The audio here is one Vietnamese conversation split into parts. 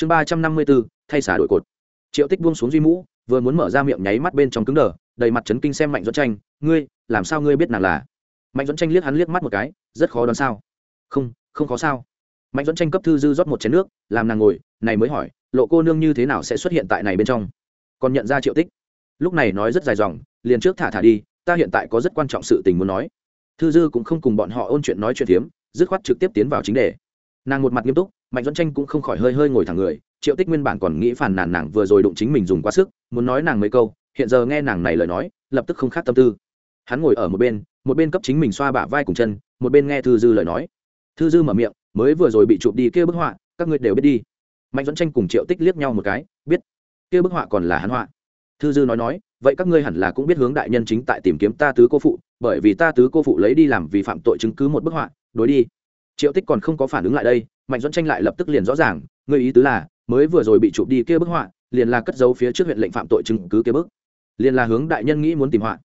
chương ba trăm năm mươi bốn thay xả đổi cột. Triệu tích buông xuống duy mũ, vừa muốn mở ra miệng nháy mắt bên trong cứng đờ, đầy mặt trấn kinh xem mạnh dẫn tranh ngươi, làm sao ngươi biết nàng là? Mạnh dẫn tranh liếc hắn liếc mắt một cái, rất khó đoán sao? Không không khó sao. Mạnh dẫn tranh cấp thư dư rót một chén nước, làm nàng ngồi, này mới hỏi, lộ cô nương như thế nào sẽ xuất hiện tại này bên trong? Còn nhận ra triệu tích. Lúc này nói rất dài dòng, liền trước thả thả đi, ta hiện tại có rất quan trọng sự tình muốn nói. Thư dư cũng không cùng bọn họ ôn chuyện nói chuyện phiếm, dứt khoát trực tiếp tiến vào chính đề. Nàng một mặt nghiêm túc mạnh dẫn tranh cũng không khỏi hơi hơi ngồi thẳng người, triệu tích nguyên bản còn nghĩ phản nàn nàng vừa rồi đụng chính mình dùng quá sức, muốn nói nàng mấy câu, hiện giờ nghe nàng này lời nói, lập tức không khác tâm tư. Hắn ngồi ở một bên một bên cấp chính mình xoa bả vai cùng chân, một bên nghe thư dư lời nói. Thư dư mở miệng, mới vừa rồi bị chụp đi kia bức họa, các ngươi đều biết đi. Mạnh dẫn tranh cùng triệu tích liếc nhau một cái, biết, kia bức họa còn là hắn họa. Thư dư nói nói, vậy các ngươi hẳn là cũng biết hướng đại nhân chính tại tìm kiếm ta tứ cô phụ, bởi vì ta tứ cô phụ lấy đi làm vì phạm tội chứng cứ một bức họa, đối đi triệu tích còn không có phản ứng lại đây, mạnh dẫn tranh lại lập tức liền rõ ràng, người ý tứ là, mới vừa rồi bị chụp đi kia bức họa, liền là cất giấu phía trước huyện lệnh phạm tội chứng cứ kia bức. Liền là hướng đại nhân nghĩ muốn tìm họa.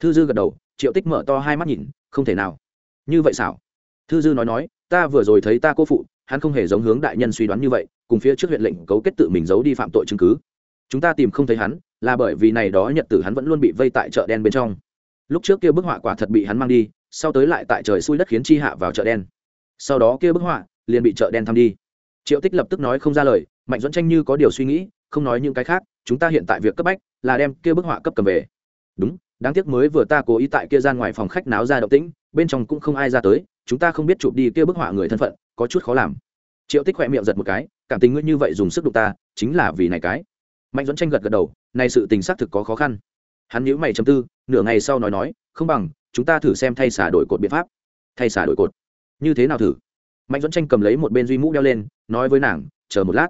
Thư dư gật đầu, triệu tích mở to hai mắt nhìn, không thể nào. Như vậy xảo thư dư nói nói, ta vừa rồi thấy ta cô phụ, hắn không hề giống hướng đại nhân suy đoán như vậy, cùng phía trước huyện lệnh cấu kết tự mình giấu đi phạm tội chứng cứ. Chúng ta tìm không thấy hắn, là bởi vì này đó nhật tử hắn vẫn luôn bị vây tại chợ đen bên trong. Lúc trước kia bức họa quả thật bị hắn mang đi, sau tới lại tại trời xui đất khiến chi hạ vào chợ đen sau đó kia bức họa liền bị chợ đen thăm đi. Triệu tích lập tức nói không ra lời, mạnh dẫn tranh như có điều suy nghĩ, không nói những cái khác, chúng ta hiện tại việc cấp bách là đem kia bức họa cấp cầm về. Đúng, đáng tiếc mới vừa ta cố ý tại kia gian ngoài phòng khách náo ra động tĩnh, bên trong cũng không ai ra tới, chúng ta không biết chụp đi kia bức họa người thân phận, có chút khó làm. Triệu tích khỏe miệng giật một cái, cảm tình ngươi như vậy dùng sức đụng ta, chính là vì này cái. Mạnh dẫn tranh gật gật đầu nay sự tình xác thực có khó khăn. Hắn nhíu mày chấm tư, nửa ngày sau nói nói, không bằng, chúng ta thử xem thay xả đổi cột biện pháp. Thay xả đổi cột như thế nào thử? Mạnh dẫn tranh cầm lấy một bên duy mũ đeo lên, nói với nàng, chờ một lát.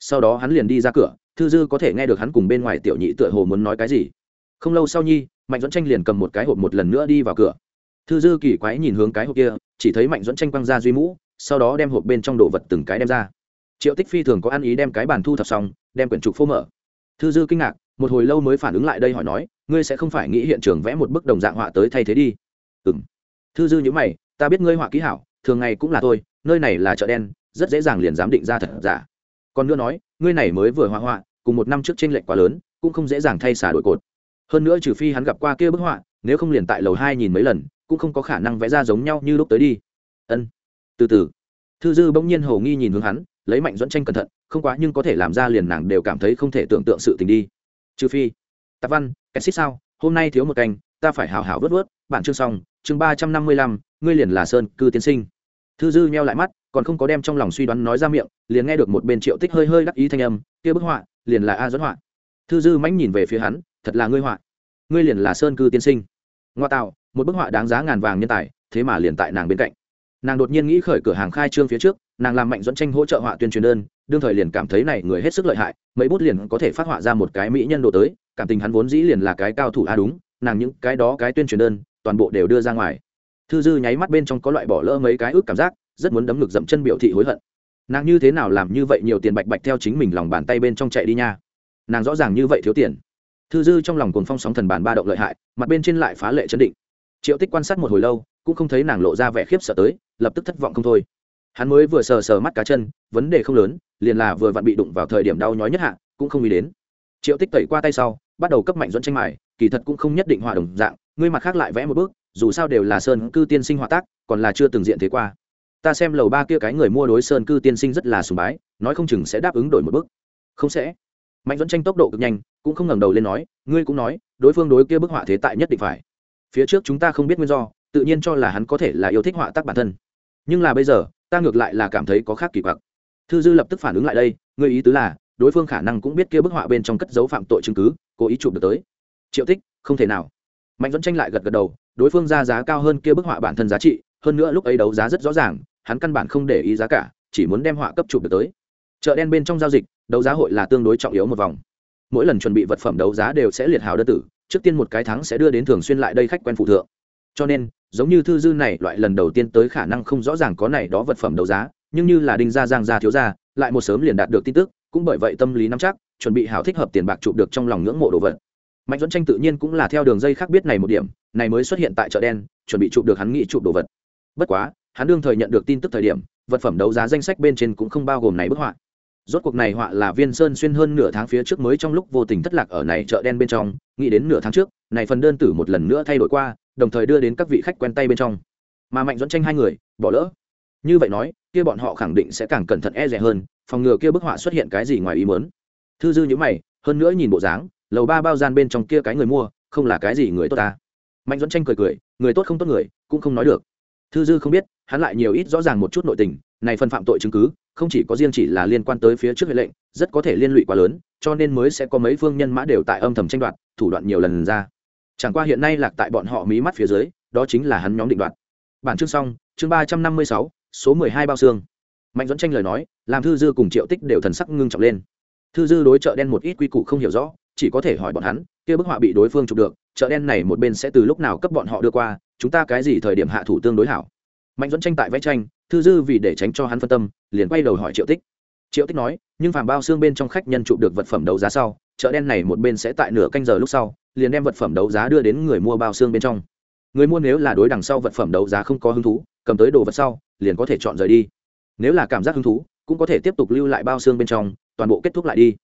Sau đó hắn liền đi ra cửa, thư dư có thể nghe được hắn cùng bên ngoài tiểu nhị tựa hồ muốn nói cái gì. Không lâu sau nhi, mạnh dẫn tranh liền cầm một cái hộp một lần nữa đi vào cửa. Thư dư kỳ quái nhìn hướng cái hộp kia, chỉ thấy mạnh dẫn tranh quăng ra duy mũ, sau đó đem hộp bên trong đồ vật từng cái đem ra. Triệu tích phi thường có ăn ý đem cái bàn thu thập xong, đem quyển trục phô mở. Thư dư kinh ngạc, một hồi lâu mới phản ứng lại đây hỏi nói, ngươi sẽ không phải nghĩ hiện trường vẽ một bức đồng dạng họa tới thay thế đi? Ừ m thư dư nhữ mày ta biết ngươi họa kỹ hảo, thường ngày cũng là tôi, nơi này là chợ đen, rất dễ dàng liền giám định ra thật giả. Còn nữa nói, ngươi này mới vừa họa họa, cùng một năm trước t r ê n lệch quá lớn, cũng không dễ dàng thay xả đổi cột. Hơn nữa trừ phi hắn gặp qua kia bức họa, nếu không liền tại lầu hai nhìn mấy lần, cũng không có khả năng vẽ ra giống nhau như lúc tới đi. Ân. Từ từ. Thư dư bỗng nhiên hầu nghi nhìn hướng hắn, lấy mạnh dẫn tranh cẩn thận, không quá nhưng có thể làm ra liền nàng đều cảm thấy không thể tưởng tượng sự tình đi. Trừ phi. Tạ văn, kẹt xích sao, hôm nay thiếu một canh ta phải hào hào vớt vớt, bản chương xong chương ba trăm năm mươi lăm, ngươi liền là sơn cư tiên sinh. Thư dư nheo lại mắt, còn không có đem trong lòng suy đoán nói ra miệng, liền nghe được một bên triệu tích hơi hơi đắc ý thanh âm, kia bức họa, liền là a dẫn họa. Thư dư mãnh nhìn về phía hắn, thật là ngươi họa. Ngươi liền là sơn cư tiên sinh. Ngoa tạo, một bức họa đáng giá ngàn vàng nhân tài, thế mà liền tại nàng bên cạnh. Nàng đột nhiên nghĩ khởi cửa hàng khai trương phía trước, nàng làm mạnh dẫn tranh hỗ trợ họa tuyên truyền đơn, đương thời liền cảm thấy này người hết sức lợi hại, mấy bút liền có thể phát họa ra một cái mỹ nhân đồ tới, cảm tình hắn vốn dĩ liền là cái cao thủ a đúng, nàng những cái đó cái tuyên truyền đơn toàn bộ đều đưa ra ngoài. Thư dư nháy mắt bên trong có loại bỏ lỡ mấy cái ước cảm giác, rất muốn đấm ngực dậm chân biểu thị hối hận. Nàng như thế nào làm như vậy nhiều tiền bạch bạch theo chính mình lòng bàn tay bên trong chạy đi nha. Nàng rõ ràng như vậy thiếu tiền. Thư dư trong lòng cồn phong sóng thần bàn ba động lợi hại, mặt bên trên lại phá lệ chấn định. Triệu tích quan sát một hồi lâu, cũng không thấy nàng lộ ra vẻ khiếp sợ tới, lập tức thất vọng không thôi. Hắn mới vừa sờ sờ mắt cá chân, vấn đề không lớn, liền là vừa vặn bị đụng vào thời điểm đau nhói nhất hạ, cũng không nghĩ đến. Triệu tích tẩy qua tay sau bắt đầu cấp mạnh dẫn tranh mài, kỳ thật cũng không nhất định hòa đồng dạng, ngươi mặt khác lại vẽ một bước, dù sao đều là sơn cư tiên sinh hòa tác, còn là chưa từng diện thế qua. Ta xem lầu ba kia cái người mua đối sơn cư tiên sinh rất là sùng bái, nói không chừng sẽ đáp ứng đổi một bước. Không sẽ. Mạnh dẫn tranh tốc độ cực nhanh, cũng không ngẩng đầu lên nói, ngươi cũng nói, đối phương đối kia bức họa thế tại nhất định phải. Phía trước chúng ta không biết nguyên do, tự nhiên cho là hắn có thể là yêu thích họa tác bản thân. Nhưng là bây giờ, ta ngược lại là cảm thấy có khác kỳ quặc. Thư dư lập tức phản ứng lại đây, ngươi ý tứ là, đối phương khả năng cũng biết kia bức họa bên trong cất dấu phạm tội chứng cứ cố ý chụp được tới. Triệu tích, không thể nào. Mạnh dẫn tranh lại gật gật đầu, đối phương ra giá cao hơn kia bức họa bản thân giá trị, hơn nữa lúc ấy đấu giá rất rõ ràng, hắn căn bản không để ý giá cả, chỉ muốn đem họa cấp chụp được tới. Chợ đen bên trong giao dịch, đấu giá hội là tương đối trọng yếu một vòng. Mỗi lần chuẩn bị vật phẩm đấu giá đều sẽ liệt hào đơn tử, trước tiên một cái thắng sẽ đưa đến thường xuyên lại đây khách quen phụ thượng. Cho nên, giống như thư dư này, loại lần đầu tiên tới khả năng không rõ ràng có này đó vật phẩm đấu giá, nhưng như là đinh gia giang gia thiếu gia, lại một sớm liền đạt được tin tức, cũng bởi vậy tâm lý nắm chắc chuẩn bị hảo thích hợp tiền bạc chụp được trong lòng ngưỡng mộ đồ vật. Mạnh dẫn tranh tự nhiên cũng là theo đường dây khác biết này một điểm, này mới xuất hiện tại chợ đen, chuẩn bị chụp được hắn nghĩ chụp đồ vật. Bất quá, hắn đương thời nhận được tin tức thời điểm, vật phẩm đấu giá danh sách bên trên cũng không bao gồm này bức họa. Rốt cuộc này họa là viên sơn xuyên hơn nửa tháng phía trước mới trong lúc vô tình thất lạc ở này chợ đen bên trong, nghĩ đến nửa tháng trước, này phần đơn tử một lần nữa thay đổi qua, đồng thời đưa đến các vị khách quen tay bên trong. Mà mạnh dẫn tranh hai người, bỏ lỡ. Như vậy nói, kia bọn họ khẳng định sẽ càng cẩn thận e rẻ hơn, phòng ngừa kia bức họa xuất hiện cái gì ngoài ý muốn thư dư nhữ mày, hơn nữa nhìn bộ dáng, lầu ba bao gian bên trong kia cái người mua, không là cái gì người tốt ta. Mạnh dẫn tranh cười cười, người tốt không tốt người, cũng không nói được. Thư dư không biết, hắn lại nhiều ít rõ ràng một chút nội tình, này phần phạm tội chứng cứ, không chỉ có riêng chỉ là liên quan tới phía trước huệ lệnh, rất có thể liên lụy quá lớn, cho nên mới sẽ có mấy phương nhân mã đều tại âm thầm tranh đoạt, thủ đoạn nhiều lần ra. Chẳng qua hiện nay lạc tại bọn họ mí mắt phía dưới, đó chính là hắn nhóm định đoạt. Bản chương xong, chương ba trăm năm mươi sáu, số mười hai bao xương. Mạnh dẫn tranh lời nói, làm thư dư cùng triệu tích đều thần sắc ngưng trọng lên thư dư đối chợ đen một ít quy củ không hiểu rõ, chỉ có thể hỏi bọn hắn, kia bức họa bị đối phương chụp được, chợ đen này một bên sẽ từ lúc nào cấp bọn họ đưa qua, chúng ta cái gì thời điểm hạ thủ tương đối hảo. Mạnh dẫn tranh tại vẽ tranh, thư dư vì để tránh cho hắn phân tâm, liền quay đầu hỏi triệu tích. Triệu tích nói, nhưng phàm bao xương bên trong khách nhân chụp được vật phẩm đấu giá sau, chợ đen này một bên sẽ tại nửa canh giờ lúc sau, liền đem vật phẩm đấu giá đưa đến người mua bao xương bên trong. Người mua nếu là đối đằng sau vật phẩm đấu giá không có hứng thú, cầm tới đồ vật sau, liền có thể chọn rời đi. Nếu là cảm giác hứng thú, cũng có thể tiếp tục lưu lại bao xương bên trong toàn bộ kết thúc lại đi.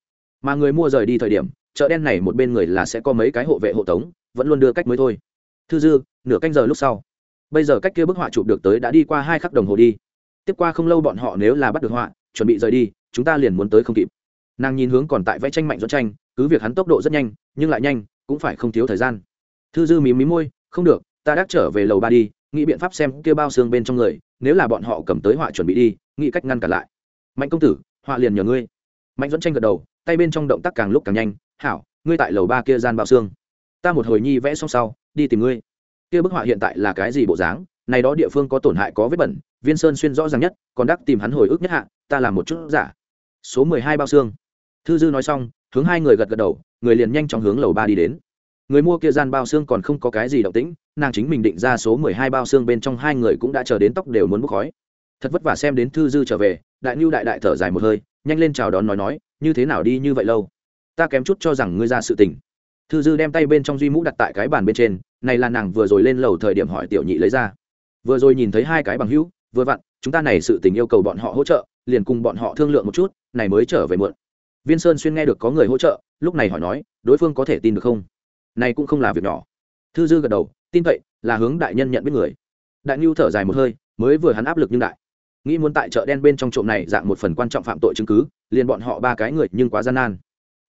Mà người mua rời đi thời điểm, chợ đen này một bên người là sẽ có mấy cái hộ vệ hộ tống, vẫn luôn đưa cách mới thôi. Thư dư, nửa canh giờ lúc sau. Bây giờ cách kia bức họa chụp được tới đã đi qua hai khắc đồng hồ đi. Tiếp qua không lâu bọn họ nếu là bắt được họa, chuẩn bị rời đi, chúng ta liền muốn tới không kịp. Nàng nhìn hướng còn tại vẽ tranh mạnh dẫn tranh, cứ việc hắn tốc độ rất nhanh, nhưng lại nhanh, cũng phải không thiếu thời gian. Thư dư mí mí môi, không được, ta đắc trở về lầu ba đi, nghĩ biện pháp xem kia bao xương bên trong người, nếu là bọn họ cầm tới họa chuẩn bị đi, nghĩ cách ngăn cản lại. Mạnh công tử, họa liền nhờ ngươi mạnh dẫn tranh gật đầu, tay bên trong động tác càng lúc càng nhanh, hảo, ngươi tại lầu ba kia gian bao xương. Ta một hồi nhi vẽ xong sau, đi tìm ngươi. Kia bức họa hiện tại là cái gì bộ dáng? Này đó địa phương có tổn hại có vết bẩn, viên sơn xuyên rõ ràng nhất, còn đắc tìm hắn hồi ức nhất hạ, ta làm một chút giả. Số mười hai bao xương. Thư dư nói xong, hướng hai người gật gật đầu, người liền nhanh chóng hướng lầu ba đi đến. Người mua kia gian bao xương còn không có cái gì động tĩnh, nàng chính mình định ra số mười hai bao xương bên trong hai người cũng đã chờ đến tóc đều muốn bốc khói. Thật vất vả xem đến thư dư trở về đại nhu đại đại thở dài một hơi, nhanh lên chào đón nói nói, như thế nào đi như vậy lâu? Ta kém chút cho rằng ngươi ra sự tình. Thư dư đem tay bên trong duy mũ đặt tại cái bàn bên trên, này là nàng vừa rồi lên lầu thời điểm hỏi tiểu nhị lấy ra. Vừa rồi nhìn thấy hai cái bằng hữu, vừa vặn, chúng ta này sự tình yêu cầu bọn họ hỗ trợ, liền cùng bọn họ thương lượng một chút, này mới trở về muộn. Viên sơn xuyên nghe được có người hỗ trợ, lúc này hỏi nói, đối phương có thể tin được không? Này cũng không là việc nhỏ. Thư dư gật đầu, tin vậy, là hướng đại nhân nhận biết người. Đại nhu thở dài một hơi, mới vừa hắn áp lực nhưng đại nghĩ muốn tại chợ đen bên trong trộm này dạng một phần quan trọng phạm tội chứng cứ, liền bọn họ ba cái người nhưng quá gian nan.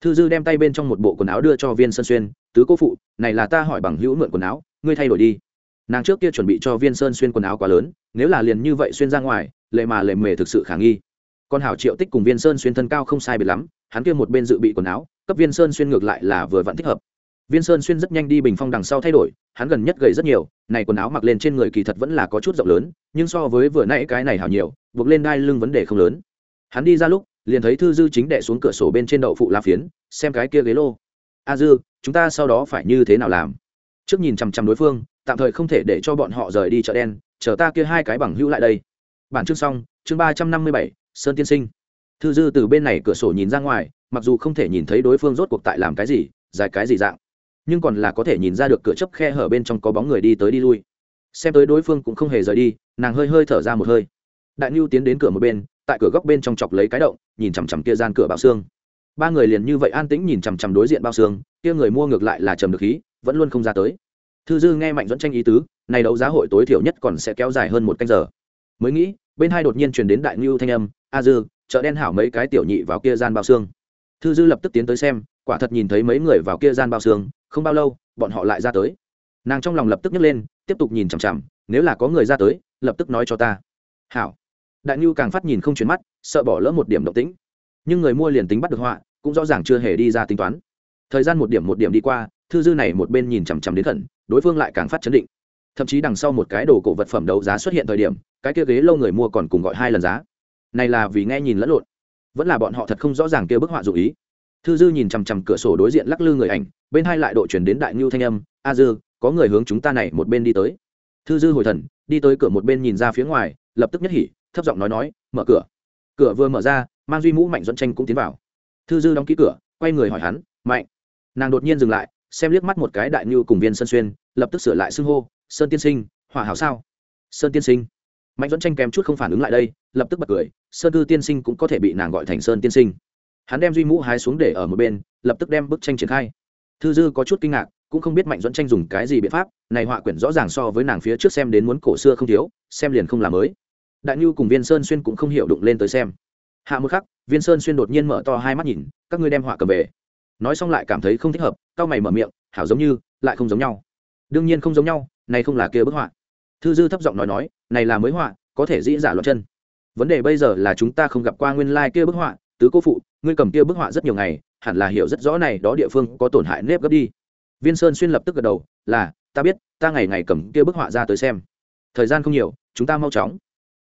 Thư dư đem tay bên trong một bộ quần áo đưa cho viên sơn xuyên, tứ cô phụ, này là ta hỏi bằng hữu mượn quần áo, ngươi thay đổi đi. Nàng trước kia chuẩn bị cho viên sơn xuyên quần áo quá lớn, nếu là liền như vậy xuyên ra ngoài, lệ mà lệ mề thực sự khả nghi. Còn hảo triệu tích cùng viên sơn xuyên thân cao không sai biệt lắm, hắn kia một bên dự bị quần áo, cấp viên sơn xuyên ngược lại là vừa vặn thích hợp viên sơn xuyên rất nhanh đi bình phong đằng sau thay đổi, hắn gần nhất gầy rất nhiều, này quần áo mặc lên trên người kỳ thật vẫn là có chút rộng lớn, nhưng so với vừa nãy cái này hảo nhiều, buộc lên đai lưng vấn đề không lớn. Hắn đi ra lúc, liền thấy thư dư chính đệ xuống cửa sổ bên trên đậu phụ la phiến, xem cái kia ghế lô. A dư, chúng ta sau đó phải như thế nào làm? Trước nhìn chằm chằm đối phương, tạm thời không thể để cho bọn họ rời đi chợ đen, chờ ta kia hai cái bằng hữu lại đây. Bản chương xong, chương ba trăm năm mươi bảy, sơn tiên sinh. Thư dư từ bên này cửa sổ nhìn ra ngoài, mặc dù không thể nhìn thấy đối phương rốt cuộc tại làm cái gì dài cái gì dạng nhưng còn là có thể nhìn ra được cửa chấp khe hở bên trong có bóng người đi tới đi lui. Xem tới đối phương cũng không hề rời đi, nàng hơi hơi thở ra một hơi. Đại nhu tiến đến cửa một bên, tại cửa góc bên trong chọc lấy cái động, nhìn chằm chằm kia gian cửa bao xương. Ba người liền như vậy an tĩnh nhìn chằm chằm đối diện bao xương, kia người mua ngược lại là trầm được khí, vẫn luôn không ra tới. Thư dư nghe mạnh dẫn tranh ý tứ, này đấu giá hội tối thiểu nhất còn sẽ kéo dài hơn một canh giờ. Mới nghĩ, bên hai đột nhiên truyền đến đại ngưu thanh âm, a dư, chợ đen hảo mấy cái tiểu nhị vào kia gian bao xương. Thư dư lập tức tiến tới xem, quả thật nhìn thấy mấy người vào kia gian bao xương không bao lâu, bọn họ lại ra tới. Nàng trong lòng lập tức nhấc lên, tiếp tục nhìn chằm chằm, nếu là có người ra tới, lập tức nói cho ta. Hảo. Đại ngưu càng phát nhìn không chuyển mắt, sợ bỏ lỡ một điểm động tĩnh. Nhưng người mua liền tính bắt được họa, cũng rõ ràng chưa hề đi ra tính toán. Thời gian một điểm một điểm đi qua, thư dư này một bên nhìn chằm chằm đến khẩn, đối phương lại càng phát chấn định. Thậm chí đằng sau một cái đồ cổ vật phẩm đấu giá xuất hiện thời điểm, cái kia ghế lâu người mua còn cùng gọi hai lần giá. Này là vì nghe nhìn lẫn lộn. Vẫn là bọn họ thật không rõ ràng kia bức họa dụ ý thư dư nhìn chằm chằm cửa sổ đối diện lắc lư người ảnh, bên hai lại độ chuyển đến đại ngưu thanh âm, a dư, có người hướng chúng ta này một bên đi tới. Thư dư hồi thần, đi tới cửa một bên nhìn ra phía ngoài, lập tức nhất hỉ, thấp giọng nói nói, mở cửa. Cửa vừa mở ra, mang duy mũ mạnh dẫn tranh cũng tiến vào. Thư dư đóng ký cửa, quay người hỏi hắn, mạnh. Nàng đột nhiên dừng lại, xem liếc mắt một cái đại ngưu cùng viên sơn xuyên, lập tức sửa lại xưng hô, sơn tiên sinh, hỏa hảo sao? Sơn tiên sinh. Mạnh dẫn tranh kèm chút không phản ứng lại đây, lập tức bật cười, sơn cư tiên sinh cũng có thể bị nàng gọi thành sơn tiên sinh hắn đem duy mũ hái xuống để ở một bên, lập tức đem bức tranh triển khai. Thư dư có chút kinh ngạc, cũng không biết mạnh dẫn tranh dùng cái gì biện pháp, này họa quyển rõ ràng so với nàng phía trước xem đến muốn cổ xưa không thiếu, xem liền không làm mới. Đại nhu cùng viên sơn xuyên cũng không hiểu đụng lên tới xem. Hạ một khắc, viên sơn xuyên đột nhiên mở to hai mắt nhìn, các ngươi đem họa cầm về. Nói xong lại cảm thấy không thích hợp cao mày mở miệng, hảo giống như, lại không giống nhau. Đương nhiên không giống nhau, này không là kia bức họa. Thư dư thấp giọng nói nói, này là mới họa, có thể dĩ dạ giả loạn chân. Vấn đề bây giờ là chúng ta không gặp qua nguyên lai、like、kia bức họa tứ cô phụ, ngươi cầm kia bức họa rất nhiều ngày, hẳn là hiểu rất rõ này đó địa phương có tổn hại nếp gấp đi. Viên sơn xuyên lập tức gật đầu, là, ta biết, ta ngày ngày cầm kia bức họa ra tới xem. Thời gian không nhiều, chúng ta mau chóng.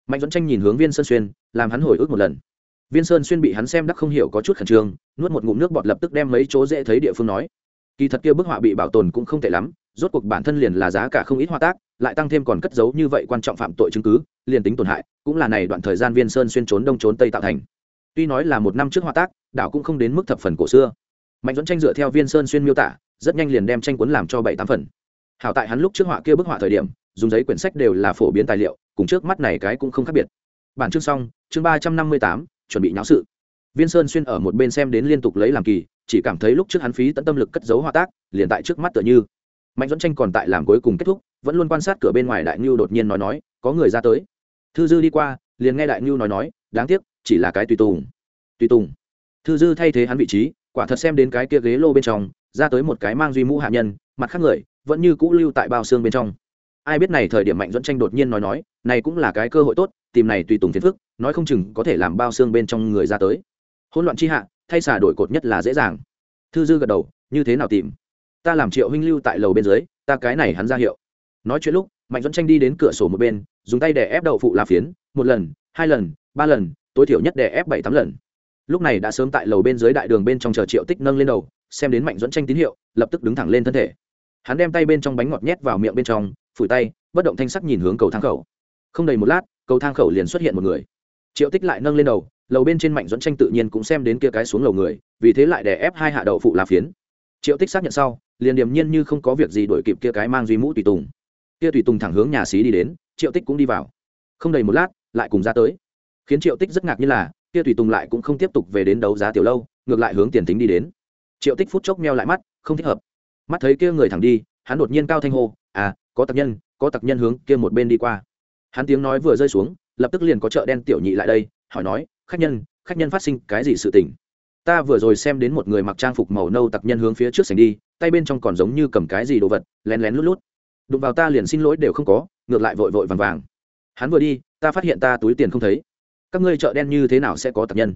Mạnh dẫn tranh nhìn hướng viên sơn xuyên, làm hắn hồi ức một lần. Viên sơn xuyên bị hắn xem đắc không hiểu có chút khẩn trương, nuốt một ngụm nước bọt lập tức đem mấy chỗ dễ thấy địa phương nói. Kỳ thật kia bức họa bị bảo tồn cũng không tệ lắm, rốt cuộc bản thân liền là giá cả không ít họa tác, lại tăng thêm còn cất giấu như vậy quan trọng phạm tội chứng cứ, liền tính tổn hại, cũng là này đoạn thời gian viên sơn xuyên trốn đông trốn tây tạo thành tuy nói là một năm trước họa tác, đảo cũng không đến mức thập phần cổ xưa. Mạnh dẫn tranh dựa theo viên sơn xuyên miêu tả, rất nhanh liền đem tranh cuốn làm cho bảy tám phần. Hảo tại hắn lúc trước họa kia bức họa thời điểm, dùng giấy quyển sách đều là phổ biến tài liệu, cùng trước mắt này cái cũng không khác biệt. Bản chương xong, chương ba trăm năm mươi tám, chuẩn bị nháo sự. Viên sơn xuyên ở một bên xem đến liên tục lấy làm kỳ, chỉ cảm thấy lúc trước hắn phí tận tâm lực cất giấu họa tác, liền tại trước mắt tựa như. Mạnh dẫn tranh còn tại làm cuối cùng kết thúc, vẫn luôn quan sát cửa bên ngoài đại ngưu đột nhiên nói nói, có người ra tới. Thư dư đi qua, liền nghe đại ngưu nói nói, đáng tiếc chỉ là cái tùy tùng. Tùy tùng. Thư dư thay thế hắn vị trí, quả thật xem đến cái kia ghế lô bên trong, ra tới một cái mang duy mũ hạ nhân, mặt khác người, vẫn như cũ lưu tại bao xương bên trong. Ai biết này thời điểm mạnh dẫn tranh đột nhiên nói nói, này cũng là cái cơ hội tốt, tìm này tùy tùng phiền phức, nói không chừng có thể làm bao xương bên trong người ra tới. Hỗn loạn chi hạ, thay xả đổi cột nhất là dễ dàng. Thư dư gật đầu, như thế nào tìm? Ta làm triệu huynh lưu tại lầu bên dưới, ta cái này hắn ra hiệu. Nói chuyện lúc, mạnh dẫn tranh đi đến cửa sổ một bên, dùng tay để ép đậu phụ la phiến, một lần, hai lần, ba lần tối thiểu nhất để ép bảy tám lần. Lúc này đã sớm tại lầu bên dưới đại đường bên trong chờ triệu tích nâng lên đầu, xem đến mạnh dẫn tranh tín hiệu, lập tức đứng thẳng lên thân thể. Hắn đem tay bên trong bánh ngọt nhét vào miệng bên trong, phủi tay, bất động thanh sắc nhìn hướng cầu thang khẩu. Không đầy một lát, cầu thang khẩu liền xuất hiện một người. Triệu tích lại nâng lên đầu, lầu bên trên mạnh dẫn tranh tự nhiên cũng xem đến kia cái xuống lầu người, vì thế lại đè ép hai hạ đậu phụ là phiến. Triệu tích xác nhận sau, liền điềm nhiên như không có việc gì đổi kịp kia cái mang duy mũ tùy tùng. Kia tùy tùng thẳng hướng nhà xí đi đến, triệu tích cũng đi vào. Không đầy một lát, lại cùng ra tới khiến triệu tích rất ngạc như là, kia tùy tùng lại cũng không tiếp tục về đến đấu giá tiểu lâu, ngược lại hướng tiền tính đi đến. Triệu tích phút chốc meo lại mắt, không thích hợp. Mắt thấy kia người thẳng đi, hắn đột nhiên cao thanh hô à có tặc nhân, có tặc nhân hướng kia một bên đi qua. Hắn tiếng nói vừa rơi xuống, lập tức liền có chợ đen tiểu nhị lại đây, hỏi nói, khách nhân khách nhân phát sinh cái gì sự tình? Ta vừa rồi xem đến một người mặc trang phục màu nâu tặc nhân hướng phía trước sành đi, tay bên trong còn giống như cầm cái gì đồ vật, lén lén lút lút. Đụng vào ta liền xin lỗi đều không có, ngược lại vội vội vàng vàng. Hắn vừa đi, ta phát hiện ta túi tiền không thấy các ngươi chợ đen như thế nào sẽ có tập nhân?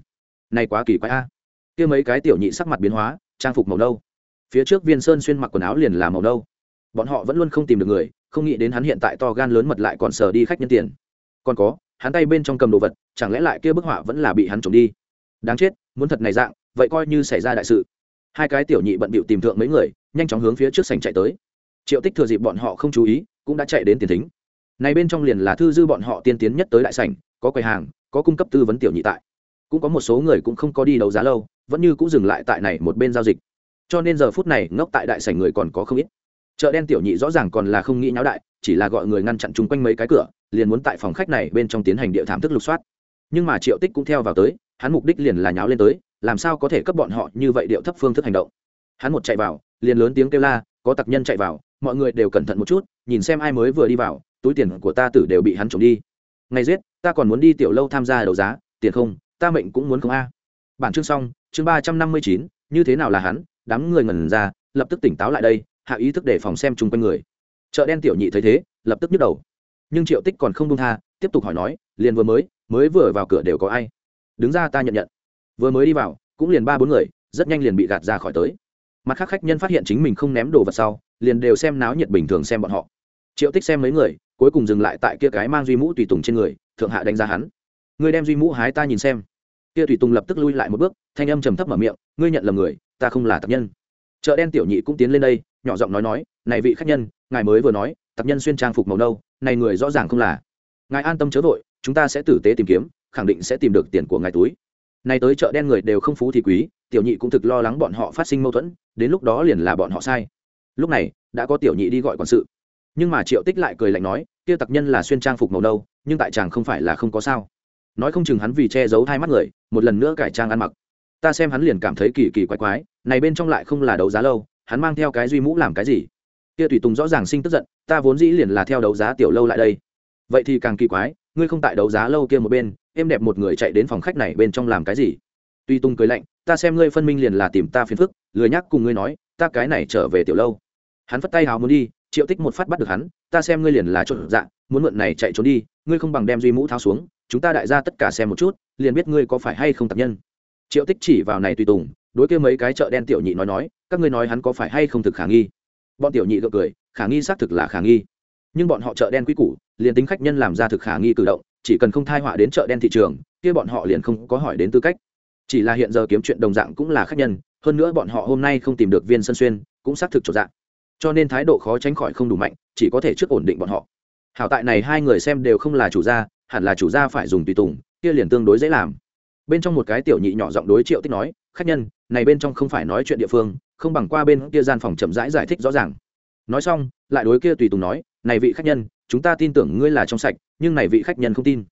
Này quá kỳ quái a. Kia mấy cái tiểu nhị sắc mặt biến hóa, trang phục màu nâu. Phía trước viên sơn xuyên mặc quần áo liền là màu nâu. Bọn họ vẫn luôn không tìm được người, không nghĩ đến hắn hiện tại to gan lớn mật lại còn sờ đi khách nhân tiền. Còn có, hắn tay bên trong cầm đồ vật, chẳng lẽ lại kia bức họa vẫn là bị hắn trộm đi? Đáng chết, muốn thật này dạng, vậy coi như xảy ra đại sự. Hai cái tiểu nhị bận bịu tìm thượng mấy người, nhanh chóng hướng phía trước sành chạy tới. Triệu tích thừa dịp bọn họ không chú ý, cũng đã chạy đến tiền thính. Này bên trong liền là thư dư bọn họ tiên tiến nhất tới đại sảnh, có quầy hàng có cung cấp tư vấn tiểu nhị tại. Cũng có một số người cũng không có đi đấu giá lâu, vẫn như cũng dừng lại tại này một bên giao dịch. Cho nên giờ phút này ngốc tại đại sảnh người còn có không ít. Chợ đen tiểu nhị rõ ràng còn là không nghĩ nháo đại, chỉ là gọi người ngăn chặn chung quanh mấy cái cửa, liền muốn tại phòng khách này bên trong tiến hành địa thảm thức lục soát. Nhưng mà triệu tích cũng theo vào tới, hắn mục đích liền là nháo lên tới, làm sao có thể cấp bọn họ như vậy điệu thấp phương thức hành động. Hắn một chạy vào, liền lớn tiếng kêu la, có tặc nhân chạy vào, mọi người đều cẩn thận một chút, nhìn xem ai mới vừa đi vào, túi tiền của ta tử đều bị hắn trộm đi ngày giết, ta còn muốn đi tiểu lâu tham gia đấu giá, tiền không, ta mệnh cũng muốn không a. Bản chương xong, chương ba trăm năm mươi chín, như thế nào là hắn? Đám người ngẩn ra, lập tức tỉnh táo lại đây, hạ ý thức để phòng xem chung quanh người. Chợ đen tiểu nhị thấy thế, lập tức nhức đầu. Nhưng triệu tích còn không đông tha, tiếp tục hỏi nói, liền vừa mới mới vừa vào cửa đều có ai? Đứng ra ta nhận nhận. Vừa mới đi vào, cũng liền ba bốn người, rất nhanh liền bị gạt ra khỏi tới. Mặt khác khách nhân phát hiện chính mình không ném đồ vật sau, liền đều xem náo nhiệt bình thường xem bọn họ. Triệu tích xem mấy người cuối cùng dừng lại tại kia cái mang duy mũ tùy tùng trên người, thượng hạ đánh giá hắn. Ngươi đem duy mũ hái ta nhìn xem. Kia tùy tùng lập tức lui lại một bước, thanh âm trầm thấp mở miệng, ngươi nhận lầm người, ta không là tập nhân. Chợ đen tiểu nhị cũng tiến lên đây, nhỏ giọng nói nói, này vị khách nhân, ngài mới vừa nói, tập nhân xuyên trang phục màu nâu, này người rõ ràng không là. Ngài an tâm chớ vội, chúng ta sẽ tử tế tìm kiếm, khẳng định sẽ tìm được tiền của ngài túi. Này tới chợ đen người đều không phú thì quý, tiểu nhị cũng thực lo lắng bọn họ phát sinh mâu thuẫn, đến lúc đó liền là bọn họ sai. Lúc này, đã có tiểu nhị đi gọi quản sự nhưng mà triệu tích lại cười lạnh nói kia tặc nhân là xuyên trang phục màu đâu, nhưng tại chàng không phải là không có sao. Nói không chừng hắn vì che giấu hai mắt người một lần nữa cải trang ăn mặc. Ta xem hắn liền cảm thấy kỳ kỳ quái quái này bên trong lại không là đấu giá lâu hắn mang theo cái duy mũ làm cái gì? Kia tùy tùng rõ ràng sinh tức giận ta vốn dĩ liền là theo đấu giá tiểu lâu lại đây. Vậy thì càng kỳ quái ngươi không tại đấu giá lâu kia một bên em đẹp một người chạy đến phòng khách này bên trong làm cái gì? Tuy tùng cười lạnh ta xem ngươi phân minh liền là tìm ta phiền phức lười nhắc cùng ngươi nói ta cái này trở về tiểu lâu. Hắn phất tay hào muốn đi triệu tích một phát bắt được hắn, ta xem ngươi liền là trộn dạng muốn mượn này chạy trốn đi, ngươi không bằng đem duy mũ tháo xuống, chúng ta đại gia tất cả xem một chút, liền biết ngươi có phải hay không tập nhân. Triệu tích chỉ vào này tùy tùng, đối kia mấy cái chợ đen tiểu nhị nói nói, các ngươi nói hắn có phải hay không thực khả nghi? Bọn tiểu nhị gượng cười, khả nghi xác thực là khả nghi. Nhưng bọn họ chợ đen quý củ, liền tính khách nhân làm ra thực khả nghi cử động, chỉ cần không thai họa đến chợ đen thị trường, kia bọn họ liền không có hỏi đến tư cách. Chỉ là hiện giờ kiếm chuyện đồng dạng cũng là khách nhân, hơn nữa bọn họ hôm nay không tìm được viên sân xuyên, cũng xác thực trộn dạng cho nên thái độ khó tránh khỏi không đủ mạnh chỉ có thể trước ổn định bọn họ. Hảo tại này hai người xem đều không là chủ gia hẳn là chủ gia phải dùng tùy tùng kia liền tương đối dễ làm. Bên trong một cái tiểu nhị nhỏ giọng đối triệu tích nói khách nhân này bên trong không phải nói chuyện địa phương không bằng qua bên kia gian phòng chậm rãi giải, giải thích rõ ràng. Nói xong lại đối kia tùy tùng nói này vị khách nhân chúng ta tin tưởng ngươi là trong sạch nhưng này vị khách nhân không tin.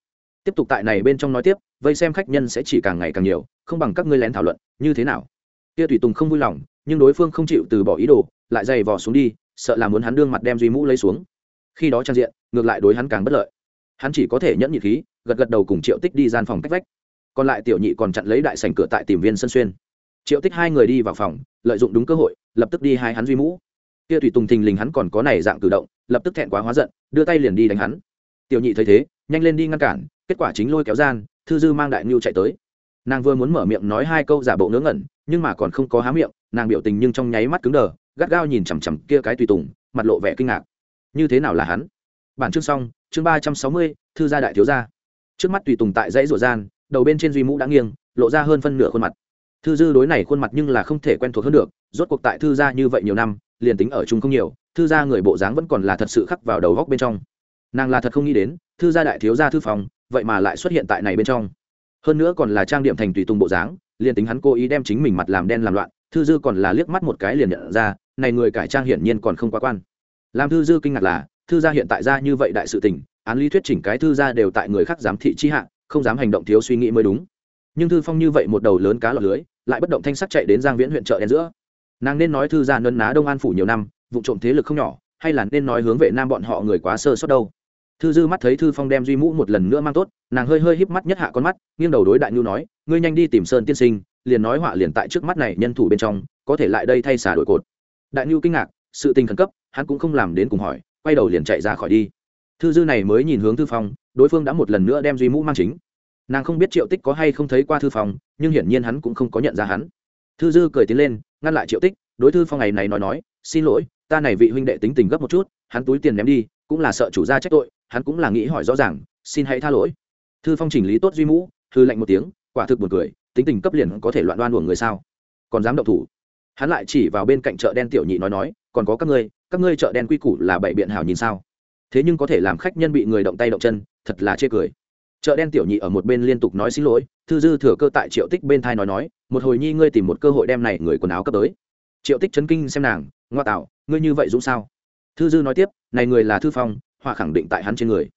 Tiếp tục tại này bên trong nói tiếp vây xem khách nhân sẽ chỉ càng ngày càng nhiều không bằng các ngươi lén thảo luận như thế nào? Kia tùy tùng không vui lòng nhưng đối phương không chịu từ bỏ ý đồ lại dày vò xuống đi, sợ là muốn hắn đương mặt đem duy mũ lấy xuống. Khi đó trang diện, ngược lại đối hắn càng bất lợi. Hắn chỉ có thể nhẫn nhị khí, gật gật đầu cùng triệu tích đi gian phòng cách vách. Còn lại tiểu nhị còn chặn lấy đại sành cửa tại tìm viên sân xuyên. Triệu tích hai người đi vào phòng, lợi dụng đúng cơ hội, lập tức đi hai hắn duy mũ. Kia tùy tùng thình lình hắn còn có này dạng cử động, lập tức thẹn quá hóa giận, đưa tay liền đi đánh hắn. Tiểu nhị thấy thế, nhanh lên đi ngăn cản, kết quả chính lôi kéo gian, thư dư mang đại ngưu chạy tới. Nàng vừa muốn mở miệng nói hai câu giả bộ ngớ ngẩn, nhưng mà còn không có há miệng, nàng biểu tình nhưng trong nháy mắt cứng đờ gắt gao nhìn chằm chằm kia cái tùy tùng, mặt lộ vẻ kinh ngạc. Như thế nào là hắn? Bản chương xong, chương ba trăm sáu mươi, thư gia đại thiếu gia. Trước mắt tùy tùng tại dãy rủa gian, đầu bên trên duy mũ đã nghiêng, lộ ra hơn phân nửa khuôn mặt. Thư dư đối này khuôn mặt nhưng là không thể quen thuộc hơn được, rốt cuộc tại thư gia như vậy nhiều năm, liền tính ở chung không nhiều, thư gia người bộ dáng vẫn còn là thật sự khắc vào đầu góc bên trong. Nàng là thật không nghĩ đến, thư gia đại thiếu gia thư phòng, vậy mà lại xuất hiện tại này bên trong. Hơn nữa còn là trang điểm thành tùy tùng bộ dáng, liền tính hắn cố ý đem chính mình mặt làm đen làm loạn, thư dư còn là liếc mắt một cái liền nhận ra này người cải trang hiển nhiên còn không quá quan. Làm thư dư kinh ngạc là, thư gia hiện tại ra như vậy đại sự tình, án lý thuyết chỉnh cái thư gia đều tại người khác giám thị chi hạ, không dám hành động thiếu suy nghĩ mới đúng. Nhưng thư phong như vậy một đầu lớn cá lọt lưới, lại bất động thanh sắc chạy đến giang viễn huyện chợ đen giữa. Nàng nên nói thư gia nấn ná đông an phủ nhiều năm, vụ trộm thế lực không nhỏ, hay là nên nói hướng vệ nam bọn họ người quá sơ sót đâu. Thư dư mắt thấy thư phong đem duy mũ một lần nữa mang tốt, nàng hơi hơi híp mắt nhất hạ con mắt, nghiêng đầu đối đại nhu nói, ngươi nhanh đi tìm sơn tiên sinh, liền nói họa liền tại trước mắt này nhân thủ bên trong, có thể lại đây thay xả đổi cột đại nhu kinh ngạc, sự tình khẩn cấp, hắn cũng không làm đến cùng hỏi, quay đầu liền chạy ra khỏi đi. Thư dư này mới nhìn hướng thư phong đối phương đã một lần nữa đem duy mũ mang chính. Nàng không biết triệu tích có hay không thấy qua thư phong nhưng hiển nhiên hắn cũng không có nhận ra hắn. Thư dư cười tiến lên, ngăn lại triệu tích, đối thư phong ngày này nói nói, xin lỗi, ta này vị huynh đệ tính tình gấp một chút, hắn túi tiền ném đi, cũng là sợ chủ gia trách tội, hắn cũng là nghĩ hỏi rõ ràng, xin hãy tha lỗi. Thư phong chỉnh lý tốt duy mũ thư lạnh một tiếng, quả thực buồn cười, tính tình cấp liền có thể loạn đoan uổng người sao? Còn dám động thủ? Hắn lại chỉ vào bên cạnh chợ đen tiểu nhị nói nói, còn có các ngươi các ngươi chợ đen quy củ là bảy biện hảo nhìn sao? Thế nhưng có thể làm khách nhân bị người động tay động chân, thật là chê cười. Chợ đen tiểu nhị ở một bên liên tục nói xin lỗi, thư dư thừa cơ tại triệu tích bên thai nói nói, một hồi nhi ngươi tìm một cơ hội đem này người quần áo cấp tới. Triệu tích chấn kinh xem nàng, ngoa tạo, ngươi như vậy dũng sao? Thư dư nói tiếp, này người là thư phong, họa khẳng định tại hắn trên người.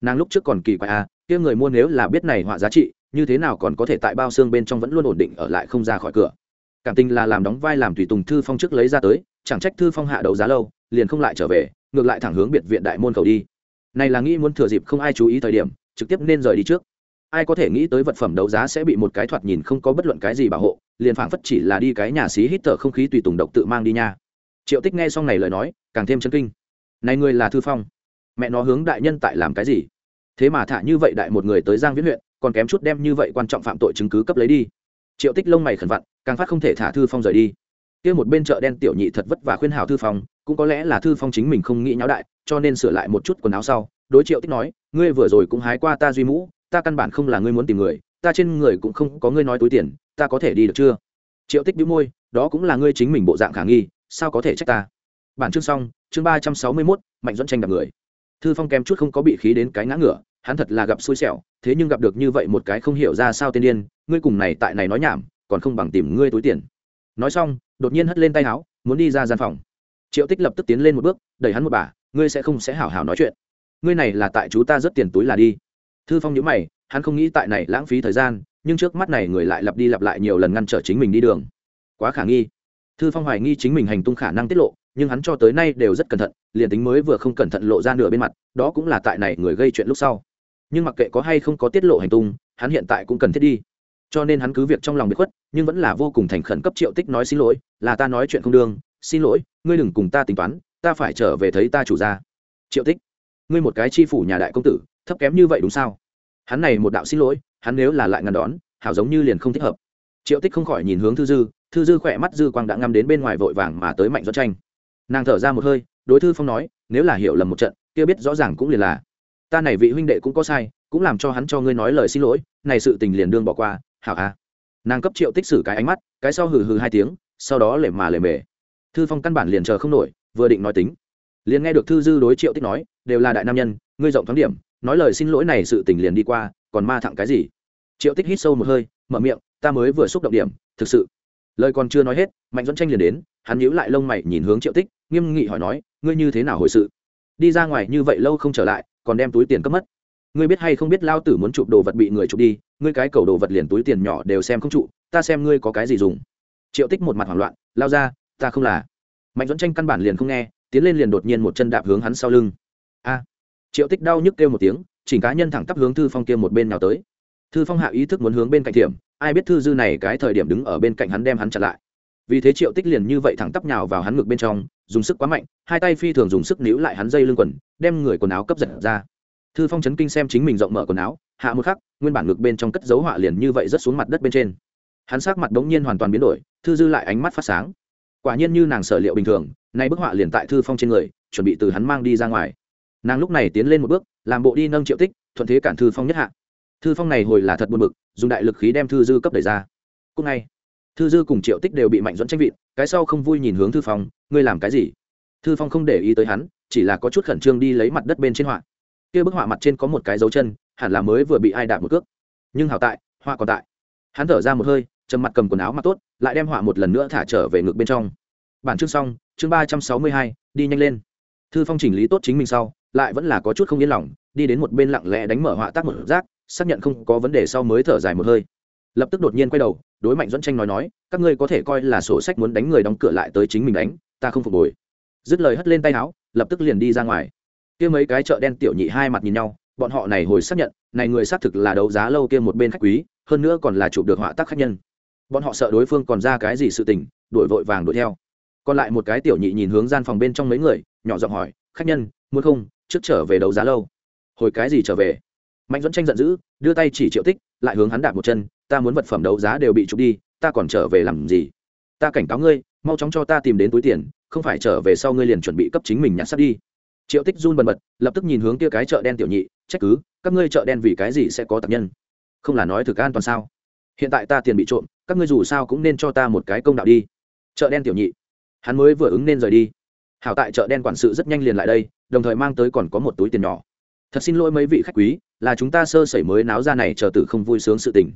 Nàng lúc trước còn kỳ quái à kia người mua nếu là biết này họa giá trị, như thế nào còn có thể tại bao xương bên trong vẫn luôn ổn định ở lại không ra khỏi cửa cảm tình là làm đóng vai làm tùy tùng thư phong trước lấy ra tới, chẳng trách thư phong hạ đấu giá lâu, liền không lại trở về, ngược lại thẳng hướng biệt viện đại môn cầu đi. Này là nghĩ muốn thừa dịp không ai chú ý thời điểm, trực tiếp nên rời đi trước. Ai có thể nghĩ tới vật phẩm đấu giá sẽ bị một cái thoạt nhìn không có bất luận cái gì bảo hộ, liền phảng phất chỉ là đi cái nhà xí hít thở không khí tùy tùng độc tự mang đi nha. Triệu tích nghe xong này lời nói, càng thêm chân kinh. Này người là thư phong. Mẹ nó hướng đại nhân tại làm cái gì? Thế mà thả như vậy đại một người tới giang viễn huyện, còn kém chút đem như vậy quan trọng phạm tội chứng cứ cấp lấy đi triệu tích lông mày khẩn vặn, càng phát không thể thả thư phong rời đi. Kia một bên chợ đen tiểu nhị thật vất vả khuyên hào thư phong, cũng có lẽ là thư phong chính mình không nghĩ nháo đại, cho nên sửa lại một chút quần áo sau, đối triệu tích nói, ngươi vừa rồi cũng hái qua ta duy mũ, ta căn bản không là ngươi muốn tìm người, ta trên người cũng không có ngươi nói túi tiền, ta có thể đi được chưa? Triệu tích đĩu môi, đó cũng là ngươi chính mình bộ dạng khả nghi, sao có thể trách ta? Bản chương xong, chương ba trăm sáu mươi mốt, mạnh dẫn tranh đập người. Thư phong kém chút không có bị khí đến cái ngã ngửa hắn thật là gặp xui xẻo, thế nhưng gặp được như vậy một cái không hiểu ra sao tên điên, ngươi cùng này tại này nói nhảm, còn không bằng tìm ngươi túi tiền. Nói xong, đột nhiên hất lên tay áo, muốn đi ra gian phòng. Triệu tích lập tức tiến lên một bước, đẩy hắn một bà, ngươi sẽ không sẽ hảo hảo nói chuyện. Ngươi này là tại chú ta rất tiền túi là đi. Thư phong nhớ mày, hắn không nghĩ tại này lãng phí thời gian, nhưng trước mắt này người lại lặp đi lặp lại nhiều lần ngăn trở chính mình đi đường. Quá khả nghi. Thư phong hoài nghi chính mình hành tung khả năng tiết lộ, nhưng hắn cho tới nay đều rất cẩn thận, liền tính mới vừa không cẩn thận lộ ra nửa bên mặt, đó cũng là tại này người gây chuyện lúc sau nhưng mặc kệ có hay không có tiết lộ hành tung, hắn hiện tại cũng cần thiết đi. Cho nên hắn cứ việc trong lòng bị khuất, nhưng vẫn là vô cùng thành khẩn cấp triệu tích nói xin lỗi, là ta nói chuyện không đương, xin lỗi, ngươi đừng cùng ta tính toán, ta phải trở về thấy ta chủ gia. triệu tích, ngươi một cái chi phủ nhà đại công tử, thấp kém như vậy đúng sao? Hắn này một đạo xin lỗi, hắn nếu là lại ngăn đón, hảo giống như liền không thích hợp. Triệu tích không khỏi nhìn hướng thư dư thư dư khỏe mắt dư quang đã ngắm đến bên ngoài vội vàng mà tới mạnh do tranh. Nàng thở ra một hơi, đối thư phong nói, nếu là hiểu lầm một trận, kia biết rõ ràng cũng liền là ta này vị huynh đệ cũng có sai, cũng làm cho hắn cho ngươi nói lời xin lỗi, này sự tình liền đương bỏ qua, hảo à nàng cấp triệu tích sử cái ánh mắt, cái sau hừ hừ hai tiếng, sau đó lệ mà lệ mề. Thư phong căn bản liền chờ không nổi, vừa định nói tính. Liền nghe được thư dư đối triệu tích nói, đều là đại nam nhân, ngươi rộng thoáng điểm, nói lời xin lỗi này sự tình liền đi qua, còn ma thẳng cái gì? Triệu tích hít sâu một hơi, mở miệng, ta mới vừa xúc động điểm, thực sự. Lời còn chưa nói hết, mạnh dẫn tranh liền đến, hắn nhíu lại lông mày nhìn hướng triệu tích, nghiêm nghị hỏi nói, ngươi như thế nào hồi sự? Đi ra ngoài như vậy lâu không trở lại còn đem túi tiền cấp mất. Ngươi biết hay không biết lao tử muốn chụp đồ vật bị người chụp đi, ngươi cái cầu đồ vật liền túi tiền nhỏ đều xem không trụ, ta xem ngươi có cái gì dùng. Triệu tích một mặt hoảng loạn, lao ra, ta không là. Mạnh dẫn tranh căn bản liền không nghe, tiến lên liền đột nhiên một chân đạp hướng hắn sau lưng. A. Triệu tích đau nhức kêu một tiếng, chỉnh cá nhân thẳng tắp hướng thư phong kia một bên nào tới. Thư phong hạ ý thức muốn hướng bên cạnh thiểm, ai biết thư dư này cái thời điểm đứng ở bên cạnh hắn đem hắn chặn lại. Vì thế triệu tích liền như vậy thẳng tắp nhào vào hắn ngực bên trong, dùng sức quá mạnh, hai tay phi thường dùng sức níu lại hắn dây lưng quần đem người quần áo cấp giật ra. Thư phong chấn kinh xem chính mình rộng mở quần áo, hạ một khắc, nguyên bản ngực bên trong cất dấu họa liền như vậy rất xuống mặt đất bên trên. Hắn sát mặt đống nhiên hoàn toàn biến đổi, thư dư lại ánh mắt phát sáng. Quả nhiên như nàng sở liệu bình thường, nay bức họa liền tại thư phong trên người, chuẩn bị từ hắn mang đi ra ngoài. Nàng lúc này tiến lên một bước, làm bộ đi nâng triệu tích, thuận thế cản thư phong nhất hạ. Thư phong này hồi là thật buồn bực, dùng đại lực khí đem thư dư cấp đẩy ra. Cúc ngay, thư dư cùng triệu tích đều bị mạnh dẫn tranh vịn, cái sau không vui nhìn hướng thư phong, ngươi làm cái gì? Thư phong không để ý tới hắn chỉ là có chút khẩn trương đi lấy mặt đất bên trên họa. Kia bức họa mặt trên có một cái dấu chân, hẳn là mới vừa bị ai đạp một cước. Nhưng hảo tại, họa còn tại. Hắn thở ra một hơi, trầm mặt cầm quần áo mặc tốt, lại đem họa một lần nữa thả trở về ngực bên trong. Bản chương xong, chương ba trăm sáu mươi hai, đi nhanh lên. Thư phong chỉnh lý tốt chính mình sau, lại vẫn là có chút không yên lòng, đi đến một bên lặng lẽ đánh mở họa tác một rác, xác nhận không có vấn đề sau mới thở dài một hơi. Lập tức đột nhiên quay đầu, đối mạnh dẫn tranh nói nói, các ngươi có thể coi là sổ sách muốn đánh người đóng cửa lại tới chính mình đánh, ta không phục hồi. Dứt lời hất lên tay áo lập tức liền đi ra ngoài. Kia mấy cái chợ đen tiểu nhị hai mặt nhìn nhau, bọn họ này hồi xác nhận, này người xác thực là đấu giá lâu kia một bên khách quý, hơn nữa còn là chụp được họa tác khách nhân. Bọn họ sợ đối phương còn ra cái gì sự tình, đuổi vội vàng đuổi theo. Còn lại một cái tiểu nhị nhìn hướng gian phòng bên trong mấy người, nhỏ giọng hỏi, khách nhân, muốn không, trước trở về đấu giá lâu? Hồi cái gì trở về? Mạnh dẫn tranh giận dữ, đưa tay chỉ triệu tích, lại hướng hắn đạp một chân, ta muốn vật phẩm đấu giá đều bị trục đi, ta còn trở về làm gì? Ta cảnh cáo ngươi, mau chóng cho ta tìm đến túi tiền không phải trở về sau ngươi liền chuẩn bị cấp chính mình nhặt sắt đi. Triệu tích run bần bật, lập tức nhìn hướng kia cái chợ đen tiểu nhị, trách cứ, các ngươi chợ đen vì cái gì sẽ có tạc nhân? Không là nói thực an toàn sao? Hiện tại ta tiền bị trộm, các ngươi dù sao cũng nên cho ta một cái công đạo đi. Chợ đen tiểu nhị, hắn mới vừa ứng nên rời đi. Hảo tại chợ đen quản sự rất nhanh liền lại đây, đồng thời mang tới còn có một túi tiền nhỏ. Thật xin lỗi mấy vị khách quý, là chúng ta sơ sẩy mới náo ra này chờ tử không vui sướng sự tình.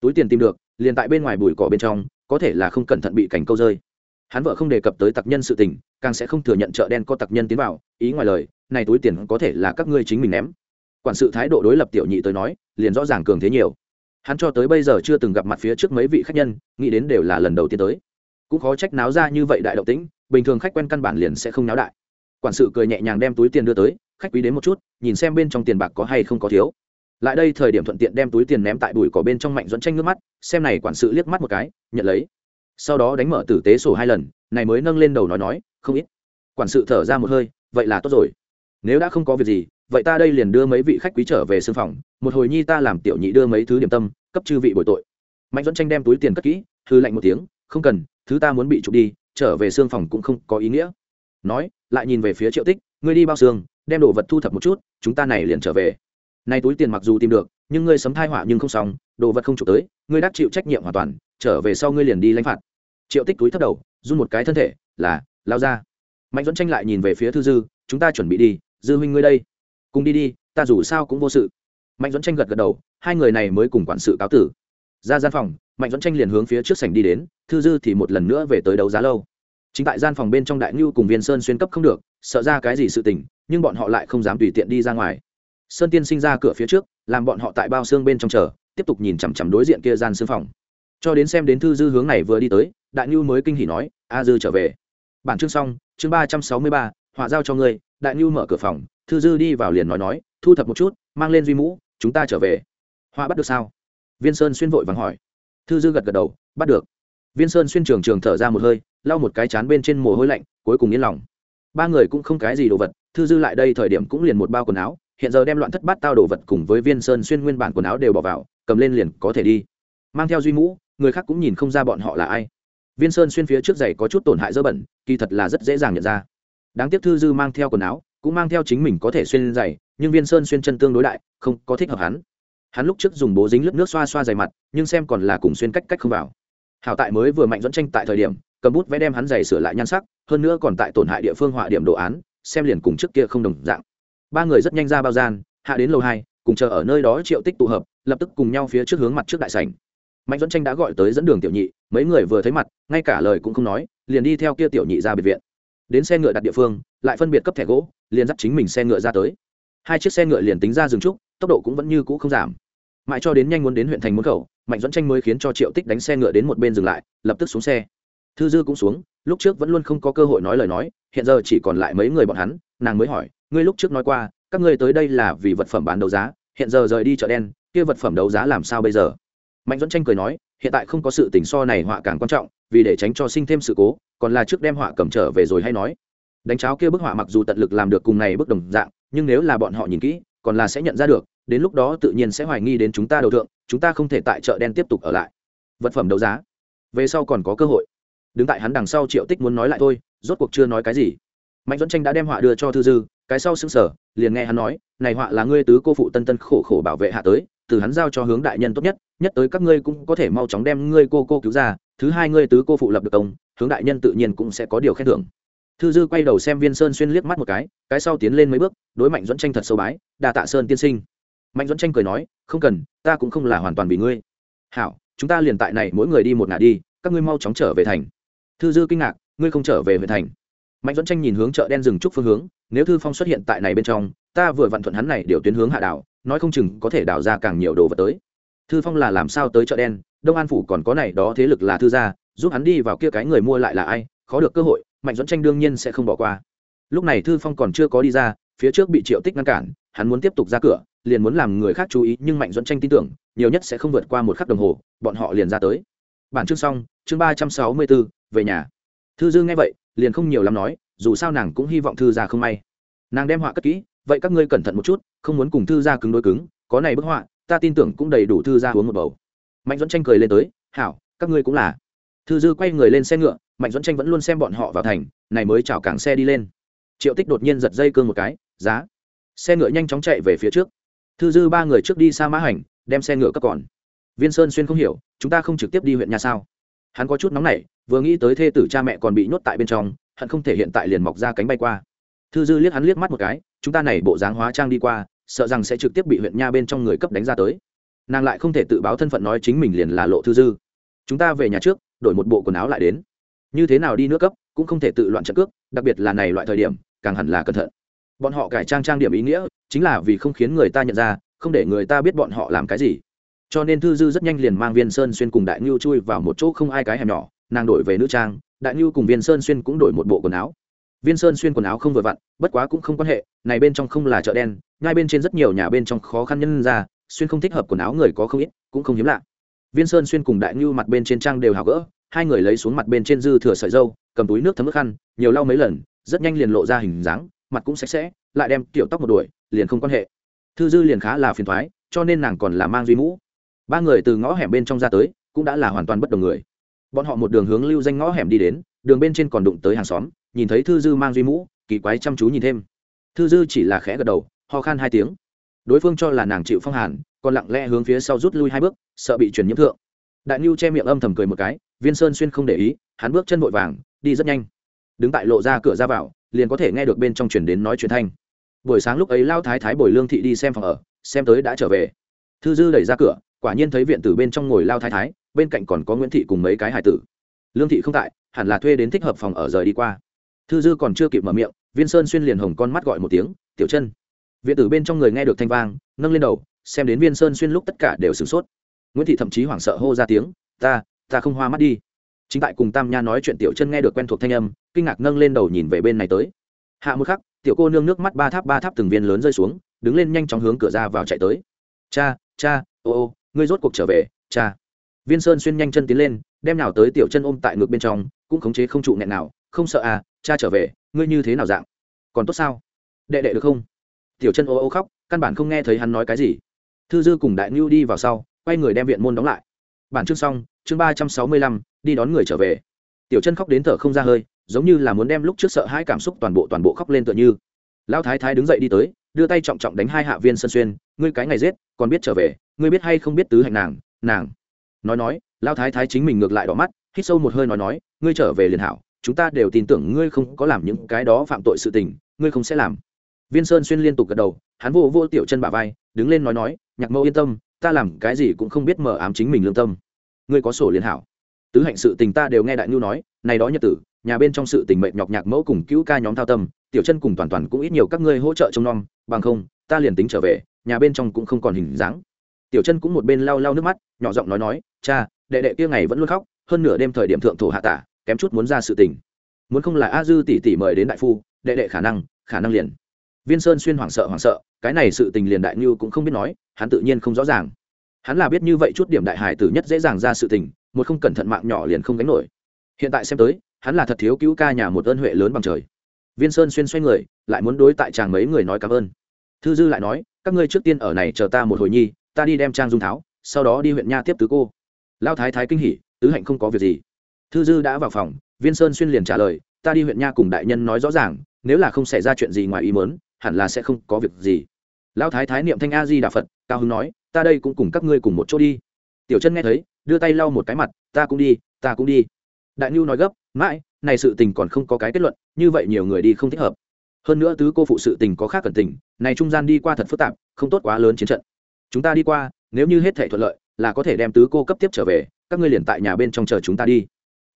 Túi tiền tìm được, liền tại bên ngoài bụi cỏ bên trong, có thể là không cẩn thận bị cảnh câu rơi hắn vợ không đề cập tới tặc nhân sự tình, càng sẽ không thừa nhận chợ đen có tặc nhân tiến vào, ý ngoài lời, này túi tiền có thể là các ngươi chính mình ném. Quản sự thái độ đối lập tiểu nhị tới nói, liền rõ ràng cường thế nhiều. Hắn cho tới bây giờ chưa từng gặp mặt phía trước mấy vị khách nhân, nghĩ đến đều là lần đầu tiên tới. Cũng khó trách náo ra như vậy đại động tĩnh, bình thường khách quen căn bản liền sẽ không náo đại. Quản sự cười nhẹ nhàng đem túi tiền đưa tới, khách quý đến một chút, nhìn xem bên trong tiền bạc có hay không có thiếu. Lại đây thời điểm thuận tiện đem túi tiền ném tại bụi cỏ bên trong mạnh dẫn tranh nước mắt, xem này quản sự liếc mắt một cái, nhận lấy sau đó đánh mở tử tế sổ hai lần, này mới nâng lên đầu nói nói, không ít. Quản sự thở ra một hơi, vậy là tốt rồi. Nếu đã không có việc gì, vậy ta đây liền đưa mấy vị khách quý trở về sương phòng, một hồi nhi ta làm tiểu nhị đưa mấy thứ điểm tâm, cấp chư vị bồi tội. Mạnh dẫn tranh đem túi tiền cất kỹ hư lạnh một tiếng, không cần, thứ ta muốn bị trục đi, trở về sương phòng cũng không có ý nghĩa. Nói, lại nhìn về phía triệu tích, ngươi đi bao xương, đem đồ vật thu thập một chút, chúng ta này liền trở về. Nay túi tiền mặc dù tìm được, nhưng ngươi sấm thai họa nhưng không xong, đồ vật không chụp tới, ngươi đắc chịu trách nhiệm hoàn toàn, trở về sau ngươi liền đi lãnh phạt triệu tích túi thấp đầu, run một cái thân thể, là, lao ra. Mạnh dẫn tranh lại nhìn về phía thư dư, chúng ta chuẩn bị đi, dư huynh ngươi đây. Cùng đi đi, ta dù sao cũng vô sự. Mạnh dẫn tranh gật gật đầu, hai người này mới cùng quản sự cáo tử. Ra gian phòng, mạnh dẫn tranh liền hướng phía trước sảnh đi đến, thư dư thì một lần nữa về tới đấu giá lâu. Chính tại gian phòng bên trong đại ngưu cùng viên sơn xuyên cấp không được, sợ ra cái gì sự tình, nhưng bọn họ lại không dám tùy tiện đi ra ngoài. Sơn tiên sinh ra cửa phía trước, làm bọn họ tại bao xương bên trong chờ, tiếp tục nhìn chằm chằm đối diện kia gian xương phòng. Cho đến xem đến thư dư hướng này vừa đi tới đại nhu mới kinh hỉ nói, a dư trở về. Bản chương xong, chương ba trăm sáu mươi ba, họa giao cho ngươi, đại nhu mở cửa phòng, thư dư đi vào liền nói nói, thu thập một chút, mang lên duy mũ, chúng ta trở về. Họa bắt được sao? Viên sơn xuyên vội vàng hỏi. Thư dư gật gật đầu, bắt được. Viên sơn xuyên trường trường thở ra một hơi, lau một cái chán bên trên mồ hôi lạnh, cuối cùng yên lòng. Ba người cũng không cái gì đồ vật, thư dư lại đây thời điểm cũng liền một bao quần áo, hiện giờ đem loạn thất bát tao đồ vật cùng với viên sơn xuyên nguyên bản quần áo đều bỏ vào, cầm lên liền có thể đi. Mang theo duy mũ, người khác cũng nhìn không ra bọn họ là ai viên sơn xuyên phía trước giày có chút tổn hại dơ bẩn, kỳ thật là rất dễ dàng nhận ra. Đáng tiếc thư dư mang theo quần áo, cũng mang theo chính mình có thể xuyên giày, nhưng viên sơn xuyên chân tương đối đại, không có thích hợp hắn. Hắn lúc trước dùng bố dính lớp nước xoa xoa dày mặt, nhưng xem còn là cùng xuyên cách cách không vào. Hảo tại mới vừa mạnh dẫn tranh tại thời điểm, cầm bút vẽ đem hắn giày sửa lại nhan sắc, hơn nữa còn tại tổn hại địa phương họa điểm đồ án, xem liền cùng trước kia không đồng dạng. Ba người rất nhanh ra bao gian, hạ đến lầu hai, cùng chờ ở nơi đó triệu tích tụ hợp, lập tức cùng nhau phía trước hướng mặt trước đại sảnh. Mạnh dẫn tranh đã gọi tới dẫn đường tiểu nhị mấy người vừa thấy mặt, ngay cả lời cũng không nói, liền đi theo kia tiểu nhị ra biệt viện. Đến xe ngựa đặt địa phương, lại phân biệt cấp thẻ gỗ, liền dắt chính mình xe ngựa ra tới. Hai chiếc xe ngựa liền tính ra dừng trúc, tốc độ cũng vẫn như cũ không giảm. Mãi cho đến nhanh muốn đến huyện thành môn khẩu, mạnh dẫn tranh mới khiến cho triệu tích đánh xe ngựa đến một bên dừng lại, lập tức xuống xe. Thư dư cũng xuống, lúc trước vẫn luôn không có cơ hội nói lời nói, hiện giờ chỉ còn lại mấy người bọn hắn, nàng mới hỏi, ngươi lúc trước nói qua, các ngươi tới đây là vì vật phẩm bán đấu giá, hiện giờ rời đi chợ đen, kia vật phẩm đấu giá làm sao bây giờ? Mạnh dẫn tranh cười nói, hiện tại không có sự tình so này họa càng quan trọng, vì để tránh cho sinh thêm sự cố, còn là trước đem họa cầm trở về rồi hay nói. Đánh cháo kia bức họa mặc dù tận lực làm được cùng này bức đồng dạng, nhưng nếu là bọn họ nhìn kỹ, còn là sẽ nhận ra được, đến lúc đó tự nhiên sẽ hoài nghi đến chúng ta đầu thượng, chúng ta không thể tại chợ đen tiếp tục ở lại. Vật phẩm đấu giá. Về sau còn có cơ hội. Đứng tại hắn đằng sau triệu tích muốn nói lại thôi, rốt cuộc chưa nói cái gì. Mạnh dẫn tranh đã đem họa đưa cho thư dư, cái sau xứng sở liền nghe hắn nói, này họa là ngươi tứ cô phụ tân tân khổ khổ bảo vệ hạ tới từ hắn giao cho hướng đại nhân tốt nhất nhất tới các ngươi cũng có thể mau chóng đem ngươi cô cô cứu ra, thứ hai ngươi tứ cô phụ lập được công, hướng đại nhân tự nhiên cũng sẽ có điều khen thưởng. Thư dư quay đầu xem viên sơn xuyên liếc mắt một cái cái sau tiến lên mấy bước, đối mạnh dẫn tranh thật sâu bái đà tạ sơn tiên sinh. Mạnh dẫn tranh cười nói, không cần, ta cũng không là hoàn toàn vì ngươi. Hảo, chúng ta liền tại này, mỗi người đi một ngả đi, các ngươi mau chóng trở về thành. Thư dư kinh ngạc, ngươi không trở về huyện thành? Mạnh dẫn tranh nhìn hướng chợ đen rừng trúc phương hướng, nếu thư phong xuất hiện tại này bên trong, ta vừa vặn thuận hắn này điều tuyến hướng hạ đảo nói không chừng có thể đào ra càng nhiều đồ vật tới. Thư phong là làm sao tới chợ đen, đông an phủ còn có này đó thế lực là thư gia, giúp hắn đi vào kia cái người mua lại là ai, khó được cơ hội, mạnh dẫn tranh đương nhiên sẽ không bỏ qua. Lúc này thư phong còn chưa có đi ra, phía trước bị triệu tích ngăn cản, hắn muốn tiếp tục ra cửa, liền muốn làm người khác chú ý, nhưng mạnh dẫn tranh tin tưởng, nhiều nhất sẽ không vượt qua một khắc đồng hồ, bọn họ liền ra tới. Bản chương xong, chương ba trăm sáu mươi bốn, về nhà. Thư dư nghe vậy, liền không nhiều lắm nói, dù sao nàng cũng hy vọng thư ra không may. Nàng đem họa cất kỹ vậy các ngươi cẩn thận một chút, không muốn cùng thư gia cứng đối cứng, có này bức họa, ta tin tưởng cũng đầy đủ thư gia uống một bầu. Mạnh dẫn tranh cười lên tới, hảo, các ngươi cũng là. Thư dư quay người lên xe ngựa, mạnh dẫn tranh vẫn luôn xem bọn họ vào thành, này mới chào cảng xe đi lên. Triệu tích đột nhiên giật dây cương một cái, giá. Xe ngựa nhanh chóng chạy về phía trước. Thư dư ba người trước đi xa mã hành, đem xe ngựa cấp còn. Viên sơn xuyên không hiểu, chúng ta không trực tiếp đi huyện nhà sao? Hắn có chút nóng nảy, vừa nghĩ tới thê tử cha mẹ còn bị nhốt tại bên trong hắn không thể hiện tại liền mọc ra cánh bay qua thư dư liếc hắn liếc mắt một cái, chúng ta này bộ dáng hóa trang đi qua, sợ rằng sẽ trực tiếp bị huyện nha bên trong người cấp đánh ra tới. Nàng lại không thể tự báo thân phận nói chính mình liền là lộ thư dư. Chúng ta về nhà trước, đổi một bộ quần áo lại đến. Như thế nào đi nước cấp, cũng không thể tự loạn trận cước, đặc biệt là này loại thời điểm, càng hẳn là cẩn thận. Bọn họ cải trang trang điểm ý nghĩa, chính là vì không khiến người ta nhận ra, không để người ta biết bọn họ làm cái gì. Cho nên thư dư rất nhanh liền mang viên sơn xuyên cùng đại ngưu chui vào một chỗ không ai cái hẻm nhỏ, nàng đổi về nữ trang, đại ngưu cùng viên sơn xuyên cũng đổi một bộ quần áo viên sơn xuyên quần áo không vừa vặn, bất quá cũng không quan hệ, này bên trong không là chợ đen, ngay bên trên rất nhiều nhà bên trong khó khăn nhân ra, xuyên không thích hợp quần áo người có không ít, cũng không hiếm lạ. Viên sơn xuyên cùng đại ngưu mặt bên trên trang đều hào gỡ, hai người lấy xuống mặt bên trên dư thừa sợi dâu, cầm túi nước thấm nước khăn, nhiều lau mấy lần, rất nhanh liền lộ ra hình dáng, mặt cũng sạch sẽ, lại đem tiểu tóc một đuổi, liền không quan hệ. Thư dư liền khá là phiền thoái cho nên nàng còn là mang duy mũ. Ba người từ ngõ hẻm bên trong ra tới, cũng đã là hoàn toàn bất đồng người. Bọn họ một đường hướng lưu danh ngõ hẻm đi đến, đường bên trên còn đụng tới hàng xóm nhìn thấy thư dư mang duy mũ, kỳ quái chăm chú nhìn thêm. Thư dư chỉ là khẽ gật đầu, ho khan hai tiếng. Đối phương cho là nàng chịu phong hàn, còn lặng lẽ hướng phía sau rút lui hai bước, sợ bị truyền nhiễm thượng. Đại nhu che miệng âm thầm cười một cái, viên sơn xuyên không để ý, hắn bước chân vội vàng, đi rất nhanh. Đứng tại lộ ra cửa ra vào, liền có thể nghe được bên trong chuyển đến nói chuyện thanh. Buổi sáng lúc ấy lao thái thái bồi lương thị đi xem phòng ở, xem tới đã trở về. Thư dư đẩy ra cửa, quả nhiên thấy viện tử bên trong ngồi lao thái thái, bên cạnh còn có nguyễn thị cùng mấy cái hải tử. Lương thị không tại, hẳn là thuê đến thích hợp phòng ở rời đi qua thư dư còn chưa kịp mở miệng, viên sơn xuyên liền hồng con mắt gọi một tiếng, tiểu chân. Viện tử bên trong người nghe được thanh vang, nâng lên đầu, xem đến viên sơn xuyên lúc tất cả đều sửng sốt. Nguyễn thị thậm chí hoảng sợ hô ra tiếng, ta ta không hoa mắt đi. Chính tại cùng tam nha nói chuyện tiểu chân nghe được quen thuộc thanh âm, kinh ngạc nâng lên đầu nhìn về bên này tới. Hạ một khắc, tiểu cô nương nước mắt ba tháp ba tháp từng viên lớn rơi xuống, đứng lên nhanh chóng hướng cửa ra vào chạy tới. Cha cha, ô ô, ngươi rốt cuộc trở về, cha. Viên sơn xuyên nhanh chân tiến lên, đem nào tới tiểu chân ôm tại ngực bên trong, cũng khống chế không trụ nghẹn nào không sợ à cha trở về, ngươi như thế nào dạng? Còn tốt sao? Đệ đệ được không? Tiểu chân ô ô khóc, căn bản không nghe thấy hắn nói cái gì. Thư dư cùng đại ngưu đi vào sau, quay người đem viện môn đóng lại. Bản chương xong, chương ba trăm sáu mươi lăm, đi đón người trở về. Tiểu chân khóc đến thở không ra hơi, giống như là muốn đem lúc trước sợ hai cảm xúc toàn bộ toàn bộ khóc lên tựa như. Lão thái thái đứng dậy đi tới, đưa tay trọng trọng đánh hai hạ viên sân xuyên, ngươi cái ngày giết, còn biết trở về, ngươi biết hay không biết tứ hạnh nàng nàng. Nói nói, lão thái thái chính mình ngược lại đỏ mắt, hít sâu một hơi nói nói, ngươi trở về liền hảo chúng ta đều tin tưởng ngươi không có làm những cái đó phạm tội sự tình, ngươi không sẽ làm. Viên sơn xuyên liên tục gật đầu, hắn vô vô tiểu chân bả vai, đứng lên nói nói, nhạc mẫu yên tâm, ta làm cái gì cũng không biết mở ám chính mình lương tâm. Ngươi có sổ liên hảo. Tứ hạnh sự tình ta đều nghe đại nhu nói, này đó nhật tử, nhà bên trong sự tình mệnh nhọc nhạc mẫu cùng cứu ca nhóm thao tâm, tiểu chân cùng toàn toàn cũng ít nhiều các ngươi hỗ trợ trông nom, bằng không, ta liền tính trở về, nhà bên trong cũng không còn hình dáng. Tiểu chân cũng một bên lau lau nước mắt, nhỏ giọng nói nói, cha, đệ đệ kia ngày vẫn luôn khóc, hơn nửa đêm thời điểm thượng thổ hạ tả kém chút muốn ra sự tình. Muốn không là a dư tỷ tỷ mời đến đại phu, đệ đệ khả năng khả năng liền. Viên sơn xuyên hoảng sợ hoảng sợ, cái này sự tình liền đại như cũng không biết nói, hắn tự nhiên không rõ ràng. Hắn là biết như vậy chút điểm đại hải tử nhất dễ dàng ra sự tình, một không cẩn thận mạng nhỏ liền không gánh nổi. Hiện tại xem tới, hắn là thật thiếu cứu ca nhà một ơn huệ lớn bằng trời. Viên sơn xuyên xoay người, lại muốn đối tại chàng mấy người nói cảm ơn. Thư dư lại nói, các ngươi trước tiên ở này chờ ta một hồi nhi, ta đi đem trang dung tháo, sau đó đi huyện nha tiếp tứ cô. Lao thái thái kinh hỉ, tứ hạnh không có việc gì thư dư đã vào phòng, viên sơn xuyên liền trả lời, ta đi huyện nha cùng đại nhân nói rõ ràng, nếu là không xảy ra chuyện gì ngoài ý mớn hẳn là sẽ không có việc gì. Lão thái thái niệm thanh a di đà phật, cao hưng nói, ta đây cũng cùng các ngươi cùng một chỗ đi. Tiểu chân nghe thấy, đưa tay lau một cái mặt, ta cũng đi, ta cũng đi. Đại nhu nói gấp, mãi, này sự tình còn không có cái kết luận, như vậy nhiều người đi không thích hợp. Hơn nữa tứ cô phụ sự tình có khác cẩn tình, này trung gian đi qua thật phức tạp, không tốt quá lớn chiến trận. Chúng ta đi qua, nếu như hết thể thuận lợi, là có thể đem tứ cô cấp tiếp trở về, các ngươi liền tại nhà bên trong chờ chúng ta đi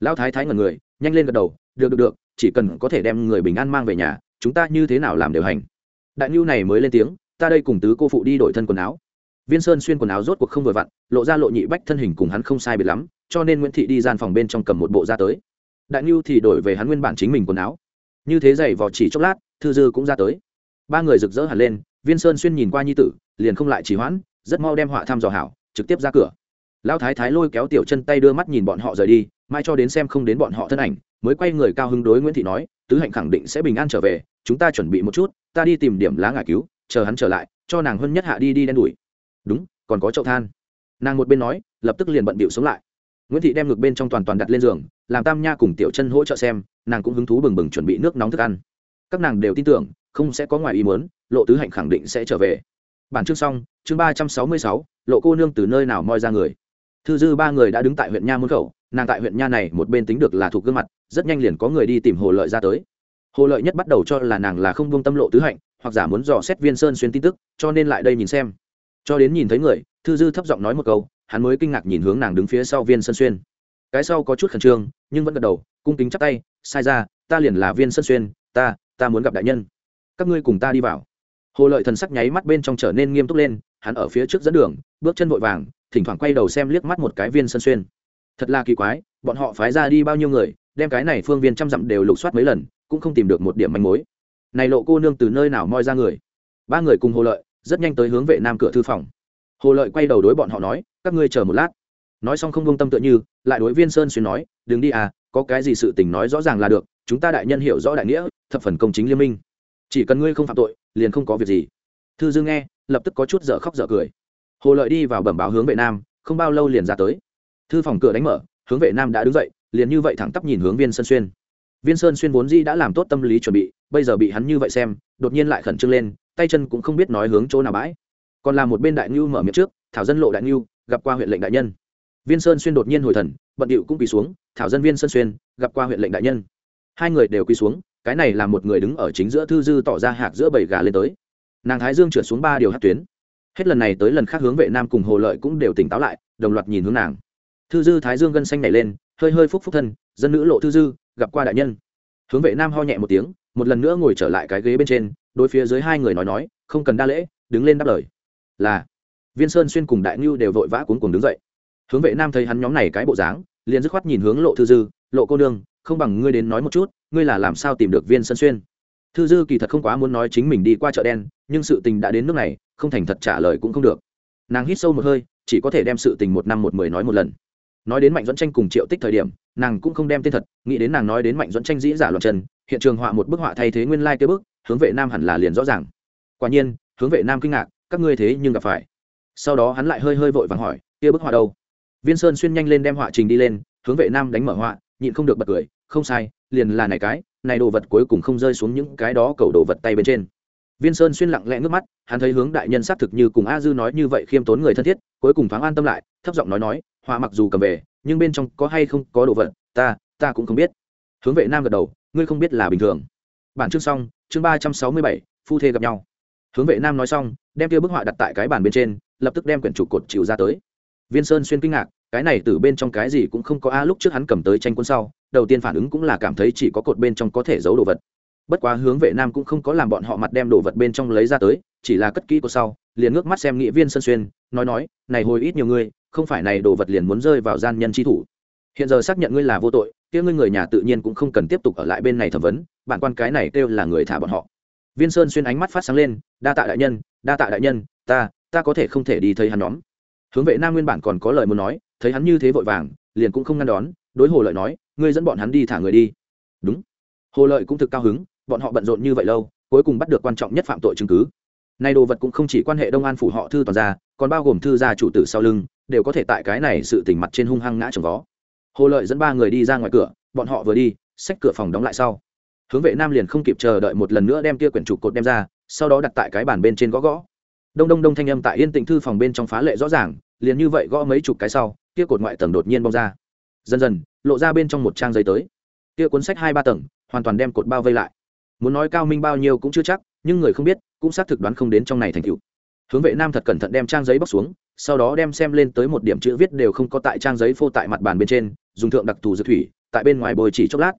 lão thái thái ngần người, nhanh lên gật đầu, được được được, chỉ cần có thể đem người bình an mang về nhà, chúng ta như thế nào làm đều hành. Đại ngưu này mới lên tiếng, ta đây cùng tứ cô phụ đi đổi thân quần áo. Viên sơn xuyên quần áo rốt cuộc không vừa vặn, lộ ra lộ nhị bách thân hình cùng hắn không sai biệt lắm, cho nên nguyễn thị đi gian phòng bên trong cầm một bộ ra tới. Đại ngưu thì đổi về hắn nguyên bản chính mình quần áo. Như thế giày vò chỉ chốc lát, thư dư cũng ra tới. Ba người rực rỡ hẳn lên, viên sơn xuyên nhìn qua nhi tử, liền không lại trì hoãn, rất mau đem họa thăm dò hảo, trực tiếp ra cửa. Lão thái thái lôi kéo tiểu chân tay đưa mắt nhìn bọn họ rời đi mai cho đến xem không đến bọn họ thân ảnh, mới quay người cao hứng đối nguyễn thị nói, tứ hạnh khẳng định sẽ bình an trở về, chúng ta chuẩn bị một chút, ta đi tìm điểm lá ngải cứu, chờ hắn trở lại, cho nàng hơn nhất hạ đi đi đen đuổi đúng, còn có chậu than. Nàng một bên nói, lập tức liền bận bịu sống lại. Nguyễn thị đem ngực bên trong toàn toàn đặt lên giường, làm tam nha cùng tiểu chân hỗ trợ xem, nàng cũng hứng thú bừng bừng chuẩn bị nước nóng thức ăn. Các nàng đều tin tưởng, không sẽ có ngoài ý muốn, lộ tứ hạnh khẳng định sẽ trở về. Bản chương xong, chương ba trăm sáu mươi sáu, lộ cô nương từ nơi nào moi ra người? Thư dư ba người đã đứng tại huyện nha môn khẩu nàng tại huyện nha này một bên tính được là thuộc gương mặt, rất nhanh liền có người đi tìm hồ lợi ra tới. Hồ lợi nhất bắt đầu cho là nàng là không buông tâm lộ tứ hạnh, hoặc giả muốn dò xét viên sơn xuyên tin tức, cho nên lại đây nhìn xem. Cho đến nhìn thấy người, thư dư thấp giọng nói một câu, hắn mới kinh ngạc nhìn hướng nàng đứng phía sau viên sơn xuyên. Cái sau có chút khẩn trương, nhưng vẫn gật đầu, cung kính chắp tay, sai ra, ta liền là viên sơn xuyên, ta ta muốn gặp đại nhân. Các ngươi cùng ta đi vào. Hồ lợi thần sắc nháy mắt bên trong trở nên nghiêm túc lên, hắn ở phía trước dẫn đường, bước chân vội vàng, thỉnh thoảng quay đầu xem liếc mắt một cái viên sơn xuyên thật là kỳ quái, bọn họ phái ra đi bao nhiêu người, đem cái này phương viên trăm dặm đều lục soát mấy lần, cũng không tìm được một điểm manh mối. Này lộ cô nương từ nơi nào moi ra người? Ba người cùng hồ lợi, rất nhanh tới hướng vệ nam cửa thư phòng. Hồ lợi quay đầu đối bọn họ nói, các ngươi chờ một lát. Nói xong không công tâm tựa như, lại đối viên sơn xuyên nói, đừng đi à có cái gì sự tình nói rõ ràng là được, chúng ta đại nhân hiểu rõ đại nghĩa, thập phần công chính liên minh. Chỉ cần ngươi không phạm tội, liền không có việc gì. Thư dương nghe, lập tức có chút dở khóc dở cười. Hồ lợi đi vào bẩm báo hướng vệ nam, không bao lâu liền ra tới thư phòng cửa đánh mở, hướng vệ nam đã đứng dậy, liền như vậy thẳng tắp nhìn hướng viên sơn xuyên. Viên sơn xuyên vốn di đã làm tốt tâm lý chuẩn bị, bây giờ bị hắn như vậy xem, đột nhiên lại khẩn trương lên, tay chân cũng không biết nói hướng chỗ nào bãi. Còn là một bên đại ngưu mở miệng trước, thảo dân lộ đại ngưu, gặp qua huyện lệnh đại nhân. Viên sơn xuyên đột nhiên hồi thần, bận điệu cũng quỳ xuống, thảo dân viên sơn xuyên, gặp qua huyện lệnh đại nhân. Hai người đều quỳ xuống, cái này là một người đứng ở chính giữa thư dư tỏ ra hạc giữa bảy gà lên tới. Nàng thái dương trượt xuống ba điều hát tuyến. Hết lần này tới lần khác hướng vệ nam cùng hồ lợi cũng đều tỉnh táo lại, đồng loạt nhìn hướng nàng thư dư thái dương gân xanh nảy lên, hơi hơi phúc phúc thân, dân nữ lộ thư dư, gặp qua đại nhân. Hướng vệ nam ho nhẹ một tiếng, một lần nữa ngồi trở lại cái ghế bên trên, đối phía dưới hai người nói nói, không cần đa lễ, đứng lên đáp lời. Là, viên sơn xuyên cùng đại ngưu đều vội vã cuống cuồng đứng dậy. Hướng vệ nam thấy hắn nhóm này cái bộ dáng, liền dứt khoát nhìn hướng lộ thư dư, lộ cô nương, không bằng ngươi đến nói một chút, ngươi là làm sao tìm được viên sơn xuyên? Thư dư kỳ thật không quá muốn nói chính mình đi qua chợ đen, nhưng sự tình đã đến nước này, không thành thật trả lời cũng không được. Nàng hít sâu một hơi, chỉ có thể đem sự tình một năm một mười nói một lần nói đến mạnh dẫn tranh cùng triệu tích thời điểm, nàng cũng không đem tên thật, nghĩ đến nàng nói đến mạnh dẫn tranh dĩ giả loạn trần hiện trường họa một bức họa thay thế nguyên lai、like、kế bức, hướng vệ nam hẳn là liền rõ ràng. Quả nhiên, hướng vệ nam kinh ngạc, các ngươi thế nhưng gặp phải. Sau đó hắn lại hơi hơi vội vàng hỏi, kia bức họa đâu? Viên sơn xuyên nhanh lên đem họa trình đi lên, hướng vệ nam đánh mở họa, nhịn không được bật cười, không sai, liền là này cái, này đồ vật cuối cùng không rơi xuống những cái đó cầu đồ vật tay bên trên. Viên sơn xuyên lặng lẽ ngước mắt, hắn thấy hướng đại nhân xác thực như cùng a dư nói như vậy khiêm tốn người thân thiết, cuối cùng thoáng an tâm lại, thấp giọng nói nói họa mặc dù cầm về, nhưng bên trong có hay không có đồ vật, ta ta cũng không biết. Hướng vệ nam gật đầu, ngươi không biết là bình thường. Bản chương xong, chương ba trăm sáu mươi bảy, phu thê gặp nhau. Hướng vệ nam nói xong, đem kia bức họa đặt tại cái bàn bên trên, lập tức đem quyển trục cột chịu ra tới. Viên sơn xuyên kinh ngạc, cái này từ bên trong cái gì cũng không có a, lúc trước hắn cầm tới tranh quân sau, đầu tiên phản ứng cũng là cảm thấy chỉ có cột bên trong có thể giấu đồ vật. Bất quá hướng vệ nam cũng không có làm bọn họ mặt đem đồ vật bên trong lấy ra tới, chỉ là cất kỹ của sau, liền ngước mắt xem nghị viên sơn xuyên, nói nói, này hồi ít nhiều người không phải này đồ vật liền muốn rơi vào gian nhân chi thủ. Hiện giờ xác nhận ngươi là vô tội, kia ngươi người nhà tự nhiên cũng không cần tiếp tục ở lại bên này thẩm vấn, bản quan cái này kêu là người thả bọn họ. Viên sơn xuyên ánh mắt phát sáng lên, đa tạ đại nhân, đa tạ đại nhân, ta ta có thể không thể đi thấy hắn nhóm. Hướng vệ nam nguyên bản còn có lời muốn nói, thấy hắn như thế vội vàng, liền cũng không ngăn đón, đối hồ lợi nói, ngươi dẫn bọn hắn đi thả người đi. Đúng. Hồ lợi cũng thực cao hứng, bọn họ bận rộn như vậy lâu, cuối cùng bắt được quan trọng nhất phạm tội chứng cứ nay đồ vật cũng không chỉ quan hệ đông an phủ họ thư toàn gia, còn bao gồm thư gia chủ tử sau lưng, đều có thể tại cái này sự tình mặt trên hung hăng ngã trồng vó. Hồ lợi dẫn ba người đi ra ngoài cửa, bọn họ vừa đi, xách cửa phòng đóng lại sau. Hướng vệ nam liền không kịp chờ đợi một lần nữa đem kia quyển trục cột đem ra, sau đó đặt tại cái bàn bên trên gõ gõ. Đông đông đông thanh âm tại yên tĩnh thư phòng bên trong phá lệ rõ ràng, liền như vậy gõ mấy chục cái sau, kia cột ngoại tầng đột nhiên bong ra. Dần dần, lộ ra bên trong một trang giấy tới. Kia cuốn sách hai ba tầng, hoàn toàn đem cột bao vây lại. Muốn nói cao minh bao nhiêu cũng chưa chắc, nhưng người không biết cũng xác thực đoán không đến trong này thành tựu. Hướng vệ nam thật cẩn thận đem trang giấy bóc xuống, sau đó đem xem lên tới một điểm chữ viết đều không có tại trang giấy phô tại mặt bàn bên trên, dùng thượng đặc thù dược thủy, tại bên ngoài bồi chỉ chốc lát.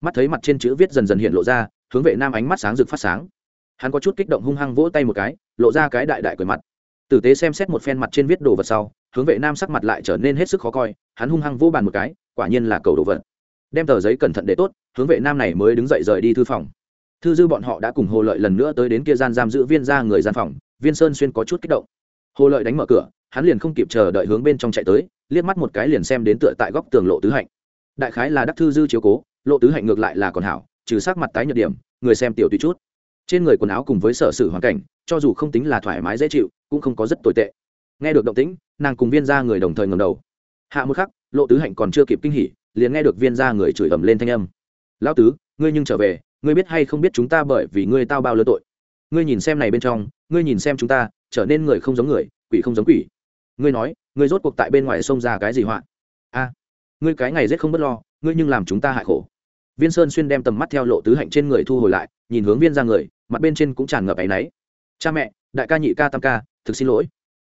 Mắt thấy mặt trên chữ viết dần dần hiện lộ ra, hướng vệ nam ánh mắt sáng rực phát sáng. Hắn có chút kích động hung hăng vỗ tay một cái, lộ ra cái đại đại cười mặt. Tử tế xem xét một phen mặt trên viết đồ vật sau, hướng vệ nam sắc mặt lại trở nên hết sức khó coi, hắn hung hăng vô bàn một cái, quả nhiên là cầu đồ vật. Đem tờ giấy cẩn thận để tốt, hướng vệ nam này mới đứng dậy rời đi thư phòng thư dư bọn họ đã cùng hồ lợi lần nữa tới đến kia gian giam giữ viên ra người gian phòng, viên sơn xuyên có chút kích động. Hồ lợi đánh mở cửa, hắn liền không kịp chờ đợi hướng bên trong chạy tới, liếc mắt một cái liền xem đến tựa tại góc tường lộ tứ hạnh. Đại khái là đắc thư dư chiếu cố, lộ tứ hạnh ngược lại là còn hảo, trừ sắc mặt tái nhợt điểm, người xem tiểu tùy chút. Trên người quần áo cùng với sở sử hoàn cảnh, cho dù không tính là thoải mái dễ chịu, cũng không có rất tồi tệ. Nghe được động tĩnh, nàng cùng viên ra người đồng thời ngầm đầu. Hạ một khắc, lộ tứ hạnh còn chưa kịp kinh hỉ, liền nghe được viên ra người chửi ầm lên thanh âm. Lão tứ, ngươi nhưng trở về ngươi biết hay không biết chúng ta bởi vì ngươi tao bao lứa tội. Ngươi nhìn xem này bên trong, ngươi nhìn xem chúng ta, trở nên người không giống người, quỷ không giống quỷ. Ngươi nói, ngươi rốt cuộc tại bên ngoài xông ra cái gì hoạn? a, ngươi cái ngày rét không bất lo, ngươi nhưng làm chúng ta hại khổ. Viên sơn xuyên đem tầm mắt theo lộ tứ hạnh trên người thu hồi lại, nhìn hướng viên ra người, mặt bên trên cũng tràn ngập áy náy. Cha mẹ, đại ca nhị ca tam ca, thực xin lỗi.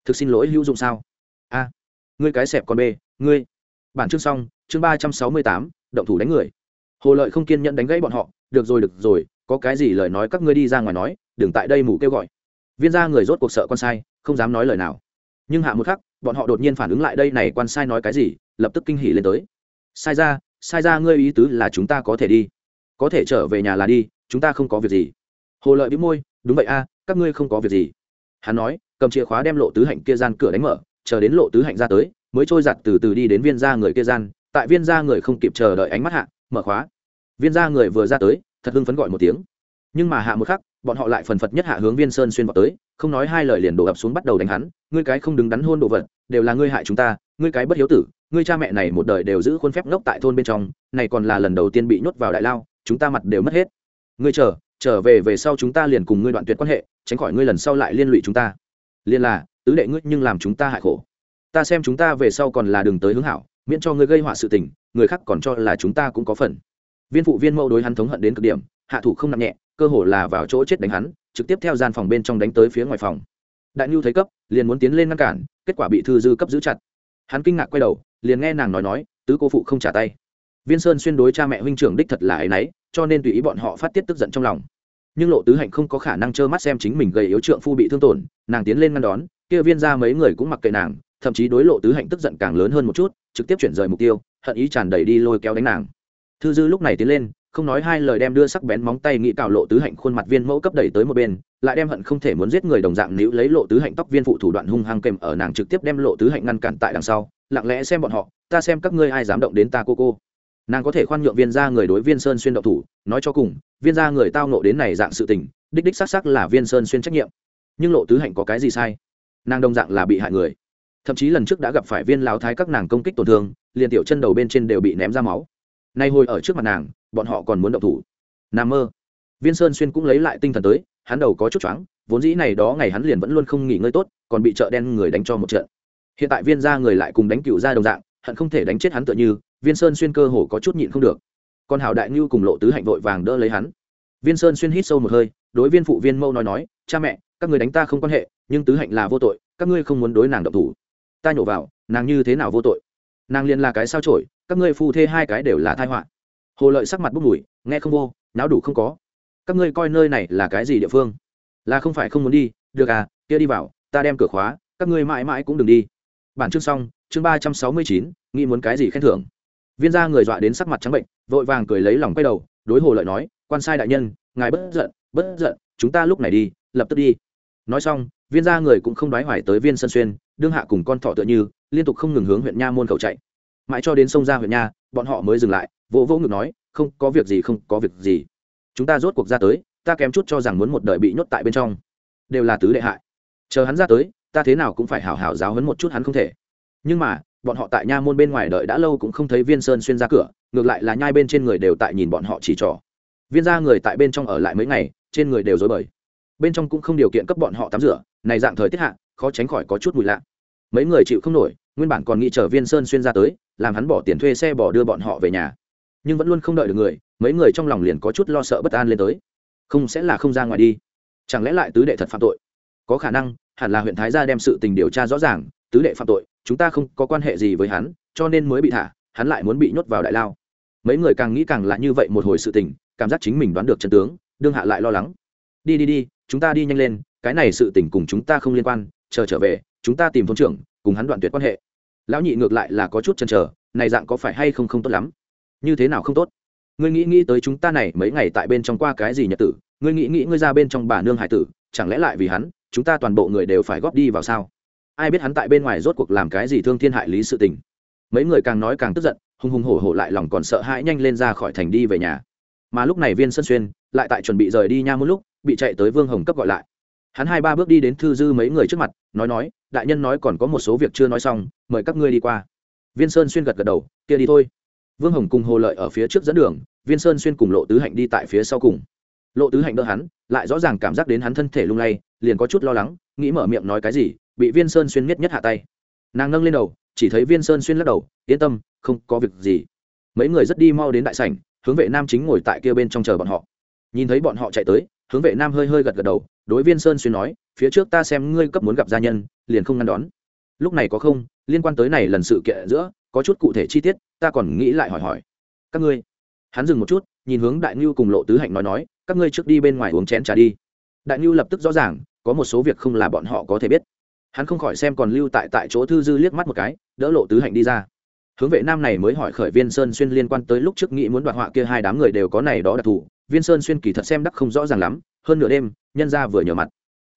Thực xin lỗi hữu dụng sao? A, ngươi cái xẹp con bê, ngươi. Bản chương xong, chương ba trăm sáu mươi tám, động thủ đánh người. Hồ lợi không kiên nhẫn đánh gãy bọn họ được rồi được rồi, có cái gì lời nói các ngươi đi ra ngoài nói, đừng tại đây mù kêu gọi. Viên ra người rốt cuộc sợ con sai, không dám nói lời nào. Nhưng hạ một khắc, bọn họ đột nhiên phản ứng lại đây này quan sai nói cái gì, lập tức kinh hỉ lên tới. Sai ra sai ra ngươi ý tứ là chúng ta có thể đi. Có thể trở về nhà là đi, chúng ta không có việc gì. Hồ lợi bị môi, đúng vậy a, các ngươi không có việc gì. Hắn nói, cầm chìa khóa đem lộ tứ hạnh kia gian cửa đánh mở, chờ đến lộ tứ hạnh ra tới, mới trôi giặt từ từ đi đến viên ra người kia gian. Tại viên ra người không kịp chờ đợi ánh mắt hạ, mở khóa viên ra người vừa ra tới, thật hưng phấn gọi một tiếng. Nhưng mà hạ một khắc, bọn họ lại phần phật nhất hạ hướng viên sơn xuyên vào tới, không nói hai lời liền đổ ập xuống bắt đầu đánh hắn. Ngươi cái không đứng đắn hôn đồ vật, đều là ngươi hại chúng ta, ngươi cái bất hiếu tử, ngươi cha mẹ này một đời đều giữ khuôn phép ngốc tại thôn bên trong, này còn là lần đầu tiên bị nhốt vào đại lao, chúng ta mặt đều mất hết. Ngươi chờ, trở về về sau chúng ta liền cùng ngươi đoạn tuyệt quan hệ, tránh khỏi ngươi lần sau lại liên lụy chúng ta. Liên là, tứ đệ ngươi nhưng làm chúng ta hại khổ. Ta xem chúng ta về sau còn là đường tới hướng hảo, miễn cho ngươi gây họa sự tình, người khác còn cho là chúng ta cũng có phần viên phụ viên mẫu đối hắn thống hận đến cực điểm, hạ thủ không nặng nhẹ, cơ hồ là vào chỗ chết đánh hắn, trực tiếp theo gian phòng bên trong đánh tới phía ngoài phòng. Đại nhu thấy cấp, liền muốn tiến lên ngăn cản, kết quả bị thư dư cấp giữ chặt. Hắn kinh ngạc quay đầu, liền nghe nàng nói nói, tứ cô phụ không trả tay. Viên sơn xuyên đối cha mẹ huynh trưởng đích thật là ấy nấy cho nên tùy ý bọn họ phát tiết tức giận trong lòng. Nhưng lộ tứ hạnh không có khả năng trơ mắt xem chính mình gầy yếu trượng phu bị thương tổn, nàng tiến lên ngăn đón, kia viên ra mấy người cũng mặc kệ nàng, thậm chí đối lộ tứ hạnh tức giận càng lớn hơn một chút, trực tiếp chuyển rời mục tiêu, hận ý tràn đầy đi lôi kéo đánh nàng thư dư lúc này tiến lên, không nói hai lời đem đưa sắc bén móng tay nghĩ cào lộ tứ hạnh khuôn mặt viên mẫu cấp đẩy tới một bên, lại đem hận không thể muốn giết người đồng dạng níu lấy lộ tứ hạnh tóc viên phụ thủ đoạn hung hăng kèm ở nàng trực tiếp đem lộ tứ hạnh ngăn cản tại đằng sau, lặng lẽ xem bọn họ, ta xem các ngươi ai dám động đến ta cô cô. Nàng có thể khoan nhượng viên ra người đối viên sơn xuyên động thủ, nói cho cùng, viên ra người tao nộ đến này dạng sự tình, đích đích xác xác là viên sơn xuyên trách nhiệm. Nhưng lộ tứ hạnh có cái gì sai? Nàng đồng dạng là bị hại người. Thậm chí lần trước đã gặp phải viên lao thái các nàng công kích tổn thương, liền tiểu chân đầu bên trên đều bị ném ra máu nay hồi ở trước mặt nàng, bọn họ còn muốn động thủ. N mơ. Viên sơn xuyên cũng lấy lại tinh thần tới, hắn đầu có chút choáng, vốn dĩ này đó ngày hắn liền vẫn luôn không nghỉ ngơi tốt, còn bị chợ đen người đánh cho một trận. Hiện tại viên ra người lại cùng đánh cựu ra đồng dạng, hận không thể đánh chết hắn tựa như, viên sơn xuyên cơ hồ có chút nhịn không được. Còn hảo đại ngưu cùng lộ tứ hạnh vội vàng đỡ lấy hắn. Viên sơn xuyên hít sâu một hơi, đối viên phụ viên mâu nói nói, cha mẹ, các người đánh ta không quan hệ, nhưng tứ hạnh là vô tội, các ngươi không muốn đối nàng độc thủ. Ta nhổ vào, nàng như thế nào vô tội? Nàng liền là cái sao trổi các ngươi phu thê hai cái đều là thai họa. Hồ lợi sắc mặt bốc mùi, nghe không vô, náo đủ không có. Các ngươi coi nơi này là cái gì địa phương? Là không phải không muốn đi, được à kia đi vào, ta đem cửa khóa, các ngươi mãi mãi cũng đừng đi. Bản chương xong, chương ba trăm sáu mươi chín, nghĩ muốn cái gì khen thưởng. Viên gia người dọa đến sắc mặt trắng bệnh, vội vàng cười lấy lòng quay đầu, đối hồ lợi nói, quan sai đại nhân, ngài bất giận bất giận, chúng ta lúc này đi, lập tức đi. Nói xong, viên gia người cũng không đoái hoài tới viên sân xuyên đương hạ cùng con thỏ tựa như, liên tục không ngừng hướng huyện nha môn khẩu chạy. Mãi cho đến sông ra huyện nha, bọn họ mới dừng lại, vỗ vỗ ngực nói, không, có việc gì, không, có việc gì. Chúng ta rốt cuộc ra tới, ta kém chút cho rằng muốn một đời bị nhốt tại bên trong. Đều là tứ đệ hại. Chờ hắn ra tới, ta thế nào cũng phải hảo hảo giáo hấn một chút hắn không thể. Nhưng mà, bọn họ tại nha môn bên ngoài đợi đã lâu cũng không thấy viên sơn xuyên ra cửa, ngược lại là nhai bên trên người đều tại nhìn bọn họ chỉ trỏ. Viên ra người tại bên trong ở lại mấy ngày, trên người đều dối bời. Bên trong cũng không điều kiện cấp bọn họ tắm rửa, này dạng thời tiết hạ, khó tránh khỏi có chút mùi lạ mấy người chịu không nổi, nguyên bản còn nghĩ chờ viên sơn xuyên ra tới, làm hắn bỏ tiền thuê xe bỏ đưa bọn họ về nhà. Nhưng vẫn luôn không đợi được người, mấy người trong lòng liền có chút lo sợ bất an lên tới. Không sẽ là không ra ngoài đi. Chẳng lẽ lại tứ đệ thật phạm tội? Có khả năng, hẳn là huyện thái gia đem sự tình điều tra rõ ràng, tứ đệ phạm tội, chúng ta không có quan hệ gì với hắn, cho nên mới bị thả, hắn lại muốn bị nhốt vào đại lao. Mấy người càng nghĩ càng là như vậy một hồi sự tình, cảm giác chính mình đoán được chân tướng, đương hạ lại lo lắng. Đi đi đi, chúng ta đi nhanh lên, cái này sự tình cùng chúng ta không liên quan, chờ trở về chúng ta tìm thôn trưởng, cùng hắn đoạn tuyệt quan hệ. Lão nhị ngược lại là có chút chăn trở này dạng có phải hay không không tốt lắm? Như thế nào không tốt? Ngươi nghĩ nghĩ tới chúng ta này mấy ngày tại bên trong qua cái gì nhật tử, ngươi nghĩ nghĩ ngươi ra bên trong bà nương hải tử, chẳng lẽ lại vì hắn, chúng ta toàn bộ người đều phải góp đi vào sao? Ai biết hắn tại bên ngoài rốt cuộc làm cái gì thương thiên hại lý sự tình? Mấy người càng nói càng tức giận, hùng hùng hổ hổ lại lòng còn sợ hãi nhanh lên ra khỏi thành đi về nhà. Mà lúc này viên sân xuyên lại tại chuẩn bị rời đi nha một lúc, bị chạy tới vương hồng cấp gọi lại. Hắn hai ba bước đi đến thư dư mấy người trước mặt, nói nói đại nhân nói còn có một số việc chưa nói xong, mời các ngươi đi qua. Viên sơn xuyên gật gật đầu, kia đi thôi. Vương hồng cùng hồ lợi ở phía trước dẫn đường, viên sơn xuyên cùng lộ tứ hạnh đi tại phía sau cùng. Lộ tứ hạnh đỡ hắn, lại rõ ràng cảm giác đến hắn thân thể lung lay, liền có chút lo lắng, nghĩ mở miệng nói cái gì, bị viên sơn xuyên miết nhất hạ tay. Nàng nâng lên đầu, chỉ thấy viên sơn xuyên lắc đầu, yên tâm, không có việc gì. Mấy người rất đi mau đến đại sảnh, hướng vệ nam chính ngồi tại kia bên trong chờ bọn họ. Nhìn thấy bọn họ chạy tới hướng vệ nam hơi hơi gật gật đầu, đối viên sơn xuyên nói, phía trước ta xem ngươi cấp muốn gặp gia nhân, liền không ngăn đón. Lúc này có không, liên quan tới này lần sự kiện giữa, có chút cụ thể chi tiết, ta còn nghĩ lại hỏi hỏi. Các ngươi. Hắn dừng một chút, nhìn hướng đại ngưu cùng lộ tứ hạnh nói nói, các ngươi trước đi bên ngoài uống chén trà đi. Đại ngưu lập tức rõ ràng, có một số việc không là bọn họ có thể biết. Hắn không khỏi xem còn lưu tại tại chỗ thư dư liếc mắt một cái, đỡ lộ tứ hạnh đi ra. Hướng vệ nam này mới hỏi khởi viên sơn xuyên liên quan tới lúc trước nghĩ muốn đoạt họa kia hai đám người đều có này đó đặc thù viên sơn xuyên kỳ thật xem đắc không rõ ràng lắm, hơn nửa đêm, nhân ra vừa nhờ mặt.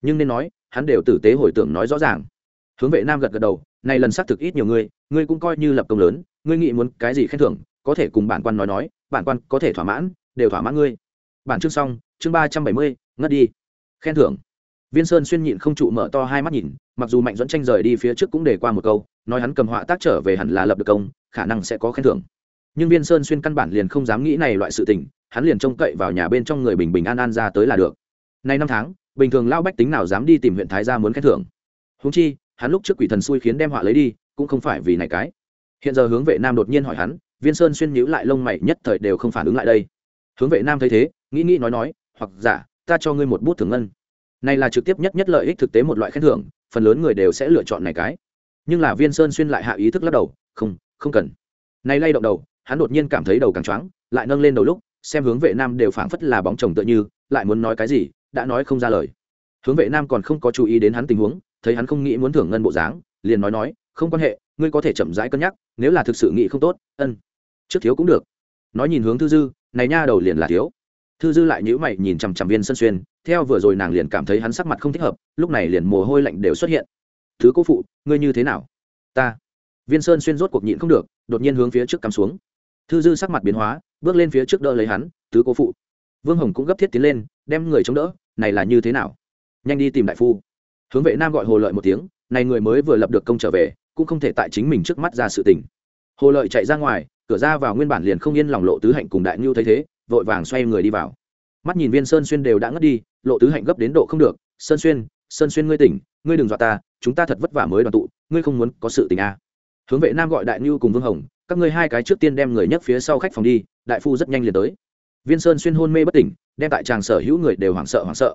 Nhưng nên nói, hắn đều tử tế hồi tưởng nói rõ ràng. Hướng vệ nam gật gật đầu, này lần xác thực ít nhiều người, ngươi cũng coi như lập công lớn, ngươi nghĩ muốn cái gì khen thưởng, có thể cùng bản quan nói nói, bản quan có thể thỏa mãn, đều thỏa mãn ngươi. Bản chương xong, chương ba trăm bảy mươi, ngất đi. Khen thưởng. Viên sơn xuyên nhịn không trụ mở to hai mắt nhìn, mặc dù mạnh dẫn tranh rời đi phía trước cũng để qua một câu, nói hắn cầm họa tác trở về hẳn là lập được công, khả năng sẽ có khen thưởng. Nhưng viên sơn xuyên căn bản liền không dám nghĩ này loại sự tình hắn liền trông cậy vào nhà bên trong người bình bình an an ra tới là được. Nay năm tháng, bình thường lao bách tính nào dám đi tìm huyện thái gia muốn khen thưởng. Húng chi, hắn lúc trước quỷ thần xui khiến đem họa lấy đi, cũng không phải vì này cái. Hiện giờ hướng vệ nam đột nhiên hỏi hắn, viên sơn xuyên nhíu lại lông mày nhất thời đều không phản ứng lại đây. Hướng vệ nam thấy thế, nghĩ nghĩ nói nói, hoặc giả, ta cho ngươi một bút thưởng ngân. Này là trực tiếp nhất nhất lợi ích thực tế một loại khen thưởng, phần lớn người đều sẽ lựa chọn này cái. Nhưng là viên sơn xuyên lại hạ ý thức lắc đầu, không không cần. Này lay động đầu, hắn đột nhiên cảm thấy đầu càng choáng, lại nâng lên đầu lúc xem hướng vệ nam đều phảng phất là bóng chồng tựa như, lại muốn nói cái gì, đã nói không ra lời. Hướng vệ nam còn không có chú ý đến hắn tình huống, thấy hắn không nghĩ muốn thưởng ngân bộ dáng, liền nói nói, không quan hệ, ngươi có thể chậm rãi cân nhắc, nếu là thực sự nghĩ không tốt, ân, trước thiếu cũng được. Nói nhìn hướng thư dư, này nha đầu liền là thiếu. Thư dư lại nhữ mày nhìn chằm chằm viên sân xuyên, theo vừa rồi nàng liền cảm thấy hắn sắc mặt không thích hợp, lúc này liền mồ hôi lạnh đều xuất hiện. Thứ cô phụ, ngươi như thế nào? Ta. Viên sơn xuyên rốt cuộc nhịn không được, đột nhiên hướng phía trước cắm xuống thư dư sắc mặt biến hóa, bước lên phía trước đỡ lấy hắn, tứ cố phụ. Vương hồng cũng gấp thiết tiến lên, đem người chống đỡ, này là như thế nào? Nhanh đi tìm đại phu. Hướng vệ nam gọi hồ lợi một tiếng, này người mới vừa lập được công trở về, cũng không thể tại chính mình trước mắt ra sự tình. Hồ lợi chạy ra ngoài, cửa ra vào nguyên bản liền không yên lòng lộ tứ hạnh cùng đại ngưu thấy thế, vội vàng xoay người đi vào. Mắt nhìn viên sơn xuyên đều đã ngất đi, lộ tứ hạnh gấp đến độ không được, sơn xuyên sơn xuyên ngươi tỉnh, ngươi đừng dọa ta, chúng ta thật vất vả mới đoàn tụ, ngươi không muốn có sự tình à. hướng vệ nam gọi đại ngưu cùng vương hồng các ngươi hai cái trước tiên đem người nhấc phía sau khách phòng đi, đại phu rất nhanh liền tới. Viên sơn xuyên hôn mê bất tỉnh, đem tại tràng sở hữu người đều hoảng sợ hoảng sợ.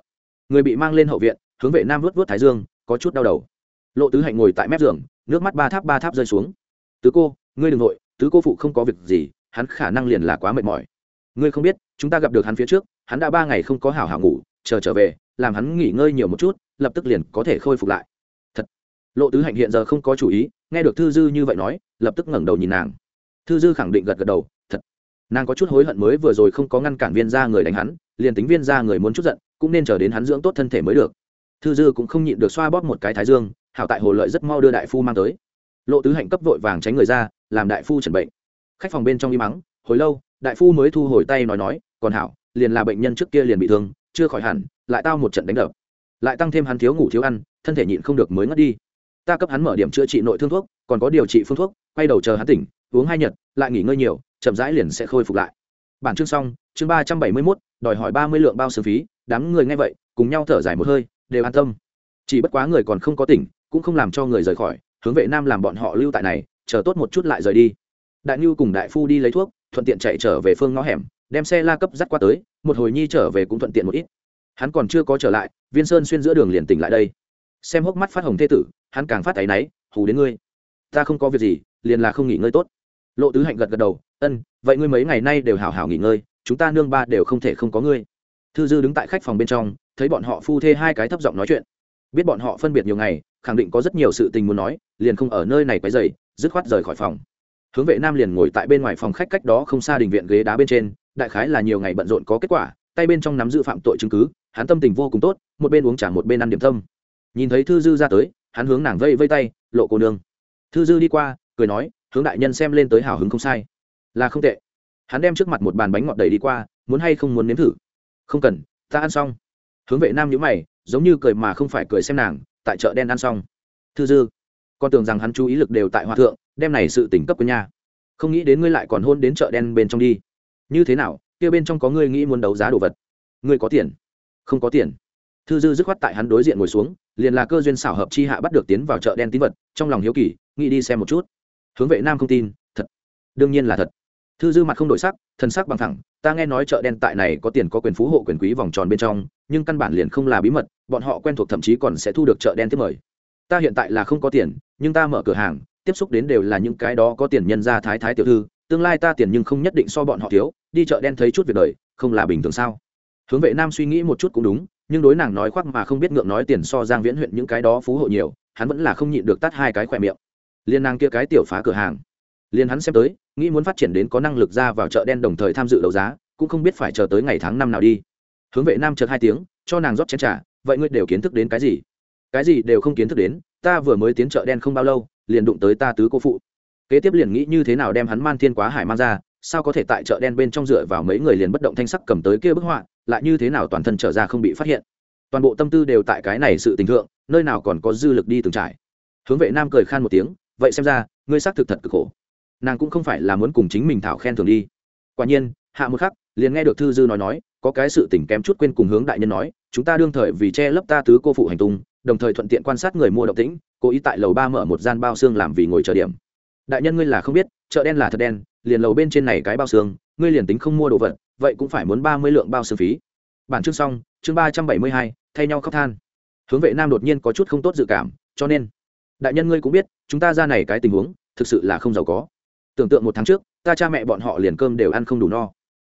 Người bị mang lên hậu viện, hướng vệ nam vớt vớt thái dương, có chút đau đầu. Lộ tứ hạnh ngồi tại mép giường, nước mắt ba tháp ba tháp rơi xuống. Tứ cô, ngươi đ ừ n g nội tứ cô phụ không có việc gì, hắn khả năng liền là quá mệt mỏi. Ngươi không biết, chúng ta gặp được hắn phía trước, hắn đã ba ngày không có hảo hảo ngủ, chờ trở về, làm hắn nghỉ ngơi nhiều một chút, lập tức liền có thể khôi phục lại. Thật. Lộ tứ hạnh hiện giờ không có chủ ý, nghe được thư dư như vậy nói, lập tức ngẩng đầu nhìn nàng thư dư khẳng định gật gật đầu, thật. Nàng có chút hối hận mới vừa rồi không có ngăn cản viên ra người đánh hắn, liền tính viên ra người muốn chút giận, cũng nên chờ đến hắn dưỡng tốt thân thể mới được. Thư dư cũng không nhịn được xoa bóp một cái thái dương, hảo tại hồ lợi rất mau đưa đại phu mang tới. Lộ tứ hạnh cấp vội vàng tránh người ra, làm đại phu chẩn bệnh. Khách phòng bên trong im mắng, hồi lâu, đại phu mới thu hồi tay nói nói, còn hảo, liền là bệnh nhân trước kia liền bị thương, chưa khỏi hẳn, lại tao một trận đánh đập. Lại tăng thêm hắn thiếu ngủ thiếu ăn, thân thể nhịn không được mới ngất đi. Ta cấp hắn mở điểm chữa trị nội thương thuốc, còn có điều trị phương thuốc, quay đầu chờ hắn tỉnh uống hai nhật, lại nghỉ ngơi nhiều, chậm rãi liền sẽ khôi phục lại. Bản chương xong, chương ba trăm bảy mươi mốt, đòi hỏi ba mươi lượng bao xương phí, đám người nghe vậy, cùng nhau thở dài một hơi, đều an tâm. Chỉ bất quá người còn không có tỉnh, cũng không làm cho người rời khỏi, hướng vệ nam làm bọn họ lưu tại này, chờ tốt một chút lại rời đi. Đại nhu cùng đại phu đi lấy thuốc, thuận tiện chạy trở về phương ngõ hẻm, đem xe la cấp dắt qua tới, một hồi nhi trở về cũng thuận tiện một ít. Hắn còn chưa có trở lại, viên sơn xuyên giữa đường liền tỉnh lại đây. Xem hốc mắt phát hồng thê tử, hắn càng phát áy náy, hù đến ngươi, ta không có việc gì, liền là không nghỉ ngơi tốt lộ tứ hạnh gật gật đầu, ân, vậy ngươi mấy ngày nay đều hảo hảo nghỉ ngơi, chúng ta nương ba đều không thể không có ngươi. Thư dư đứng tại khách phòng bên trong, thấy bọn họ phu thê hai cái thấp giọng nói chuyện. Biết bọn họ phân biệt nhiều ngày, khẳng định có rất nhiều sự tình muốn nói, liền không ở nơi này quấy dày dứt khoát rời khỏi phòng. Hướng vệ nam liền ngồi tại bên ngoài phòng khách cách đó không xa đình viện ghế đá bên trên, đại khái là nhiều ngày bận rộn có kết quả, tay bên trong nắm giữ phạm tội chứng cứ, hắn tâm tình vô cùng tốt, một bên uống trả một bên ăn điểm tâm. Nhìn thấy thư dư ra tới, hắn hướng nàng vây vây tay, lộ cô nương. Thư dư đi qua, cười nói hướng đại nhân xem lên tới hào hứng không sai. Là không tệ. Hắn đem trước mặt một bàn bánh ngọt đầy đi qua, muốn hay không muốn nếm thử? Không cần, ta ăn xong. Hướng vệ nam nhữ mày, giống như cười mà không phải cười xem nàng, tại chợ đen ăn xong. Thư dư, con tưởng rằng hắn chú ý lực đều tại hòa thượng, đem này sự tỉnh cấp của nhà không nghĩ đến ngươi lại còn hôn đến chợ đen bên trong đi. Như thế nào, kia bên trong có ngươi nghĩ muốn đấu giá đồ vật? Ngươi có tiền? Không có tiền. Thư dư dứt khoát tại hắn đối diện ngồi xuống, liền là cơ duyên xảo hợp chi hạ bắt được tiến vào chợ đen tín vật, trong lòng hiếu kỳ, nghĩ đi xem một chút hướng vệ nam không tin, thật. Đương nhiên là thật. Thư dư mặt không đổi sắc thân sắc bằng thẳng ta nghe nói chợ đen tại này có tiền có quyền phú hộ quyền quý vòng tròn bên trong, nhưng căn bản liền không là bí mật, bọn họ quen thuộc thậm chí còn sẽ thu được chợ đen tiếp mời. Ta hiện tại là không có tiền, nhưng ta mở cửa hàng, tiếp xúc đến đều là những cái đó có tiền nhân ra thái thái tiểu thư, tương lai ta tiền nhưng không nhất định so bọn họ thiếu, đi chợ đen thấy chút việc đời, không là bình thường sao? Hướng vệ nam suy nghĩ một chút cũng đúng, nhưng đối nàng nói khoác mà không biết ngượng nói tiền so giang viễn huyện những cái đó phú hộ nhiều, hắn vẫn là không nhịn được tắt hai cái khỏe miệng liên nàng kia cái tiểu phá cửa hàng. Liên hắn xem tới, nghĩ muốn phát triển đến có năng lực ra vào chợ đen đồng thời tham dự đấu giá, cũng không biết phải chờ tới ngày tháng năm nào đi. Hướng vệ nam chợt hai tiếng, cho nàng rót chén trả vậy ngươi đều kiến thức đến cái gì? Cái gì đều không kiến thức đến, ta vừa mới tiến chợ đen không bao lâu, liền đụng tới ta tứ cô phụ. Kế tiếp liền nghĩ như thế nào đem hắn man thiên quá hải mang ra, sao có thể tại chợ đen bên trong dựa vào mấy người liền bất động thanh sắc cầm tới kia bức họa, lại như thế nào toàn thân trở ra không bị phát hiện. Toàn bộ tâm tư đều tại cái này sự tình thượng, nơi nào còn có dư lực đi từng trải. Hướng vệ nam cười khan một tiếng vậy xem ra, ngươi xác thực thật cực khổ. Nàng cũng không phải là muốn cùng chính mình thảo khen thường đi. Quả nhiên, hạ một khắc, liền nghe được thư dư nói nói, có cái sự tỉnh kém chút quên cùng hướng đại nhân nói, chúng ta đương thời vì che lấp ta tứ cô phụ hành tung, đồng thời thuận tiện quan sát người mua động tĩnh, cố ý tại lầu ba mở một gian bao xương làm vì ngồi chờ điểm. Đại nhân ngươi là không biết, chợ đen là thật đen, liền lầu bên trên này cái bao xương, ngươi liền tính không mua đồ vật, vậy cũng phải muốn ba mươi lượng bao xương phí. Bản chương xong, chương ba trăm bảy mươi hai, thay nhau khóc than. Hướng vệ nam đột nhiên có chút không tốt dự cảm, cho nên đại nhân ngươi cũng biết, chúng ta ra này cái tình huống, thực sự là không giàu có. Tưởng tượng một tháng trước, ta cha mẹ bọn họ liền cơm đều ăn không đủ no.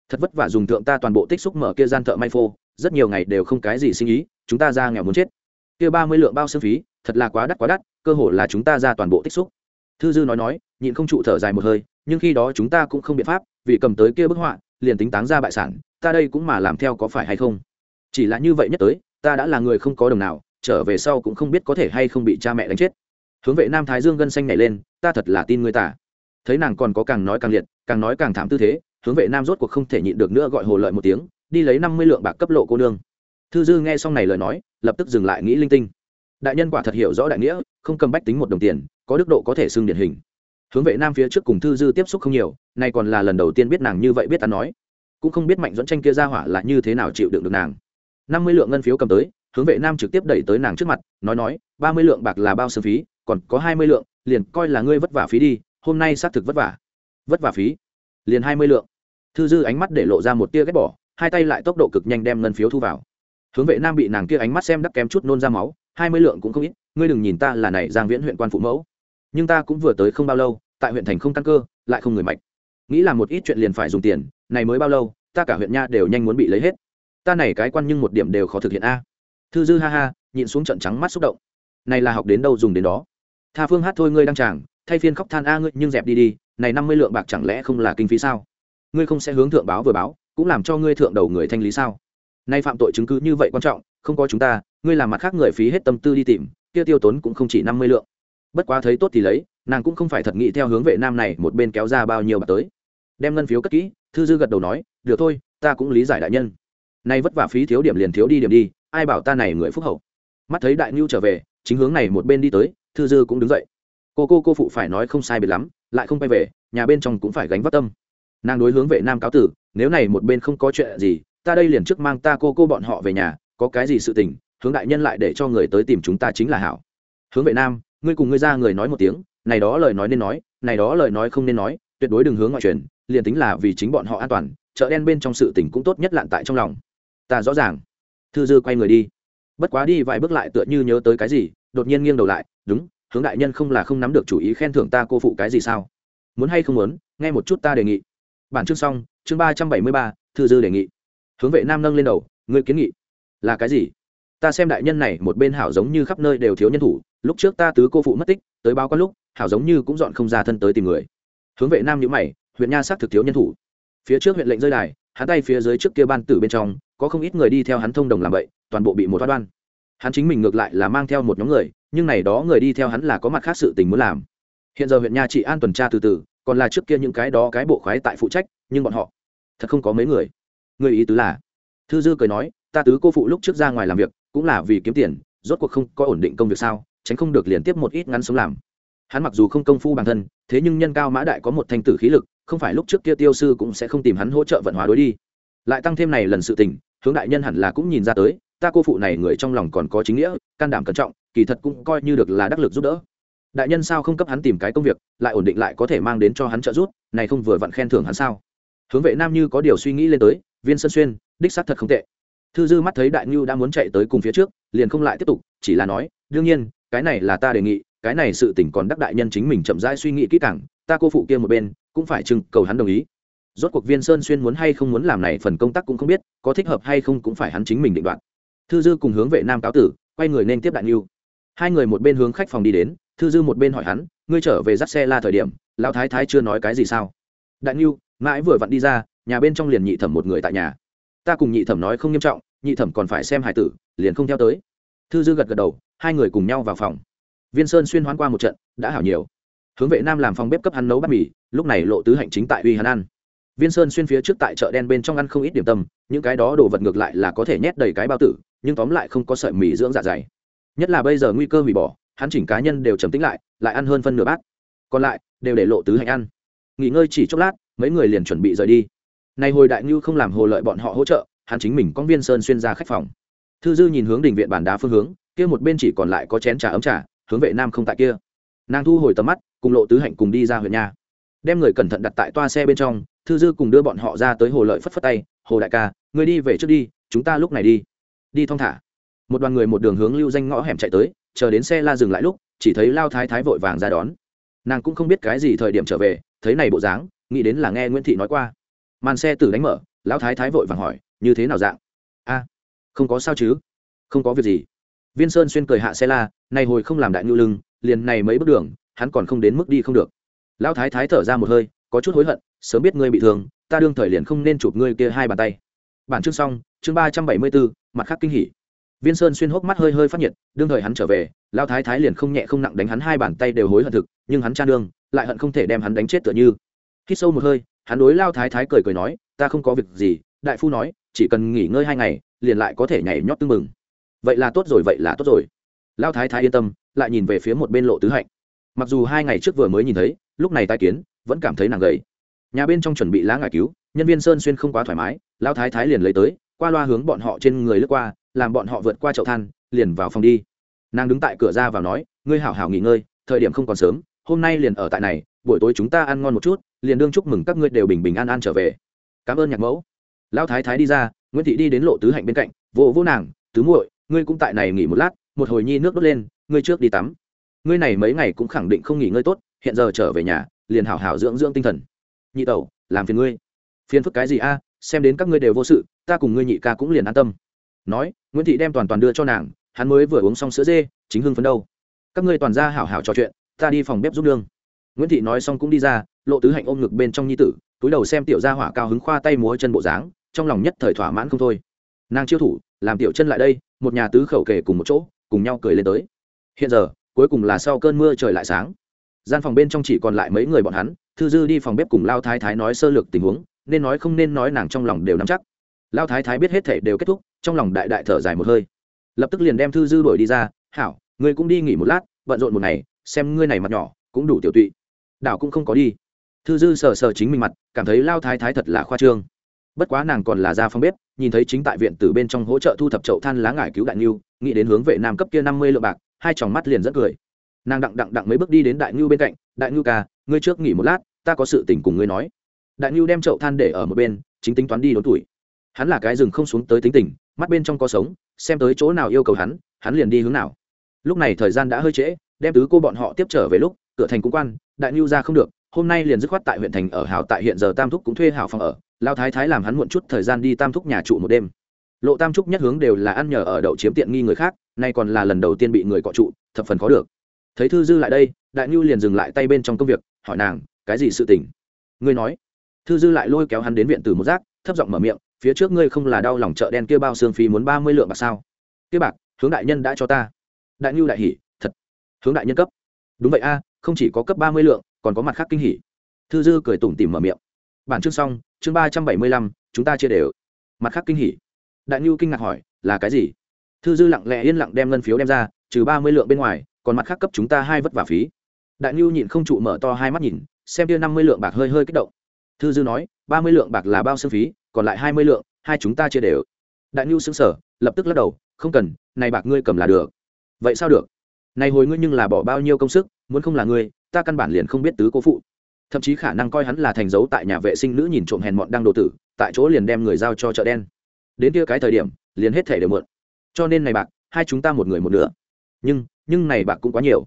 Thật vất vả dùng thượng ta toàn bộ tích xúc mở kia gian thợ may phô, rất nhiều ngày đều không cái gì sinh ý, chúng ta ra nghèo muốn chết. Kia ba mươi lượng bao xương phí, thật là quá đắt quá đắt, cơ hội là chúng ta ra toàn bộ tích xúc. Thư dư nói nói, nhịn không trụ thở dài một hơi, nhưng khi đó chúng ta cũng không biện pháp, vì cầm tới kia bức họa, liền tính táng ra bại sản, ta đây cũng mà làm theo có phải hay không? Chỉ là như vậy nhất tới, ta đã là người không có đồng nào, trở về sau cũng không biết có thể hay không bị cha mẹ đánh chết hướng vệ nam thái dương gân xanh nhảy lên, ta thật là tin người ta. Thấy nàng còn có càng nói càng liệt, càng nói càng thảm tư thế, hướng vệ nam rốt cuộc không thể nhịn được nữa gọi hồ lợi một tiếng, đi lấy năm mươi lượng bạc cấp lộ cô nương. Thư dư nghe xong này lời nói, lập tức dừng lại nghĩ linh tinh. Đại nhân quả thật hiểu rõ đại nghĩa, không cầm bách tính một đồng tiền, có đức độ có thể xưng điển hình. Hướng vệ nam phía trước cùng thư dư tiếp xúc không nhiều, nay còn là lần đầu tiên biết nàng như vậy biết ta nói. Cũng không biết mạnh dẫn tranh kia ra hỏa là như thế nào chịu đựng được nàng. năm mươi lượng ngân phiếu cầm tới hướng vệ nam trực tiếp đẩy tới nàng trước mặt, nói nói, ba mươi lượng bạc là bao sơ phí, còn có hai mươi lượng, liền coi là ngươi vất vả phí đi, hôm nay xác thực vất vả. Vất vả phí? Liền hai mươi lượng. Thư dư ánh mắt để lộ ra một tia ghét bỏ, hai tay lại tốc độ cực nhanh đem ngân phiếu thu vào. Hướng vệ nam bị nàng kia ánh mắt xem đắc kém chút nôn ra máu, hai mươi lượng cũng không ít, ngươi đừng nhìn ta là này giang viễn huyện quan phụ mẫu. Nhưng ta cũng vừa tới không bao lâu, tại huyện thành không căn cơ, lại không người mạnh. Nghĩ là một ít chuyện liền phải dùng tiền, này mới bao lâu, ta cả huyện nha đều nhanh muốn bị lấy hết. Ta này cái quan nhưng một điểm đều khó thực hiện a thư dư ha ha, nhịn xuống trận trắng mắt xúc động. Này là học đến đâu dùng đến đó? Tha phương hát thôi ngươi đang chàng, thay phiên khóc than a ngươi, nhưng dẹp đi đi, này năm mươi lượng bạc chẳng lẽ không là kinh phí sao? Ngươi không sẽ hướng thượng báo vừa báo, cũng làm cho ngươi thượng đầu người thanh lý sao? Nay phạm tội chứng cứ như vậy quan trọng, không có chúng ta, ngươi làm mặt khác người phí hết tâm tư đi tìm, kia tiêu tốn cũng không chỉ năm mươi lượng. Bất quá thấy tốt thì lấy, nàng cũng không phải thật nghĩ theo hướng vệ nam này một bên kéo ra bao nhiêu bạc tới. Đem ngân phiếu cất kỹ, thư dư gật đầu nói, được thôi, ta cũng lý giải đại nhân. Nay vất vả phí thiếu điểm liền thiếu đi điểm đi ai bảo ta này người phúc hậu? Mắt thấy đại ngưu trở về, chính hướng này một bên đi tới, thư dư cũng đứng dậy. Cô cô cô phụ phải nói không sai biệt lắm, lại không quay về, nhà bên trong cũng phải gánh vác tâm. Nàng đối hướng vệ nam cáo tử, nếu này một bên không có chuyện gì, ta đây liền trước mang ta cô cô bọn họ về nhà, có cái gì sự tình, hướng đại nhân lại để cho người tới tìm chúng ta chính là hảo. Hướng vệ nam, ngươi cùng ngươi ra người nói một tiếng, này đó lời nói nên nói, này đó lời nói không nên nói, tuyệt đối đừng hướng ngoại truyền, liền tính là vì chính bọn họ an toàn, chợ đen bên trong sự tình cũng tốt nhất lạn tại trong lòng. Ta rõ ràng thư dư quay người đi. Bất quá đi vài bước lại tựa như nhớ tới cái gì, đột nhiên nghiêng đầu lại, đúng, hướng đại nhân không là không nắm được chủ ý khen thưởng ta cô phụ cái gì sao? Muốn hay không muốn, nghe một chút ta đề nghị. Bản chương xong, chương ba trăm bảy mươi ba, thư dư đề nghị. Hướng vệ nam nâng lên đầu, ngươi kiến nghị là cái gì? Ta xem đại nhân này một bên hảo giống như khắp nơi đều thiếu nhân thủ, lúc trước ta tứ cô phụ mất tích, tới bao có lúc, hảo giống như cũng dọn không ra thân tới tìm người. Hướng vệ nam nhữ mày, huyện nha xác thực thiếu nhân thủ. Phía trước huyện lệnh rơi đài hắn tay phía dưới trước kia ban tử bên trong, có không ít người đi theo hắn thông đồng làm vậy, toàn bộ bị một thoát đoan. Hắn chính mình ngược lại là mang theo một nhóm người, nhưng này đó người đi theo hắn là có mặt khác sự tình muốn làm. Hiện giờ huyện nha trị an tuần tra từ từ, còn là trước kia những cái đó cái bộ khoái tại phụ trách, nhưng bọn họ thật không có mấy người. Người ý tứ là, thư dư cười nói, ta tứ cô phụ lúc trước ra ngoài làm việc, cũng là vì kiếm tiền, rốt cuộc không có ổn định công việc sao, tránh không được liền tiếp một ít ngắn sống làm. Hắn mặc dù không công phu bản thân, thế nhưng nhân cao mã đại có một thanh tử khí lực không phải lúc trước kia tiêu sư cũng sẽ không tìm hắn hỗ trợ vận hóa đối đi. Lại tăng thêm này lần sự tình, hướng đại nhân hẳn là cũng nhìn ra tới, ta cô phụ này người trong lòng còn có chính nghĩa, can đảm cẩn trọng, kỳ thật cũng coi như được là đắc lực giúp đỡ. Đại nhân sao không cấp hắn tìm cái công việc, lại ổn định lại có thể mang đến cho hắn trợ giúp, này không vừa vặn khen thưởng hắn sao? Hướng vệ nam như có điều suy nghĩ lên tới, viên sơn xuyên, đích xác thật không tệ. Thư dư mắt thấy đại ngưu đã muốn chạy tới cùng phía trước, liền không lại tiếp tục, chỉ là nói, đương nhiên, cái này là ta đề nghị, cái này sự tỉnh còn đắc đại nhân chính mình chậm rãi suy nghĩ kỹ càng, ta cô phụ kia một bên cũng phải trưng cầu hắn đồng ý. Rốt cuộc viên sơn xuyên muốn hay không muốn làm này phần công tác cũng không biết, có thích hợp hay không cũng phải hắn chính mình định đoạt. Thư dư cùng hướng vệ nam cáo tử, quay người nên tiếp đại niu hai người một bên hướng khách phòng đi đến, thư dư một bên hỏi hắn, ngươi trở về dắt xe la thời điểm, lão thái thái chưa nói cái gì sao? Đại niu mãi vừa vặn đi ra, nhà bên trong liền nhị thẩm một người tại nhà. Ta cùng nhị thẩm nói không nghiêm trọng, nhị thẩm còn phải xem hải tử, liền không theo tới. Thư dư gật gật đầu, hai người cùng nhau vào phòng. Viên sơn xuyên hoán qua một trận, đã hảo nhiều. Hướng vệ nam làm phòng bếp cấp hắn nấu bát mì lúc này lộ tứ hạnh chính tại uy hắn ăn viên sơn xuyên phía trước tại chợ đen bên trong ăn không ít điểm tâm, những cái đó đồ vật ngược lại là có thể nhét đầy cái bao tử, nhưng tóm lại không có sợi mì dưỡng dạ dày. Nhất là bây giờ nguy cơ hủy bỏ, hắn chỉnh cá nhân đều trầm tính lại lại ăn hơn phân nửa bát. Còn lại, đều để lộ tứ hạnh ăn. Nghỉ ngơi chỉ chốc lát, mấy người liền chuẩn bị rời đi. Này hồi đại ngưu không làm hồ lợi bọn họ hỗ trợ, hắn chính mình con viên sơn xuyên ra khách phòng. Thư dư nhìn hướng đình viện bản đá phương hướng, kia một bên chỉ còn lại có chén trà ấm trà, hướng vệ nam không tại kia. Nàng thu hồi tầm mắt, cùng lộ tứ hạnh cùng đi ra huyện nhà đem người cẩn thận đặt tại toa xe bên trong, thư dư cùng đưa bọn họ ra tới hồ lợi phất phất tay, hồ đại ca người đi về trước đi, chúng ta lúc này đi. Đi thong thả. Một đoàn người một đường hướng lưu danh ngõ hẻm chạy tới, chờ đến xe la dừng lại lúc, chỉ thấy lao thái thái vội vàng ra đón. Nàng cũng không biết cái gì thời điểm trở về, thấy này bộ dáng, nghĩ đến là nghe nguyễn thị nói qua. Màn xe tử đánh mở, lão thái thái vội vàng hỏi, như thế nào dạng? A, không có sao chứ, không có việc gì. Viên sơn xuyên cười hạ xe la, này hồi không làm đại ngưu lưng, liền này mấy bước đường, hắn còn không đến mức đi không được lão thái thái thở ra một hơi, có chút hối hận, sớm biết ngươi bị thương, ta đương thời liền không nên chụp ngươi kia hai bàn tay. Bản chương xong, chương ba trăm bảy mươi bốn, mặt khác kinh hỉ. Viên sơn xuyên hốc mắt hơi hơi phát nhiệt, đương thời hắn trở về lao thái thái liền không nhẹ không nặng đánh hắn hai bàn tay đều hối hận thực, nhưng hắn cha đương, lại hận không thể đem hắn đánh chết tựa như. Khi sâu một hơi, hắn đối lao thái thái cười cười nói, ta không có việc gì, đại phu nói, chỉ cần nghỉ ngơi hai ngày, liền lại có thể nhảy nhót tưng mừng vậy là tốt rồi, vậy là tốt rồi. Lao thái thái yên tâm, lại nhìn về phía một bên lộ tứ hạnh. Mặc dù hai ngày trước vừa mới nhìn thấy lúc này tai kiến, vẫn cảm thấy nàng gầy. Nhà bên trong chuẩn bị lá ngải cứu, nhân viên sơn xuyên không quá thoải mái lao thái thái liền lấy tới, qua loa hướng bọn họ trên người lướt qua, làm bọn họ vượt qua chậu than, liền vào phòng đi. Nàng đứng tại cửa ra vào nói, ngươi hảo hảo nghỉ ngơi, thời điểm không còn sớm, hôm nay liền ở tại này, buổi tối chúng ta ăn ngon một chút, liền đương chúc mừng các ngươi đều bình bình an an trở về. Cảm ơn nhạc mẫu. Lão thái thái đi ra, nguyễn thị đi đến lộ tứ hạnh bên cạnh vỗ vỗ nàng, tứ muội, ngươi cũng tại này nghỉ một lát, một hồi nhi nước đốt lên, ngươi trước đi tắm. Ngươi này mấy ngày cũng khẳng định không nghỉ ngơi tốt hiện giờ trở về nhà, liền hảo hảo dưỡng dưỡng tinh thần. Nhị tẩu, làm phiền ngươi. Phiền phức cái gì a? Xem đến các ngươi đều vô sự, ta cùng ngươi nhị ca cũng liền an tâm. Nói, nguyễn thị đem toàn toàn đưa cho nàng, hắn mới vừa uống xong sữa dê, chính hưng phấn đâu. Các ngươi toàn ra hảo hảo trò chuyện, ta đi phòng bếp giúp đương nguyễn thị nói xong cũng đi ra, lộ tứ hạnh ôm ngực bên trong nhi tử, túi đầu xem tiểu gia hỏa cao hứng khoa tay múa chân bộ dáng, trong lòng nhất thời thỏa mãn không thôi. Nàng chiêu thủ, làm tiểu chân lại đây, một nhà tứ khẩu kể cùng một chỗ, cùng nhau cười lên tới. Hiện giờ, cuối cùng là sau cơn mưa trời lại sáng gian phòng bên trong chỉ còn lại mấy người bọn hắn, thư dư đi phòng bếp cùng lao thái thái nói sơ lược tình huống, nên nói không nên nói nàng trong lòng đều nắm chắc. Lao thái thái biết hết thể đều kết thúc, trong lòng đại đại thở dài một hơi. Lập tức liền đem thư dư đuổi đi ra, hảo, ngươi cũng đi nghỉ một lát, bận rộn một ngày, xem ngươi này mặt nhỏ, cũng đủ tiểu tụy. Đảo cũng không có đi. Thư dư sờ sờ chính mình mặt, cảm thấy lao thái thái thật là khoa trương. Bất quá nàng còn là ra phòng bếp, nhìn thấy chính tại viện từ bên trong hỗ trợ thu thập chậu than lá ngải cứu đại ngưu nghĩ đến hướng vệ nam cấp kia năm mươi lượng bạc, hai tròng mắt liền rất cười nàng đặng đặng đặng mấy bước đi đến đại ngưu bên cạnh, đại ngưu ca, ngươi trước nghỉ một lát, ta có sự tình cùng ngươi nói. Đại ngưu đem chậu than để ở một bên, chính tính toán đi đốn tuổi. Hắn là cái rừng không xuống tới tính tình, mắt bên trong có sống, xem tới chỗ nào yêu cầu hắn hắn liền đi hướng nào. Lúc này thời gian đã hơi trễ, đem tứ cô bọn họ tiếp trở về lúc, cửa thành cũng quan, đại ngưu ra không được, hôm nay liền dứt khoát tại huyện thành ở hảo tại hiện giờ tam thúc cũng thuê hảo phòng ở lao thái thái làm hắn muộn chút thời gian đi tam thúc nhà trụ một đêm. Lộ tam trúc nhất hướng đều là ăn nhờ ở đậu chiếm tiện nghi người khác, nay còn là lần đầu tiên bị người cọ trụ, thập phần khó được thấy thư dư lại đây, đại nhu liền dừng lại tay bên trong công việc, hỏi nàng, cái gì sự tình? Ngươi nói. Thư dư lại lôi kéo hắn đến viện từ một giác, thấp giọng mở miệng, phía trước ngươi không là đau lòng chợ đen kia bao xương phí muốn ba mươi lượng bạc sao? Kia bạc, hướng đại nhân đã cho ta. Đại nhu đại hỉ, thật, hướng đại nhân cấp. Đúng vậy a, không chỉ có cấp ba mươi lượng, còn có mặt khác kinh hỉ. Thư dư cười tủm tỉm mở miệng. Bản chương xong, chương ba trăm bảy mươi lăm, chúng ta chia đều. Mặt khác kinh hỉ. Đại nhu kinh ngạc hỏi, là cái gì? Thư dư lặng lẽ yên lặng đem ngân phiếu đem ra, trừ ba mươi lượng bên ngoài còn mặt khác cấp chúng ta hai vất vả phí. Đại ngưu nhịn không trụ mở to hai mắt nhìn, xem kia năm mươi lượng bạc hơi hơi kích động. Thư dư nói, ba mươi lượng bạc là bao xương phí, còn lại hai mươi lượng, hai chúng ta chia đều. Đại ngưu xứng sở lập tức lắc đầu, không cần, này bạc ngươi cầm là được. Vậy sao được? Này hồi ngươi nhưng là bỏ bao nhiêu công sức, muốn không là ngươi, ta căn bản liền không biết tứ cố phụ. Thậm chí khả năng coi hắn là thành dấu tại nhà vệ sinh nữ nhìn trộm hèn mọn đang đồ tử, tại chỗ liền đem người giao cho chợ đen. Đến kia cái thời điểm, liền hết thể đều mượn cho nên này bạc, hai chúng ta một người một nửa. Nhưng nhưng này bạc cũng quá nhiều.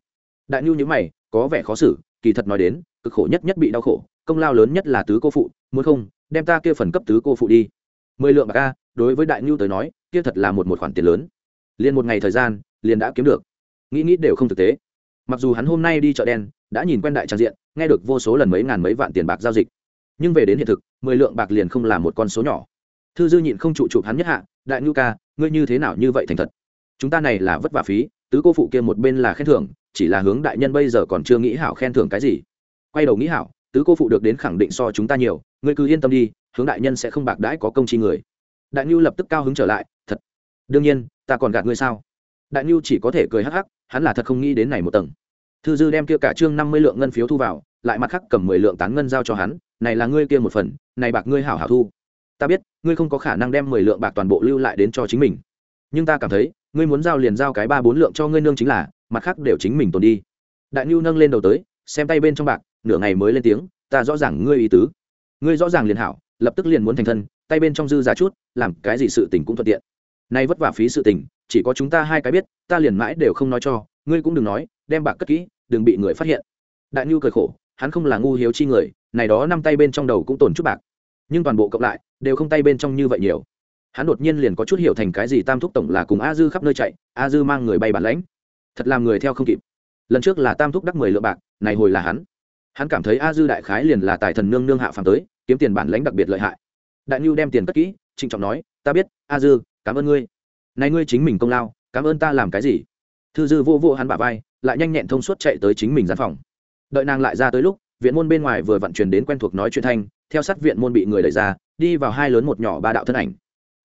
Đại nhu như mày, có vẻ khó xử, kỳ thật nói đến, cực khổ nhất nhất bị đau khổ, công lao lớn nhất là tứ cô phụ, muốn không, đem ta kia phần cấp tứ cô phụ đi. Mười lượng bạc a, đối với đại nhu tới nói, kia thật là một một khoản tiền lớn. Liền một ngày thời gian, liền đã kiếm được. Nghĩ nghĩ đều không thực tế. Mặc dù hắn hôm nay đi chợ đen, đã nhìn quen đại trang diện, nghe được vô số lần mấy ngàn mấy vạn tiền bạc giao dịch. Nhưng về đến hiện thực, mười lượng bạc liền không là một con số nhỏ. Thư dư nhịn không trụ chụp hắn nhất hạ, đại nhu ca, ngươi như thế nào như vậy thành thật? Chúng ta này là vất vả phí tứ cô phụ kia một bên là khen thưởng, chỉ là hướng đại nhân bây giờ còn chưa nghĩ hảo khen thưởng cái gì. Quay đầu nghĩ hảo, tứ cô phụ được đến khẳng định so chúng ta nhiều, ngươi cứ yên tâm đi, hướng đại nhân sẽ không bạc đãi có công chi người. Đại nhu lập tức cao hứng trở lại, thật. Đương nhiên, ta còn gạt ngươi sao? Đại nhu chỉ có thể cười hắc hắc, hắn là thật không nghĩ đến này một tầng. Thư dư đem kia cả trương năm mươi lượng ngân phiếu thu vào, lại mặt khắc cầm mười lượng tán ngân giao cho hắn, này là ngươi kia một phần, này bạc ngươi hảo hảo thu. Ta biết, ngươi không có khả năng đem mười lượng bạc toàn bộ lưu lại đến cho chính mình nhưng ta cảm thấy, ngươi muốn giao liền giao cái ba bốn lượng cho ngươi nương chính là, mặt khác đều chính mình tồn đi. Đại nhu nâng lên đầu tới, xem tay bên trong bạc, nửa ngày mới lên tiếng, ta rõ ràng ngươi ý tứ. Ngươi rõ ràng liền hảo, lập tức liền muốn thành thân, tay bên trong dư ra chút, làm cái gì sự tình cũng thuận tiện. Nay vất vả phí sự tình, chỉ có chúng ta hai cái biết, ta liền mãi đều không nói cho, ngươi cũng đừng nói, đem bạc cất kỹ, đừng bị người phát hiện. Đại nhu cười khổ, hắn không là ngu hiếu chi người, này đó năm tay bên trong đầu cũng tồn chút bạc. Nhưng toàn bộ cộng lại, đều không tay bên trong như vậy nhiều hắn đột nhiên liền có chút hiểu thành cái gì tam thúc tổng là cùng a dư khắp nơi chạy, a dư mang người bay bản lãnh. Thật làm người theo không kịp. Lần trước là tam thúc đắc mười lượng bạc, này hồi là hắn. Hắn cảm thấy a dư đại khái liền là tài thần nương nương hạ phàm tới, kiếm tiền bản lãnh đặc biệt lợi hại. Đại nhu đem tiền cất kỹ, trịnh trọng nói, ta biết, a dư, cảm ơn ngươi. Này ngươi chính mình công lao, cảm ơn ta làm cái gì? Thư dư vô vô hắn bả vai, lại nhanh nhẹn thông suốt chạy tới chính mình gian phòng. Đợi nàng lại ra tới lúc, viện môn bên ngoài vừa vận chuyển đến quen thuộc nói chuyện thanh, theo sát viện môn bị người đẩy ra, đi vào hai lớn một nhỏ ba đạo thân ảnh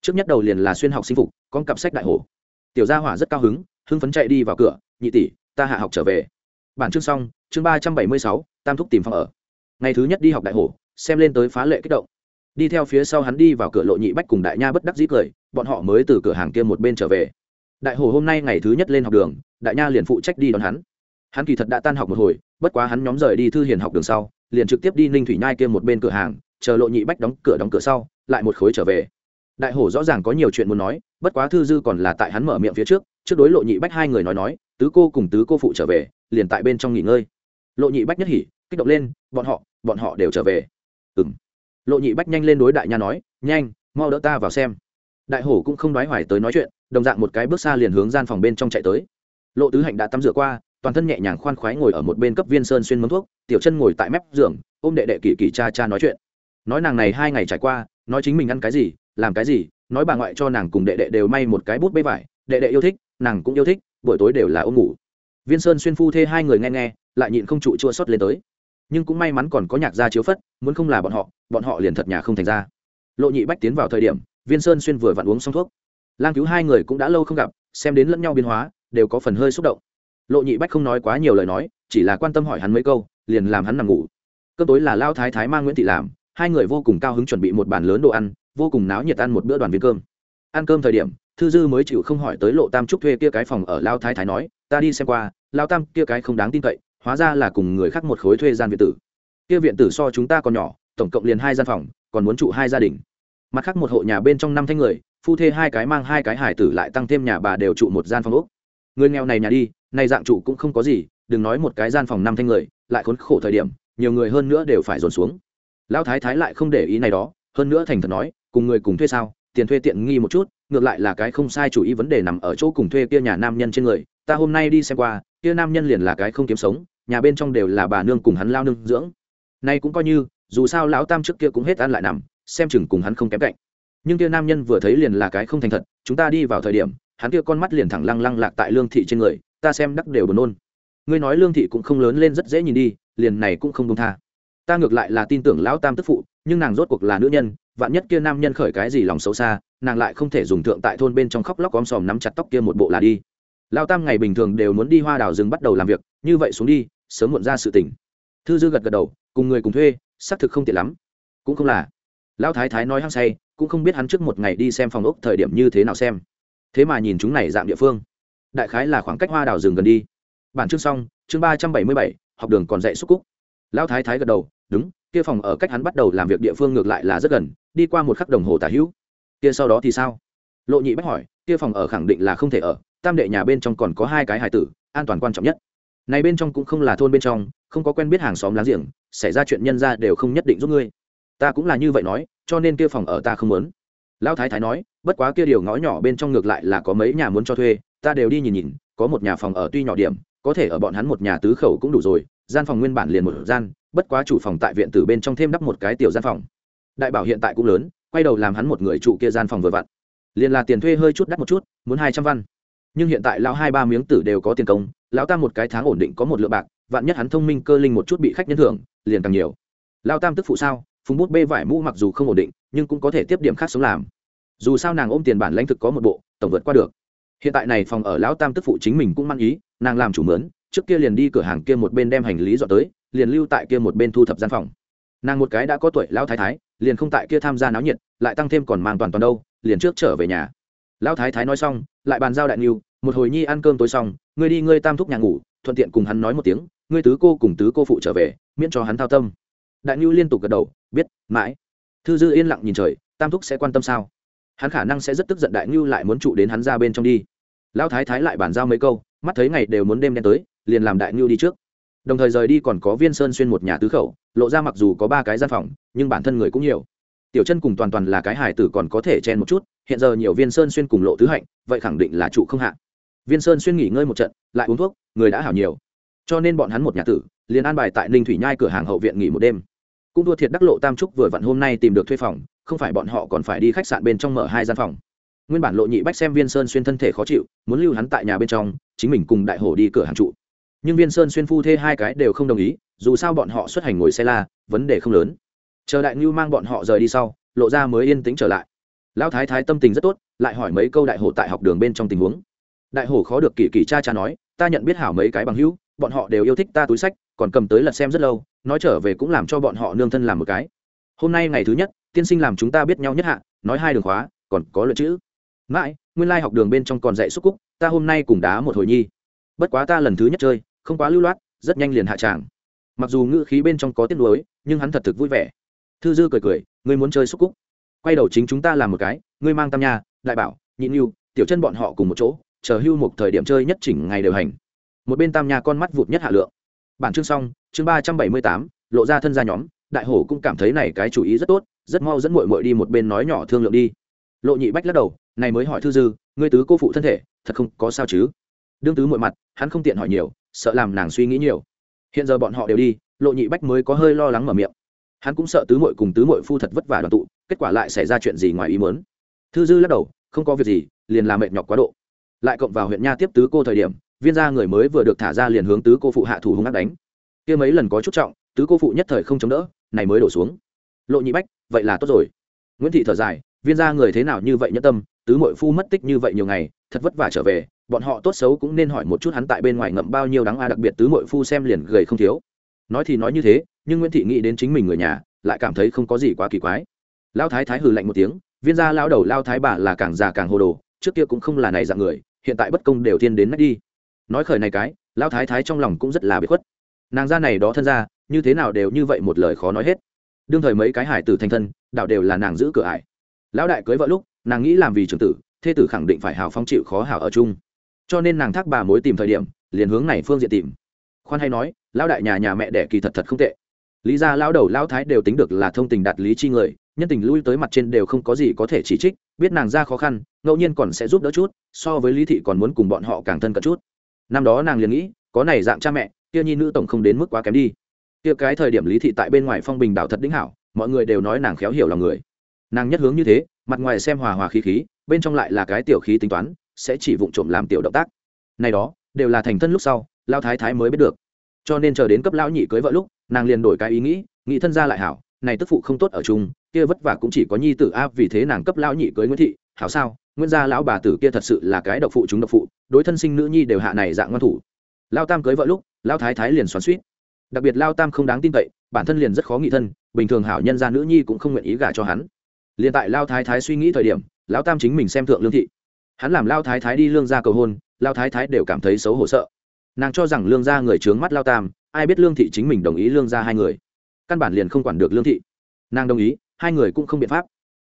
trước nhất đầu liền là xuyên học sinh phục con cặp sách đại hồ tiểu gia hỏa rất cao hứng, hưng phấn chạy đi vào cửa, nhị tỷ, ta hạ học trở về. Bản chương xong, chương ba trăm bảy mươi sáu, tam thúc tìm phòng ở. Ngày thứ nhất đi học đại hồ xem lên tới phá lệ kích động. Đi theo phía sau hắn đi vào cửa lộ nhị bách cùng đại nha bất đắc dĩ cười, bọn họ mới từ cửa hàng kia một bên trở về. Đại hồ hôm nay ngày thứ nhất lên học đường, đại nha liền phụ trách đi đón hắn. Hắn kỳ thật đã tan học một hồi, bất quá hắn nhóm rời đi thư hiền học đường sau, liền trực tiếp đi ninh thủy nhai kia một bên cửa hàng, chờ lộ nhị bách đóng cửa đóng cửa sau, lại một khối trở về đại hổ rõ ràng có nhiều chuyện muốn nói, bất quá thư dư còn là tại hắn mở miệng phía trước trước đối lộ nhị bách hai người nói nói, tứ cô cùng tứ cô phụ trở về, liền tại bên trong nghỉ ngơi. Lộ nhị bách nhất hỉ, kích động lên, bọn họ bọn họ đều trở về. Ừ m lộ nhị bách nhanh lên đối đại nha nói, nhanh, mau đỡ ta vào xem. Đại hổ cũng không nói hoài tới nói chuyện, đồng dạng một cái bước xa liền hướng gian phòng bên trong chạy tới. Lộ tứ hạnh đã tắm rửa qua, toàn thân nhẹ nhàng khoan khoái ngồi ở một bên cấp viên sơn xuyên mấm thuốc, tiểu chân ngồi tại mép giường, ôm đệ đệ kỳ kỳ cha cha nói chuyện. Nói nàng này hai ngày trải qua, nói chính mình ăn cái gì làm cái gì, nói bà ngoại cho nàng cùng đệ đệ đều may một cái bút bê vải, đệ đệ yêu thích, nàng cũng yêu thích, buổi tối đều là ôm ngủ. Viên sơn xuyên phu thê hai người nghe nghe, lại nhịn không trụ chua xót lên tới. Nhưng cũng may mắn còn có nhạc gia chiếu phất, muốn không là bọn họ bọn họ liền thật nhà không thành ra. Lộ nhị bách tiến vào thời điểm, viên sơn xuyên vừa vặn uống xong thuốc. Lang cứu hai người cũng đã lâu không gặp, xem đến lẫn nhau biến hóa, đều có phần hơi xúc động. Lộ nhị bách không nói quá nhiều lời nói, chỉ là quan tâm hỏi hắn mấy câu, liền làm hắn nằm ngủ. Cơm tối là lao thái thái mang nguyễn thị làm, hai người vô cùng cao hứng chuẩn bị một bàn lớn đồ ăn vô cùng náo nhiệt ăn một bữa đoàn viên cơm. Ăn cơm thời điểm, thư dư mới chịu không hỏi tới lộ tam trúc thuê kia cái phòng ở lao thái thái nói, ta đi xem qua, lao tam kia cái không đáng tin cậy, hóa ra là cùng người khác một khối thuê gian viện tử. Kia viện tử so chúng ta còn nhỏ, tổng cộng liền hai gian phòng, còn muốn trụ hai gia đình. Mặt khác một hộ nhà bên trong năm thanh người, phu thê hai cái mang hai cái hải tử lại tăng thêm nhà bà đều trụ một gian phòng úc người nghèo này nhà đi này dạng trụ cũng không có gì, đừng nói một cái gian phòng năm thanh người, lại khốn khổ thời điểm, nhiều người hơn nữa đều phải dồn xuống. Lão thái thái lại không để ý này đó, hơn nữa thành thật nói cùng người cùng thuê sao? Tiền thuê tiện nghi một chút, ngược lại là cái không sai chủ ý vấn đề nằm ở chỗ cùng thuê kia nhà nam nhân trên người. Ta hôm nay đi xem qua, kia nam nhân liền là cái không kiếm sống, nhà bên trong đều là bà nương cùng hắn lao nương dưỡng. Nay cũng coi như, dù sao lão tam trước kia cũng hết ăn lại nằm, xem chừng cùng hắn không kém cạnh. Nhưng kia nam nhân vừa thấy liền là cái không thành thật, chúng ta đi vào thời điểm, hắn kia con mắt liền thẳng lăng lăng lạc tại lương thị trên người, ta xem đắc đều buồn nôn. Ngươi nói lương thị cũng không lớn lên rất dễ nhìn đi, liền này cũng không đông tha. Ta ngược lại là tin tưởng lão tam tức phụ, nhưng nàng rốt cuộc là nữ nhân vạn nhất kia nam nhân khởi cái gì lòng xấu xa, nàng lại không thể dùng thượng tại thôn bên trong khóc lóc om sòm nắm chặt tóc kia một bộ là đi. Lao tam ngày bình thường đều muốn đi hoa đào rừng bắt đầu làm việc, như vậy xuống đi, sớm muộn ra sự tỉnh thư dư gật gật đầu, cùng người cùng thuê, xác thực không tiện lắm. Cũng không là. Lão thái thái nói hăng say, cũng không biết hắn trước một ngày đi xem phòng ốc thời điểm như thế nào xem. Thế mà nhìn chúng này dạng địa phương. Đại khái là khoảng cách hoa đào rừng gần đi. Bản chương xong, chương ba trăm bảy mươi bảy, học đường còn dạy xúc cúc. Lão thái thái gật đầu, đúng, kia phòng ở cách hắn bắt đầu làm việc địa phương ngược lại là rất gần đi qua một khắc đồng hồ tả hữu. Kia sau đó thì sao? Lộ nhị bách hỏi, kia phòng ở khẳng định là không thể ở, tam đệ nhà bên trong còn có hai cái hải tử, an toàn quan trọng nhất. Này bên trong cũng không là thôn bên trong, không có quen biết hàng xóm láng giềng, xảy ra chuyện nhân ra đều không nhất định giúp ngươi. Ta cũng là như vậy nói, cho nên kia phòng ở ta không muốn. Lão thái thái nói, bất quá kia điều ngõ nhỏ bên trong ngược lại là có mấy nhà muốn cho thuê, ta đều đi nhìn nhìn, có một nhà phòng ở tuy nhỏ điểm, có thể ở bọn hắn một nhà tứ khẩu cũng đủ rồi, gian phòng nguyên bản liền một gian, bất quá chủ phòng tại viện tử bên trong thêm đắp một cái tiểu gian phòng đại bảo hiện tại cũng lớn, quay đầu làm hắn một người trụ kia gian phòng vừa vặn. Liền là tiền thuê hơi chút đắt một chút, muốn hai trăm văn. Nhưng hiện tại lão hai ba miếng tử đều có tiền công, lão tam một cái tháng ổn định có một lượng bạc, vạn nhất hắn thông minh cơ linh một chút bị khách nhân thưởng, liền càng nhiều. Lão tam tức phụ sao, phùng bút bê vải mũ mặc dù không ổn định, nhưng cũng có thể tiếp điểm khác sống làm. Dù sao nàng ôm tiền bản lãnh thực có một bộ, tổng vượt qua được. Hiện tại này phòng ở lão tam tức phụ chính mình cũng mang ý, nàng làm chủ mướn, trước kia liền đi cửa hàng kia một bên đem hành lý dọn tới, liền lưu tại kia một bên thu thập gian phòng. Nàng một cái đã có tuổi, lão thái thái liền không tại kia tham gia náo nhiệt, lại tăng thêm còn mang toàn toàn đâu, liền trước trở về nhà. Lão thái thái nói xong, lại bàn giao đại niu một hồi nhi ăn cơm tối xong, ngươi đi ngươi tam thúc nhà ngủ, thuận tiện cùng hắn nói một tiếng, ngươi tứ cô cùng tứ cô phụ trở về, miễn cho hắn thao tâm. Đại niu liên tục gật đầu, biết, mãi. Thư dư yên lặng nhìn trời, tam thúc sẽ quan tâm sao? Hắn khả năng sẽ rất tức giận đại niu lại muốn trụ đến hắn ra bên trong đi. Lão thái thái lại bàn giao mấy câu, mắt thấy ngày đều muốn đêm đen tới, liền làm đại niu đi trước đồng thời rời đi còn có viên sơn xuyên một nhà tứ khẩu, lộ ra mặc dù có ba cái gian phòng, nhưng bản thân người cũng nhiều. Tiểu chân cùng toàn toàn là cái hải tử còn có thể chen một chút, hiện giờ nhiều viên sơn xuyên cùng lộ tứ hạnh, vậy khẳng định là trụ không hạ. Viên sơn xuyên nghỉ ngơi một trận, lại uống thuốc, người đã hảo nhiều. Cho nên bọn hắn một nhà tử, liền an bài tại ninh thủy nhai cửa hàng hậu viện nghỉ một đêm. Cũng thua thiệt đắc lộ tam trúc vừa vặn hôm nay tìm được thuê phòng, không phải bọn họ còn phải đi khách sạn bên trong mở hai gian phòng. Nguyên bản lộ nhị bách xem viên sơn xuyên thân thể khó chịu, muốn lưu hắn tại nhà bên trong, chính mình cùng đại hổ đi cửa hàng trụ nhưng viên sơn xuyên phu thê hai cái đều không đồng ý, dù sao bọn họ xuất hành ngồi xe la, vấn đề không lớn. Chờ đại ngưu mang bọn họ rời đi sau, lộ ra mới yên tĩnh trở lại. Lão thái thái tâm tình rất tốt, lại hỏi mấy câu đại hổ tại học đường bên trong tình huống. Đại hổ khó được kỳ kỳ cha cha nói, ta nhận biết hảo mấy cái bằng hữu, bọn họ đều yêu thích ta túi sách, còn cầm tới lật xem rất lâu, nói trở về cũng làm cho bọn họ nương thân làm một cái. Hôm nay ngày thứ nhất, tiên sinh làm chúng ta biết nhau nhất hạ, nói hai đường khóa, còn có luận chữ. Mãi, nguyên lai học đường bên trong còn dạy xúc cúc, ta hôm nay cùng đá một hồi nhi. Bất quá ta lần thứ nhất chơi không quá lưu loát, rất nhanh liền hạ tràng. Mặc dù ngữ khí bên trong có tiếc nuối, nhưng hắn thật thực vui vẻ. Thư dư cười cười, ngươi muốn chơi xúc cúc? Quay đầu chính chúng ta làm một cái, ngươi mang tam nha, đại bảo nhịn yêu tiểu chân bọn họ cùng một chỗ, chờ hưu một thời điểm chơi nhất chỉnh ngày đều hành. Một bên tam nha con mắt vụt nhất hạ lượng. Bản chương xong, chương ba trăm bảy mươi tám, lộ ra thân ra nhóm, đại hổ cũng cảm thấy này cái chủ ý rất tốt, rất mau dẫn mội mội đi một bên nói nhỏ thương lượng đi. Lộ nhị bách lắc đầu, này mới hỏi thư dư, ngươi tứ cô phụ thân thể, thật không có sao chứ? Đương tứ mọi mặt, hắn không tiện hỏi nhiều sợ làm nàng suy nghĩ nhiều. Hiện giờ bọn họ đều đi, lộ nhị bách mới có hơi lo lắng mở miệng. Hắn cũng sợ tứ mội cùng tứ mội phu thật vất vả đoàn tụ, kết quả lại xảy ra chuyện gì ngoài ý mớn thư dư lắc đầu, không có việc gì, liền làm mệt nhọc quá độ. Lại cộng vào huyện nha tiếp tứ cô thời điểm, viên gia người mới vừa được thả ra liền hướng tứ cô phụ hạ thủ hung ác đánh. Kia mấy lần có chút trọng, tứ cô phụ nhất thời không chống đỡ, này mới đổ xuống. Lộ nhị bách, vậy là tốt rồi. Nguyễn thị thở dài, viên gia người thế nào như vậy nhất tâm, tứ mội phu mất tích như vậy nhiều ngày, thật vất vả trở về bọn họ tốt xấu cũng nên hỏi một chút hắn tại bên ngoài ngậm bao nhiêu đáng a, đặc biệt tứ mội phu xem liền gầy không thiếu. Nói thì nói như thế, nhưng nguyễn thị nghĩ đến chính mình người nhà, lại cảm thấy không có gì quá kỳ quái. Lao thái thái hừ lạnh một tiếng, viên gia lao đầu lao thái bà là càng già càng hồ đồ, trước kia cũng không là này dạng người, hiện tại bất công đều thiên đến nách đi. Nói khởi này cái lao thái thái trong lòng cũng rất là bị khuất. Nàng ra này đó thân ra như thế nào đều như vậy một lời khó nói hết. Đương thời mấy cái hải tử thành thân, đạo đều là nàng giữ cửa ải. Lão đại cưới vợ lúc, nàng nghĩ làm vì trưởng tử, thê tử khẳng định phải hào phong chịu khó hào ở chung cho nên nàng thác bà mối tìm thời điểm, liền hướng này phương diện tìm. Khoan hay nói, lão đại nhà nhà mẹ đẻ kỳ thật thật không tệ. Lý ra lão đầu lão thái đều tính được là thông tình đạt lý chi người, nhân tình lui tới mặt trên đều không có gì có thể chỉ trích, biết nàng ra khó khăn, ngẫu nhiên còn sẽ giúp đỡ chút, so với lý thị còn muốn cùng bọn họ càng thân cận chút. Năm đó nàng liền nghĩ, có này dạng cha mẹ, kia nhi nữ tổng không đến mức quá kém đi. Kia cái thời điểm lý thị tại bên ngoài phong bình đảo thật đĩnh hảo, mọi người đều nói nàng khéo hiểu lòng người. Nàng nhất hướng như thế, mặt ngoài xem hòa hòa khí khí, bên trong lại là cái tiểu khí tính toán sẽ chỉ vụng trộm làm tiểu động tác. Này đó, đều là thành thân lúc sau lao thái thái mới biết được. Cho nên chờ đến cấp lão nhị cưới vợ lúc, nàng liền đổi cái ý nghĩ nghĩ thân ra lại hảo, này tức phụ không tốt ở chung, kia vất vả cũng chỉ có nhi tử a, vì thế nàng cấp lão nhị cưới nguyễn thị, hảo sao nguyên gia lão bà tử kia thật sự là cái độc phụ chúng độc phụ, đối thân sinh nữ nhi đều hạ này dạng ngoan thủ. Lao tam cưới vợ lúc lao thái thái liền xoắn suýt đặc biệt lao tam không đáng tin cậy, bản thân liền rất khó nghị thân, bình thường hảo nhân gia nữ nhi cũng không nguyện ý gả cho hắn. Liền tại lao thái thái suy nghĩ thời điểm, lão tam chính mình xem thượng lương thị hắn làm lao thái thái đi lương gia cầu hôn, lao thái thái đều cảm thấy xấu hổ sợ. Nàng cho rằng lương gia người trướng mắt lao tam, ai biết lương thị chính mình đồng ý lương gia hai người. Căn bản liền không quản được lương thị. Nàng đồng ý, hai người cũng không biện pháp.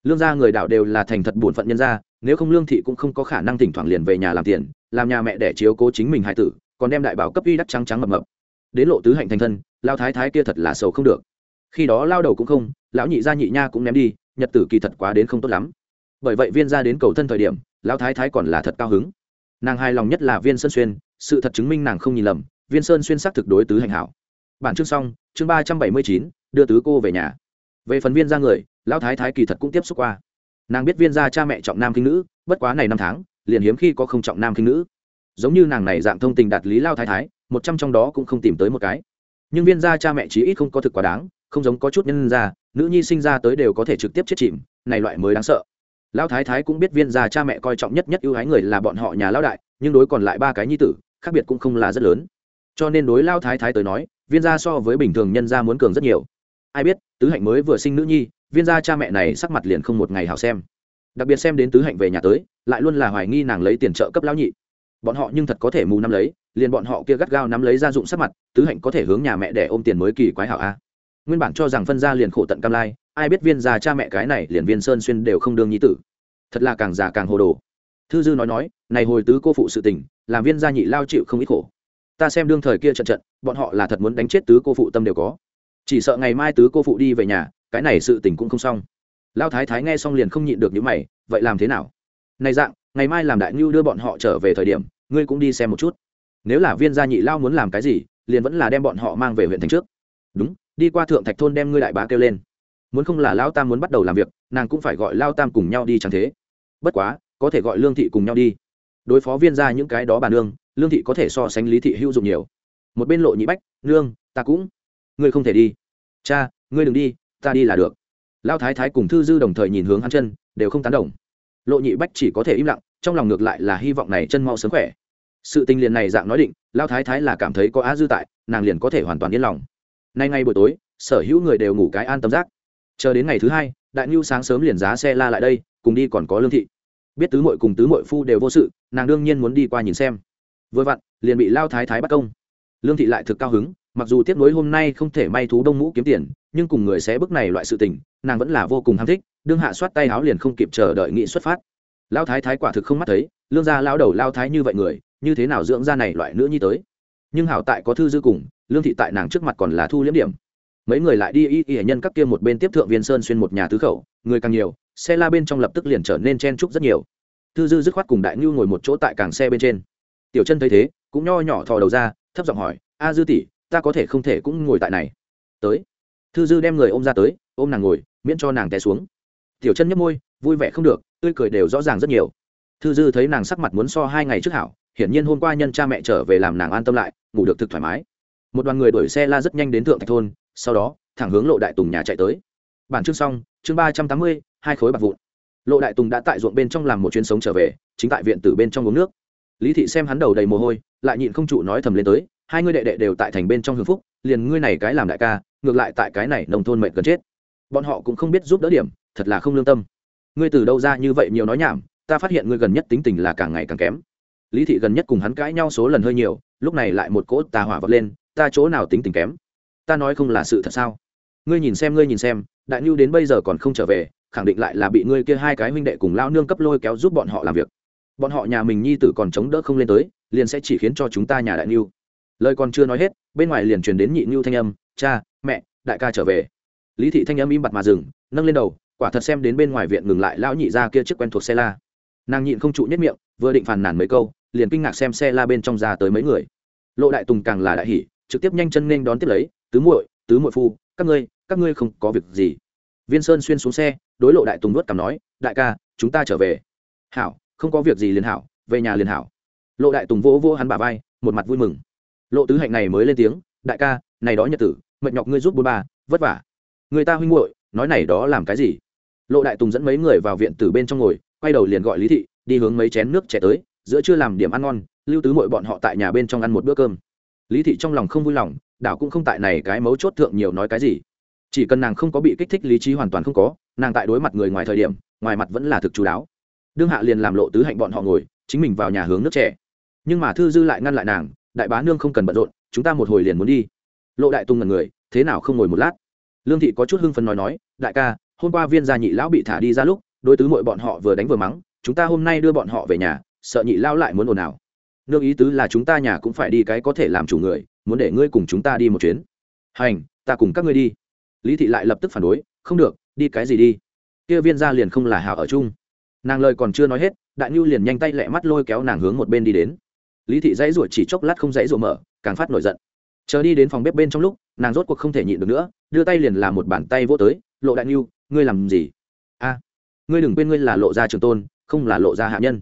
Lương gia người đạo đều là thành thật bổn phận nhân gia, nếu không lương thị cũng không có khả năng thỉnh thoảng liền về nhà làm tiền, làm nhà mẹ để chiếu cố chính mình hai tử, còn đem đại bảo cấp uy đắc trắng trắng mập mập. Đến lộ tứ hạnh thành thân, lao thái thái kia thật là sầu không được. Khi đó lao đầu cũng không, lão nhị gia nhị nha cũng ném đi, nhật tử kỳ thật quá đến không tốt lắm. Bởi vậy viên ra đến cầu thân thời điểm lão thái thái còn là thật cao hứng. Nàng hài lòng nhất là viên sơn xuyên, sự thật chứng minh nàng không nhìn lầm, viên sơn xuyên xác thực đối tứ hành hảo. Bản chương xong, chương ba trăm bảy mươi chín, đưa tứ cô về nhà. Về phần viên ra người, lão thái thái kỳ thật cũng tiếp xúc qua. Nàng biết viên ra cha mẹ trọng nam kinh nữ, bất quá này năm tháng, liền hiếm khi có không trọng nam kinh nữ. Giống như nàng này dạng thông tình đạt lý lao thái thái, một trăm trong đó cũng không tìm tới một cái. Nhưng viên gia cha mẹ chí ít không có thực quá đáng, không giống có chút nhân gia, nữ nhi sinh ra tới đều có thể trực tiếp chết chìm, này loại mới đáng sợ lão thái thái cũng biết viên gia cha mẹ coi trọng nhất nhất ưu ái người là bọn họ nhà lão đại, nhưng đối còn lại ba cái nhi tử, khác biệt cũng không là rất lớn. Cho nên đối lao thái thái tới nói, viên gia so với bình thường nhân gia muốn cường rất nhiều. Ai biết, tứ hạnh mới vừa sinh nữ nhi, viên gia cha mẹ này sắc mặt liền không một ngày hảo xem. Đặc biệt xem đến tứ hạnh về nhà tới, lại luôn là hoài nghi nàng lấy tiền trợ cấp lão nhị. Bọn họ nhưng thật có thể mù nắm lấy, liền bọn họ kia gắt gao nắm lấy gia dụng sắc mặt, tứ hạnh có thể hướng nhà mẹ để ôm tiền mới kỳ quái hảo a. Nguyên bản cho rằng phân gia liền khổ tận cam lai ai biết viên già cha mẹ cái này liền viên sơn xuyên đều không đương nhi tử. Thật là càng già càng hồ đồ. Thư dư nói nói, này hồi tứ cô phụ sự tình, làm viên gia nhị lao chịu không ít khổ. Ta xem đương thời kia trận trận, bọn họ là thật muốn đánh chết tứ cô phụ tâm đều có. Chỉ sợ ngày mai tứ cô phụ đi về nhà, cái này sự tình cũng không xong. Lao thái thái nghe xong liền không nhịn được những mày, vậy làm thế nào? Này dạng, ngày mai làm đại ngưu đưa bọn họ trở về thời điểm, ngươi cũng đi xem một chút. Nếu là viên gia nhị lao muốn làm cái gì, liền vẫn là đem bọn họ mang về huyện thành trước. Đúng, đi qua thượng thạch thôn đem ngươi đại bá kêu lên muốn không là lao tam muốn bắt đầu làm việc, nàng cũng phải gọi lao tam cùng nhau đi chẳng thế. Bất quá, có thể gọi lương thị cùng nhau đi. Đối phó viên ra những cái đó bà nương, lương thị có thể so sánh lý thị hữu dụng nhiều. Một bên lộ nhị bách, nương, ta cũng, ngươi không thể đi. Cha, ngươi đừng đi, ta đi là được. Lao thái thái cùng thư dư đồng thời nhìn hướng hắn chân, đều không tán đồng. Lộ nhị bách chỉ có thể im lặng, trong lòng ngược lại là hy vọng này chân mau sớm khỏe. Sự tình liền này dạng nói định lao thái thái là cảm thấy có á dư tại, nàng liền có thể hoàn toàn yên lòng. Nay ngay buổi tối, sở hữu người đều ngủ cái an tâm giác chờ đến ngày thứ hai, đại nhu sáng sớm liền giá xe la lại đây, cùng đi còn có lương thị. Biết tứ mội cùng tứ mội phu đều vô sự, nàng đương nhiên muốn đi qua nhìn xem. Vừa vặn, liền bị lao thái thái bắt công. Lương thị lại thực cao hứng, mặc dù tiếc nuối hôm nay không thể may thú đông mũ kiếm tiền, nhưng cùng người xé bức này loại sự tình, nàng vẫn là vô cùng ham thích, đương hạ soát tay áo liền không kịp chờ đợi nghị xuất phát. Lao thái thái quả thực không mắt thấy, lương gia lao đầu lao thái như vậy người, như thế nào dưỡng ra này loại nữ nhi tới. Nhưng hảo tại có thư dư cùng, lương thị tại nàng trước mặt còn là thu liếm điểm mấy người lại đi, y y nhân các kia một bên tiếp thượng viên sơn xuyên một nhà tứ khẩu, người càng nhiều, xe la bên trong lập tức liền trở nên chen trúc rất nhiều. Thư dư dứt khoát cùng đại ngưu ngồi một chỗ tại càng xe bên trên. Tiểu chân thấy thế, cũng nho nhỏ thò đầu ra, thấp giọng hỏi, a dư tỷ, ta có thể không thể cũng ngồi tại này? Tới. Thư dư đem người ôm ra tới, ôm nàng ngồi, miễn cho nàng té xuống. Tiểu chân nhấp môi, vui vẻ không được, tươi cười đều rõ ràng rất nhiều. Thư dư thấy nàng sắc mặt muốn so hai ngày trước hảo, hiển nhiên hôm qua nhân cha mẹ trở về làm nàng an tâm lại, ngủ được thực thoải mái. Một đoàn người đuổi xe la rất nhanh đến thượng thạch thôn sau đó, thẳng hướng lộ đại tùng nhà chạy tới. Bản chương xong, chương ba trăm tám mươi, hai khối bạc vụn. Lộ đại tùng đã tại ruộng bên trong làm một chuyến sống trở về, chính tại viện tử bên trong uống nước. Lý thị xem hắn đầu đầy mồ hôi, lại nhịn không trụ nói thầm lên tới, hai ngươi đệ đệ đều tại thành bên trong hưng phúc, liền ngươi này cái làm đại ca, ngược lại tại cái này nông thôn mệnh gần chết. Bọn họ cũng không biết giúp đỡ điểm, thật là không lương tâm. Ngươi từ đâu ra như vậy nhiều nói nhảm, ta phát hiện ngươi gần nhất tính tình là càng ngày càng kém. Lý thị gần nhất cùng hắn cãi nhau số lần hơi nhiều, lúc này lại một cỗ tà hỏa vật lên, ta chỗ nào tính tình kém? Ta nói không là sự thật sao? Ngươi nhìn xem ngươi nhìn xem đại nhu đến bây giờ còn không trở về khẳng định lại là bị ngươi kia hai cái huynh đệ cùng lao nương cấp lôi kéo giúp bọn họ làm việc. Bọn họ nhà mình nhi tử còn chống đỡ không lên tới liền sẽ chỉ khiến cho chúng ta nhà đại nhu lời còn chưa nói hết bên ngoài liền truyền đến nhị nhu thanh âm cha mẹ đại ca trở về. Lý thị thanh âm im bặt mà dừng nâng lên đầu quả thật xem đến bên ngoài viện ngừng lại lão nhị ra kia chiếc quen thuộc xe la. Nàng nhịn không trụ nhất miệng vừa định phàn nàn mấy câu liền kinh ngạc xem xe la bên trong ra tới mấy người. Lộ đại tùng càng là đại hỉ, trực tiếp nhanh chân nên đón tiếp lấy tứ muội tứ muội phu, các ngươi các ngươi không có việc gì. Viên sơn xuyên xuống xe, đối lộ đại tùng nuốt cằm nói, đại ca, chúng ta trở về. Hảo, không có việc gì liền hảo, về nhà liền hảo. Lộ đại tùng vỗ vỗ hắn bà vai, một mặt vui mừng. Lộ tứ hạnh này mới lên tiếng, đại ca, này đó nhật tử, mệt nhọc ngươi giúp bôn ba, vất vả. Người ta huynh muội, nói này đó làm cái gì? Lộ đại tùng dẫn mấy người vào viện từ bên trong ngồi, quay đầu liền gọi lý thị, đi hướng mấy chén nước trẻ tới, giữa chưa làm điểm ăn ngon, lưu tứ mội bọn họ tại nhà bên trong ăn một bữa cơm. Lý thị trong lòng không vui lòng đảo cũng không tại này cái mấu chốt thượng nhiều nói cái gì. Chỉ cần nàng không có bị kích thích lý trí hoàn toàn không có, nàng tại đối mặt người ngoài thời điểm, ngoài mặt vẫn là thực chú đáo. Đương hạ liền làm lộ tứ hạnh bọn họ ngồi, chính mình vào nhà hướng nước trẻ nhưng mà thư dư lại ngăn lại nàng, đại bá nương không cần bận rộn, chúng ta một hồi liền muốn đi. Lộ đại tung ngần người, thế nào không ngồi một lát? Lương thị có chút hưng phấn nói nói, đại ca, hôm qua viên gia nhị lão bị thả đi ra lúc, đối tứ mội bọn họ vừa đánh vừa mắng, chúng ta hôm nay đưa bọn họ về nhà, sợ nhị lão lại muốn ồn ào. Nương ý tứ là chúng ta nhà cũng phải đi cái có thể làm chủ người muốn để ngươi cùng chúng ta đi một chuyến. Hành, ta cùng các ngươi đi. Lý thị lại lập tức phản đối, không được, đi cái gì đi. Kia viên gia liền không là hào ở chung. Nàng lời còn chưa nói hết, đại nhu liền nhanh tay lẹ mắt lôi kéo nàng hướng một bên đi đến. Lý thị dãy ruột chỉ chốc lát không dãy ruột mở, càng phát nổi giận. Chờ đi đến phòng bếp bên trong lúc, nàng rốt cuộc không thể nhịn được nữa, đưa tay liền làm một bàn tay vô tới, lộ đại nhu ngươi làm gì? A, ngươi đừng quên ngươi là lộ gia trường tôn, không là lộ gia hạ nhân.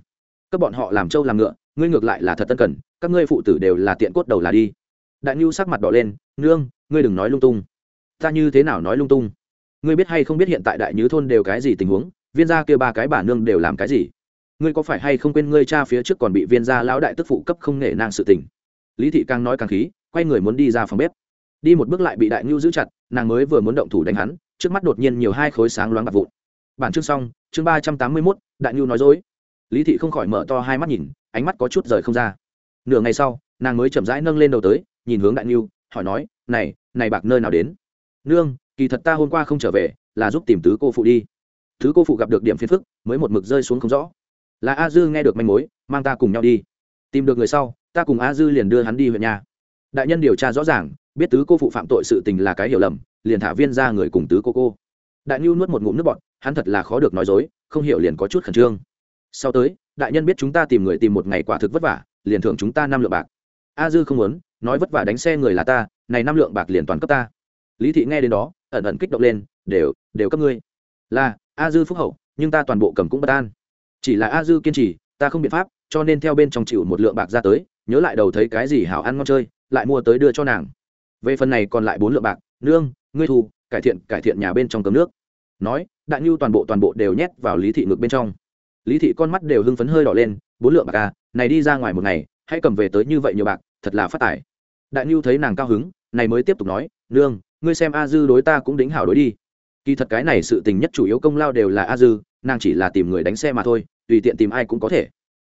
Các bọn họ làm trâu làm ngựa, ngươi ngược lại là thật tân cần, các ngươi phụ tử đều là tiện cốt đầu là đi đại nhu sắc mặt đỏ lên, nương, ngươi đừng nói lung tung. Ta như thế nào nói lung tung? Ngươi biết hay không biết hiện tại đại nhứ thôn đều cái gì tình huống? Viên gia kia ba cái bà nương đều làm cái gì? Ngươi có phải hay không quên ngươi cha phía trước còn bị viên gia lão đại tức phụ cấp không nể nang sự tình? Lý thị càng nói càng khí, quay người muốn đi ra phòng bếp. Đi một bước lại bị đại ngưu giữ chặt, nàng mới vừa muốn động thủ đánh hắn, trước mắt đột nhiên nhiều hai khối sáng loáng bạc vụn. Bản chương xong, chương ba trăm tám mươi mốt, đại ngưu nói dối. Lý thị không khỏi mở to hai mắt nhìn, ánh mắt có chút rời không ra. Nửa ngày sau, nàng mới chậm rãi nâng lên đầu tới nhìn hướng đại ngưu hỏi nói, này này bạc nơi nào đến? Nương, kỳ thật ta hôm qua không trở về, là giúp tìm tứ cô phụ đi. Thứ cô phụ gặp được điểm phiền phức, mới một mực rơi xuống không rõ. Là a dư nghe được manh mối, mang ta cùng nhau đi. Tìm được người sau, ta cùng a dư liền đưa hắn đi huyện nhà. Đại nhân điều tra rõ ràng, biết tứ cô phụ phạm tội sự tình là cái hiểu lầm, liền thả viên ra người cùng tứ cô cô. Đại nhu nuốt một ngụm nước bọt, hắn thật là khó được nói dối, không hiểu liền có chút khẩn trương. Sau tới, đại nhân biết chúng ta tìm người tìm một ngày quả thực vất vả, liền thưởng chúng ta năm lượng bạc. A dư không muốn nói vất vả đánh xe người là ta, này năm lượng bạc liền toàn cấp ta. Lý thị nghe đến đó, ẩn ẩn kích động lên, đều đều cấp ngươi. Là, a dư phúc hậu, nhưng ta toàn bộ cầm cũng bất an. Chỉ là a dư kiên trì, ta không biện pháp, cho nên theo bên trong chịu một lượng bạc ra tới, nhớ lại đầu thấy cái gì hảo ăn ngon chơi, lại mua tới đưa cho nàng. Về phần này còn lại bốn lượng bạc, nương, ngươi thu, cải thiện cải thiện nhà bên trong cấm nước. Nói, đại nhu toàn bộ toàn bộ đều nhét vào lý thị ngực bên trong. Lý thị con mắt đều hưng phấn hơi đỏ lên, bốn lượng bạc à này đi ra ngoài một ngày, hãy cầm về tới như vậy nhiều bạc thật là phát tài. Đại nhu thấy nàng cao hứng, này mới tiếp tục nói, nương, ngươi xem a dư đối ta cũng đính hảo đối đi. Kỳ thật cái này sự tình nhất chủ yếu công lao đều là a dư, nàng chỉ là tìm người đánh xe mà thôi, tùy tiện tìm ai cũng có thể.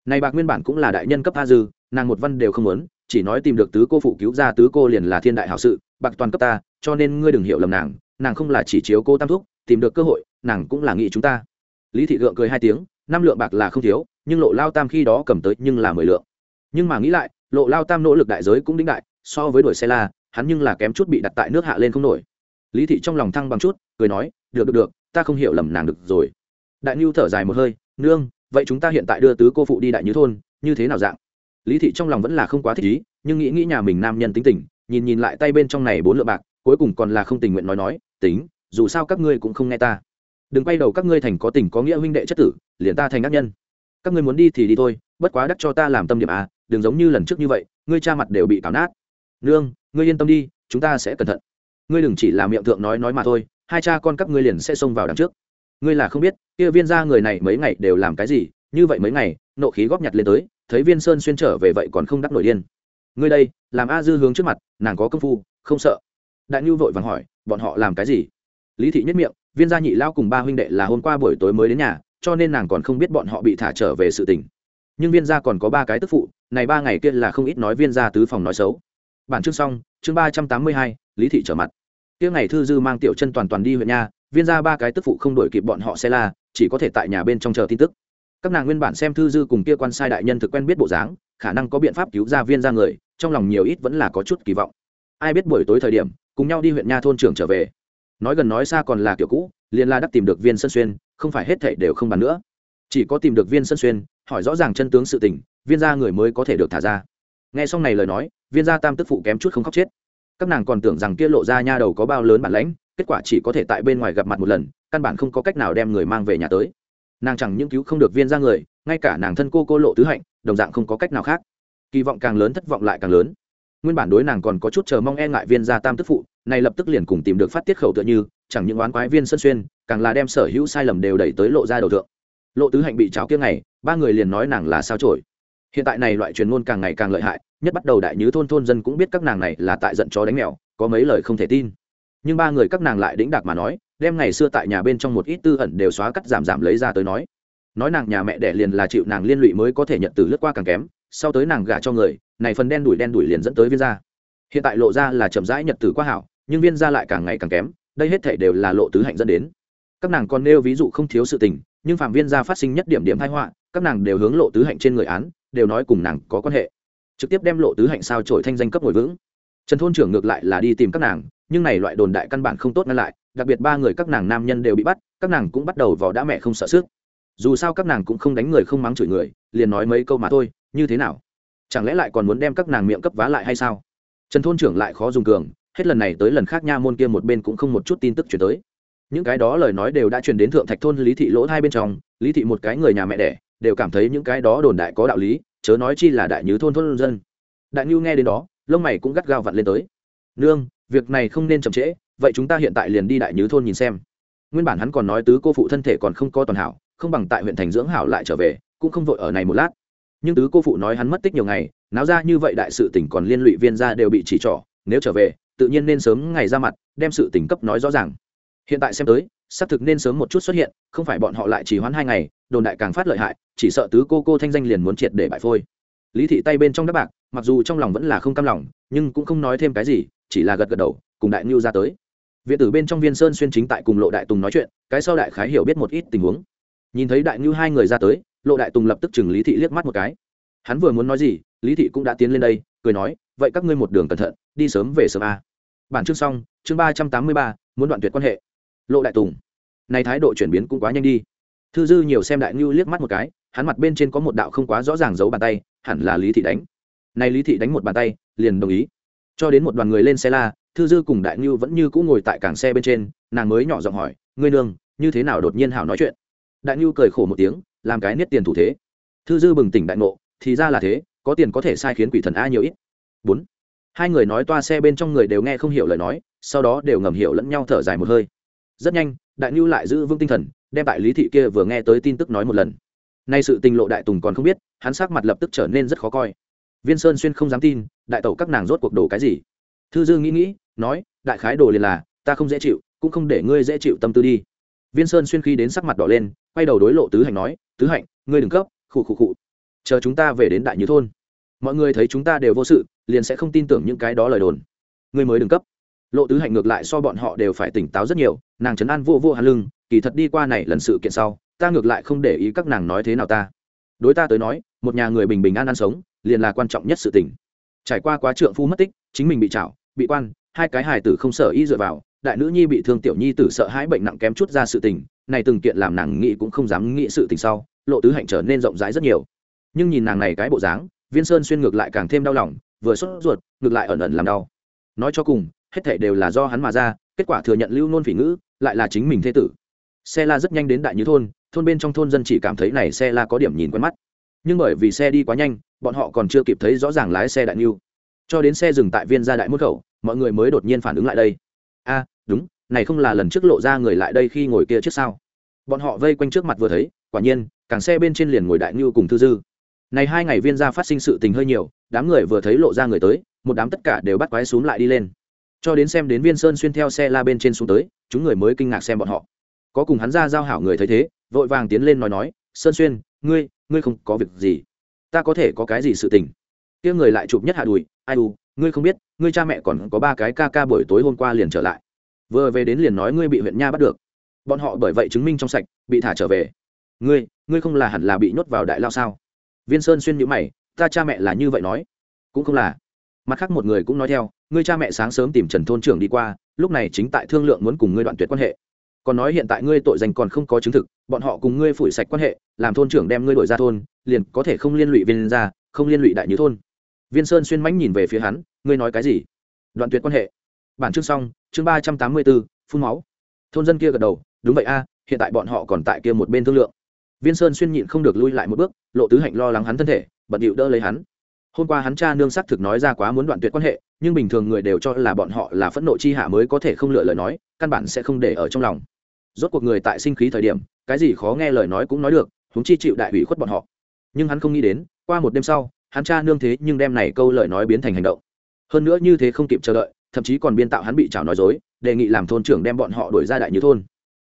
Này bạc nguyên bản cũng là đại nhân cấp a dư, nàng một văn đều không muốn, chỉ nói tìm được tứ cô phụ cứu ra tứ cô liền là thiên đại hảo sự, bạc toàn cấp ta, cho nên ngươi đừng hiểu lầm nàng nàng không là chỉ chiếu cô tam thúc, tìm được cơ hội, nàng cũng là nghĩ chúng ta. Lý thị gượng cười hai tiếng, năm lượng bạc là không thiếu, nhưng lộ lao tam khi đó cầm tới nhưng là mười lượng. Nhưng mà nghĩ lại lộ lao tam nỗ lực đại giới cũng đĩnh đại, so với đuổi xe la, hắn nhưng là kém chút bị đặt tại nước hạ lên không nổi. Lý thị trong lòng thăng bằng chút, cười nói, được được được, ta không hiểu lầm nàng được rồi. Đại nhu thở dài một hơi, nương, vậy chúng ta hiện tại đưa tứ cô phụ đi đại như thôn, như thế nào dạng? Lý thị trong lòng vẫn là không quá thích ý, nhưng nghĩ nghĩ nhà mình nam nhân tính tình, nhìn nhìn lại tay bên trong này bốn lượng bạc, cuối cùng còn là không tình nguyện nói nói, tính, dù sao các ngươi cũng không nghe ta. Đừng quay đầu các ngươi thành có tình có nghĩa huynh đệ chất tử, liền ta thành ác nhân. Các ngươi muốn đi thì đi thôi, bất quá đắc cho ta làm tâm điểm à đừng giống như lần trước như vậy, ngươi cha mặt đều bị cào nát. Nương, ngươi yên tâm đi, chúng ta sẽ cẩn thận. Ngươi đừng chỉ là miệng thượng nói nói mà thôi, hai cha con các ngươi liền sẽ xông vào đằng trước. Ngươi là không biết, kia viên gia người này mấy ngày đều làm cái gì, như vậy mấy ngày, nộ khí góp nhặt lên tới, thấy viên sơn xuyên trở về vậy còn không đắc nổi điên. Ngươi đây, làm a dư hướng trước mặt, nàng có công phu, không sợ. Đại nhu vội vàng hỏi, bọn họ làm cái gì? Lý thị nhất miệng, viên gia nhị lao cùng ba huynh đệ là hôm qua buổi tối mới đến nhà, cho nên nàng còn không biết bọn họ bị thả trở về sự tình. Nhưng viên gia còn có ba cái tức phụ này ba ngày kia là không ít nói viên gia tứ phòng nói xấu. Bản chương xong, chương ba trăm tám mươi hai, lý thị trở mặt. Kia ngày thư dư mang tiểu chân toàn toàn đi huyện nha viên gia ba cái tức phụ không đổi kịp bọn họ xe la, chỉ có thể tại nhà bên trong chờ tin tức. Các nàng nguyên bản xem thư dư cùng kia quan sai đại nhân thực quen biết bộ dáng, khả năng có biện pháp cứu ra viên ra người, trong lòng nhiều ít vẫn là có chút kỳ vọng. Ai biết buổi tối thời điểm, cùng nhau đi huyện nha thôn trưởng trở về. Nói gần nói xa còn là kiểu cũ, liền la đắc tìm được viên sân xuyên, không phải hết thảy đều không bàn nữa chỉ có tìm được viên sân xuyên, hỏi rõ ràng chân tướng sự tình, viên gia người mới có thể được thả ra. Nghe xong này lời nói, viên gia tam tức phụ kém chút không khóc chết. Các nàng còn tưởng rằng kia lộ ra nha đầu có bao lớn bản lãnh, kết quả chỉ có thể tại bên ngoài gặp mặt một lần, căn bản không có cách nào đem người mang về nhà tới. Nàng chẳng những cứu không được viên ra người, ngay cả nàng thân cô cô lộ tứ hạnh, đồng dạng không có cách nào khác. Kỳ vọng càng lớn thất vọng lại càng lớn. Nguyên bản đối nàng còn có chút chờ mong e ngại viên gia tam tức phụ, này lập tức liền cùng tìm được phát tiết khẩu tựa như, chẳng những oán quái viên sân xuyên, càng là đem sở hữu sai lầm đều đẩy tới lộ ra đầu thượng lộ tứ hạnh bị cháo kia ngày, ba người liền nói nàng là sao trổi hiện tại này loại truyền ngôn càng ngày càng lợi hại, nhất bắt đầu đại nhứ thôn thôn dân cũng biết các nàng này là tại giận chó đánh mèo, có mấy lời không thể tin. Nhưng ba người các nàng lại đĩnh đạc mà nói, đem ngày xưa tại nhà bên trong một ít tư ẩn đều xóa cắt giảm giảm lấy ra tới nói. Nói nàng nhà mẹ đẻ liền là chịu nàng liên lụy mới có thể nhận từ lướt qua càng kém, sau tới nàng gả cho người, này phần đen đuổi đen đuổi liền dẫn tới viên gia. Hiện tại lộ ra là chậm rãi nhật tử quá hảo, nhưng viên gia lại càng ngày càng kém, đây hết thể đều là lộ tứ hạnh dẫn đến. Các nàng còn nêu ví dụ không thiếu sự tình nhưng phạm viên gia phát sinh nhất điểm điểm thái họa, các nàng đều hướng lộ tứ hạnh trên người án, đều nói cùng nàng có quan hệ. Trực tiếp đem lộ tứ hạnh sao trổi thanh danh cấp ngồi vững. Trần thôn trưởng ngược lại là đi tìm các nàng, nhưng này loại đồn đại căn bản không tốt ngăn lại, đặc biệt ba người các nàng nam nhân đều bị bắt, các nàng cũng bắt đầu vào đã mẹ không sợ sức dù sao các nàng cũng không đánh người không mắng chửi người, liền nói mấy câu mà thôi, như thế nào? Chẳng lẽ lại còn muốn đem các nàng miệng cấp vá lại hay sao? Trần thôn trưởng lại khó dùng cường, hết lần này tới lần khác nha môn kia một bên cũng không một chút tin tức chuyển tới những cái đó lời nói đều đã truyền đến thượng thạch thôn lý thị lỗ hai bên trong, lý thị một cái người nhà mẹ đẻ, đều cảm thấy những cái đó đồn đại có đạo lý, chớ nói chi là đại nhứ thôn thôn dân. Đại ngưu nghe đến đó, lông mày cũng gắt gao vặn lên tới. Nương, việc này không nên chậm trễ, vậy chúng ta hiện tại liền đi đại nhứ thôn nhìn xem. Nguyên bản hắn còn nói tứ cô phụ thân thể còn không có toàn hảo, không bằng tại huyện thành dưỡng hảo lại trở về, cũng không vội ở này một lát. Nhưng tứ cô phụ nói hắn mất tích nhiều ngày, náo ra như vậy đại sự tỉnh còn liên lụy viên ra đều bị chỉ trỏ, nếu trở về, tự nhiên nên sớm ngày ra mặt, đem sự tỉnh cấp nói rõ ràng hiện tại xem tới, xác thực nên sớm một chút xuất hiện, không phải bọn họ lại chỉ hoãn hai ngày, đồn đại càng phát lợi hại, chỉ sợ tứ cô cô thanh danh liền muốn triệt để bại phôi. Lý thị tay bên trong đắp bạc, mặc dù trong lòng vẫn là không cam lòng, nhưng cũng không nói thêm cái gì, chỉ là gật gật đầu, cùng đại ngưu ra tới. Viện tử bên trong viên sơn xuyên chính tại cùng lộ đại tùng nói chuyện, cái sau đại khái hiểu biết một ít tình huống. Nhìn thấy đại ngưu hai người ra tới, lộ đại tùng lập tức chừng lý thị liếc mắt một cái. Hắn vừa muốn nói gì, lý thị cũng đã tiến lên đây, cười nói, vậy các ngươi một đường cẩn thận, đi sớm về sớm a. Bản chương xong, chương ba trăm tám mươi ba, muốn đoạn tuyệt quan hệ lộ đại tùng. Này thái độ chuyển biến cũng quá nhanh đi. Thư dư nhiều xem đại ngưu liếc mắt một cái, hắn mặt bên trên có một đạo không quá rõ ràng giấu bàn tay, hẳn là lý thị đánh. Này lý thị đánh một bàn tay, liền đồng ý. Cho đến một đoàn người lên xe la, thư dư cùng đại ngưu vẫn như cũ ngồi tại cảng xe bên trên, nàng mới nhỏ giọng hỏi, ngươi nương, như thế nào đột nhiên hảo nói chuyện? Đại ngưu cười khổ một tiếng, làm cái niết tiền thủ thế. Thư dư bừng tỉnh đại ngộ, thì ra là thế, có tiền có thể sai khiến quỷ thần a nhiều ít. Bốn. Hai người nói toa xe bên trong người đều nghe không hiểu lời nói, sau đó đều ngầm hiểu lẫn nhau thở dài một hơi rất nhanh, đại ngưu lại giữ vững tinh thần, đem tại lý thị kia vừa nghe tới tin tức nói một lần. Nay sự tình lộ đại tùng còn không biết, hắn sắc mặt lập tức trở nên rất khó coi. Viên sơn xuyên không dám tin, đại tẩu các nàng rốt cuộc đồ cái gì? Thư dư nghĩ nghĩ, nói, đại khái đồ liền là, ta không dễ chịu, cũng không để ngươi dễ chịu tâm tư đi. Viên sơn xuyên khi đến sắc mặt đỏ lên, quay đầu đối lộ tứ hạnh nói, tứ hạnh, ngươi đừng cấp khụ khụ khụ. Chờ chúng ta về đến đại như thôn. Mọi người thấy chúng ta đều vô sự, liền sẽ không tin tưởng những cái đó lời đồn. Ngươi mới đừng cấp lộ tứ hạnh ngược lại so bọn họ đều phải tỉnh táo rất nhiều, nàng trấn an vô vô hàn lưng, kỳ thật đi qua này lần sự kiện sau, ta ngược lại không để ý các nàng nói thế nào ta. Đối ta tới nói, một nhà người bình bình an an sống, liền là quan trọng nhất sự tình. Trải qua quá trượng phu mất tích, chính mình bị trảo, bị quan, hai cái hài tử không sở y dựa vào, đại nữ nhi bị thương tiểu nhi tử sợ hãi bệnh nặng kém chút ra sự tình, này từng kiện làm nàng nghĩ cũng không dám nghĩ sự tình sau, lộ tứ hạnh trở nên rộng rãi rất nhiều. Nhưng nhìn nàng này cái bộ dáng, viên sơn xuyên ngược lại càng thêm đau lòng, vừa sốt ruột, ngược lại ẩn ẩn làm đau. Nói cho cùng hết thảy đều là do hắn mà ra kết quả thừa nhận lưu nôn phỉ ngữ lại là chính mình thế tử. Xe la rất nhanh đến đại như thôn thôn bên trong thôn dân chỉ cảm thấy này xe la có điểm nhìn quen mắt. Nhưng bởi vì xe đi quá nhanh bọn họ còn chưa kịp thấy rõ ràng lái xe đại như, cho đến xe dừng tại viên gia đại môn khẩu mọi người mới đột nhiên phản ứng lại đây. A đúng này không là lần trước lộ ra người lại đây khi ngồi kia trước sao? Bọn họ vây quanh trước mặt vừa thấy quả nhiên càng xe bên trên liền ngồi đại như cùng thư dư. Này hai ngày viên gia phát sinh sự tình hơi nhiều đám người vừa thấy lộ ra người tới một đám tất cả đều bắt quái xuống lại đi lên cho đến xem đến viên sơn xuyên theo xe la bên trên xuống tới, chúng người mới kinh ngạc xem bọn họ. Có cùng hắn ra giao hảo người thấy thế, vội vàng tiến lên nói nói, sơn xuyên, ngươi ngươi không có việc gì. Ta có thể có cái gì sự tình? Kia người lại chụp nhất hạ đùi, ai u, ngươi không biết, ngươi cha mẹ còn có ba cái ca ca buổi tối hôm qua liền trở lại. Vừa về đến liền nói ngươi bị huyện nha bắt được. Bọn họ bởi vậy chứng minh trong sạch, bị thả trở về. Ngươi ngươi không là hẳn là bị nhốt vào đại lao sao? Viên sơn xuyên nhữ mày, ta cha mẹ là như vậy nói. Cũng không là mặt khác một người cũng nói theo, ngươi cha mẹ sáng sớm tìm trần thôn trưởng đi qua, lúc này chính tại thương lượng muốn cùng ngươi đoạn tuyệt quan hệ. Còn nói hiện tại ngươi tội danh còn không có chứng thực, bọn họ cùng ngươi phủi sạch quan hệ, làm thôn trưởng đem ngươi đổi ra thôn, liền có thể không liên lụy viên ra không liên lụy đại như thôn. Viên sơn xuyên mánh nhìn về phía hắn, ngươi nói cái gì? Đoạn tuyệt quan hệ. Bản chương xong, chương ba trăm tám mươi bốn, phun máu. Thôn dân kia gật đầu, đúng vậy a, hiện tại bọn họ còn tại kia một bên thương lượng. Viên sơn xuyên nhịn không được lui lại một bước, lộ tứ hạnh lo lắng hắn thân thể, bận điệu đỡ lấy hắn hôm qua hắn cha nương xác thực nói ra quá muốn đoạn tuyệt quan hệ, nhưng bình thường người đều cho là bọn họ là phẫn nộ chi hạ mới có thể không lựa lời nói, căn bản sẽ không để ở trong lòng. Rốt cuộc người tại sinh khí thời điểm, cái gì khó nghe lời nói cũng nói được húng chi chịu đại ủy khuất bọn họ. Nhưng hắn không nghĩ đến, qua một đêm sau, hắn cha nương thế nhưng đem này câu lời nói biến thành hành động. Hơn nữa như thế không kịp chờ đợi, thậm chí còn biên tạo hắn bị trào nói dối, đề nghị làm thôn trưởng đem bọn họ đuổi ra đại như thôn.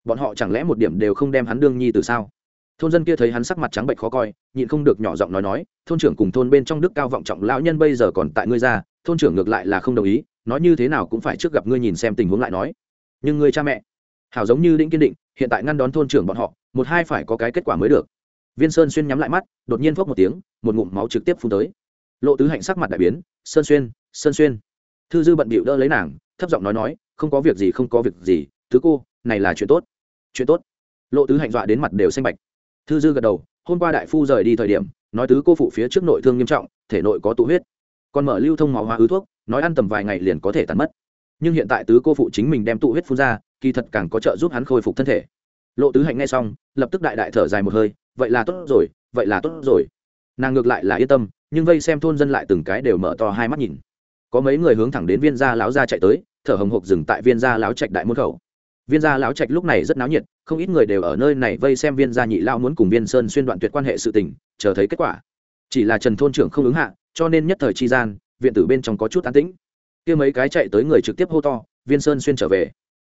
Bọn họ chẳng lẽ một điểm đều không đem hắn đương nhi từ sao? Thôn dân kia thấy hắn sắc mặt trắng bệnh khó coi, nhịn không được nhỏ giọng nói nói, thôn trưởng cùng thôn bên trong đức cao vọng trọng lão nhân bây giờ còn tại ngươi ra, thôn trưởng ngược lại là không đồng ý, nói như thế nào cũng phải trước gặp ngươi nhìn xem tình huống lại nói. Nhưng ngươi cha mẹ, hảo giống như đĩnh kiên định, hiện tại ngăn đón thôn trưởng bọn họ, một hai phải có cái kết quả mới được. Viên sơn xuyên nhắm lại mắt, đột nhiên phốc một tiếng, một ngụm máu trực tiếp phun tới. Lộ tứ hạnh sắc mặt đại biến, sơn xuyên sơn xuyên. Thư dư bận bịu đỡ lấy nàng, thấp giọng nói nói, không có việc gì, không có việc gì, thứ cô, này là chuyện tốt chuyện tốt. Lộ tứ hạnh dọa đến mặt đều xanh bạch thư dư gật đầu, hôm qua đại phu rời đi thời điểm, nói tứ cô phụ phía trước nội thương nghiêm trọng, thể nội có tụ huyết. Còn mở lưu thông máu hóa ứ thuốc, nói ăn tầm vài ngày liền có thể tàn mất. Nhưng hiện tại tứ cô phụ chính mình đem tụ huyết phun ra, kỳ thật càng có trợ giúp hắn khôi phục thân thể. Lộ tứ hạnh nghe xong, lập tức đại đại thở dài một hơi, vậy là tốt rồi, vậy là tốt rồi. Nàng ngược lại là yên tâm, nhưng vây xem thôn dân lại từng cái đều mở to hai mắt nhìn. Có mấy người hướng thẳng đến viên gia lão gia chạy tới, thở hồng hộc dừng tại viên gia lão trạch đại môn khẩu viên gia lão trạch lúc này rất náo nhiệt, không ít người đều ở nơi này vây xem viên gia nhị lao muốn cùng viên sơn xuyên đoạn tuyệt quan hệ sự tình, chờ thấy kết quả. Chỉ là trần thôn trưởng không ứng hạ, cho nên nhất thời chi gian, viện tử bên trong có chút an tĩnh. Kia mấy cái chạy tới người trực tiếp hô to, viên sơn xuyên trở về.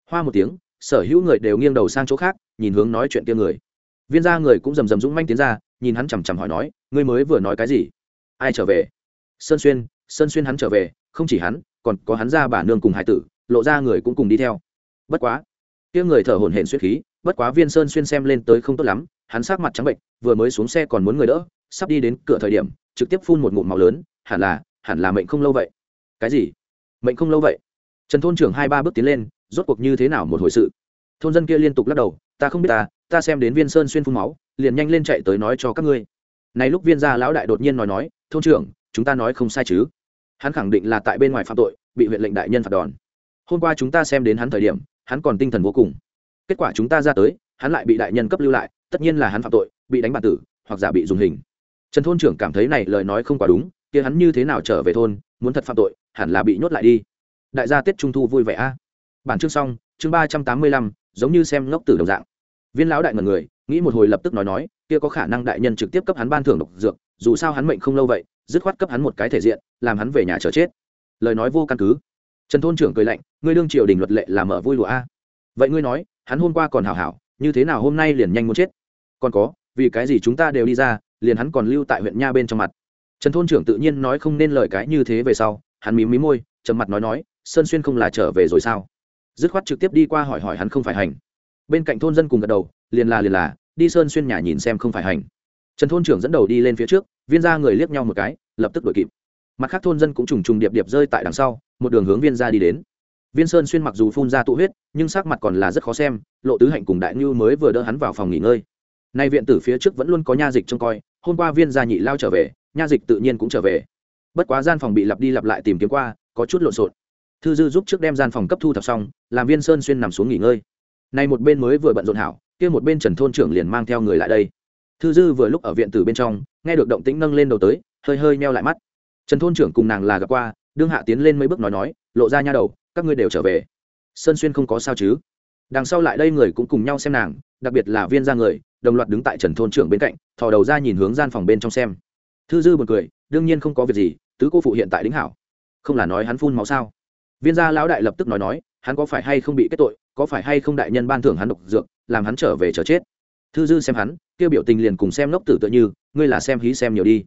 Hoa một tiếng, sở hữu người đều nghiêng đầu sang chỗ khác, nhìn hướng nói chuyện kia người. Viên gia người cũng rầm rầm dũng manh tiến ra, nhìn hắn chằm chằm hỏi nói, ngươi mới vừa nói cái gì? Ai trở về? Sơn xuyên sơn xuyên hắn trở về, không chỉ hắn, còn có hắn ra bà nương cùng hải tử, lộ ra người cũng cùng đi theo. Bất quá kia người thở hổn hển suýt khí, bất quá viên sơn xuyên xem lên tới không tốt lắm, hắn sát mặt trắng bệnh, vừa mới xuống xe còn muốn người đỡ, sắp đi đến cửa thời điểm, trực tiếp phun một ngụm màu lớn, hẳn là hẳn là mệnh không lâu vậy. Cái gì? Mệnh không lâu vậy? Trần thôn trưởng hai ba bước tiến lên, rốt cuộc như thế nào một hồi sự? Thôn dân kia liên tục lắc đầu, ta không biết ta ta xem đến viên sơn xuyên phun máu, liền nhanh lên chạy tới nói cho các ngươi. Này lúc viên gia lão đại đột nhiên nói nói, thôn trưởng, chúng ta nói không sai chứ. Hắn khẳng định là tại bên ngoài phạm tội, bị huyện lệnh đại nhân phạt đòn. Hôm qua chúng ta xem đến hắn thời điểm hắn còn tinh thần vô cùng. Kết quả chúng ta ra tới, hắn lại bị đại nhân cấp lưu lại, tất nhiên là hắn phạm tội, bị đánh bản tử, hoặc giả bị dùng hình. Trần thôn trưởng cảm thấy này lời nói không quá đúng, kia hắn như thế nào trở về thôn, muốn thật phạm tội, hẳn là bị nhốt lại đi. Đại gia tết trung thu vui vẻ a. Bản chương xong, chương ba trăm tám mươi lăm, giống như xem ngốc tử đồng dạng. Viên lão đại ngần người, nghĩ một hồi lập tức nói nói, kia có khả năng đại nhân trực tiếp cấp hắn ban thưởng độc dược, dù sao hắn mệnh không lâu vậy, dứt khoát cấp hắn một cái thể diện, làm hắn về nhà chờ chết. Lời nói vô căn cứ trần thôn trưởng cười lạnh, ngươi đương triều đình luật lệ là mở vui lụa a? Vậy ngươi nói, hắn hôm qua còn hảo hảo, như thế nào hôm nay liền nhanh muốn chết? Còn có, vì cái gì chúng ta đều đi ra, liền hắn còn lưu tại huyện nha bên trong mặt. Trần thôn trưởng tự nhiên nói không nên lời cái như thế về sau, hắn mí mí môi, trầm mặt nói nói, sơn xuyên không là trở về rồi sao? Dứt khoát trực tiếp đi qua hỏi hỏi hắn không phải hành. Bên cạnh thôn dân cùng gật đầu, liền là liền là, đi sơn xuyên nhà nhìn xem không phải hành. Trần thôn trưởng dẫn đầu đi lên phía trước, viên ra người liếc nhau một cái, lập tức đuổi kịp. Mặt khác thôn dân cũng trùng trùng điệp điệp rơi tại đằng sau một đường hướng viên ra đi đến. Viên sơn xuyên mặc dù phun ra tụ huyết, nhưng sắc mặt còn là rất khó xem, lộ tứ hạnh cùng đại ngưu mới vừa đỡ hắn vào phòng nghỉ ngơi. Nay viện tử phía trước vẫn luôn có nha dịch trông coi, hôm qua viên gia nhị lao trở về, nha dịch tự nhiên cũng trở về. Bất quá gian phòng bị lặp đi lặp lại tìm kiếm qua, có chút lộn xộn. Thư dư giúp trước đem gian phòng cấp thu thập xong, làm viên sơn xuyên nằm xuống nghỉ ngơi. Nay một bên mới vừa bận rộn hảo, kia một bên trần thôn trưởng liền mang theo người lại đây. Thư dư vừa lúc ở viện tử bên trong, nghe được động tĩnh nâng lên đầu tới, hơi hơi meo lại mắt. Trần thôn trưởng cùng nàng là gặp qua đương hạ tiến lên mấy bước nói nói, lộ ra nha đầu, các ngươi đều trở về. Sơn xuyên không có sao chứ? Đằng sau lại đây người cũng cùng nhau xem nàng, đặc biệt là viên ra người, đồng loạt đứng tại trần thôn trưởng bên cạnh, thò đầu ra nhìn hướng gian phòng bên trong xem. Thư dư b u ồ n cười, đương nhiên không có việc gì, tứ cô phụ hiện tại đính hảo. Không là nói hắn phun máu sao? Viên gia lão đại lập tức nói nói, hắn có phải hay không bị kết tội, có phải hay không đại nhân ban thưởng hắn độc dược, làm hắn trở về chờ chết? Thư dư xem hắn, kêu biểu tình liền cùng xem ngốc tử tựa như, ngươi là xem hí xem nhiều đi.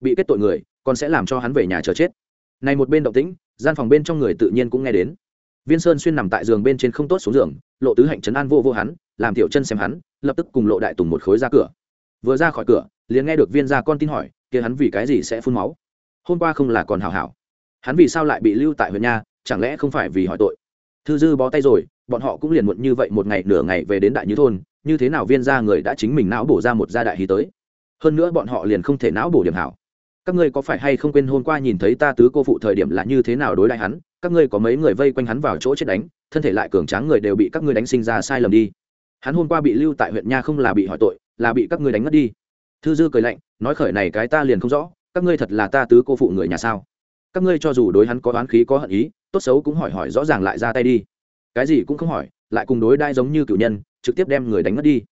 Bị kết tội người, còn sẽ làm cho hắn về nhà chờ chết này một bên động tĩnh, gian phòng bên trong người tự nhiên cũng nghe đến. Viên sơn xuyên nằm tại giường bên trên không tốt xuống giường, lộ tứ hạnh trấn an vô vô hắn, làm tiểu chân xem hắn, lập tức cùng lộ đại tùng một khối ra cửa. Vừa ra khỏi cửa, liền nghe được viên gia con tin hỏi, kia hắn vì cái gì sẽ phun máu? Hôm qua không là còn hảo hảo. Hắn vì sao lại bị lưu tại huyện nha, chẳng lẽ không phải vì hỏi tội? Thư dư bó tay rồi, bọn họ cũng liền muộn như vậy một ngày nửa ngày về đến đại như thôn, như thế nào viên gia người đã chính mình não bổ ra một gia đại hí tới? Hơn nữa bọn họ liền không thể não bổ điểm hảo các ngươi có phải hay không quên hôm qua nhìn thấy ta tứ cô phụ thời điểm là như thế nào đối đại hắn? Các ngươi có mấy người vây quanh hắn vào chỗ chết đánh, thân thể lại cường tráng người đều bị các ngươi đánh sinh ra sai lầm đi. Hắn hôm qua bị lưu tại huyện nha không là bị hỏi tội, là bị các ngươi đánh mất đi. Thư dư cười lạnh, nói khởi này cái ta liền không rõ, các ngươi thật là ta tứ cô phụ người nhà sao? Các ngươi cho dù đối hắn có oán khí có hận ý, tốt xấu cũng hỏi hỏi rõ ràng lại ra tay đi. Cái gì cũng không hỏi, lại cùng đối đai giống như cựu nhân, trực tiếp đem người đánh mất đi.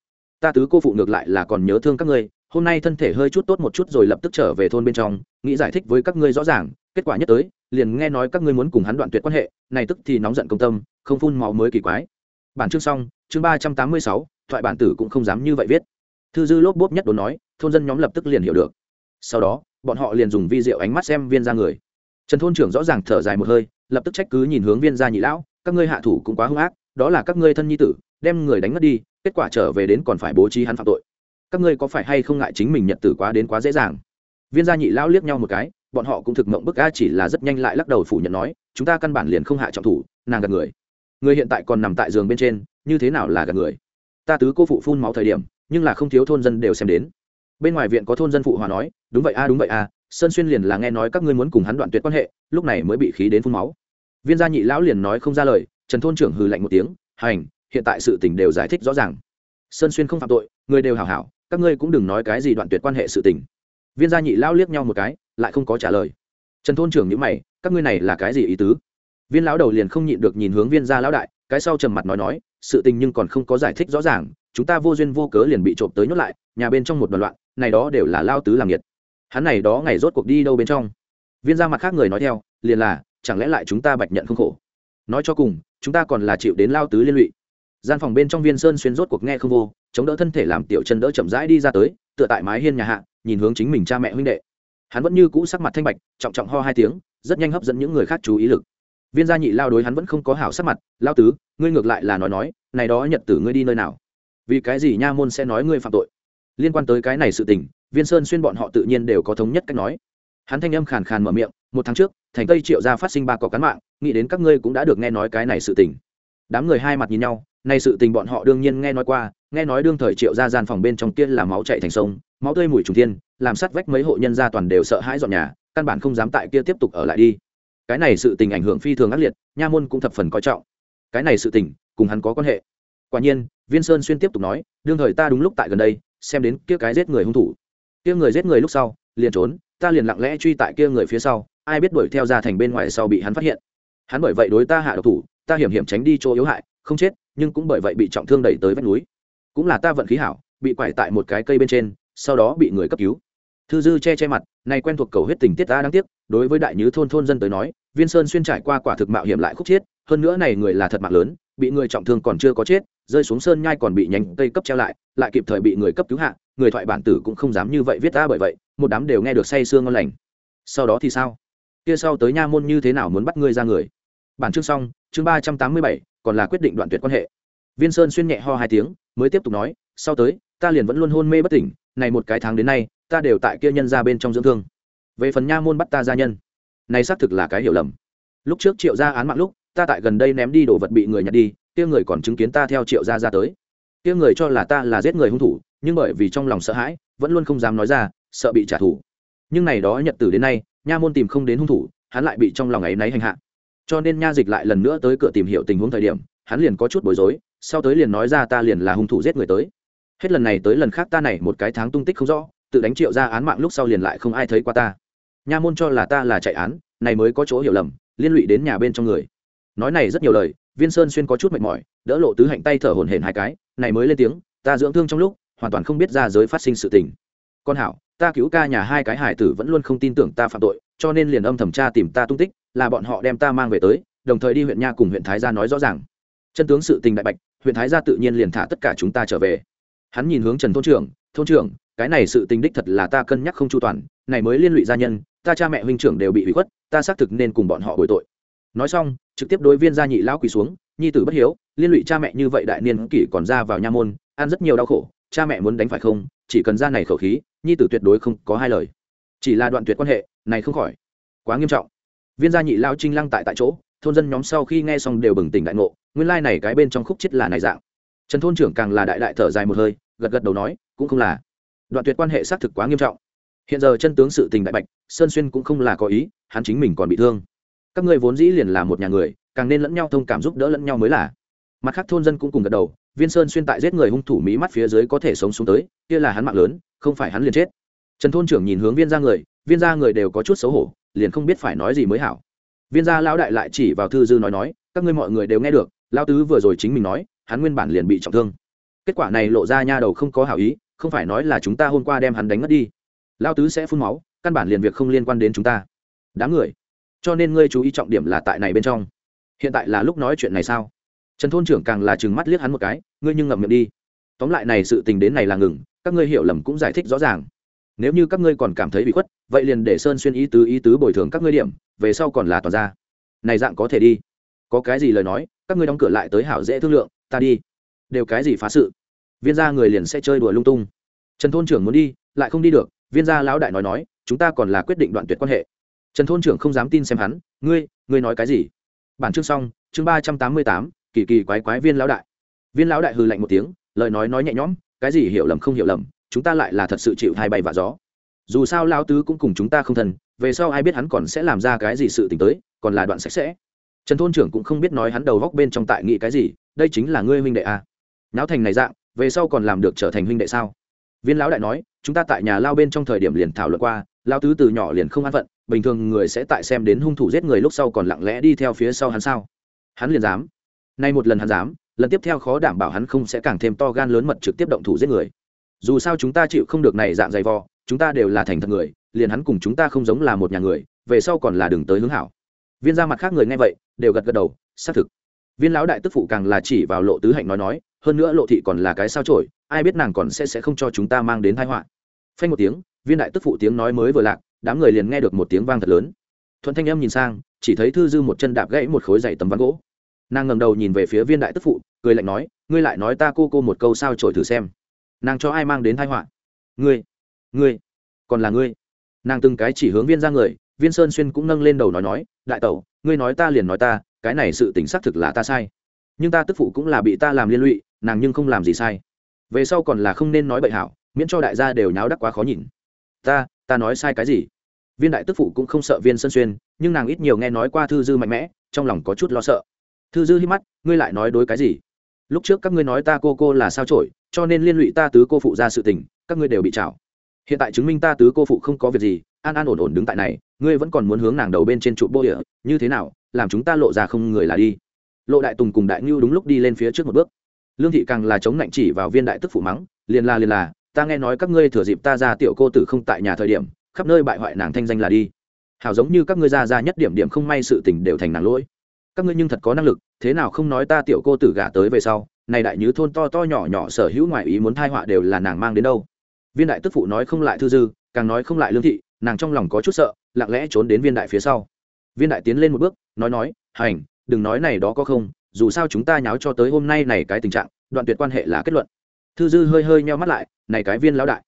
Ta tứ cô phụ ngược lại là còn nhớ thương các ngươi hôm nay thân thể hơi chút tốt một chút rồi lập tức trở về thôn bên trong, nghĩ giải thích với các ngươi rõ ràng, kết quả nhất tới, liền nghe nói các ngươi muốn cùng hắn đoạn tuyệt quan hệ, này tức thì nóng giận công tâm, không phun máu mới kỳ quái. Bản chương xong, chương ba trăm tám mươi sáu, thoại bản tử cũng không dám như vậy viết. Thư dư lốp bốp nhất đồn nói, thôn dân nhóm lập tức liền hiểu được. Sau đó, bọn họ liền dùng vi rượu ánh mắt xem viên ra người. Trần thôn trưởng rõ ràng thở dài một hơi, lập tức trách cứ nhìn hướng viên gia nhị lão, các ngươi hạ thủ cũng quá hung ác, đó là các ngươi thân nhi tử, đem người đánh mất đi, kết quả trở về đến còn phải bố trí hắn phạm tội các ngươi có phải hay không ngại chính mình nhật tử quá đến quá dễ dàng? Viên gia nhị lão liếc nhau một cái, bọn họ cũng thực mộng bức, a, chỉ là rất nhanh lại lắc đầu phủ nhận nói, chúng ta căn bản liền không hạ trọng thủ, nàng gạt người. Người hiện tại còn nằm tại giường bên trên, như thế nào là gạt người? Ta tứ cô phụ phun máu thời điểm, nhưng là không thiếu thôn dân đều xem đến. Bên ngoài viện có thôn dân phụ hòa nói, đúng vậy, a, đúng vậy, a, sơn xuyên liền là nghe nói các ngươi muốn cùng hắn đoạn tuyệt quan hệ, lúc này mới bị khí đến phun máu. Viên gia nhị lão liền nói không ra lời, trần thôn trưởng hừ lạnh một tiếng, hành, hiện tại sự tình đều giải thích rõ ràng. Sơn xuyên không phạm tội, người đều hảo hảo các ngươi cũng đừng nói cái gì đoạn tuyệt quan hệ sự tình. Viên gia nhị lao liếc nhau một cái, lại không có trả lời. Trần thôn trưởng nhữ mày, các ngươi này là cái gì ý tứ? Viên lão đầu liền không nhịn được nhìn hướng viên gia lão đại, cái sau trầm mặt nói nói, sự tình nhưng còn không có giải thích rõ ràng, chúng ta vô duyên vô cớ liền bị trộm tới nhốt lại, nhà bên trong một đoàn loạn, này đó đều là lao tứ làm nhiệt hắn này đó ngày rốt cuộc đi đâu bên trong? Viên gia mặt khác người nói theo, liền là, chẳng lẽ lại chúng ta bạch nhận không khổ? Nói cho cùng, chúng ta còn là chịu đến lao tứ liên lụy gian phòng bên trong viên sơn xuyên rốt cuộc nghe không vô, chống đỡ thân thể làm tiểu chân đỡ chậm rãi đi ra tới, tựa tại mái hiên nhà hạ, nhìn hướng chính mình cha mẹ huynh đệ. Hắn vẫn như cũ sắc mặt thanh bạch, trọng trọng ho hai tiếng, rất nhanh hấp dẫn những người khác chú ý lực. Viên gia nhị lao đối hắn vẫn không có hảo sắc mặt, lao tứ, ngươi ngược lại là nói nói, này đó nhật tử ngươi đi nơi nào? Vì cái gì nha môn sẽ nói ngươi phạm tội? Liên quan tới cái này sự tình, viên sơn xuyên bọn họ tự nhiên đều có thống nhất cách nói. Hắn thanh âm khàn khàn mở miệng, một tháng trước, thành tây triệu gia phát sinh ba cọc cán mạng, nghĩ đến các ngươi cũng đã được nghe nói cái này sự tình. Đám người hai mặt nhìn nhau nay sự tình bọn họ đương nhiên nghe nói qua, nghe nói đương thời triệu gia gian phòng bên trong kia là máu chạy thành sông, máu tươi mùi trùng thiên, làm sát vách mấy hộ nhân gia toàn đều sợ hãi dọn nhà, căn bản không dám tại kia tiếp tục ở lại đi. Cái này sự tình ảnh hưởng phi thường ác liệt, nha môn cũng thập phần coi trọng. Cái này sự tình, cùng hắn có quan hệ. Quả nhiên, viên sơn xuyên tiếp tục nói, đương thời ta đúng lúc tại gần đây, xem đến kia cái giết người hung thủ. Kia người giết người lúc sau, liền trốn, ta liền lặng lẽ truy tại kia người phía sau, ai biết đuổi theo ra thành bên ngoài sau bị hắn phát hiện. Hắn bởi vậy đối ta hạ độc thủ, ta hiểm hiểm tránh đi chỗ yếu hại, không chết nhưng cũng bởi vậy bị trọng thương đẩy tới vách núi. Cũng là ta vận khí hảo, bị quải tại một cái cây bên trên, sau đó bị người cấp cứu. Thư dư che che mặt nay quen thuộc cầu huyết tình tiết ta đáng tiếc, đối với đại nhứ thôn thôn dân tới nói, viên sơn xuyên trải qua quả thực mạo hiểm lại khúc chiết, hơn nữa này người là thật mạng lớn, bị người trọng thương còn chưa có chết, rơi xuống sơn nhai còn bị nhánh cây cấp treo lại lại kịp thời bị người cấp cứu hạ, người thoại bản tử cũng không dám như vậy viết ta bởi vậy, một đám đều nghe được say sương ngon lành. Sau đó thì sao? Kia sau tới nha môn như thế nào muốn bắt ngươi ra người? Bản chương xong, chương ba trăm tám mươi bảy còn là quyết định đoạn tuyệt quan hệ. Viên sơn xuyên nhẹ ho hai tiếng, mới tiếp tục nói, sau tới, ta liền vẫn luôn hôn mê bất tỉnh, này một cái tháng đến nay, ta đều tại kia nhân ra bên trong dưỡng thương. Về phần nha môn bắt ta gia nhân, này xác thực là cái hiểu lầm. Lúc trước triệu ra án mạng lúc, ta tại gần đây ném đi đồ vật bị người nhặt đi, kia người còn chứng kiến ta theo triệu gia ra tới. Kia người cho là ta là giết người hung thủ, nhưng bởi vì trong lòng sợ hãi, vẫn luôn không dám nói ra, sợ bị trả thù. Nhưng này đó nhật tử đến nay, nha môn tìm không đến hung thủ, hắn lại bị trong lòng ấy náy hành hạ cho nên nha dịch lại lần nữa tới cửa tìm hiểu tình huống thời điểm, hắn liền có chút bối rối, sau tới liền nói ra ta liền là hung thủ giết người tới. Hết lần này tới lần khác ta này một cái tháng tung tích không rõ, tự đánh triệu ra án mạng lúc sau liền lại không ai thấy qua ta. Nha môn cho là ta là chạy án, này mới có chỗ hiểu lầm, liên lụy đến nhà bên trong người. Nói này rất nhiều lời, viên sơn xuyên có chút mệt mỏi, đỡ lộ tứ hạnh tay thở hổn hển hai cái, này mới lên tiếng, ta dưỡng thương trong lúc, hoàn toàn không biết ra giới phát sinh sự tình. Con hảo, ta cứu ca nhà hai cái hải tử vẫn luôn không tin tưởng ta phạm tội, cho nên liền âm thẩm tra tìm ta tung tích là bọn họ đem ta mang về tới, đồng thời đi huyện nha cùng huyện thái gia nói rõ ràng. Chân tướng sự tình đại bạch, huyện thái gia tự nhiên liền thả tất cả chúng ta trở về. Hắn nhìn hướng trần thôn trưởng thôn trưởng, cái này sự tình đích thật là ta cân nhắc không chu toàn, này mới liên lụy gia nhân, ta cha mẹ huynh trưởng đều bị hủy khuất, ta xác thực nên cùng bọn họ bồi tội. Nói xong, trực tiếp đối viên gia nhị lão quỳ xuống, nhi tử bất hiếu, liên lụy cha mẹ như vậy đại niên kỷ còn ra vào nha môn, ăn rất nhiều đau khổ, cha mẹ muốn đánh phải không? Chỉ cần ra này khẩu khí, nhi tử tuyệt đối không có hai lời. Chỉ là đoạn tuyệt quan hệ, này không khỏi quá nghiêm trọng viên gia nhị lao trinh lăng tại tại chỗ, thôn dân nhóm sau khi nghe xong đều bừng tỉnh đại ngộ, nguyên lai này cái bên trong khúc chết là này dạng. Trần thôn trưởng càng là đại đại thở dài một hơi, gật gật đầu nói, cũng không là. Đoạn tuyệt quan hệ xác thực quá nghiêm trọng. Hiện giờ chân tướng sự tình đại bạch, sơn xuyên cũng không là có ý, hắn chính mình còn bị thương. Các ngươi vốn dĩ liền là một nhà người, càng nên lẫn nhau thông cảm giúp đỡ lẫn nhau mới là. Mặt khác thôn dân cũng cùng gật đầu, viên sơn xuyên tại giết người hung thủ mỹ mắt phía dưới có thể sống xuống tới, kia là hắn mạng lớn, không phải hắn liền chết. Trần thôn trưởng nhìn hướng viên ra người, viên ra người đều có chút xấu hổ liền không biết phải nói gì mới hảo. Viên gia lão đại lại chỉ vào thư dư nói nói, các ngươi mọi người đều nghe được lao tứ vừa rồi chính mình nói, hắn nguyên bản liền bị trọng thương. Kết quả này lộ ra nha đầu không có hảo ý, không phải nói là chúng ta hôm qua đem hắn đánh ngất đi. Lao tứ sẽ phun máu, căn bản liền việc không liên quan đến chúng ta. Đáng người. Cho nên ngươi chú ý trọng điểm là tại này bên trong. Hiện tại là lúc nói chuyện này sao? Trần thôn trưởng càng là chừng mắt liếc hắn một cái, ngươi nhưng ngậm miệng đi. Tóm lại này sự tình đến này là ngừng, các ngươi hiểu lầm cũng giải thích rõ ràng nếu như các ngươi còn cảm thấy bị khuất, vậy liền để sơn xuyên ý tứ ý tứ bồi thường các ngươi điểm, về sau còn là toàn ra này dạng có thể đi. Có cái gì lời nói, các ngươi đóng cửa lại tới hảo dễ thương lượng, ta đi. Đều cái gì phá sự? Viên gia người liền sẽ chơi đùa lung tung. Trần thôn trưởng muốn đi, lại không đi được, viên gia lão đại nói nói, chúng ta còn là quyết định đoạn tuyệt quan hệ. Trần thôn trưởng không dám tin xem hắn, ngươi ngươi nói cái gì? Bản chương xong, chương ba trăm tám mươi tám, kỳ kỳ quái quái viên lão đại. Viên lão đại hừ lạnh một tiếng, lời nói nói nhẹ nhõm, cái gì hiểu lầm không hiểu lầm chúng ta lại là thật sự chịu hai bay và gió. Dù sao lao tứ cũng cùng chúng ta không thân, về sau ai biết hắn còn sẽ làm ra cái gì sự t ì n h tới, còn là đoạn sạch sẽ. Trần thôn trưởng cũng không biết nói hắn đầu góc bên trong tại nghĩ cái gì, đây chính là ngươi huynh đệ à. náo thành này dạng, về sau còn làm được trở thành huynh đệ sao? Viên lão đại nói, chúng ta tại nhà lao bên trong thời điểm liền thảo luận qua lao tứ từ nhỏ liền không an phận, bình thường người sẽ tại xem đến hung thủ giết người lúc sau còn lặng lẽ đi theo phía sau hắn sao? Hắn liền dám. Nay một lần hắn dám, lần tiếp theo khó đảm bảo hắn không sẽ càng thêm to gan lớn mật trực tiếp động thủ giết người dù sao chúng ta chịu không được này dạng dày vò, chúng ta đều là thành thật người, liền hắn cùng chúng ta không giống là một nhà người, về sau còn là đường tới hướng hảo. Viên ra mặt khác người nghe vậy, đều gật gật đầu, xác thực. Viên lão đại tức phụ càng là chỉ vào lộ tứ hạnh nói nói, hơn nữa lộ thị còn là cái sao trổi ai biết nàng còn sẽ sẽ không cho chúng ta mang đến thái họa. Phanh một tiếng, viên đại tức phụ tiếng nói mới vừa lạc, đám người liền nghe được một tiếng vang thật lớn. Thuận thanh âm nhìn sang, chỉ thấy thư dư một chân đạp gãy một khối dày tấm ván gỗ. Nàng ngầm đầu nhìn về phía viên đại tức phụ, cười lạnh nói, ngươi lại nói ta cô cô một câu sao trổi thử xem nàng cho ai mang đến thái họa? Ngươi ngươi, còn là ngươi. Nàng từng cái chỉ hướng viên ra người, viên sơn xuyên cũng nâng lên đầu nói nói, đại tẩu, ngươi nói ta liền nói ta, cái này sự tính xác thực là ta sai. Nhưng ta tức phụ cũng là bị ta làm liên lụy, nàng nhưng không làm gì sai. Về sau còn là không nên nói bậy hảo, miễn cho đại gia đều nháo đắc quá khó nhìn. Ta ta nói sai cái gì? Viên đại tức phụ cũng không sợ viên sơn xuyên, nhưng nàng ít nhiều nghe nói qua thư dư mạnh mẽ, trong lòng có chút lo sợ. Thư dư hít mắt, ngươi lại nói đối cái gì? Lúc trước các ngươi nói ta cô cô là sao trổi cho nên liên lụy ta tứ cô phụ ra sự tình, các ngươi đều bị trảo. Hiện tại chứng minh ta tứ cô phụ không có việc gì, an an ổn ổn đứng tại này, ngươi vẫn còn muốn hướng nàng đầu bên trên trụ bô địa, như thế nào, làm chúng ta lộ ra không người là đi. Lộ đại tùng cùng đại ngưu đúng lúc đi lên phía trước một bước. Lương thị càng là chống nạnh chỉ vào viên đại tức phụ mắng, liền là liền là, ta nghe nói các ngươi thừa dịp ta ra tiểu cô tử không tại nhà thời điểm, khắp nơi bại hoại nàng thanh danh là đi. Hảo giống như các ngươi ra ra nhất điểm điểm không may sự tình đều thành nàng lỗi. Các ngươi nhưng thật có năng lực, thế nào không nói ta tiểu cô tử gả tới về sau này đại nhứ thôn to to nhỏ nhỏ sở hữu ngoại ý muốn thai họa đều là nàng mang đến đâu. Viên đại tức phụ nói không lại thư dư, càng nói không lại lương thị, nàng trong lòng có chút sợ, lặng lẽ trốn đến viên đại phía sau. Viên đại tiến lên một bước, nói nói, hành, đừng nói này đó có không, dù sao chúng ta nháo cho tới hôm nay này cái tình trạng, đoạn tuyệt quan hệ là kết luận. Thư dư hơi hơi nheo mắt lại, này cái viên lão đại.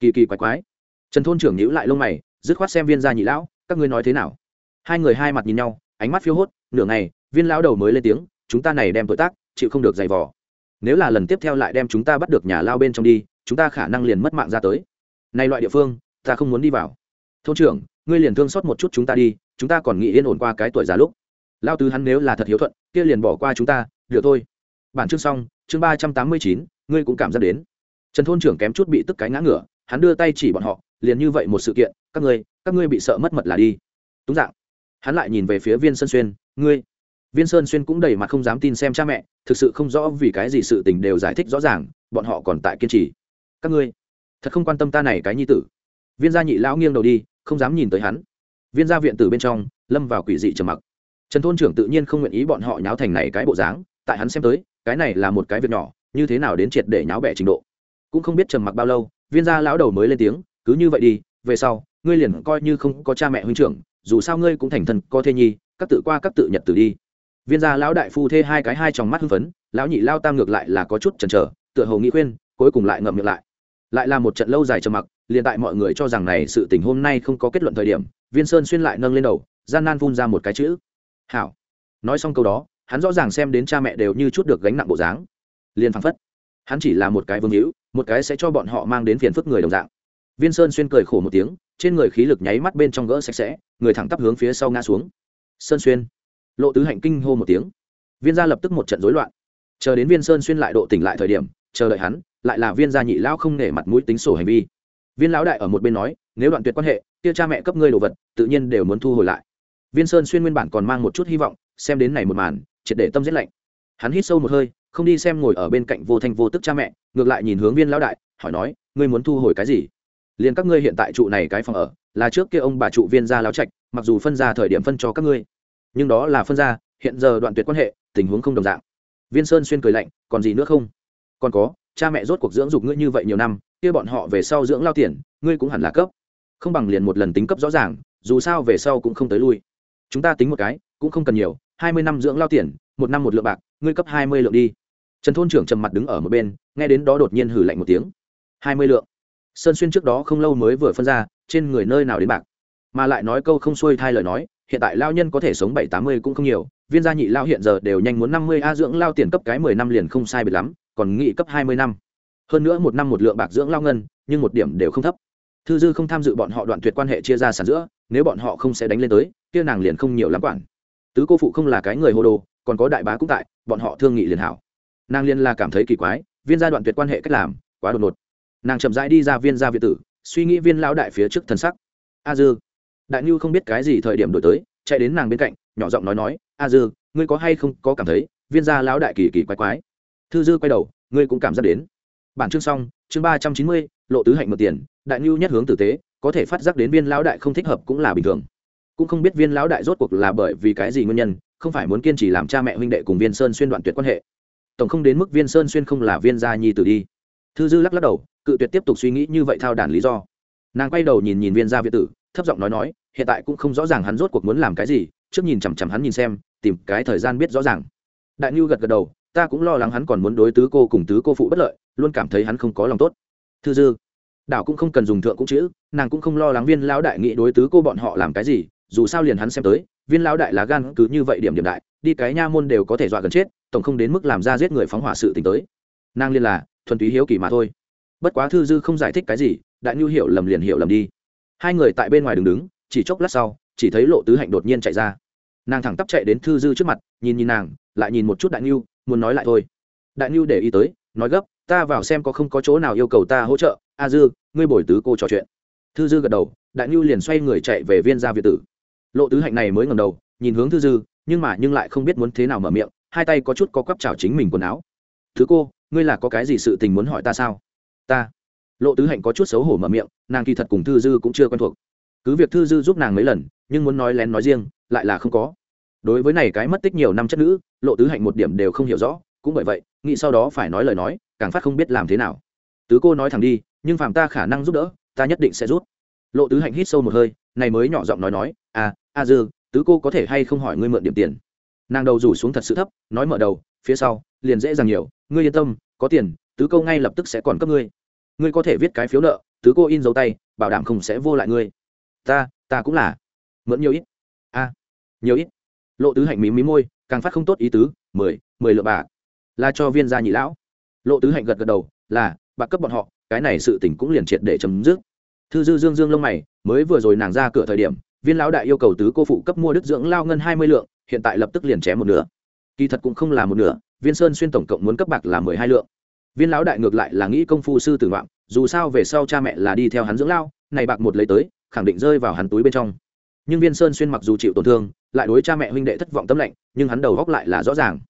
Kỳ kỳ quái quái. Trần thôn trưởng nhữ lại lông mày, dứt khoát xem viên gia nhị lão, các ngươi nói thế nào? Hai người hai mặt nhìn nhau, ánh mắt phiêu hốt, nửa ngày, viên lão đầu mới lên tiếng, chúng ta này đem tội tác, chịu không được giày vò nếu là lần tiếp theo lại đem chúng ta bắt được nhà lao bên trong đi, chúng ta khả năng liền mất mạng ra tới. Này loại địa phương, ta không muốn đi vào. Thôn trưởng, ngươi liền thương xót một chút chúng ta đi, chúng ta còn nghĩ yên ổn qua cái tuổi già lúc. Lao tứ hắn nếu là thật hiếu thuận, kia liền bỏ qua chúng ta, được thôi. Bản chương xong, chương ba trăm tám mươi chín, ngươi cũng cảm giác đến. Trần thôn trưởng kém chút bị tức cái ngã ngửa, hắn đưa tay chỉ bọn họ, liền như vậy một sự kiện, các ngươi các ngươi bị sợ mất mật là đi. Túng dạng. Hắn lại nhìn về phía viên sơn xuyên, ngươi viên sơn xuyên cũng đầy mặt không dám tin xem cha mẹ, thực sự không rõ vì cái gì sự tình đều giải thích rõ ràng, bọn họ còn tại kiên trì. Các ngươi, thật không quan tâm ta này cái nhi tử. Viên gia nhị lão nghiêng đầu đi, không dám nhìn tới hắn. Viên gia viện tử bên trong, lâm vào quỷ dị trầm mặc. Trần thôn trưởng tự nhiên không nguyện ý bọn họ nháo thành này cái bộ dáng, tại hắn xem tới, cái này là một cái việc nhỏ, như thế nào đến triệt để nháo bẻ trình độ. Cũng không biết trầm mặc bao lâu, viên gia lão đầu mới lên tiếng, cứ như vậy đi, về sau, ngươi liền coi như không có cha mẹ huynh trưởng, dù sao ngươi cũng thành thần có thê nhi, các tự qua các tự nhật tử đi viên gia lão đại phu thê hai cái hai trong mắt hưng phấn, lão nhị lao tam ngược lại là có chút chần chờ, tựa hồ nghĩ khuyên, cuối cùng lại ngậm miệng lại. Lại là một trận lâu dài trầm mặc, liền tại mọi người cho rằng này sự tình hôm nay không có kết luận thời điểm, viên sơn xuyên lại nâng lên đầu, gian nan phun ra một cái chữ. Hảo. Nói xong câu đó, hắn rõ ràng xem đến cha mẹ đều như chút được gánh nặng bộ dáng. Liền phăng phất, hắn chỉ là một cái vương hữu, một cái sẽ cho bọn họ mang đến phiền phức người đồng dạng. Viên sơn xuyên cười khổ một tiếng, trên người khí lực nháy mắt bên trong gỡ sạch sẽ, người thẳng tắp hướng phía sau ngã xuống. Sơn xuyên lộ tứ hạnh kinh hô một tiếng. Viên gia lập tức một trận rối loạn. Chờ đến viên sơn xuyên lại độ tỉnh lại thời điểm, chờ đợi hắn, lại là viên gia nhị lão không nể mặt mũi tính sổ hành vi. Viên lão đại ở một bên nói, nếu đoạn tuyệt quan hệ, kia cha mẹ cấp ngươi đồ vật, tự nhiên đều muốn thu hồi lại. Viên sơn xuyên nguyên bản còn mang một chút hy vọng, xem đến này một màn, triệt để tâm giết lạnh. Hắn hít sâu một hơi, không đi xem ngồi ở bên cạnh vô thanh vô tức cha mẹ, ngược lại nhìn hướng viên lão đại, hỏi nói, ngươi muốn thu hồi cái gì? Liền các ngươi hiện tại trụ này cái phòng ở, là trước kia ông bà trụ viên gia lão trạch, mặc dù phân ra thời điểm phân cho các ngươi nhưng đó là phân ra, hiện giờ đoạn tuyệt quan hệ, tình huống không đồng dạng. Viên sơn xuyên cười lạnh, còn gì nữa không? Còn có, cha mẹ rốt cuộc dưỡng dục ngươi như vậy nhiều năm, kia bọn họ về sau dưỡng lao tiền, ngươi cũng hẳn là cấp. Không bằng liền một lần tính cấp rõ ràng, dù sao về sau cũng không tới lui. Chúng ta tính một cái, cũng không cần nhiều, hai mươi năm dưỡng lao tiền, một năm một lượng bạc, ngươi cấp hai mươi lượng đi. Trần thôn trưởng trầm mặt đứng ở một bên, nghe đến đó đột nhiên hử lạnh một tiếng. Hai mươi lượng? Sơn xuyên trước đó không lâu mới vừa phân ra, trên người nơi nào đến bạc. Mà lại nói câu không xuôi thai lời nói hiện tại lao nhân có thể sống bảy tám mươi cũng không nhiều, viên gia nhị lao hiện giờ đều nhanh muốn năm mươi, a, dưỡng lao tiền cấp cái mười năm liền không sai biệt lắm, còn nghị cấp hai mươi năm. Hơn nữa một năm một lượng bạc dưỡng lao ngân, nhưng một điểm đều không thấp. Thư dư không tham dự bọn họ đoạn tuyệt quan hệ chia ra sản giữa, nếu bọn họ không sẽ đánh lên tới, kia nàng liền không nhiều lắm quản. Tứ cô phụ không là cái người hồ đồ, còn có đại bá cũng tại, bọn họ thương nghị liền hảo. Nàng liên là cảm thấy kỳ quái, viên gia đoạn tuyệt quan hệ cách làm, quá đột ngột. Nàng chậm rãi đi ra viên gia việt tử, suy nghĩ viên lão đại phía trước thân sắc. A dư đại nhu không biết cái gì thời điểm đổi tới, chạy đến nàng bên cạnh, nhỏ giọng nói nói, a dư, ngươi có hay không có cảm thấy, viên gia lão đại kỳ kỳ quái quái? Thư dư quay đầu, ngươi cũng cảm giác đến. Bản chương xong, chương ba trăm chín mươi, lộ tứ hạnh mượn tiền, đại nhu nhất hướng tử tế, có thể phát giác đến viên lão đại không thích hợp cũng là bình thường. Cũng không biết viên lão đại rốt cuộc là bởi vì cái gì nguyên nhân, không phải muốn kiên trì làm cha mẹ huynh đệ cùng viên sơn xuyên đoạn tuyệt quan hệ. Tổng không đến mức viên sơn xuyên không là viên gia nhi tử đi. Thư dư lắc lắc đầu, cự tuyệt tiếp tục suy nghĩ như vậy thao đản lý do. Nàng quay đầu nhìn nhìn viên gia việt tử, thấp giọng nói nói hiện tại cũng không rõ ràng hắn rốt cuộc muốn làm cái gì, trước nhìn chằm chằm hắn nhìn xem, tìm cái thời gian biết rõ ràng. Đại nhu gật gật đầu, ta cũng lo lắng hắn còn muốn đối tứ cô cùng tứ cô phụ bất lợi, luôn cảm thấy hắn không có lòng tốt. Thư dư, đảo cũng không cần dùng thượng cũng chữ, nàng cũng không lo lắng viên lão đại nghĩ đối tứ cô bọn họ làm cái gì, dù sao liền hắn xem tới, viên lão đại là gan cứ như vậy điểm điểm đại, đi cái nha môn đều có thể dọa gần chết, tổng không đến mức làm ra giết người phóng hỏa sự t tới. Nàng liên là, thuần túy hiếu kỳ mà thôi. Bất quá thư dư không giải thích cái gì, đại nhu hiểu lầm liền hiểu lầm đi. Hai người tại bên ngoài đứng đứng chỉ chốc lát sau, chỉ thấy lộ tứ hạnh đột nhiên chạy ra. Nàng thẳng tắp chạy đến thư dư trước mặt, nhìn nhìn nàng, lại nhìn một chút đại nhu muốn nói lại thôi. Đại nhu để ý tới, nói gấp, ta vào xem có không có chỗ nào yêu cầu ta hỗ trợ. A dư, ngươi bồi tứ cô trò chuyện. Thư dư gật đầu, đại nhu liền xoay người chạy về viên gia việt tử. Lộ tứ hạnh này mới ngầm đầu, nhìn hướng thư dư, nhưng mà nhưng lại không biết muốn thế nào mở miệng, hai tay có chút có quắp chảo chính mình quần áo. Thứ cô, ngươi là có cái gì sự tình muốn hỏi ta sao? Ta. Lộ tứ hạnh có chút xấu hổ mở miệng, nàng kỳ thật cùng thư dư cũng chưa quen thuộc cứ việc thư dư giúp nàng mấy lần, nhưng muốn nói lén nói riêng, lại là không có. Đối với này cái mất tích nhiều năm chất nữ, lộ tứ hạnh một điểm đều không hiểu rõ, cũng bởi vậy, nghĩ sau đó phải nói lời nói, càng phát không biết làm thế nào. Tứ cô nói thẳng đi, nhưng phàm ta khả năng giúp đỡ, ta nhất định sẽ rút lộ tứ hạnh hít sâu một hơi, này mới nhỏ giọng nói nói à a dư, tứ cô có thể hay không hỏi ngươi mượn điểm tiền? Nàng đầu rủ xuống thật sự thấp, nói mở đầu, phía sau, liền dễ dàng nhiều, ngươi yên tâm, có tiền, tứ cô ngay lập tức sẽ còn cấp ngươi. Ngươi có thể viết cái phiếu nợ, tứ cô in dấu tay, bảo đảm không sẽ vô lại ngươi ta ta cũng là. Mượn nhiều ít. A, nhiều ít. Lộ tứ hạnh mí mí môi, càng phát không tốt ý tứ, mười mười lượng bạc. Là cho viên gia nhị lão. Lộ tứ hạnh gật gật đầu, là, bạc cấp bọn họ, cái này sự tỉnh cũng liền triệt để chấm dứt. Thư dư dương dương lông mày, mới vừa rồi nàng ra cửa thời điểm, viên lão đại yêu cầu tứ cô phụ cấp mua đức dưỡng lao ngân hai mươi lượng, hiện tại lập tức liền chém một nửa. Kỳ thật cũng không là một nửa, viên sơn xuyên tổng cộng muốn cấp bạc là mười hai lượng. Viên lão đại ngược lại là nghĩ công phu sư tử ngoạm dù sao về sau cha mẹ là đi theo hắn dưỡng lao, này bạc một lấy tới khẳng định rơi vào hắn túi bên trong. Nhưng viên sơn xuyên mặc dù chịu tổn thương, lại đối cha mẹ huynh đệ thất vọng tâm lạnh, nhưng hắn đầu góc lại là rõ ràng.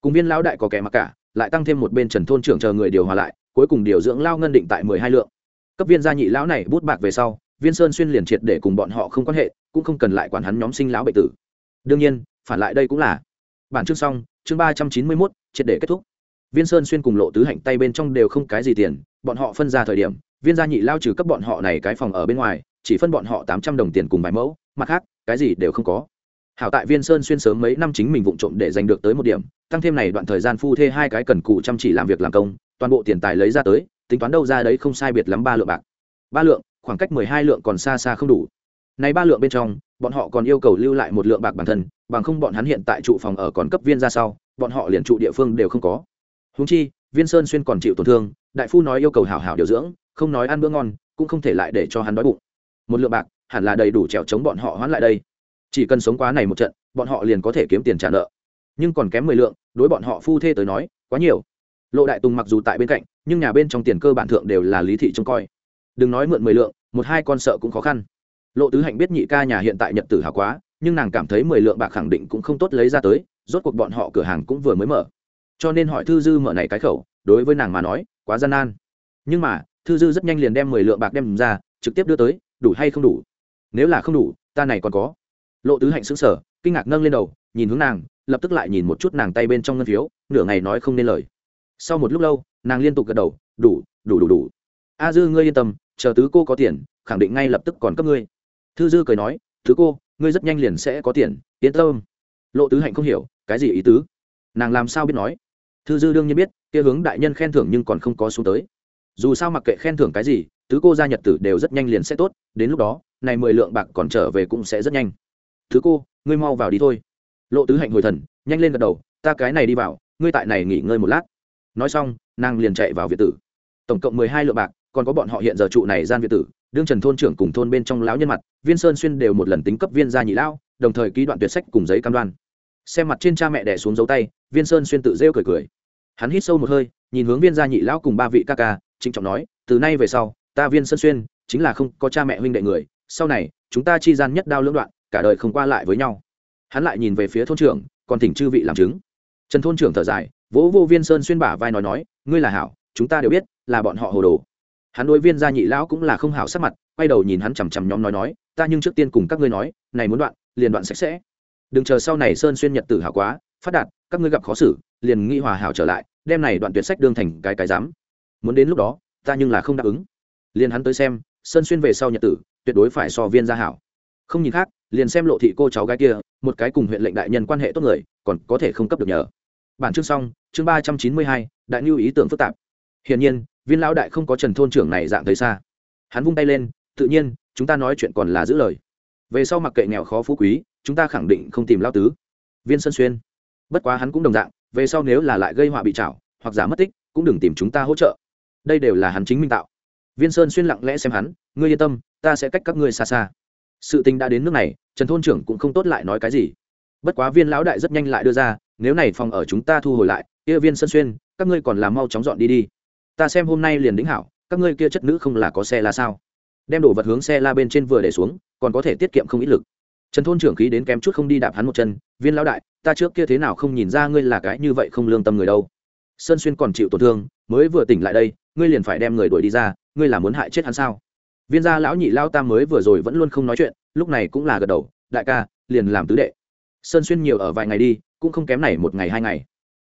Cùng viên lão đại có kẻ mặc cả, lại tăng thêm một bên trần thôn trưởng chờ người điều hòa lại, cuối cùng điều dưỡng lao ngân định tại mười hai lượng. Cấp viên gia nhị lão này bút bạc về sau, viên sơn xuyên liền triệt để cùng bọn họ không quan hệ, cũng không cần lại quản hắn nhóm sinh lão bệnh tử. Đương nhiên, phản lại đây cũng là. Bản chương xong, chương ba trăm chín mươi mốt, triệt để kết thúc. Viên sơn xuyên cùng lộ tứ hạnh tay bên trong đều không cái gì tiền, bọn họ phân ra thời điểm, viên gia nhị lao trừ cấp bọn họ này cái phòng ở bên ngoài chỉ phân bọn họ tám trăm đồng tiền cùng vài mẫu, mặt khác, cái gì đều không có. Hảo tại viên sơn xuyên sớm mấy năm chính mình vụng trộm để giành được tới một điểm, tăng thêm này đoạn thời gian phu thê hai cái cần cụ chăm chỉ làm việc làm công, toàn bộ tiền tài lấy ra tới, tính toán đâu ra đấy không sai biệt lắm ba lượng bạc. Ba lượng, khoảng cách mười hai lượng còn xa xa không đủ. Này ba lượng bên trong, bọn họ còn yêu cầu lưu lại một lượng bạc bản thân, bằng không bọn hắn hiện tại trụ phòng ở còn cấp viên ra sau, bọn họ liền trụ địa phương đều không có. Húng chi, viên sơn xuyên còn chịu tổn thương, đại phu nói yêu cầu hảo hảo điều dưỡng, không nói ăn bữa ngon, cũng không thể lại để cho hắn đói bụng một lượng bạc, hẳn là đầy đủ trèo chống bọn họ hoãn lại đây. Chỉ cần sống quá này một trận, bọn họ liền có thể kiếm tiền trả nợ. Nhưng còn kém mười lượng, đối bọn họ phu thê tới nói, quá nhiều. Lộ đại tùng mặc dù tại bên cạnh, nhưng nhà bên trong tiền cơ bản thượng đều là lý thị trông coi. Đừng nói mượn mười lượng, một hai con sợ cũng khó khăn. Lộ tứ hạnh biết nhị ca nhà hiện tại nhận tử hào quá, nhưng nàng cảm thấy mười lượng bạc khẳng định cũng không tốt lấy ra tới, rốt cuộc bọn họ cửa hàng cũng vừa mới mở. Cho nên hỏi thư dư mở này cái khẩu, đối với nàng mà nói, quá gian nan. Nhưng mà, thư dư rất nhanh liền đem mười lượng bạc đem ra, trực tiếp đưa tới đủ hay không đủ? Nếu là không đủ, ta này còn có. Lộ tứ hạnh xứng sở kinh ngạc nâng lên đầu, nhìn hướng nàng, lập tức lại nhìn một chút nàng tay bên trong ngân phiếu, nửa ngày nói không nên lời. Sau một lúc lâu, nàng liên tục gật đầu, đủ đủ đủ đủ. A dư, ngươi yên tâm, chờ tứ cô có tiền, khẳng định ngay lập tức còn cấp ngươi. Thư dư cười nói thứ cô, ngươi rất nhanh liền sẽ có tiền, yên tâm. Lộ tứ hạnh không hiểu, cái gì ý tứ? Nàng làm sao biết nói? Thư dư đương nhiên biết, kia hướng đại nhân khen thưởng nhưng còn không có xuống tới. Dù sao mặc kệ khen thưởng cái gì tứ cô gia nhật tử đều rất nhanh liền sẽ tốt, đến lúc đó, này mười lượng bạc còn trở về cũng sẽ rất nhanh. Thứ cô, ngươi mau vào đi thôi. Lộ tứ hạnh hồi thần, nhanh lên gật đầu, ta cái này đi vào, ngươi tại này nghỉ ngơi một lát. Nói xong, nàng liền chạy vào việt tử. Tổng cộng mười hai lượng bạc, còn có bọn họ hiện giờ trụ này gian việt tử, đương trần thôn trưởng cùng thôn bên trong lão nhân mặt, viên sơn xuyên đều một lần tính cấp viên gia nhị lão, đồng thời ký đoạn tuyệt sách cùng giấy cam đoan. Xem mặt trên cha mẹ đẻ xuống dấu tay, viên sơn xuyên tự rêu cười cười. Hắn hít sâu một hơi, nhìn hướng viên gia nhị lão cùng ba vị ca ca, trịnh trọng nói, từ nay về sau ta viên sơn xuyên, chính là không có cha mẹ huynh đệ người, sau này, chúng ta chi gian nhất đao lưỡng đoạn, cả đời không qua lại với nhau. Hắn lại nhìn về phía thôn trưởng, còn thỉnh chư vị làm chứng. Trần thôn trưởng thở dài, vỗ vô viên sơn xuyên bả vai nói nói, ngươi là hảo, chúng ta đều biết, là bọn họ hồ đồ. Hắn đối viên gia nhị lão cũng là không hảo sắc mặt, quay đầu nhìn hắn chằm chằm nhóm nói nói, ta nhưng trước tiên cùng các ngươi nói, này muốn đoạn, liền đoạn sạch sẽ. Đừng chờ sau này sơn xuyên nhật tử hảo quá, phát đạt, các ngươi gặp khó xử, liền nghĩ hòa hảo trở lại, đem này đoạn tuyệt sách đương thành cái cái dám muốn đến lúc đó, ta nhưng là không đáp ứng liền hắn tới xem, sơn xuyên về sau nhật tử, tuyệt đối phải so viên gia hảo. Không nhìn khác, liền xem lộ thị cô cháu gái kia, một cái cùng huyện lệnh đại nhân quan hệ tốt người, còn có thể không cấp được nhờ. Bản chương xong, chương ba trăm chín mươi hai, đại lưu ý tưởng phức tạp. Hiển nhiên, viên lão đại không có trần thôn trưởng này dạng thấy xa. Hắn vung tay lên, tự nhiên, chúng ta nói chuyện còn là giữ lời. Về sau mặc kệ nghèo khó phú quý, chúng ta khẳng định không tìm lao tứ. Viên sơn xuyên. Bất quá hắn cũng đồng dạng, về sau nếu là lại gây họa bị chảo hoặc giả mất tích, cũng đừng tìm chúng ta hỗ trợ. Đây đều là hắn chính minh tạo viên sơn xuyên lặng lẽ xem hắn, ngươi yên tâm, ta sẽ cách các ngươi xa xa. Sự tình đã đến nước này, trần thôn trưởng cũng không tốt lại nói cái gì. Bất quá viên lão đại rất nhanh lại đưa ra, nếu này phòng ở chúng ta thu hồi lại, kia viên sơn xuyên, các ngươi còn làm mau chóng dọn đi đi. Ta xem hôm nay liền đính hảo, các ngươi kia chất nữ không là có xe là sao? Đem đồ vật hướng xe la bên trên vừa để xuống, còn có thể tiết kiệm không ít lực. Trần thôn trưởng khí đến kém chút không đi đạp hắn một chân, viên lão đại, ta trước kia thế nào không nhìn ra ngươi là cái như vậy không lương tâm người đâu. Sơn xuyên còn chịu tổn thương, mới vừa tỉnh lại đây, ngươi liền phải đem người đuổi đi ra ngươi là muốn hại chết hắn sao? Viên gia lão nhị lao tam mới vừa rồi vẫn luôn không nói chuyện, lúc này cũng là gật đầu, đại ca, liền làm tứ đệ. Sơn xuyên nhiều ở vài ngày đi, cũng không kém này một ngày hai ngày.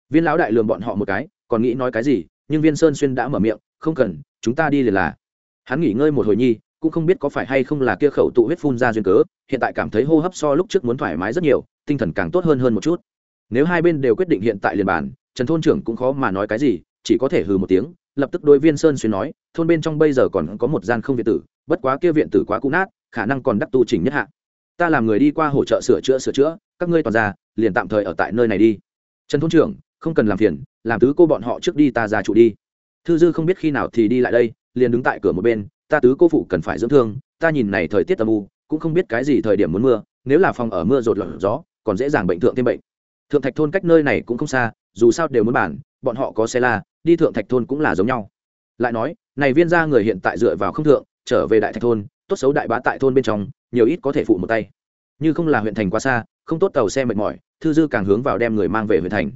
Viên lão đại lường bọn họ một cái, còn nghĩ nói cái gì, nhưng viên sơn xuyên đã mở miệng, không cần, chúng ta đi liền là. Hắn nghỉ ngơi một hồi nhi, cũng không biết có phải hay không là kia khẩu tụ huyết phun ra duyên cớ, hiện tại cảm thấy hô hấp so lúc trước muốn thoải mái rất nhiều, tinh thần càng tốt hơn hơn một chút. Nếu hai bên đều quyết định hiện tại liền bàn, trần thôn trưởng cũng khó mà nói cái gì, chỉ có thể hừ một tiếng lập tức đối viên sơn xuyên nói, thôn bên trong bây giờ còn có một gian không viện tử, bất quá kia viện tử quá cũ nát, khả năng còn đắc tu chỉnh nhất hạ. Ta làm người đi qua hỗ trợ sửa chữa sửa chữa, các ngươi toàn ra, liền tạm thời ở tại nơi này đi. Trần thôn trưởng, không cần làm phiền, làm tứ cô bọn họ trước đi ta ra trụ đi. Thư dư không biết khi nào thì đi lại đây, liền đứng tại cửa một bên, ta tứ cô phụ cần phải dưỡng thương, ta nhìn này thời tiết âm u, cũng không biết cái gì thời điểm muốn mưa, nếu là phòng ở mưa rột lở gió, còn dễ dàng bệnh thượng thêm bệnh. Thượng thạch thôn cách nơi này cũng không xa, dù sao đều muốn bản, bọn họ có xe la đi thượng thạch thôn cũng là giống nhau. Lại nói, này viên gia người hiện tại dựa vào không thượng, trở về đại thạch thôn, tốt xấu đại bá tại thôn bên trong, nhiều ít có thể phụ một tay. Như không là huyện thành quá xa, không tốt tàu xe mệt mỏi, thư dư càng hướng vào đem người mang về huyện thành.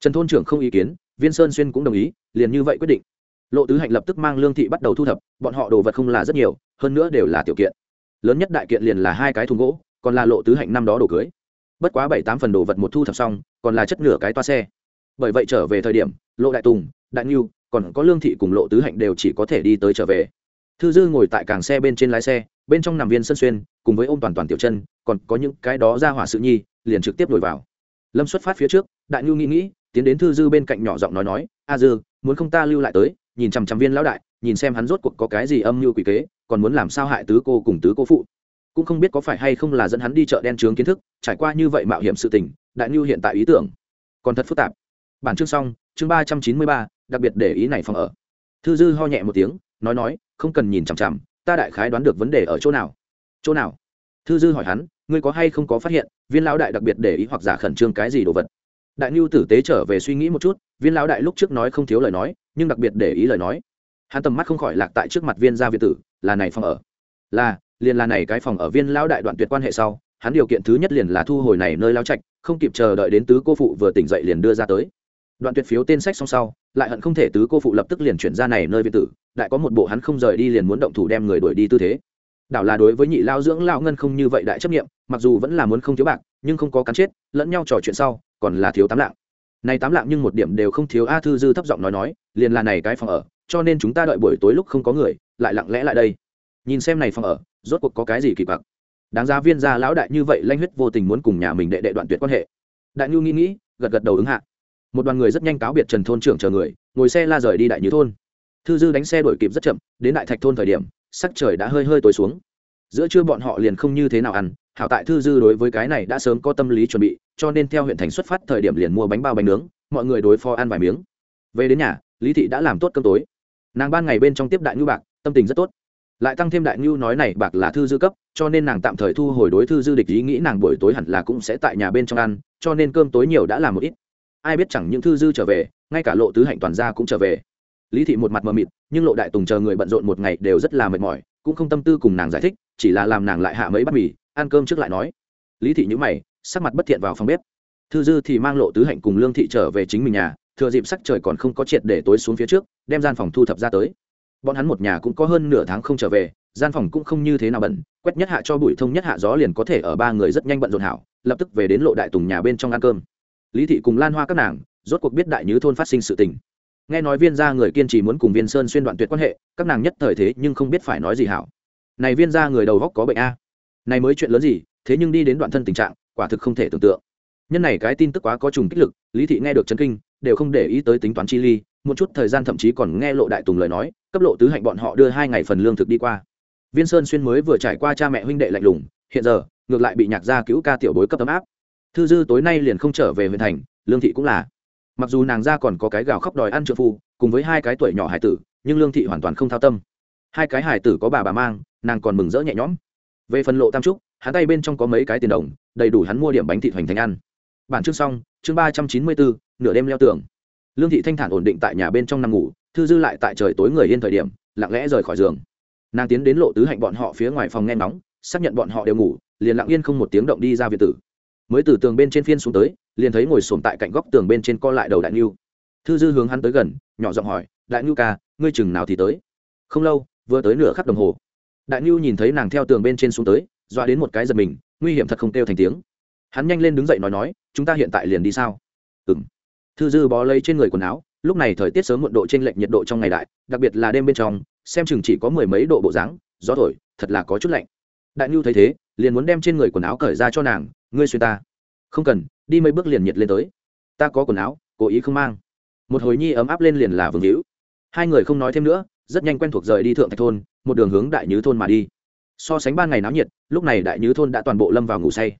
Trần thôn trưởng không ý kiến, viên sơn xuyên cũng đồng ý, liền như vậy quyết định. Lộ tứ hạnh lập tức mang lương thị bắt đầu thu thập, bọn họ đồ vật không là rất nhiều, hơn nữa đều là tiểu kiện. Lớn nhất đại kiện liền là hai cái thùng gỗ, còn là lộ tứ hạnh năm đó đồ cưới. Bất quá bảy tám phần đồ vật một thu thập xong, còn là chất nửa cái toa xe. Bởi vậy trở về thời điểm, lộ đại tùng đại ngưu, còn có lương thị cùng lộ tứ hạnh đều chỉ có thể đi tới trở về. Thư dư ngồi tại càng xe bên trên lái xe, bên trong nằm viên sân xuyên, cùng với ôm toàn toàn tiểu chân, còn có những cái đó ra hỏa sự nhi, liền trực tiếp đổi vào. Lâm xuất phát phía trước, đại ngưu nghĩ nghĩ, tiến đến thư dư bên cạnh nhỏ giọng nói nói, a dư, muốn không ta lưu lại tới, nhìn chằm chằm viên lão đại, nhìn xem hắn rốt cuộc có cái gì âm mưu quỷ kế, còn muốn làm sao hại tứ cô cùng tứ cô phụ. Cũng không biết có phải hay không là dẫn hắn đi chợ đen trướng kiến thức, trải qua như vậy mạo hiểm sự tình, đại ngưu hiện tại ý tưởng còn thật phức tạp. Bản chương xong, chương ba trăm chín mươi ba đặc biệt để ý này phòng ở. Thư dư ho nhẹ một tiếng, nói nói, không cần nhìn chằm chằm, ta đại khái đoán được vấn đề ở chỗ nào. Chỗ nào? Thư dư hỏi hắn, ngươi có hay không có phát hiện, viên lão đại đặc biệt để ý hoặc giả khẩn trương cái gì đồ vật? Đại ngưu tử tế trở về suy nghĩ một chút, viên lão đại lúc trước nói không thiếu lời nói, nhưng đặc biệt để ý lời nói. Hắn tầm mắt không khỏi lạc tại trước mặt viên gia việt tử, là này phòng ở. Là, liền là này cái phòng ở viên lão đại đoạn tuyệt quan hệ sau, hắn điều kiện thứ nhất liền là thu hồi này nơi lao trạch, không kịp chờ đợi đến tứ cô phụ vừa tỉnh dậy liền đưa ra tới đoạn tuyệt phiếu tên sách xong sau, lại hận không thể tứ cô phụ lập tức liền chuyển ra này nơi viện tử, đại có một bộ hắn không rời đi liền muốn động thủ đem người đuổi đi tư thế. Đảo là đối với nhị lao dưỡng lao ngân không như vậy đại chấp nghiệm mặc dù vẫn là muốn không thiếu bạc, nhưng không có cắn chết, lẫn nhau trò chuyện sau, còn là thiếu tám lạng. Này tám lạng nhưng một điểm đều không thiếu a thư dư thấp giọng nói nói, liền là này cái phòng ở, cho nên chúng ta đợi buổi tối lúc không có người, lại lặng lẽ lại đây. Nhìn xem này phòng ở, rốt cuộc có cái gì kỳ bạc đáng giá viên gia lão đại như vậy lanh huyết vô tình muốn cùng nhà mình đệ đệ đoạn tuyệt quan hệ. Đại nhu nghĩ nghĩ, gật gật đầu ứng hạ một đoàn người rất nhanh cáo biệt trần thôn trưởng chờ người, ngồi xe la rời đi đại như thôn. Thư dư đánh xe đổi kịp rất chậm, đến đại thạch thôn thời điểm, sắc trời đã hơi hơi tối xuống. Giữa trưa bọn họ liền không như thế nào ăn, hảo tại thư dư đối với cái này đã sớm có tâm lý chuẩn bị, cho nên theo huyện thành xuất phát thời điểm liền mua bánh bao bánh nướng, mọi người đối phó ăn vài miếng. Về đến nhà, lý thị đã làm tốt cơm tối. Nàng ban ngày bên trong tiếp đại ngư bạc, tâm tình rất tốt. Lại tăng thêm đại ngư nói này, bạc là thư dư cấp, cho nên nàng tạm thời thu hồi đối thư dư địch ý, nghĩ nàng buổi tối hẳn là cũng sẽ tại nhà bên trong ăn, cho nên cơm tối nhiều đã làm một ít ai biết chẳng những thư dư trở về, ngay cả lộ tứ hạnh toàn gia cũng trở về. Lý thị một mặt mờ mịt, nhưng lộ đại tùng chờ người bận rộn một ngày đều rất là mệt mỏi, cũng không tâm tư cùng nàng giải thích, chỉ là làm nàng lại hạ mấy bát mì, ăn cơm trước lại nói. Lý thị nhữ mày, sắc mặt bất thiện vào phòng bếp. Thư dư thì mang lộ tứ hạnh cùng lương thị trở về chính mình nhà, thừa dịp sắc trời còn không có triệt để tối xuống phía trước, đem gian phòng thu thập ra tới. Bọn hắn một nhà cũng có hơn nửa tháng không trở về, gian phòng cũng không như thế nào bẩn quét nhất hạ cho bụi thông nhất hạ gió liền có thể ở ba người rất nhanh bận rộn hảo, lập tức về đến lộ đại tùng nhà bên trong ăn cơm lý thị cùng lan hoa các nàng rốt cuộc biết đại nhứ thôn phát sinh sự tình nghe nói viên gia người kiên trì muốn cùng viên sơn xuyên đoạn tuyệt quan hệ các nàng nhất thời thế nhưng không biết phải nói gì hảo này viên gia người đầu góc có bệnh a này mới chuyện lớn gì thế nhưng đi đến đoạn thân tình trạng quả thực không thể tưởng tượng nhân này cái tin tức quá có trùng kích lực lý thị nghe được chấn kinh đều không để ý tới tính toán chi ly một chút thời gian thậm chí còn nghe lộ đại tùng lời nói cấp lộ tứ hạnh bọn họ đưa hai ngày phần lương thực đi qua viên sơn xuyên mới vừa trải qua cha mẹ huynh đệ lạnh lùng hiện giờ ngược lại bị nhạc gia cứu ca tiểu bối cấp tấm áp thư dư tối nay liền không trở về huyện thành, lương thị cũng là. Mặc dù nàng ra còn có cái gào khóc đòi ăn trợ phu, cùng với hai cái tuổi nhỏ hải tử, nhưng lương thị hoàn toàn không thao tâm. Hai cái hải tử có bà bà mang, nàng còn mừng rỡ nhẹ nhõm. Về phần lộ tam trúc, hắn tay bên trong có mấy cái tiền đồng, đầy đủ hắn mua điểm bánh thị hoành thành ăn. Bản chương xong, chương ba trăm chín mươi bốn, nửa đêm leo tường. Lương thị thanh thản ổn định tại nhà bên trong nằm ngủ, thư dư lại tại trời tối người yên thời điểm, lặng lẽ rời khỏi giường. Nàng tiến đến lộ tứ hạnh bọn họ phía ngoài phòng nghe ngóng, xác nhận bọn họ đều ngủ, liền lặng yên không một tiếng động đi ra việt tử mới từ tường bên trên phiên xuống tới, liền thấy ngồi sồn tại cạnh góc tường bên trên co lại đầu đại ngưu thư dư hướng hắn tới gần, nhỏ giọng hỏi, đại ngưu ca, ngươi chừng nào thì tới? Không lâu, vừa tới nửa khắc đồng hồ. Đại ngưu nhìn thấy nàng theo tường bên trên xuống tới doa đến một cái giật mình, nguy hiểm thật không kêu thành tiếng. Hắn nhanh lên đứng dậy nói nói, chúng ta hiện tại liền đi sao? Ừng thư dư bó lấy trên người quần áo, lúc này thời tiết sớm muộn độ trên lệch nhiệt độ trong ngày đại, đặc biệt là đêm bên trong, xem chừng chỉ có mười mấy độ bộ dáng, gió thổi, thật là có chút lạnh. Đại nhu thấy thế, liền muốn đem trên người quần áo cởi ra cho nàng ngươi xuyên ta. Không cần, đi mấy bước liền nhiệt lên tới. Ta có quần áo, cố ý không mang. Một hồi nhi ấm áp lên liền là vương hữu. Hai người không nói thêm nữa, rất nhanh quen thuộc rời đi thượng thạch thôn, một đường hướng đại nhứ thôn mà đi. So sánh ba ngày náo nhiệt, lúc này đại nhứ thôn đã toàn bộ lâm vào ngủ say.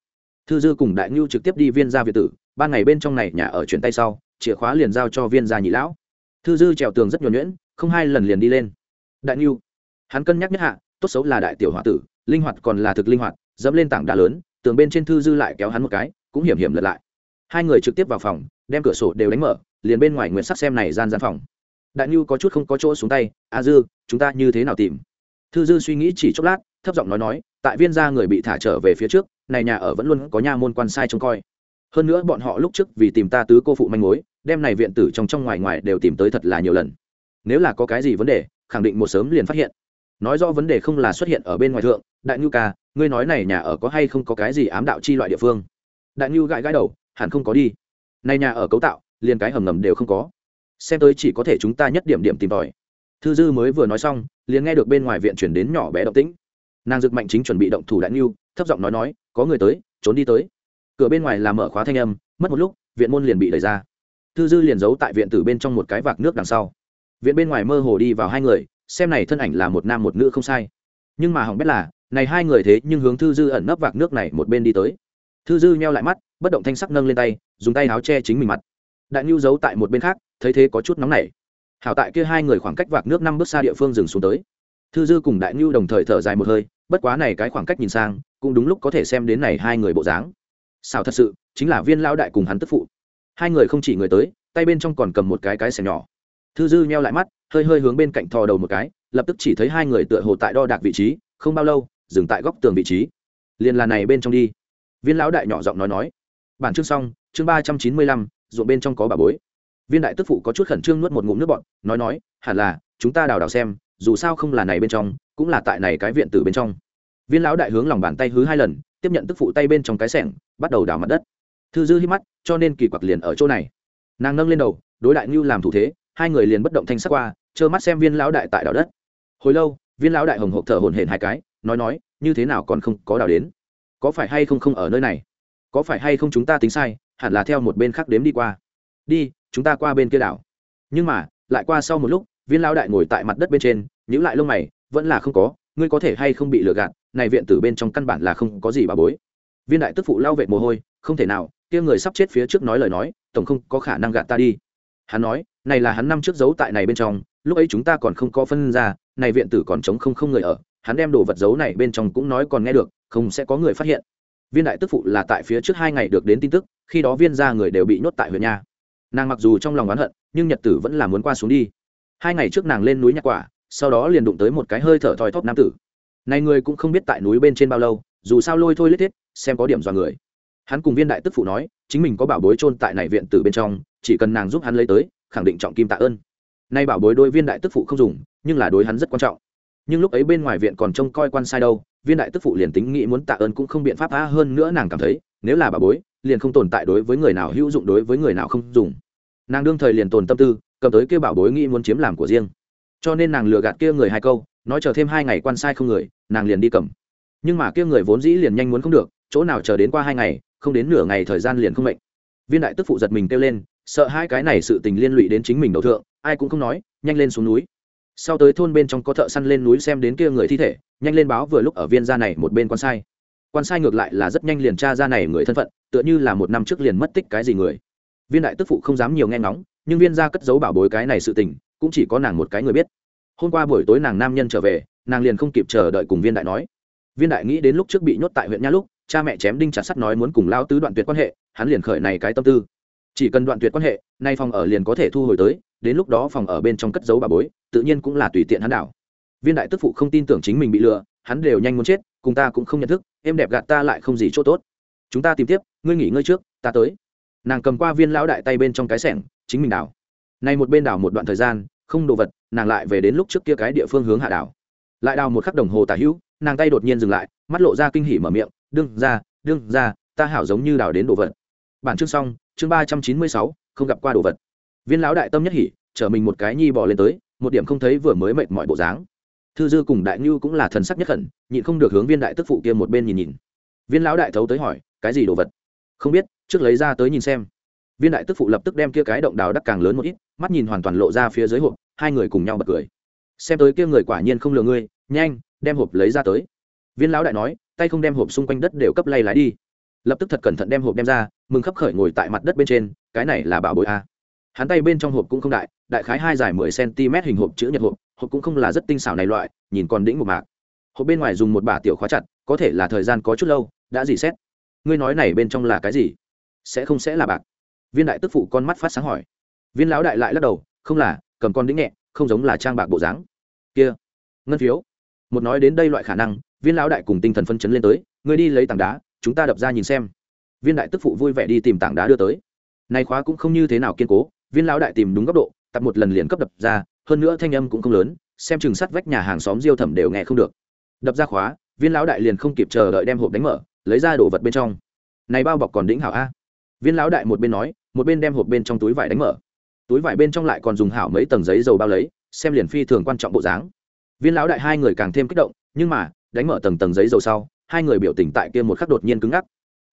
Thư dư cùng đại ngưu trực tiếp đi viên ra việt tử, ban ngày bên trong này nhà ở chuyển tay sau, chìa khóa liền giao cho viên gia nhị lão. Thư dư trèo tường rất nhuẩn nhuyễn, không hai lần liền đi lên. Đại ngưu, hắn cân nhắc nhất hạ, tốt xấu là đại tiểu h o a tử, linh hoạt còn là thực linh hoạt, dẫm lên tảng đá lớn tường bên trên thư dư lại kéo hắn một cái, cũng hiểm hiểm lật lại. Hai người trực tiếp vào phòng, đem cửa sổ đều đánh mở, liền bên ngoài nguyện sắc xem này gian gian phòng. Đại nhu có chút không có chỗ xuống tay, a dư, chúng ta như thế nào tìm? Thư dư suy nghĩ chỉ chốc lát, thấp giọng nói nói, tại viên gia người bị thả trở về phía trước, này nhà ở vẫn luôn có nha môn quan sai trông coi. Hơn nữa bọn họ lúc trước vì tìm ta tứ cô phụ manh mối, đem này viện tử trong trong ngoài ngoài đều tìm tới thật là nhiều lần. Nếu là có cái gì vấn đề, khẳng định một sớm liền phát hiện. Nói rõ vấn đề không là xuất hiện ở bên ngoài thượng đại ngưu ca, ngươi nói này nhà ở có hay không có cái gì ám đạo chi loại địa phương? Đại ngưu gãi gãi đầu, hẳn không có đi. Này nhà ở cấu tạo, liền cái hầm ngầm đều không có. Xem tới chỉ có thể chúng ta nhất điểm điểm tìm tòi. Thư dư mới vừa nói xong, liền nghe được bên ngoài viện chuyển đến nhỏ bé động tĩnh. Nàng dực mạnh chính chuẩn bị động thủ đại ngưu, thấp giọng nói nói, có người tới, trốn đi tới. Cửa bên ngoài làm mở khóa thanh âm, mất một lúc, viện môn liền bị đẩy ra. Thư dư liền giấu tại viện tử bên trong một cái vạc nước đằng sau. Viện bên ngoài mơ hồ đi vào hai người, xem này thân ảnh là một nam một nữ không sai. Nhưng mà hỏng biết là này hai người thế nhưng hướng thư dư ẩn nấp vạc nước này một bên đi tới. Thư dư nheo lại mắt, bất động thanh sắc nâng lên tay, dùng tay áo che chính mình mặt. Đại nhu giấu tại một bên khác, thấy thế có chút nóng nảy. Hảo tại kia hai người khoảng cách vạc nước năm bước xa địa phương dừng xuống tới. Thư dư cùng đại nhu đồng thời thở dài một hơi, bất quá này cái khoảng cách nhìn sang, cũng đúng lúc có thể xem đến này hai người bộ dáng. Sao thật sự, chính là viên lao đại cùng hắn tức phụ. Hai người không chỉ người tới, tay bên trong còn cầm một cái cái xẻ nhỏ. Thư dư nheo lại mắt, hơi hơi hướng bên cạnh thò đầu một cái, lập tức chỉ thấy hai người tựa hồ tại đo đạc vị trí, không bao lâu dừng tại góc tường vị trí. Liền là này bên trong đi. Viên lão đại nhỏ giọng nói nói. Bản chương xong, chương ba trăm chín mươi lăm, ruộng bên trong có bà bối. Viên đại tức phụ có chút khẩn trương nuốt một ngụm nước bọn nói nói, hẳn là, chúng ta đào đào xem, dù sao không là này bên trong, cũng là tại này cái viện tử bên trong. Viên lão đại hướng lòng bàn tay hứ hai lần, tiếp nhận tức phụ tay bên trong cái sẻng, bắt đầu đào mặt đất. Thư dư hít mắt, cho nên kỳ quặc liền ở chỗ này. Nàng nâng lên đầu, đối đại ngưu làm thủ thế, hai người liền bất động thanh sắc qua, trơ mắt xem viên lão đại tại đào đất. Hồi lâu, viên lão đại hồng hộp thở hổn hển hai cái nói nói, như thế nào còn không có đào đến? Có phải hay không không ở nơi này? Có phải hay không chúng ta tính sai, hẳn là theo một bên khác đếm đi qua. Đi, chúng ta qua bên kia đảo. Nhưng mà, lại qua sau một lúc, viên lão đại ngồi tại mặt đất bên trên nhữ lại lông mày, vẫn là không có, ngươi có thể hay không bị lừa gạt, này viện tử bên trong căn bản là không có gì bà bối. Viên đại tức phụ lao vệ mồ hôi, không thể nào, kia người sắp chết phía trước nói lời nói, tổng không có khả năng gạt ta đi. Hắn nói, này là hắn năm trước giấu tại này bên trong, lúc ấy chúng ta còn không có phân ra, này viện tử còn trống không không người ở hắn đem đồ vật giấu này bên trong cũng nói còn nghe được, không sẽ có người phát hiện. Viên đại tức phụ là tại phía trước hai ngày được đến tin tức, khi đó viên ra người đều bị nhốt tại huyện nha. Nàng mặc dù trong lòng oán hận, nhưng nhật tử vẫn là muốn qua xuống đi. Hai ngày trước nàng lên núi nhạc quả, sau đó liền đụng tới một cái hơi thở thoi thóp nam tử. Này người cũng không biết tại núi bên trên bao lâu, dù sao lôi thôi lết hết xem có điểm dọa người. Hắn cùng viên đại tức phụ nói, chính mình có bảo bối trôn tại này viện tử bên trong, chỉ cần nàng giúp hắn lấy tới, khẳng định trọng kim tạ ơn. Nay bảo bối đôi viên đại tức phụ không dùng, nhưng là đối hắn rất quan trọng nhưng lúc ấy bên ngoài viện còn trông coi quan sai đâu, viên đại tức phụ liền tính nghĩ muốn tạ ơn cũng không biện pháp tha hơn nữa nàng cảm thấy, nếu là bà bối, liền không tồn tại đối với người nào hữu dụng, đối với người nào không dùng. Nàng đương thời liền tồn tâm tư, cầm tới kêu bảo bối nghĩ muốn chiếm làm của riêng. Cho nên nàng lừa gạt kia người hai câu, nói chờ thêm hai ngày quan sai không người, nàng liền đi cầm. Nhưng mà kia người vốn dĩ liền nhanh muốn không được, chỗ nào chờ đến qua hai ngày, không đến nửa ngày thời gian liền không mệnh. Viên đại tức phụ giật mình kêu lên, sợ hai cái này sự tình liên lụy đến chính mình đầu thượng, ai cũng không nói, nhanh lên xuống núi sau tới thôn bên trong có thợ săn lên núi xem đến kia người thi thể, nhanh lên báo vừa lúc ở viên gia này một bên quan sai. Quan sai ngược lại là rất nhanh liền tra ra này người thân phận, tựa như là một năm trước liền mất tích cái gì người. Viên đại tức phụ không dám nhiều nghe ngóng, nhưng viên gia cất giấu bảo bối cái này sự tình, cũng chỉ có nàng một cái người biết. Hôm qua buổi tối nàng nam nhân trở về, nàng liền không kịp chờ đợi cùng viên đại nói. Viên đại nghĩ đến lúc trước bị nhốt tại huyện nha lúc, cha mẹ chém đinh chặt sắt nói muốn cùng lao tứ đoạn tuyệt quan hệ, hắn liền khởi này cái tâm tư. Chỉ cần đoạn tuyệt quan hệ, nay phòng ở liền có thể thu hồi tới đến lúc đó phòng ở bên trong cất giấu bà bối, tự nhiên cũng là tùy tiện hắn đảo. Viên đại tức phụ không tin tưởng chính mình bị lừa, hắn đều nhanh muốn chết, cùng ta cũng không nhận thức, em đẹp gạt ta lại không gì chỗ tốt. Chúng ta tìm tiếp, ngươi nghỉ ngơi trước, ta tới. Nàng cầm qua viên lão đại tay bên trong cái sẻng, chính mình đảo. Nay một bên đảo một đoạn thời gian, không đồ vật, nàng lại về đến lúc trước kia cái địa phương hướng hạ đảo. Lại đào một khắc đồng hồ tả hữu, nàng tay đột nhiên dừng lại, mắt lộ ra kinh hỉ mở miệng, đương ra đương ra, ta hảo giống như đào đến đồ vật. Bản chương xong, chương ba trăm chín mươi sáu, không gặp qua đồ vật viên lão đại tâm nhất hỉ, chở mình một cái nhi bỏ lên tới, một điểm không thấy vừa mới mệt mọi bộ dáng. Thư dư cùng đại ngưu cũng là thần sắc nhất khẩn nhịn không được hướng viên đại tức phụ kia một bên nhìn nhìn. Viên lão đại thấu tới hỏi, cái gì đồ vật? Không biết, trước lấy ra tới nhìn xem. Viên đại tức phụ lập tức đem kia cái động đào đắc càng lớn một ít, mắt nhìn hoàn toàn lộ ra phía dưới hộp, hai người cùng nhau bật cười. Xem tới kia người quả nhiên không lừa ngươi, nhanh, đem hộp lấy ra tới. Viên lão đại nói, tay không đem hộp xung quanh đất đều cấp lay lái đi. Lập tức thật cẩn thận đem hộp đem ra, mừng khấp khởi ngồi tại mặt đất bên trên, cái này là bảo bối a hắn tay bên trong hộp cũng không đại đại khái hai dài mười cm hình hộp chữ nhật hộp hộp cũng không là rất tinh xảo này loại, nhìn còn đĩnh một mạc. Hộp bên ngoài dùng một bả tiểu khóa chặt, có thể là thời gian có chút lâu, đã dì xét. Ngươi nói này bên trong là cái gì? Sẽ không sẽ là bạc? Viên đại tức phụ con mắt phát sáng hỏi. Viên lão đại lại lắc đầu, không là, cầm con đĩnh nhẹ, không giống là trang bạc bộ dáng. Kia, ngân phiếu. Một nói đến đây loại khả năng, viên lão đại cùng tinh thần phân chấn lên tới, ngươi đi lấy tảng đá, chúng ta đập ra nhìn xem. Viên đại tức phụ vui vẻ đi tìm tảng đá đưa tới. Này khóa cũng không như thế nào kiên cố viên lão đại tìm đúng góc độ, tập một lần liền cấp đập ra, hơn nữa thanh âm cũng không lớn, xem chừng sắt vách nhà hàng xóm diêu thẩm đều nghe không được. Đập ra khóa, viên lão đại liền không kịp chờ đợi đem hộp đánh mở, lấy ra đồ vật bên trong. Này bao bọc còn đĩnh hảo a. Viên lão đại một bên nói, một bên đem hộp bên trong túi vải đánh mở. Túi vải bên trong lại còn dùng hảo mấy tầng giấy dầu bao lấy, xem liền phi thường quan trọng bộ dáng. Viên lão đại hai người càng thêm kích động, nhưng mà, đánh mở tầng tầng giấy dầu sau, hai người biểu tình tại kia một khắc đột nhiên cứng ngắc.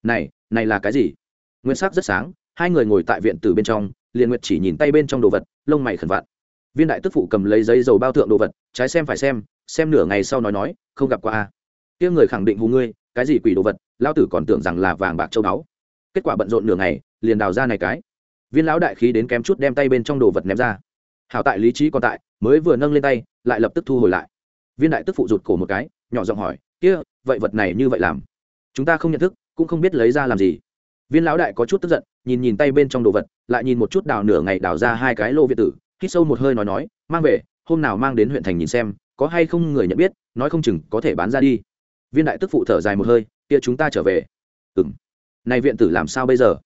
Này này là cái gì? Nguyên sắc rất sáng, hai người ngồi tại viện từ bên trong liền nguyệt chỉ nhìn tay bên trong đồ vật, lông mày khẩn vạn viên đại tức phụ cầm lấy giấy dầu bao thượng đồ vật, trái xem phải xem xem nửa ngày sau nói nói, không gặp qua a. Tiếng người khẳng định hù ngươi, cái gì quỷ đồ vật lao tử còn tưởng rằng là vàng bạc châu báu. Kết quả bận rộn nửa ngày, liền đào ra này cái. Viên lão đại khí đến kém chút đem tay bên trong đồ vật ném ra. Hảo tại lý trí còn tại, mới vừa nâng lên tay, lại lập tức thu hồi lại. Viên đại tức phụ rụt cổ một cái, nhỏ giọng hỏi, kia, vậy vật này như vậy làm? Chúng ta không nhận thức, cũng không biết lấy ra làm gì viên lão đại có chút tức giận, nhìn nhìn tay bên trong đồ vật, lại nhìn một chút đào nửa ngày đào ra hai cái lô việt tử, hít sâu một hơi nói nói, mang về, hôm nào mang đến huyện thành nhìn xem, có hay không người nhận biết, nói không chừng có thể bán ra đi. Viên đại tức phụ thở dài một hơi, kia chúng ta trở về. Ừ m này viện tử làm sao bây giờ?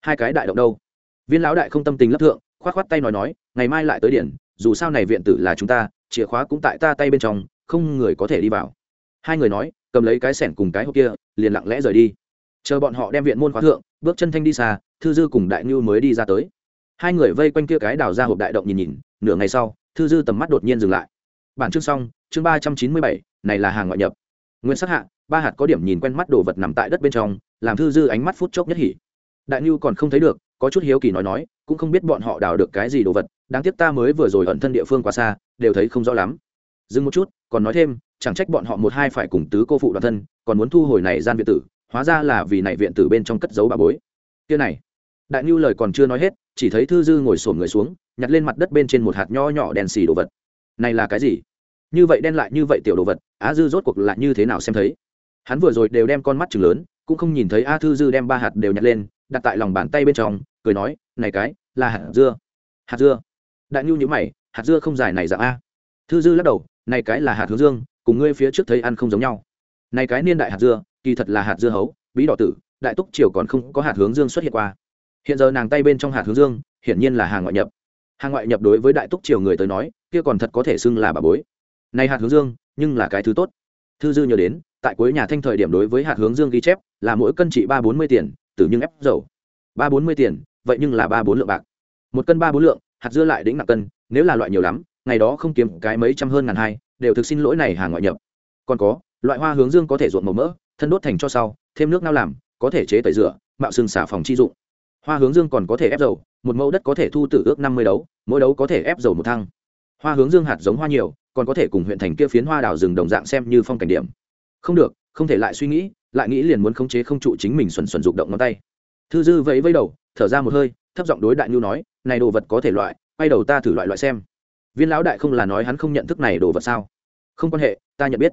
Hai cái đại động đâu? Viên lão đại không tâm tình lấp thượng k h o á t k h o á t tay nói nói, ngày mai lại tới điện dù sao này viện tử là chúng ta, chìa khóa cũng tại ta tay bên trong, không người có thể đi vào. Hai người nói, cầm lấy cái sẻn cùng cái hộp kia, liền lặng lẽ rời đi. Chờ bọn họ đem viện môn khóa thượng bước chân thanh đi xa, thư dư cùng đại ngưu mới đi ra tới. Hai người vây quanh kia cái đào ra hộp đại động nhìn nhìn, nửa ngày sau, thư dư tầm mắt đột nhiên dừng lại. Bản chương xong, chương ba trăm chín mươi bảy, này là hàng ngoại nhập. Nguyên sắc hạ, ba hạt có điểm nhìn quen mắt đồ vật nằm tại đất bên trong, làm thư dư ánh mắt phút chốc nhất hỉ. Đại ngưu còn không thấy được, có chút hiếu kỳ nói nói, cũng không biết bọn họ đào được cái gì đồ vật, đáng tiếc ta mới vừa rồi ẩn thân địa phương quá xa, đều thấy không rõ lắm. Dừng một chút, còn nói thêm, chẳng trách bọn họ một hai phải cùng tứ cô phụ đoàn thân, còn muốn thu hồi này gian biệt tử hóa ra là vì này viện tử bên trong cất giấu bà bối. Kia này, đại nhu lời còn chưa nói hết, chỉ thấy thư dư ngồi sổm người xuống, nhặt lên mặt đất bên trên một hạt nho nhỏ đen xì đồ vật. Này là cái gì? Như vậy đen lại như vậy tiểu đồ vật, á dư rốt cuộc là như thế nào xem thấy? Hắn vừa rồi đều đem con mắt chừng lớn, cũng không nhìn thấy a thư dư đem ba hạt đều nhặt lên, đặt tại lòng bàn tay bên trong, cười nói, này cái, là hạt dưa. Hạt dưa? Đại nhu nhữ mày, hạt dưa không dài này dạng a. Thư dư lắc đầu, này cái là hạt hướng dương, cùng ngươi phía trước thấy ăn không giống nhau. Này cái niên đại hạt dưa kỳ thật là hạt dưa hấu, bí đỏ tử, đại túc triều còn không có hạt hướng dương xuất hiện qua. Hiện giờ nàng tay bên trong hạt hướng dương, hiển nhiên là hàng ngoại nhập. Hàng ngoại nhập đối với đại túc triều người tới nói, kia còn thật có thể xưng là bà bối. Này hạt hướng dương, nhưng là cái thứ tốt. Thư dư nhớ đến, tại cuối nhà thanh thời điểm đối với hạt hướng dương ghi chép, là mỗi cân trị ba bốn mươi tiền từ nhưng ép dầu. Ba bốn mươi tiền, vậy nhưng là ba bốn lượng bạc. Một cân ba bốn lượng, hạt dưa lại đĩnh nặng cân, nếu là loại nhiều lắm, ngày đó không kiếm cái mấy trăm hơn ngàn hai, đều thực xin lỗi này hàng ngoại nhập. Còn có, loại hoa hướng dương có thể ruộng màu mỡ thân đốt thành cho sau, thêm nước nao làm, có thể chế tẩy rửa, mạo xương xả phòng chi dụng. Hoa hướng dương còn có thể ép dầu, một mẫu đất có thể thu từ ước năm mươi đấu, mỗi đấu có thể ép dầu một thăng. Hoa hướng dương hạt giống hoa nhiều, còn có thể cùng huyện thành kia phiến hoa đào rừng đồng dạng xem như phong cảnh điểm. Không được, không thể lại suy nghĩ, lại nghĩ liền muốn khống chế không trụ chính mình xuẩn xuẩn rụng động ngón tay. Thư dư vẫy vẫy đầu, thở ra một hơi, thấp giọng đối đại nhu nói, này đồ vật có thể loại, quay đầu ta thử loại loại xem. Viên lão đại không là nói hắn không nhận thức này đồ vật sao? Không quan hệ, ta nhận biết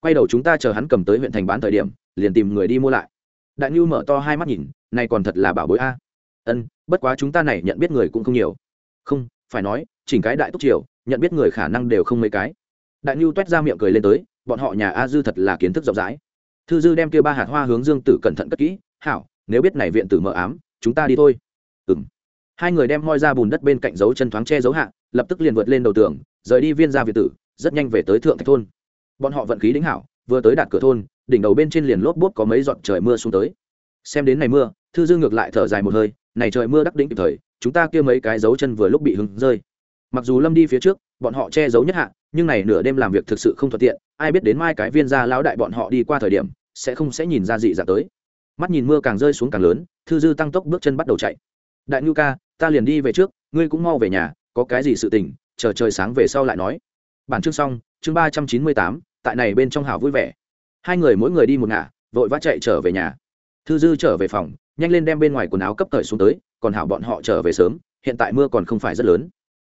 quay đầu chúng ta chờ hắn cầm tới huyện thành bán thời điểm, liền tìm người đi mua lại. Đại ngưu mở to hai mắt nhìn, này còn thật là bảo bối a. Ân, bất quá chúng ta này nhận biết người cũng không nhiều. Không, phải nói, chỉnh cái đại túc triều, nhận biết người khả năng đều không mấy cái. Đại ngưu toét ra miệng cười lên tới, bọn họ nhà a dư thật là kiến thức rộng rãi. Thư dư đem kia ba hạt hoa hướng dương tử cẩn thận cất kỹ, hảo, nếu biết này viện tử mờ ám, chúng ta đi thôi. Ừng hai người đem moi ra bùn đất bên cạnh dấu chân thoáng che dấu hạ, lập tức liền vượt lên đầu tường, rời đi viên ra viện tử, rất nhanh về tới thượng thạch thôn bọn họ vận khí đính hảo, vừa tới đạt cửa thôn, đỉnh đầu bên trên liền lốp bốt có mấy giọt trời mưa xuống tới. Xem đến này mưa, thư dư ngược lại thở dài một hơi, này trời mưa đắc đỉnh kịp thời, chúng ta kia mấy cái dấu chân vừa lúc bị hứng rơi. Mặc dù lâm đi phía trước, bọn họ che giấu nhất hạ, nhưng này nửa đêm làm việc thực sự không thuận tiện, ai biết đến mai cái viên gia lão đại bọn họ đi qua thời điểm, sẽ không sẽ nhìn ra dị dạng tới. Mắt nhìn mưa càng rơi xuống càng lớn, thư dư tăng tốc bước chân bắt đầu chạy. Đại nhu ca, ta liền đi về trước, ngươi cũng mau về nhà, có cái gì sự tình, chờ trời sáng về sau lại nói. Bản chương xong chương ba trăm chín mươi tám, tại này bên trong hào vui vẻ. Hai người mỗi người đi một ngả, vội vã chạy trở về nhà. Thư dư trở về phòng, nhanh lên đem bên ngoài quần áo cấp thời xuống tới, còn hảo bọn họ trở về sớm, hiện tại mưa còn không phải rất lớn.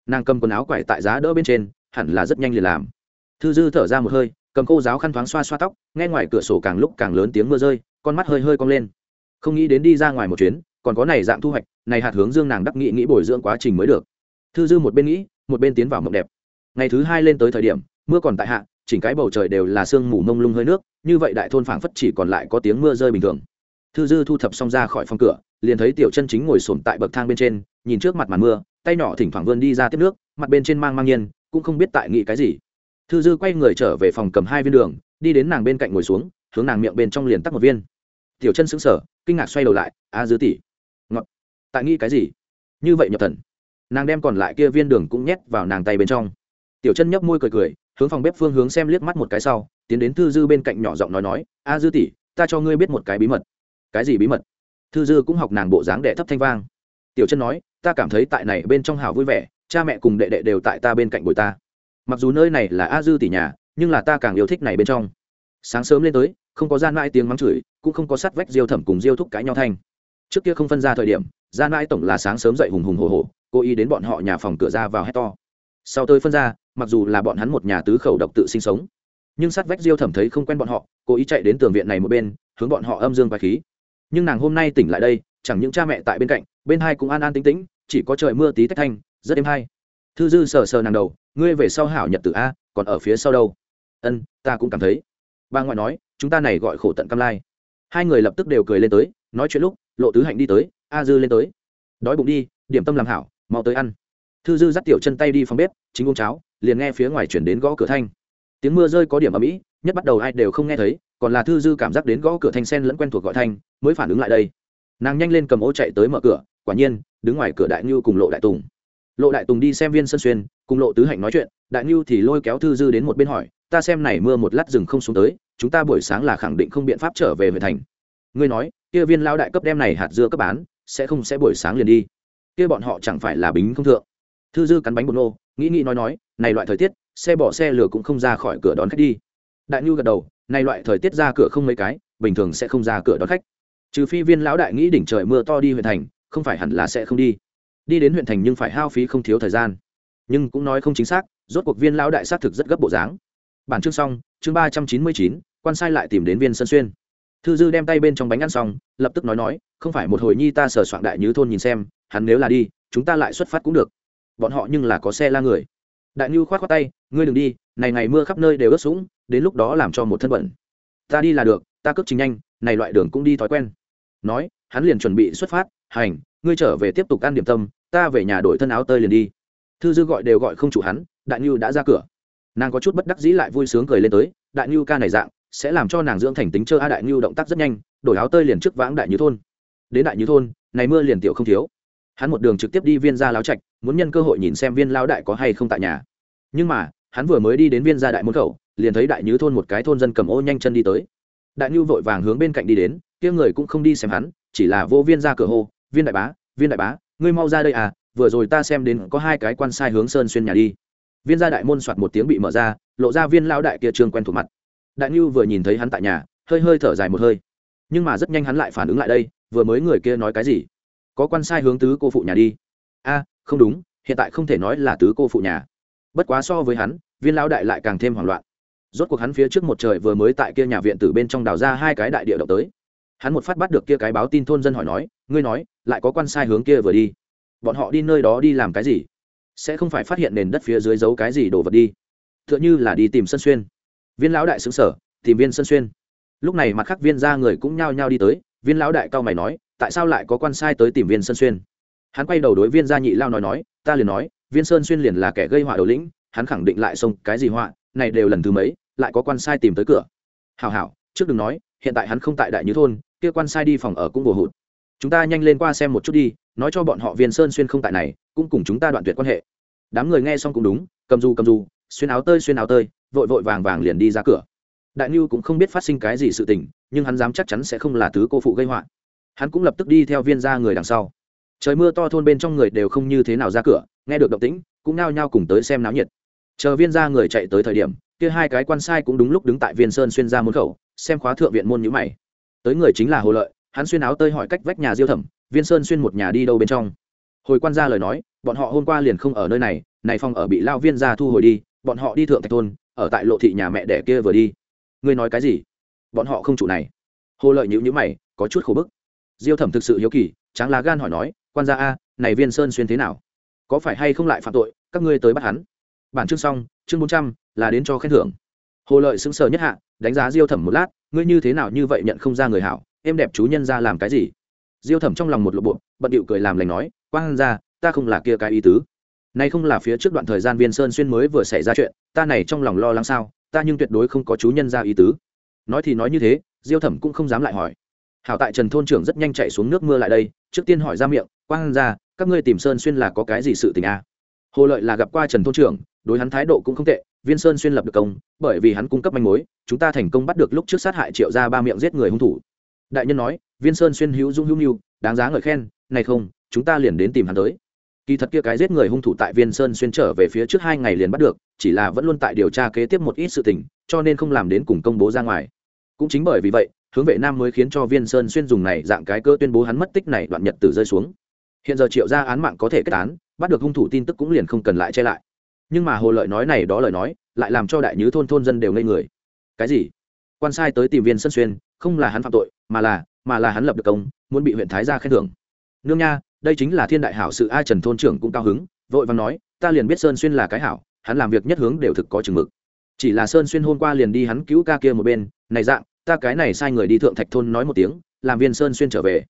Nàng cầm quần áo quải tại giá đỡ bên trên, hẳn là rất nhanh liền làm. Thư dư thở ra một hơi, cầm cô giáo khăn thoáng xoa xoa tóc, nghe ngoài cửa sổ càng lúc càng lớn tiếng mưa rơi, con mắt hơi hơi cong lên. Không nghĩ đến đi ra ngoài một chuyến, còn có này dạng thu hoạch, này hạt hướng dương nàng đắc nghị nghĩ bồi dưỡng quá trình mới được. Thư dư một bên nghĩ, một bên tiến vào mộng đẹp. Ngày thứ hai lên tới thời điểm mưa còn tại hạ, chỉnh cái bầu trời đều là sương mù mông lung hơi nước, như vậy đại thôn phảng phất chỉ còn lại có tiếng mưa rơi bình thường. Thư dư thu thập xong ra khỏi phòng cửa, liền thấy tiểu chân chính ngồi sổm tại bậc thang bên trên, nhìn trước mặt màn mưa, tay nhỏ thỉnh thoảng vươn đi ra tiếp nước, mặt bên trên mang mang nhiên, cũng không biết tại nghĩ cái gì. Thư dư quay người trở về phòng cầm hai viên đường, đi đến nàng bên cạnh ngồi xuống, hướng nàng miệng bên trong liền tắt một viên. Tiểu chân sững sờ, kinh ngạc xoay đầu lại, a dư tỷ, ngọt, tại nghĩ cái gì? Như vậy nhập thần. Nàng đem còn lại kia viên đường cũng nhét vào nàng tay bên trong. Tiểu chân nhấp môi cười cười hướng phòng bếp phương hướng xem liếc mắt một cái sau, tiến đến thư dư bên cạnh nhỏ giọng nói nói, a dư tỷ, ta cho ngươi biết một cái bí mật. Cái gì bí mật? Thư dư cũng học nàng bộ dáng đệ thấp thanh vang. Tiểu chân nói, ta cảm thấy tại này bên trong hào vui vẻ, cha mẹ cùng đệ đệ đều tại ta bên cạnh bồi ta. Mặc dù nơi này là a dư tỷ nhà, nhưng là ta càng yêu thích này bên trong. Sáng sớm lên tới, không có gian mãi tiếng mắng chửi, cũng không có sắt vách diêu thẩm cùng diêu thúc cãi nhau thanh. Trước kia không phân ra thời điểm, gian mãi tổng là sáng sớm dậy hùng hùng hồ hồ cô ý đến bọn họ nhà phòng cửa ra vào hét to. Sau tôi phân ra mặc dù là bọn hắn một nhà tứ khẩu độc tự sinh sống, nhưng sát vách diêu thẩm thấy không quen bọn họ, cố ý chạy đến tường viện này một bên, hướng bọn họ âm dương và khí. Nhưng nàng hôm nay tỉnh lại đây, chẳng những cha mẹ tại bên cạnh, bên hai cũng an an tính tĩnh, chỉ có trời mưa tí tách thanh, rất êm hay. Thư dư sờ sờ nàng đầu, ngươi về sau hảo nhật tử a, còn ở phía sau đâu? Ân, ta cũng cảm thấy. Bà ngoại nói, chúng ta này gọi khổ tận cam lai. Hai người lập tức đều cười lên tới, nói chuyện lúc, lộ tứ hạnh đi tới, a dư lên tới. Đói bụng đi, điểm tâm làm hảo, mau tới ăn. Thư dư dắt tiểu chân tay đi phòng bếp, chính uống cháo liền nghe phía ngoài chuyển đến gõ cửa thanh. Tiếng mưa rơi có điểm ở mỹ nhất bắt đầu ai đều không nghe thấy, còn là thư dư cảm giác đến gõ cửa thanh sen lẫn quen thuộc gọi thanh, mới phản ứng lại đây. Nàng nhanh lên cầm ô chạy tới mở cửa, quả nhiên, đứng ngoài cửa đại ngưu cùng lộ đại tùng. Lộ đại tùng đi xem viên sân xuyên, cùng lộ tứ hạnh nói chuyện, đại ngưu thì lôi kéo thư dư đến một bên hỏi, ta xem này mưa một lát rừng không xuống tới, chúng ta buổi sáng là khẳng định không biện pháp trở về huyện thành. Ngươi nói, kia viên lao đại cấp đem này hạt dưa cấp bán, sẽ không sẽ buổi sáng liền đi. Kia bọn họ chẳng phải là bính không thượng. Thư dư cắn bánh bột nô nghĩ nghĩ nói nói, này loại thời tiết, xe bỏ xe lửa cũng không ra khỏi cửa đón khách đi. Đại nhu gật đầu, này loại thời tiết ra cửa không mấy cái, bình thường sẽ không ra cửa đón khách. Trừ phi viên lão đại nghĩ đỉnh trời mưa to đi huyện thành, không phải hẳn là sẽ không đi. Đi đến huyện thành nhưng phải hao phí không thiếu thời gian. Nhưng cũng nói không chính xác, rốt cuộc viên lão đại xác thực rất gấp bộ dáng. Bản chương xong, chương ba trăm chín mươi chín, quan sai lại tìm đến viên sân xuyên. Thư dư đem tay bên trong bánh ăn xong, lập tức nói nói, không phải một hồi nhi ta sờ soạn đại như thôn nhìn xem, hắn nếu là đi, chúng ta lại xuất phát cũng được bọn họ nhưng là có xe la người. Đại như khoát khoát tay, ngươi đừng đi, này ngày mưa khắp nơi đều ướt sũng, đến lúc đó làm cho một thân bẩn. Ta đi là được, ta cướp trình nhanh, này loại đường cũng đi thói quen. Nói, hắn liền chuẩn bị xuất phát, hành, ngươi trở về tiếp tục ăn điểm tâm, ta về nhà đổi thân áo tơi liền đi. Thư dư gọi đều gọi không chủ hắn, đại như đã ra cửa. Nàng có chút bất đắc dĩ lại vui sướng cười lên tới, đại như ca này dạng, sẽ làm cho nàng dưỡng thành tính chơi a đại như động tác rất nhanh, đổi áo tơi liền trước vãng đại như thôn. Đến đại như thôn, này mưa liền tiểu không thiếu hắn một đường trực tiếp đi viên gia láo trạch, muốn nhân cơ hội nhìn xem viên lao đại có hay không tại nhà. Nhưng mà, hắn vừa mới đi đến viên gia đại môn khẩu, liền thấy đại như thôn một cái thôn dân cầm ô nhanh chân đi tới. Đại như vội vàng hướng bên cạnh đi đến, kia người cũng không đi xem hắn, chỉ là vô viên ra cửa hô, viên đại bá, viên đại bá, ngươi mau ra đây à vừa rồi ta xem đến có hai cái quan sai hướng sơn xuyên nhà đi. Viên gia đại môn soạt một tiếng bị mở ra, lộ ra viên lao đại kia trương quen thuộc mặt. Đại nhu vừa nhìn thấy hắn tại nhà, hơi hơi thở dài một hơi. Nhưng mà rất nhanh hắn lại phản ứng lại đây, vừa mới người kia nói cái gì? Có quan sai hướng tứ cô phụ nhà đi. A, không đúng, hiện tại không thể nói là tứ cô phụ nhà. Bất quá so với hắn, viên lão đại lại càng thêm hoảng loạn. Rốt cuộc hắn phía trước một trời vừa mới tại kia nhà viện từ bên trong đào ra hai cái đại địa động tới. Hắn một phát bắt được kia cái báo tin thôn dân hỏi nói, ngươi nói, lại có quan sai hướng kia vừa đi. Bọn họ đi nơi đó đi làm cái gì? Sẽ không phải phát hiện nền đất phía dưới giấu cái gì đổ vật đi. T h ư ợ n h ư là đi tìm sân xuyên. Viên lão đại xứng sở tìm viên sân xuyên. Lúc này mặt khác viên ra người cũng nhao nhao đi tới, viên lão đại cao mày nói tại sao lại có quan sai tới tìm viên Sơn xuyên? Hắn quay đầu đối viên gia nhị lao nói nói, ta liền nói, viên sơn xuyên liền là kẻ gây họa đầu lĩnh, hắn khẳng định lại xông cái gì họa, này đều lần thứ mấy, lại có quan sai tìm tới cửa. Hào hảo, trước đừng nói, hiện tại hắn không tại đại như thôn, kia quan sai đi phòng ở cũng bồ hụt. Chúng ta nhanh lên qua xem một chút đi, nói cho bọn họ viên sơn xuyên không tại này, cũng cùng chúng ta đoạn tuyệt quan hệ. Đám người nghe xong cũng đúng, cầm du cầm du xuyên áo tơi xuyên áo tơi, vội vội vàng vàng liền đi ra cửa. Đại nhu cũng không biết phát sinh cái gì sự tình, nhưng hắn dám chắc chắn sẽ không là tứ cô phụ gây họa hắn cũng lập tức đi theo viên ra người đằng sau. Trời mưa to thôn bên trong người đều không như thế nào ra cửa, nghe được động tĩnh, cũng nao nhao cùng tới xem náo nhiệt. Chờ viên ra người chạy tới thời điểm, kia hai cái quan sai cũng đúng lúc đứng tại viên sơn xuyên ra môn khẩu, xem khóa thượng viện môn nhữ mày. Tới người chính là hồ lợi, hắn xuyên áo tơi hỏi cách vách nhà diêu thẩm, viên sơn xuyên một nhà đi đâu bên trong. Hồi quan ra lời nói, bọn họ hôm qua liền không ở nơi này này phòng ở bị lao viên ra thu hồi đi, bọn họ đi thượng thạch thôn, ở tại lộ thị nhà mẹ đẻ kia vừa đi. Ngươi nói cái gì? Bọn họ không trụ này. Hồ lợi nhữ nhữ mày, có chút khổ bức diêu thẩm thực sự hiếu kỳ, tráng lá gan hỏi nói, quan gia a, này viên sơn xuyên thế nào? Có phải hay không lại phạm tội? Các ngươi tới bắt hắn. Bản chương xong, chương bốn trăm, là đến cho khen thưởng. Hồ lợi xứng sờ nhất hạ, đánh giá diêu thẩm một lát, ngươi như thế nào như vậy nhận không ra người hảo, em đẹp chú nhân ra làm cái gì? Diêu thẩm trong lòng một lộ bộ bận điệu cười làm lành nói quang ra ta không là kia cái ý tứ. Nay không là phía trước đoạn thời gian viên sơn xuyên mới vừa xảy ra chuyện, ta này trong lòng lo lắng sao? Ta nhưng tuyệt đối không có chú nhân ra ý tứ. Nói thì nói như thế, diêu thẩm cũng không dám lại hỏi hảo tại trần thôn trưởng rất nhanh chạy xuống nước mưa lại đây, trước tiên hỏi ra miệng, quang ra, các ngươi tìm sơn xuyên là có cái gì sự tình a à? hồ lợi là gặp qua trần thôn trưởng, đối hắn thái độ cũng không tệ, viên sơn xuyên lập được công, bởi vì hắn cung cấp manh mối, chúng ta thành công bắt được lúc trước sát hại triệu ra ba miệng giết người hung thủ. Đại nhân nói, viên sơn xuyên hữu dung hữu mưu, đáng giá ngợi khen, này không, chúng ta liền đến tìm hắn tới. Kỳ thật kia cái giết người hung thủ tại viên sơn xuyên trở về phía trước hai ngày liền bắt được, chỉ là vẫn luôn tại điều tra kế tiếp một ít sự tình, cho nên không làm đến cùng công bố ra ngoài. Cũng chính bởi vì vậy hướng vệ nam mới khiến cho viên sơn xuyên dùng này dạng cái cơ tuyên bố hắn mất tích này đoạn nhật tử rơi xuống. Hiện giờ triệu ra án mạng có thể kết án, bắt được hung thủ tin tức cũng liền không cần lại che lại. Nhưng mà hồ lợi nói này đó lời nói, lại làm cho đại nhứ thôn thôn dân đều ngây người. Cái gì? Quan sai tới tìm viên sơn xuyên, không là hắn phạm tội, mà là mà là hắn lập được công, muốn bị huyện thái gia khen thưởng. Nương nha, đây chính là thiên đại hảo sự ai trần thôn trưởng cũng cao hứng, vội vàng nói, ta liền biết sơn xuyên là cái hảo, hắn làm việc nhất hướng đều thực có chừng mực. Chỉ là sơn xuyên hôm qua liền đi hắn cứu ca kia một bên, này dạng ta cái này sai người đi thượng thạch thôn nói một tiếng, làm viên sơn xuyên trở về.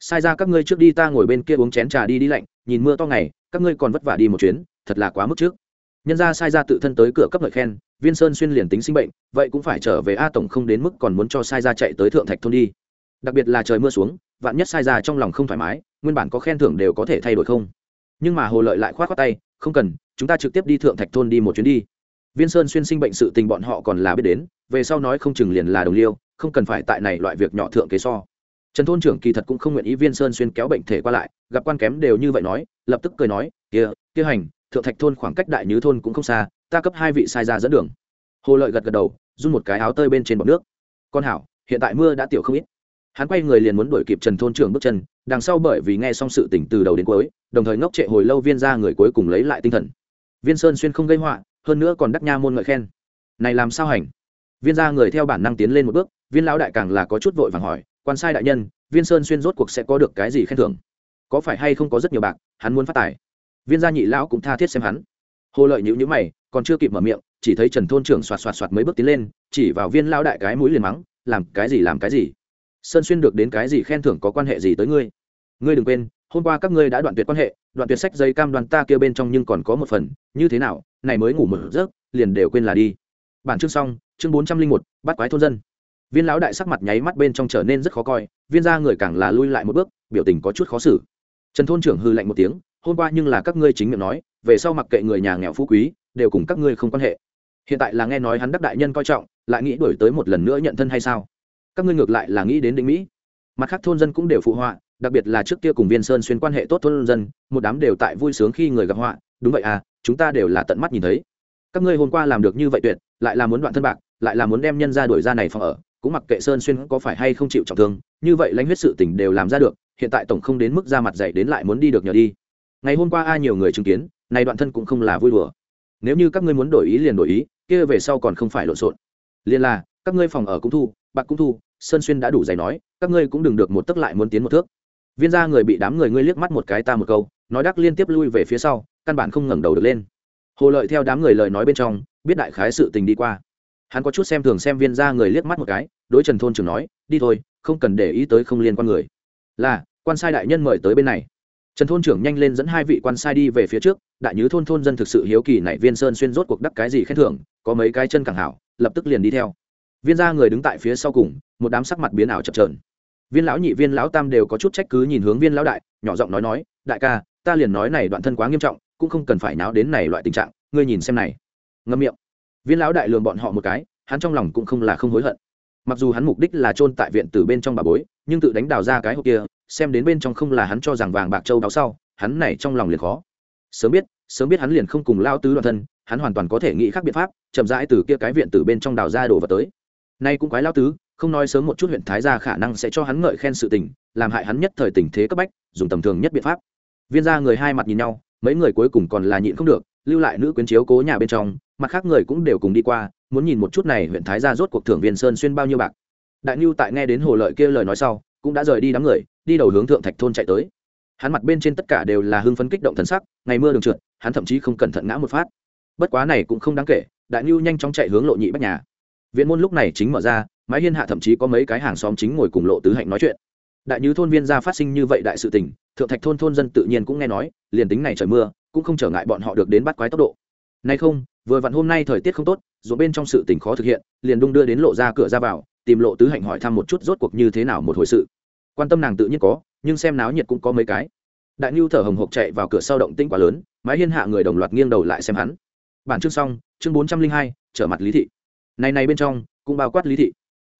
Sai ra các ngươi trước đi ta ngồi bên kia uống chén trà đi đi lạnh, nhìn mưa to ngày, các ngươi còn vất vả đi một chuyến, thật là quá mức trước. Nhân ra sai ra tự thân tới cửa cấp lời khen, viên sơn xuyên liền tính sinh bệnh, vậy cũng phải trở về a tổng không đến mức còn muốn cho sai ra chạy tới thượng thạch thôn đi. Đặc biệt là trời mưa xuống, vạn nhất sai ra trong lòng không thoải mái, nguyên bản có khen thưởng đều có thể thay đổi không? Nhưng mà hồ lợi lại khoát khoát tay, không cần, chúng ta trực tiếp đi thượng thạch thôn đi một chuyến đi viên sơn xuyên sinh bệnh sự tình bọn họ còn là biết đến, về sau nói không chừng liền là đồng liêu, không cần phải tại này loại việc nhỏ thượng kế so. Trần thôn trưởng kỳ thật cũng không nguyện ý viên sơn xuyên kéo bệnh thể qua lại, gặp quan kém đều như vậy nói, lập tức cười nói, kia kia hành, thượng thạch thôn khoảng cách đại nhứ thôn cũng không xa, ta cấp hai vị sai ra dẫn đường. Hồ lợi gật gật đầu, run một cái áo tơi bên trên bọc nước. Con hảo, hiện tại mưa đã tiểu không ít. Hắn quay người liền muốn đuổi kịp trần thôn trưởng bước chân, đằng sau bởi vì nghe xong sự tỉnh từ đầu đến cuối, đồng thời ngốc trệ hồi lâu viên ra người cuối cùng lấy lại tinh thần. Viên sơn xuyên không gây họa hơn nữa còn đắc nha môn ngợi khen. Này làm sao hành? Viên gia người theo bản năng tiến lên một bước, viên lão đại càng là có chút vội vàng hỏi, quan sai đại nhân, viên sơn xuyên rốt cuộc sẽ có được cái gì khen thưởng? Có phải hay không có rất nhiều bạc, hắn muốn phát tài? Viên gia nhị lão cũng tha thiết xem hắn. Hồ lợi nhữ nhữ mày, còn chưa kịp mở miệng, chỉ thấy trần thôn trưởng xoạt xoạt xoạt mấy bước tiến lên, chỉ vào viên lão đại cái mũi liền mắng, làm cái gì, làm cái gì? Sơn xuyên được đến cái gì khen thưởng có quan hệ gì tới ngươi? Ngươi đừng quên, hôm qua các ngươi đã đoạn tuyệt quan hệ, đoạn tuyệt sách dây cam đoàn ta kia bên trong nhưng còn có một phần, như thế nào này mới ngủ một giấc, liền đều quên là đi. Bản chương xong, chương bốn trăm linh một, bắt quái thôn dân. Viên lão đại sắc mặt nháy mắt bên trong trở nên rất khó coi, viên ra người càng là lui lại một bước, biểu tình có chút khó xử. Trần thôn trưởng hư lạnh một tiếng, hôm qua nhưng là các ngươi chính miệng nói, về sau mặc kệ người nhà nghèo phú quý, đều cùng các ngươi không quan hệ. Hiện tại là nghe nói hắn đắc đại nhân coi trọng, lại nghĩ đổi tới một lần nữa nhận thân hay sao? Các ngươi ngược lại là nghĩ đến định mỹ. Mặt khác thôn dân cũng đều phụ họa, đặc biệt là trước kia cùng viên sơn xuyên quan hệ tốt thôn dân, một đám đều tại vui sướng khi người gặp họa đúng vậy à chúng ta đều là tận mắt nhìn thấy. Các ngươi hôm qua làm được như vậy tuyệt, lại là muốn đoạn thân bạc, lại là muốn đem nhân ra đuổi ra này phòng ở, cũng mặc kệ sơn xuyên có phải hay không chịu trọng thương, như vậy lãnh huyết sự tình đều làm ra được, hiện tại tổng không đến mức ra mặt dạy đến lại muốn đi được nhờ đi. Ngày hôm qua ai nhiều người chứng kiến, này đoạn thân cũng không là vui đùa. Nếu như các ngươi muốn đổi ý liền đổi ý, kia về sau còn không phải lộn xộn. Liền là, các ngươi phòng ở cũng thu, bạc cũng thu, sơn xuyên đã đủ giày nói, các ngươi cũng đừng được một tấc lại muốn tiến một thước. Viên gia người bị đám người ngươi liếc mắt một cái ta một câu nói đắc liên tiếp lui về phía sau, căn bản không ngẩng đầu được lên. Hồ lợi theo đám người lời nói bên trong, biết đại khái sự tình đi qua. Hắn có chút xem thường xem viên gia người liếc mắt một cái, đối trần thôn trưởng nói, đi thôi, không cần để ý tới không liên quan người. Là, quan sai đại nhân mời tới bên này. Trần thôn trưởng nhanh lên dẫn hai vị quan sai đi về phía trước, đại nhứ thôn thôn dân thực sự hiếu kỳ này viên sơn xuyên rốt cuộc đắc cái gì khen thưởng, có mấy cái chân càng hảo, lập tức liền đi theo. Viên gia người đứng tại phía sau cùng, một đám sắc mặt biến ảo chập trờn viên lão nhị, viên lão tam đều có chút trách cứ nhìn hướng viên lão đại, nhỏ giọng nói nói, đại ca, ta liền nói này đoạn thân quá nghiêm trọng, cũng không cần phải náo đến này loại tình trạng, ngươi nhìn xem này. Ngâm miệng. Viên lão đại lường bọn họ một cái, hắn trong lòng cũng không là không hối hận. Mặc dù hắn mục đích là chôn tại viện từ bên trong bà bối, nhưng tự đánh đào ra cái hộp kia, xem đến bên trong không là hắn cho rằng vàng bạc châu đáo sau, hắn này trong lòng liền khó. Sớm biết sớm biết hắn liền không cùng lao tứ đoạn thân, hắn hoàn toàn có thể nghĩ khác biện pháp, chậm rãi từ kia cái viện từ bên trong đào ra đồ vật tới. Nay cũng quái lao tứ không nói sớm một chút huyện thái gia khả năng sẽ cho hắn ngợi khen sự tình, làm hại hắn nhất thời tình thế cấp bách, dùng tầm thường nhất biện pháp. Viên ra người hai mặt nhìn nhau, mấy người cuối cùng còn là nhịn không được, lưu lại nữ quyến chiếu cố nhà bên trong, mặt khác người cũng đều cùng đi qua, muốn nhìn một chút này huyện thái gia rốt cuộc thưởng viên sơn xuyên bao nhiêu bạc. Đại nhu tại nghe đến hồ lợi kia lời nói sau, cũng đã rời đi đám người, đi đầu hướng thượng thạch thôn chạy tới. Hắn mặt bên trên tất cả đều là hưng phấn kích động thần sắc, ngày mưa đường trượt, hắn thậm chí không cẩn thận ngã một phát. Bất quá này cũng không đáng kể, đại nhu nhanh chóng chạy hướng lộ nhị bách nhà. Viện môn lúc này chính mở ra mái hiên hạ thậm chí có mấy cái hàng xóm chính ngồi cùng lộ tứ hạnh nói chuyện. Đại như thôn viên ra phát sinh như vậy đại sự tình, thượng thạch thôn thôn dân tự nhiên cũng nghe nói, liền tính này trời mưa, cũng không trở ngại bọn họ được đến bắt quái tốc độ. Nay không, vừa vặn hôm nay thời tiết không tốt dù bên trong sự tình khó thực hiện, liền đung đưa đến lộ ra cửa ra vào, tìm lộ tứ hạnh hỏi thăm một chút rốt cuộc như thế nào một hồi sự. Quan tâm nàng tự nhiên có, nhưng xem náo nhiệt cũng có mấy cái. Đại nhu thở hồng hộc chạy vào cửa sau động tĩnh quá lớn, mái hiên hạ người đồng loạt nghiêng đầu lại xem hắn. Bản chương xong, chương bốn trăm linh hai, trở mặt lý thị. Này này bên trong, cũng bao quát lý thị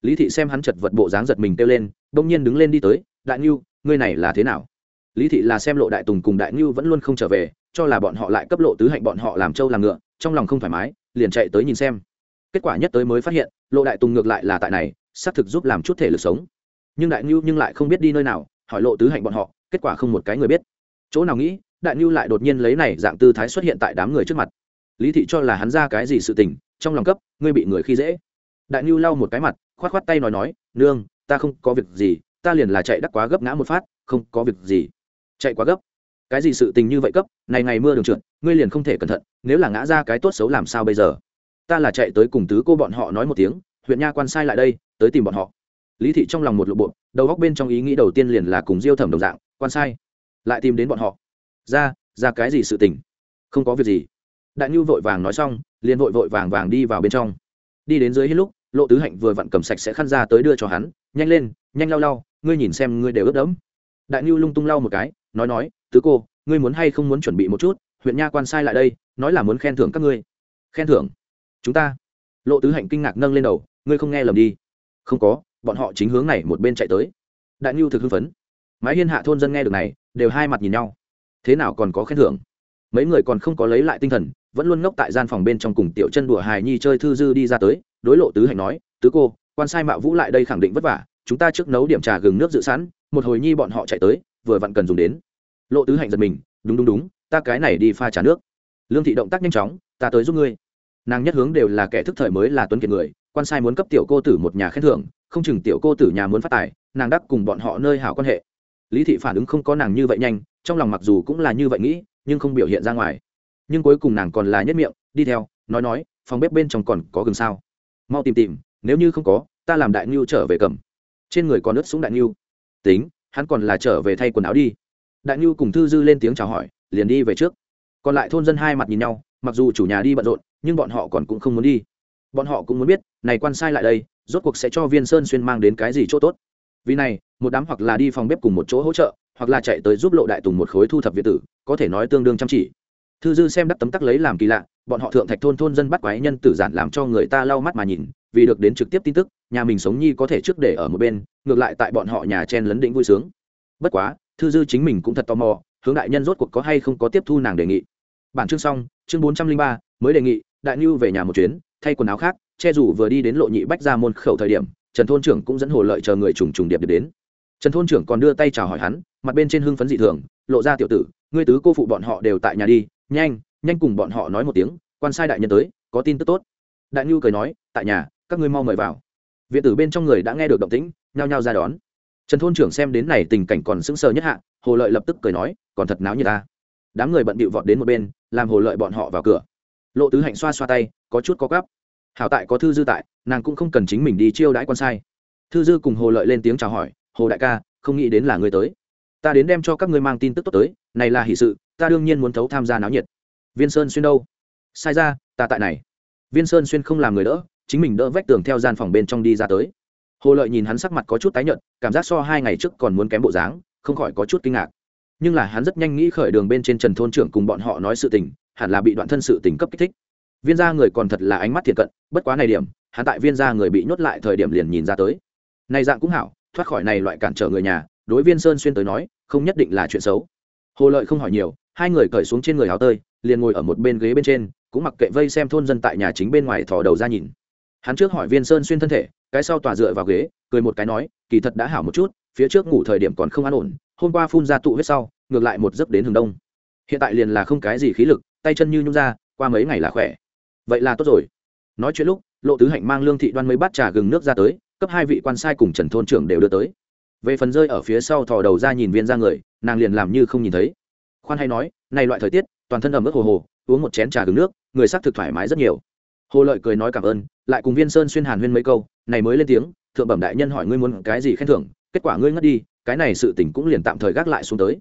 lý thị xem hắn chật vật bộ dáng giật mình kêu lên, đông nhiên đứng lên đi tới, đại ngưu, ngươi này là thế nào? Lý thị là xem lộ đại tùng cùng đại ngưu vẫn luôn không trở về, cho là bọn họ lại cấp lộ tứ hạnh bọn họ làm trâu làm ngựa, trong lòng không thoải mái, liền chạy tới nhìn xem. Kết quả nhất tới mới phát hiện, lộ đại tùng ngược lại là tại này, xác thực giúp làm chút thể lực sống. Nhưng đại ngưu nhưng lại không biết đi nơi nào, hỏi lộ tứ hạnh bọn họ, kết quả không một cái người biết. Chỗ nào nghĩ, đại ngưu lại đột nhiên lấy này dạng tư thái xuất hiện tại đám người trước mặt. Lý thị cho là hắn ra cái gì sự tình, trong lòng cấp, ngươi bị người khi dễ. Đại ngưu lau một cái mặt khoát khoát tay nói nói, nương, ta không có việc gì, ta liền là chạy đắc quá gấp ngã một phát, không có việc gì. Chạy quá gấp? Cái gì sự tình như vậy cấp? Này ngày mưa đường trượt, ngươi liền không thể cẩn thận, nếu là ngã ra cái tốt xấu làm sao bây giờ? Ta là chạy tới cùng tứ cô bọn họ nói một tiếng, huyện nha quan sai lại đây, tới tìm bọn họ. Lý thị trong lòng một lộ bộ đầu góc bên trong ý nghĩ đầu tiên liền là cùng diêu thẩm đồng dạng, quan sai, lại tìm đến bọn họ. Ra ra cái gì sự tình? Không có việc gì. Đại nhu vội vàng nói xong, liền vội vội vàng vàng đi vào bên trong. Đi đến dưới hết lúc lộ tứ hạnh vừa vặn cầm sạch sẽ khăn ra tới đưa cho hắn, nhanh lên, nhanh lau lau, ngươi nhìn xem ngươi đều ướt đẫm. Đại ngưu lung tung lau một cái, nói nói, tứ cô, ngươi muốn hay không muốn chuẩn bị một chút? Huyện nha quan sai lại đây, nói là muốn khen thưởng các ngươi. Khen thưởng? Chúng ta? Lộ tứ hạnh kinh ngạc nâng lên đầu, ngươi không nghe lầm đi. Không có, bọn họ chính hướng này một bên chạy tới. Đại ngưu thực hưng phấn. Mái hiên hạ thôn dân nghe được này, đều hai mặt nhìn nhau. Thế nào còn có khen thưởng? Mấy người còn không có lấy lại tinh thần, vẫn luôn ngốc tại gian phòng bên trong cùng tiểu chân đùa hài nhi chơi thư dư đi ra tới đối lộ tứ hạnh nói, tứ cô, quan sai mạo vũ lại đây khẳng định vất vả, chúng ta trước nấu điểm trà gừng nước dự sẵn, một hồi nhi bọn họ chạy tới, vừa vặn cần dùng đến. Lộ tứ hạnh giật mình, đúng đúng đúng, ta cái này đi pha trà nước. Lương thị động tác nhanh chóng, ta tới giúp ngươi. Nàng nhất hướng đều là kẻ thức thời mới là tuấn kiệt người, quan sai muốn cấp tiểu cô tử một nhà khen thưởng, không chừng tiểu cô tử nhà muốn phát tài, nàng đắc cùng bọn họ nơi hảo quan hệ. Lý thị phản ứng không có nàng như vậy nhanh, trong lòng mặc dù cũng là như vậy nghĩ, nhưng không biểu hiện ra ngoài. Nhưng cuối cùng nàng còn là nhất miệng, đi theo, nói nói, phòng bếp bên trong còn có gừng sao? Mau tìm tìm, nếu như không có, ta làm đại ngưu trở về cầm. Trên người còn ướt súng đại ngưu. Tính, hắn còn là trở về thay quần áo đi. Đại ngưu cùng thư dư lên tiếng chào hỏi, liền đi về trước. Còn lại thôn dân hai mặt nhìn nhau, mặc dù chủ nhà đi bận rộn, nhưng bọn họ còn cũng không muốn đi. Bọn họ cũng muốn biết, này quan sai lại đây, rốt cuộc sẽ cho viên sơn xuyên mang đến cái gì chỗ tốt. Vì này, một đám hoặc là đi phòng bếp cùng một chỗ hỗ trợ, hoặc là chạy tới giúp lộ đại tùng một khối thu thập việt tử, có thể nói tương đương chăm chỉ thư dư xem đắc tấm tắc lấy làm kỳ lạ, bọn họ thượng thạch thôn thôn dân bắt quái nhân tử giản làm cho người ta lau mắt mà nhìn, vì được đến trực tiếp tin tức, nhà mình sống nhi có thể trước để ở một bên, ngược lại tại bọn họ nhà chen lấn đĩnh vui sướng. Bất quá, thư dư chính mình cũng thật tò mò, hướng đại nhân rốt cuộc có hay không có tiếp thu nàng đề nghị. Bản chương xong, chương bốn trăm linh ba, mới đề nghị, đại nhu về nhà một chuyến, thay quần áo khác, che dù vừa đi đến lộ nhị bách ra môn khẩu thời điểm, trần thôn trưởng cũng dẫn hồ lợi chờ người trùng trùng điệp điệp đến. Trần thôn trưởng còn đưa tay chào hỏi hắn, mặt bên trên hưng phấn dị thường, lộ ra tiểu tử, ngươi tứ cô phụ bọn họ đều tại nhà đi nhanh nhanh cùng bọn họ nói một tiếng, quan sai đại nhân tới, có tin tức tốt. Đại ngưu cười nói, tại nhà, các ngươi mau mời vào. Viện tử bên trong người đã nghe được động tĩnh, nhao nhao ra đón. Trần thôn trưởng xem đến này tình cảnh còn sững sờ nhất hạ, hồ lợi lập tức cười nói, còn thật náo như ta. Đám người bận bịu vọt đến một bên, làm hồ lợi bọn họ vào cửa. Lộ tứ hạnh xoa xoa tay, có chút có gắp hảo tại có thư dư tại, nàng cũng không cần chính mình đi chiêu đãi quan sai. Thư dư cùng hồ lợi lên tiếng chào hỏi, hồ đại ca, không nghĩ đến là người tới. Ta đến đem cho các ngươi mang tin tức tốt tới, này là hỷ sự ta đương nhiên muốn thấu tham gia náo nhiệt. Viên sơn xuyên đâu? Sai ra, ta tại này. Viên sơn xuyên không làm người đỡ, chính mình đỡ vách tường theo gian phòng bên trong đi ra tới. Hồ lợi nhìn hắn sắc mặt có chút tái nhợt, cảm giác so hai ngày trước còn muốn kém bộ dáng, không khỏi có chút kinh ngạc. Nhưng là hắn rất nhanh nghĩ khởi đường bên trên trần thôn trưởng cùng bọn họ nói sự tình, hẳn là bị đoạn thân sự tình cấp kích thích. Viên gia người còn thật là ánh mắt thiệt cận, bất quá này điểm, hắn tại viên gia người bị nhốt lại thời điểm liền nhìn ra tới. Này dạng cũng hảo, thoát khỏi này loại cản trở người nhà, đối viên sơn xuyên tới nói, không nhất định là chuyện xấu. Hồ lợi không hỏi nhiều hai người cởi xuống trên người áo tơi, liền ngồi ở một bên ghế bên trên, cũng mặc kệ vây xem thôn dân tại nhà chính bên ngoài thò đầu ra nhìn. Hắn trước hỏi viên sơn xuyên thân thể, cái sau tòa dựa vào ghế, cười một cái nói, kỳ thật đã hảo một chút, phía trước ngủ thời điểm còn không an ổn, hôm qua phun ra tụ huyết sau, ngược lại một giấc đến hừng đông. Hiện tại liền là không cái gì khí lực, tay chân như nhung ra, qua mấy ngày là khỏe. Vậy là tốt rồi. Nói chuyện lúc, lộ tứ hạnh mang lương thị đoan mấy bát trà gừng nước ra tới, cấp hai vị quan sai cùng trần thôn trưởng đều đưa tới. Về phần rơi ở phía sau thò đầu ra nhìn viên ra người, nàng liền làm như không nhìn thấy khoan hay nói, này loại thời tiết, toàn thân ẩm ướt hồ hồ, uống một chén trà gừng nước, người sắc thực thoải mái rất nhiều. Hồ lợi cười nói cảm ơn, lại cùng viên sơn xuyên hàn huyên mấy câu, này mới lên tiếng, thượng bẩm đại nhân hỏi ngươi muốn cái gì khen thưởng, kết quả ngươi ngất đi, cái này sự tình cũng liền tạm thời gác lại xuống tới.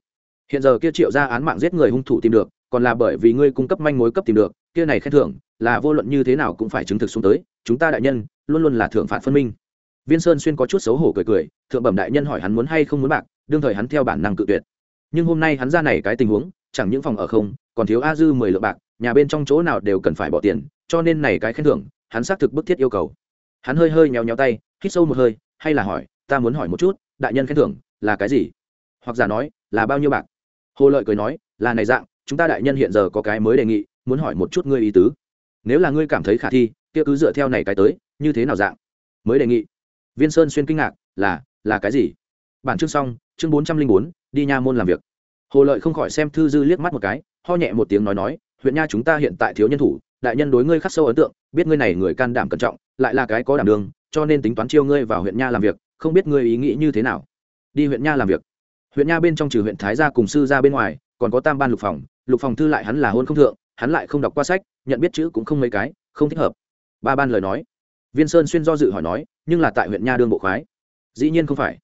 Hiện giờ kia triệu ra án mạng giết người hung thủ tìm được, còn là bởi vì ngươi cung cấp manh mối cấp tìm được, kia này khen thưởng, là vô luận như thế nào cũng phải chứng thực xuống tới, chúng ta đại nhân, luôn luôn là thượng phạt phân minh. Viên sơn xuyên có chút xấu hổ cười cười, thượng bẩm đại nhân hỏi hắn muốn hay không muốn bạc, đương thời hắn theo bản năng cự tuyệt nhưng hôm nay hắn ra này cái tình huống, chẳng những phòng ở không, còn thiếu a dư mười lượng bạc, nhà bên trong chỗ nào đều cần phải bỏ tiền, cho nên này cái khen thưởng, hắn xác thực bức thiết yêu cầu. Hắn hơi hơi nhéo nhéo tay, hít sâu một hơi, hay là hỏi, ta muốn hỏi một chút, đại nhân khen thưởng là cái gì? Hoặc giả nói, là bao nhiêu bạc? Hồ lợi cười nói, là này dạng, chúng ta đại nhân hiện giờ có cái mới đề nghị, muốn hỏi một chút ngươi ý tứ. Nếu là ngươi cảm thấy khả thi, kia cứ dựa theo này cái tới, như thế nào dạng? Mới đề nghị. Viên sơn xuyên kinh ngạc, là là cái gì? Bản chương xong chương bốn trăm linh bốn, đi nha môn làm việc. Hồ lợi không khỏi xem thư dư liếc mắt một cái, ho nhẹ một tiếng nói nói, huyện nha chúng ta hiện tại thiếu nhân thủ, đại nhân đối ngươi khắc sâu ấn tượng, biết ngươi này người can đảm cẩn trọng, lại là cái có đảm đường cho nên tính toán chiêu ngươi vào huyện nha làm việc, không biết ngươi ý nghĩ như thế nào. Đi huyện nha làm việc. Huyện nha bên trong trừ huyện thái gia cùng sư gia bên ngoài, còn có tam ban lục phòng lục phòng thư lại hắn là hôn không thượng, hắn lại không đọc qua sách, nhận biết chữ cũng không mấy cái, không thích hợp. Ba ban lời nói. Viên sơn xuyên do dự hỏi nói, nhưng là tại huyện nha đương bộ khoái. Dĩ nhiên không phải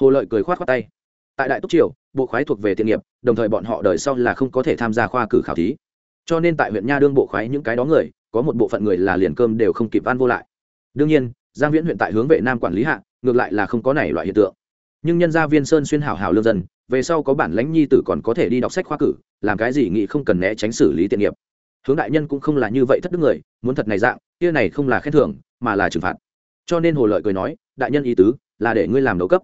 hồ lợi cười khoát khoát tay tại đại túc triều bộ khoái thuộc về tiện nghiệp đồng thời bọn họ đời sau là không có thể tham gia khoa cử khảo thí cho nên tại huyện nha đương bộ khoái những cái đó người có một bộ phận người là liền cơm đều không kịp ăn vô lại đương nhiên giang viễn huyện tại hướng vệ nam quản lý hạ ngược lại là không có này loại hiện tượng nhưng nhân gia viên sơn xuyên hảo hảo lương dân về sau có bản lãnh nhi tử còn có thể đi đọc sách khoa cử làm cái gì nghĩ không cần né tránh xử lý tiện nghiệp hướng đại nhân cũng không là như vậy thất đức người muốn thật này dạng kia này không là khen thưởng mà là trừng phạt cho nên hồ lợi cười nói đại nhân ý tứ là để ngươi làm đầu cấp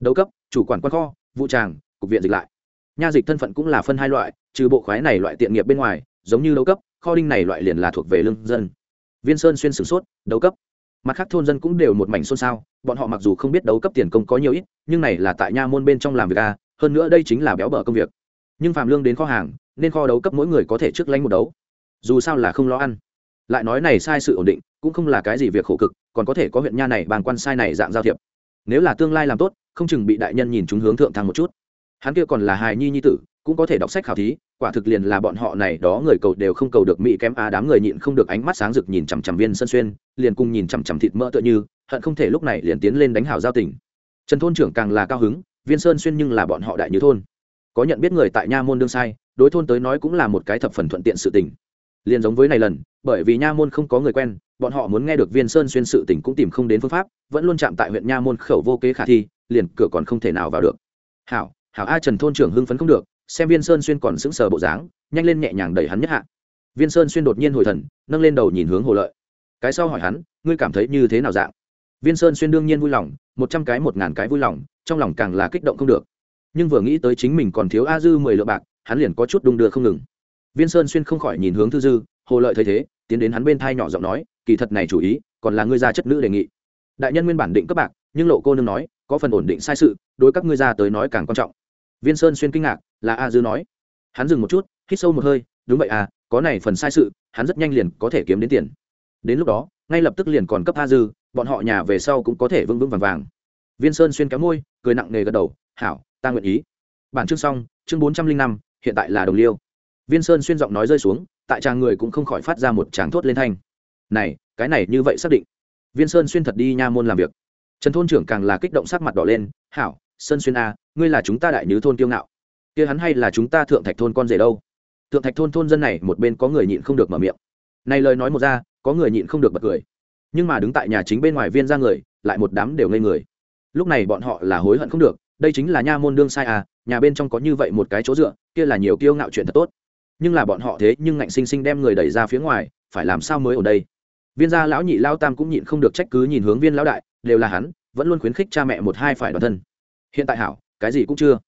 đấu cấp, chủ quản quan kho vụ tràng cục viện dịch lại. Nha dịch thân phận cũng là phân hai loại, trừ bộ khoái này loại tiện nghiệp bên ngoài, giống như đấu cấp, kho đinh này loại liền là thuộc về lương dân. Viên sơn xuyên sửng sốt, đấu cấp. Mặt khác thôn dân cũng đều một mảnh xôn xao, bọn họ mặc dù không biết đấu cấp tiền công có nhiều ít, nhưng này là tại nha môn bên trong làm việc a, hơn nữa đây chính là béo bở công việc. Nhưng phạm lương đến kho hàng, nên kho đấu cấp mỗi người có thể trước lánh một đấu. Dù sao là không lo ăn. Lại nói này sai sự ổn định, cũng không là cái gì việc khổ cực, còn có thể có huyện nha này bàn quan sai này dạng giao thiệp. Nếu là tương lai làm tốt không chừng bị đại nhân nhìn chúng hướng thượng thăng một chút. Hắn kia còn là hài nhi nhi tử, cũng có thể đọc sách khảo thí, quả thực liền là bọn họ này đó người cầu đều không cầu được mỹ kém a đám người nhịn không được ánh mắt sáng rực nhìn chằm chằm viên sân xuyên, liền cùng nhìn chằm chằm thịt mỡ tựa như, hận không thể lúc này liền tiến lên đánh hảo giao tình. Trần thôn trưởng càng là cao hứng, viên sơn xuyên nhưng là bọn họ đại như thôn. Có nhận biết người tại nha môn đương sai, đối thôn tới nói cũng là một cái thập phần thuận tiện sự tình. Liền giống với này lần, bởi vì nha môn không có người quen, bọn họ muốn nghe được viên sơn xuyên sự tình cũng tìm không đến phương pháp, vẫn luôn chạm tại huyện nha môn khẩu vô kế khả thi liền cửa còn không thể nào vào được. Hảo hảo a trần thôn trưởng hưng phấn không được, xem viên sơn xuyên còn sững sờ bộ dáng, nhanh lên nhẹ nhàng đẩy hắn nhất hạ. Viên sơn xuyên đột nhiên hồi thần, nâng lên đầu nhìn hướng hồ lợi. Cái sau hỏi hắn, ngươi cảm thấy như thế nào dạng? Viên sơn xuyên đương nhiên vui lòng, một trăm cái một ngàn cái vui lòng, trong lòng càng là kích động không được. Nhưng vừa nghĩ tới chính mình còn thiếu a dư mười lượng bạc, hắn liền có chút đung đưa không ngừng. Viên sơn xuyên không khỏi nhìn hướng thư dư, hồ lợi thấy thế, tiến đến hắn bên thai nhỏ giọng nói, kỳ thật này chủ ý, còn là ngươi gia chất nữ đề nghị. Đại nhân nguyên bản định cấp bạc, nhưng lộ cô nương nói có phần ổn định sai sự, đối các ngươi ra tới nói càng quan trọng. Viên sơn xuyên kinh ngạc, là a dư nói. Hắn dừng một chút, hít sâu một hơi, đúng vậy à có này phần sai sự, hắn rất nhanh liền có thể kiếm đến tiền. Đến lúc đó, ngay lập tức liền còn cấp a dư, bọn họ nhà về sau cũng có thể vững vững vàng vàng. Viên sơn xuyên kéo môi, cười nặng nề gật đầu, hảo, ta nguyện ý. Bản chương xong, chương bốn trăm linh năm, hiện tại là đồng liêu. Viên sơn xuyên giọng nói rơi xuống, tại tràng người cũng không khỏi phát ra một tràng thốt lên thanh. Này, cái này như vậy xác định. Viên sơn xuyên thật đi nha môn làm việc trần thôn trưởng càng là kích động sắc mặt đỏ lên, hảo, sơn xuyên a, ngươi là chúng ta đại nhứ thôn kiêu ngạo. Kia hắn hay là chúng ta thượng thạch thôn con rể đâu? Thượng thạch thôn thôn dân này một bên có người nhịn không được mở miệng. Này lời nói một ra, có người nhịn không được bật cười. Nhưng mà đứng tại nhà chính bên ngoài viên ra người, lại một đám đều ngây người. Lúc này bọn họ là hối hận không được, đây chính là nha môn đương sai à nhà bên trong có như vậy một cái chỗ dựa, kia là nhiều kiêu ngạo chuyện thật tốt. Nhưng là bọn họ thế nhưng ngạnh sinh sinh đem người đẩy ra phía ngoài, phải làm sao mới ở đây? Viên gia lão nhị lao tam cũng nhịn không được trách cứ nhìn hướng viên lão đại đều là hắn, vẫn luôn khuyến khích cha mẹ một hai phải đoàn thân. Hiện tại hảo, cái gì cũng chưa.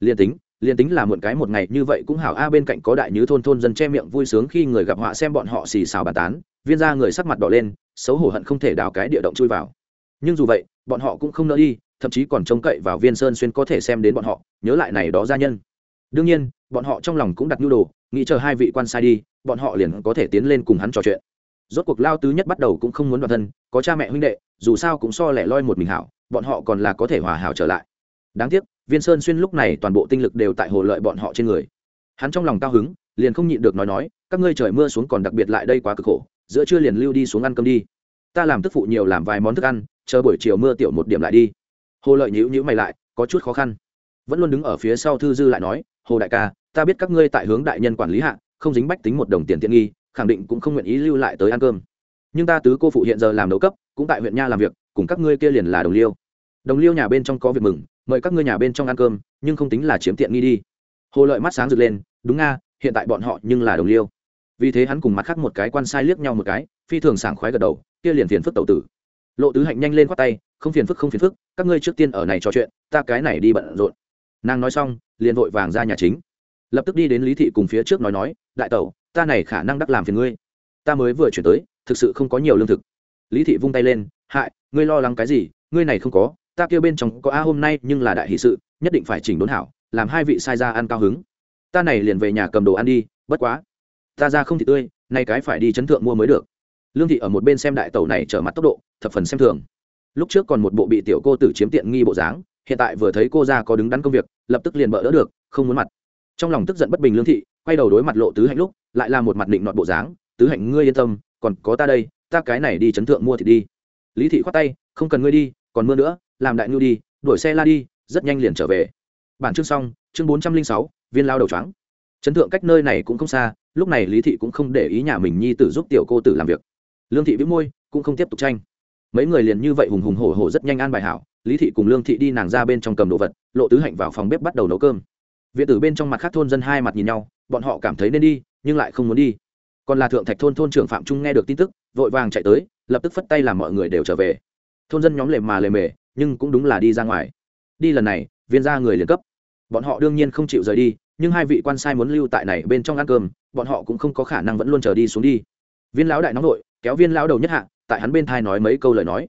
Liền tính liền tính là muộn cái một ngày như vậy cũng hảo, a bên cạnh có đại nhứ thôn thôn dân che miệng vui sướng khi người gặp họa xem bọn họ xì xào bàn tán, viên gia người sắc mặt đỏ lên, xấu hổ hận không thể đào cái địa động chui vào. Nhưng dù vậy, bọn họ cũng không nỡ đi, thậm chí còn trông cậy vào viên sơn xuyên có thể xem đến bọn họ, nhớ lại này đó gia nhân. Đương nhiên, bọn họ trong lòng cũng đặt nhu đồ, nghĩ chờ hai vị quan sai đi, bọn họ liền có thể tiến lên cùng hắn trò chuyện rốt cuộc lao tứ nhất bắt đầu cũng không muốn đoàn thân, có cha mẹ huynh đệ, dù sao cũng so lẻ loi một mình hảo, bọn họ còn là có thể hòa hảo trở lại. Đáng tiếc, viên sơn xuyên lúc này toàn bộ tinh lực đều tại hồ lợi bọn họ trên người. Hắn trong lòng cao hứng, liền không nhịn được nói nói, các ngươi trời mưa xuống còn đặc biệt lại đây quá cực khổ, giữa trưa liền lưu đi xuống ăn cơm đi. Ta làm tức phụ nhiều làm vài món thức ăn, chờ buổi chiều mưa tiểu một điểm lại đi. Hồ lợi nhữ nhữ mày lại, có chút khó khăn. Vẫn luôn đứng ở phía sau thư dư lại nói, hồ đại ca, ta biết các ngươi tại hướng đại nhân quản lý hạ, không dính bách tính một đồng tiền tiện nghi khẳng định cũng không nguyện ý lưu lại tới ăn cơm. Nhưng ta tứ cô phụ hiện giờ làm đầu cấp, cũng tại huyện nha làm việc, cùng các ngươi kia liền là đồng liêu. Đồng liêu nhà bên trong có việc mừng, mời các ngươi nhà bên trong ăn cơm, nhưng không tính là chiếm tiện nghi đi. Hồ lợi mắt sáng rực lên, đúng nga, hiện tại bọn họ nhưng là đồng liêu. Vì thế hắn cùng mặt khác một cái quan sai liếc nhau một cái, phi thường sảng khoái gật đầu, kia liền phiền phức tẩu tử. Lộ tứ hạnh nhanh lên khoát tay, không phiền phức không phiền phức, các ngươi trước tiên ở này trò chuyện, ta cái này đi bận rộn. Nàng nói xong, liền vội vàng ra nhà chính. Lập tức đi đến lý thị cùng phía trước nói nói, đại tẩu ta này khả năng đắc làm phiền ngươi. Ta mới vừa chuyển tới, thực sự không có nhiều lương thực. Lý thị vung tay lên, hại, ngươi lo lắng cái gì? Ngươi này không có, ta kêu bên trong có a, hôm nay nhưng là đại hỷ sự, nhất định phải chỉnh đốn hảo, làm hai vị sai ra ăn cao hứng. Ta này liền về nhà cầm đồ ăn đi, bất quá, ta ra không thì tươi, nay cái phải đi chấn thượng mua mới được. Lương thị ở một bên xem đại tàu này trở mặt tốc độ, thập phần xem thường. Lúc trước còn một bộ bị tiểu cô tử chiếm tiện nghi bộ dáng, hiện tại vừa thấy cô ra có đứng đắn công việc, lập tức liền bỡ đỡ được, không muốn mặt. Trong lòng tức giận bất bình lương thị quay đầu đối mặt lộ tứ hạnh lúc, lại là một mặt định nọt bộ dáng, tứ hạnh, ngươi yên tâm, còn có ta đây, ta cái này đi chấn thượng mua thì đi. Lý thị khoát tay, không cần ngươi đi, còn mưa nữa, làm đại ngưu đi, đuổi xe la đi, rất nhanh liền trở về. Bản chương xong, chương bốn trăm linh sáu, viên lao đầu trắng chấn thượng cách nơi này cũng không xa, lúc này lý thị cũng không để ý nhà mình nhi tử giúp tiểu cô tử làm việc. Lương thị vĩ môi, cũng không tiếp tục tranh. Mấy người liền như vậy hùng hùng hổ hổ rất nhanh an bài hảo, lý thị cùng lương thị đi nàng ra bên trong cầm đồ vật, lộ tứ hạnh vào phòng bếp bắt đầu nấu cơm viện tử bên trong mặt khác thôn dân hai mặt nhìn nhau, bọn họ cảm thấy nên đi, nhưng lại không muốn đi. Còn là thượng thạch thôn thôn trưởng phạm trung nghe được tin tức, vội vàng chạy tới, lập tức phất tay làm mọi người đều trở về. Thôn dân nhóm lề mà lề mề, nhưng cũng đúng là đi ra ngoài. Đi lần này, viên ra người liền cấp. Bọn họ đương nhiên không chịu rời đi, nhưng hai vị quan sai muốn lưu tại này bên trong ăn cơm, bọn họ cũng không có khả năng vẫn luôn chờ đi xuống đi. Viên lão đại nóng nội, kéo viên lão đầu nhất hạ, tại hắn bên thai nói mấy câu lời nói.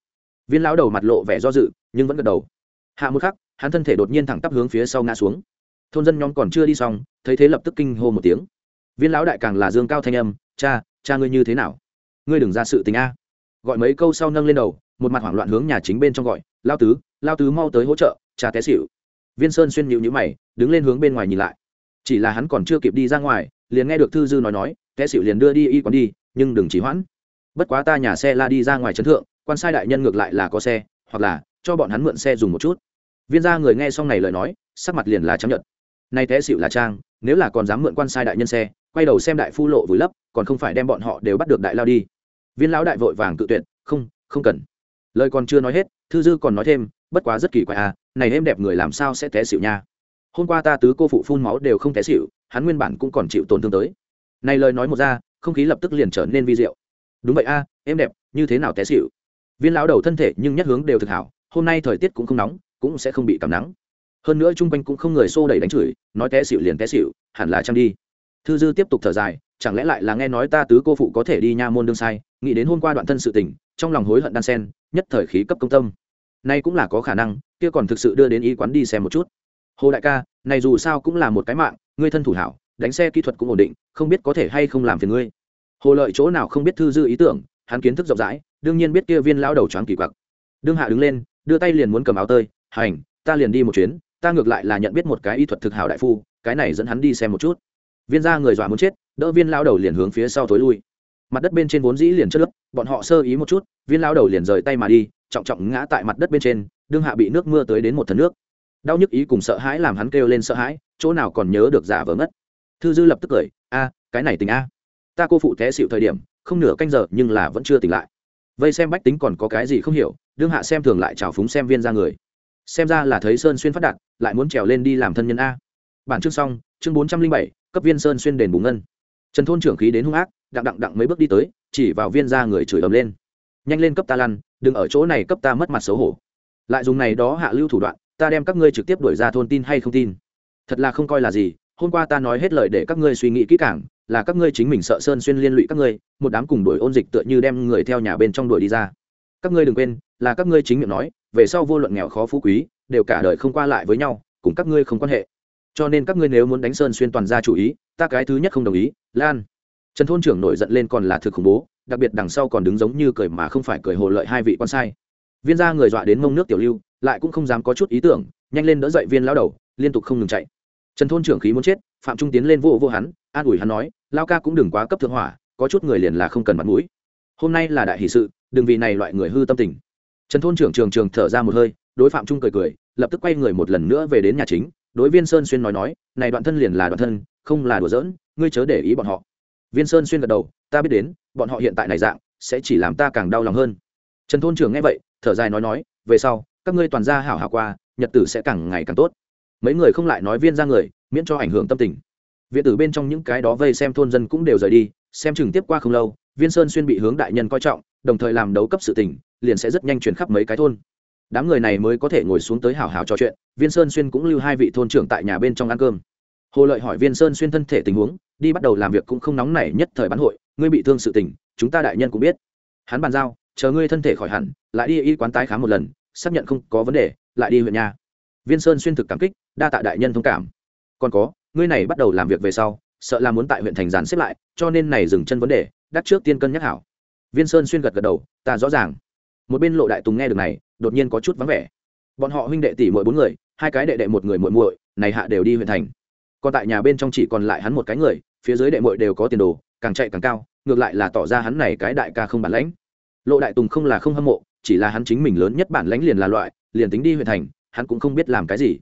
Viên lão đầu mặt lộ vẻ do dự, nhưng vẫn gật đầu. Hạ một khắc, hắn thân thể đột nhiên thẳng tắp hướng phía sau ngã xuống thôn dân nhóm còn chưa đi xong, thấy thế lập tức kinh hô một tiếng. Viên lão đại càng là dương cao thanh âm, cha cha ngươi như thế nào? Ngươi đừng ra sự tình a. Gọi mấy câu sau nâng lên đầu, một mặt hoảng loạn hướng nhà chính bên trong gọi, lao tứ lao tứ mau tới hỗ trợ, cha té xỉu. Viên sơn xuyên nhịu nhữ mày, đứng lên hướng bên ngoài nhìn lại. Chỉ là hắn còn chưa kịp đi ra ngoài, liền nghe được thư dư nói nói, té xỉu liền đưa đi y còn đi, nhưng đừng chỉ hoãn. Bất quá ta nhà xe la đi ra ngoài trấn thượng, quan sai đại nhân ngược lại là có xe, hoặc là cho bọn hắn mượn xe dùng một chút. Viên gia người nghe xong này lời nói, sắc mặt liền là chấp nhận nay té xịu là trang nếu là còn dám mượn quan sai đại nhân xe quay đầu xem đại phu lộ vùi lấp còn không phải đem bọn họ đều bắt được đại lao đi. Viên lão đại vội vàng tự tuyệt không không cần. Lời còn chưa nói hết thư dư còn nói thêm bất quá rất kỳ quái à này em đẹp người làm sao sẽ té xịu nha? Hôm qua ta tứ cô phụ phun máu đều không té xịu hắn nguyên bản cũng còn chịu tổn thương tới. Này lời nói một ra không khí lập tức liền trở nên vi diệu. Đúng vậy a à, em đẹp như thế nào té xịu viên lão đầu thân thể nhưng nhất hướng đều thực hảo hôm nay thời tiết cũng không nóng cũng sẽ không bị cảm nắng hơn nữa chung quanh cũng không người xô đẩy đánh chửi, nói té xịu liền té xịu hẳn là trăng đi. Thư dư tiếp tục thở dài, chẳng lẽ lại là nghe nói ta tứ cô phụ có thể đi nha môn đương sai, nghĩ đến hôm qua đoạn thân sự tình, trong lòng hối hận đan sen, nhất thời khí cấp công tâm. Nay cũng là có khả năng, kia còn thực sự đưa đến y quán đi xem một chút. Hồ đại ca, này dù sao cũng là một cái mạng, ngươi thân thủ hảo, đánh xe kỹ thuật cũng ổn định, không biết có thể hay không làm phiền ngươi. Hồ lợi chỗ nào không biết thư dư ý tưởng, hắn kiến thức rộng rãi, đương nhiên biết kia viên lão đầu choáng kỳ quặc. Đương hạ đứng lên, đưa tay liền muốn cầm áo tơi, hành, ta liền đi một chuyến ta ngược lại là nhận biết một cái y thuật thực hảo đại phu, cái này dẫn hắn đi xem một chút. Viên ra người dọa muốn chết, đỡ viên lao đầu liền hướng phía sau thối lui. Mặt đất bên trên vốn dĩ liền chất lớp bọn họ sơ ý một chút, viên lao đầu liền rời tay mà đi, trọng trọng ngã tại mặt đất bên trên, đương hạ bị nước mưa tới đến một thần nước. Đau nhức ý cùng sợ hãi làm hắn kêu lên sợ hãi, chỗ nào còn nhớ được giả vờ ngất thư dư lập tức cười, a, cái này tình a. Ta cô phụ té xịu thời điểm, không nửa canh giờ nhưng là vẫn chưa tỉnh lại. Vây xem bách tính còn có cái gì không hiểu, đương hạ xem thường lại trào phúng xem viên ra người xem ra là thấy sơn xuyên phát đạt, lại muốn trèo lên đi làm thân nhân a. Bản chương xong, chương bốn trăm linh bảy, cấp viên sơn xuyên đền bù ngân. Trần thôn trưởng khí đến hung ác, đặng đặng đặng mấy bước đi tới, chỉ vào viên ra người chửi ầm lên. Nhanh lên cấp ta lăn, đừng ở chỗ này cấp ta mất mặt xấu hổ. Lại dùng này đó hạ lưu thủ đoạn, ta đem các ngươi trực tiếp đuổi ra thôn tin hay không tin. Thật là không coi là gì, hôm qua ta nói hết lời để các ngươi suy nghĩ kỹ càng, là các ngươi chính mình sợ sơn xuyên liên lụy các ngươi, một đám cùng đuổi ôn dịch tựa như đem người theo nhà bên trong đuổi đi ra các ngươi đừng quên, là các ngươi chính miệng nói, về sau vô luận nghèo khó phú quý, đều cả đời không qua lại với nhau, cùng các ngươi không quan hệ. Cho nên các ngươi nếu muốn đánh sơn xuyên toàn ra chủ ý, ta cái thứ nhất không đồng ý, lan. Trần thôn trưởng nổi giận lên còn là thực khủng bố, đặc biệt đằng sau còn đứng giống như cười mà không phải cười hồ lợi hai vị con sai. Viên gia người dọa đến mông nước tiểu lưu, lại cũng không dám có chút ý tưởng, nhanh lên đỡ dậy viên lão đầu, liên tục không ngừng chạy. Trần thôn trưởng khí muốn chết, phạm trung tiến lên vô vô hắn, an ủi hắn nói lao ca cũng đừng quá cấp thượng hỏa, có chút người liền là không cần mặt mũi. Hôm nay là đại hỷ sự đừng vì này loại người hư tâm tình. Trần thôn trưởng trường trường thở ra một hơi, đối phạm trung cười cười, lập tức quay người một lần nữa về đến nhà chính, đối viên sơn xuyên nói nói, này đoạn thân liền là đoạn thân, không là đùa giỡn, ngươi chớ để ý bọn họ. Viên sơn xuyên gật đầu, ta biết đến, bọn họ hiện tại này dạng, sẽ chỉ làm ta càng đau lòng hơn. Trần thôn trưởng nghe vậy, thở dài nói nói, về sau, các ngươi toàn gia hảo hảo qua, nhật tử sẽ càng ngày càng tốt. Mấy người không lại nói viên ra người, miễn cho ảnh hưởng tâm tình. Viện tử bên trong những cái đó vây xem thôn dân cũng đều rời đi, xem chừng tiếp qua không lâu, viên sơn xuyên bị hướng đại nhân coi trọng đồng thời làm đấu cấp sự tình, liền sẽ rất nhanh chuyển khắp mấy cái thôn. Đám người này mới có thể ngồi xuống tới hào hào trò chuyện, viên sơn xuyên cũng lưu hai vị thôn trưởng tại nhà bên trong ăn cơm. Hồ lợi hỏi viên sơn xuyên thân thể tình huống, đi bắt đầu làm việc cũng không nóng nảy nhất thời bán hội, ngươi bị thương sự tình, chúng ta đại nhân cũng biết. Hắn bàn giao, chờ ngươi thân thể khỏi hẳn, lại đi y quán tái khám một lần, xác nhận không có vấn đề, lại đi huyện nhà. Viên sơn xuyên thực cảm kích, đa tạ đại nhân thông cảm. Còn có, ngươi này bắt đầu làm việc về sau, sợ là muốn tại huyện thành giàn xếp lại, cho nên này dừng chân vấn đề đắc trước tiên cân nhắc hảo viên sơn xuyên gật gật đầu, ta rõ ràng. Một bên lộ đại tùng nghe được này, đột nhiên có chút vắng vẻ. Bọn họ huynh đệ tỷ mỗi bốn người, hai cái đệ đệ một người muội muội, này hạ đều đi huyện thành. Còn tại nhà bên trong chỉ còn lại hắn một cái người, phía dưới đệ muội đều có tiền đồ, càng chạy càng cao, ngược lại là tỏ ra hắn này cái đại ca không bản lãnh. Lộ đại tùng không là không hâm mộ, chỉ là hắn chính mình lớn nhất bản lãnh liền là loại, liền tính đi huyện thành, hắn cũng không biết làm cái gì.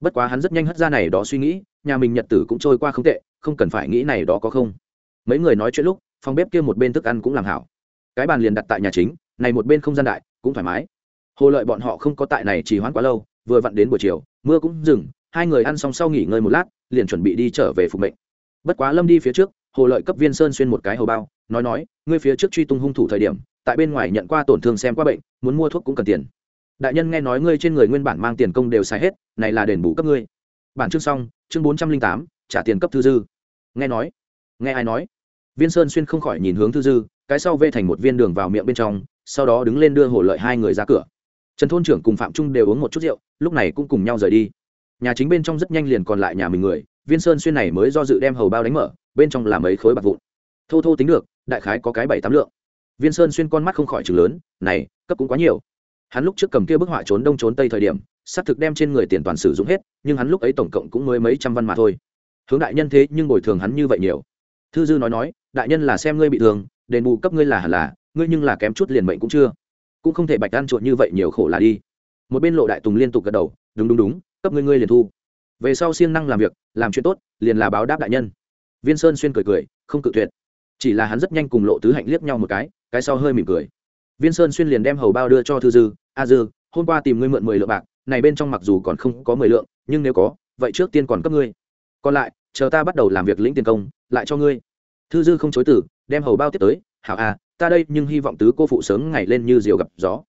Bất quá hắn rất nhanh hất ra này đó suy nghĩ, nhà mình nhật tử cũng trôi qua không tệ, không cần phải nghĩ này đó có không. Mấy người nói chuyện lúc, phòng bếp kia một bên thức ăn cũng làm hảo cái bàn liền đặt tại nhà chính, này một bên không gian đại, cũng thoải mái. Hồ lợi bọn họ không có tại này chỉ hoãn quá lâu, vừa vặn đến buổi chiều, mưa cũng dừng, hai người ăn xong sau nghỉ ngơi một lát, liền chuẩn bị đi trở về phục mệnh. Bất quá lâm đi phía trước, hồ lợi cấp viên sơn xuyên một cái hầu bao, nói nói, ngươi phía trước truy tung hung thủ thời điểm, tại bên ngoài nhận qua tổn thương xem qua bệnh, muốn mua thuốc cũng cần tiền. Đại nhân nghe nói ngươi trên người nguyên bản mang tiền công đều xài hết, này là đền bù cấp ngươi. Bản chương xong, chương bốn trăm linh tám, trả tiền cấp thư dư. Nghe nói. Nghe ai nói? Viên sơn xuyên không khỏi nhìn hướng thư dư, cái sau vê thành một viên đường vào miệng bên trong, sau đó đứng lên đưa hồ lợi hai người ra cửa. Trần thôn trưởng cùng phạm trung đều uống một chút rượu, lúc này cũng cùng nhau rời đi. Nhà chính bên trong rất nhanh liền còn lại nhà mình người, viên sơn xuyên này mới do dự đem hầu bao đánh mở, bên trong làm mấy khối bạc vụn. Thô thô tính được, đại khái có cái bảy tám lượng. Viên sơn xuyên con mắt không khỏi chừng lớn, này, cấp cũng quá nhiều. Hắn lúc trước cầm kia bức họa trốn đông trốn tây thời điểm, xác thực đem trên người tiền toàn sử dụng hết, nhưng hắn lúc ấy tổng cộng cũng mới mấy trăm văn mà thôi. Hướng đại nhân thế nhưng bồi thường hắn như vậy nhiều thư dư nói nói, đại nhân là xem ngươi bị thương, đền bù cấp ngươi là hẳn là, ngươi nhưng là kém chút liền mệnh cũng chưa. Cũng không thể bạch ăn chuột như vậy nhiều khổ là đi. Một bên lộ đại tùng liên tục gật đầu, đúng đúng đúng, cấp ngươi ngươi liền thu. Về sau siêng năng làm việc, làm chuyện tốt, liền là báo đáp đại nhân. Viên sơn xuyên cười cười, không cự tuyệt. Chỉ là hắn rất nhanh cùng lộ tứ hạnh liếc nhau một cái cái sau hơi mỉm cười. Viên sơn xuyên liền đem hầu bao đưa cho thư dư, a dư, hôm qua tìm ngươi mượn mười lượng bạc, này bên trong mặc dù còn không có mười lượng, nhưng nếu có, vậy trước tiên còn cấp ngươi. Còn lại, chờ ta bắt đầu làm việc lĩnh tiền công lại cho ngươi. Thư dư không chối từ, đem hầu bao tiếp tới, hảo à ta đây, nhưng hy vọng tứ cô phụ sớm ngày lên như diều gặp gió.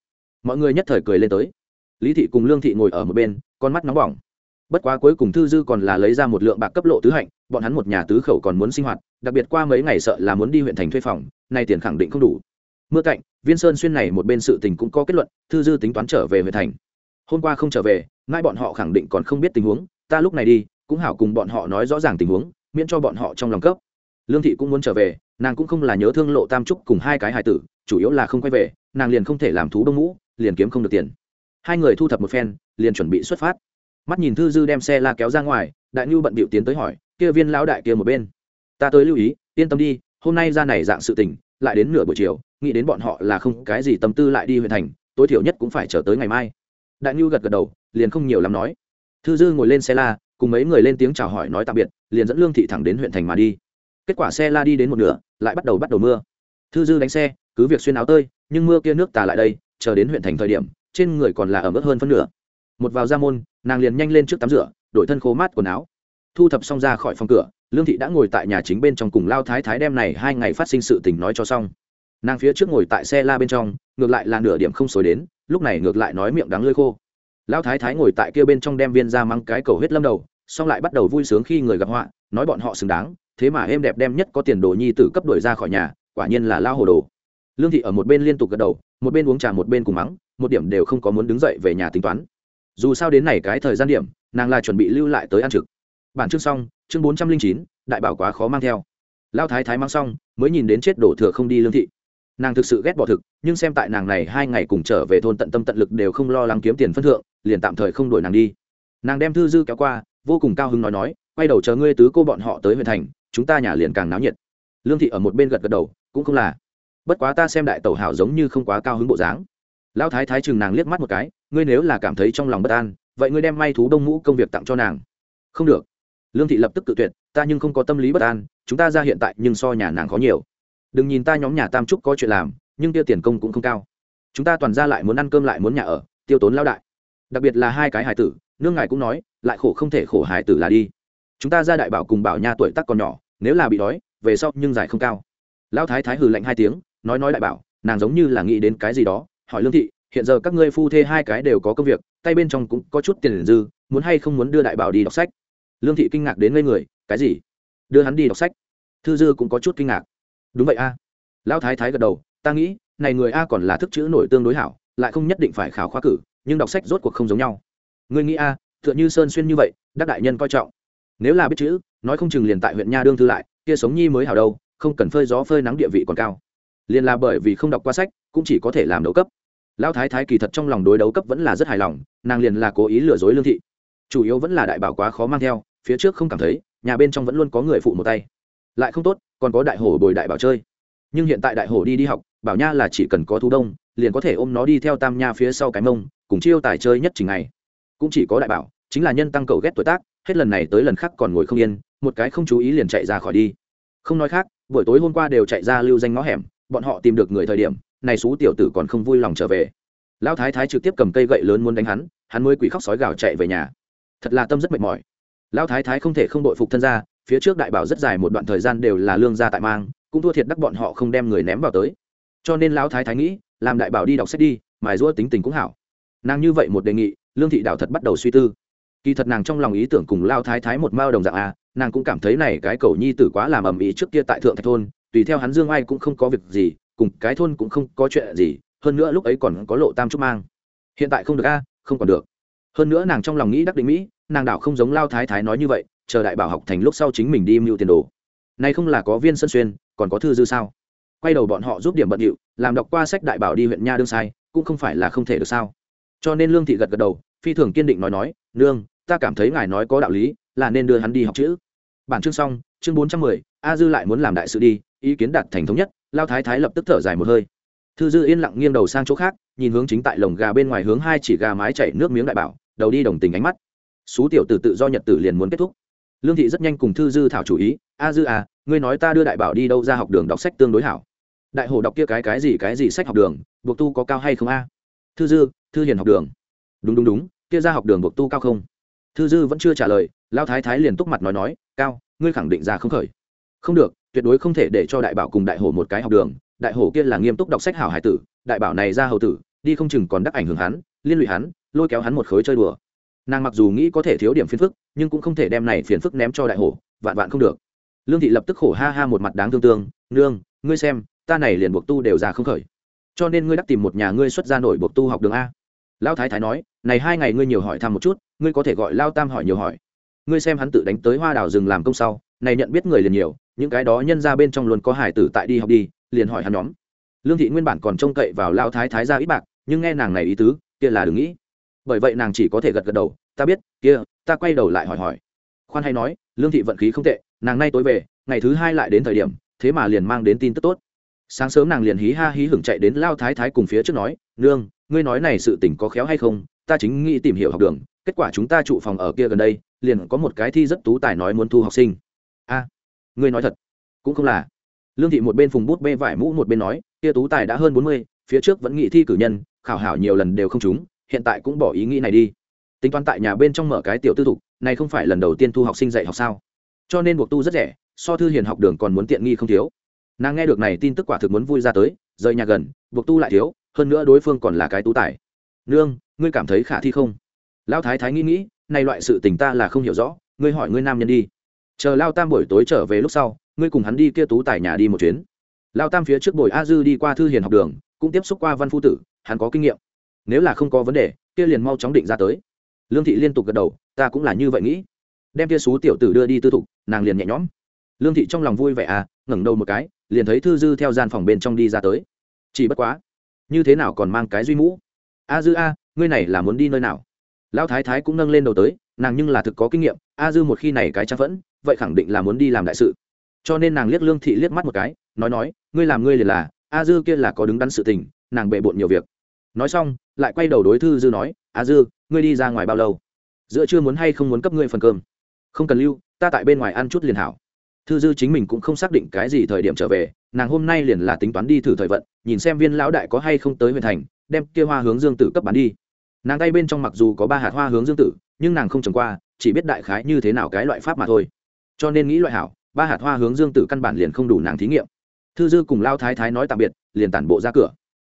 Mọi người nhất thời cười lên tới. Lý thị cùng lương thị ngồi ở một bên, con mắt nóng bỏng. Bất quá cuối cùng thư dư còn là lấy ra một lượng bạc cấp lộ tứ hạnh, bọn hắn một nhà tứ khẩu còn muốn sinh hoạt, đặc biệt qua mấy ngày sợ là muốn đi huyện thành thuê phòng, nay tiền khẳng định không đủ. Mưa cạnh, viên sơn xuyên này một bên sự tình cũng có kết luận, thư dư tính toán trở về huyện thành. Hôm qua không trở về ngay bọn họ khẳng định còn không biết tình huống, ta lúc này đi, cũng hảo cùng bọn họ nói rõ ràng tình huống miễn cho bọn họ trong lòng cấp. Lương thị cũng muốn trở về, nàng cũng không là nhớ thương lộ tam trúc cùng hai cái hài tử, chủ yếu là không quay về, nàng liền không thể làm thú đông mũ, liền kiếm không được tiền. Hai người thu thập một phen, liền chuẩn bị xuất phát. Mắt nhìn thư dư đem xe la kéo ra ngoài, đại nhu bận bịu tiến tới hỏi, kia viên lão đại kia một bên? Ta tới lưu ý, yên tâm đi, hôm nay ra này dạng sự tình, lại đến nửa buổi chiều, nghĩ đến bọn họ là không cái gì tâm tư lại đi huyện thành, tối thiểu nhất cũng phải chờ tới ngày mai. Đại nhu gật gật đầu, liền không nhiều lắm nói. Thư dư ngồi lên xe la cùng mấy người lên tiếng chào hỏi nói tạm biệt, liền dẫn lương thị thẳng đến huyện thành mà đi. Kết quả xe la đi đến một nửa, lại bắt đầu bắt đầu mưa. Thư dư đánh xe, cứ việc xuyên áo tơi, nhưng mưa kia nước tà lại đây, chờ đến huyện thành thời điểm, trên người còn là ở mức hơn phân nửa. Một vào ra môn, nàng liền nhanh lên trước tắm rửa, đổi thân khô mát quần áo. Thu thập xong ra khỏi phòng cửa, lương thị đã ngồi tại nhà chính bên trong cùng lao thái thái đem này hai ngày phát sinh sự tình nói cho xong. Nàng phía trước ngồi tại xe la bên trong, ngược lại là nửa điểm không xối đến, lúc này ngược lại nói miệng đắng lơi khô. Lão thái thái ngồi tại kia bên trong đem viên ra mắng cái cầu huyết lâm đầu, xong lại bắt đầu vui sướng khi người gặp họa, nói bọn họ xứng đáng, thế mà êm đẹp đem nhất có tiền đồ nhi tử cấp đổi ra khỏi nhà, quả nhiên là lao hồ đồ. Lương thị ở một bên liên tục gật đầu, một bên uống trà một bên cùng mắng, một điểm đều không có muốn đứng dậy về nhà tính toán. Dù sao đến này cái thời gian điểm, nàng là chuẩn bị lưu lại tới ăn trực. Bản chương xong, chương bốn trăm linh chín, đại bảo quá khó mang theo. Lao thái thái mang xong, mới nhìn đến chết đổ thừa không đi lương thị nàng thực sự ghét bỏ thực, nhưng xem tại nàng này hai ngày cùng trở về thôn tận tâm tận lực đều không lo lắng kiếm tiền phân thượng, liền tạm thời không đuổi nàng đi. Nàng đem thư dư kéo qua, vô cùng cao hứng nói nói, quay đầu chờ ngươi tứ cô bọn họ tới huyện thành, chúng ta nhà liền càng náo nhiệt. Lương thị ở một bên gật gật đầu, cũng không là. Bất quá ta xem đại tẩu hảo giống như không quá cao hứng bộ dáng. Lão thái thái chừng nàng liếc mắt một cái, ngươi nếu là cảm thấy trong lòng bất an, vậy ngươi đem may thú đông mũ công việc tặng cho nàng. Không được. Lương thị lập tức tự tuyệt, ta nhưng không có tâm lý bất an, chúng ta ra hiện tại nhưng so nhà nàng khó nhiều đừng nhìn ta nhóm nhà tam trúc có chuyện làm, nhưng tiêu tiền công cũng không cao. Chúng ta toàn ra lại muốn ăn cơm lại muốn nhà ở, tiêu tốn lao đại. Đặc biệt là hai cái hải tử, nương ngài cũng nói, lại khổ không thể khổ hải tử là đi. Chúng ta ra đại bảo cùng bảo nha tuổi tắc còn nhỏ, nếu là bị đói, về sau nhưng giải không cao. Lão thái thái hừ lạnh hai tiếng, nói nói đại bảo, nàng giống như là nghĩ đến cái gì đó, hỏi lương thị, hiện giờ các ngươi phu thê hai cái đều có công việc, tay bên trong cũng có chút tiền dư, muốn hay không muốn đưa đại bảo đi đọc sách. Lương thị kinh ngạc đến ngây người, cái gì? Đưa hắn đi đọc sách. Thư dư cũng có chút kinh ngạc đúng vậy a. Lão thái thái gật đầu, ta nghĩ, này người a còn là thức chữ nổi tương đối hảo, lại không nhất định phải khảo khoa cử, nhưng đọc sách rốt cuộc không giống nhau. Người nghĩ a, tựa như sơn xuyên như vậy, đắc đại nhân coi trọng. Nếu là biết chữ, nói không chừng liền tại huyện nha đương thư lại, kia sống nhi mới hảo đâu, không cần phơi gió phơi nắng địa vị còn cao. Liền là bởi vì không đọc qua sách, cũng chỉ có thể làm đấu cấp. Lão thái thái kỳ thật trong lòng đối đấu cấp vẫn là rất hài lòng, nàng liền là cố ý lừa dối lương thị. Chủ yếu vẫn là đại bảo quá khó mang theo, phía trước không cảm thấy, nhà bên trong vẫn luôn có người phụ một tay lại không tốt, còn có đại hổ bồi đại bảo chơi. Nhưng hiện tại đại hổ đi đi học, bảo nha là chỉ cần có thú đông, liền có thể ôm nó đi theo tam nha phía sau cái mông, cùng chiêu tài chơi nhất trình ngày. Cũng chỉ có đại bảo, chính là nhân tăng cầu ghét tuổi tác, hết lần này tới lần khác còn ngồi không yên, một cái không chú ý liền chạy ra khỏi đi. Không nói khác, buổi tối hôm qua đều chạy ra lưu danh ngõ hẻm, bọn họ tìm được người thời điểm, này xú tiểu tử còn không vui lòng trở về. Lão thái thái trực tiếp cầm cây gậy lớn muốn đánh hắn hắn mới quỷ khóc sói gào chạy về nhà. Thật là tâm rất mệt mỏi. Lão thái thái không thể không đội phục thân ra phía trước đại bảo rất dài một đoạn thời gian đều là lương gia tại mang, cũng thua thiệt đắc bọn họ không đem người ném vào tới. Cho nên lão thái thái nghĩ, làm đại bảo đi đọc sách đi, mài rũa tính tình cũng hảo. Nàng như vậy một đề nghị, lương thị đào thật bắt đầu suy tư. Kỳ thật nàng trong lòng ý tưởng cùng lao thái thái một mao đồng dạng a, nàng cũng cảm thấy này cái cầu nhi tử quá làm ầm ĩ trước kia tại thượng thạch thôn, tùy theo hắn dương ai cũng không có việc gì, cùng cái thôn cũng không có chuyện gì, hơn nữa lúc ấy còn có lộ tam trúc mang. Hiện tại không được a, không còn được. Hơn nữa nàng trong lòng nghĩ đắc định mỹ, nàng đảo không giống lao thái thái nói như vậy chờ đại bảo học thành lúc sau chính mình đi mưu tiền đồ. Nay không là có viên sân xuyên, còn có thư dư sao? Quay đầu bọn họ giúp điểm bận điệu, làm đọc qua sách đại bảo đi huyện nha đương sai, cũng không phải là không thể được sao? Cho nên lương thị gật gật đầu, phi thường kiên định nói nói, nương, ta cảm thấy ngài nói có đạo lý, là nên đưa hắn đi học chữ. Bản chương xong, chương bốn trăm mười, a dư lại muốn làm đại sự đi, ý kiến đạt thành thống nhất, lao thái thái lập tức thở dài một hơi. Thư dư yên lặng nghiêng đầu sang chỗ khác, nhìn hướng chính tại lồng gà bên ngoài hướng hai chỉ gà mái chảy nước miếng đại bảo, đầu đi đồng tình ánh mắt. Xú tiểu tử tự do nhật tử liền muốn kết thúc lương thị rất nhanh cùng thư dư thảo chủ ý, a dư à ngươi nói ta đưa đại bảo đi đâu ra học đường đọc sách tương đối hảo. Đại hồ đọc kia cái cái gì cái gì sách học đường, buộc tu có cao hay không a? Thư dư, thư hiền học đường. Đúng đúng đúng, kia ra học đường buộc tu cao không? Thư dư vẫn chưa trả lời lao thái thái liền túc mặt nói nói, cao, ngươi khẳng định ra không khởi. Không được, tuyệt đối không thể để cho đại bảo cùng đại hổ một cái học đường. Đại hổ kia là nghiêm túc đọc sách hảo hải tử, đại bảo này ra hầu tử, đi không chừng còn đắc ảnh hưởng hắn, liên lụy hắn, lôi kéo hắn một khối chơi đùa nàng mặc dù nghĩ có thể thiếu điểm phiền phức, nhưng cũng không thể đem này phiền phức ném cho đại hổ, vạn vạn không được. Lương thị lập tức khổ ha ha một mặt đáng thương tương, nương, ngươi xem, ta này liền buộc tu đều ra không khởi. Cho nên ngươi đắc tìm một nhà ngươi xuất ra nổi buộc tu học đường a. Lão thái thái nói, này hai ngày ngươi nhiều hỏi thăm một chút, ngươi có thể gọi lao tam hỏi nhiều hỏi. Ngươi xem hắn tự đánh tới hoa đào rừng làm công sau, này nhận biết người liền nhiều, những cái đó nhân ra bên trong luôn có hải tử tại đi học đi, liền hỏi hắn nhóm. Lương thị nguyên bản còn trông cậy vào lao thái thái ra ít bạc, nhưng nghe nàng này ý tứ, kia là đừng nghĩ bởi vậy nàng chỉ có thể gật gật đầu, ta biết, kia, ta quay đầu lại hỏi hỏi. Khoan hay nói, lương thị vận khí không tệ, nàng nay tối về, ngày thứ hai lại đến thời điểm, thế mà liền mang đến tin tức tốt. Sáng sớm nàng liền hí ha hí hửng chạy đến lao thái thái cùng phía trước nói, nương, ngươi nói này sự tình có khéo hay không? Ta chính nghĩ tìm hiểu học đường, kết quả chúng ta trụ phòng ở kia gần đây, liền có một cái thi rất tú tài nói muốn thu học sinh. A, ngươi nói thật, cũng không là. Lương thị một bên phùng bút bê vải mũ một bên nói, kia tú tài đã hơn bốn mươi, phía trước vẫn nghị thi cử nhân, khảo hảo nhiều lần đều không trúng hiện tại cũng bỏ ý nghĩ này đi. Tính toán tại nhà bên trong mở cái tiểu tư thục, này không phải lần đầu tiên thu học sinh dạy học sao? Cho nên buộc tu rất rẻ, so thư hiền học đường còn muốn tiện nghi không thiếu. Nàng nghe được này tin tức quả thực muốn vui ra tới, rời nhà gần, buộc tu lại thiếu, hơn nữa đối phương còn là cái tú tài. Nương, ngươi cảm thấy khả thi không? Lão thái thái nghĩ nghĩ, này loại sự tình ta là không hiểu rõ, ngươi hỏi ngươi nam nhân đi. Chờ lao tam buổi tối trở về lúc sau, ngươi cùng hắn đi kia tú tài nhà đi một chuyến. Lao tam phía trước bồi a dư đi qua thư hiền học đường, cũng tiếp xúc qua văn phu tử, hắn có kinh nghiệm nếu là không có vấn đề, kia liền mau chóng định ra tới. Lương thị liên tục gật đầu, ta cũng là như vậy nghĩ. Đem kia xú tiểu tử đưa đi tư thục, nàng liền nhẹ nhõm. Lương thị trong lòng vui vẻ à ngẩng đầu một cái, liền thấy thư dư theo gian phòng bên trong đi ra tới. Chỉ bất quá, như thế nào còn mang cái duy mũ? A dư a, ngươi này là muốn đi nơi nào? Lão thái thái cũng nâng lên đầu tới, nàng nhưng là thực có kinh nghiệm, a dư một khi này cái trang phẫn, vậy khẳng định là muốn đi làm đại sự. Cho nên nàng liếc lương thị liếc mắt một cái, nói nói, ngươi làm ngươi liền là, a dư kia là có đứng đắn sự tình, nàng bệ bộn nhiều việc. Nói xong lại quay đầu đối thư dư nói a dư, ngươi đi ra ngoài bao lâu? Giữa chưa muốn hay không muốn cấp ngươi phần cơm? Không cần lưu, ta tại bên ngoài ăn chút liền hảo. Thư dư chính mình cũng không xác định cái gì thời điểm trở về, nàng hôm nay liền là tính toán đi thử thời vận, nhìn xem viên lão đại có hay không tới huyện thành, đem kia hoa hướng dương tử cấp bán đi. Nàng tay bên trong mặc dù có ba hạt hoa hướng dương tử, nhưng nàng không trồng qua, chỉ biết đại khái như thế nào cái loại pháp mà thôi. Cho nên nghĩ loại hảo, ba hạt hoa hướng dương tử căn bản liền không đủ nàng thí nghiệm. Thư dư cùng lao thái thái nói tạm biệt, liền tản bộ ra cửa.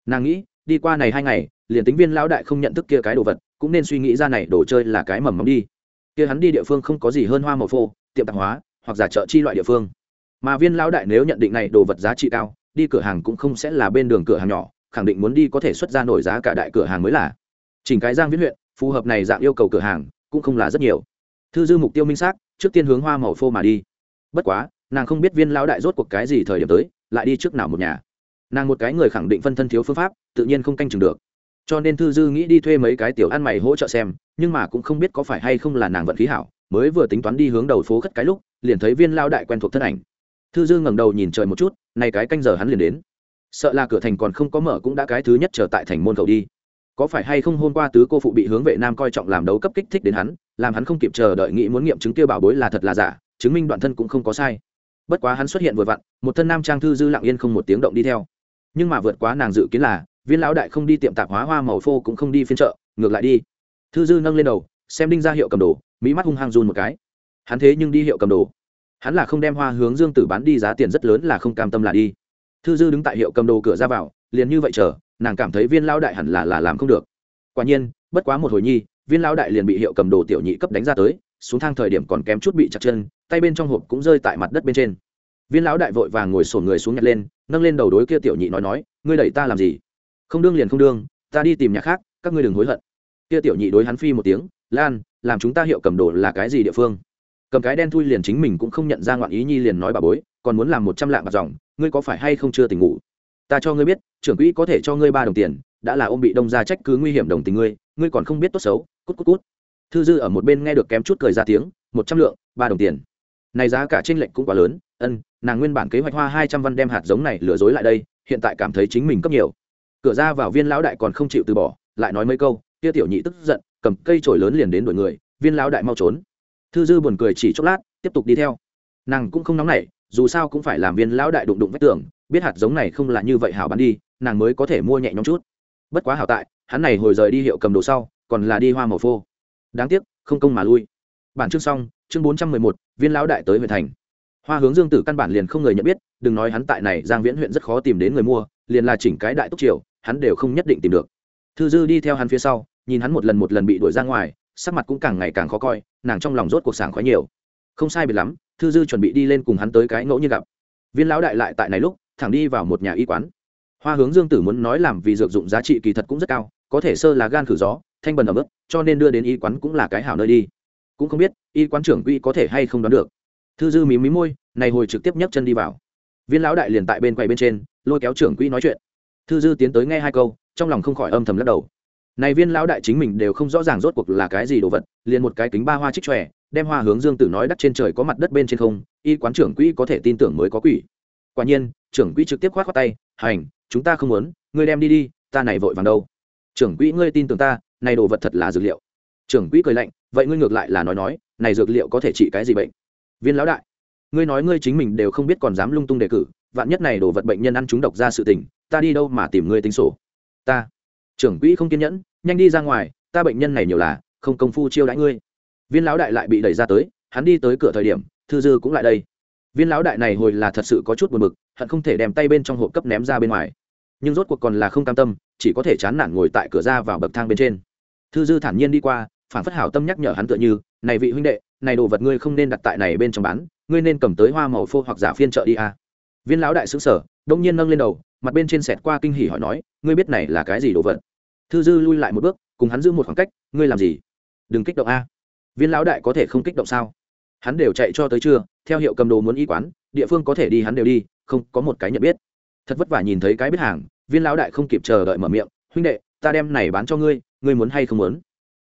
Nàng nghĩ, đi qua này hai ngày liền tính viên lão đại không nhận thức kia cái đồ vật, cũng nên suy nghĩ ra này đồ chơi là cái mầm móng đi. Kia hắn đi địa phương không có gì hơn hoa màu phô, tiệm tạp hóa, hoặc giả chợ chi loại địa phương. Mà viên lão đại nếu nhận định này đồ vật giá trị cao, đi cửa hàng cũng không sẽ là bên đường cửa hàng nhỏ, khẳng định muốn đi có thể xuất ra nổi giá cả đại cửa hàng mới là. Chỉnh cái giang viễn huyện, phù hợp này dạng yêu cầu cửa hàng, cũng không là rất nhiều. Thư dư mục tiêu minh xác, trước tiên hướng hoa màu phô mà đi. Bất quá, nàng không biết viên lão đại rốt cuộc cái gì thời điểm tới, lại đi trước nào một nhà. Nàng một cái người khẳng định phân thân thiếu phương pháp, tự nhiên không canh chừng được cho nên thư dư nghĩ đi thuê mấy cái tiểu ăn mày hỗ trợ xem, nhưng mà cũng không biết có phải hay không là nàng vận khí hảo, mới vừa tính toán đi hướng đầu phố khất cái lúc, liền thấy viên lao đại quen thuộc thân ảnh. Thư dư ngẩng đầu nhìn trời một chút, nay cái canh giờ hắn liền đến. Sợ là cửa thành còn không có mở cũng đã cái thứ nhất trở tại thành môn cầu đi. Có phải hay không hôm qua tứ cô phụ bị hướng vệ nam coi trọng làm đấu cấp kích thích đến hắn, làm hắn không kịp chờ đợi nghĩ muốn nghiệm chứng kia bảo bối là thật là giả, chứng minh đoạn thân cũng không có sai. Bất quá hắn xuất hiện vừa vặn, một thân nam trang thư dư lặng yên không một tiếng động đi theo. Nhưng mà vượt quá nàng dự kiến là viên lão đại không đi tiệm tạp hóa hoa màu phô cũng không đi phiên chợ, ngược lại đi. Thư dư nâng lên đầu, xem đinh ra hiệu cầm đồ, mỹ mắt hung hăng run một cái. Hắn thế nhưng đi hiệu cầm đồ. Hắn là không đem hoa hướng dương tử bán đi giá tiền rất lớn là không cam tâm là đi. Thư dư đứng tại hiệu cầm đồ cửa ra vào, liền như vậy chờ, nàng cảm thấy viên lão đại hẳn là là làm không được. Quả nhiên, bất quá một hồi nhi, viên lão đại liền bị hiệu cầm đồ tiểu nhị cấp đánh ra tới, xuống thang thời điểm còn kém chút bị chặt chân, tay bên trong hộp cũng rơi tại mặt đất bên trên. Viên lão đại vội vàng ngồi sổn người xuống nhặt lên, nâng lên đầu đối kia tiểu nhị nói nói, ngươi đẩy ta làm gì? Không đương liền không đương, ta đi tìm nhà khác, các ngươi đừng hối hận. Kia tiểu nhị đối hắn phi một tiếng, lan, làm chúng ta hiệu cầm đồ là cái gì địa phương? Cầm cái đen thui liền chính mình cũng không nhận ra ngoạn ý nhi liền nói bà bối, còn muốn làm một trăm lạng bạc dòng, ngươi có phải hay không chưa tỉnh ngủ? Ta cho ngươi biết, trưởng quỹ có thể cho ngươi ba đồng tiền, đã là ôm bị đông ra trách cứ nguy hiểm đồng tình ngươi ngươi còn không biết tốt xấu. Cút cút cút. Thư dư ở một bên nghe được kém chút cười ra tiếng, một trăm lượng, ba đồng tiền. Này giá cả trên lệch cũng quá lớn, ân, nàng nguyên bản kế hoạch hoa hai trăm văn đem hạt giống này lừa dối lại đây, hiện tại cảm thấy chính mình cấp nhiều cửa ra vào viên lão đại còn không chịu từ bỏ, lại nói mấy câu, kia tiểu nhị tức giận, cầm cây chổi lớn liền đến đuổi người, viên lão đại mau trốn. Thư dư buồn cười chỉ chốc lát, tiếp tục đi theo. Nàng cũng không nóng nảy, dù sao cũng phải làm viên lão đại đụng đụng vách tường, biết hạt giống này không là như vậy hảo bán đi, nàng mới có thể mua nhẹ nhõm chút. Bất quá hảo tại, hắn này hồi rời đi hiệu cầm đồ sau, còn là đi hoa màu phô. Đáng tiếc, không công mà lui. Bản chương xong, chương bốn trăm mười một, viên lão đại tới huyện thành. Hoa hướng dương tử căn bản liền không người nhận biết, đừng nói hắn tại này giang viễn huyện rất khó tìm đến người mua, liền là chỉnh cái đại túc triều hắn đều không nhất định tìm được. Thư dư đi theo hắn phía sau, nhìn hắn một lần một lần bị đuổi ra ngoài, sắc mặt cũng càng ngày càng khó coi, nàng trong lòng rốt cuộc sảng khoái nhiều. Không sai biệt lắm, thư dư chuẩn bị đi lên cùng hắn tới cái ngẫu nhiên gặp. Viên lão đại lại tại này lúc, thẳng đi vào một nhà y quán. Hoa hướng dương tử muốn nói làm vì dược dụng giá trị kỳ thật cũng rất cao, có thể sơ là gan khử gió, thanh bần ở mức cho nên đưa đến y quán cũng là cái hảo nơi đi. Cũng không biết, y quán trưởng quỹ có thể hay không đoán được. Thư dư mí mí môi, này hồi trực tiếp nhấc chân đi vào. Viên lão đại liền tại bên quầy bên trên, lôi kéo trưởng quỹ nói chuyện thư dư tiến tới nghe hai câu, trong lòng không khỏi âm thầm lắc đầu. Này viên lão đại chính mình đều không rõ ràng rốt cuộc là cái gì đồ vật, liền một cái kính ba hoa trích tròe đem hoa hướng dương tử nói đắt trên trời có mặt đất bên trên không, y quán trưởng quỹ có thể tin tưởng mới có quỷ. Quả nhiên, trưởng quỹ trực tiếp khoát khoát tay, hành, chúng ta không muốn, ngươi đem đi đi, ta này vội vàng đâu. Trưởng quỹ, ngươi tin tưởng ta, này đồ vật thật là dược liệu. Trưởng quỹ cười lạnh, vậy ngươi ngược lại là nói nói, này dược liệu có thể trị cái gì bệnh? Viên lão đại, ngươi nói ngươi chính mình đều không biết còn dám lung tung đề cử, vạn nhất này đồ vật bệnh nhân ăn chúng độc ra sự tình ta đi đâu mà tìm ngươi tính sổ? Ta. Trưởng quỹ không kiên nhẫn, nhanh đi ra ngoài, ta bệnh nhân này nhiều là, không công phu chiêu đãi ngươi. Viên lão đại lại bị đẩy ra tới, hắn đi tới cửa thời điểm, thư dư cũng lại đây. Viên lão đại này hồi là thật sự có chút buồn bực, hận không thể đem tay bên trong hộp cấp ném ra bên ngoài. Nhưng rốt cuộc còn là không cam tâm, chỉ có thể chán nản ngồi tại cửa ra vào bậc thang bên trên. Thư dư thản nhiên đi qua, phản phất hảo tâm nhắc nhở hắn tựa như, này vị huynh đệ, này đồ vật ngươi không nên đặt tại này bên trong bán, ngươi nên cầm tới hoa màu phô hoặc giả phiên chợ đi a viên lão đại xứng sở đông nhiên nâng lên đầu, mặt bên trên sẹt qua kinh hỉ hỏi nói, ngươi biết này là cái gì đồ vật? Thư dư lui lại một bước, cùng hắn giữ một khoảng cách, ngươi làm gì? Đừng kích động a. Viên lão đại có thể không kích động sao? Hắn đều chạy cho tới trưa, theo hiệu cầm đồ muốn y quán, địa phương có thể đi hắn đều đi, không, có một cái nhận biết. Thật vất vả nhìn thấy cái biết hàng, viên lão đại không kịp chờ đợi mở miệng, huynh đệ, ta đem này bán cho ngươi ngươi muốn hay không muốn?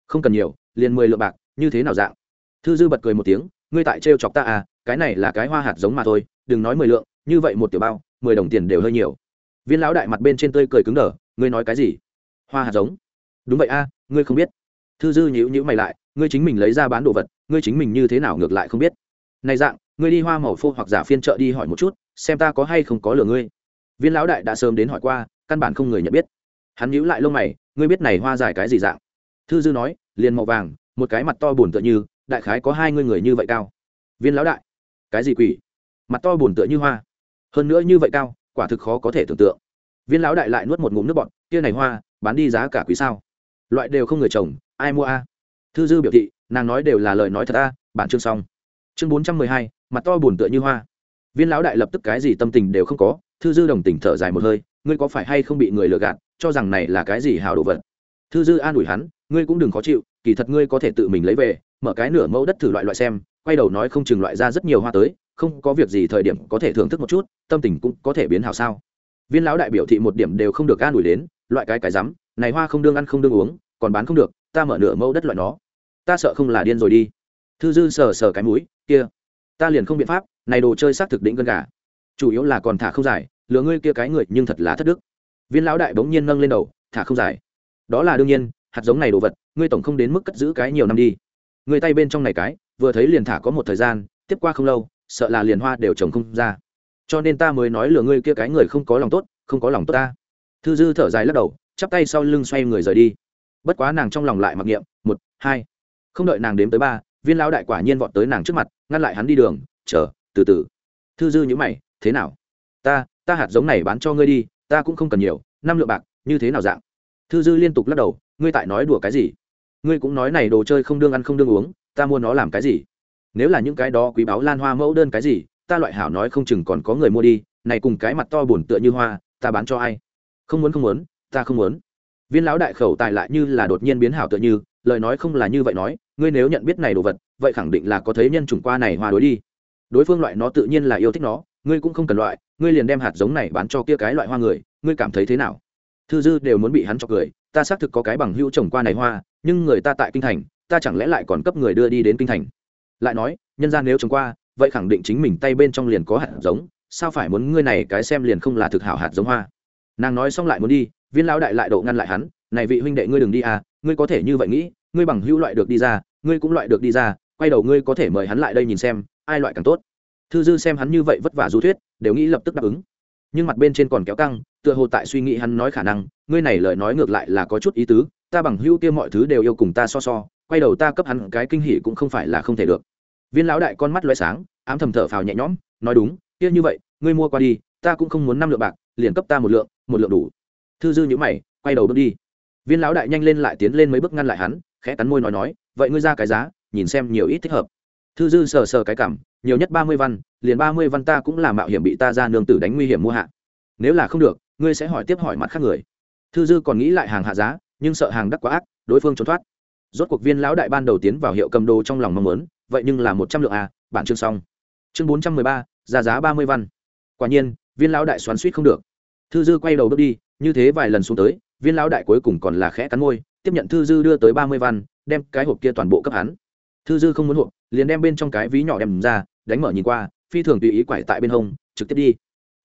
Không cần nhiều, liền mười lượng bạc, như thế nào dạng? Thư dư bật cười một tiếng, ngươi tại trêu chọc ta à cái này là cái hoa hạt giống mà thôi, đừng nói mười lượng như vậy một tiểu bao, mười đồng tiền đều hơi nhiều. Viên lão đại mặt bên trên tươi cười cứng đờ, ngươi nói cái gì? Hoa hạt giống. Đúng vậy a, ngươi không biết. Thư dư nhữ nhữ mày lại, ngươi chính mình lấy ra bán đồ vật, ngươi chính mình như thế nào ngược lại không biết. Này dạng, ngươi đi hoa màu phô hoặc giả phiên chợ đi hỏi một chút, xem ta có hay không có lừa ngươi. Viên lão đại đã sớm đến hỏi qua, căn bản không người nhận biết. Hắn nhíu lại lông mày, ngươi biết này hoa dài cái gì dạng? Thư dư nói, liền màu vàng, một cái mặt to buồn tựa như, đại khái có hai ngươi người như vậy cao. Viên lão đại, cái gì quỷ? Mặt to buồn tựa như hoa hơn nữa như vậy cao, quả thực khó có thể tưởng tượng. Viên lão đại lại nuốt một ngụm nước bọt, kia này hoa, bán đi giá cả quý sao? Loại đều không người trồng, ai mua a? Thư dư biểu thị, nàng nói đều là lời nói thật a, bản chương xong. Chương bốn trăm mười hai, mặt to buồn tựa như hoa. Viên lão đại lập tức cái gì tâm tình đều không có, thư dư đồng tình thở dài một hơi, ngươi có phải hay không bị người lừa gạt, cho rằng này là cái gì hào đồ vật? Thư dư an ủi hắn, ngươi cũng đừng khó chịu, kỳ thật ngươi có thể tự mình lấy về, mở cái nửa mẫu đất thử loại loại xem, quay đầu nói không chừng loại ra rất nhiều hoa tới không có việc gì thời điểm có thể thưởng thức một chút, tâm tình cũng có thể biến hào sao. Viên lão đại biểu thị một điểm đều không được an ủi đến, loại cái cái rắm, này hoa không đương ăn không đương uống, còn bán không được, ta mở nửa mẫu đất loại nó. Ta sợ không là điên rồi đi. Thư dư sờ sờ cái mũi, kia, ta liền không biện pháp, này đồ chơi xác thực định gân gà. Chủ yếu là còn thả không dài lừa ngươi kia cái người nhưng thật là thất đức. Viên lão đại bỗng nhiên nâng lên đầu, thả không dài đó là đương nhiên, hạt giống này đồ vật, ngươi tổng không đến mức cất giữ cái nhiều năm đi. Người tay bên trong này cái, vừa thấy liền thả có một thời gian, tiếp qua không lâu sợ là liền hoa đều trồng không ra. Cho nên ta mới nói lừa ngươi kia cái người không có lòng tốt, không có lòng tốt ta. Thư dư thở dài lắc đầu, chắp tay sau lưng xoay người rời đi. Bất quá nàng trong lòng lại mặc niệm, một, hai. Không đợi nàng đếm tới ba, viên lão đại quả nhiên vọt tới nàng trước mặt, ngăn lại hắn đi đường, chờ, từ từ. Thư dư nhữ mày, thế nào? Ta ta hạt giống này bán cho ngươi đi, ta cũng không cần nhiều, năm lượng bạc, như thế nào dạng? Thư dư liên tục lắc đầu, ngươi tại nói đùa cái gì? Ngươi cũng nói này đồ chơi không đương ăn không đương uống, ta mua nó làm cái gì? Nếu là những cái đó quý báo lan hoa mẫu đơn cái gì, ta loại hảo nói không chừng còn có người mua đi, này cùng cái mặt to bổn tựa như hoa, ta bán cho ai? Không muốn không muốn, ta không muốn. Viên lão đại khẩu tài lại như là đột nhiên biến hảo tựa như, lời nói không là như vậy nói, ngươi nếu nhận biết này đồ vật, vậy khẳng định là có thấy nhân chủng qua này hoa đối đi. Đối phương loại nó tự nhiên là yêu thích nó, ngươi cũng không cần loại, ngươi liền đem hạt giống này bán cho kia cái loại hoa người, ngươi cảm thấy thế nào? Thư dư đều muốn bị hắn cho cười, ta xác thực có cái bằng hữu trồng qua này hoa, nhưng người ta tại kinh thành, ta chẳng lẽ lại còn cấp người đưa đi đến kinh thành? Lại nói, nhân gian nếu trồng qua, vậy khẳng định chính mình tay bên trong liền có hạt giống, sao phải muốn ngươi này cái xem liền không là thực hảo hạt giống hoa? Nàng nói xong lại muốn đi, viên lão đại lại độ ngăn lại hắn, này vị huynh đệ ngươi đừng đi à ngươi có thể như vậy nghĩ, ngươi bằng hữu loại được đi ra, ngươi cũng loại được đi ra, quay đầu ngươi có thể mời hắn lại đây nhìn xem, ai loại càng tốt? Thư dư xem hắn như vậy vất vả du thuyết, đều nghĩ lập tức đáp ứng nhưng mặt bên trên còn kéo căng, tựa hồ tại suy nghĩ hắn nói khả năng, ngươi này lời nói ngược lại là có chút ý tứ, ta bằng hữu kia mọi thứ đều yêu cùng ta so so, quay đầu ta cấp hắn cái kinh hỉ cũng không phải là không thể được. Viên lão đại con mắt loé sáng, ám thầm thở phào nhẹ nhõm, nói đúng, kia như vậy, ngươi mua qua đi, ta cũng không muốn năm lượng bạc, liền cấp ta một lượng một lượng đủ. Thư dư nhữ mày, quay đầu bước đi. Viên lão đại nhanh lên lại tiến lên mấy bước ngăn lại hắn, khẽ cắn môi nói nói, vậy ngươi ra cái giá, nhìn xem nhiều ít thích hợp thư dư sờ sờ cái cảm, nhiều nhất ba mươi văn, liền ba mươi văn ta cũng là mạo hiểm bị ta ra nương tử đánh nguy hiểm mua hạ. Nếu là không được, ngươi sẽ hỏi tiếp hỏi mặt khác người. Thư dư còn nghĩ lại hàng hạ giá, nhưng sợ hàng đắt quá ác, đối phương trốn thoát. Rốt cuộc viên lão đại ban đầu tiến vào hiệu cầm đồ trong lòng mong muốn, vậy nhưng là một trăm lượng a, bản chương xong. Chương bốn trăm mười ba giá giá ba mươi văn. Quả nhiên, viên lão đại xoắn suýt không được. Thư dư quay đầu bước đi, như thế vài lần xuống tới, viên lão đại cuối cùng còn là khẽ cắn môi, tiếp nhận thư dư đưa tới ba mươi văn, đem cái hộp kia toàn bộ cấp hắn thư dư không muốn hộp, liền đem bên trong cái ví nhỏ đem ra, đánh mở nhìn qua, phi thường tùy ý quải tại bên hông, trực tiếp đi.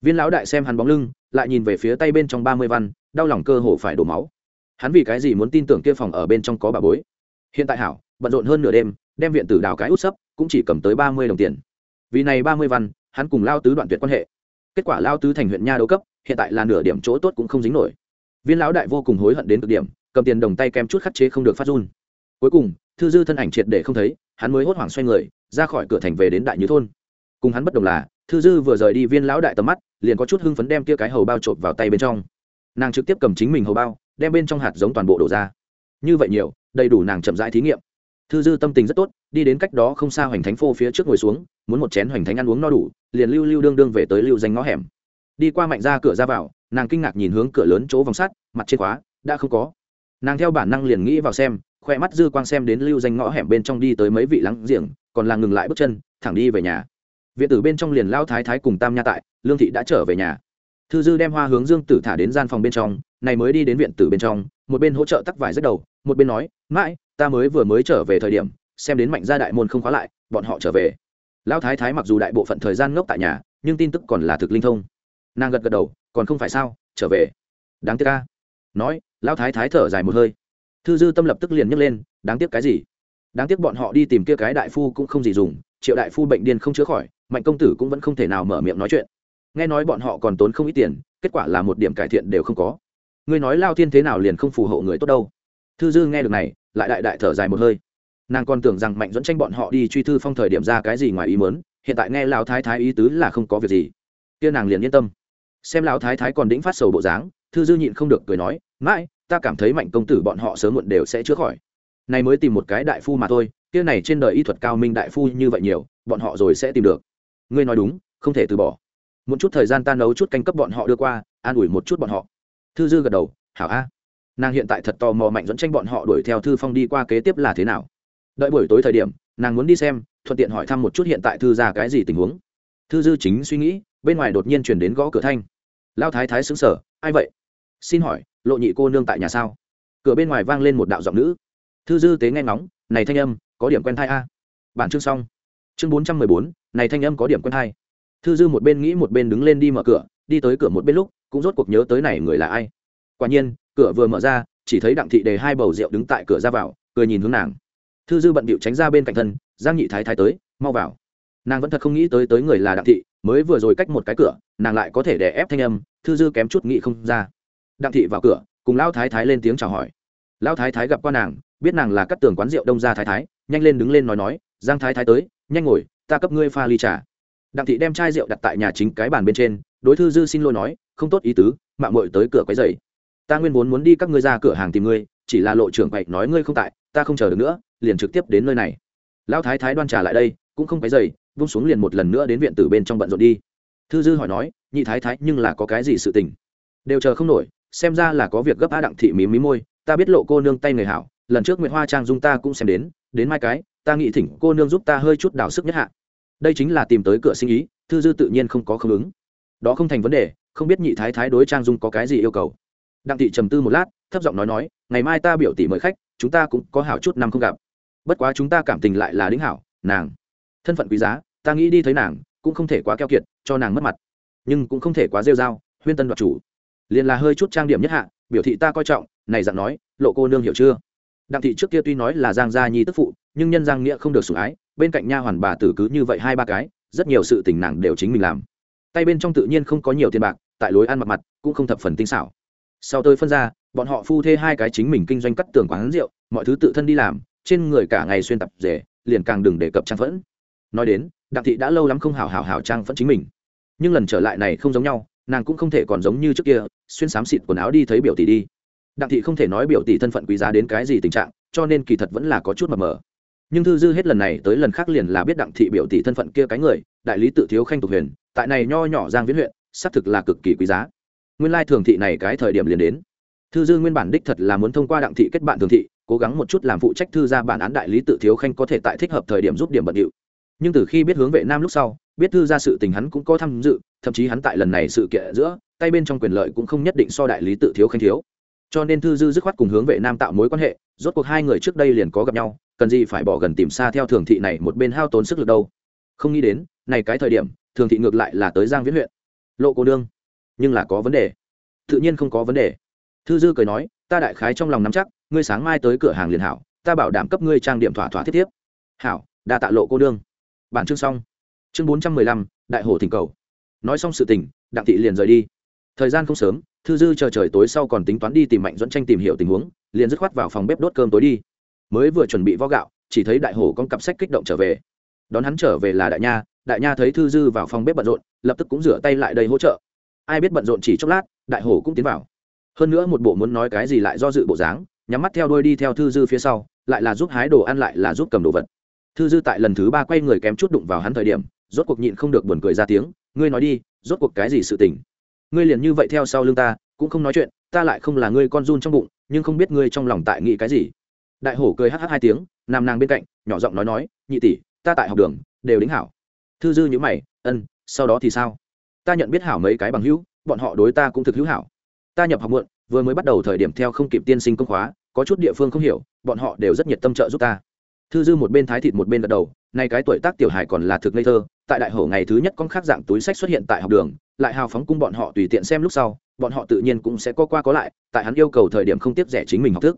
Viên lão đại xem hắn bóng lưng, lại nhìn về phía tay bên trong ba mươi văn, đau lòng cơ hồ phải đổ máu. Hắn vì cái gì muốn tin tưởng kia phòng ở bên trong có bà bối? Hiện tại hảo, bận rộn hơn nửa đêm, đem viện tử đào cái út sấp, cũng chỉ cầm tới ba mươi đồng tiền. Vì này ba mươi văn, hắn cùng lao tứ đoạn tuyệt quan hệ. Kết quả lao tứ thành huyện nha đấu cấp, hiện tại là nửa điểm chỗ tốt cũng không dính nổi. Viên lão đại vô cùng hối hận đến cực điểm, cầm tiền đồng tay kem chút khắt chế không được phát run cuối cùng, thư dư thân ảnh triệt để không thấy, hắn mới hốt hoảng xoay người, ra khỏi cửa thành về đến đại như thôn. Cùng hắn bất đồng là, thư dư vừa rời đi viên lão đại tầm mắt, liền có chút hưng phấn đem kia cái hầu bao trộm vào tay bên trong. Nàng trực tiếp cầm chính mình hầu bao, đem bên trong hạt giống toàn bộ đổ ra. Như vậy nhiều, đầy đủ nàng chậm rãi thí nghiệm. Thư dư tâm tình rất tốt, đi đến cách đó không xa hoành thánh phô phía trước ngồi xuống, muốn một chén hoành thánh ăn uống no đủ, liền lưu lưu đương đương về tới lưu danh ngõ hẻm. Đi qua mạnh ra cửa ra vào, nàng kinh ngạc nhìn hướng cửa lớn chỗ vòng sắt, mặt trên khóa, đã không có. Nàng theo bản năng liền nghĩ vào xem khoe mắt dư quang xem đến lưu danh ngõ hẻm bên trong đi tới mấy vị lắng giềng, còn là ngừng lại bước chân, thẳng đi về nhà. Viện tử bên trong liền lao thái thái cùng tam nha tại, lương thị đã trở về nhà. Thư dư đem hoa hướng dương tử thả đến gian phòng bên trong, này mới đi đến viện tử bên trong, một bên hỗ trợ tắc vải rất đầu, một bên nói, mãi, ta mới vừa mới trở về thời điểm, xem đến mạnh gia đại môn không khóa lại, bọn họ trở về. Lão thái thái mặc dù đại bộ phận thời gian ngốc tại nhà, nhưng tin tức còn là thực linh thông. Nàng gật gật đầu, còn không phải sao, trở về. Đáng tiếc ca nói lão thái thái thở dài một hơi thư dư tâm lập tức liền nhấc lên, đáng tiếc cái gì? Đáng tiếc bọn họ đi tìm kia cái đại phu cũng không gì dùng, triệu đại phu bệnh điên không chữa khỏi, mạnh công tử cũng vẫn không thể nào mở miệng nói chuyện. Nghe nói bọn họ còn tốn không ít tiền, kết quả là một điểm cải thiện đều không có. Ngươi nói lao thiên thế nào liền không phù hộ người tốt đâu? Thư dư nghe được này, lại đại đại thở dài một hơi. Nàng còn tưởng rằng mạnh dẫn tranh bọn họ đi truy thư phong thời điểm ra cái gì ngoài ý mớn hiện tại nghe lão thái thái ý tứ là không có việc gì. Kia nàng liền yên tâm. Xem lão thái thái còn đĩnh phát sầu bộ dáng, thư dư nhịn không được cười nói, mãi ta cảm thấy mạnh công tử bọn họ sớm muộn đều sẽ chữa khỏi. Này mới tìm một cái đại phu mà thôi, kia này trên đời y thuật cao minh đại phu như vậy nhiều, bọn họ rồi sẽ tìm được. Ngươi nói đúng, không thể từ bỏ. Một chút thời gian ta nấu chút canh cấp bọn họ đưa qua, an ủi một chút bọn họ. Thư dư gật đầu, hảo a. Nàng hiện tại thật tò mò mạnh dẫn tranh bọn họ đuổi theo thư phong đi qua kế tiếp là thế nào. Đợi buổi tối thời điểm, nàng muốn đi xem, thuận tiện hỏi thăm một chút hiện tại thư ra cái gì tình huống. Thư dư chính suy nghĩ, bên ngoài đột nhiên chuyển đến gõ cửa thanh. Lao thái thái xứng sở ai vậy? Xin hỏi lộ nhị cô nương tại nhà sao? Cửa bên ngoài vang lên một đạo giọng nữ. Thư dư tế nghe ngóng, này thanh âm, có điểm quen thai a. Bản chương xong. Chương bốn trăm mười bốn, này thanh âm có điểm quen thai. Thư dư một bên nghĩ một bên đứng lên đi mở cửa, đi tới cửa một bên lúc, cũng rốt cuộc nhớ tới này người là ai. Quả nhiên, cửa vừa mở ra, chỉ thấy đặng thị đề hai bầu rượu đứng tại cửa ra vào, cười nhìn hướng nàng. Thư dư bận bịu tránh ra bên cạnh thân, giang nhị thái thái tới, mau vào. Nàng vẫn thật không nghĩ tới tới người là đặng thị, mới vừa rồi cách một cái cửa, nàng lại có thể đè ép thanh âm, thư dư kém chút nghĩ không ra đặng thị vào cửa, cùng lão thái thái lên tiếng chào hỏi. Lão thái thái gặp qua nàng, biết nàng là cắt tường quán rượu đông gia thái thái, nhanh lên đứng lên nói nói, giang thái thái tới, nhanh ngồi, ta cấp ngươi pha ly trà. Đặng thị đem chai rượu đặt tại nhà chính cái bàn bên trên, đối thư dư xin lỗi nói, không tốt ý tứ, mạng mội tới cửa quấy dày ta nguyên vốn muốn đi các ngươi ra cửa hàng tìm ngươi, chỉ là lộ trưởng quậy nói ngươi không tại, ta không chờ được nữa, liền trực tiếp đến nơi này. Lão thái thái đoan trà lại đây, cũng không quấy dày vung xuống liền một lần nữa đến viện tử bên trong bận rộn đi. Thư dư hỏi nói, nhị thái thái, nhưng là có cái gì sự tình? Đều chờ không nổi xem ra là có việc gấp á đặng thị mí mí môi, ta biết lộ cô nương tay người hảo, lần trước nguyễn hoa trang dung ta cũng xem đến đến mai cái, ta nghĩ thỉnh cô nương giúp ta hơi chút đào sức nhất hạ. Đây chính là tìm tới cửa sinh ý, thư dư tự nhiên không có không ứng. Đó không thành vấn đề, không biết nhị thái thái đối trang dung có cái gì yêu cầu. Đặng thị trầm tư một lát, thấp giọng nói nói, ngày mai ta biểu tỷ mời khách, chúng ta cũng có hảo chút năm không gặp. Bất quá chúng ta cảm tình lại là đính hảo, nàng. Thân phận quý giá, ta nghĩ đi thấy nàng, cũng không thể quá keo kiệt, cho nàng mất mặt. Nhưng cũng không thể quá rêu r a o huyên tân đoạt chủ liền là hơi chút trang điểm nhất hạ, biểu thị ta coi trọng, này dặn nói, lộ cô nương hiểu chưa? Đặng thị trước kia tuy nói là giang gia nhi tức phụ, nhưng nhân giang nghĩa không được sủng ái, bên cạnh nha hoàn bà tử cứ như vậy hai ba cái, rất nhiều sự tình nàng đều chính mình làm. Tay bên trong tự nhiên không có nhiều tiền bạc, tại lối ăn mặt mặt cũng không thập phần tinh xảo. Sau tôi phân ra, bọn họ phu thê hai cái chính mình kinh doanh cắt tường quán rượu, mọi thứ tự thân đi làm, trên người cả ngày xuyên tập rể, liền càng đừng đề cập trang phẫn. Nói đến, đặng thị đã lâu lắm không hào hào hào trang phẫn chính mình. Nhưng lần trở lại này không giống nhau nàng cũng không thể còn giống như trước kia, xuyên xám xịt quần áo đi thấy biểu tỷ đi. Đặng thị không thể nói biểu tỷ thân phận quý giá đến cái gì tình trạng, cho nên kỳ thật vẫn là có chút mờ mờ. Nhưng thư dư hết lần này tới lần khác liền là biết đặng thị biểu tỷ thân phận kia cái người, đại lý tự thiếu khanh tục huyền, tại này nho nhỏ giang viễn huyện, xác thực là cực kỳ quý giá. Nguyên lai thường thị này cái thời điểm liền đến. Thư dư nguyên bản đích thật là muốn thông qua đặng thị kết bạn thường thị, cố gắng một chút làm phụ trách thư ra bản án đại lý tự thiếu khanh có thể tại thích hợp thời điểm giúp điểm bận điệu nhưng từ khi biết hướng vệ nam lúc sau, biết thư ra sự tình hắn cũng có tham dự, thậm chí hắn tại lần này sự kiện giữa, tay bên trong quyền lợi cũng không nhất định so đại lý tự thiếu khanh thiếu. Cho nên thư dư dứt khoát cùng hướng vệ nam tạo mối quan hệ, rốt cuộc hai người trước đây liền có gặp nhau, cần gì phải bỏ gần tìm xa theo thường thị này một bên hao tốn sức lực đâu. Không nghĩ đến, này cái thời điểm, thường thị ngược lại là tới giang viễn huyện. Lộ cô đương nhưng là có vấn đề. Tự nhiên không có vấn đề. Thư dư cười nói, ta đại khái trong lòng nắm chắc, ngươi sáng mai tới cửa hàng liền hảo, ta bảo đảm cấp ngươi trang điểm thỏa thỏa thiết tiếp hảo, đa tạ lộ cô đương bản chương xong. Chương bốn trăm mười lăm, đại hồ thỉnh cầu. Nói xong sự tình, đặng thị liền rời đi. Thời gian không sớm, thư dư chờ trời tối sau còn tính toán đi tìm mạnh dẫn tranh tìm hiểu tình huống, liền dứt khoát vào phòng bếp đốt cơm tối đi. Mới vừa chuẩn bị vo gạo, chỉ thấy đại hồ con cặp sách kích động trở về. Đón hắn trở về là đại nha đại nha thấy thư dư vào phòng bếp bận rộn, lập tức cũng rửa tay lại đầy hỗ trợ. Ai biết bận rộn chỉ chốc lát, đại hồ cũng tiến vào. Hơn nữa một bộ muốn nói cái gì lại do dự bộ dáng, nhắm mắt theo đôi đi theo thư dư phía sau, lại là giúp hái đồ ăn lại là giúp cầm đồ vật thư dư tại lần thứ ba quay người kém chút đụng vào hắn thời điểm, rốt cuộc nhịn không được buồn cười ra tiếng, ngươi nói đi, rốt cuộc cái gì sự tình? Ngươi liền như vậy theo sau lưng ta, cũng không nói chuyện, ta lại không là ngươi con run trong bụng, nhưng không biết ngươi trong lòng tại nghĩ cái gì. Đại hổ cười hh hai tiếng nam nàng bên cạnh, nhỏ giọng nói nói, nhị tỷ, ta tại học đường, đều đính hảo. Thư dư nhữ mày, ân, sau đó thì sao? Ta nhận biết hảo mấy cái bằng hữu, bọn họ đối ta cũng thực hữu hảo. Ta nhập học muộn, vừa mới bắt đầu thời điểm theo không kịp tiên sinh công khóa, có chút địa phương không hiểu, bọn họ đều rất nhiệt tâm trợ giúp ta thư dư một bên thái thịt một bên gật đầu, nay cái tuổi tác tiểu hài còn là thực ngây thơ, tại đại hổ ngày thứ nhất con khác dạng túi sách xuất hiện tại học đường, lại hào phóng cung bọn họ tùy tiện xem lúc sau, bọn họ tự nhiên cũng sẽ có qua có lại, tại hắn yêu cầu thời điểm không tiếp rẻ chính mình học thức.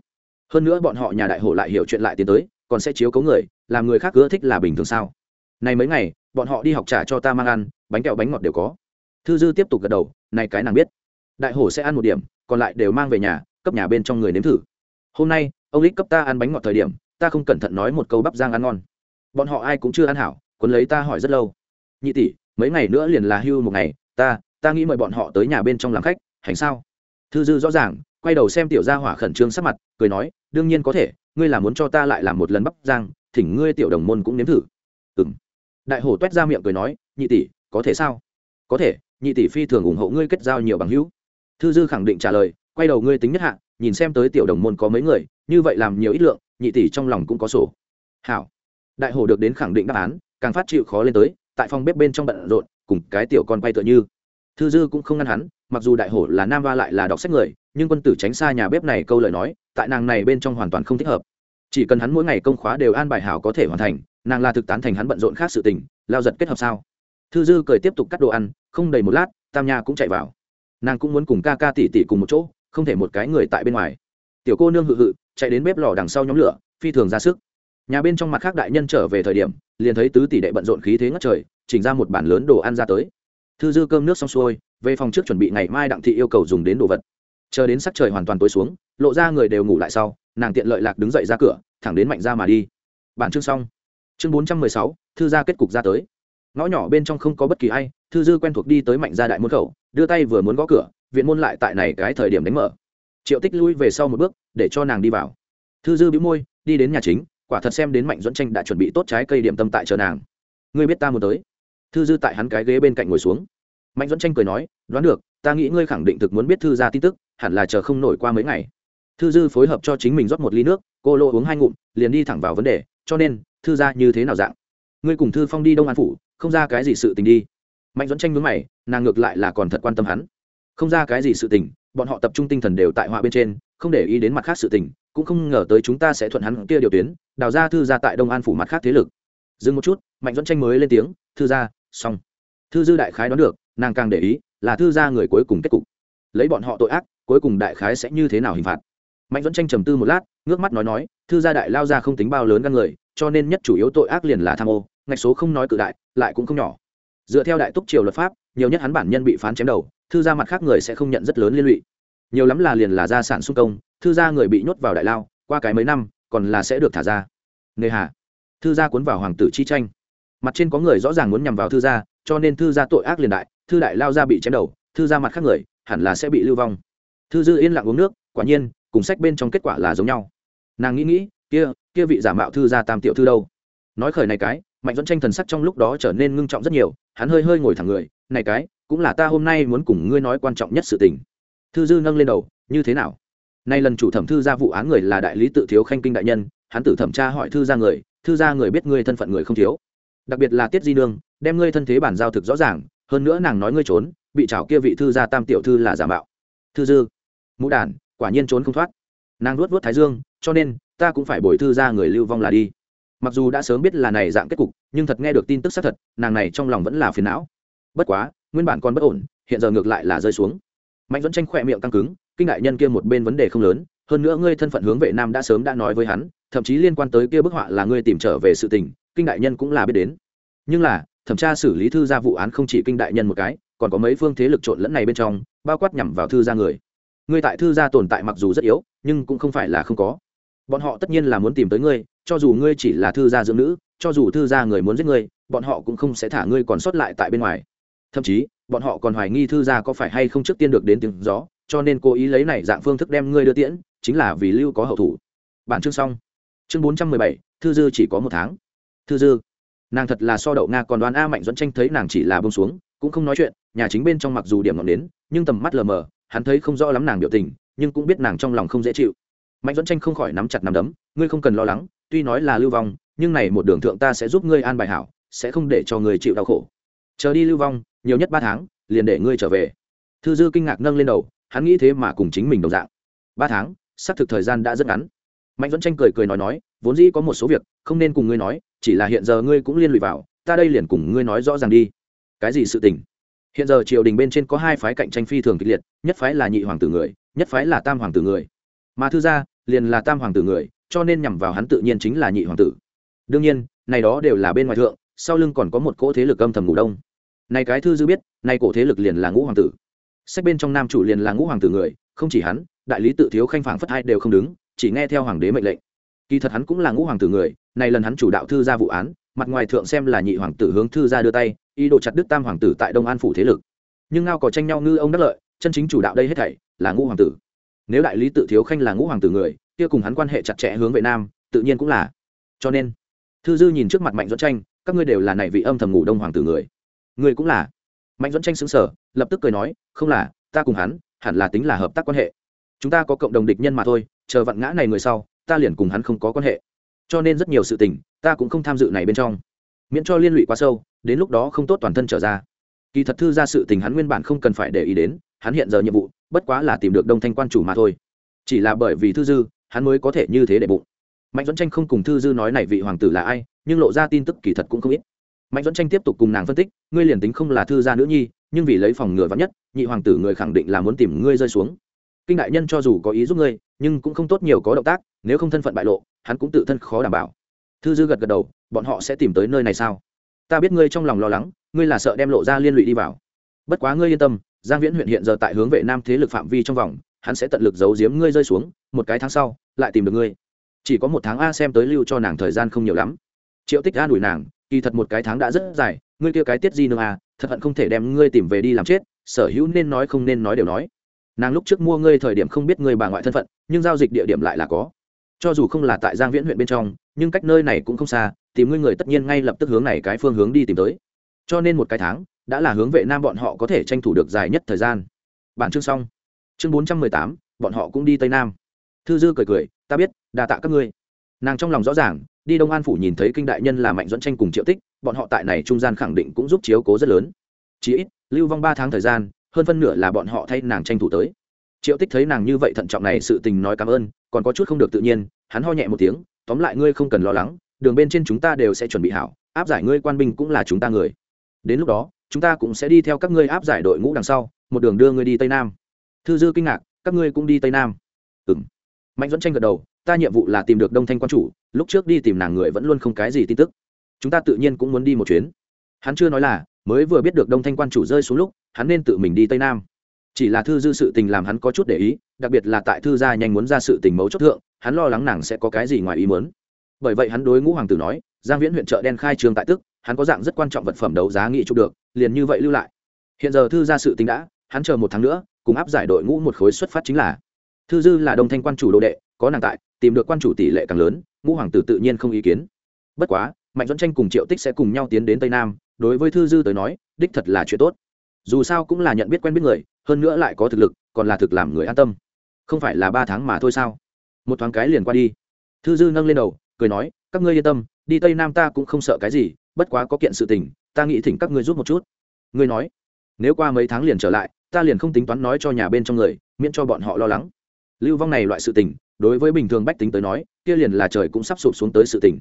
Hơn nữa bọn họ nhà đại hổ lại hiểu chuyện lại tiến tới, còn sẽ chiếu cấu người, làm người khác ưa thích là bình thường sao. Này mấy ngày, bọn họ đi học trả cho ta mang ăn, bánh kẹo bánh ngọt đều có. Thư dư tiếp tục gật đầu này cái nàng biết. Đại hổ sẽ ăn một điểm, còn lại đều mang về nhà, cấp nhà bên trong người nếm thử. Hôm nay, ông lít cấp ta ăn bánh ngọt thời điểm ta không cẩn thận nói một câu bắp giang ăn ngon. Bọn họ ai cũng chưa ăn hảo quấn lấy ta hỏi rất lâu. Nhị tỷ, mấy ngày nữa liền là hưu một ngày, ta ta nghĩ mời bọn họ tới nhà bên trong làm khách, hành sao? Thư dư rõ ràng, quay đầu xem tiểu gia hỏa khẩn trương sắc mặt, cười nói, đương nhiên có thể, ngươi là muốn cho ta lại làm một lần bắp giang thỉnh ngươi tiểu đồng môn cũng nếm thử. Ừ m đại hổ t u é t ra miệng cười nói, nhị tỷ, có thể sao? Có thể, nhị tỷ phi thường ủng hộ ngươi kết giao nhiều bằng hữu. Thư dư khẳng định trả lời, quay đầu ngươi tính nhất hạ, nhìn xem tới tiểu đồng môn có mấy người, như vậy làm nhiều ít lượng nhị tỷ trong lòng cũng có sổ. Hảo. Đại hổ được đến khẳng định đáp án, càng phát chịu khó lên tới, tại phòng bếp bên trong bận rộn, cùng cái tiểu con quay tựa như. Thư dư cũng không ngăn hắn, mặc dù đại hổ là nam va lại là đọc sách người, nhưng quân tử tránh xa nhà bếp này câu lời nói, tại nàng này bên trong hoàn toàn không thích hợp. Chỉ cần hắn mỗi ngày công khóa đều an bài hảo có thể hoàn thành, nàng là thực tán thành hắn bận rộn khác sự tình, lao giật kết hợp sao? Thư dư cười tiếp tục cắt đồ ăn, không đầy một lát, tam nha cũng chạy vào. Nàng cũng muốn cùng ca ca tỉ tỉ cùng một chỗ, không thể một cái người tại bên ngoài. Tiểu cô nương hự hự chạy đến bếp lò đằng sau nhóm lửa, phi thường ra sức. Nhà bên trong mặt khác đại nhân trở về thời điểm, liền thấy tứ tỷ đệ bận rộn khí thế ngất trời, chỉnh ra một bản lớn đồ ăn ra tới. Thư dư cơm nước xong xuôi, về phòng trước chuẩn bị ngày mai đặng thị yêu cầu dùng đến đồ vật. Chờ đến sắc trời hoàn toàn tối xuống, lộ ra người đều ngủ lại sau, nàng tiện lợi lạc đứng dậy ra cửa, thẳng đến mạnh ra mà đi. Bản chương xong. Chương bốn trăm mười sáu, thư gia kết cục ra tới. Ngõ nhỏ bên trong không có bất kỳ ai, thư dư quen thuộc đi tới mạnh gia đại môn khẩu, đưa tay vừa muốn gõ cửa, viện môn lại tại này cái thời điểm đánh mở triệu tích lui về sau một bước, để cho nàng đi vào. Thư dư bĩu môi, đi đến nhà chính, quả thật xem đến mạnh dẫn tranh đã chuẩn bị tốt trái cây điểm tâm tại chờ nàng. Ngươi biết ta muốn tới. Thư dư tại hắn cái ghế bên cạnh ngồi xuống. Mạnh dẫn tranh cười nói, đoán được, ta nghĩ ngươi khẳng định thực muốn biết thư ra tin tức, hẳn là chờ không nổi qua mấy ngày. Thư dư phối hợp cho chính mình rót một ly nước, cô lô uống hai ngụm, liền đi thẳng vào vấn đề, cho nên, thư ra như thế nào dạng? Ngươi cùng thư phong đi đông an phủ, không ra cái gì sự tình đi. Mạnh dẫn tranh mướn mày, nàng ngược lại là còn thật quan tâm hắn. Không ra cái gì sự tình bọn họ tập trung tinh thần đều tại họa bên trên, không để ý đến mặt khác sự tình, cũng không ngờ tới chúng ta sẽ thuận hắn kia điều tuyến, đào ra thư ra tại đông an phủ mặt khác thế lực. Dừng một chút, mạnh dẫn tranh mới lên tiếng, thư ra xong. Thư dư đại khái đoán được, nàng càng để ý là thư ra người cuối cùng kết cục. Lấy bọn họ tội ác, cuối cùng đại khái sẽ như thế nào hình phạt? Mạnh dẫn tranh trầm tư một lát, ngước mắt nói nói, thư gia đại lao ra không tính bao lớn gan người, cho nên nhất chủ yếu tội ác liền là tham ô, ngạch số không nói cự đại, lại cũng không nhỏ. Dựa theo đại túc triều luật pháp, nhiều nhất hắn bản nhân bị phán chém đầu thư gia mặt khác người sẽ không nhận rất lớn liên lụy. Nhiều lắm là liền là gia sản xung công, thư gia người bị nhốt vào đại lao, qua cái mấy năm, còn là sẽ được thả ra. Nghề hà, thư gia cuốn vào hoàng tử chi tranh. Mặt trên có người rõ ràng muốn nhằm vào thư gia, cho nên thư gia tội ác liền đại, thư đại lao ra bị chém đầu, thư gia mặt khác người hẳn là sẽ bị lưu vong. Thư dư yên lặng uống nước, quả nhiên, cùng sách bên trong kết quả là giống nhau. Nàng nghĩ nghĩ, kia kia vị giả mạo thư gia tam tiểu thư đâu? Nói khởi này cái, mạnh dẫn tranh thần sắc trong lúc đó trở nên ngưng trọng rất nhiều, hắn hơi hơi ngồi thẳng người, này cái cũng là ta hôm nay muốn cùng ngươi nói quan trọng nhất sự tình. Thư dư nâng lên đầu, như thế nào? Nay lần chủ thẩm thư ra vụ án người là đại lý tự thiếu khanh kinh đại nhân, hắn tự thẩm tra hỏi thư ra người, thư ra người biết ngươi thân phận người không thiếu. Đặc biệt là tiết di nương, đem ngươi thân thế bản giao thực rõ ràng, hơn nữa nàng nói ngươi trốn, bị chảo kia vị thư gia tam tiểu thư là giả mạo. Thư dư, mũ đàn quả nhiên trốn không thoát. Nàng luốt vớt thái dương, cho nên, ta cũng phải bồi thư ra người lưu vong là đi. Mặc dù đã sớm biết là này dạng kết cục, nhưng thật nghe được tin tức xác thật, nàng này trong lòng vẫn là phiền não. Bất quá nguyên bản còn bất ổn, hiện giờ ngược lại là rơi xuống. Mạnh dẫn tranh khỏe miệng căng cứng, kinh đại nhân kia một bên vấn đề không lớn, hơn nữa ngươi thân phận hướng vệ nam đã sớm đã nói với hắn, thậm chí liên quan tới kia bức họa là ngươi tìm trở về sự tình, kinh đại nhân cũng là biết đến. Nhưng là, thẩm tra xử lý thư ra vụ án không chỉ kinh đại nhân một cái, còn có mấy phương thế lực trộn lẫn này bên trong, bao quát nhằm vào thư gia người. Ngươi tại thư gia tồn tại mặc dù rất yếu, nhưng cũng không phải là không có. Bọn họ tất nhiên là muốn tìm tới ngươi, cho dù ngươi chỉ là thư gia dưỡng nữ, cho dù thư gia người muốn giết ngươi, bọn họ cũng không sẽ thả ngươi còn sót lại tại bên ngoài thậm chí, bọn họ còn hoài nghi thư gia có phải hay không trước tiên được đến tiếng gió, cho nên cố ý lấy này dạng phương thức đem ngươi đưa tiễn, chính là vì lưu có hậu thủ. Bản chương xong. Chương bốn trăm mười bảy, thư dư chỉ có một tháng. Thư dư. Nàng thật là so đậu nga còn đoán a mạnh dẫn tranh thấy nàng chỉ là bông xuống, cũng không nói chuyện, nhà chính bên trong mặc dù điểm ngọn đến nhưng tầm mắt lờ mờ, hắn thấy không rõ lắm nàng biểu tình, nhưng cũng biết nàng trong lòng không dễ chịu. Mạnh dẫn tranh không khỏi nắm chặt nắm đấm, ngươi không cần lo lắng, tuy nói là lưu vong, nhưng này một đường thượng ta sẽ giúp ngươi an bài hảo, sẽ không để cho người chịu đau khổ. Chờ đi lưu vong nhiều nhất ba tháng, liền để ngươi trở về. Thư dư kinh ngạc nâng lên đầu, hắn nghĩ thế mà cùng chính mình đồng dạng. Ba tháng, xác thực thời gian đã rất ngắn. Mạnh dẫn tranh cười cười nói nói, vốn dĩ có một số việc, không nên cùng ngươi nói, chỉ là hiện giờ ngươi cũng liên lụy vào, ta đây liền cùng ngươi nói rõ ràng đi. Cái gì sự tình? Hiện giờ triều đình bên trên có hai phái cạnh tranh phi thường kịch liệt, nhất phái là nhị hoàng tử người, nhất phái là tam hoàng tử người. Mà thư gia liền là tam hoàng tử người, cho nên nhằm vào hắn tự nhiên chính là nhị hoàng tử. Đương nhiên, này đó đều là bên ngoài thượng, sau lưng còn có một cỗ thế lực âm thầm ngủ đông này cái thư dư biết, này cổ thế lực liền là ngũ hoàng tử. Sách bên trong nam chủ liền là ngũ hoàng tử người, không chỉ hắn, đại lý tự thiếu khanh phảng phất hai đều không đứng, chỉ nghe theo hoàng đế mệnh lệnh. Kỳ thật hắn cũng là ngũ hoàng tử người, này lần hắn chủ đạo thư ra vụ án, mặt ngoài thượng xem là nhị hoàng tử hướng thư ra đưa tay, ý đồ chặt đức tam hoàng tử tại đông an phủ thế lực. Nhưng ngao có tranh nhau ngư ông đắc lợi, chân chính chủ đạo đây hết thảy là ngũ hoàng tử. Nếu đại lý tự thiếu khanh là ngũ hoàng tử người, kia cùng hắn quan hệ chặt chẽ hướng về nam, tự nhiên cũng là. Cho nên, thư dư nhìn trước mặt mạnh dẫn tranh, các ngươi đều là này vị âm thầm ngủ đông hoàng tử người người cũng là. Mạnh dẫn tranh xứng sở lập tức cười nói, không là, ta cùng hắn, hẳn là tính là hợp tác quan hệ. Chúng ta có cộng đồng địch nhân mà thôi, chờ vặn ngã này người sau, ta liền cùng hắn không có quan hệ. Cho nên rất nhiều sự tình, ta cũng không tham dự này bên trong. Miễn cho liên lụy quá sâu, đến lúc đó không tốt toàn thân trở ra. Kỳ thật thư ra sự tình hắn nguyên bản không cần phải để ý đến, hắn hiện giờ nhiệm vụ, bất quá là tìm được đông thanh quan chủ mà thôi. Chỉ là bởi vì thư dư, hắn mới có thể như thế để bụng. Mạnh dẫn tranh không cùng thư dư nói này vị hoàng tử là ai, nhưng lộ ra tin tức kỳ thật cũng không ít mạnh dẫn tranh tiếp tục cùng nàng phân tích, ngươi liền tính không là thư gia nữ nhi, nhưng vì lấy phòng ngừa vắn nhất, nhị hoàng tử người khẳng định là muốn tìm ngươi rơi xuống. Kinh đại nhân cho dù có ý giúp ngươi, nhưng cũng không tốt nhiều có động tác, nếu không thân phận bại lộ, hắn cũng tự thân khó đảm bảo. Thư dư gật gật đầu, bọn họ sẽ tìm tới nơi này sao? Ta biết ngươi trong lòng lo lắng, ngươi là sợ đem lộ ra liên lụy đi vào. Bất quá ngươi yên tâm, giang viễn huyện hiện giờ tại hướng vệ nam thế lực phạm vi trong vòng, hắn sẽ tận lực giấu giếm ngươi rơi xuống, một cái tháng sau, lại tìm được ngươi. Chỉ có một tháng a xem tới lưu cho nàng thời gian không nhiều lắm. Triệu tích a đuổi nàng kỳ thật một cái tháng đã rất dài, ngươi kia cái tiết di nương à? thật hận không thể đem ngươi tìm về đi làm chết, sở hữu nên nói không nên nói đều nói. Nàng lúc trước mua ngươi thời điểm không biết ngươi bà ngoại thân phận, nhưng giao dịch địa điểm lại là có. Cho dù không là tại giang viễn huyện bên trong, nhưng cách nơi này cũng không xa tìm ngươi người tất nhiên ngay lập tức hướng này cái phương hướng đi tìm tới. Cho nên một cái tháng, đã là hướng vệ nam bọn họ có thể tranh thủ được dài nhất thời gian. Bản chương xong. Chương bốn trăm mười tám, bọn họ cũng đi tây nam. Thư dư cười cười, ta biết đà tạ các ngươi. Nàng trong lòng rõ ràng đi đông an phủ nhìn thấy kinh đại nhân là mạnh dẫn tranh cùng triệu tích, bọn họ tại này trung gian khẳng định cũng giúp chiếu cố rất lớn. Chỉ ít, lưu vong ba tháng thời gian, hơn phân nửa là bọn họ thay nàng tranh thủ tới. Triệu tích thấy nàng như vậy thận trọng này sự tình nói cảm ơn, còn có chút không được tự nhiên, hắn ho nhẹ một tiếng, tóm lại ngươi không cần lo lắng, đường bên trên chúng ta đều sẽ chuẩn bị hảo, áp giải ngươi quan binh cũng là chúng ta người. Đến lúc đó, chúng ta cũng sẽ đi theo các ngươi áp giải đội ngũ đằng sau, một đường đưa ngươi đi tây nam. Thư dư kinh ngạc, các ngươi cũng đi tây nam? Ừ m mạnh dẫn tranh gật đầu ta nhiệm vụ là tìm được đông thanh quan chủ, lúc trước đi tìm nàng người vẫn luôn không cái gì tin tức. Chúng ta tự nhiên cũng muốn đi một chuyến. Hắn chưa nói là, mới vừa biết được đông thanh quan chủ rơi xuống lúc, hắn nên tự mình đi tây nam. Chỉ là thư dư sự tình làm hắn có chút để ý, đặc biệt là tại thư gia nhanh muốn ra sự tình mấu chốt thượng, hắn lo lắng nàng sẽ có cái gì ngoài ý muốn. Bởi vậy hắn đối ngũ hoàng tử nói, giang viễn huyện chợ đen khai trường tại tức, hắn có dạng rất quan trọng vật phẩm đấu giá nghị chụp được, liền như vậy lưu lại. Hiện giờ thư gia sự tình đã, hắn chờ một tháng nữa, cùng áp giải đội ngũ một khối xuất phát chính là. Thư dư là đông thanh quan chủ đồ đệ, có nàng tại tìm được quan chủ tỷ lệ càng lớn, ngũ hoàng tử tự nhiên không ý kiến. Bất quá, mạnh dẫn tranh cùng triệu tích sẽ cùng nhau tiến đến tây nam, đối với thư dư tới nói, đích thật là chuyện tốt. Dù sao cũng là nhận biết quen biết người, hơn nữa lại có thực lực, còn là thực làm người an tâm. Không phải là ba tháng mà thôi sao? Một thoáng cái liền qua đi. Thư dư nâng lên đầu, cười nói, các ngươi yên tâm, đi tây nam ta cũng không sợ cái gì, bất quá có kiện sự tình, ta nghĩ thỉnh các ngươi giúp một chút. Ngươi nói, nếu qua mấy tháng liền trở lại, ta liền không tính toán nói cho nhà bên trong người, miễn cho bọn họ lo lắng. Lưu vong này loại sự tình đối với bình thường bách tính tới nói, kia liền là trời cũng sắp sụp xuống tới sự tình.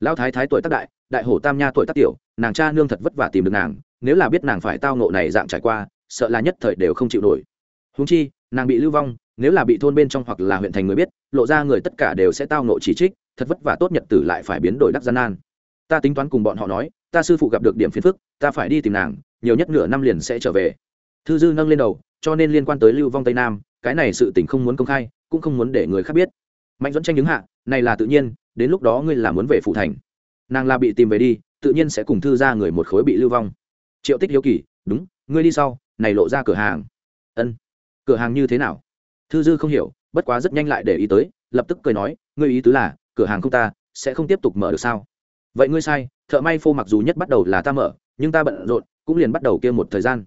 Lão thái thái tuổi tác đại đại hổ tam nha tuổi tác tiểu, nàng cha nương thật vất vả tìm được nàng, nếu là biết nàng phải tao nộ này dạng trải qua, sợ là nhất thời đều không chịu nổi. Húng chi, nàng bị lưu vong, nếu là bị thôn bên trong hoặc là huyện thành người biết, lộ ra người tất cả đều sẽ tao nộ chỉ trích, thật vất vả tốt nhật tử lại phải biến đổi đắc gian nan. Ta tính toán cùng bọn họ nói, ta sư phụ gặp được điểm phiền phức, ta phải đi tìm nàng, nhiều nhất nửa năm liền sẽ trở về. Thư dư nâng lên đầu, cho nên liên quan tới lưu vong tây nam, cái này sự tình không muốn công khai cũng không muốn để người khác biết. Mạnh dẫn tranh đứng hạ, này là tự nhiên, đến lúc đó ngươi là muốn về phủ thành. Nàng là bị tìm về đi, tự nhiên sẽ cùng thư ra người một khối bị lưu vong. Triệu tích hiếu kỳ, đúng, ngươi đi sau, này lộ ra cửa hàng. Ân, cửa hàng như thế nào? Thư dư không hiểu, bất quá rất nhanh lại để ý tới, lập tức cười nói, ngươi ý tứ là, cửa hàng không ta, sẽ không tiếp tục mở được sao? Vậy ngươi sai, thợ may phô mặc dù nhất bắt đầu là ta mở, nhưng ta bận rộn, cũng liền bắt đầu kia một thời gian.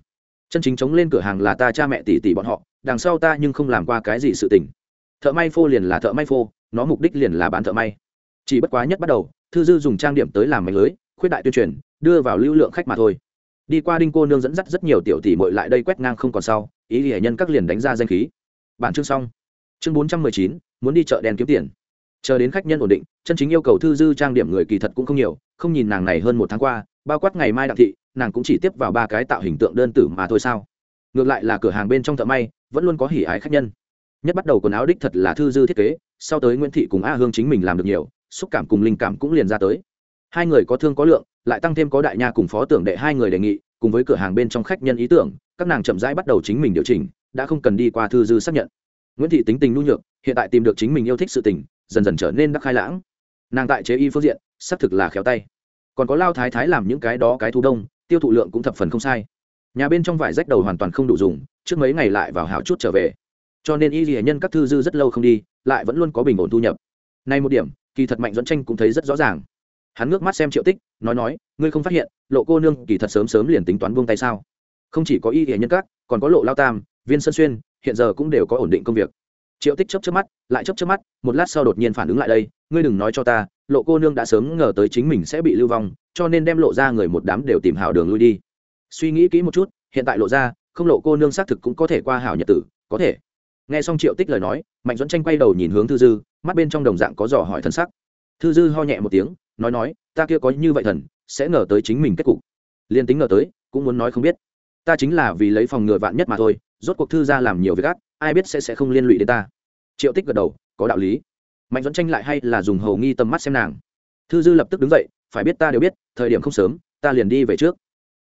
Chân chính chống lên cửa hàng là ta cha mẹ tỷ tỷ bọn họ, đằng sau ta nhưng không làm qua cái gì sự tình thợ may phô liền là thợ may phô, nó mục đích liền là bán thợ may. Chỉ bất quá nhất bắt đầu, thư dư dùng trang điểm tới làm mạch lưới, khuyết đại tuyên truyền, đưa vào lưu lượng khách mà thôi. Đi qua đinh cô nương dẫn dắt rất nhiều tiểu tỷ mội lại đây quét ngang không còn sau, ý hệ nhân các liền đánh ra danh khí. Bản chương xong. Chương bốn trăm mười chín, muốn đi chợ đen kiếm tiền. Chờ đến khách nhân ổn định, chân chính yêu cầu thư dư trang điểm người kỳ thật cũng không nhiều, không nhìn nàng này hơn một tháng qua, bao quát ngày mai đặng thị, nàng cũng chỉ tiếp vào ba cái tạo hình tượng đơn tử mà thôi sao. Ngược lại là cửa hàng bên trong thợ may, vẫn luôn có hỉ ái khách nhân nhất bắt đầu quần áo đích thật là thư dư thiết kế, sau tới nguyễn thị cùng a hương chính mình làm được nhiều, xúc cảm cùng linh cảm cũng liền ra tới. Hai người có thương có lượng, lại tăng thêm có đại nha cùng phó tưởng đệ hai người đề nghị, cùng với cửa hàng bên trong khách nhân ý tưởng, các nàng chậm rãi bắt đầu chính mình điều chỉnh, đã không cần đi qua thư dư xác nhận. Nguyễn thị tính tình nhu nhược, hiện tại tìm được chính mình yêu thích sự tình, dần dần trở nên đắc khai lãng. Nàng tại chế y phương diện, xác thực là khéo tay. Còn có lao thái thái làm những cái đó cái thu đông, tiêu thụ lượng cũng thập phần không sai. Nhà bên trong vải rách đầu hoàn toàn không đủ dùng, trước mấy ngày lại vào hào chút trở về cho nên y ghi nhân các thư dư rất lâu không đi, lại vẫn luôn có bình ổn thu nhập. Nay một điểm, kỳ thật mạnh dẫn tranh cũng thấy rất rõ ràng. Hắn ngước mắt xem triệu tích, nói nói, ngươi không phát hiện, lộ cô nương kỳ thật sớm sớm liền tính toán buông tay sao? Không chỉ có y ghi nhân các, còn có lộ lao tam, viên sơn xuyên, hiện giờ cũng đều có ổn định công việc. Triệu tích chấp chấp mắt, lại chấp chấp mắt, một lát sau đột nhiên phản ứng lại đây, ngươi đừng nói cho ta, lộ cô nương đã sớm ngờ tới chính mình sẽ bị lưu vong, cho nên đem lộ ra người một đám đều tìm hảo đường lui đi. Suy nghĩ kỹ một chút, hiện tại lộ ra, không lộ cô nương xác thực cũng có thể qua hảo nhật tử, có thể nghe xong triệu tích lời nói, mạnh dẫn tranh quay đầu nhìn hướng thư dư, mắt bên trong đồng dạng có dò hỏi thân sắc. Thư dư ho nhẹ một tiếng, nói nói, ta kia có như vậy thần, sẽ ngờ tới chính mình kết cục. Liên tính ngờ tới, cũng muốn nói không biết. Ta chính là vì lấy phòng ngừa vạn nhất mà thôi, rốt cuộc thư ra làm nhiều việc ác, ai biết sẽ sẽ không liên lụy đến ta. Triệu tích gật đầu, có đạo lý. Mạnh dẫn tranh lại hay là dùng hầu nghi tầm mắt xem nàng. Thư dư lập tức đứng dậy, phải biết ta đều biết, thời điểm không sớm, ta liền đi về trước.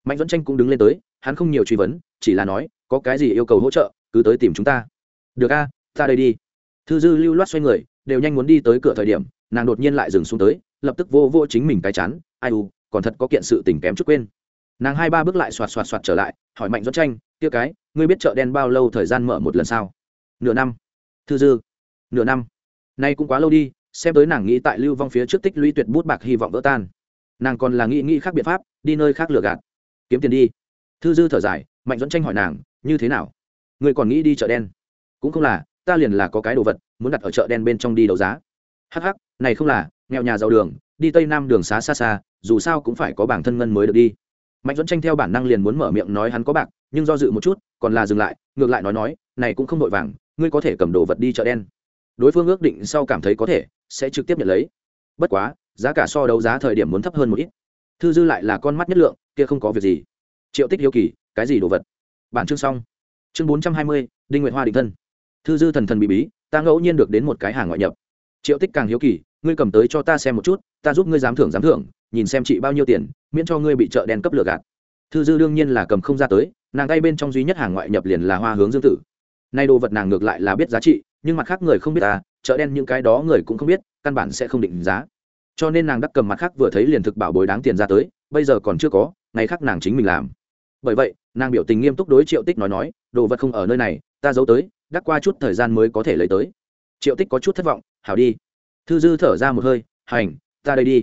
Mạnh dẫn tranh cũng đứng lên tới, hắn không nhiều truy vấn, chỉ là nói, có cái gì yêu cầu hỗ trợ, cứ tới tìm chúng ta được a, ta đây đi. Thư dư lưu loát xoay người, đều nhanh muốn đi tới cửa thời điểm, nàng đột nhiên lại dừng xuống tới, lập tức vô vô chính mình cái chán, ai u, còn thật có kiện sự tình kém chút quên. Nàng hai ba bước lại xoạt xoạt xoạt trở lại, hỏi mạnh dẫn tranh tiêu cái, ngươi biết chợ đen bao lâu thời gian mở một lần sao? Nửa năm. Thư dư, nửa năm. Nay cũng quá lâu đi, xem tới nàng nghĩ tại lưu vong phía trước tích lũy tuyệt bút bạc hy vọng vỡ tan. Nàng còn là nghĩ nghĩ khác biện pháp, đi nơi khác lừa gạt. Kiếm tiền đi. Thư dư thở dài, mạnh dẫn tranh hỏi nàng, như thế nào? Người còn nghĩ đi chợ đen? Cũng không là, ta liền là có cái đồ vật, muốn đặt ở chợ đen bên trong đi đấu giá. Hh này không là, nghèo nhà giàu đường, đi tây nam đường xá xa xa, dù sao cũng phải có bảng thân ngân mới được đi. Mạnh dẫn tranh theo bản năng liền muốn mở miệng nói hắn có bạc, nhưng do dự một chút, còn là dừng lại, ngược lại nói nói, này cũng không vội vàng, ngươi có thể cầm đồ vật đi chợ đen. Đối phương ước định sau cảm thấy có thể, sẽ trực tiếp nhận lấy. Bất quá, giá cả so đấu giá thời điểm muốn thấp hơn một ít. Thư dư lại là con mắt nhất lượng, kia không có việc gì. Triệu tích hiếu kỳ, cái gì đồ vật? Bản chương xong. Chương bốn trăm hai mươi, đinh nguyện hoa định thân thư dư thần thần bị bí, ta ngẫu nhiên được đến một cái hàng ngoại nhập. Triệu tích càng hiếu kỳ, ngươi cầm tới cho ta xem một chút, ta giúp ngươi dám thưởng dám thưởng, nhìn xem chị bao nhiêu tiền, miễn cho ngươi bị chợ đen cấp lừa gạt. Thư dư đương nhiên là cầm không ra tới, nàng tay bên trong duy nhất hàng ngoại nhập liền là hoa hướng dương tử. Nay đồ vật nàng ngược lại là biết giá trị, nhưng mặt khác người không biết ta chợ đen những cái đó người cũng không biết, căn bản sẽ không định giá. Cho nên nàng đắc cầm mặt khác vừa thấy liền thực bảo bối đáng tiền ra tới, bây giờ còn chưa có, ngày khác nàng chính mình làm. Bởi vậy, nàng biểu tình nghiêm túc đối triệu tích nói nói, đồ vật không ở nơi này, ta giấu tới đắc qua chút thời gian mới có thể lấy tới. Triệu tích có chút thất vọng, hảo đi. Thư dư thở ra một hơi, hành, ta đây đi.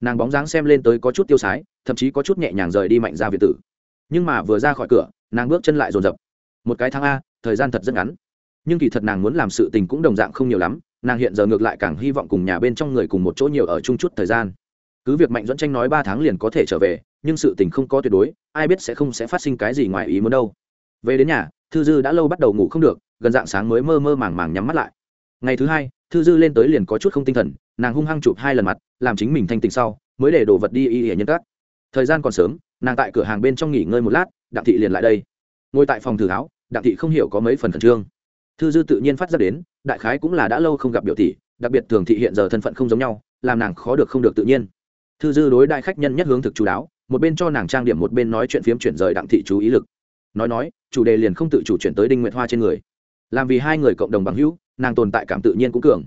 Nàng bóng dáng xem lên tới có chút tiêu sái, thậm chí có chút nhẹ nhàng rời đi mạnh ra việt tử. Nhưng mà vừa ra khỏi cửa, nàng bước chân lại dồn dập. Một cái tháng a, thời gian thật rất ngắn. Nhưng kỳ thật nàng muốn làm sự tình cũng đồng dạng không nhiều lắm, nàng hiện giờ ngược lại càng hy vọng cùng nhà bên trong người cùng một chỗ nhiều ở chung chút thời gian. Cứ việc mạnh dẫn tranh nói ba tháng liền có thể trở về, nhưng sự tình không có tuyệt đối, ai biết sẽ không sẽ phát sinh cái gì ngoài ý muốn đâu. Về đến nhà, thư dư đã lâu bắt đầu ngủ không được gần dạng sáng mới mơ mơ màng màng nhắm mắt lại. Ngày thứ hai, thư dư lên tới liền có chút không tinh thần, nàng hung hăng chụp hai lần mặt, làm chính mình thanh tình sau, mới để đồ vật đi y hệ nhân các. Thời gian còn sớm, nàng tại cửa hàng bên trong nghỉ ngơi một lát, đặng thị liền lại đây. Ngồi tại phòng thử áo đặng thị không hiểu có mấy phần khẩn trương. Thư dư tự nhiên phát ra đến, đại khái cũng là đã lâu không gặp biểu thị đặc biệt thường thị hiện giờ thân phận không giống nhau, làm nàng khó được không được tự nhiên. Thư dư đối đại khách nhân nhất hướng thực chú đáo, một bên cho nàng trang điểm một bên nói chuyện phiếm chuyển rời đặng thị chú ý lực. Nói nói, chủ đề liền không tự chủ chuyển tới đinh nguyệt hoa trên người làm vì hai người cộng đồng bằng hữu, nàng tồn tại cảm tự nhiên cũng cường.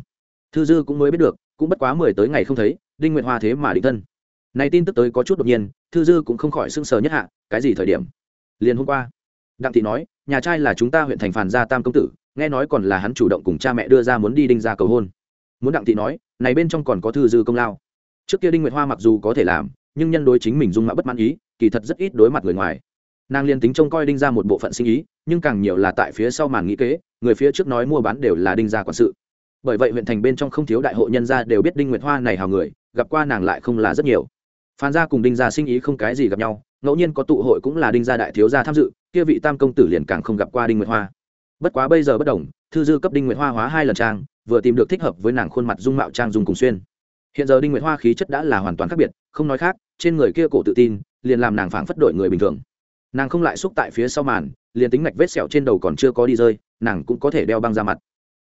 Thư dư cũng mới biết được, cũng bất quá mười tới ngày không thấy, đinh nguyệt hoa thế mà định thân. Này tin tức tới có chút đột nhiên, thư dư cũng không khỏi sưng sờ nhất hạ, cái gì thời điểm? Liền hôm qua, đặng thị nói, nhà trai là chúng ta huyện thành phàn gia tam công tử, nghe nói còn là hắn chủ động cùng cha mẹ đưa ra muốn đi đinh ra cầu hôn. Muốn đặng thị nói, này bên trong còn có thư dư công lao. Trước kia đinh nguyệt hoa mặc dù có thể làm, nhưng nhân đối chính mình dung mạo bất mãn ý, kỳ thật rất ít đối mặt người ngoài nàng liên tính trông coi đinh ra một bộ phận sinh ý, nhưng càng nhiều là tại phía sau màn nghĩ kế, người phía trước nói mua bán đều là đinh gia quản sự. Bởi vậy huyện thành bên trong không thiếu đại hội nhân gia đều biết đinh nguyệt hoa này hào người, gặp qua nàng lại không là rất nhiều. Phan gia cùng đinh gia sinh ý không cái gì gặp nhau, ngẫu nhiên có tụ hội cũng là đinh gia đại thiếu gia tham dự, kia vị tam công tử liền càng không gặp qua đinh nguyệt hoa. Bất quá bây giờ bất đồng, thư dư cấp đinh nguyệt hoa hóa hai lần trang, vừa tìm được thích hợp với nàng khuôn mặt dung mạo trang dùng cùng xuyên. Hiện giờ đinh nguyệt hoa khí chất đã là hoàn toàn khác biệt, không nói khác, trên người kia cổ tự tin, liền làm nàng phảng phất đội người bình thường nàng không lại xúc tại phía sau màn, liền tính ngạch vết sẹo trên đầu còn chưa có đi rơi, nàng cũng có thể đeo băng ra mặt.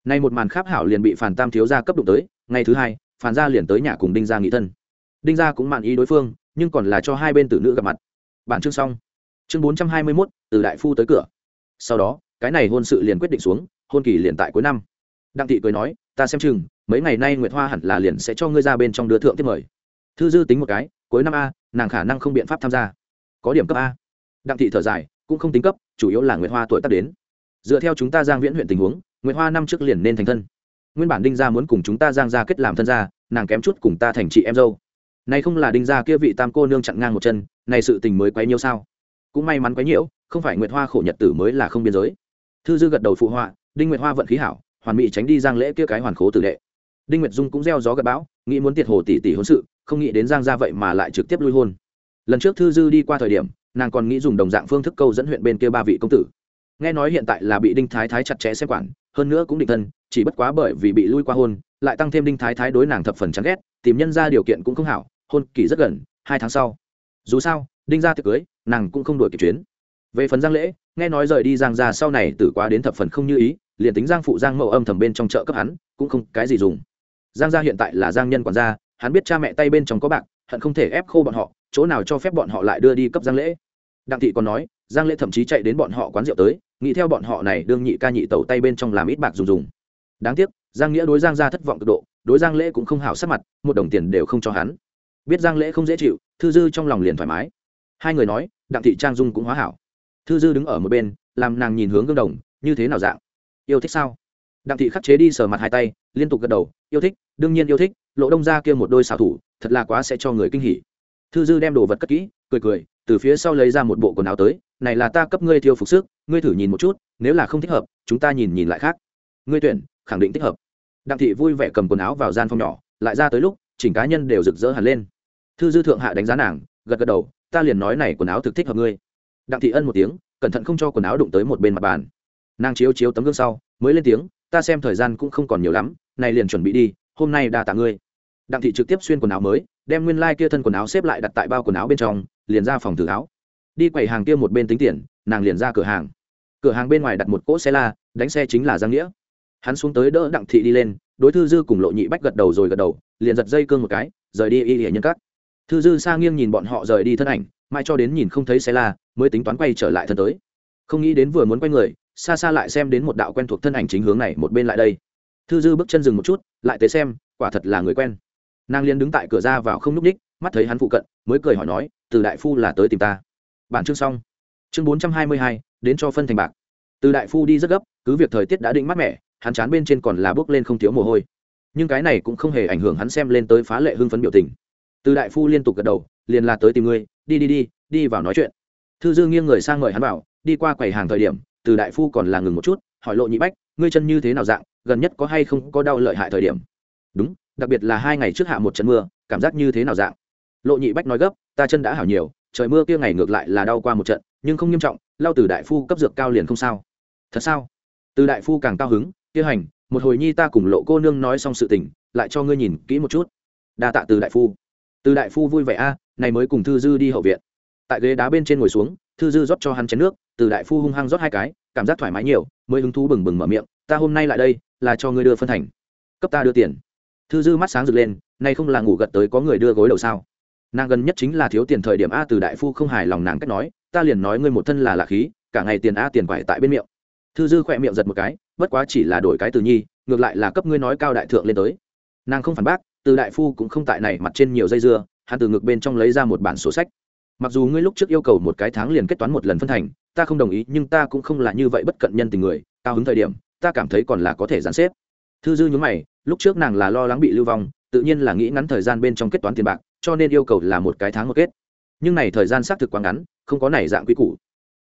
Nay một màn kháp hảo liền bị phản tam thiếu gia cấp đụng tới, ngày thứ hai, phản gia liền tới nhà cùng đinh gia nghị thân. Đinh gia cũng mạn ý đối phương, nhưng còn là cho hai bên tử nữ gặp mặt. Bản chương xong. Chương bốn trăm hai mươi mốt, từ đại phu tới cửa. Sau đó, cái này hôn sự liền quyết định xuống, hôn kỳ liền tại cuối năm. Đặng thị cười nói, ta xem chừng, mấy ngày nay nguyệt hoa hẳn là liền sẽ cho ngươi ra bên trong đưa thượng tiếp mời. Thư dư tính một cái, cuối năm a, nàng khả năng không biện pháp tham gia. Có điểm cấp a đặng thị thở dài, cũng không tính cấp, chủ yếu là nguyệt hoa tuổi tác đến. Dựa theo chúng ta giang viễn huyện tình huống, nguyệt hoa năm trước liền nên thành thân. Nguyên bản đinh gia muốn cùng chúng ta giang gia kết làm thân gia, nàng kém chút cùng ta thành chị em dâu. Này không là đinh gia kia vị tam cô nương chặn ngang một chân, này sự tình mới quấy nhiêu sao? Cũng may mắn quấy nhiễu, không phải nguyệt hoa khổ nhật tử mới là không biên giới. Thư dư gật đầu phụ họa, đinh nguyệt hoa vận khí hảo, hoàn mỹ tránh đi giang lễ kia cái hoàn khố tử đệ. Đinh nguyệt dung cũng gieo gió gật bão, nghĩ muốn tiệt hồ tỷ tỷ hôn sự, không nghĩ đến giang gia vậy mà lại trực tiếp lui hôn. Lần trước thư dư đi qua thời điểm nàng còn nghĩ dùng đồng dạng phương thức câu dẫn huyện bên kia ba vị công tử. Nghe nói hiện tại là bị đinh thái thái chặt chẽ xem quản, hơn nữa cũng định thân, chỉ bất quá bởi vì bị lui qua hôn, lại tăng thêm đinh thái thái đối nàng thập phần chán ghét, tìm nhân ra điều kiện cũng không hảo, hôn kỳ rất gần, hai tháng sau. Dù sao, đinh ra tiệc cưới, nàng cũng không đuổi kịp chuyến. Về phần giang lễ, nghe nói rời đi giang ra sau này tử quá đến thập phần không như ý, liền tính giang phụ giang mậu âm thầm bên trong chợ cấp hắn, cũng không cái gì dùng. Giang gia hiện tại là giang nhân quản gia, hắn biết cha mẹ tay bên trong có bạc, hận không thể ép khô bọn họ, chỗ nào cho phép bọn họ lại đưa đi cấp giang lễ đặng thị còn nói, giang lễ thậm chí chạy đến bọn họ quán rượu tới, nghĩ theo bọn họ này đương nhị ca nhị tẩu tay bên trong làm ít bạc dùng dùng. Đáng tiếc, giang nghĩa đối giang gia thất vọng cực độ, đối giang lễ cũng không hảo sắc mặt, một đồng tiền đều không cho hắn. Biết giang lễ không dễ chịu, thư dư trong lòng liền thoải mái. Hai người nói, đặng thị trang dung cũng hóa hảo. Thư dư đứng ở một bên, làm nàng nhìn hướng gương đồng, như thế nào dạng? Yêu thích sao? Đặng thị khắc chế đi sờ mặt hai tay, liên tục gật đầu, yêu thích, đương nhiên yêu thích, lộ đông ra kia một đôi xảo thủ, thật là quá sẽ cho người kinh hỉ. Thư dư đem đồ vật cất kỹ cười cười, từ phía sau lấy ra một bộ quần áo tới, này là ta cấp ngươi thiêu phục sức, ngươi thử nhìn một chút, nếu là không thích hợp, chúng ta nhìn nhìn lại khác. Ngươi tuyển, khẳng định thích hợp. Đặng thị vui vẻ cầm quần áo vào gian phòng nhỏ, lại ra tới lúc, chỉnh cá nhân đều rực rỡ hẳn lên. Thư dư thượng hạ đánh giá nàng, gật gật đầu, ta liền nói này quần áo thực thích hợp ngươi. Đặng thị ân một tiếng, cẩn thận không cho quần áo đụng tới một bên mặt bàn. Nàng chiếu chiếu tấm gương sau, mới lên tiếng, ta xem thời gian cũng không còn nhiều lắm, này liền chuẩn bị đi, hôm nay đa tạ ngươi. Đặng thị trực tiếp xuyên quần áo mới, đem nguyên lai、like、kia thân quần áo xếp lại đặt tại bao quần áo bên trong liền ra phòng thử áo. Đi quầy hàng kia một bên tính tiền, nàng liền ra cửa hàng. Cửa hàng bên ngoài đặt một cỗ xe la, đánh xe chính là giang nghĩa. Hắn xuống tới đỡ đặng thị đi lên, đối thư dư cùng lộ nhị bách gật đầu rồi gật đầu, liền giật dây cương một cái, rời đi y hệ nhân cắt thư dư xa nghiêng nhìn bọn họ rời đi thân ảnh mai cho đến nhìn không thấy xe la, mới tính toán quay trở lại thân tới. Không nghĩ đến vừa muốn quay người, xa xa lại xem đến một đạo quen thuộc thân ảnh chính hướng này một bên lại đây. Thư dư bước chân dừng một chút, lại tới xem, quả thật là người quen. Nàng liền đứng tại cửa ra vào không n ú c ních mắt thấy hắn phụ cận mới cười hỏi nói từ đại phu là tới tìm ta. Bản chương xong. Chương bốn trăm hai mươi hai đến cho phân thành bạc. Từ đại phu đi rất gấp cứ việc thời tiết đã định mát mẻ hắn chán bên trên còn là bước lên không thiếu mồ hôi. Nhưng cái này cũng không hề ảnh hưởng hắn xem lên tới phá lệ hưng phấn biểu tình. Từ đại phu liên tục gật đầu liền là tới tìm ngươi đi đi đi đi vào nói chuyện. Thư dư nghiêng người sang mời hắn bảo, đi qua quầy hàng thời điểm từ đại phu còn là ngừng một chút hỏi lộ nhị bách ngươi chân như thế nào dạng gần nhất có hay không có đau lợi hại thời điểm? Đúng đặc biệt là hai ngày trước hạ một trận mưa cảm giác như thế nào dạng? Lộ nhị bách nói gấp, ta chân đã hảo nhiều, trời mưa kia ngày ngược lại là đau qua một trận, nhưng không nghiêm trọng lao từ đại phu cấp dược cao liền không sao. Thật sao? Từ đại phu càng cao hứng, kia hành, một hồi nhi ta cùng lộ cô nương nói xong sự tình, lại cho ngươi nhìn kỹ một chút. Đa tạ từ đại phu. Từ đại phu vui vẻ, a, này mới cùng thư dư đi hậu viện. Tại ghế đá bên trên ngồi xuống, thư dư rót cho hắn chén nước, từ đại phu hung hăng rót hai cái, cảm giác thoải mái nhiều, mới hứng thú bừng bừng mở miệng, ta hôm nay lại đây, là cho ngươi đưa phân thành, cấp ta đưa tiền. Thư dư mắt sáng rực lên nay không là ngủ gật tới có người đưa gối đầu sao? Nàng gần nhất chính là thiếu tiền thời điểm a từ đại phu không hài lòng nàng cách nói, ta liền nói ngươi một thân là lạ khí, cả ngày tiền a tiền quải tại bên miệng. Thư dư khỏe miệng giật một cái, bất quá chỉ là đổi cái từ nhi, ngược lại là cấp ngươi nói cao đại thượng lên tới. Nàng không phản bác, từ đại phu cũng không tại này mặt trên nhiều dây dưa, hắn từ ngực bên trong lấy ra một bản sổ sách. Mặc dù ngươi lúc trước yêu cầu một cái tháng liền kết toán một lần phân thành, ta không đồng ý, nhưng ta cũng không là như vậy bất cận nhân tình người, cao hứng thời điểm, ta cảm thấy còn là có thể gián xếp. Thư dư nhúng mày, lúc trước nàng là lo lắng bị lưu vong, tự nhiên là nghĩ ngắn thời gian bên trong kết toán tiền bạc cho nên yêu cầu là một cái tháng một kết. Nhưng này thời gian xác thực quá ngắn, không có này dạng quy củ.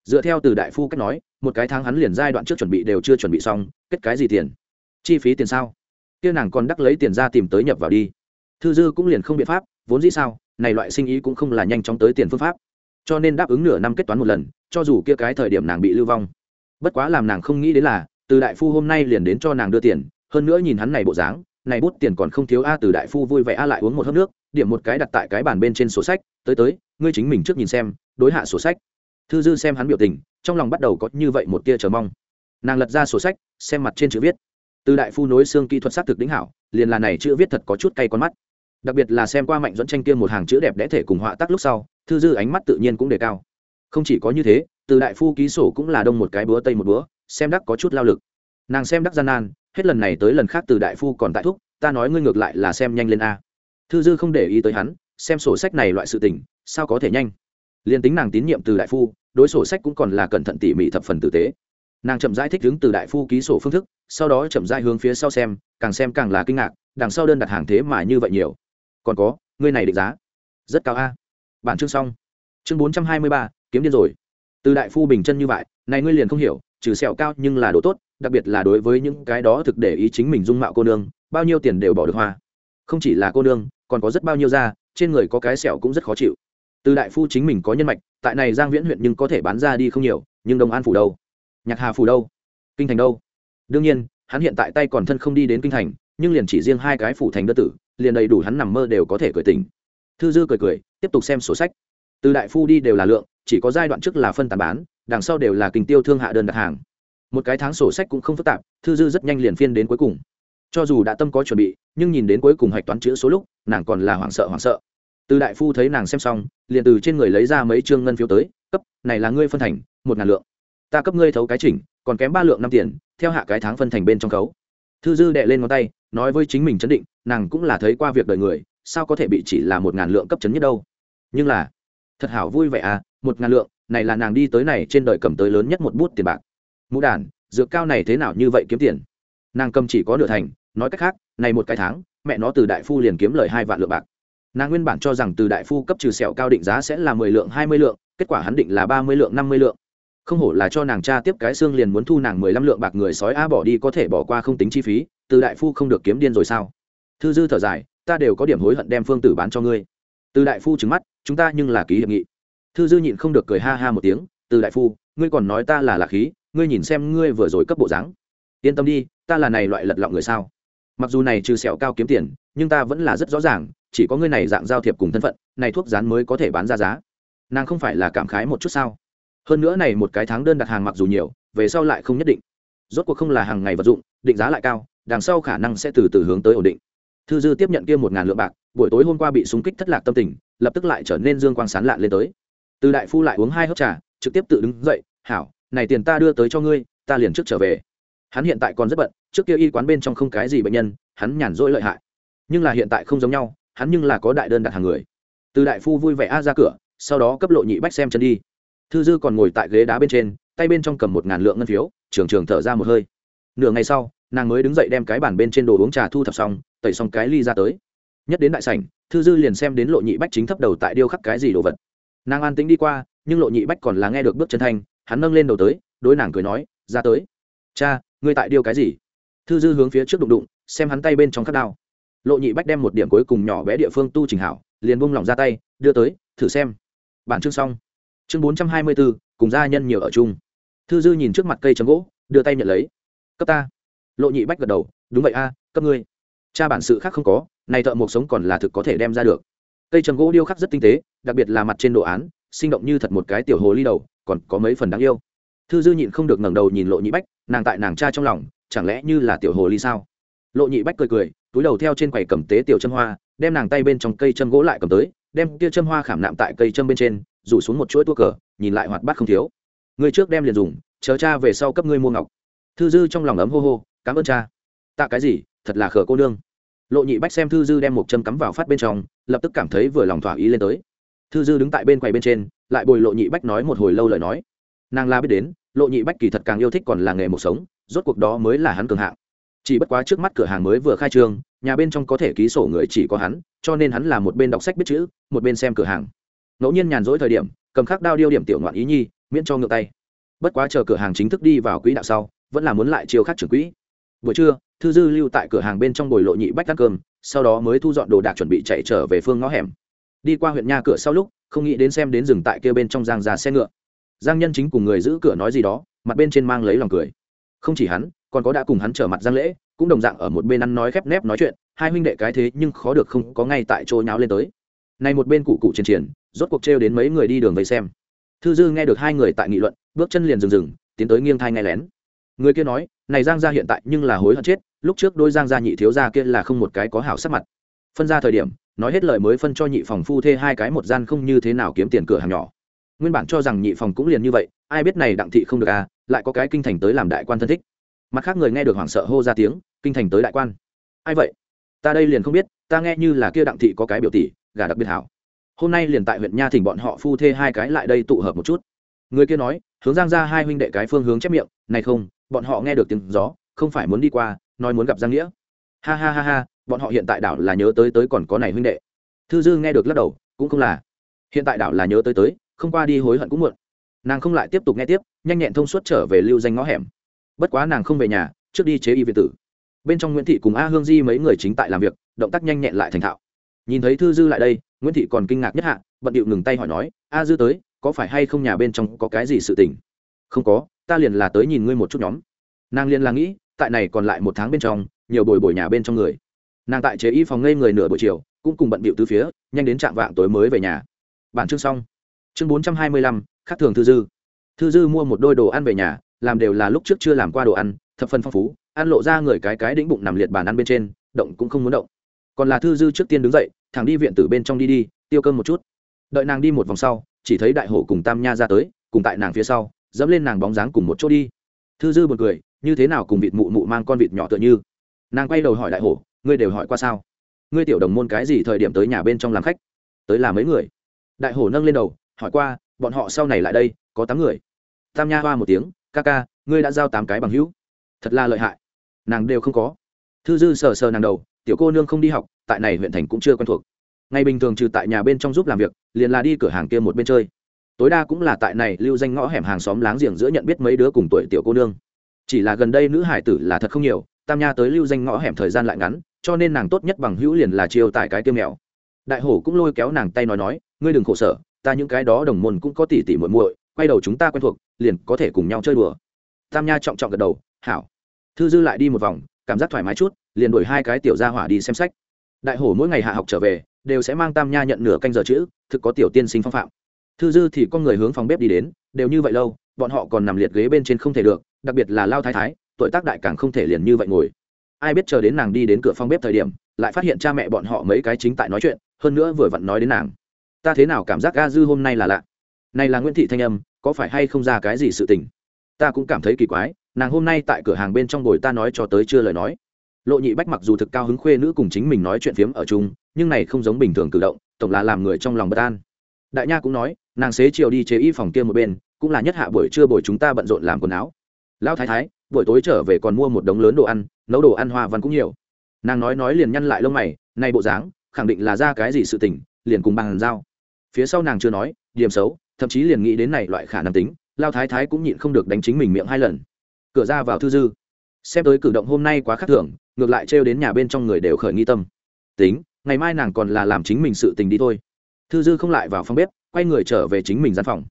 Dựa theo từ đại phu cách nói, một cái tháng hắn liền giai đoạn trước chuẩn bị đều chưa chuẩn bị xong, kết cái gì tiền? Chi phí tiền sao? Kia nàng còn đắc lấy tiền ra tìm tới nhập vào đi. Thư dư cũng liền không biện pháp, vốn dĩ sao, này loại sinh ý cũng không là nhanh chóng tới tiền phương pháp. Cho nên đáp ứng nửa năm kết toán một lần, cho dù kia cái thời điểm nàng bị lưu vong. Bất quá làm nàng không nghĩ đến là, từ đại phu hôm nay liền đến cho nàng đưa tiền, hơn nữa nhìn hắn này bộ dáng này bút tiền còn không thiếu a từ đại phu vui vẻ a lại uống một hớp nước, điểm một cái đặt tại cái bàn bên trên sổ sách, tới tới, ngươi chính mình trước nhìn xem, đối hạ sổ sách. Thư dư xem hắn biểu tình, trong lòng bắt đầu có như vậy một tia chờ mong. Nàng lật ra sổ sách, xem mặt trên chữ viết. Từ đại phu nối xương kỹ thuật xác thực đính hảo, liền là này chữ viết thật có chút cay con mắt. Đặc biệt là xem qua mạnh dẫn tranh kia một hàng chữ đẹp đẽ thể cùng họa tác lúc sau, thư dư ánh mắt tự nhiên cũng đề cao. Không chỉ có như thế, từ đại phu ký sổ cũng là đông một cái búa tây một búa, xem đắc có chút lao lực. Nàng xem đắc gian nan hết lần này tới lần khác từ đại phu còn tại thúc, ta nói ngươi ngược lại là xem nhanh lên a. Thư dư không để ý tới hắn, xem sổ sách này loại sự tình, sao có thể nhanh? Liền tính nàng tín nhiệm từ đại phu, đối sổ sách cũng còn là cẩn thận tỉ mỉ thập phần tử tế. Nàng chậm rãi thích đứng từ đại phu ký sổ phương thức, sau đó chậm rãi hướng phía sau xem, càng xem càng là kinh ngạc, đằng sau đơn đặt hàng thế mà như vậy nhiều. Còn có, ngươi này định giá, rất cao a. Bản chương xong. Chương bốn trăm hai mươi ba, kiếm điên rồi. Từ đại phu bình chân như vậy, này ngươi liền không hiểu trừ sẹo cao nhưng là đồ tốt, đặc biệt là đối với những cái đó thực để ý chính mình dung mạo cô nương, bao nhiêu tiền đều bỏ được hoa. Không chỉ là cô nương, còn có rất bao nhiêu da trên người có cái sẹo cũng rất khó chịu. Từ đại phu chính mình có nhân mạch, tại này giang viễn huyện nhưng có thể bán ra đi không nhiều, nhưng đông an phủ đâu? Nhạc hà phủ đâu? Kinh thành đâu? Đương nhiên, hắn hiện tại tay còn thân không đi đến kinh thành, nhưng liền chỉ riêng hai cái phủ thành đơn tử, liền đầy đủ hắn nằm mơ đều có thể cười tình thư dư cười cười, tiếp tục xem sổ sách. Từ đại phu đi đều là lượng, chỉ có giai đoạn trước là phân tàn bán đằng sau đều là kinh tiêu thương hạ đơn đặt hàng. Một cái tháng sổ sách cũng không phức tạp, thư dư rất nhanh liền phiên đến cuối cùng. Cho dù đã tâm có chuẩn bị, nhưng nhìn đến cuối cùng hạch toán chữ số lúc, nàng còn là hoảng sợ hoảng sợ. Từ đại phu thấy nàng xem xong, liền từ trên người lấy ra mấy chương ngân phiếu tới, cấp, này là ngươi phân thành, một ngàn lượng. Ta cấp ngươi thấu cái chỉnh, còn kém ba lượng năm tiền, theo hạ cái tháng phân thành bên trong khấu. Thư dư đệ lên ngón tay, nói với chính mình chấn định, nàng cũng là thấy qua việc đời người, sao có thể bị chỉ là một ngàn lượng cấp chấn nhất đâu? Nhưng là, thật hảo vui vẻ à một ngàn lượng này là nàng đi tới này trên đời cầm tới lớn nhất một bút tiền bạc. Mũ đàn dược cao này thế nào như vậy kiếm tiền? Nàng cầm chỉ có nửa thành, nói cách khác, này một cái tháng, mẹ nó từ đại phu liền kiếm lời hai vạn lượng bạc. Nàng nguyên bản cho rằng từ đại phu cấp trừ sẹo cao định giá sẽ là mười lượng, hai mươi lượng, kết quả hắn định là ba mươi lượng, năm mươi lượng. Không hổ là cho nàng cha tiếp cái xương liền muốn thu nàng mười lăm lượng bạc người sói a bỏ đi có thể bỏ qua không tính chi phí, từ đại phu không được kiếm điên rồi sao? Thư dư thở dài, ta đều có điểm hối hận đem phương tử bán cho ngươi. Từ đại phu trứng mắt, chúng ta nhưng là ký hiệp nghị thư dư nhịn không được cười ha ha một tiếng, từ đại phu, ngươi còn nói ta là lạc khí, ngươi nhìn xem ngươi vừa rồi cấp bộ dáng. Yên tâm đi, ta là này loại lật lọng người sao. Mặc dù này trừ sẹo cao kiếm tiền, nhưng ta vẫn là rất rõ ràng, chỉ có ngươi này dạng giao thiệp cùng thân phận, này thuốc rán mới có thể bán ra giá. Nàng không phải là cảm khái một chút sao? Hơn nữa này một cái tháng đơn đặt hàng mặc dù nhiều, về sau lại không nhất định. Rốt cuộc không là hàng ngày vật dụng, định giá lại cao, đằng sau khả năng sẽ từ từ hướng tới ổn định. Thư dư tiếp nhận kia một ngàn lượng bạc, buổi tối hôm qua bị súng kích thất lạc tâm tình, lập tức lại trở nên dương quang sán lạn lên tới từ đại phu lại uống hai hớp trà, trực tiếp tự đứng dậy, hảo, này tiền ta đưa tới cho ngươi, ta liền trước trở về. Hắn hiện tại còn rất bận, trước kia y quán bên trong không cái gì bệnh nhân, hắn nhàn rỗi lợi hại. Nhưng là hiện tại không giống nhau, hắn nhưng là có đại đơn đặt hàng người. Từ đại phu vui vẻ a ra cửa, sau đó cấp lộ nhị bách xem chân đi. Thư dư còn ngồi tại ghế đá bên trên, tay bên trong cầm một ngàn lượng ngân phiếu, trường trường thở ra một hơi. Nửa ngày sau, nàng mới đứng dậy đem cái bản bên trên đồ uống trà thu thập xong, tẩy xong cái ly ra tới. Nhất đến đại sảnh, thư dư liền xem đến lộ nhị bách chính thấp đầu tại điêu khắc cái gì đồ vật nàng an tính đi qua, nhưng lộ nhị bách còn là nghe được bước chân thanh, hắn nâng lên đầu tới, đối nàng cười nói, ra tới. Cha, ngươi tại điêu cái gì? Thư dư hướng phía trước đụng đụng, xem hắn tay bên trong khắc đao. Lộ nhị bách đem một điểm cuối cùng nhỏ bé địa phương tu trình hảo, liền bung lỏng ra tay, đưa tới, thử xem. Bản chương xong. Chương bốn trăm hai mươi bốn cùng gia nhân nhiều ở chung. Thư dư nhìn trước mặt cây chấm gỗ, đưa tay nhận lấy. Cấp ta. Lộ nhị bách gật đầu, đúng vậy a, cấp ngươi. Cha bản sự khác không có, này thợ mộc sống còn là thực có thể đem ra được cây trầm gỗ điêu khắc rất tinh tế, đặc biệt là mặt trên đồ án, sinh động như thật một cái tiểu hồ ly đầu, còn có mấy phần đáng yêu. Thư dư nhịn không được ngẩng đầu nhìn lộ nhị bách, nàng tại nàng cha trong lòng, chẳng lẽ như là tiểu hồ ly sao? Lộ nhị bách cười cười, túi đầu theo trên quầy cầm tế tiểu châm hoa, đem nàng tay bên trong cây châm gỗ lại cầm tới, đem kia châm hoa khảm nạm tại cây châm bên trên, rủ xuống một chuỗi tua cờ, nhìn lại hoạt bát không thiếu. Người trước đem liền dùng, chờ cha về sau cấp ngươi mua ngọc. Thư dư trong lòng ấm hô hô, cảm ơn cha. Tạ cái gì? Thật là khờ cô nương lộ nhị bách xem thư dư đem một châm cắm vào phát bên trong, lập tức cảm thấy vừa lòng thỏa ý lên tới. Thư dư đứng tại bên quầy bên trên, lại bồi lộ nhị bách nói một hồi lâu lời nói. Nàng la biết đến, lộ nhị bách kỳ thật càng yêu thích còn là nghề một sống, rốt cuộc đó mới là hắn cường hạng. Chỉ bất quá trước mắt cửa hàng mới vừa khai trương, nhà bên trong có thể ký sổ người chỉ có hắn, cho nên hắn là một bên đọc sách biết chữ, một bên xem cửa hàng. Ngẫu nhiên nhàn rỗi thời điểm, cầm khắc đao điêu điểm tiểu ngoạn ý nhi, miễn cho ngược tay. Bất quá chờ cửa hàng chính thức đi vào quỹ đạo sau, vẫn là muốn lại chiêu khắc trưởng quỹ. Buổi trưa thư dư lưu tại cửa hàng bên trong bồi lộ nhị bách ăn cơm, sau đó mới thu dọn đồ đạc chuẩn bị chạy trở về phương ngõ hẻm. Đi qua huyện nha cửa sau lúc, không nghĩ đến xem đến rừng tại kia bên trong giang ra xe ngựa. Giang nhân chính cùng người giữ cửa nói gì đó, mặt bên trên mang lấy lòng cười. Không chỉ hắn, còn có đã cùng hắn trở mặt giang lễ, cũng đồng dạng ở một bên ăn nói khép nép nói chuyện, hai huynh đệ cái thế nhưng khó được không có ngay tại chỗ nháo lên tới. Này một bên cụ cụ chiến triển rốt cuộc trêu đến mấy người đi đường vây xem. Thư dư nghe được hai người tại nghị luận, bước chân liền dừng dừng, tiến tới nghiêng thai nghe lén. Người kia nói, này giang gia hiện tại nhưng là hối hận chết lúc trước đôi giang gia nhị thiếu gia kia là không một cái có hảo sắc mặt. Phân ra thời điểm, nói hết lời mới phân cho nhị phòng phu thê hai cái một gian không như thế nào kiếm tiền cửa hàng nhỏ. Nguyên bản cho rằng nhị phòng cũng liền như vậy, ai biết này đặng thị không được à lại có cái kinh thành tới làm đại quan thân thích. Mặt khác người nghe được hoảng sợ hô ra tiếng, kinh thành tới đại quan. Ai vậy? Ta đây liền không biết, ta nghe như là kia đặng thị có cái biểu tỷ gà đặc biệt hảo. Hôm nay liền tại huyện nha thỉnh bọn họ phu thê hai cái lại đây tụ hợp một chút. Người kia nói, hướng giang ra hai huynh đệ cái phương hướng chép miệng, này không, bọn họ nghe được tiếng gió, không phải muốn đi qua nói muốn gặp giang nghĩa. Ha ha ha ha, bọn họ hiện tại đảo là nhớ tới tới còn có này huynh đệ. Thư dư nghe được lắc đầu, cũng không là. Hiện tại đảo là nhớ tới tới, không qua đi hối hận cũng muộn. Nàng không lại tiếp tục nghe tiếp, nhanh nhẹn thông suốt trở về lưu danh ngõ hẻm. Bất quá nàng không về nhà, trước đi chế y viện tử. Bên trong nguyễn thị cùng a hương di mấy người chính tại làm việc, động tác nhanh nhẹn lại thành thạo. Nhìn thấy thư dư lại đây, nguyễn thị còn kinh ngạc nhất hạ, bận điệu ngừng tay hỏi nói, a dư tới, có phải hay không nhà bên trong có cái gì sự tình? Không có, ta liền là tới nhìn ngươi một chút nhóm. Nàng liền là nghĩ tại này còn lại một tháng bên trong, nhiều bồi bồi nhà bên trong người. Nàng tại chế y phòng ngây người nửa buổi chiều, cũng cùng bận bịu từ phía, nhanh đến trạm vạng tối mới về nhà. Bản chương xong. Chương bốn trăm hai mươi lăm khác thường thư dư. Thư dư mua một đôi đồ ăn về nhà, làm đều là lúc trước chưa làm qua đồ ăn, thập phần phong phú, ăn lộ ra người cái cái đĩnh bụng nằm liệt bàn ăn bên trên, động cũng không muốn động. Còn là thư dư trước tiên đứng dậy, thẳng đi viện tử bên trong đi đi, tiêu cơm một chút. Đợi nàng đi một vòng sau, chỉ thấy đại hổ cùng tam nha ra tới, cùng tại nàng phía sau, dẫm lên nàng bóng dáng cùng một chỗ đi. Thư dư một cười như thế nào cùng vịt mụ mụ mang con vịt nhỏ tựa như? Nàng quay đầu hỏi đại hổ, ngươi đều hỏi qua sao? Ngươi tiểu đồng môn cái gì thời điểm tới nhà bên trong làm khách? Tới là mấy người? Đại hổ nâng lên đầu, hỏi qua, bọn họ sau này lại đây, có tám người. Tam nha hoa một tiếng, ca ca, ngươi đã giao tám cái bằng hữu. Thật là lợi hại. Nàng đều không có. Thư dư sờ sờ nàng đầu, tiểu cô nương không đi học, tại này huyện thành cũng chưa quen thuộc. Ngày bình thường trừ tại nhà bên trong giúp làm việc, liền là đi cửa hàng kia một bên chơi. Tối đa cũng là tại này lưu danh ngõ hẻm hàng xóm láng giềng giữa nhận biết mấy đứa cùng tuổi tiểu cô nương chỉ là gần đây nữ hải tử là thật không nhiều, tam nha tới lưu danh ngõ hẻm thời gian lại ngắn, cho nên nàng tốt nhất bằng hữu liền là chiêu tại cái tiêu mèo. Đại hổ cũng lôi kéo nàng tay nói nói, ngươi đừng khổ sở, ta những cái đó đồng môn cũng có tỉ tỉ muội muội, quay đầu chúng ta quen thuộc, liền có thể cùng nhau chơi đùa. Tam nha trọng trọng gật đầu, hảo. Thư dư lại đi một vòng, cảm giác thoải mái chút, liền đuổi hai cái tiểu gia hỏa đi xem sách. Đại hổ mỗi ngày hạ học trở về, đều sẽ mang tam nha nhận nửa canh giờ chữ, thực có tiểu tiên sinh phong phạm. Thư dư thì con người hướng phòng bếp đi đến, đều như vậy lâu, bọn họ còn nằm liệt ghế bên trên không thể được đặc biệt là lao thái thái, tuổi tác đại càng không thể liền như vậy ngồi. Ai biết chờ đến nàng đi đến cửa phòng bếp thời điểm, lại phát hiện cha mẹ bọn họ mấy cái chính tại nói chuyện, hơn nữa vừa vặn nói đến nàng. Ta thế nào cảm giác ga dư hôm nay là lạ? Này là nguyễn thị thanh âm, có phải hay không ra cái gì sự tình? Ta cũng cảm thấy kỳ quái, nàng hôm nay tại cửa hàng bên trong bồi ta nói cho tới chưa lời nói. Lộ nhị bách mặc dù thực cao hứng khuê nữ cùng chính mình nói chuyện phiếm ở chung, nhưng này không giống bình thường cử động, tổng là làm người trong lòng bất an. Đại nha cũng nói, nàng xế chiều đi chế y phòng kia một bên, cũng là nhất hạ buổi trưa buổi chúng ta bận rộn làm quần áo lão thái thái, buổi tối trở về còn mua một đống lớn đồ ăn, nấu đồ ăn hoa văn cũng nhiều. Nàng nói nói liền nhăn lại lông mày nay bộ dáng, khẳng định là ra cái gì sự tình, liền cùng bằng giao. Phía sau nàng chưa nói, điểm xấu, thậm chí liền nghĩ đến này loại khả năng tính lao thái thái cũng nhịn không được đánh chính mình miệng hai lần. Cửa ra vào thư dư. Xem tới cử động hôm nay quá khắc thường, ngược lại trêu đến nhà bên trong người đều khởi nghi tâm. Tính, ngày mai nàng còn là làm chính mình sự tình đi thôi. Thư dư không lại vào phòng bếp, quay người trở về chính mình gian phòng.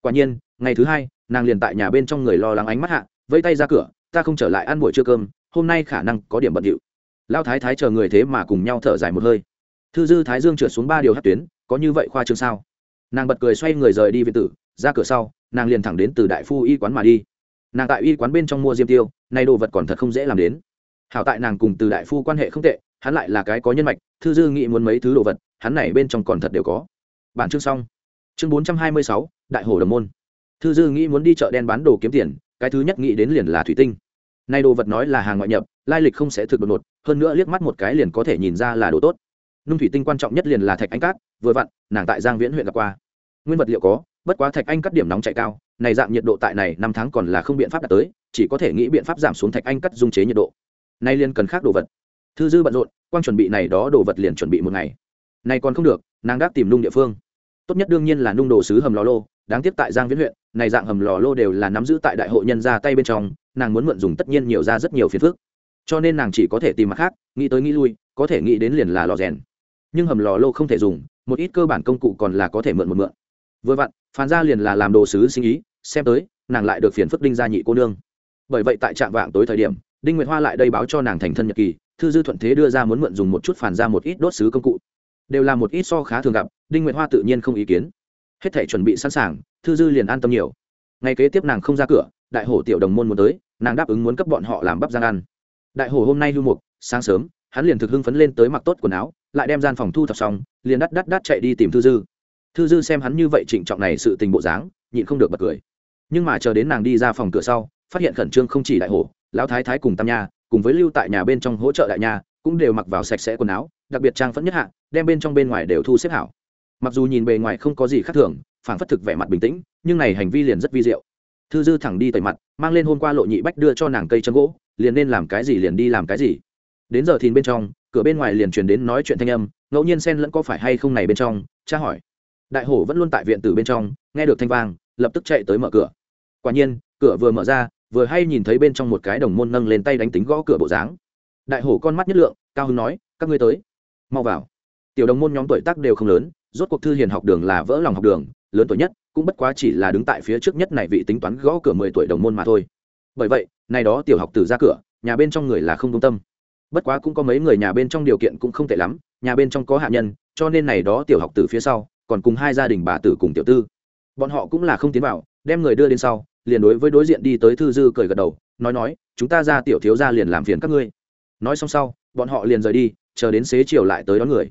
Quả nhiên, ngày thứ hai nàng liền tại nhà bên trong người lo lắng ánh mắt hạ, vẫy tay ra cửa, ta không trở lại ăn buổi trưa cơm, hôm nay khả năng có điểm bận điệu. Lao thái thái chờ người thế mà cùng nhau thở dài một hơi. Thư dư thái dương trượt xuống ba điều hát tuyến, có như vậy khoa trương sao? Nàng bật cười xoay người rời đi viện tử, ra cửa sau, nàng liền thẳng đến từ đại phu y quán mà đi. Nàng tại y quán bên trong mua diêm tiêu, nay đồ vật còn thật không dễ làm đến. Hảo tại nàng cùng từ đại phu quan hệ không tệ, hắn lại là cái có nhân mạch, thư dư nghĩ muốn mấy thứ đồ vật, hắn này bên trong còn thật đều có. Bản chương xong. Chương bốn trăm hai mươi sáu, đại hồ đồng môn thư dư nghĩ muốn đi chợ đen bán đồ kiếm tiền, cái thứ nhất nghĩ đến liền là thủy tinh. Nay đồ vật nói là hàng ngoại nhập, lai lịch không sẽ thực đột ngột, hơn nữa liếc mắt một cái liền có thể nhìn ra là đồ tốt. Nung thủy tinh quan trọng nhất liền là thạch anh cát, vừa vặn, nàng tại giang viễn huyện gặp qua. Nguyên vật liệu có, bất quá thạch anh cắt điểm nóng chạy cao, này dạng nhiệt độ tại này năm tháng còn là không biện pháp đạt tới, chỉ có thể nghĩ biện pháp giảm xuống thạch anh cắt dung chế nhiệt độ. Nay liền cần khác đồ vật. Thư dư bận rộn, quang chuẩn bị này đó đồ vật liền chuẩn bị một ngày. Này còn không được, nàng đáp tìm nung địa phương. Tốt nhất đương nhiên là nung đồ sứ hầm lò lô đáng tiếc tại giang viễn huyện, này dạng hầm lò lô đều là nắm giữ tại đại hội nhân ra tay bên trong, nàng muốn mượn dùng tất nhiên nhiều ra rất nhiều phiền phức. Cho nên nàng chỉ có thể tìm mặt khác, nghĩ tới nghĩ lui, có thể nghĩ đến liền là lò rèn. Nhưng hầm lò lô không thể dùng, một ít cơ bản công cụ còn là có thể mượn một mượn. Vừa vặn phán ra liền là làm đồ sứ sinh ý, xem tới, nàng lại được phiền phức đinh gia nhị cô nương. Bởi vậy tại trạm vạng tối thời điểm, đinh nguyệt hoa lại đây báo cho nàng thành thân nhật kỳ, thư dư thuận thế đưa ra muốn mượn dùng một chút phản ra một ít đốt sứ công cụ. Đều là một ít so khá thường gặp, đinh nguyệt hoa tự nhiên không ý kiến hết thể chuẩn bị sẵn sàng, thư dư liền an tâm nhiều. Ngày kế tiếp nàng không ra cửa, đại hổ tiểu đồng môn muốn tới, nàng đáp ứng muốn cấp bọn họ làm bắp giang ăn. Đại hổ hôm nay lưu mục, sáng sớm, hắn liền thực hưng phấn lên tới mặc tốt quần áo, lại đem gian phòng thu thập xong, liền đắt đắt đắt chạy đi tìm thư dư. Thư dư xem hắn như vậy trịnh trọng này sự tình bộ dáng, nhịn không được bật cười. Nhưng mà chờ đến nàng đi ra phòng cửa sau, phát hiện khẩn trương không chỉ đại hổ, lão thái thái cùng tam nha, cùng với lưu tại nhà bên trong hỗ trợ đại nha, cũng đều mặc vào sạch sẽ quần áo, đặc biệt trang phẫn nhất hạ, đem bên trong bên ngoài đều thu xếp hảo mặc dù nhìn bề ngoài không có gì khác thường phản phất thực vẻ mặt bình tĩnh, nhưng này hành vi liền rất vi diệu. Thư dư thẳng đi tẩy mặt, mang lên hôm qua lộ nhị bách đưa cho nàng cây chân gỗ, liền nên làm cái gì liền đi làm cái gì. Đến giờ thìn bên trong, cửa bên ngoài liền truyền đến nói chuyện thanh âm, ngẫu nhiên xen lẫn có phải hay không này bên trong, cha hỏi. Đại hổ vẫn luôn tại viện từ bên trong, nghe được thanh vang, lập tức chạy tới mở cửa. Quả nhiên, cửa vừa mở ra, vừa hay nhìn thấy bên trong một cái đồng môn nâng lên tay đánh tính gõ cửa bộ dáng. Đại hổ con mắt nhất lượng, cao hưng nói, các ngươi tới. Mau vào. Tiểu đồng môn nhóm tuổi tác đều không lớn rốt cuộc thư hiền học đường là vỡ lòng học đường, lớn tuổi nhất, cũng bất quá chỉ là đứng tại phía trước nhất này vị tính toán gõ cửa mười tuổi đồng môn mà thôi. Bởi vậy, này đó tiểu học tử ra cửa, nhà bên trong người là không công tâm. Bất quá cũng có mấy người nhà bên trong điều kiện cũng không tệ lắm, nhà bên trong có hạ nhân, cho nên này đó tiểu học tử phía sau, còn cùng hai gia đình bà tử cùng tiểu tư. Bọn họ cũng là không tiến vào, đem người đưa đến sau, liền đối với đối diện đi tới thư dư cười gật đầu, nói nói, chúng ta ra tiểu thiếu ra liền làm phiền các ngươi. Nói xong sau, bọn họ liền rời đi, chờ đến xế chiều lại tới đón người.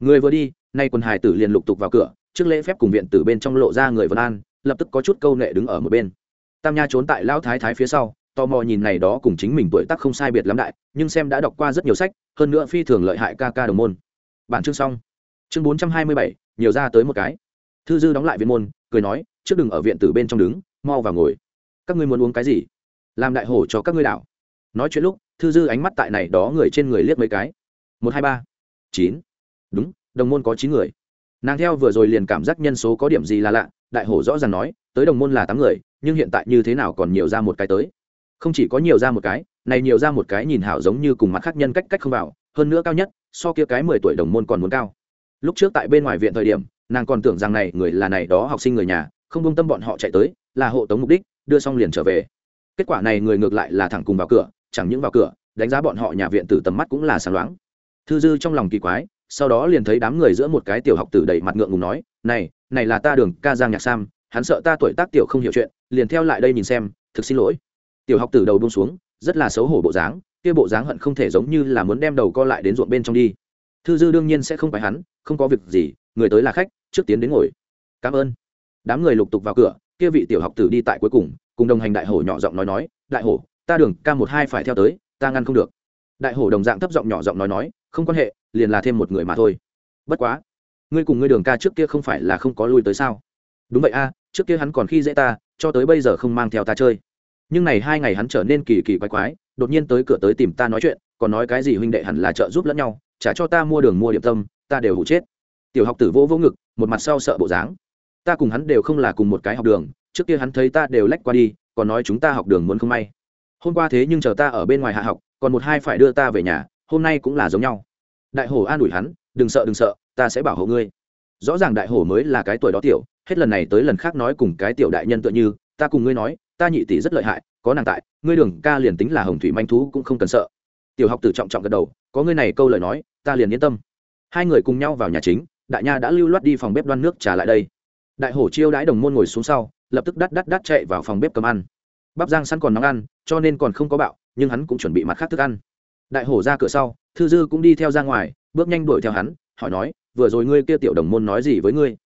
Người vừa đi nay quần hài tử liền lục tục vào cửa, trước lễ phép cùng viện tử bên trong lộ ra người vân an, lập tức có chút câu nệ đứng ở một bên. Tam nha trốn tại lão thái thái phía sau, tò mò nhìn này đó cùng chính mình tuổi tác không sai biệt lắm đại, nhưng xem đã đọc qua rất nhiều sách, hơn nữa phi thường lợi hại ca ca đồng môn. Bản chương xong. Chương bốn trăm hai mươi bảy, nhiều ra tới một cái. Thư dư đóng lại viên môn, cười nói, trước đừng ở viện tử bên trong đứng, mau vào ngồi. Các ngươi muốn uống cái gì? Làm đại hổ cho các ngươi đảo. Nói chuyện lúc, thư dư ánh mắt tại này đó người trên người liếc mấy cái. Một, hai, ba. Chín. Đúng đồng môn có chín người. Nàng theo vừa rồi liền cảm giác nhân số có điểm gì là lạ, đại hổ rõ ràng nói, tới đồng môn là tám người, nhưng hiện tại như thế nào còn nhiều ra một cái tới. Không chỉ có nhiều ra một cái, này nhiều ra một cái nhìn hảo giống như cùng mặt khác nhân cách cách không vào, hơn nữa cao nhất, so kia cái mười tuổi đồng môn còn muốn cao. Lúc trước tại bên ngoài viện thời điểm, nàng còn tưởng rằng này, người là này đó học sinh người nhà, không công tâm bọn họ chạy tới, là hộ tống mục đích, đưa xong liền trở về. Kết quả này người ngược lại là thẳng cùng vào cửa, chẳng những vào cửa, đánh giá bọn họ nhà viện từ tầm mắt cũng là sáng loáng. Thư dư trong lòng kỳ quái sau đó liền thấy đám người giữa một cái tiểu học tử đầy mặt ngượng ngùng nói, này này là ta đường ca giang nhạc sam, hắn sợ ta tuổi tác tiểu không hiểu chuyện, liền theo lại đây nhìn xem, thực xin lỗi. Tiểu học tử đầu buông xuống, rất là xấu hổ bộ dáng, kia bộ dáng hận không thể giống như là muốn đem đầu co lại đến ruộng bên trong đi. Thư dư đương nhiên sẽ không phải hắn, không có việc gì, người tới là khách, trước tiến đến ngồi. Cảm ơn. Đám người lục tục vào cửa, kia vị tiểu học tử đi tại cuối cùng cùng đồng hành đại hổ nhỏ giọng nói nói, đại hổ, ta đường ca một hai phải theo tới, ta ngăn không được. Đại hổ đồng dạng thấp giọng nhỏ giọng nói nói, không quan hệ liền là thêm một người mà thôi. Bất quá, ngươi cùng ngươi đường ca trước kia không phải là không có lui tới sao? Đúng vậy a, trước kia hắn còn khi dễ ta, cho tới bây giờ không mang theo ta chơi. Nhưng này hai ngày hắn trở nên kỳ kỳ quái quái, đột nhiên tới cửa tới tìm ta nói chuyện, còn nói cái gì huynh đệ hẳn là trợ giúp lẫn nhau, trả cho ta mua đường mua điểm tâm, ta đều hụ chết. Tiểu học tử vô vô ngực, một mặt sau sợ bộ dáng. Ta cùng hắn đều không là cùng một cái học đường, trước kia hắn thấy ta đều lách qua đi, còn nói chúng ta học đường muốn không may. Hôm qua thế nhưng chờ ta ở bên ngoài hạ học, còn một hai phải đưa ta về nhà, hôm nay cũng là giống nhau đại hổ an ủi hắn, đừng sợ đừng sợ, ta sẽ bảo hộ ngươi. Rõ ràng đại hổ mới là cái tuổi đó tiểu, hết lần này tới lần khác nói cùng cái tiểu đại nhân tựa như, ta cùng ngươi nói, ta nhị tỷ rất lợi hại, có nàng tại, ngươi đường ca liền tính là hồng thủy manh thú cũng không cần sợ. Tiểu học tử trọng trọng gật đầu, có ngươi này câu lời nói, ta liền yên tâm. Hai người cùng nhau vào nhà chính, đại nha đã lưu loát đi phòng bếp đoan nước trả lại đây. Đại hổ chiêu đãi đồng môn ngồi xuống sau, lập tức đắt đắt đắt chạy vào phòng bếp cầm ăn. Bắp giang sẵn còn nóng ăn, cho nên còn không có bạo, nhưng hắn cũng chuẩn bị mặt khác thức ăn. Đại hổ ra cửa sau thư dư cũng đi theo ra ngoài, bước nhanh đuổi theo hắn, hỏi nói, vừa rồi ngươi kia tiểu đồng môn nói gì với ngươi?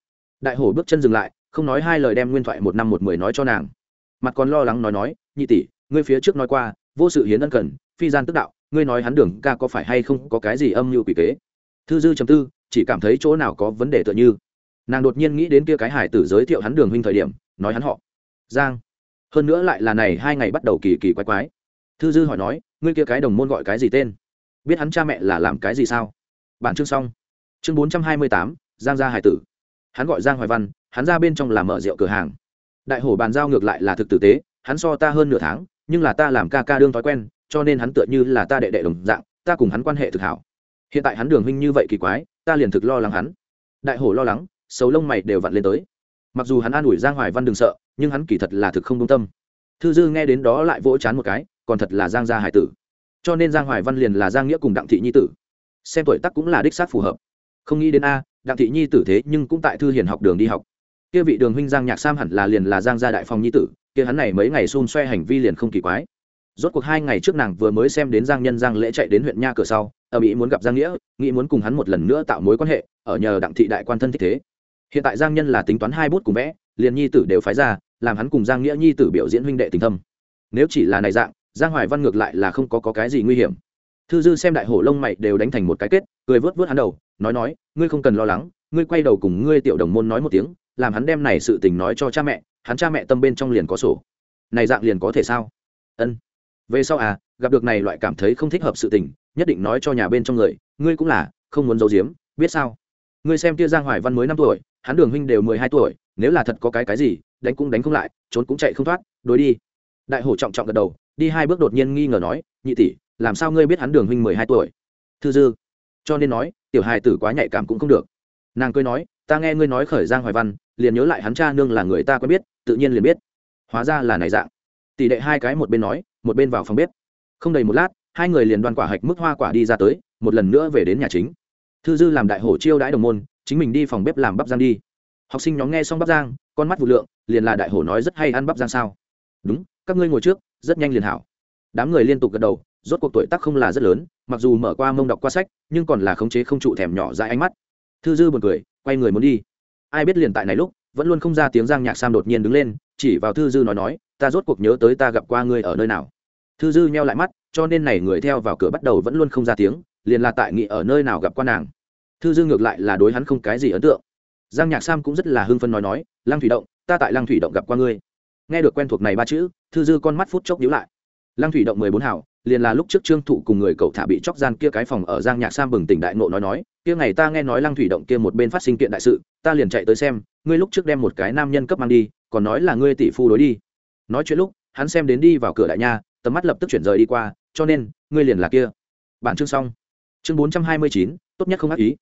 Đại hổ bước chân dừng lại, không nói hai lời đem nguyên thoại một năm một mười nói cho nàng. Mặt còn lo lắng nói nói, nhị tỷ, ngươi phía trước nói qua, vô sự hiến ân cần, phi gian tức đạo, ngươi nói hắn đường ca có phải hay không có cái gì âm mưu quỷ kế? Thư dư chấm tư, chỉ cảm thấy chỗ nào có vấn đề tựa như. Nàng đột nhiên nghĩ đến kia cái hải tử giới thiệu hắn đường huynh thời điểm, nói hắn họ giang. Hơn nữa lại là này hai ngày bắt đầu kỳ kỳ quái quái. Thư dư hỏi nói, ngươi kia cái đồng môn gọi cái gì tên? Biết hắn cha mẹ là làm cái gì sao? Bản chương xong. Chương bốn trăm hai mươi tám, giang gia hải tử. Hắn gọi giang hoài văn, hắn ra bên trong làm mở rượu cửa hàng. Đại hổ bàn giao ngược lại là thực tử tế, hắn so ta hơn nửa tháng, nhưng là ta làm ca ca đương thói quen, cho nên hắn tựa như là ta đệ đệ đồng dạng, ta cùng hắn quan hệ thực hảo. Hiện tại hắn đường huynh như vậy kỳ quái, ta liền thực lo lắng hắn. Đại hổ lo lắng xấu lông mày đều vặn lên tới. Mặc dù hắn an ủi giang hoài văn đừng sợ, nhưng hắn kỳ thật là thực không công tâm. Thư dư nghe đến đó lại vỗ chán một cái, còn thật là giang gia hải tử cho nên giang hoài văn liền là giang nghĩa cùng đặng thị nhi tử. Xem tuổi tắc cũng là đích xác phù hợp. Không nghĩ đến a, đặng thị nhi tử thế nhưng cũng tại thư hiền học đường đi học. Kia vị đường huynh giang nhạc sam hẳn là liền là giang gia đại phòng nhi tử, kia hắn này mấy ngày xun xoe hành vi liền không kỳ quái. Rốt cuộc hai ngày trước nàng vừa mới xem đến giang nhân giang lễ chạy đến huyện nha cửa sau, ở mỹ muốn gặp giang nghĩa, nghĩ muốn cùng hắn một lần nữa tạo mối quan hệ, ở nhờ đặng thị đại quan thân thích thế. Hiện tại giang nhân là tính toán hai bút cùng vẽ, liền nhi tử đều phái ra, làm hắn cùng giang nghĩa nhi tử biểu diễn huynh đệ tình thâm. Nếu chỉ là này dạng giang hoài văn ngược lại là không có, có cái gì nguy hiểm. Thư dư xem đại hổ lông mày đều đánh thành một cái kết cười vớt vớt hắn đầu nói nói ngươi không cần lo lắng ngươi quay đầu cùng ngươi tiểu đồng môn nói một tiếng làm hắn đem này sự tình nói cho cha mẹ hắn cha mẹ tâm bên trong liền có sổ. Này dạng liền có thể sao? Ân. Về sau à gặp được này loại cảm thấy không thích hợp sự tình nhất định nói cho nhà bên trong người ngươi cũng là không muốn giấu giếm biết sao? Ngươi xem kia giang hoài văn mới năm tuổi hắn đường huynh đều mười hai tuổi nếu là thật có cái cái gì đánh cũng đánh không lại trốn cũng chạy không thoát đối đi. Đại hổ trọng trọng gật đầu đi hai bước đột nhiên nghi ngờ nói, nhị tỷ, làm sao ngươi biết hắn đường huynh mười hai tuổi? Thư dư. Cho nên nói, tiểu hài tử quá nhạy cảm cũng không được. Nàng cười nói, ta nghe ngươi nói khởi giang hoài văn, liền nhớ lại hắn cha nương là người ta quen biết, tự nhiên liền biết. Hóa ra là này dạng. Tỷ đệ hai cái một bên nói, một bên vào phòng bếp. Không đầy một lát, hai người liền đoan quả hạch mức hoa quả đi ra tới, một lần nữa về đến nhà chính. Thư dư làm đại hổ chiêu đãi đồng môn, chính mình đi phòng bếp làm bắp giang đi. Học sinh nhóm nghe xong bắp giang con mắt vụ lượng, liền là đại hổ nói rất hay ăn bắp giang sao. Đúng các ngươi ngồi trước, rất nhanh liền hảo. Đám người liên tục gật đầu, rốt cuộc tuổi tác không là rất lớn, mặc dù mở qua mông đọc qua sách, nhưng còn là khống chế không trụ thèm nhỏ dãi ánh mắt. Thư dư buồn cười, quay người muốn đi. Ai biết liền tại này lúc, vẫn luôn không ra tiếng giang nhạc sam đột nhiên đứng lên, chỉ vào thư dư nói nói, ta rốt cuộc nhớ tới ta gặp qua ngươi ở nơi nào. Thư dư nheo lại mắt, cho nên này người theo vào cửa bắt đầu vẫn luôn không ra tiếng, liền là tại nghị ở nơi nào gặp qua nàng. Thư dư ngược lại là đối hắn không cái gì ấn tượng. Giang nhạc sam cũng rất là hưng phân nói nói, lăng thủy động, ta tại lăng thủy động gặp qua ngươi nghe được quen thuộc này ba chữ, thư dư con mắt phút chốc nhíu lại. Lăng thủy động mười bốn hảo liền là lúc trước trương thụ cùng người cậu thả bị chóc gian kia cái phòng ở giang nhạc sam bừng tỉnh đại nộ nói nói, kia ngày ta nghe nói lăng thủy động kia một bên phát sinh kiện đại sự, ta liền chạy tới xem, ngươi lúc trước đem một cái nam nhân cấp mang đi, còn nói là ngươi tỷ phu đối đi. Nói chuyện lúc, hắn xem đến đi vào cửa đại nha, tầm mắt lập tức chuyển rời đi qua, cho nên, ngươi liền là kia. Bản chương xong. Chương bốn trăm hai mươi chín, tốt nhất không ác ý.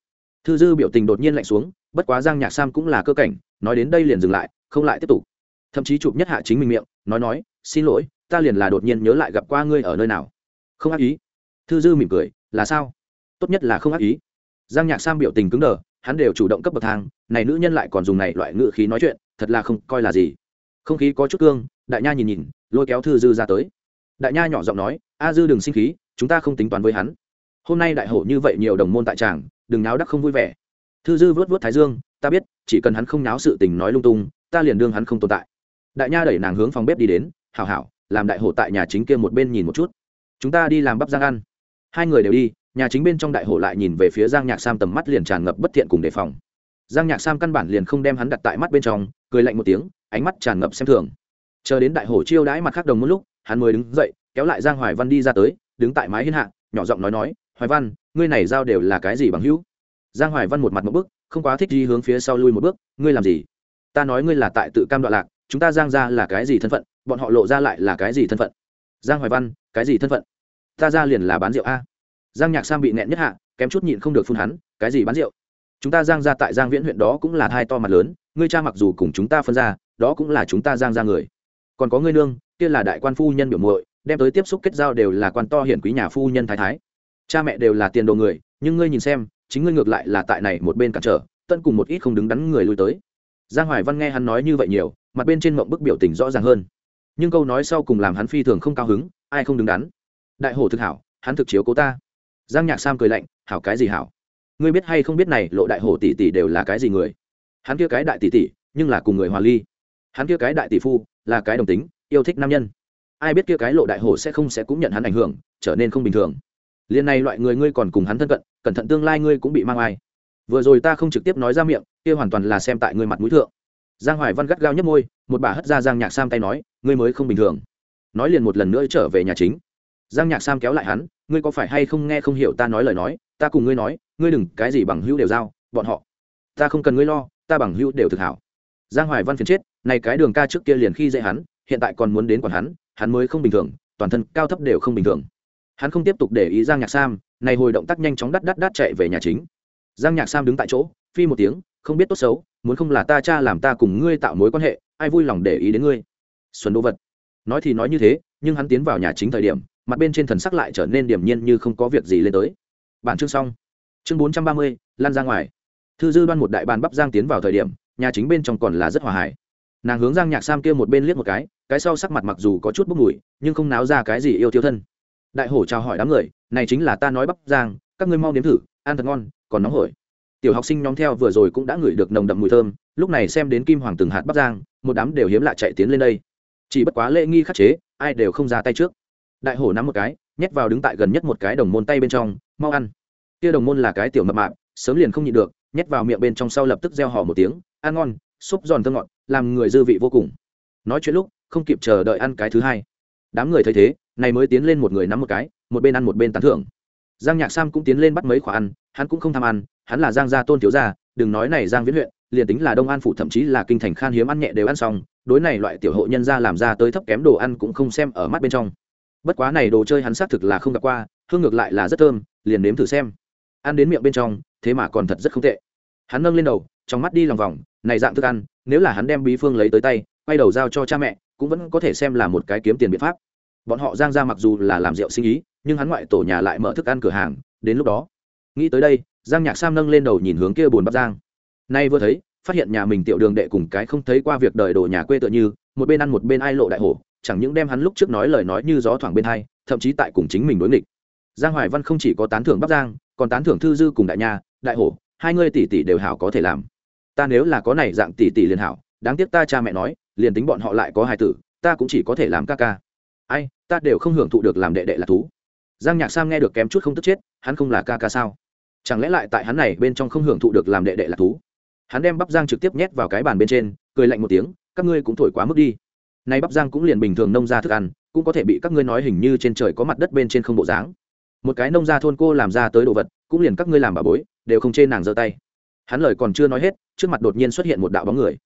Thư dư biểu tình đột nhiên lạnh xuống, bất quá giang nhạc sam cũng là cơ cảnh, nói đến đây liền dừng lại, không lại tiếp tục thậm chí chụp nhất hạ chính mình miệng, nói nói, xin lỗi, ta liền là đột nhiên nhớ lại gặp qua ngươi ở nơi nào. Không ác ý. Thư dư mỉm cười, là sao? Tốt nhất là không ác ý. Giang nhạc sam biểu tình cứng đờ, hắn đều chủ động cấp bậc thang, này nữ nhân lại còn dùng này loại ngự khí nói chuyện, thật là không coi là gì. Không khí có chút cương, đại nha nhìn nhìn, lôi kéo thư dư ra tới. Đại nha nhỏ giọng nói, a dư đừng sinh khí, chúng ta không tính toán với hắn. Hôm nay đại hổ như vậy nhiều đồng môn tại tràng, đừng náo đắc không vui vẻ. Thư dư vớt vớt thái dương, ta biết, chỉ cần hắn không náo sự tình nói lung tung, ta liền đương hắn không tồn tại đại nha đẩy nàng hướng phòng bếp đi đến, hảo hảo, làm đại hộ tại nhà chính kia một bên nhìn một chút. Chúng ta đi làm bắp giang ăn. Hai người đều đi, nhà chính bên trong đại hộ lại nhìn về phía giang nhạc sam tầm mắt liền tràn ngập bất thiện cùng đề phòng. Giang nhạc sam căn bản liền không đem hắn đặt tại mắt bên trong, cười lạnh một tiếng, ánh mắt tràn ngập xem thường. Chờ đến đại hổ chiêu đãi mặt khác đồng một lúc, hắn mới đứng dậy, kéo lại giang hoài văn đi ra tới, đứng tại mái hiên hạ, nhỏ giọng nói nói, hoài văn, ngươi này giao đều là cái gì bằng hữu? Giang hoài văn một mặt một bước không quá thích đi hướng phía sau lui một bước, ngươi làm gì? Ta nói ngươi là tại tự cam đoạn lạc chúng ta giang ra là cái gì thân phận, bọn họ lộ ra lại là cái gì thân phận? Giang hoài văn, cái gì thân phận? Ta ra liền là bán rượu a. Giang nhạc Sang bị nẹn nhất hạ, kém chút nhịn không được phun hắn, cái gì bán rượu? Chúng ta giang ra tại giang viễn huyện đó cũng là thai to mặt lớn, ngươi cha mặc dù cùng chúng ta phân ra, đó cũng là chúng ta giang ra người. Còn có ngươi nương, kia là đại quan phu nhân biểu muội, đem tới tiếp xúc kết giao đều là quan to hiển quý nhà phu nhân thái thái. Cha mẹ đều là tiền đồ người, nhưng ngươi nhìn xem, chính ngươi ngược lại là tại này một bên cản trở tân cùng một ít không đứng đắn người lui tới. Giang hoài văn nghe hắn nói như vậy nhiều mặt bên trên mộng bức biểu tình rõ ràng hơn. Nhưng câu nói sau cùng làm hắn phi thường không cao hứng, ai không đứng đắn? Đại hổ thực hảo, hắn thực chiếu cố ta. Giang nhạc sam cười lạnh, hảo cái gì hảo? Ngươi biết hay không biết này, lộ đại hổ tỷ tỷ đều là cái gì người? Hắn kia cái đại tỷ tỷ, nhưng là cùng người hòa ly. Hắn kia cái đại tỷ phu, là cái đồng tính, yêu thích nam nhân. Ai biết kia cái lộ đại hổ sẽ không sẽ cũng nhận hắn ảnh hưởng, trở nên không bình thường. Liên này loại người ngươi còn cùng hắn thân cận, cẩn thận tương lai ngươi cũng bị mang ai. Vừa rồi ta không trực tiếp nói ra miệng, kia hoàn toàn là xem tại ngươi mặt mũi thượng giang hoài văn gắt gao nhấp môi, một bà hất ra giang nhạc sam tay nói, ngươi mới không bình thường. Nói liền một lần nữa trở về nhà chính. Giang nhạc sam kéo lại hắn, ngươi có phải hay không nghe không hiểu ta nói lời nói, ta cùng ngươi nói, ngươi đừng cái gì bằng hữu đều giao, bọn họ, ta không cần ngươi lo, ta bằng hữu đều thực hảo. Giang hoài văn phiền chết, này cái đường ca trước kia liền khi dễ hắn, hiện tại còn muốn đến còn hắn hắn mới không bình thường, toàn thân cao thấp đều không bình thường. Hắn không tiếp tục để ý giang nhạc sam, này hồi động tác nhanh chóng đắt đắt đắt chạy về nhà chính. Giang nhạc sam đứng tại chỗ, phi một tiếng không biết tốt xấu, muốn không là ta cha làm ta cùng ngươi tạo mối quan hệ, ai vui lòng để ý đến ngươi? Xuân đô vật. Nói thì nói như thế, nhưng hắn tiến vào nhà chính thời điểm, mặt bên trên thần sắc lại trở nên điềm nhiên như không có việc gì lên tới. Bản chương xong. Chương bốn trăm ba mươi, lan ra ngoài. Thư dư đoan một đại bàn bắp giang tiến vào thời điểm, nhà chính bên trong còn là rất hòa hải nàng hướng giang nhạc sam kia một bên liếc một cái cái sau sắc mặt mặc dù có chút bốc mùi, nhưng không náo ra cái gì yêu tiêu thân. Đại hổ chào hỏi đám người, này chính là ta nói bắp giang, các ngươi mau nếm thử, ăn thật ngon, còn nóng hổi tiểu học sinh nhóm theo vừa rồi cũng đã ngửi được nồng đậm mùi thơm, lúc này xem đến kim hoàng từng hạt bắp giang một đám đều hiếm lạ chạy tiến lên đây. Chỉ bất quá lễ nghi khắc chế, ai đều không ra tay trước. Đại hổ nắm một cái, nhét vào đứng tại gần nhất một cái đồng môn tay bên trong, mau ăn. Kia đồng môn là cái tiểu mập mạp, sớm liền không nhịn được, nhét vào miệng bên trong sau lập tức gieo họ một tiếng, ăn ngon, súp giòn thơm ngọt, làm người dư vị vô cùng. Nói chuyện lúc, không kịp chờ đợi ăn cái thứ hai. Đám người thấy thế, này mới tiến lên một người nắm một cái, một bên ăn một bên tán thưởng giang nhạc sam cũng tiến lên bắt mấy khoả ăn, hắn cũng không tham ăn, hắn là giang gia tôn thiếu gia, đừng nói này giang viễn huyện, liền tính là đông an phủ thậm chí là kinh thành khan hiếm ăn nhẹ đều ăn xong, đối này loại tiểu hộ nhân gia làm ra tới thấp kém đồ ăn cũng không xem ở mắt bên trong. Bất quá này đồ chơi hắn xác thực là không gặp qua, hương ngược lại là rất thơm, liền nếm thử xem. Ăn đến miệng bên trong, thế mà còn thật rất không tệ. Hắn nâng lên đầu, trong mắt đi lòng vòng, này dạng thức ăn, nếu là hắn đem bí phương lấy tới tay, quay đầu giao cho cha mẹ, cũng vẫn có thể xem là một cái kiếm tiền biện pháp bọn họ giang ra mặc dù là làm rượu sinh ý, nhưng hắn ngoại tổ nhà lại mở thức ăn cửa hàng, đến lúc đó. Nghĩ tới đây, giang nhạc sam nâng lên đầu nhìn hướng kia bồn bắp giang. Nay vừa thấy, phát hiện nhà mình tiểu đường đệ cùng cái không thấy qua việc đời đồ nhà quê tựa như, một bên ăn một bên ai lộ đại hổ, chẳng những đem hắn lúc trước nói lời nói như gió thoảng bên hai, thậm chí tại cùng chính mình đối nghịch. Giang hoài văn không chỉ có tán thưởng bắc giang, còn tán thưởng thư dư cùng đại nha đại hổ, hai ngươi tỷ tỷ đều hảo có thể làm. Ta nếu là có này dạng tỷ tỷ liền hảo, đáng tiếc ta cha mẹ nói, liền tính bọn họ lại có hai tử, ta cũng chỉ có thể làm ca ca ai, ta đều không hưởng thụ được làm đệ đệ là thú. Giang nhạc sam nghe được kém chút không tức chết, hắn không là ca ca sao? Chẳng lẽ lại tại hắn này bên trong không hưởng thụ được làm đệ đệ là thú? Hắn đem bắp giang trực tiếp nhét vào cái bàn bên trên, cười lạnh một tiếng, các ngươi cũng thổi quá mức đi. Nay bắp giang cũng liền bình thường nông ra thức ăn, cũng có thể bị các ngươi nói hình như trên trời có mặt đất bên trên không bộ dáng. Một cái nông gia thôn cô làm ra tới đồ vật, cũng liền các ngươi làm bà bối, đều không chê nàng giơ tay. Hắn lời còn chưa nói hết, trước mặt đột nhiên xuất hiện một đạo bóng người.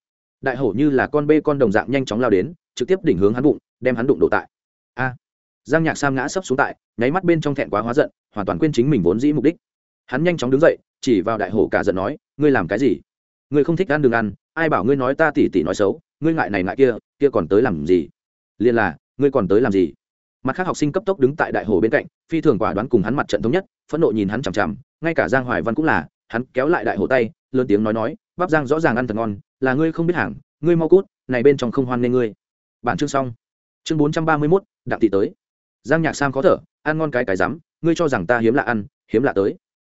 Đại hổ như là con bê con đồng dạng nhanh chóng lao đến, trực tiếp đỉnh hướng hắn bụng, đem hắn đụng đổ tại a. Giang nhạc sam ngã sấp xuống tại, nháy mắt bên trong thẹn quá hóa giận, hoàn toàn quên chính mình vốn dĩ mục đích. Hắn nhanh chóng đứng dậy, chỉ vào đại hổ cả giận nói, ngươi làm cái gì? Ngươi không thích ăn đừng ăn, ai bảo ngươi nói ta tỉ tỉ nói xấu, ngươi ngại này ngại kia kia còn tới làm gì? Liền là, ngươi còn tới làm gì? Mặt khác học sinh cấp tốc đứng tại đại hồ bên cạnh, phi thường quả đoán cùng hắn mặt trận thống nhất, phẫn nộ nhìn hắn chằm chằm, ngay cả giang hoài văn cũng là, hắn kéo lại đại hồ tay, lớn tiếng nói nói, bắp giang rõ ràng ăn thật ngon, là ngươi không biết hàng, ngươi mau cút, này bên trong không hoan nghê ngươi. Bản chương xong. Chương bốn trăm ba mươi mốt đặng thị tới. Giang nhạc sam khó thở, ăn ngon cái cái rắm, ngươi cho rằng ta hiếm lạ ăn, hiếm lạ tới.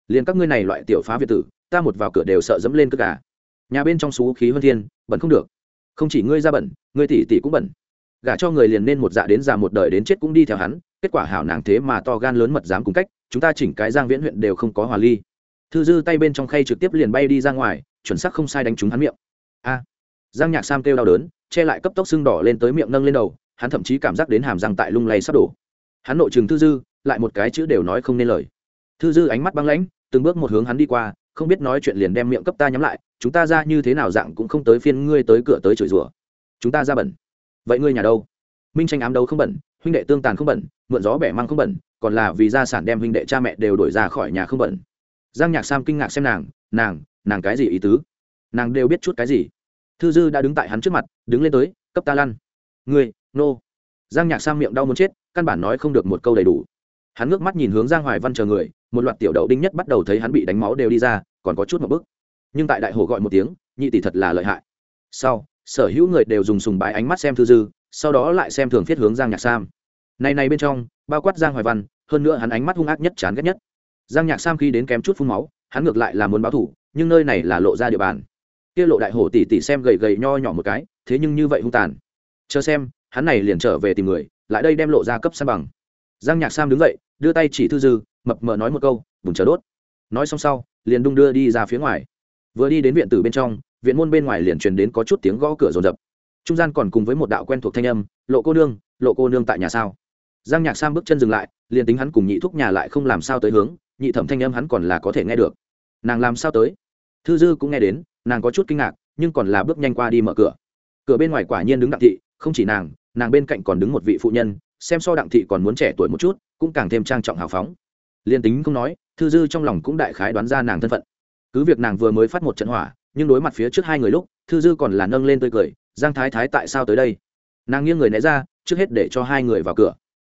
Liền các ngươi này loại tiểu phá việt tử, ta một vào cửa đều sợ dẫm lên cất gà. Nhà bên trong xú khí hơn thiên bẩn không được. Không chỉ ngươi ra bẩn ngươi tỷ tỷ cũng bẩn gả cho người liền nên một dạ đến già một đời đến chết cũng đi theo hắn, kết quả hảo nàng thế mà to gan lớn mật dám cùng cách, chúng ta chỉnh cái giang viễn huyện đều không có hòa ly. Thư dư tay bên trong khay trực tiếp liền bay đi ra ngoài, chuẩn xác không sai đánh trúng hắn miệng. A. Giang nhạc sam kêu đau đớn, che lại cấp tốc xương đỏ lên tới miệng nâng lên đầu hắn thậm chí cảm giác đến hàm răng tại lung lay sắp đổ. Hắn nội trường thư dư, lại một cái chữ đều nói không nên lời. Thư dư ánh mắt băng lãnh, từng bước một hướng hắn đi qua, không biết nói chuyện liền đem miệng cấp ta nhắm lại, chúng ta ra như thế nào dạng cũng không tới phiên ngươi tới cửa tới chửi rủa. Chúng ta ra bẩn. Vậy ngươi nhà đâu? Minh tranh ám đấu không bẩn, huynh đệ tương tàn không bẩn, mượn gió bẻ măng không bẩn, còn là vì gia sản đem huynh đệ cha mẹ đều đổi ra khỏi nhà không bẩn. Giang nhạc sam kinh ngạc xem nàng nàng nàng cái gì ý tứ? Nàng đều biết chút cái gì. Thư dư đã đứng tại hắn trước mặt, đứng lên tới, cấp ta lăn. Ngươi Nô. giang nhạc sam miệng đau muốn chết, căn bản nói không được một câu đầy đủ. Hắn ngước mắt nhìn hướng giang hoài văn chờ người, một loạt tiểu đậu đinh nhất bắt đầu thấy hắn bị đánh máu đều đi ra, còn có chút một bức nhưng tại đại hồ gọi một tiếng, nhị tỷ thật là lợi hại. Sau, sở hữu người đều dùng sùng bái ánh mắt xem thư dư, sau đó lại xem thường thiết hướng giang nhạc sam. Này này bên trong, bao quát giang hoài văn, hơn nữa hắn ánh mắt hung ác nhất chán ghét nhất. Giang nhạc sam khi đến kém chút phun máu, hắn ngược lại là muốn báo thủ, nhưng nơi này là lộ ra địa bàn. Kia lộ đại hổ tỷ tỷ xem gầy gầy nho nhỏ một cái, thế nhưng như vậy hung tàn. Chờ xem hắn này liền trở về tìm người, lại đây đem lộ ra cấp san bằng. Giang nhạc sam đứng dậy, đưa tay chỉ thư dư, mập mờ nói một câu bùng chờ đốt. Nói xong sau, liền đung đưa đi ra phía ngoài. Vừa đi đến viện tử bên trong, viện môn bên ngoài liền truyền đến có chút tiếng gõ cửa rồn rập trung gian còn cùng với một đạo quen thuộc thanh âm, lộ cô nương, lộ cô nương tại nhà sao? Giang nhạc sam bước chân dừng lại, liền tính hắn cùng nhị thúc nhà lại không làm sao tới hướng, nhị thẩm thanh âm hắn còn là có thể nghe được. Nàng làm sao tới? Thư dư cũng nghe đến, nàng có chút kinh ngạc, nhưng còn là bước nhanh qua đi mở cửa. Cửa bên ngoài quả nhiên đứng đặng thị, không chỉ nàng nàng bên cạnh còn đứng một vị phụ nhân, xem so đặng thị còn muốn trẻ tuổi một chút, cũng càng thêm trang trọng hào phóng. Liền tính không nói, thư dư trong lòng cũng đại khái đoán ra nàng thân phận. Cứ việc nàng vừa mới phát một trận hỏa, nhưng đối mặt phía trước hai người lúc, thư dư còn là nâng lên tươi cười, giang thái thái tại sao tới đây? Nàng nghiêng người né ra, trước hết để cho hai người vào cửa.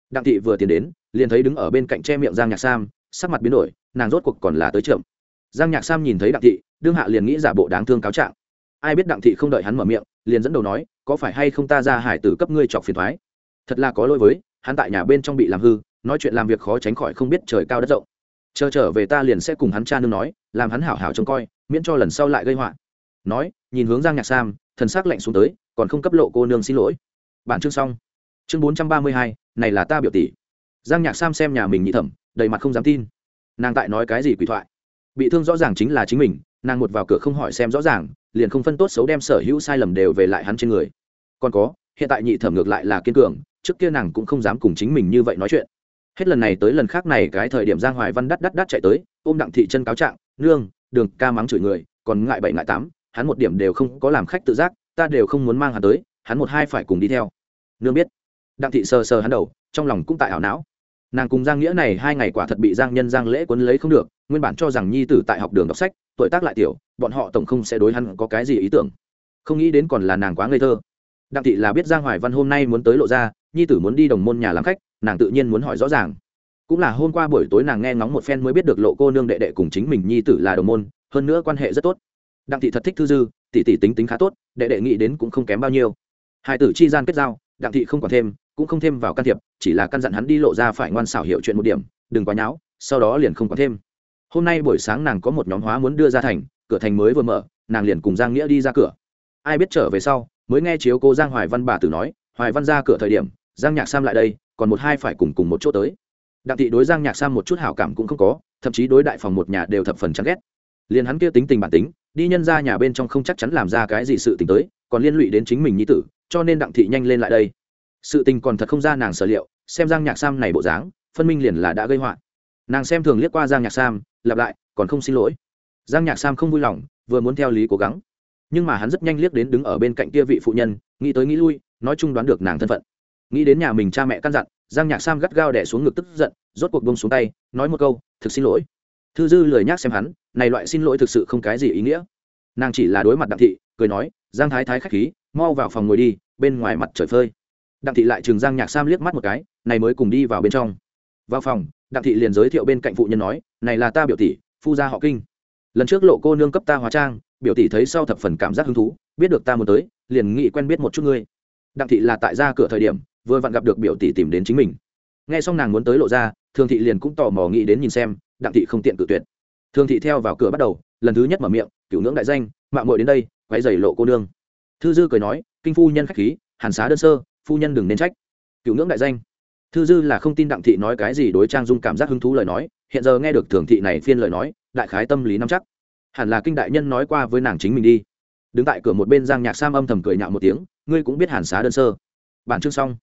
Đặng thị vừa tiến đến, liền thấy đứng ở bên cạnh che miệng giang nhạc sam, sắc mặt biến đổi, nàng rốt cuộc còn là tới trưởng giang nhạc sam nhìn thấy đặng thị, đương hạ liền nghĩ giả bộ đáng thương cáo trạng. Ai biết đặng thị không đợi hắn mở miệng, liền dẫn đầu nói có phải hay không ta ra hải tử cấp ngươi chọc phiền thoái? Thật là có lỗi với, hắn tại nhà bên trong bị làm hư, nói chuyện làm việc khó tránh khỏi không biết trời cao đất rộng. Chờ trở về ta liền sẽ cùng hắn cha nương nói, làm hắn hảo hảo trông coi, miễn cho lần sau lại gây họa. Nói, nhìn hướng giang nhạc sam, thần s ắ c lạnh xuống tới, còn không cấp lộ cô nương xin lỗi. Bản chương xong. Chương bốn trăm ba mươi hai, này là ta biểu tỷ. Giang nhạc sam xem nhà mình nhị thẩm, đầy mặt không dám tin. Nàng tại nói cái gì quỷ thoại? Bị thương rõ ràng chính là chính mình, nàng một vào cửa không hỏi xem rõ ràng liền không phân tốt xấu đem sở hữu sai lầm đều về lại hắn trên người. Còn có, hiện tại nhị thẩm ngược lại là kiên cường, trước kia nàng cũng không dám cùng chính mình như vậy nói chuyện. Hết lần này tới lần khác này cái thời điểm giang hoài văn đắt đắt đắt chạy tới, ôm đặng thị chân cáo trạng, nương, đường ca mắng chửi người, còn ngại bảy ngại tám, hắn một điểm đều không có làm khách tự giác, ta đều không muốn mang hắn tới, hắn một hai phải cùng đi theo. Nương biết. Đặng thị sờ sờ hắn đầu, trong lòng cũng tại ảo não. Nàng cùng giang nghĩa này hai ngày quả thật bị giang nhân giang lễ quấn lấy không được, nguyên bản cho rằng nhi tử tại học đường đọc sách tuổi tác lại tiểu, bọn họ tổng không sẽ đối hắn có cái gì ý tưởng. Không nghĩ đến còn là nàng quá ngây thơ. Đặng thị là biết giang hoài văn hôm nay muốn tới lộ ra, nhi tử muốn đi đồng môn nhà làm khách, nàng tự nhiên muốn hỏi rõ ràng. Cũng là hôm qua buổi tối nàng nghe ngóng một phen mới biết được lộ cô nương đệ đệ cùng chính mình nhi tử là đồng môn, hơn nữa quan hệ rất tốt. Đặng thị thật thích thư dư, tỷ tỷ tính tính khá tốt, đệ đệ nghĩ đến cũng không kém bao nhiêu. Hai tử chi gian kết giao, đặng thị không còn thêm, cũng không thêm vào can thiệp, chỉ là căn dặn hắn đi lộ ra phải ngoan xảo hiểu chuyện một điểm, đừng quá nháo, sau đó liền không còn thêm hôm nay buổi sáng nàng có một nhóm hóa muốn đưa ra thành, cửa thành mới vừa mở, nàng liền cùng giang nghĩa đi ra cửa. Ai biết trở về sau, mới nghe chiếu cô giang hoài văn bà tử nói, hoài văn ra cửa thời điểm, giang nhạc sam lại đây, còn một hai phải cùng cùng một chỗ tới. Đặng thị đối giang nhạc sam một chút hảo cảm cũng không có, thậm chí đối đại phòng một nhà đều thập phần chán ghét. Liền hắn kia tính tình bản tính, đi nhân ra nhà bên trong không chắc chắn làm ra cái gì sự tình tới, còn liên lụy đến chính mình nhi tử, cho nên đặng thị nhanh lên lại đây. Sự tình còn thật không ra nàng sở liệu, xem giang nhạc sam này bộ dáng, phân minh liền là đã gây họa nàng xem thường liếc qua giang nhạc sam, lặp lại, còn không xin lỗi. Giang nhạc sam không vui lòng, vừa muốn theo lý cố gắng. Nhưng mà hắn rất nhanh liếc đến đứng ở bên cạnh kia vị phụ nhân, nghĩ tới nghĩ lui, nói chung đoán được nàng thân phận. Nghĩ đến nhà mình cha mẹ căn dặn, giang nhạc sam gắt gao đẻ xuống ngực tức giận, rốt cuộc bông xuống tay, nói một câu, thực xin lỗi. Thư dư lười nhác xem hắn, này loại xin lỗi thực sự không cái gì ý nghĩa. Nàng chỉ là đối mặt đặng thị, cười nói, giang thái thái k h á c h khí, mau vào phòng ngồi đi, bên ngoài mặt trời phơi. Đặng thị lại chừng giang nhạc sam liếc mắt một cái, này mới cùng đi vào bên trong. Vào phòng đặng thị liền giới thiệu bên cạnh phụ nhân nói, này là ta biểu tỷ, phu gia họ kinh. Lần trước lộ cô nương cấp ta hóa trang, biểu tỷ thấy sau thập phần cảm giác hứng thú, biết được ta muốn tới, liền nghĩ quen biết một chút ngươi. Đặng thị là tại ra cửa thời điểm, vừa vặn gặp được biểu tỷ tìm đến chính mình. Nghe xong nàng muốn tới lộ ra thường thị liền cũng tò mò nghĩ đến nhìn xem, đặng thị không tiện cự tuyệt. Thường thị theo vào cửa bắt đầu, lần thứ nhất mở miệng, cửu ngưỡng đại danh mạng muội đến đây quay giày lộ cô nương. Thư dư cười nói, kinh phu nhân khách khí, hàn xá đơn sơ, phu nhân đừng nên trách. Cửu ngưỡng đại danh thư dư là không tin đặng thị nói cái gì đối trang dung cảm giác hứng thú lời nói, hiện giờ nghe được thường thị này phiên lời nói, đại khái tâm lý nắm chắc. Hẳn là kinh đại nhân nói qua với nàng chính mình đi. Đứng tại cửa một bên giang nhạc sam âm thầm cười nhạo một tiếng, ngươi cũng biết hàn xá đơn sơ. Bản chương xong.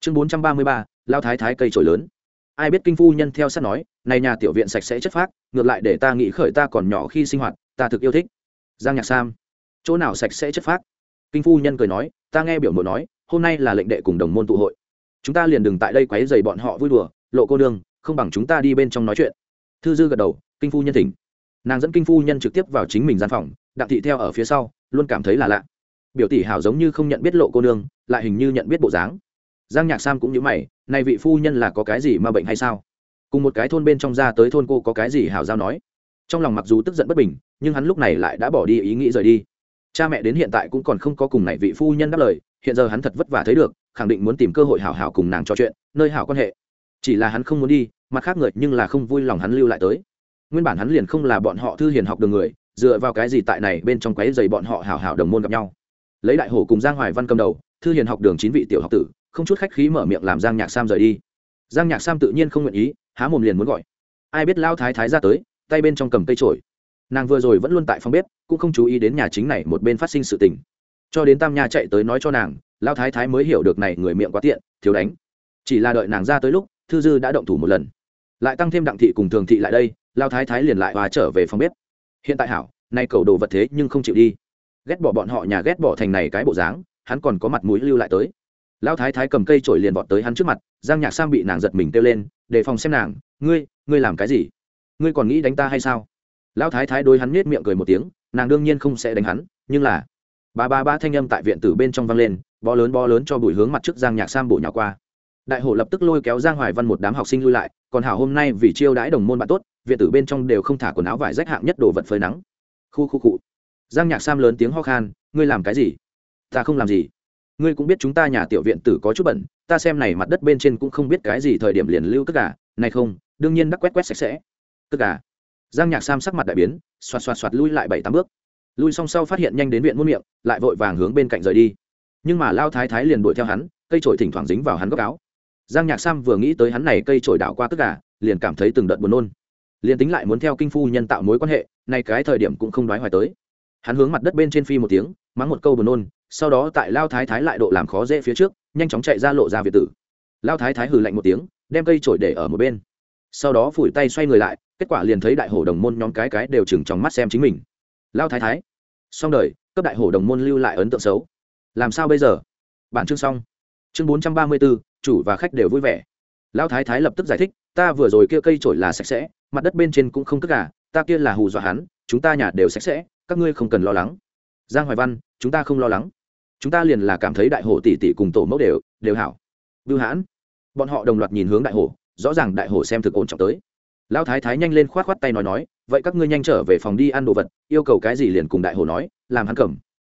Chương bốn trăm ba mươi ba lao thái thái cây trổi lớn. Ai biết kinh phu nhân theo sát nói, này nhà tiểu viện sạch sẽ chất phác, ngược lại để ta nghĩ khởi ta còn nhỏ khi sinh hoạt, ta thực yêu thích. Giang nhạc sam. Chỗ nào sạch sẽ chất phác? Kinh phu nhân cười nói, ta nghe biểu mộ nói, hôm nay là lệnh đệ cùng đồng môn tụ hội chúng ta liền đừng tại đây quấy dày bọn họ vui đùa, lộ cô đường không bằng chúng ta đi bên trong nói chuyện. Thư dư gật đầu, kinh phu nhân thỉnh. Nàng dẫn kinh phu nhân trực tiếp vào chính mình gian phòng, đặng thị theo ở phía sau, luôn cảm thấy là lạ. Biểu tỷ hảo giống như không nhận biết lộ cô nương, lại hình như nhận biết bộ dáng. Giang nhạc sam cũng như mày nay vị phu nhân là có cái gì mà bệnh hay sao? Cùng một cái thôn bên trong ra tới thôn cô có cái gì hảo giao nói. Trong lòng mặc dù tức giận bất bình, nhưng hắn lúc này lại đã bỏ đi ý nghĩ rời đi. Cha mẹ đến hiện tại cũng còn không có cùng này vị phu nhân đáp lời, hiện giờ hắn thật vất vả thấy được khẳng định muốn tìm cơ hội hảo hảo cùng nàng trò chuyện, nơi hảo quan hệ. Chỉ là hắn không muốn đi, mặt khác người nhưng là không vui lòng hắn lưu lại tới. Nguyên bản hắn liền không là bọn họ thư hiền học đường người, dựa vào cái gì tại này bên trong quấy giày bọn họ hảo hảo đồng môn gặp nhau. Lấy đại hổ cùng giang hoài văn cầm đầu, thư hiền học đường chín vị tiểu học tử, không chút khách khí mở miệng làm giang nhạc sam rời đi. Giang nhạc sam tự nhiên không nguyện ý, há mồm liền muốn gọi. Ai biết lao thái thái ra tới, tay bên trong cầm cây trổi nàng vừa rồi vẫn luôn tại phòng bếp, cũng không chú ý đến nhà chính này một bên phát sinh sự tình. Cho đến tam nha chạy tới nói cho nàng lao thái thái mới hiểu được này người miệng quá tiện, thiếu đánh. Chỉ là đợi nàng ra tới lúc, thư dư đã động thủ một lần. Lại tăng thêm đặng thị cùng thường thị lại đây lao thái thái liền lại hòa trở về phòng bếp. Hiện tại hảo, nay cầu đồ vật thế nhưng không chịu đi. Ghét bỏ bọn họ nhà ghét bỏ thành này cái bộ dáng, hắn còn có mặt mũi lưu lại tới. Lao thái thái cầm cây trổi liền vọt tới hắn trước mặt, giang nhạc Sang bị nàng giật mình kêu lên, đề phòng xem nàng, ngươi ngươi làm cái gì? Ngươi còn nghĩ đánh ta hay sao? Lao thái thái đối hắn nết miệng cười một tiếng, nàng đương nhiên không sẽ đánh hắn, nhưng là ba ba ba thanh âm tại viện tử bên trong vang lên bó lớn bó lớn cho bụi hướng mặt trước giang nhạc sam bổ nhỏ qua. Đại hổ lập tức lôi kéo giang hoài văn một đám học sinh lui lại, còn hảo hôm nay vì chiêu đãi đồng môn bạn tốt, viện tử bên trong đều không thả quần áo vải rách hạng nhất đồ vật phơi nắng. Khu khu cụ giang nhạc sam lớn tiếng ho khan, ngươi làm cái gì? Ta không làm gì. Ngươi cũng biết chúng ta nhà tiểu viện tử có chút bẩn, ta xem này mặt đất bên trên cũng không biết cái gì thời điểm liền lưu cất gà, này không, đương nhiên đắc quét quét sạch sẽ. Cất gà? Giang nhạc sam sắc mặt đại biến, xoạt xoạt xoạt lui lại bảy tám bước. Lui xong sau phát hiện nhanh đến viện muôn miệng, lại vội vàng hướng bên cạnh rời đi nhưng mà lao thái thái liền đuổi theo hắn, cây trổi thỉnh thoảng dính vào hắn góc áo. Giang nhạc sam vừa nghĩ tới hắn này cây trổi đảo qua tất cả liền cảm thấy từng đợt buồn nôn. Liền tính lại muốn theo kinh phu nhân tạo mối quan hệ, nay cái thời điểm cũng không đoái hoài tới. Hắn hướng mặt đất bên trên phi một tiếng, mắng một câu buồn nôn, sau đó tại lao thái thái lại độ làm khó dễ phía trước, nhanh chóng chạy ra lộ ra việt tử. Lao thái thái hừ lạnh một tiếng, đem cây trổi để ở một bên. Sau đó phủi tay xoay người lại, kết quả liền thấy đại hổ đồng môn nhóm cái cái đều chừng trong mắt xem chính mình. Lao thái thái, xong đời, cấp đại hổ đồng môn lưu lại ấn tượng xấu làm sao bây giờ? Bản chương xong. Chương bốn trăm ba mươi bốn chủ và khách đều vui vẻ. Lão thái thái lập tức giải thích, ta vừa rồi kia cây trổi là sạch sẽ, mặt đất bên trên cũng không cất cả ta kia là hù dọa hắn, chúng ta nhà đều sạch sẽ, các ngươi không cần lo lắng. Giang hoài văn, chúng ta không lo lắng. Chúng ta liền là cảm thấy đại hổ tỷ tỷ cùng tổ mẫu đều đều hảo. Bưu hãn, bọn họ đồng loạt nhìn hướng đại hổ, rõ ràng đại hổ xem thực ổn trọng tới. Lão thái thái nhanh lên khoát khoát tay nói nói, vậy các ngươi nhanh trở về phòng đi ăn đồ vật, yêu cầu cái gì liền cùng đại hổ nói, làm hắn cầm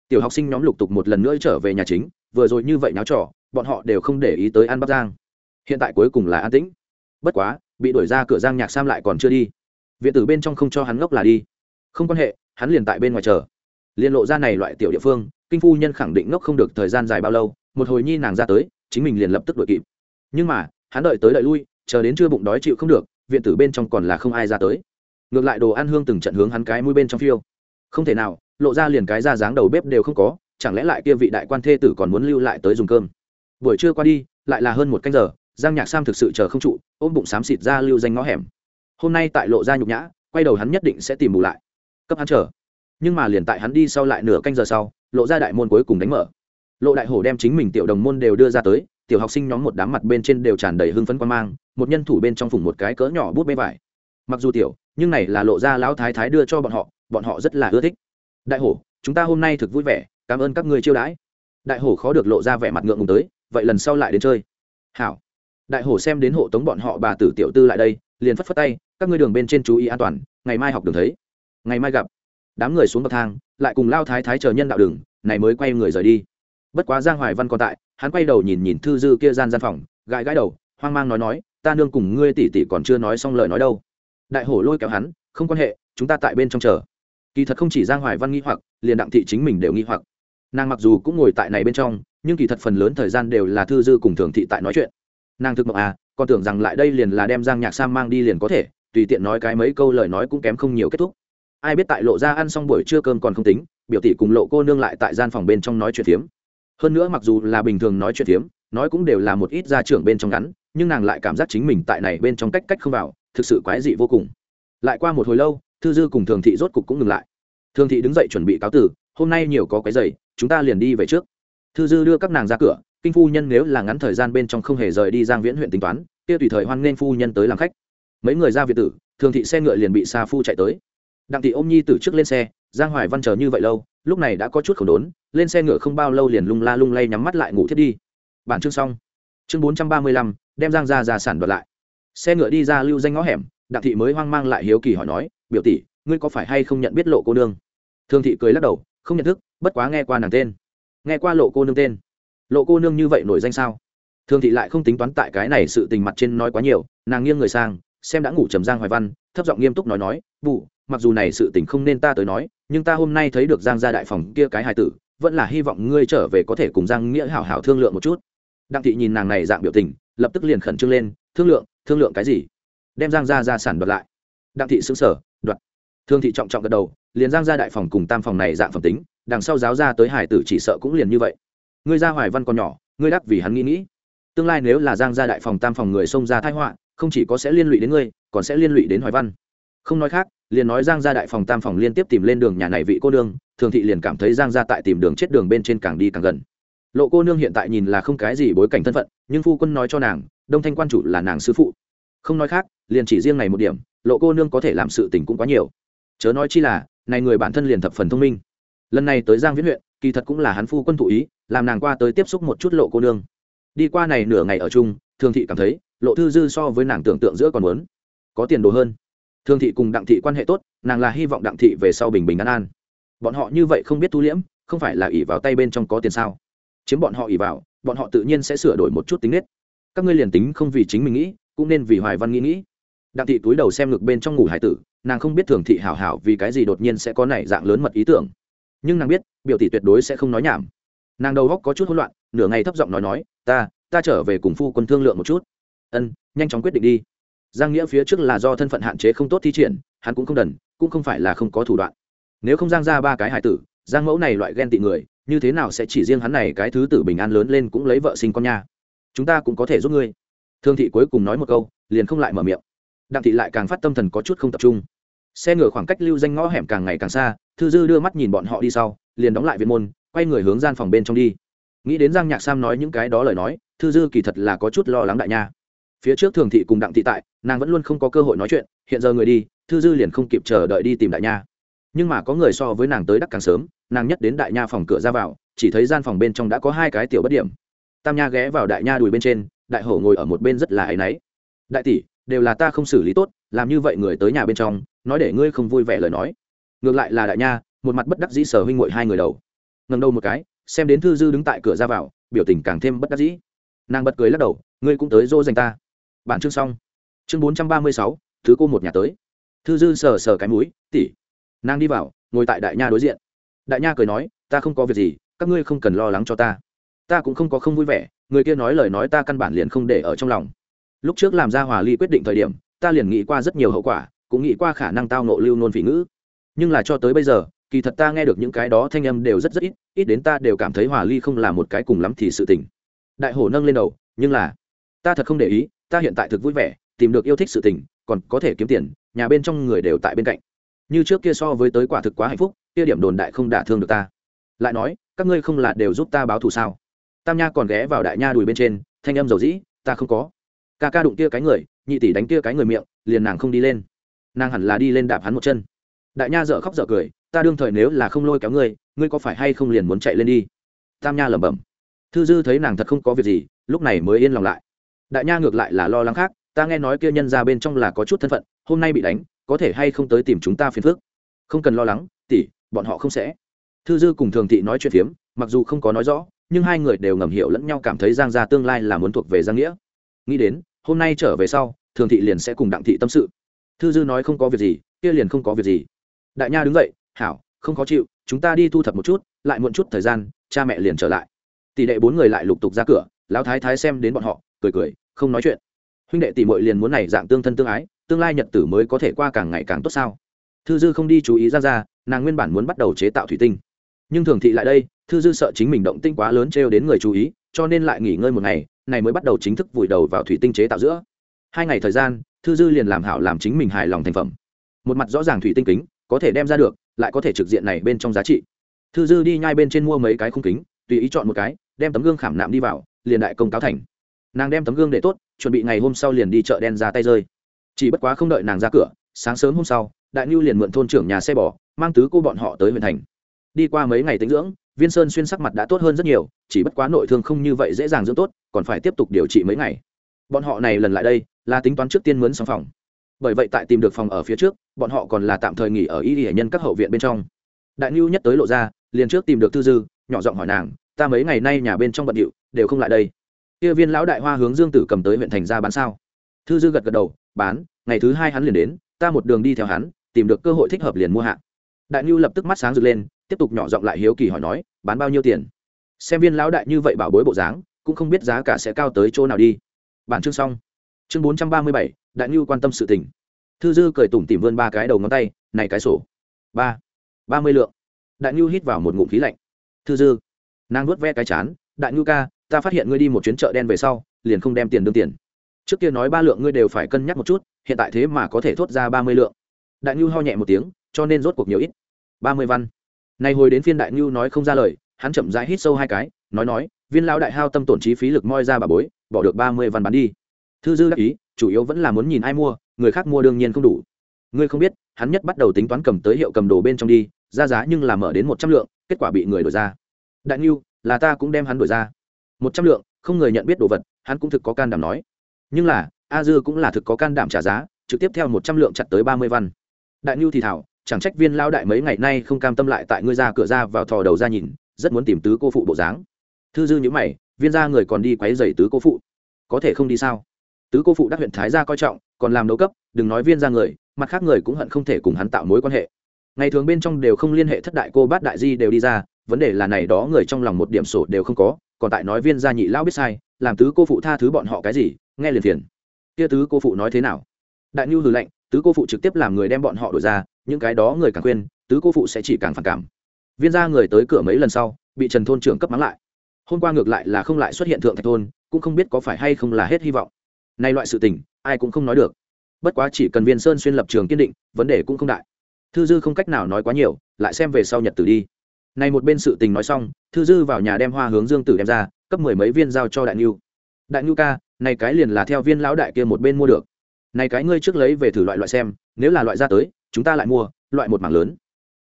tiểu học sinh nhóm lục tục một lần nữa trở về nhà chính, vừa rồi như vậy náo trò, bọn họ đều không để ý tới An Bắc giang hiện tại cuối cùng là an tĩnh. Bất quá, bị đuổi ra cửa giang nhạc sam lại còn chưa đi. Viện tử bên trong không cho hắn ngốc là đi. Không quan hệ, hắn liền tại bên ngoài chờ. Liên lộ ra này loại tiểu địa phương, kinh phu nhân khẳng định ngốc không được thời gian dài bao lâu, một hồi nhi nàng ra tới, chính mình liền lập tức đuổi kịp. Nhưng mà, hắn đợi tới đợi lui, chờ đến chưa bụng đói chịu không được, viện tử bên trong còn là không ai ra tới. Ngược lại đồ ăn hương từng trận hướng hắn cái mũi bên trong phiêu. Không thể nào lộ ra liền cái ra dáng đầu bếp đều không có, chẳng lẽ lại kia vị đại quan thê tử còn muốn lưu lại tới dùng cơm? Buổi trưa qua đi, lại là hơn một canh giờ, giang nhạc sam thực sự chờ không trụ, ôm bụng xám xịt ra lưu danh ngõ hẻm. Hôm nay tại lộ ra nhục nhã, quay đầu hắn nhất định sẽ tìm bù lại. Cấp hắn chờ. Nhưng mà liền tại hắn đi sau lại nửa canh giờ sau, lộ ra đại môn cuối cùng đánh mở. Lộ đại hổ đem chính mình tiểu đồng môn đều đưa ra tới, tiểu học sinh nhóm một đám mặt bên trên đều tràn đầy hưng phấn quan mang, một nhân thủ bên trong phùng một cái cỡ nhỏ bút bê vải. Mặc dù tiểu, nhưng này là lộ ra lão thái thái đưa cho bọn họ bọn họ rất là ưa thích đại hổ, chúng ta hôm nay thực vui vẻ, cảm ơn các ngươi chiêu đãi. Đại hổ khó được lộ ra vẻ mặt ngượng ngùng tới, vậy lần sau lại đến chơi. Hảo. Đại hổ xem đến hộ tống bọn họ bà tử tiểu tư lại đây, liền phất phất tay, các ngươi đường bên trên chú ý an toàn, ngày mai học đường thấy. Ngày mai gặp. Đám người xuống bậc thang, lại cùng lao thái thái chờ nhân đạo đường, này mới quay người rời đi. Bất quá giang hoài văn còn tại, hắn quay đầu nhìn nhìn thư dư kia gian gian phòng, gãi gãi đầu, hoang mang nói nói, ta nương cùng ngươi tỷ tỷ còn chưa nói xong lời nói đâu. Đại hổ lôi kéo hắn, không quan hệ, chúng ta tại bên trong chờ kỳ thật không chỉ giang hoài văn nghi hoặc, liền đặng thị chính mình đều nghi hoặc. Nàng mặc dù cũng ngồi tại này bên trong, nhưng kỳ thật phần lớn thời gian đều là thư dư cùng thường thị tại nói chuyện. Nàng thực mộng à còn tưởng rằng lại đây liền là đem giang nhạc sam mang đi liền có thể, tùy tiện nói cái mấy câu lời nói cũng kém không nhiều kết thúc. Ai biết tại lộ ra ăn xong buổi trưa cơm còn không tính, biểu tỷ cùng lộ cô nương lại tại gian phòng bên trong nói chuyện phiếm. Hơn nữa mặc dù là bình thường nói chuyện phiếm, nói cũng đều là một ít gia trưởng bên trong ngắn, nhưng nàng lại cảm giác chính mình tại này bên trong cách cách không vào, thực sự quái dị vô cùng. Lại qua một hồi lâu thư dư cùng thường thị rốt cục cũng ngừng lại. Thường thị đứng dậy chuẩn bị cáo tử hôm nay nhiều có cái giày, chúng ta liền đi về trước. Thư dư đưa các nàng ra cửa, kinh phu nhân nếu là ngắn thời gian bên trong không hề rời đi giang viễn huyện tính toán, kia tùy thời hoan nghênh phu nhân tới làm khách. Mấy người ra việt tử, thường thị xe ngựa liền bị xa phu chạy tới. Đặng thị ôm nhi từ trước lên xe, giang hoài văn chờ như vậy lâu, lúc này đã có chút khẩu đốn, lên xe ngựa không bao lâu liền lung la lung lay nhắm mắt lại ngủ thiết đi. Bản chương xong. Chương bốn trăm ba mươi lăm, đem giang ra ra sản đoạt lại. Xe ngựa đi ra lưu danh ngõ hẻm, đặng thị mới hoang mang lại hiếu kỳ hỏi nói biểu tỷ, ngươi có phải hay không nhận biết lộ cô nương? Thương thị cười lắc đầu, không nhận thức, bất quá nghe qua nàng tên. Nghe qua lộ cô nương tên? Lộ cô nương như vậy nổi danh sao? Thương thị lại không tính toán tại cái này sự tình mặt trên nói quá nhiều, nàng nghiêng người sang, xem đã ngủ trầm giang hoài văn, thấp giọng nghiêm túc nói nói vụ mặc dù này sự tình không nên ta tới nói, nhưng ta hôm nay thấy được giang gia đại phòng kia cái hài tử, vẫn là hy vọng ngươi trở về có thể cùng giang nghĩa hảo hảo thương lượng một chút. Đặng thị nhìn nàng này dạng biểu tình, lập tức liền khẩn trương lên, thương lượng thương lượng cái gì? Đem giang gia gia sản đoạt lại. Đặng thị xứng sở thương thị trọng trọng gật đầu, liền giang gia đại phòng cùng tam phòng này dạng phẩm tính, đằng sau giáo ra tới hải tử chỉ sợ cũng liền như vậy. Ngươi ra hoài văn còn nhỏ, ngươi đắc vì hắn nghĩ nghĩ. Tương lai nếu là giang gia đại phòng tam phòng người xông ra thái họa, không chỉ có sẽ liên lụy đến ngươi, còn sẽ liên lụy đến hoài văn. Không nói khác, liền nói giang gia đại phòng tam phòng liên tiếp tìm lên đường nhà này vị cô nương thường thị liền cảm thấy giang gia tại tìm đường chết đường bên trên càng đi càng gần. Lộ cô nương hiện tại nhìn là không cái gì bối cảnh thân phận, nhưng phu quân nói cho nàng, đông thanh quan chủ là nàng sư phụ. Không nói khác, liền chỉ riêng này một điểm, lộ cô nương có thể làm sự tình cũng quá nhiều chớ nói chi là, này người bản thân liền thập phần thông minh. Lần này tới giang viễn huyện, kỳ thật cũng là hắn phu quân thụ ý, làm nàng qua tới tiếp xúc một chút lộ cô nương. Đi qua này nửa ngày ở chung, thường thị cảm thấy, lộ thư dư so với nàng tưởng tượng giữa còn muốn. Có tiền đồ hơn. Thường thị cùng đặng thị quan hệ tốt, nàng là hy vọng đặng thị về sau bình bình an an. Bọn họ như vậy không biết thu liễm, không phải là ỉ vào tay bên trong có tiền sao? Chiếm bọn họ ỉ vào, bọn họ tự nhiên sẽ sửa đổi một chút tính nết. Các ngươi liền tính không vì chính mình nghĩ, cũng nên vì hoài văn nghĩ nghĩ đặng thị túi đầu xem ngực bên trong ngủ hải tử, nàng không biết thường thị hảo hảo vì cái gì đột nhiên sẽ có này dạng lớn mật ý tưởng. Nhưng nàng biết, biểu tỷ tuyệt đối sẽ không nói nhảm. Nàng đầu góc có chút hỗn loạn, nửa ngày thấp giọng nói nói, ta ta trở về cùng phu quân thương lượng một chút. Ân, nhanh chóng quyết định đi. Giang nghĩa phía trước là do thân phận hạn chế không tốt thi triển, hắn cũng không đần, cũng không phải là không có thủ đoạn. Nếu không giang ra ba cái hải tử, giang mẫu này loại ghen tị người, như thế nào sẽ chỉ riêng hắn này cái thứ tử bình an lớn lên cũng lấy vợ sinh con nha? Chúng ta cũng có thể giúp ngươi. Thương thị cuối cùng nói một câu, liền không lại mở miệng đặng thị lại càng phát tâm thần có chút không tập trung. Xe ngựa khoảng cách lưu danh ngõ hẻm càng ngày càng xa, thư dư đưa mắt nhìn bọn họ đi sau, liền đóng lại viện môn, quay người hướng gian phòng bên trong đi. Nghĩ đến giang nhạc sam nói những cái đó lời nói, thư dư kỳ thật là có chút lo lắng đại nha. Phía trước thường thị cùng đặng thị tại, nàng vẫn luôn không có cơ hội nói chuyện, hiện giờ người đi, thư dư liền không kịp chờ đợi đi tìm đại nha. Nhưng mà có người so với nàng tới đắc càng sớm, nàng nhất đến đại nha phòng cửa ra vào, chỉ thấy gian phòng bên trong đã có hai cái tiểu bất điểm. Tam nha ghé vào đại nha đùi bên trên, đại hổ ngồi ở một bên rất là áy náy. Đại tỷ đều là ta không xử lý tốt, làm như vậy người tới nhà bên trong, nói để ngươi không vui vẻ lời nói. Ngược lại là đại nha, một mặt bất đắc dĩ sở huynh ngội hai người đầu. Ngầm đầu một cái, xem đến thư dư đứng tại cửa ra vào, biểu tình càng thêm bất đắc dĩ. Nàng bật cười lắc đầu, ngươi cũng tới dô dành ta. Bản chương xong. Chương bốn trăm ba mươi sáu, thứ cô một nhà tới. Thư dư sờ sờ cái mũi tỉ nàng đi vào, ngồi tại đại nha đối diện. Đại nha cười nói, ta không có việc gì, các ngươi không cần lo lắng cho ta. Ta cũng không có không vui vẻ, người kia nói lời nói ta căn bản liền không để ở trong lòng lúc trước làm ra hòa ly quyết định thời điểm, ta liền nghĩ qua rất nhiều hậu quả, cũng nghĩ qua khả năng tao nộ lưu nôn phỉ ngữ. Nhưng là cho tới bây giờ, kỳ thật ta nghe được những cái đó thanh âm đều rất rất ít ít đến ta đều cảm thấy hòa ly không là một cái cùng lắm thì sự tình. Đại hổ nâng lên đầu, nhưng là, ta thật không để ý, ta hiện tại thực vui vẻ, tìm được yêu thích sự tình, còn có thể kiếm tiền, nhà bên trong người đều tại bên cạnh. Như trước kia so với tới quả thực quá hạnh phúc, kia điểm đồn đại không đả thương được ta. Lại nói, các ngươi không là đều giúp ta báo thù sao? Tam nha còn ghé vào đại nha đùi bên trên, thanh âm dầu dĩ, ta không có ca ca đụng kia cái người, nhị tỷ đánh kia cái người miệng, liền nàng không đi lên. Nàng hẳn là đi lên đạp hắn một chân. Đại nha dợ khóc dợ cười, ta đương thời nếu là không lôi kéo ngươi ngươi có phải hay không liền muốn chạy lên đi? Tam nha lẩm bẩm. Thư dư thấy nàng thật không có việc gì, lúc này mới yên lòng lại. Đại nha ngược lại là lo lắng khác, ta nghe nói kia nhân ra bên trong là có chút thân phận, hôm nay bị đánh, có thể hay không tới tìm chúng ta phiền phước không cần lo lắng, tỷ, bọn họ không sẽ. Thư dư cùng thường thị nói chuyện phiếm, mặc dù không có nói rõ, nhưng hai người đều ngầm hiểu lẫn nhau cảm thấy giang gia tương lai là muốn thuộc về giang nghĩa nghĩ đến, hôm nay trở về sau, thường thị liền sẽ cùng đặng thị tâm sự. Thư dư nói không có việc gì, kia liền không có việc gì. Đại nha đứng dậy, hảo, không khó chịu, chúng ta đi thu thập một chút, lại muộn chút thời gian, cha mẹ liền trở lại. Tỷ đệ bốn người lại lục tục ra cửa, lão thái thái xem đến bọn họ, cười cười, không nói chuyện. Huynh đệ tỷ muội liền muốn này dạng tương thân tương ái, tương lai nhật tử mới có thể qua càng ngày càng tốt sao? Thư dư không đi chú ý ra ra, nàng nguyên bản muốn bắt đầu chế tạo thủy tinh. Nhưng thường thị lại đây, thư dư sợ chính mình động tinh quá lớn trêu đến người chú ý, cho nên lại nghỉ ngơi một ngày này mới bắt đầu chính thức vùi đầu vào thủy tinh chế tạo giữa. Hai ngày thời gian, thư dư liền làm hảo làm chính mình hài lòng thành phẩm. Một mặt rõ ràng thủy tinh kính, có thể đem ra được, lại có thể trực diện này bên trong giá trị. Thư dư đi nhai bên trên mua mấy cái khung kính, tùy ý chọn một cái, đem tấm gương khảm nạm đi vào, liền đại công cáo thành. Nàng đem tấm gương để tốt, chuẩn bị ngày hôm sau liền đi chợ đen ra tay rơi. Chỉ bất quá không đợi nàng ra cửa, sáng sớm hôm sau, đại ngưu liền mượn thôn trưởng nhà xe bò, mang tứ cô bọn họ tới huyện thành. Đi qua mấy ngày tính dưỡng viên sơn xuyên sắc mặt đã tốt hơn rất nhiều, chỉ bất quá nội thương không như vậy dễ dàng dưỡng tốt, còn phải tiếp tục điều trị mấy ngày. Bọn họ này lần lại đây, là tính toán trước tiên mướn xong phòng. Bởi vậy tại tìm được phòng ở phía trước, bọn họ còn là tạm thời nghỉ ở y hệ nhân các hậu viện bên trong. Đại nhu nhất tới lộ ra, liền trước tìm được thư dư, nhỏ giọng hỏi nàng, ta mấy ngày nay nhà bên trong bận điệu, đều không lại đây? Kia viên lão đại hoa hướng dương tử cầm tới huyện thành ra bán sao? Thư dư gật gật đầu, bán, ngày thứ hai hắn liền đến, ta một đường đi theo hắn, tìm được cơ hội thích hợp liền mua hạ. Đại nhu lập tức mắt sáng rực lên tiếp tục nhỏ giọng lại hiếu kỳ hỏi nói, bán bao nhiêu tiền? Xem viên lão đại như vậy bảo bối bộ dáng, cũng không biết giá cả sẽ cao tới chỗ nào đi. Bản chương xong. Chương bốn trăm ba mươi bảy, đại nhu quan tâm sự tình. Thư dư cười tủm tỉm vươn ba cái đầu ngón tay, này cái sổ. Ba. Ba mươi lượng. Đại nhu hít vào một ngụm khí lạnh. Thư dư, nàng nuốt ve cái chán, đại nhu ca, ta phát hiện ngươi đi một chuyến chợ đen về sau, liền không đem tiền đương tiền. Trước kia nói ba lượng ngươi đều phải cân nhắc một chút, hiện tại thế mà có thể thốt ra ba mươi lượng. Đại nhu ho nhẹ một tiếng, cho nên rốt cuộc nhiều ít. Ba mươi văn nay hồi đến phiên đại nhu nói không ra lời, hắn chậm rãi hít sâu hai cái, nói nói, viên lão đại hao tâm tổn trí phí lực moi ra bà bối, bỏ được ba mươi văn bán đi. Thư dư đắc ý, chủ yếu vẫn là muốn nhìn ai mua, người khác mua đương nhiên không đủ. Ngươi không biết, hắn nhất bắt đầu tính toán cầm tới hiệu cầm đồ bên trong đi, ra giá nhưng là mở đến một trăm lượng, kết quả bị người đổi ra. Đại nhu là ta cũng đem hắn đổi ra. Một trăm lượng, không người nhận biết đồ vật, hắn cũng thực có can đảm nói. Nhưng là, a dư cũng là thực có can đảm trả giá, trực tiếp theo một trăm lượng chặt tới ba mươi văn. Đại nhu thì thảo chẳng trách viên lao đại mấy ngày nay không cam tâm lại tại ngươi ra cửa ra vào thò đầu ra nhìn, rất muốn tìm tứ cô phụ bộ dáng. Thư dư nhữ mày, viên ra người còn đi quấy dày tứ cô phụ. Có thể không đi sao? Tứ cô phụ đắc huyện thái gia coi trọng, còn làm đấu cấp, đừng nói viên ra người, mặt khác người cũng hận không thể cùng hắn tạo mối quan hệ. Ngày thường bên trong đều không liên hệ thất đại cô bát đại di đều đi ra, vấn đề là này đó người trong lòng một điểm sổ đều không có, còn tại nói viên gia nhị lão biết sai, làm tứ cô phụ tha thứ bọn họ cái gì, nghe liền thiền kia tứ cô phụ nói thế nào? Đại nhu hừ lệnh tứ cô phụ trực tiếp làm người đem bọn họ đổi ra, những cái đó người càng khuyên, tứ cô phụ sẽ chỉ càng phản cảm. Viên gia người tới cửa mấy lần sau, bị trần thôn trưởng cấp mắng lại. Hôm qua ngược lại là không lại xuất hiện thượng thạch thôn, cũng không biết có phải hay không là hết hy vọng. Nay loại sự tình, ai cũng không nói được. Bất quá chỉ cần viên sơn xuyên lập trường kiên định, vấn đề cũng không đại. Thư dư không cách nào nói quá nhiều, lại xem về sau nhật tử đi. Này một bên sự tình nói xong, thư dư vào nhà đem hoa hướng dương tử đem ra, cấp mười mấy viên giao cho đại nhu đại nhu ca, này cái liền là theo viên lão đại kia một bên mua được này cái ngươi trước lấy về thử loại loại xem, nếu là loại ra tới, chúng ta lại mua, loại một mảng lớn.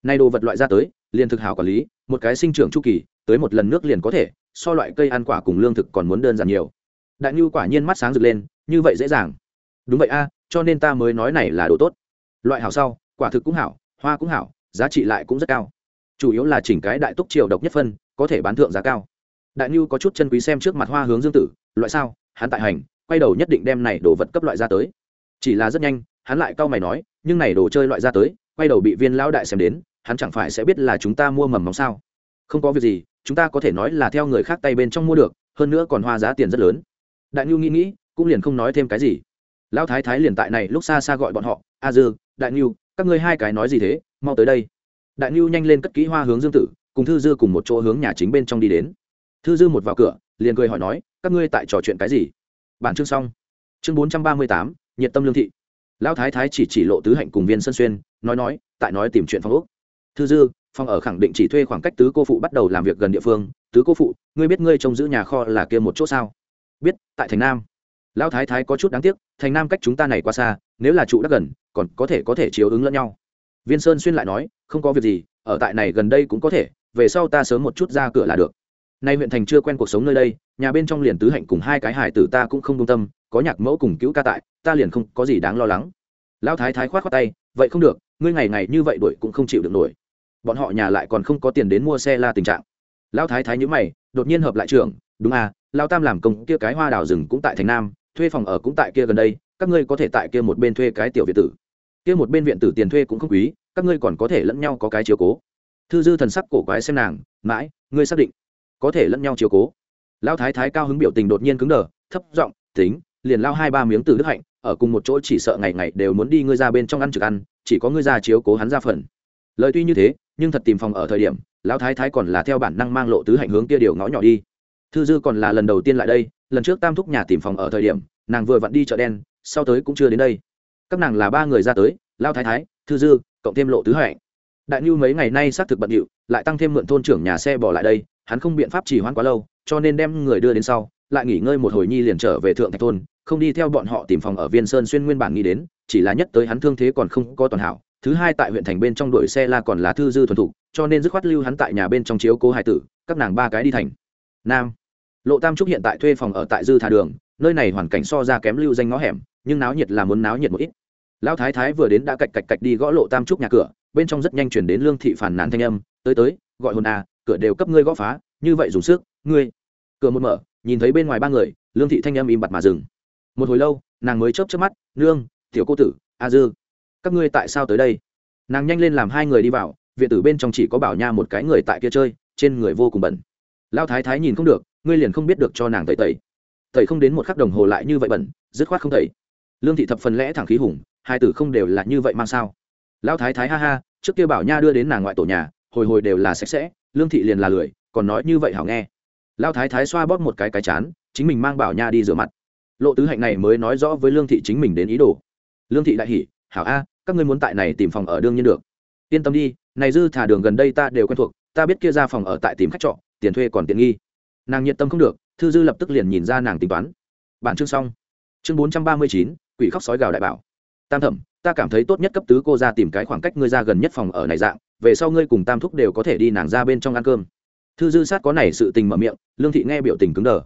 Này đồ vật loại ra tới, liền thực hảo quản lý, một cái sinh trưởng chu kỳ, tới một lần nước liền có thể, so loại cây ăn quả cùng lương thực còn muốn đơn giản nhiều. Đại nhu quả nhiên mắt sáng rực lên, như vậy dễ dàng. Đúng vậy a, cho nên ta mới nói này là đồ tốt. Loại hảo sau, quả thực cũng hảo, hoa cũng hảo, giá trị lại cũng rất cao. Chủ yếu là chỉnh cái đại túc triều độc nhất phân, có thể bán thượng giá cao. Đại nhu có chút chân quý xem trước mặt hoa hướng dương tử, loại sao, hắn tại hành, quay đầu nhất định đem này đồ vật cấp loại ra tới chỉ là rất nhanh, hắn lại cau mày nói, nhưng này đồ chơi loại ra tới, quay đầu bị viên lão đại xem đến, hắn chẳng phải sẽ biết là chúng ta mua mầm móng sao? Không có việc gì, chúng ta có thể nói là theo người khác tay bên trong mua được, hơn nữa còn hoa giá tiền rất lớn. Đại nhu nghĩ nghĩ, cũng liền không nói thêm cái gì. Lão thái thái liền tại này lúc xa xa gọi bọn họ, a dư, đại nhu các ngươi hai cái nói gì thế, mau tới đây. Đại nhu nhanh lên cất kỹ hoa hướng dương tử, cùng thư dư cùng một chỗ hướng nhà chính bên trong đi đến. Thư dư một vào cửa, liền cười hỏi nói, các ngươi tại trò chuyện cái gì? Bản chương xong. Chương bốn trăm ba mươi tám nhiệt tâm lương thị. Lão thái thái chỉ chỉ lộ tứ hạnh cùng viên sân xuyên, nói nói, tại nói tìm chuyện phong úc thư dư phong ở khẳng định chỉ thuê khoảng cách tứ cô phụ bắt đầu làm việc gần địa phương. Tứ cô phụ, ngươi biết ngươi trông giữ nhà kho là kia một chỗ sao? Biết, tại thành nam. Lão thái thái có chút đáng tiếc, thành nam cách chúng ta này qua xa, nếu là trụ đắc gần, còn có thể có thể chiếu ứng lẫn nhau. Viên sơn xuyên lại nói, không có việc gì, ở tại này gần đây cũng có thể, về sau ta sớm một chút ra cửa là được nay huyện thành chưa quen cuộc sống nơi đây, nhà bên trong liền tứ hạnh cùng hai cái hải tử ta cũng không công tâm, có nhạc mẫu cùng cứu ca tại, ta liền không có gì đáng lo lắng. Lão thái thái khoát khoát tay, vậy không được, ngươi ngày ngày như vậy đuổi cũng không chịu được nổi. Bọn họ nhà lại còn không có tiền đến mua xe la tình trạng. Lão thái thái nhữ mày, đột nhiên hợp lại trường đúng à lão tam làm công kia cái hoa đào rừng cũng tại thành nam, thuê phòng ở cũng tại kia gần đây, các ngươi có thể tại kia một bên thuê cái tiểu viện tử. Kia một bên viện tử tiền thuê cũng không quý, các ngươi còn có thể lẫn nhau có cái chiếu cố. Thư dư thần sắc cổ quái xem nàng, mãi, ngươi xác định có thể lẫn nhau chiếu cố. Lao thái thái cao hứng biểu tình đột nhiên cứng đờ, thấp giọng, tính, liền lao hai ba miếng từ đức hạnh, ở cùng một chỗ chỉ sợ ngày ngày đều muốn đi ngươi ra bên trong ăn trực ăn, chỉ có ngươi ra chiếu cố hắn ra phần. Lời tuy như thế, nhưng thật tìm phòng ở thời điểm, lão thái thái còn là theo bản năng mang lộ tứ hạnh hướng kia điều ngõ nhỏ đi. Thư dư còn là lần đầu tiên lại đây, lần trước tam thúc nhà tìm phòng ở thời điểm, nàng vừa vặn đi chợ đen, sau tới cũng chưa đến đây. Các nàng là ba người ra tới lao thái thái, thư dư, cộng thêm lộ tứ hạnh. đại nhu mấy ngày nay xác thực bận điệu, lại tăng thêm mượn thôn trưởng nhà xe bỏ lại đây hắn không biện pháp trì hoãn quá lâu, cho nên đem người đưa đến sau, lại nghỉ ngơi một hồi nhi liền trở về thượng thạch thôn, không đi theo bọn họ tìm phòng ở viên sơn xuyên nguyên bản nghĩ đến, chỉ là nhất tới hắn thương thế còn không có toàn hảo, thứ hai tại huyện thành bên trong đội xe la còn là thư dư thuần thục, cho nên dứt khoát lưu hắn tại nhà bên trong chiếu cố hai tử, các nàng ba cái đi thành. Nam, lộ tam trúc hiện tại thuê phòng ở tại dư thà đường, nơi này hoàn cảnh so ra kém lưu danh ngõ hẻm, nhưng náo nhiệt là muốn náo nhiệt một ít. Lão thái thái vừa đến đã cạch cạch cạch đi gõ lộ tam trúc nhà cửa, bên trong rất nhanh chuyển đến lương thị phản nàn thanh âm, tới tới, gọi hồn à cửa đều cấp ngươi gõ phá, như vậy dùng sức, ngươi. Cửa một mở, nhìn thấy bên ngoài ba người, lương thị thanh âm im bặt mà dừng. Một hồi lâu, nàng mới chớp chớp mắt, nương, tiểu cô tử, a dư, các ngươi tại sao tới đây? Nàng nhanh lên làm hai người đi vào, viện tử bên trong chỉ có bảo nha một cái người tại kia chơi, trên người vô cùng bẩn. Lao thái thái nhìn không được, ngươi liền không biết được cho nàng tẩy tẩy. Tẩy không đến một khắc đồng hồ lại như vậy bẩn, dứt khoát không tẩy. Lương thị thập phần lẽ thẳng khí hùng, hai tử không đều là như vậy mang sao? Lao thái thái ha ha, trước kia bảo nha đưa đến nàng ngoại tổ nhà, hồi hồi đều là sạch sẽ lương thị liền là lười, còn nói như vậy hảo nghe. Lao thái thái xoa bóp một cái cái chán, chính mình mang bảo nha đi rửa mặt. Lộ tứ hạnh này mới nói rõ với lương thị chính mình đến ý đồ. Lương thị đại hỉ, hảo a, các ngươi muốn tại này tìm phòng ở đương nhiên được. Yên tâm đi, này dư thả đường gần đây ta đều quen thuộc, ta biết kia ra phòng ở tại tìm khách trọ, tiền thuê còn tiện nghi. Nàng nhiệt tâm không được, thư dư lập tức liền nhìn ra nàng tính toán. Bản chương xong. Chương bốn trăm ba mươi chín, quỷ khóc sói gào đại bảo. Tam thẩm, ta cảm thấy tốt nhất cấp tứ cô ra tìm cái khoảng cách ngươi ra gần nhất phòng ở này dạng về sau ngươi cùng tam thúc đều có thể đi nàng ra bên trong ăn cơm. Thư dư sát có này sự tình mở miệng, lương thị nghe biểu tình cứng đờ.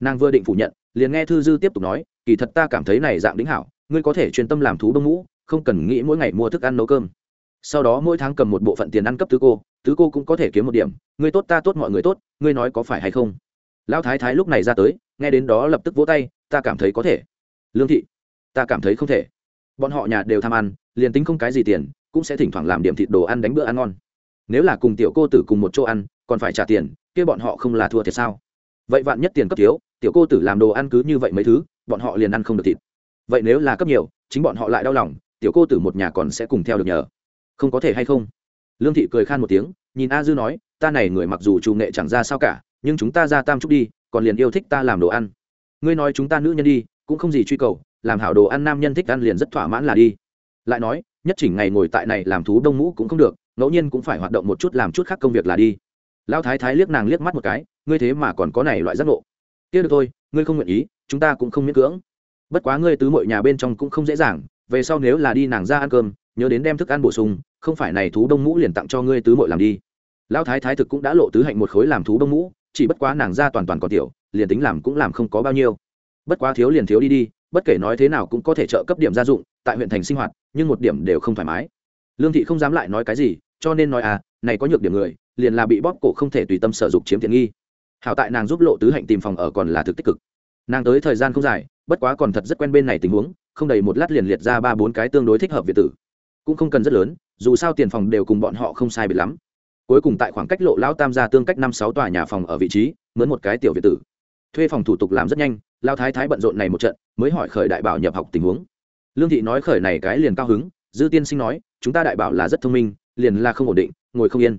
Nàng vừa định phủ nhận, liền nghe thư dư tiếp tục nói, kỳ thật ta cảm thấy này dạng đính hảo, ngươi có thể chuyên tâm làm thú đông mũ không cần nghĩ mỗi ngày mua thức ăn nấu cơm. Sau đó mỗi tháng cầm một bộ phận tiền ăn cấp tứ cô tứ cô cũng có thể kiếm một điểm, ngươi tốt ta tốt mọi người tốt, ngươi nói có phải hay không? Lão thái thái lúc này ra tới, nghe đến đó lập tức vỗ tay, ta cảm thấy có thể. Lương thị, ta cảm thấy không thể. Bọn họ nhà đều tham ăn, liền tính không cái gì tiền cũng sẽ thỉnh thoảng làm điểm thịt đồ ăn đánh bữa ăn ngon. Nếu là cùng tiểu cô tử cùng một chỗ ăn, còn phải trả tiền, kia bọn họ không là thua thiệt sao? Vậy vạn nhất tiền cấp thiếu, tiểu cô tử làm đồ ăn cứ như vậy mấy thứ, bọn họ liền ăn không được thịt. Vậy nếu là cấp nhiều, chính bọn họ lại đau lòng, tiểu cô tử một nhà còn sẽ cùng theo được nhờ. Không có thể hay không? Lương thị cười khan một tiếng, nhìn a dư nói, ta này người mặc dù trù nghệ chẳng ra sao cả, nhưng chúng ta ra tam trúc đi, còn liền yêu thích ta làm đồ ăn. Ngươi nói chúng ta nữ nhân đi, cũng không gì truy cầu, làm hảo đồ ăn nam nhân thích ăn liền rất thỏa mãn là đi. Lại nói nhất chỉnh ngày ngồi tại này làm thú đông mũ cũng không được, ngẫu nhiên cũng phải hoạt động một chút làm chút khác công việc là đi. Lão thái thái liếc nàng liếc mắt một cái, ngươi thế mà còn có này loại giác ngộ. Kia được thôi, ngươi không nguyện ý, chúng ta cũng không miễn cưỡng. Bất quá ngươi tứ mọi nhà bên trong cũng không dễ dàng, về sau nếu là đi nàng ra ăn cơm, nhớ đến đem thức ăn bổ sung, không phải này thú đông mũ liền tặng cho ngươi tứ mội làm đi. Lão thái thái thực cũng đã lộ tứ hạnh một khối làm thú đông mũ, chỉ bất quá nàng ra toàn toàn còn tiểu, liền tính làm cũng làm không có bao nhiêu. Bất quá thiếu liền thiếu đi đi bất kể nói thế nào cũng có thể trợ cấp điểm gia dụng, tại huyện thành sinh hoạt, nhưng một điểm đều không thoải mái. Lương thị không dám lại nói cái gì, cho nên nói à này có nhược điểm người, liền là bị bóp cổ không thể tùy tâm sở dục chiếm tiện nghi. Hảo tại nàng giúp lộ tứ hạnh tìm phòng ở còn là thực tích cực. Nàng tới thời gian không dài, bất quá còn thật rất quen bên này tình huống, không đầy một lát liền liệt ra ba bốn cái tương đối thích hợp việt tử. Cũng không cần rất lớn, dù sao tiền phòng đều cùng bọn họ không sai biệt lắm. Cuối cùng tại khoảng cách lộ lão tam gia tương cách năm sáu tòa nhà phòng ở vị trí, mướn một cái tiểu việt tử. Thuê phòng thủ tục làm rất nhanh lao thái thái bận rộn này một trận mới hỏi khởi đại bảo nhập học tình huống. Lương thị nói khởi này cái liền cao hứng, dư tiên sinh nói, chúng ta đại bảo là rất thông minh, liền là không ổn định, ngồi không yên.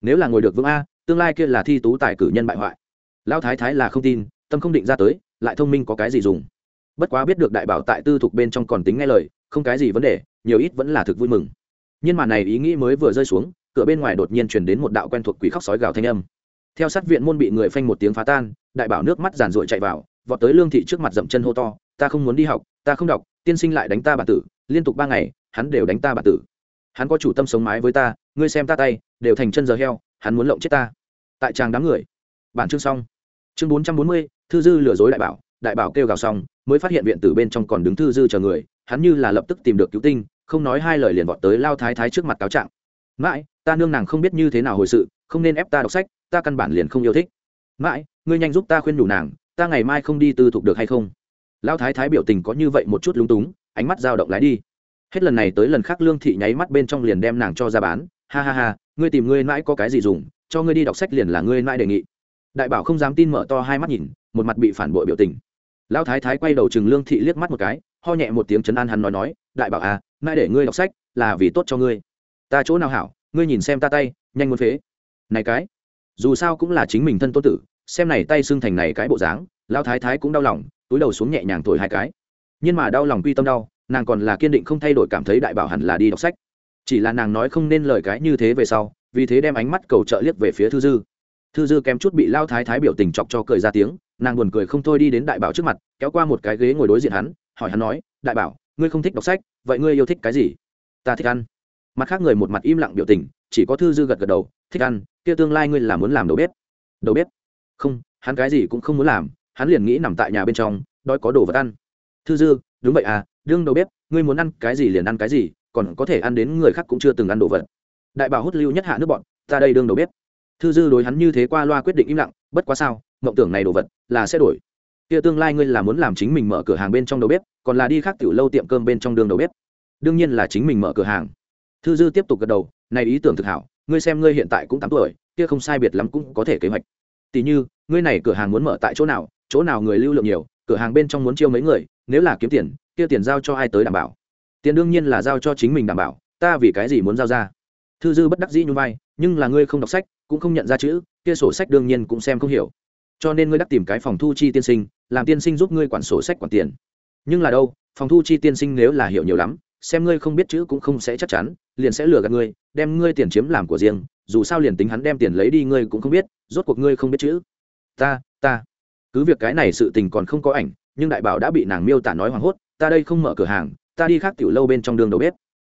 Nếu là ngồi được vững a, tương lai kia là thi tú tài cử nhân bại hoại. Lao thái thái là không tin, tâm không định ra tới, lại thông minh có cái gì dùng. Bất quá biết được đại bảo tại tư thục bên trong còn tính nghe lời, không cái gì vấn đề, nhiều ít vẫn là thực vui mừng. Nhưng mà này ý nghĩ mới vừa rơi xuống, cửa bên ngoài đột nhiên truyền đến một đạo quen thuộc quỷ khóc sói gào thanh âm. Theo sát viện môn bị người phanh một tiếng phá tan, đại bảo nước mắt giàn ruội chạy vào, vọt tới lương thị trước mặt dậm chân hô to ta không muốn đi học, ta không đọc, tiên sinh lại đánh ta bản tử, liên tục ba ngày, hắn đều đánh ta bản tử. Hắn có chủ tâm sống mái với ta, ngươi xem ta tay, đều thành chân giờ heo, hắn muốn lộng chết ta. Tại tràng đám người. Bản chương xong. Chương bốn trăm bốn mươi, thư dư lừa dối đại bảo đại bảo kêu gào xong, mới phát hiện viện tử bên trong còn đứng thư dư chờ người, hắn như là lập tức tìm được cứu tinh, không nói hai lời liền vọt tới lao thái thái trước mặt cáo trạng. Mãi, ta nương nàng không biết như thế nào hồi sự, không nên ép ta đọc sách, ta căn bản liền không yêu thích. Mãi, ngươi nhanh giúp ta khuyên nhủ nàng, ta ngày mai không đi tư thục được hay không? Lão thái thái biểu tình có như vậy một chút lúng túng, ánh mắt dao động lái đi. Hết lần này tới lần khác lương thị nháy mắt bên trong liền đem nàng cho ra bán. Ha ha ha, ngươi tìm ngươi mãi có cái gì dùng, cho ngươi đi đọc sách liền là ngươi mãi đề nghị. Đại bảo không dám tin mở to hai mắt nhìn, một mặt bị phản bội biểu tình. Lão thái thái quay đầu chừng lương thị liếc mắt một cái, ho nhẹ một tiếng chấn an hắn nói nói, đại bảo à mãi để ngươi đọc sách là vì tốt cho ngươi. Ta chỗ nào hảo, ngươi nhìn xem ta tay, nhanh muốn phế. Này cái, dù sao cũng là chính mình thân tô tử, xem này tay xương thành này cái bộ dáng, Lão thái thái cũng đau lòng túi đầu xuống nhẹ nhàng thổi hai cái. Nhưng mà đau lòng quy tâm đau, nàng còn là kiên định không thay đổi cảm thấy đại bảo hẳn là đi đọc sách. Chỉ là nàng nói không nên lời cái như thế về sau, vì thế đem ánh mắt cầu trợ liếc về phía thư dư. Thư dư kém chút bị lao thái thái biểu tình chọc cho cười ra tiếng, nàng buồn cười không thôi đi đến đại bảo trước mặt, kéo qua một cái ghế ngồi đối diện hắn, hỏi hắn nói, đại bảo, ngươi không thích đọc sách, vậy ngươi yêu thích cái gì? Ta thích ăn. Mặt khác người một mặt im lặng biểu tình, chỉ có thư dư gật gật đầu, thích ăn, kia tương lai ngươi là muốn làm đầu bếp. Đầu bếp? Không, hắn cái gì cũng không muốn làm hắn liền nghĩ nằm tại nhà bên trong, đói có đồ vật ăn. Thư dư, đúng vậy à đương đầu bếp, ngươi muốn ăn cái gì liền ăn cái gì, còn có thể ăn đến người khác cũng chưa từng ăn đồ vật. Đại bảo hút lưu nhất hạ nước bọn, ta đây đương đầu bếp. Thư dư đối hắn như thế qua loa quyết định im lặng, bất quá sao, mộng tưởng này đồ vật là sẽ đổi. Kia tương lai ngươi là muốn làm chính mình mở cửa hàng bên trong đầu bếp, còn là đi khác tiểu lâu tiệm cơm bên trong đường đầu bếp. Đương nhiên là chính mình mở cửa hàng. Thư dư tiếp tục gật đầu, này ý tưởng thực hảo, ngươi xem ngươi hiện tại cũng tám tuổi, kia không sai biệt lắm cũng có thể kế hoạch. Tỷ như, ngươi này cửa hàng muốn mở tại chỗ nào chỗ nào người lưu lượng nhiều, cửa hàng bên trong muốn chiêu mấy người, nếu là kiếm tiền, kia tiền giao cho ai tới đảm bảo? Tiền đương nhiên là giao cho chính mình đảm bảo, ta vì cái gì muốn giao ra? Thư dư bất đắc dĩ như vai, nhưng là ngươi không đọc sách, cũng không nhận ra chữ, kia sổ sách đương nhiên cũng xem không hiểu. Cho nên ngươi đắc tìm cái phòng thu chi tiên sinh, làm tiên sinh giúp ngươi quản sổ sách quản tiền. Nhưng là đâu, phòng thu chi tiên sinh nếu là hiểu nhiều lắm, xem ngươi không biết chữ cũng không sẽ chắc chắn, liền sẽ lừa gạt ngươi, đem ngươi tiền chiếm làm của riêng, dù sao liền tính hắn đem tiền lấy đi ngươi cũng không biết, rốt cuộc ngươi không biết chữ. Ta ta cứ việc cái này sự tình còn không có ảnh, nhưng đại bảo đã bị nàng miêu tả nói hoảng hốt, ta đây không mở cửa hàng, ta đi khác tiểu lâu bên trong đường đầu bếp.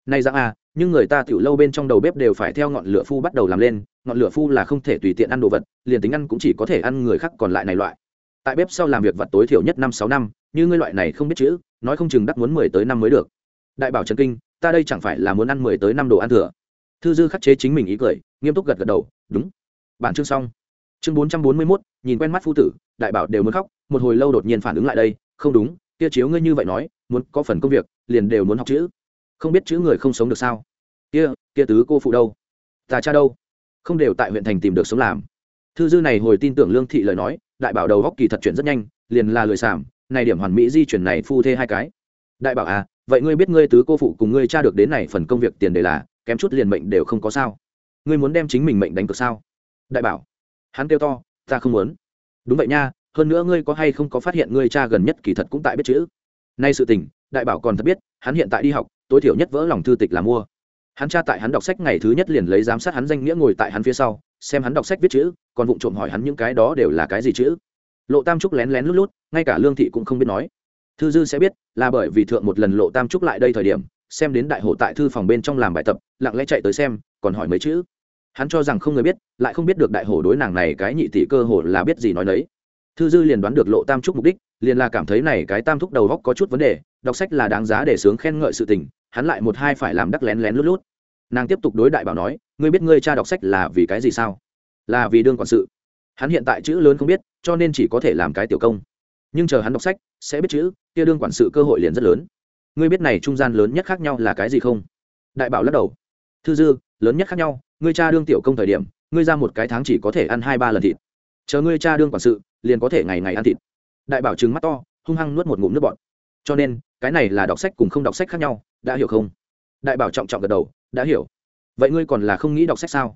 Nay rằng à nhưng người ta tiểu lâu bên trong đầu bếp đều phải theo ngọn lửa phu bắt đầu làm lên, ngọn lửa phu là không thể tùy tiện ăn đồ vật, liền tính ăn cũng chỉ có thể ăn người khác còn lại này loại. Tại bếp sau làm việc vật tối thiểu nhất năm sáu năm, như ngươi loại này không biết chữ, nói không chừng đắt muốn mười tới năm mới được. Đại bảo trần kinh, ta đây chẳng phải là muốn ăn mười tới năm đồ ăn thừa. Thư dư khắc chế chính mình ý cười, nghiêm túc gật gật đầu, đúng. Bản chương xong. Chương bốn trăm bốn mươi mốt nhìn quen mắt phu tử, đại bảo đều muốn khóc, một hồi lâu đột nhiên phản ứng lại đây, không đúng, kia chiếu ngươi như vậy nói, muốn có phần công việc, liền đều muốn học chữ. Không biết chữ người không sống được sao? Kia kia tứ cô phụ đâu? Ta cha đâu? Không đều tại huyện thành tìm được sống làm. Thư dư này hồi tin tưởng lương thị lời nói, đại bảo đầu góc kỳ thật chuyển rất nhanh, liền là lười sảm này điểm hoàn mỹ di chuyển này phu thê hai cái. Đại bảo à vậy ngươi biết ngươi tứ cô phụ cùng ngươi cha được đến này phần công việc tiền đề là, kém chút liền mệnh đều không có sao. Ngươi muốn đem chính mình mệnh đánh cược sao? Đại bảo, hắn kêu to ta không muốn. Đúng vậy nha, hơn nữa ngươi có hay không có phát hiện ngươi cha gần nhất kỳ thật cũng tại biết chữ. Nay sự tình, đại bảo còn thật biết, hắn hiện tại đi học, tối thiểu nhất vỡ lòng thư tịch là mua. Hắn cha tại hắn đọc sách ngày thứ nhất liền lấy giám sát hắn danh nghĩa ngồi tại hắn phía sau, xem hắn đọc sách viết chữ, còn vụng trộm hỏi hắn những cái đó đều là cái gì chữ. Lộ tam trúc lén lén lút lút, ngay cả lương thị cũng không biết nói. Thư dư sẽ biết, là bởi vì thượng một lần lộ tam trúc lại đây thời điểm, xem đến đại hộ tại thư phòng bên trong làm bài tập, lặng lẽ chạy tới xem, còn hỏi mấy chữ hắn cho rằng không người biết, lại không biết được đại hổ đối nàng này cái nhị tỷ cơ hồ là biết gì nói đấy thư dư liền đoán được lộ tam trúc mục đích, liền là cảm thấy này cái tam thúc đầu góc có chút vấn đề, đọc sách là đáng giá để sướng khen ngợi sự tình, hắn lại một hai phải làm đắc lén lén lút lút. Nàng tiếp tục đối đại bảo nói, ngươi biết ngươi cha đọc sách là vì cái gì sao? Là vì đương quản sự. Hắn hiện tại chữ lớn không biết, cho nên chỉ có thể làm cái tiểu công. Nhưng chờ hắn đọc sách, sẽ biết chữ, kia đương quản sự cơ hội liền rất lớn. Ngươi biết này trung gian lớn nhất khác nhau là cái gì không? Đại bảo lắc đầu. Thư dư, lớn nhất khác nhau ngươi cha đương tiểu công thời điểm, ngươi ra một cái tháng chỉ có thể ăn hai ba lần thịt. Chờ ngươi cha đương quản sự, liền có thể ngày ngày ăn thịt. Đại bảo trừng mắt to, hung hăng nuốt một ngụm nước bọt. Cho nên, cái này là đọc sách cùng không đọc sách khác nhau, đã hiểu không? Đại bảo trọng trọng gật đầu, đã hiểu. Vậy ngươi còn là không nghĩ đọc sách sao?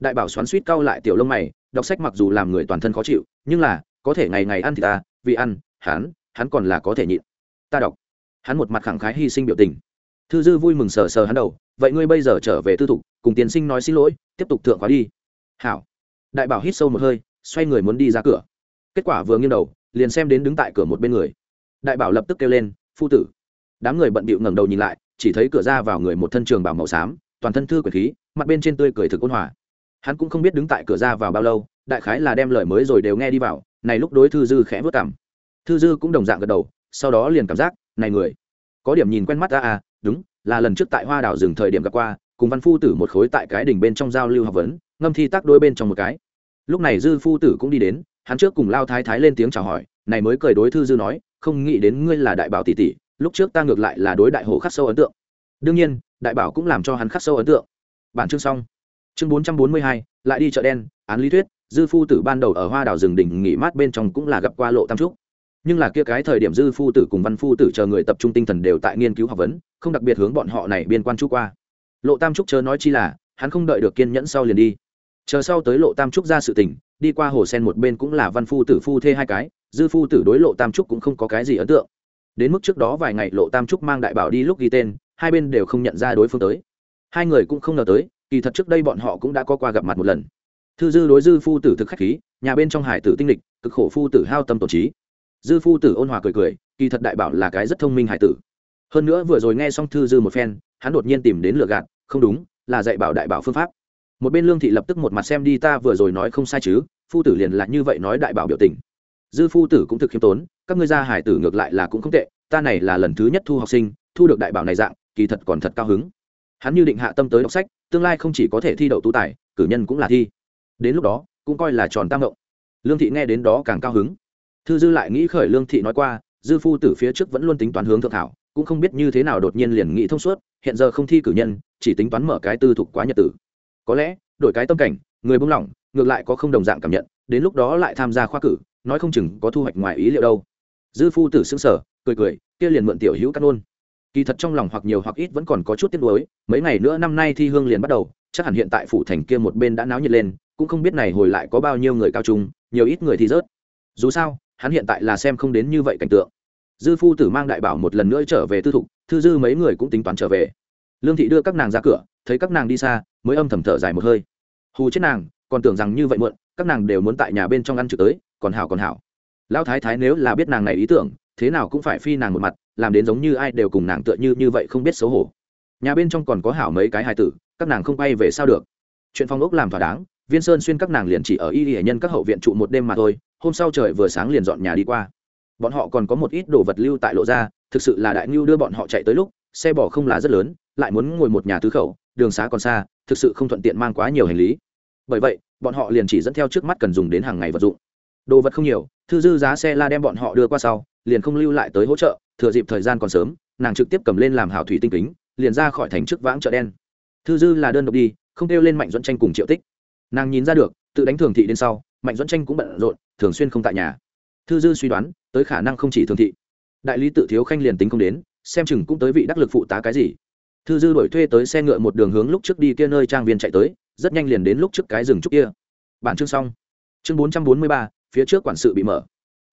Đại bảo xoắn suýt cau lại tiểu lông mày, đọc sách mặc dù làm người toàn thân khó chịu, nhưng là, có thể ngày ngày ăn thì ta, vì ăn, hắn hắn còn là có thể nhịn. Ta đọc. Hắn một mặt khẳng khái hy sinh biểu tình. Thư dư vui mừng sờ sờ hắn đầu, vậy ngươi bây giờ trở về tư thục cùng tiên sinh nói xin lỗi, tiếp tục thượng khóa đi. Hảo. Đại bảo hít sâu một hơi, xoay người muốn đi ra cửa. Kết quả vừa nghiêng đầu, liền xem đến đứng tại cửa một bên người. Đại bảo lập tức kêu lên, phu tử. Đám người bận bịu ngẩng đầu nhìn lại, chỉ thấy cửa ra vào người một thân trường bảo màu xám, toàn thân thư quyển khí, mặt bên trên tươi cười thực ôn hòa. Hắn cũng không biết đứng tại cửa ra vào bao lâu, đại khái là đem lời mới rồi đều nghe đi vào, này lúc đối thư dư khẽ vớt cảm thư dư cũng đồng dạng gật đầu, sau đó liền cảm giác, này người, có điểm nhìn quen mắt ta à đúng, là lần trước tại hoa đảo rừng thời điểm gặp qua cùng văn phu tử một khối tại cái đỉnh bên trong giao lưu học vấn, ngâm thi tác đôi bên trong một cái. Lúc này dư phu tử cũng đi đến, hắn trước cùng lao thái thái lên tiếng chào hỏi, này mới cười đối thư dư nói, không nghĩ đến ngươi là đại bảo tỷ tỷ, lúc trước ta ngược lại là đối đại hồ khắc sâu ấn tượng. Đương nhiên, đại bảo cũng làm cho hắn khắc sâu ấn tượng. Bản chương xong. Chương bốn trăm bốn mươi hai, lại đi chợ đen, án lý thuyết, dư phu tử ban đầu ở hoa đảo rừng đỉnh nghỉ mát bên trong cũng là gặp qua lộ tam trúc. Nhưng là kia cái thời điểm dư phu tử cùng văn phu tử chờ người tập trung tinh thần đều tại nghiên cứu học vấn, không đặc biệt hướng bọn họ này biên quan chú qua lộ tam trúc chớ nói chi là, hắn không đợi được kiên nhẫn sau liền đi. Chờ sau tới lộ tam trúc ra sự tình, đi qua hồ sen một bên cũng là văn phu tử phu thê hai cái, dư phu tử đối lộ tam trúc cũng không có cái gì ấn tượng. Đến mức trước đó vài ngày lộ tam trúc mang đại bảo đi lúc ghi tên, hai bên đều không nhận ra đối phương tới. Hai người cũng không ngờ tới, kỳ thật trước đây bọn họ cũng đã có qua gặp mặt một lần. Thư dư đối dư phu tử thực khách khí, nhà bên trong hải tử tinh lịch, cực khổ phu tử hao tâm tổ trí. Dư phu tử ôn hòa cười cười, kỳ thật đại bảo là cái rất thông minh hải tử. Hơn nữa vừa rồi nghe xong thư dư một phen, hắn đột nhiên tìm đến lựa gạt không đúng, là dạy bảo đại bảo phương pháp. Một bên lương thị lập tức một mặt xem đi ta vừa rồi nói không sai chứ, phu tử liền là như vậy nói đại bảo biểu tình. Dư phu tử cũng thực khiêm tốn, các ngươi gia hải tử ngược lại là cũng không tệ, ta này là lần thứ nhất thu học sinh, thu được đại bảo này dạng, kỳ thật còn thật cao hứng. Hắn như định hạ tâm tới đọc sách, tương lai không chỉ có thể thi đậu tú tài, cử nhân cũng là thi. Đến lúc đó, cũng coi là tròn tam động. Lương thị nghe đến đó càng cao hứng. Thư dư lại nghĩ khởi lương thị nói qua, dư phu tử phía trước vẫn luôn tính toán hướng thượng thảo, cũng không biết như thế nào đột nhiên liền nghĩ thông suốt, hiện giờ không thi cử nhân chỉ tính toán mở cái tư thục quá nhật tử. Có lẽ, đổi cái tâm cảnh, người buông lỏng, ngược lại có không đồng dạng cảm nhận, đến lúc đó lại tham gia khoa cử, nói không chừng có thu hoạch ngoài ý liệu đâu. Dư phu tử xưng sở cười cười, kia liền mượn tiểu hữu cắt ôn kỳ thật trong lòng hoặc nhiều hoặc ít vẫn còn có chút tiếc nuối, mấy ngày nữa năm nay thi hương liền bắt đầu, chắc hẳn hiện tại phủ thành kia một bên đã náo nhiệt lên, cũng không biết này hồi lại có bao nhiêu người cao trung, nhiều ít người thi rớt. Dù sao, hắn hiện tại là xem không đến như vậy cảnh tượng. Dư phu tử mang đại bảo một lần nữa trở về tư thục, thư dư mấy người cũng tính toán trở về lương thị đưa các nàng ra cửa, thấy các nàng đi xa, mới âm thầm thở dài một hơi. Hù chết nàng, còn tưởng rằng như vậy muộn, các nàng đều muốn tại nhà bên trong ăn trực tới, còn hảo còn hảo. Lão thái thái nếu là biết nàng này ý tưởng, thế nào cũng phải phi nàng một mặt, làm đến giống như ai đều cùng nàng tựa như như vậy không biết xấu hổ. Nhà bên trong còn có hảo mấy cái hài tử, các nàng không bay về sao được. Chuyện phong ốc làm thỏa đáng, viên sơn xuyên các nàng liền chỉ ở y hệ nhân các hậu viện trụ một đêm mà thôi, hôm sau trời vừa sáng liền dọn nhà đi qua. Bọn họ còn có một ít đồ vật lưu tại lộ ra, thực sự là đại ngưu đưa bọn họ chạy tới lúc, xe bỏ không là rất lớn lại muốn ngồi một nhà tứ khẩu, đường xá còn xa, thực sự không thuận tiện mang quá nhiều hành lý. Bởi vậy, bọn họ liền chỉ dẫn theo trước mắt cần dùng đến hàng ngày vật dụng. Đồ vật không nhiều, thư dư giá xe la đem bọn họ đưa qua sau, liền không lưu lại tới hỗ trợ, thừa dịp thời gian còn sớm, nàng trực tiếp cầm lên làm hảo thủy tinh kính, liền ra khỏi thành trước vãng chợ đen. Thư dư là đơn độc đi, không kêu lên mạnh dẫn tranh cùng triệu tích. Nàng nhìn ra được, tự đánh thường thị đến sau, mạnh dẫn tranh cũng bận rộn, thường xuyên không tại nhà. Thư dư suy đoán, tới khả năng không chỉ thường thị. Đại lý tự thiếu khanh liền tính không đến, xem chừng cũng tới vị đắc lực phụ tá cái gì thư dư đổi thuê tới xe ngựa một đường hướng lúc trước đi kia nơi trang viên chạy tới, rất nhanh liền đến lúc trước cái rừng trúc kia. Bản chương xong. Chương bốn trăm bốn mươi ba, phía trước quản sự bị mở.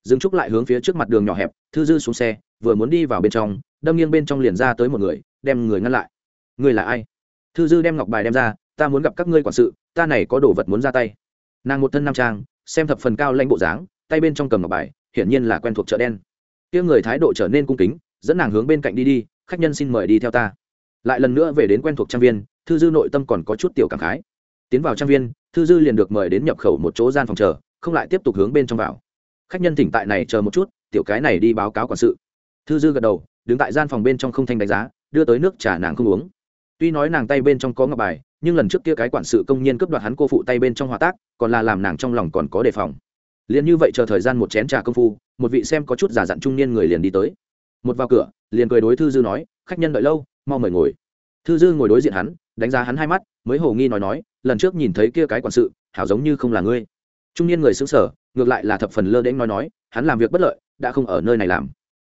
Dừng trúc lại hướng phía trước mặt đường nhỏ hẹp, thư dư xuống xe, vừa muốn đi vào bên trong, đâm nghiêng bên trong liền ra tới một người, đem người ngăn lại. Người là ai? Thư dư đem ngọc bài đem ra, ta muốn gặp các ngươi quản sự, ta này có đồ vật muốn ra tay. Nàng một thân nam trang, xem thập phần cao lãnh bộ dáng, tay bên trong cầm ngọc bài, hiển nhiên là quen thuộc chợ đen. Kia người thái độ trở nên cung kính, dẫn nàng hướng bên cạnh đi đi, khách nhân xin mời đi theo ta lại lần nữa về đến quen thuộc trang viên, thư dư nội tâm còn có chút tiểu cảm khái. Tiến vào trang viên, thư dư liền được mời đến nhập khẩu một chỗ gian phòng chờ, không lại tiếp tục hướng bên trong vào. Khách nhân thỉnh tại này chờ một chút, tiểu cái này đi báo cáo quản sự. Thư dư gật đầu, đứng tại gian phòng bên trong không thanh đánh giá, đưa tới nước trà nàng không uống. Tuy nói nàng tay bên trong có ngọc bài, nhưng lần trước kia cái quản sự công nhiên cướp đoạt hắn cô phụ tay bên trong hòa tác, còn là làm nàng trong lòng còn có đề phòng. Liền như vậy chờ thời gian một chén trà công phu, một vị xem có chút giả dặn trung niên người liền đi tới. Một vào cửa, liền cười đối thư dư nói, khách nhân đợi lâu mau mời ngồi. Thư dư ngồi đối diện hắn, đánh giá hắn hai mắt, mới hồ nghi nói nói, lần trước nhìn thấy kia cái quản sự, hảo giống như không là ngươi. Trung niên người xứng sở ngược lại là thập phần lơ đễnh nói nói, hắn làm việc bất lợi, đã không ở nơi này làm.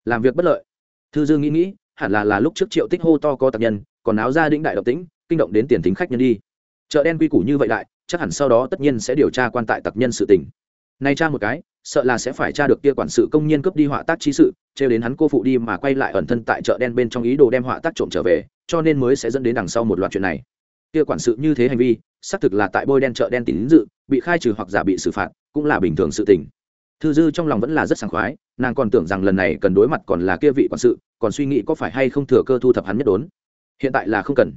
Làm việc bất lợi. Thư dư nghĩ nghĩ, hẳn là là lúc trước triệu tích hô to có tạc nhân, còn áo ra đĩnh đại độc tĩnh, kinh động đến tiền tính khách nhân đi. Chợ đen quy củ như vậy đại, chắc hẳn sau đó tất nhiên sẽ điều tra quan tại tặc nhân sự tình. Nay tra một cái sợ là sẽ phải tra được kia quản sự công nhân cướp đi họa tác chi sự, trêu đến hắn cô phụ đi mà quay lại ẩn thân tại chợ đen bên trong ý đồ đem họa tác trộm trở về, cho nên mới sẽ dẫn đến đằng sau một loạt chuyện này. Kia quản sự như thế hành vi, xác thực là tại bôi đen chợ đen tín dự, bị khai trừ hoặc giả bị xử phạt, cũng là bình thường sự tình. Thư dư trong lòng vẫn là rất sảng khoái, nàng còn tưởng rằng lần này cần đối mặt còn là kia vị quản sự, còn suy nghĩ có phải hay không thừa cơ thu thập hắn nhất đốn. Hiện tại là không cần.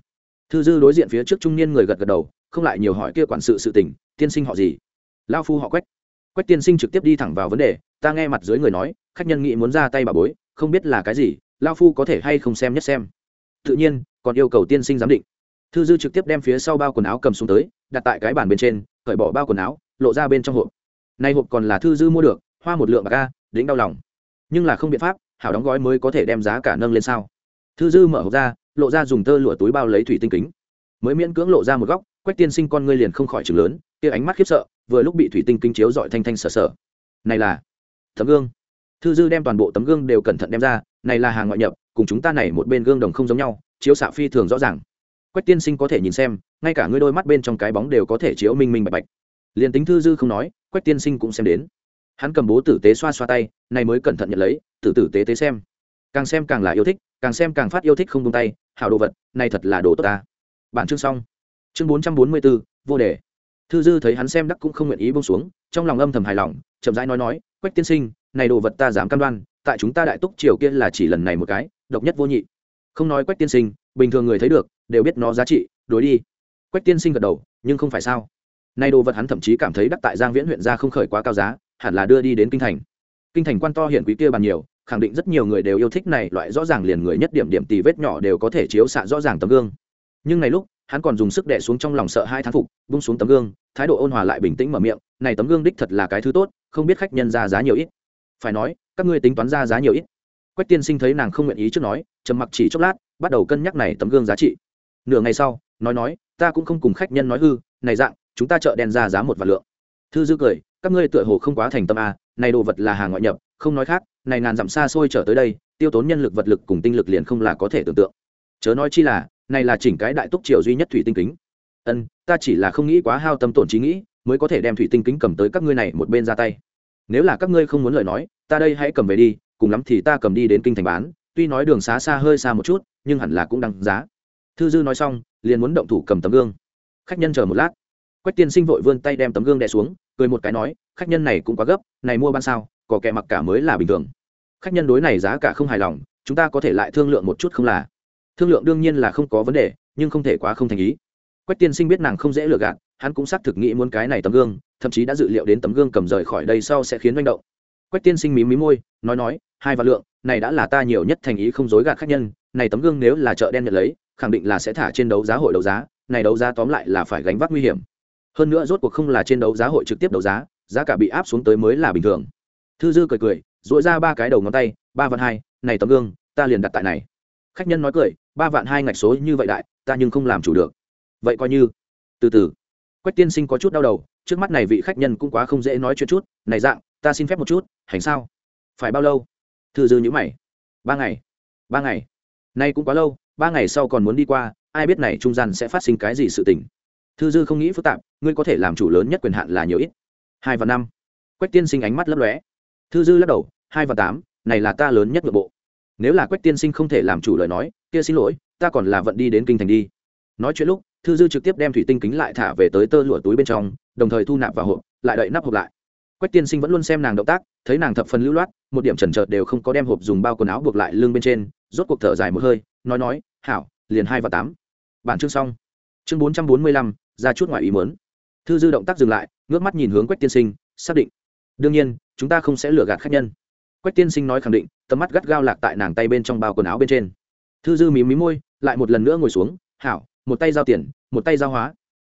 Thư dư đối diện phía trước trung niên người gật gật đầu, không lại nhiều hỏi kia quản sự sự tình, tiên sinh họ gì? Lao phu họ quách quách tiên sinh trực tiếp đi thẳng vào vấn đề, ta nghe mặt dưới người nói, khách nhân nghĩ muốn ra tay bà bối, không biết là cái gì, lao phu có thể hay không xem nhất xem. Tự nhiên, còn yêu cầu tiên sinh giám định. Thư dư trực tiếp đem phía sau bao quần áo cầm xuống tới, đặt tại cái bàn bên trên, cởi bỏ bao quần áo, lộ ra bên trong hộp. Nay hộp còn là thư dư mua được, hoa một lượng bạc ca đĩnh đau lòng. Nhưng là không biện pháp, hảo đóng gói mới có thể đem giá cả nâng lên sao? Thư dư mở hộp ra, lộ ra dùng tơ lụa túi bao lấy thủy tinh kính. Mới miễn cưỡng lộ ra một góc, quách tiên sinh con ngươi liền không khỏi chừng lớn, kia ánh mắt khiếp sợ vừa lúc bị thủy tinh kính chiếu dọi thanh thanh sở sở. Này là tấm gương. Thư dư đem toàn bộ tấm gương đều cẩn thận đem ra, này là hàng ngoại nhập, cùng chúng ta này một bên gương đồng không giống nhau, chiếu xạ phi thường rõ ràng. Quách tiên sinh có thể nhìn xem, ngay cả ngươi đôi mắt bên trong cái bóng đều có thể chiếu minh minh bạch bạch. Liền tính thư dư không nói, quách tiên sinh cũng xem đến. Hắn cầm bố tử tế xoa xoa tay, này mới cẩn thận nhận lấy tử tử tế tế xem. Càng xem càng là yêu thích, càng xem càng phát yêu thích không tung tay, hảo đồ vật, này thật là đồ tốt ta. Bản chương xong. Chương bốn trăm bốn mươi bốn vô đề thư dư thấy hắn xem đắc cũng không nguyện ý bông xuống, trong lòng âm thầm hài lòng, chậm rãi nói nói, quách tiên sinh, này đồ vật ta dám cam đoan, tại chúng ta đại túc triều kia là chỉ lần này một cái, độc nhất vô nhị. Không nói quách tiên sinh, bình thường người thấy được, đều biết nó giá trị, đối đi. Quách tiên sinh gật đầu, nhưng không phải sao? Nay đồ vật hắn thậm chí cảm thấy đắc tại giang viễn huyện ra không khởi quá cao giá, hẳn là đưa đi đến kinh thành. Kinh thành quan to hiển quý kia bàn nhiều, khẳng định rất nhiều người đều yêu thích này, loại rõ ràng liền người nhất điểm điểm tì vết nhỏ đều có thể chiếu xạ rõ ràng tấm gương. Nhưng này lúc hắn còn dùng sức đè xuống trong lòng sợ hai thán phục bung xuống tấm gương, thái độ ôn hòa lại bình tĩnh mở miệng, này tấm gương đích thật là cái thứ tốt, không biết khách nhân ra giá nhiều ít. Phải nói, các ngươi tính toán ra giá nhiều ít. Quách tiên sinh thấy nàng không nguyện ý trước nói, trầm mặc chỉ chốc lát, bắt đầu cân nhắc này tấm gương giá trị. Nửa ngày sau, nói nói, ta cũng không cùng khách nhân nói hư, này dạng, chúng ta chợ đen ra giá một vạn lượng. Thư dư cười, các ngươi tựa hồ không quá thành tâm a này đồ vật là hàng ngoại nhập, không nói khác, này ngàn dặm xa xôi trở tới đây, tiêu tốn nhân lực vật lực cùng tinh lực liền không là có thể tưởng tượng. Chớ nói chi là này là chỉnh cái đại túc triều duy nhất thủy tinh kính. Ân, ta chỉ là không nghĩ quá hao tâm tổn trí nghĩ, mới có thể đem thủy tinh kính cầm tới các ngươi này một bên ra tay. Nếu là các ngươi không muốn lời nói, ta đây hãy cầm về đi, cùng lắm thì ta cầm đi đến kinh thành bán, tuy nói đường xá xa hơi xa một chút, nhưng hẳn là cũng đăng giá. Thư dư nói xong, liền muốn động thủ cầm tấm gương. Khách nhân chờ một lát. Quách tiên sinh vội vươn tay đem tấm gương đè xuống, cười một cái nói, khách nhân này cũng quá gấp, này mua ban sao có kẻ mặc cả mới là bình thường. Khách nhân đối này giá cả không hài lòng, chúng ta có thể lại thương lượng một chút không là? Thương lượng đương nhiên là không có vấn đề, nhưng không thể quá không thành ý. Quách tiên sinh biết nàng không dễ lừa gạt, hắn cũng xác thực nghĩ muốn cái này tấm gương, thậm chí đã dự liệu đến tấm gương cầm rời khỏi đây sau sẽ khiến manh động. Quách tiên sinh mí mí môi, nói nói, hai và lượng, này đã là ta nhiều nhất thành ý không dối gạt khách nhân, này tấm gương nếu là chợ đen nhận lấy, khẳng định là sẽ thả trên đấu giá hội đấu giá, này đấu giá tóm lại là phải gánh vác nguy hiểm. Hơn nữa rốt cuộc không là trên đấu giá hội trực tiếp đấu giá giá cả bị áp xuống tới mới là bình thường. Thư dư cười cười dội ra ba cái đầu ngón tay, ba vạn hai, này tấm gương, ta liền đặt tại này khách nhân nói cười, ba vạn hai ngạch số như vậy đại, ta nhưng không làm chủ được. Vậy coi như. Từ từ. Quách tiên sinh có chút đau đầu, trước mắt này vị khách nhân cũng quá không dễ nói chuyện chút. Này dạng, ta xin phép một chút, hành sao? Phải bao lâu? Thư dư nhữ mày. Ba ngày ba ngày. Nay cũng quá lâu, ba ngày sau còn muốn đi qua, ai biết này trung gian sẽ phát sinh cái gì sự tình. Thư dư không nghĩ phức tạp, ngươi có thể làm chủ lớn nhất quyền hạn là nhiều ít. Hai và năm. Quách tiên sinh ánh mắt lấp lóe. Thư dư lắc đầu, hai và tám, này là ta lớn nhất nội bộ nếu là quách tiên sinh không thể làm chủ lời nói, kia xin lỗi, ta còn là vận đi đến kinh thành đi. Nói chuyện lúc, thư dư trực tiếp đem thủy tinh kính lại thả về tới tơ lụa túi bên trong, đồng thời thu nạp vào hộp, lại đậy nắp hộp lại. Quách tiên sinh vẫn luôn xem nàng động tác, thấy nàng thập phần lưu loát, một điểm trần trợt đều không có đem hộp dùng bao quần áo buộc lại lưng bên trên, rốt cuộc thở dài một hơi, nói nói, hảo, liền hai và tám. Bản chương xong. Chương bốn trăm bốn mươi lăm, ra chút ngoài ý muốn. Thư dư động tác dừng lại, ngước mắt nhìn hướng quách tiên sinh, xác định, đương nhiên, chúng ta không sẽ lừa gạt khách nhân quách tiên sinh nói khẳng định, tầm mắt gắt gao lạc tại nàng tay bên trong bao quần áo bên trên. Thư dư mí mí môi, lại một lần nữa ngồi xuống, hảo, một tay giao tiền, một tay giao hóa.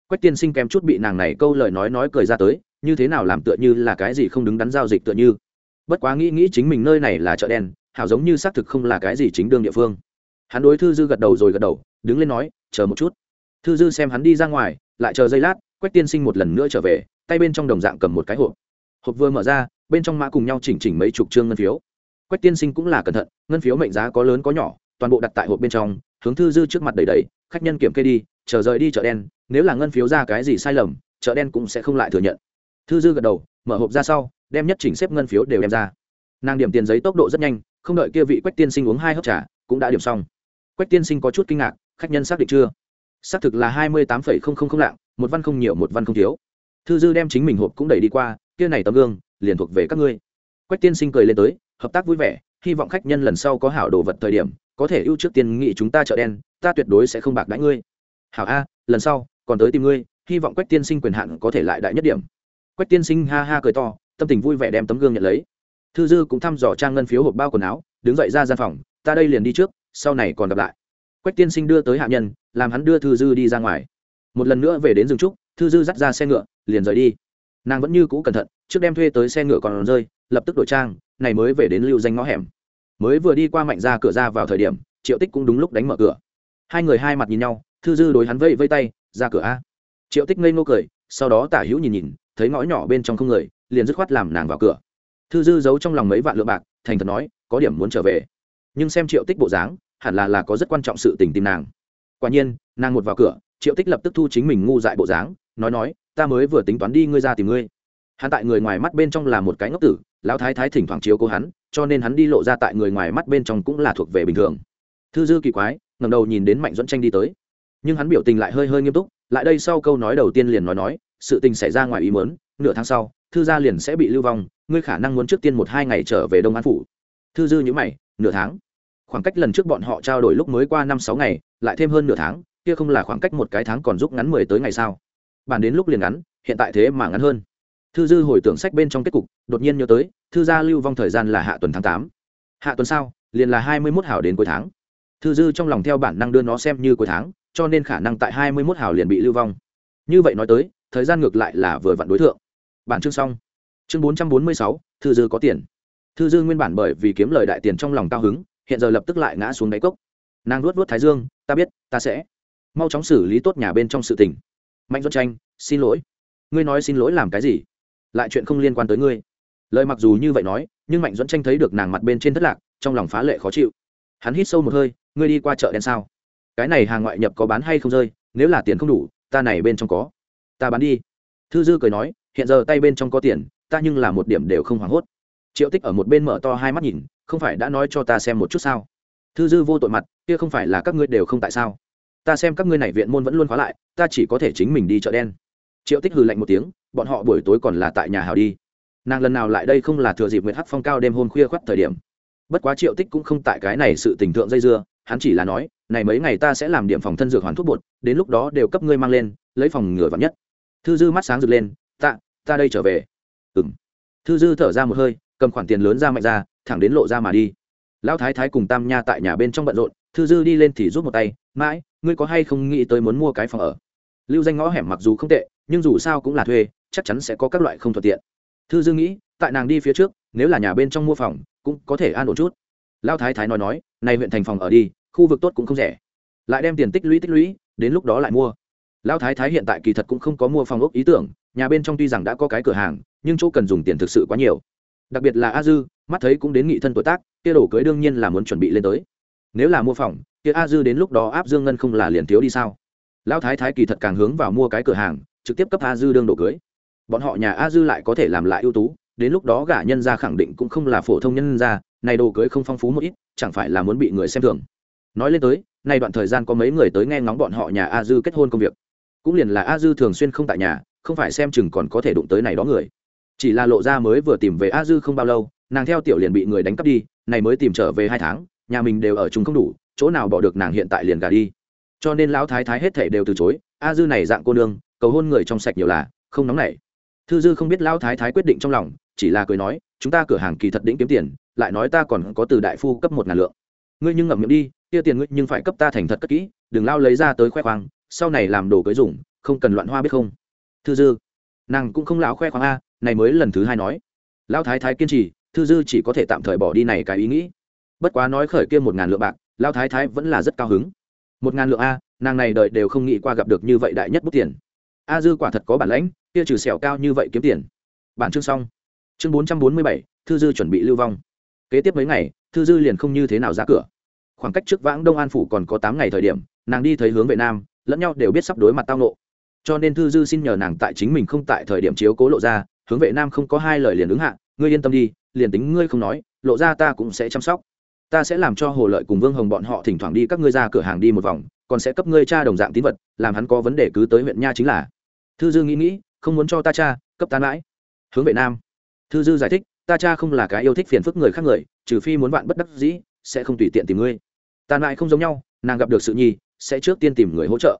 Quách tiên sinh kém chút bị nàng này câu lời nói nói cười ra tới, như thế nào làm tựa như là cái gì không đứng đắn giao dịch tựa như? Bất quá nghĩ nghĩ chính mình nơi này là chợ đen, hảo giống như xác thực không là cái gì chính đương địa phương. Hắn đối thư dư gật đầu rồi gật đầu, đứng lên nói, chờ một chút. Thư dư xem hắn đi ra ngoài, lại chờ giây lát, quách tiên sinh một lần nữa trở về, tay bên trong đồng dạng cầm một cái hộp. Hộp vừa mở ra bên trong mã cùng nhau chỉnh chỉnh mấy chục trương ngân phiếu. Quách tiên sinh cũng là cẩn thận, ngân phiếu mệnh giá có lớn có nhỏ, toàn bộ đặt tại hộp bên trong, hướng thư dư trước mặt đầy đầy khách nhân kiểm kê đi, chờ rời đi chợ đen, nếu là ngân phiếu ra cái gì sai lầm, chợ đen cũng sẽ không lại thừa nhận. Thư dư gật đầu, mở hộp ra sau, đem nhất chỉnh xếp ngân phiếu đều đem ra. Nàng điểm tiền giấy tốc độ rất nhanh, không đợi kia vị quách tiên sinh uống hai hớp trà, cũng đã điểm xong. Quách tiên sinh có chút kinh ngạc, khách nhân xác định chưa? Xác thực là hai mươi tám phẩy không không không lạng, một văn không nhiều, một văn không thiếu. Thư dư đem chính mình hộp cũng đẩy đi qua, kia này tấm gương liền thuộc về các ngươi. Quách tiên sinh cười lên tới, hợp tác vui vẻ, hy vọng khách nhân lần sau có hảo đồ vật thời điểm, có thể ưu trước tiên nghị chúng ta chợ đen, ta tuyệt đối sẽ không bạc đãi ngươi. Hảo a, lần sau, còn tới tìm ngươi, hy vọng quách tiên sinh quyền hạn có thể lại đại nhất điểm. Quách tiên sinh ha ha cười to, tâm tình vui vẻ đem tấm gương nhận lấy. Thư dư cũng thăm dò trang ngân phiếu hộp bao quần áo, đứng dậy ra gian phòng, ta đây liền đi trước, sau này còn gặp lại. Quách tiên sinh đưa tới hạ nhân, làm hắn đưa thư dư đi ra ngoài. Một lần nữa về đến rừng trúc, thư dư dắt ra xe ngựa, liền rời đi. Nàng vẫn như cũ cẩn thận trước đem thuê tới xe ngựa còn rơi, lập tức đổi trang, này mới về đến lưu danh ngõ hẻm. Mới vừa đi qua mạnh ra cửa ra vào thời điểm, triệu tích cũng đúng lúc đánh mở cửa. Hai người hai mặt nhìn nhau, thư dư đối hắn vây vây tay, ra cửa a. Triệu tích ngây ngô cười, sau đó tả hữu nhìn nhìn, thấy ngõ nhỏ bên trong không người, liền dứt khoát làm nàng vào cửa. Thư dư giấu trong lòng mấy vạn lượng bạc, thành thật nói, có điểm muốn trở về. Nhưng xem triệu tích bộ dáng, hẳn là là có rất quan trọng sự tình tìm nàng. Quả nhiên, nàng một vào cửa, triệu tích lập tức thu chính mình ngu dại bộ dáng, nói nói, ta mới vừa tính toán đi ngươi ra tìm ngươi hắn tại người ngoài mắt bên trong là một cái ngốc tử, lão thái thái thỉnh thoảng chiếu cố hắn, cho nên hắn đi lộ ra tại người ngoài mắt bên trong cũng là thuộc về bình thường. Thư dư kỳ quái ngầm đầu nhìn đến mạnh dẫn tranh đi tới. Nhưng hắn biểu tình lại hơi hơi nghiêm túc, lại đây sau câu nói đầu tiên liền nói nói, sự tình xảy ra ngoài ý mớn nửa tháng sau, thư gia liền sẽ bị lưu vong, ngươi khả năng muốn trước tiên một hai ngày trở về đông an phủ. Thư dư nhữ mày, nửa tháng? Khoảng cách lần trước bọn họ trao đổi lúc mới qua năm sáu ngày, lại thêm hơn nửa tháng, kia không là khoảng cách một cái tháng còn rút ngắn mười tới ngày sao? Bàn đến lúc liền ngắn, hiện tại thế mà ngắn hơn thư dư hồi tưởng sách bên trong kết cục đột nhiên nhớ tới thư gia lưu vong thời gian là hạ tuần tháng tám. Hạ tuần sau, liền là hai mươi mốt hảo đến cuối tháng. Thư dư trong lòng theo bản năng đưa nó xem như cuối tháng cho nên khả năng tại hai mươi mốt hảo liền bị lưu vong. Như vậy nói tới thời gian ngược lại là vừa vặn đối tượng bản chương xong. Chương bốn trăm bốn mươi sáu thư dư có tiền. Thư dư nguyên bản bởi vì kiếm lời đại tiền trong lòng cao hứng hiện giờ lập tức lại ngã xuống đáy cốc. Nàng luốt luốt thái dương ta biết ta sẽ. Mau chóng xử lý tốt nhà bên trong sự tình. Mạnh doan tranh xin lỗi. Ngươi nói xin lỗi làm cái gì? Lại chuyện không liên quan tới ngươi. Lời mặc dù như vậy nói, nhưng mạnh dẫn tranh thấy được nàng mặt bên trên thất lạc, trong lòng phá lệ khó chịu. Hắn hít sâu một hơi, ngươi đi qua chợ đen sao? Cái này hàng ngoại nhập có bán hay không rơi? Nếu là tiền không đủ, ta này bên trong có. Ta bán đi. Thư dư cười nói, hiện giờ tay bên trong có tiền, ta nhưng là một điểm đều không hoảng hốt. Triệu tích ở một bên mở to hai mắt nhìn, không phải đã nói cho ta xem một chút sao? Thư dư vô tội mặt, kia không phải là các ngươi đều không tại sao? Ta xem các ngươi này viện môn vẫn luôn khóa lại, ta chỉ có thể chính mình đi chợ đen. Triệu tích hừ lạnh một tiếng bọn họ buổi tối còn là tại nhà hào đi. Nàng lần nào lại đây không là thừa dịp nguyễn hắc phong cao đêm hôm khuya khoắt thời điểm. Bất quá triệu tích cũng không tại cái này sự tình thượng dây dưa, hắn chỉ là nói, này mấy ngày ta sẽ làm điểm phòng thân dược hoàn thuốc bột, đến lúc đó đều cấp ngươi mang lên, lấy phòng ngừa vắn nhất. Thư dư mắt sáng rực lên ta ta đây trở về. Ừng thư dư thở ra một hơi, cầm khoản tiền lớn ra mạnh ra, thẳng đến lộ ra mà đi. Lão thái thái cùng tam nha tại nhà bên trong bận rộn, thư dư đi lên thì rút một tay, mãi, ngươi có hay không nghĩ tới muốn mua cái phòng ở? Lưu danh ngõ hẻm mặc dù không tệ, nhưng dù sao cũng là thuê chắc chắn sẽ có các loại không thuận tiện. Thư Dương nghĩ, tại nàng đi phía trước, nếu là nhà bên trong mua phòng, cũng có thể an ổn chút. Lao thái thái nói nói, này huyện thành phòng ở đi, khu vực tốt cũng không rẻ. Lại đem tiền tích lũy tích lũy, đến lúc đó lại mua. Lao thái thái hiện tại kỳ thật cũng không có mua phòng ốc ý tưởng, nhà bên trong tuy rằng đã có cái cửa hàng, nhưng chỗ cần dùng tiền thực sự quá nhiều. Đặc biệt là a dư, mắt thấy cũng đến nghị thân tuổi tác, kia đổ cưới đương nhiên là muốn chuẩn bị lên tới. Nếu là mua phòng, kia a dư đến lúc đó áp dương ngân không là liền thiếu đi sao? Lão thái thái kỳ thật càng hướng vào mua cái cửa hàng, trực tiếp cấp a dư đương đổ cưới bọn họ nhà a dư lại có thể làm lại ưu tú, đến lúc đó gả nhân ra khẳng định cũng không là phổ thông nhân ra này đồ cưới không phong phú một ít, chẳng phải là muốn bị người xem thường. Nói lên tới, nay đoạn thời gian có mấy người tới nghe ngóng bọn họ nhà a dư kết hôn công việc. Cũng liền là a dư thường xuyên không tại nhà, không phải xem chừng còn có thể đụng tới này đó người. Chỉ là lộ ra mới vừa tìm về a dư không bao lâu, nàng theo tiểu liền bị người đánh cắp đi, này mới tìm trở về hai tháng, nhà mình đều ở chúng không đủ, chỗ nào bỏ được nàng hiện tại liền gả đi. Cho nên lão thái thái hết thể đều từ chối, a dư này dạng cô nương, cầu hôn người trong sạch nhiều là, không nóng nảy thư dư không biết lão thái thái quyết định trong lòng, chỉ là cười nói, chúng ta cửa hàng kỳ thật đĩnh kiếm tiền, lại nói ta còn có từ đại phu cấp một ngàn lượng. Ngươi nhưng ngậm miệng đi, kia tiền ngươi nhưng phải cấp ta thành thật cất kỹ, đừng lao lấy ra tới khoe khoang, sau này làm đồ cưới dùng, không cần loạn hoa biết không? Thư dư. Nàng cũng không lão khoe khoang a, này mới lần thứ hai nói. Lão thái thái kiên trì, thư dư chỉ có thể tạm thời bỏ đi này cái ý nghĩ. Bất quá nói khởi kia một ngàn lượng bạc, lão thái thái vẫn là rất cao hứng. Một ngàn lượng a, nàng này đợi đều không nghĩ qua gặp được như vậy đại nhất bút tiền a dư quả thật có bản lãnh, kia trừ sẹo cao như vậy kiếm tiền. Bản chương xong. Chương bốn trăm bốn mươi bảy, thư dư chuẩn bị lưu vong. Kế tiếp mấy ngày, thư dư liền không như thế nào ra cửa. Khoảng cách trước vãng đông an phủ còn có tám ngày thời điểm, nàng đi thấy hướng về nam, lẫn nhau đều biết sắp đối mặt tao nộ cho nên thư dư xin nhờ nàng tại chính mình không tại thời điểm chiếu cố lộ ra, hướng vệ nam không có hai lời liền ứng hạ, ngươi yên tâm đi, liền tính ngươi không nói, lộ ra ta cũng sẽ chăm sóc. Ta sẽ làm cho hồ lợi cùng vương hồng bọn họ thỉnh thoảng đi các ngươi ra cửa hàng đi một vòng, còn sẽ cấp ngươi cha đồng dạng tín vật, làm hắn có vấn đề cứ tới huyện nha chính là thư dư nghĩ nghĩ, không muốn cho ta cha, cấp tán mãi. Hướng vệ nam. Thư dư giải thích, ta cha không là cái yêu thích phiền phức người khác người, trừ phi muốn bạn bất đắc dĩ, sẽ không tùy tiện tìm ngươi. Tàn lại không giống nhau, nàng gặp được sự nhi sẽ trước tiên tìm người hỗ trợ.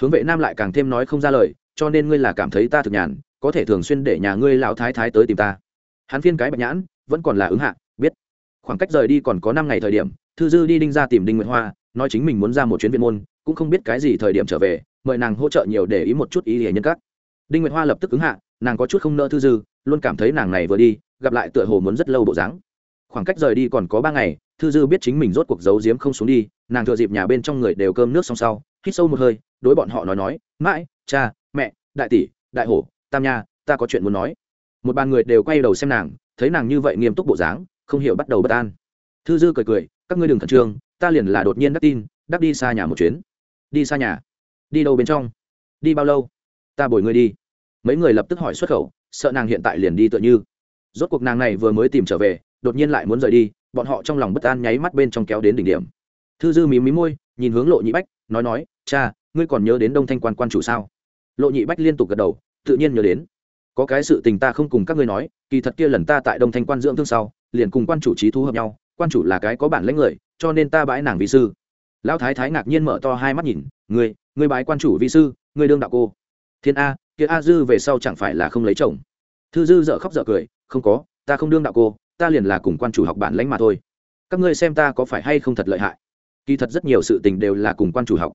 Hướng vệ nam lại càng thêm nói không ra lời, cho nên ngươi là cảm thấy ta thực nhàn, có thể thường xuyên để nhà ngươi lão thái thái tới tìm ta. Hắn phiên cái bạch nhãn, vẫn còn là ứng hạ, biết. Khoảng cách rời đi còn có năm ngày thời điểm, thư dư đi đinh ra tìm đinh nguyệt hoa, nói chính mình muốn ra một chuyến viện môn, cũng không biết cái gì thời điểm trở về mời nàng hỗ trợ nhiều để ý một chút ý hệ nhân các đinh nguyệt hoa lập tức ứng hạ, nàng có chút không nỡ thư dư, luôn cảm thấy nàng này vừa đi, gặp lại tựa hồ muốn rất lâu bộ dáng. Khoảng cách rời đi còn có ba ngày, thư dư biết chính mình rốt cuộc giấu giếm không xuống đi, nàng thừa dịp nhà bên trong người đều cơm nước xong sau, hít sâu một hơi, đối bọn họ nói nói, mãi, cha, mẹ, đại tỷ, đại hổ, tam nha, ta có chuyện muốn nói. Một bàn người đều quay đầu xem nàng, thấy nàng như vậy nghiêm túc bộ dáng, không hiểu bắt đầu bất an. Thư dư cười cười, các ngươi đừng khẩn trương, ta liền là đột nhiên đắc tin, đắc đi xa nhà một chuyến. Đi xa nhà? Đi đâu bên trong? Đi bao lâu? Ta bồi ngươi đi. Mấy người lập tức hỏi xuất khẩu, sợ nàng hiện tại liền đi tựa như. Rốt cuộc nàng này vừa mới tìm trở về, đột nhiên lại muốn rời đi, bọn họ trong lòng bất an nháy mắt bên trong kéo đến đỉnh điểm. Thư dư mí mí môi, nhìn hướng lộ nhị bách, nói nói, cha, ngươi còn nhớ đến đông thanh quan quan chủ sao? Lộ nhị bách liên tục gật đầu, tự nhiên nhớ đến. Có cái sự tình ta không cùng các ngươi nói, kỳ thật kia lần ta tại đông thanh quan dưỡng thương sau, liền cùng quan chủ trí thu hợp nhau, quan chủ là cái có bản lãnh người, cho nên ta bãi nàng vì sư. Lão thái thái ngạc nhiên mở to hai mắt nhìn ngươi ngươi bái quan chủ vi sư, ngươi đương đạo cô. Thiên a, kia a dư về sau chẳng phải là không lấy chồng? Thư dư dợ khóc dợ cười, không có, ta không đương đạo cô, ta liền là cùng quan chủ học bản lãnh mà thôi. Các ngươi xem ta có phải hay không thật lợi hại? Kỳ thật rất nhiều sự tình đều là cùng quan chủ học.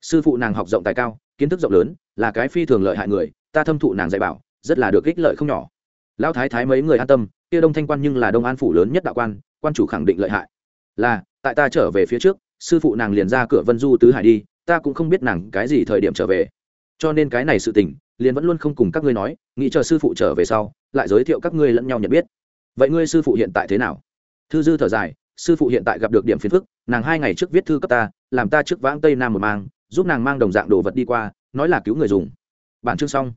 Sư phụ nàng học rộng tài cao, kiến thức rộng lớn, là cái phi thường lợi hại người, ta thâm thụ nàng dạy bảo, rất là được ích lợi không nhỏ. Lão thái thái mấy người an tâm, kia đông thanh quan nhưng là đông an phủ lớn nhất đạo quan quan chủ khẳng định lợi hại. Là, tại ta trở về phía trước, sư phụ nàng liền ra cửa vân du tứ hải đi ta cũng không biết nàng cái gì thời điểm trở về. Cho nên cái này sự tình, liền vẫn luôn không cùng các ngươi nói, nghĩ chờ sư phụ trở về sau, lại giới thiệu các ngươi lẫn nhau nhận biết. Vậy ngươi sư phụ hiện tại thế nào? Thư dư thở dài, sư phụ hiện tại gặp được điểm phiền phức, nàng hai ngày trước viết thư cấp ta, làm ta trước vãng tây nam một mang, giúp nàng mang đồng dạng đồ vật đi qua, nói là cứu người dùng. Bản chương xong.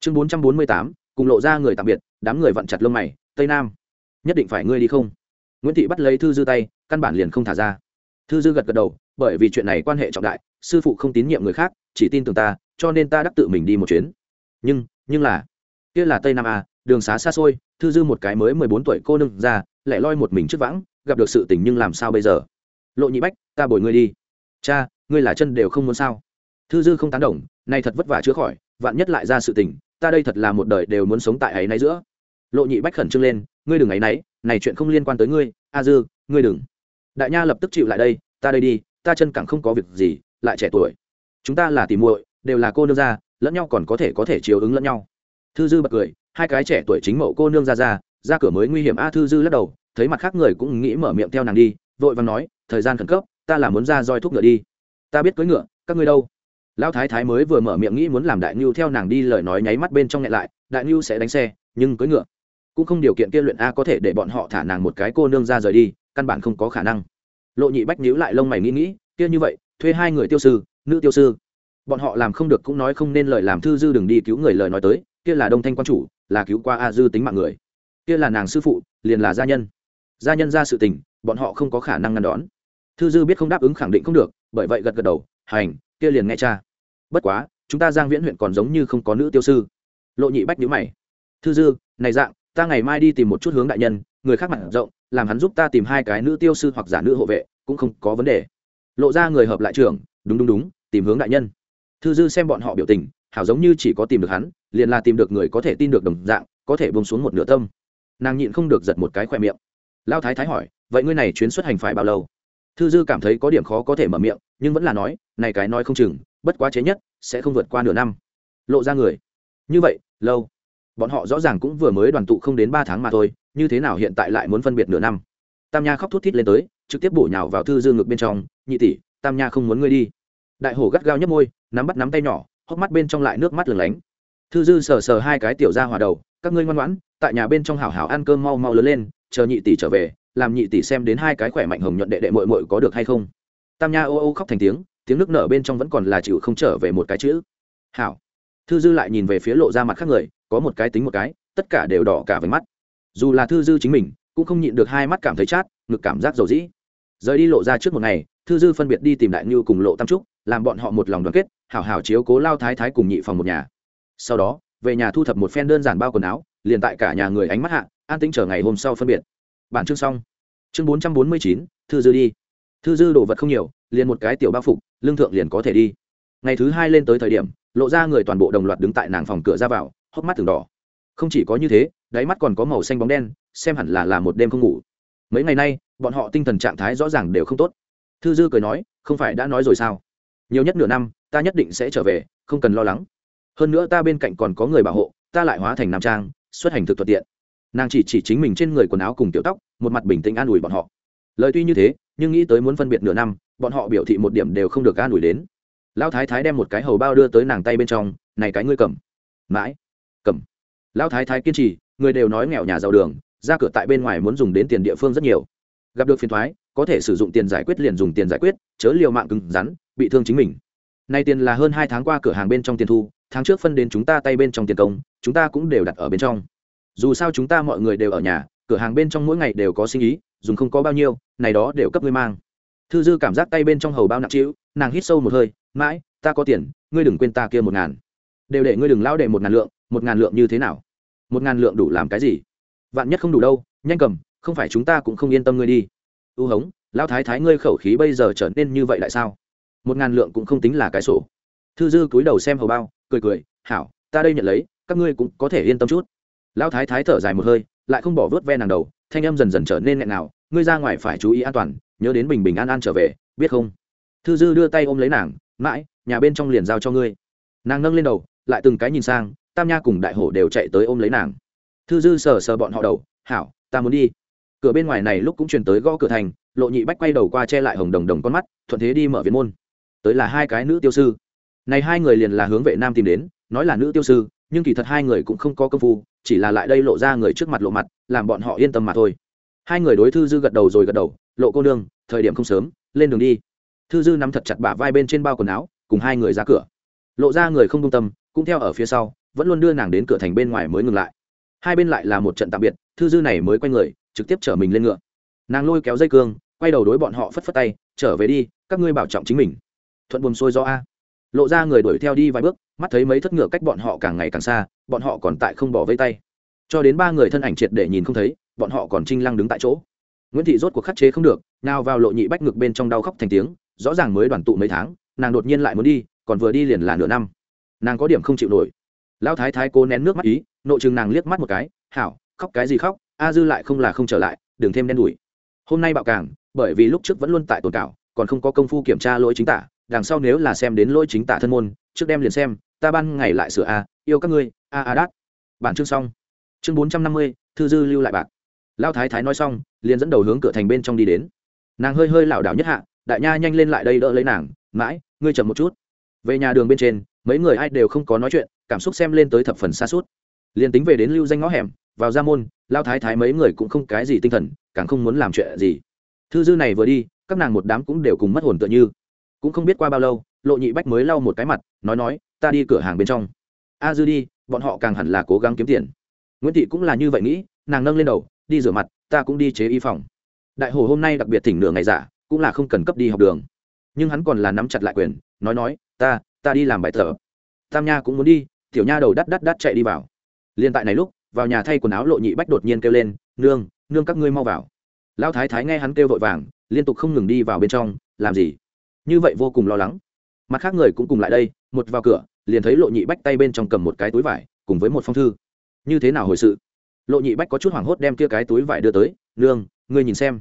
Chương bốn trăm bốn mươi tám, cùng lộ ra người tạm biệt, đám người vặn chặt lông mày, tây nam. Nhất định phải ngươi đi không? Nguyễn thị bắt lấy thư dư tay, căn bản liền không thả ra. Thư dư gật gật đầu, bởi vì chuyện này quan hệ trọng đại sư phụ không tín nhiệm người khác, chỉ tin tưởng ta, cho nên ta đắc tự mình đi một chuyến. Nhưng nhưng là, kia là tây nam a, đường xá xa xôi, thư dư một cái mới mười bốn tuổi cô nương ra, lại loi một mình trước vãng, gặp được sự tình nhưng làm sao bây giờ? Lộ nhị bách, ta bồi ngươi đi. Cha, ngươi là chân đều không muốn sao? Thư dư không tán đồng, nay thật vất vả chữa khỏi, vạn nhất lại ra sự tình, ta đây thật là một đời đều muốn sống tại ấy nay giữa. Lộ nhị bách khẩn trương lên, ngươi đừng ấy nấy, này chuyện không liên quan tới ngươi. A dư, ngươi đừng. Đại nha lập tức chịu lại đây, ta đây đi, ta chân càng không có việc gì lại trẻ tuổi. Chúng ta là tìm muội, đều là cô nương gia, lẫn nhau còn có thể có thể chiều ứng lẫn nhau. Thư dư bật cười, hai cái trẻ tuổi chính mẫu cô nương ra ra ra cửa mới nguy hiểm a, thư dư lắc đầu, thấy mặt khác người cũng nghĩ mở miệng theo nàng đi, vội vàng nói, thời gian khẩn cấp, ta là muốn ra roi thuốc ngựa đi. Ta biết cưỡi ngựa, các ngươi đâu? Lão thái thái mới vừa mở miệng nghĩ muốn làm đại nhu theo nàng đi lời nói nháy mắt bên trong nghẹn lại, đại nhu sẽ đánh xe, nhưng cưỡi ngựa cũng không điều kiện kia luyện a có thể để bọn họ thả nàng một cái cô nương ra rời đi, căn bản không có khả năng. Lộ nhị bách nhíu lại lông mày nghĩ nghĩ, kia như vậy thuê hai người tiêu sư, nữ tiêu sư. Bọn họ làm không được cũng nói không nên lời làm thư dư đừng đi cứu người lời nói tới, kia là đông thanh quan chủ, là cứu qua a dư tính mạng người. Kia là nàng sư phụ, liền là gia nhân. Gia nhân ra sự tình, bọn họ không có khả năng ngăn đón. Thư dư biết không đáp ứng khẳng định không được, bởi vậy gật gật đầu, hành, kia liền nghe cha. Bất quá, chúng ta giang viễn huyện còn giống như không có nữ tiêu sư. Lộ nhị bách nhữ mày. Thư dư, này dạng, ta ngày mai đi tìm một chút hướng đại nhân, người khác mặt rộng, làm hắn giúp ta tìm hai cái nữ tiêu sư hoặc giả nữ hộ vệ, cũng không có vấn đề lộ ra người hợp lại trưởng, đúng đúng đúng, tìm hướng đại nhân. Thư dư xem bọn họ biểu tình, hảo giống như chỉ có tìm được hắn, liền là tìm được người có thể tin được đồng dạng, có thể bông xuống một nửa tâm. Nàng nhịn không được giật một cái khoe miệng. Lao thái thái hỏi, vậy ngươi này chuyến xuất hành phải bao lâu? Thư dư cảm thấy có điểm khó có thể mở miệng, nhưng vẫn là nói, này cái nói không chừng, bất quá chế nhất, sẽ không vượt qua nửa năm. Lộ ra người. Như vậy, lâu. Bọn họ rõ ràng cũng vừa mới đoàn tụ không đến ba tháng mà thôi, như thế nào hiện tại lại muốn phân biệt nửa năm? Tam nha khóc thút thít lên tới, trực tiếp bổ nhào vào thư dư ngực bên trong nhị tỷ, tam nha không muốn ngươi đi. Đại hổ gắt gao nhấp môi, nắm bắt nắm tay nhỏ, hốc mắt bên trong lại nước mắt lửng lánh. Thư dư sờ sờ hai cái tiểu ra hòa đầu, các ngươi ngoan ngoãn, tại nhà bên trong hảo hảo ăn cơm mau mau lớn lên, chờ nhị tỷ trở về, làm nhị tỷ xem đến hai cái khỏe mạnh hồng nhuận đệ đệ mội mội có được hay không. Tam nha ô ô khóc thành tiếng tiếng nước nở bên trong vẫn còn là chịu không trở về một cái chữ. Hảo. Thư dư lại nhìn về phía lộ ra mặt khác người, có một cái tính một cái, tất cả đều đỏ cả với mắt. Dù là thư dư chính mình, cũng không nhịn được hai mắt cảm thấy chát, ngực cảm giác dầu dĩ. Rời đi lộ ra trước một ngày thư dư phân biệt đi tìm đại ngưu cùng lộ tam trúc, làm bọn họ một lòng đoàn kết, hảo hảo chiếu cố lao thái thái cùng nhị phòng một nhà. Sau đó, về nhà thu thập một phen đơn giản bao quần áo, liền tại cả nhà người ánh mắt hạ, an tĩnh chờ ngày hôm sau phân biệt. Bản chương xong. Chương bốn trăm bốn mươi chín, thư dư đi. Thư dư đồ vật không nhiều, liền một cái tiểu bao phục lương thượng liền có thể đi. Ngày thứ hai lên tới thời điểm, lộ ra người toàn bộ đồng loạt đứng tại nàng phòng cửa ra vào, hốc mắt từng đỏ. Không chỉ có như thế, đáy mắt còn có màu xanh bóng đen, xem hẳn là là một đêm không ngủ. Mấy ngày nay, bọn họ tinh thần trạng thái rõ ràng đều không tốt thư dư cười nói, không phải đã nói rồi sao? Nhiều nhất nửa năm, ta nhất định sẽ trở về, không cần lo lắng. Hơn nữa ta bên cạnh còn có người bảo hộ, ta lại hóa thành nam trang, xuất hành thực thuận tiện. Nàng chỉ chỉ chính mình trên người quần áo cùng tiểu tóc, một mặt bình tĩnh an ủi bọn họ. Lời tuy như thế, nhưng nghĩ tới muốn phân biệt nửa năm, bọn họ biểu thị một điểm đều không được an ủi đến. Lão thái thái đem một cái hầu bao đưa tới nàng tay bên trong, này cái ngươi cầm. Mãi. Cầm. Lão thái thái kiên trì, người đều nói nghèo nhà giàu đường, ra cửa tại bên ngoài muốn dùng đến tiền địa phương rất nhiều. Gặp được phiền thoái có thể sử dụng tiền giải quyết liền dùng tiền giải quyết, chớ liều mạng cứng rắn, bị thương chính mình. Nay tiền là hơn hai tháng qua cửa hàng bên trong tiền thu, tháng trước phân đến chúng ta tay bên trong tiền công, chúng ta cũng đều đặt ở bên trong. Dù sao chúng ta mọi người đều ở nhà, cửa hàng bên trong mỗi ngày đều có sinh ý, dùng không có bao nhiêu, này đó đều cấp ngươi mang. Thư dư cảm giác tay bên trong hầu bao nặng trĩu, nàng hít sâu một hơi, mãi, ta có tiền, ngươi đừng quên ta kia một ngàn. Đều để ngươi đừng lao đệ một ngàn lượng, một ngàn lượng như thế nào? Một ngàn lượng đủ làm cái gì? Vạn nhất không đủ đâu, nhanh cầm, không phải chúng ta cũng không yên tâm ngươi đi u hống lao thái thái ngươi khẩu khí bây giờ trở nên như vậy lại sao? Một ngàn lượng cũng không tính là cái sổ. Thư dư cúi đầu xem hầu bao, cười cười, hảo, ta đây nhận lấy, các ngươi cũng có thể yên tâm chút. Lao thái thái thở dài một hơi, lại không bỏ vớt ve nàng đầu, thanh âm dần dần trở nên nghẹn nào ngươi ra ngoài phải chú ý an toàn, nhớ đến bình bình an an trở về, biết không? Thư dư đưa tay ôm lấy nàng, mãi, nhà bên trong liền giao cho ngươi. Nàng nâng lên đầu, lại từng cái nhìn sang, tam nha cùng đại hổ đều chạy tới ôm lấy nàng. Thư dư sờ sờ bọn họ đầu, hảo, ta muốn đi cửa bên ngoài này lúc cũng truyền tới gõ cửa thành, lộ nhị bách quay đầu qua che lại hồng đồng đồng con mắt, thuận thế đi mở viện môn. Tới là hai cái nữ tiêu sư. Này hai người liền là hướng vệ nam tìm đến, nói là nữ tiêu sư, nhưng kỳ thật hai người cũng không có công phu, chỉ là lại đây lộ ra người trước mặt lộ mặt, làm bọn họ yên tâm mà thôi. Hai người đối thư dư gật đầu rồi gật đầu, lộ cô nương, thời điểm không sớm, lên đường đi. Thư dư nắm thật chặt bả vai bên trên bao quần áo, cùng hai người ra cửa. Lộ ra người không công tâm, cũng theo ở phía sau, vẫn luôn đưa nàng đến cửa thành bên ngoài mới ngừng lại. Hai bên lại là một trận tạm biệt, thư dư này mới quay người trực tiếp chở mình lên ngựa. Nàng lôi kéo dây cương, quay đầu đối bọn họ phất phất tay, trở về đi, các ngươi bảo trọng chính mình. Thuận buồm sôi do a. Lộ ra người đuổi theo đi vài bước, mắt thấy mấy thất ngựa cách bọn họ càng ngày càng xa, bọn họ còn tại không bỏ vây tay. Cho đến ba người thân ảnh triệt để nhìn không thấy, bọn họ còn trinh lăng đứng tại chỗ. Nguyễn thị rốt cuộc khắc chế không được, nào vào lộ nhị bách ngực bên trong đau khóc thành tiếng, rõ ràng mới đoàn tụ mấy tháng, nàng đột nhiên lại muốn đi, còn vừa đi liền là nửa năm. Nàng có điểm không chịu nổi. Lão thái thái cố nén nước mắt ý, nội chừng nàng liếc mắt một cái, hảo, khóc cái gì khóc? A dư lại không là không trở lại, đừng thêm đen đủi. Hôm nay bạo càng, bởi vì lúc trước vẫn luôn tại tồn cảo, còn không có công phu kiểm tra lỗi chính tả, đằng sau nếu là xem đến lỗi chính tả thân môn, trước đem liền xem, ta ban ngày lại sửa a, yêu các ngươi, a a đát. Bản chương xong. Chương bốn trăm năm mươi, thư dư lưu lại bạc. Lao thái thái nói xong, liền dẫn đầu hướng cửa thành bên trong đi đến. Nàng hơi hơi lảo đảo nhất hạ, đại nha nhanh lên lại đây đỡ lấy nàng, mãi, ngươi chậm một chút. Về nhà đường bên trên, mấy người ai đều không có nói chuyện, cảm xúc xem lên tới thập phần xa suốt. Liền tính về đến lưu danh ngõ hẻm vào ra môn lao thái thái mấy người cũng không cái gì tinh thần, càng không muốn làm chuyện gì. Thư dư này vừa đi, các nàng một đám cũng đều cùng mất hồn tựa như. Cũng không biết qua bao lâu, lộ nhị bách mới lau một cái mặt, nói nói, ta đi cửa hàng bên trong. A dư đi, bọn họ càng hẳn là cố gắng kiếm tiền. Nguyễn thị cũng là như vậy nghĩ, nàng nâng lên đầu, đi rửa mặt, ta cũng đi chế y phòng. Đại hồ hôm nay đặc biệt thỉnh nửa ngày giả, cũng là không cần cấp đi học đường. Nhưng hắn còn là nắm chặt lại quyền, nói nói, ta ta đi làm bài thờ tam nha cũng muốn đi, tiểu nha đầu đắt đắt đắt chạy đi vào. Liên tại này lúc vào nhà thay quần áo lộ nhị bách đột nhiên kêu lên, nương nương các ngươi mau vào. Lão thái thái nghe hắn kêu vội vàng, liên tục không ngừng đi vào bên trong, làm gì? Như vậy vô cùng lo lắng. Mặt khác người cũng cùng lại đây, một vào cửa, liền thấy lộ nhị bách tay bên trong cầm một cái túi vải, cùng với một phong thư. Như thế nào hồi sự? Lộ nhị bách có chút hoảng hốt đem kia cái túi vải đưa tới, nương, ngươi nhìn xem.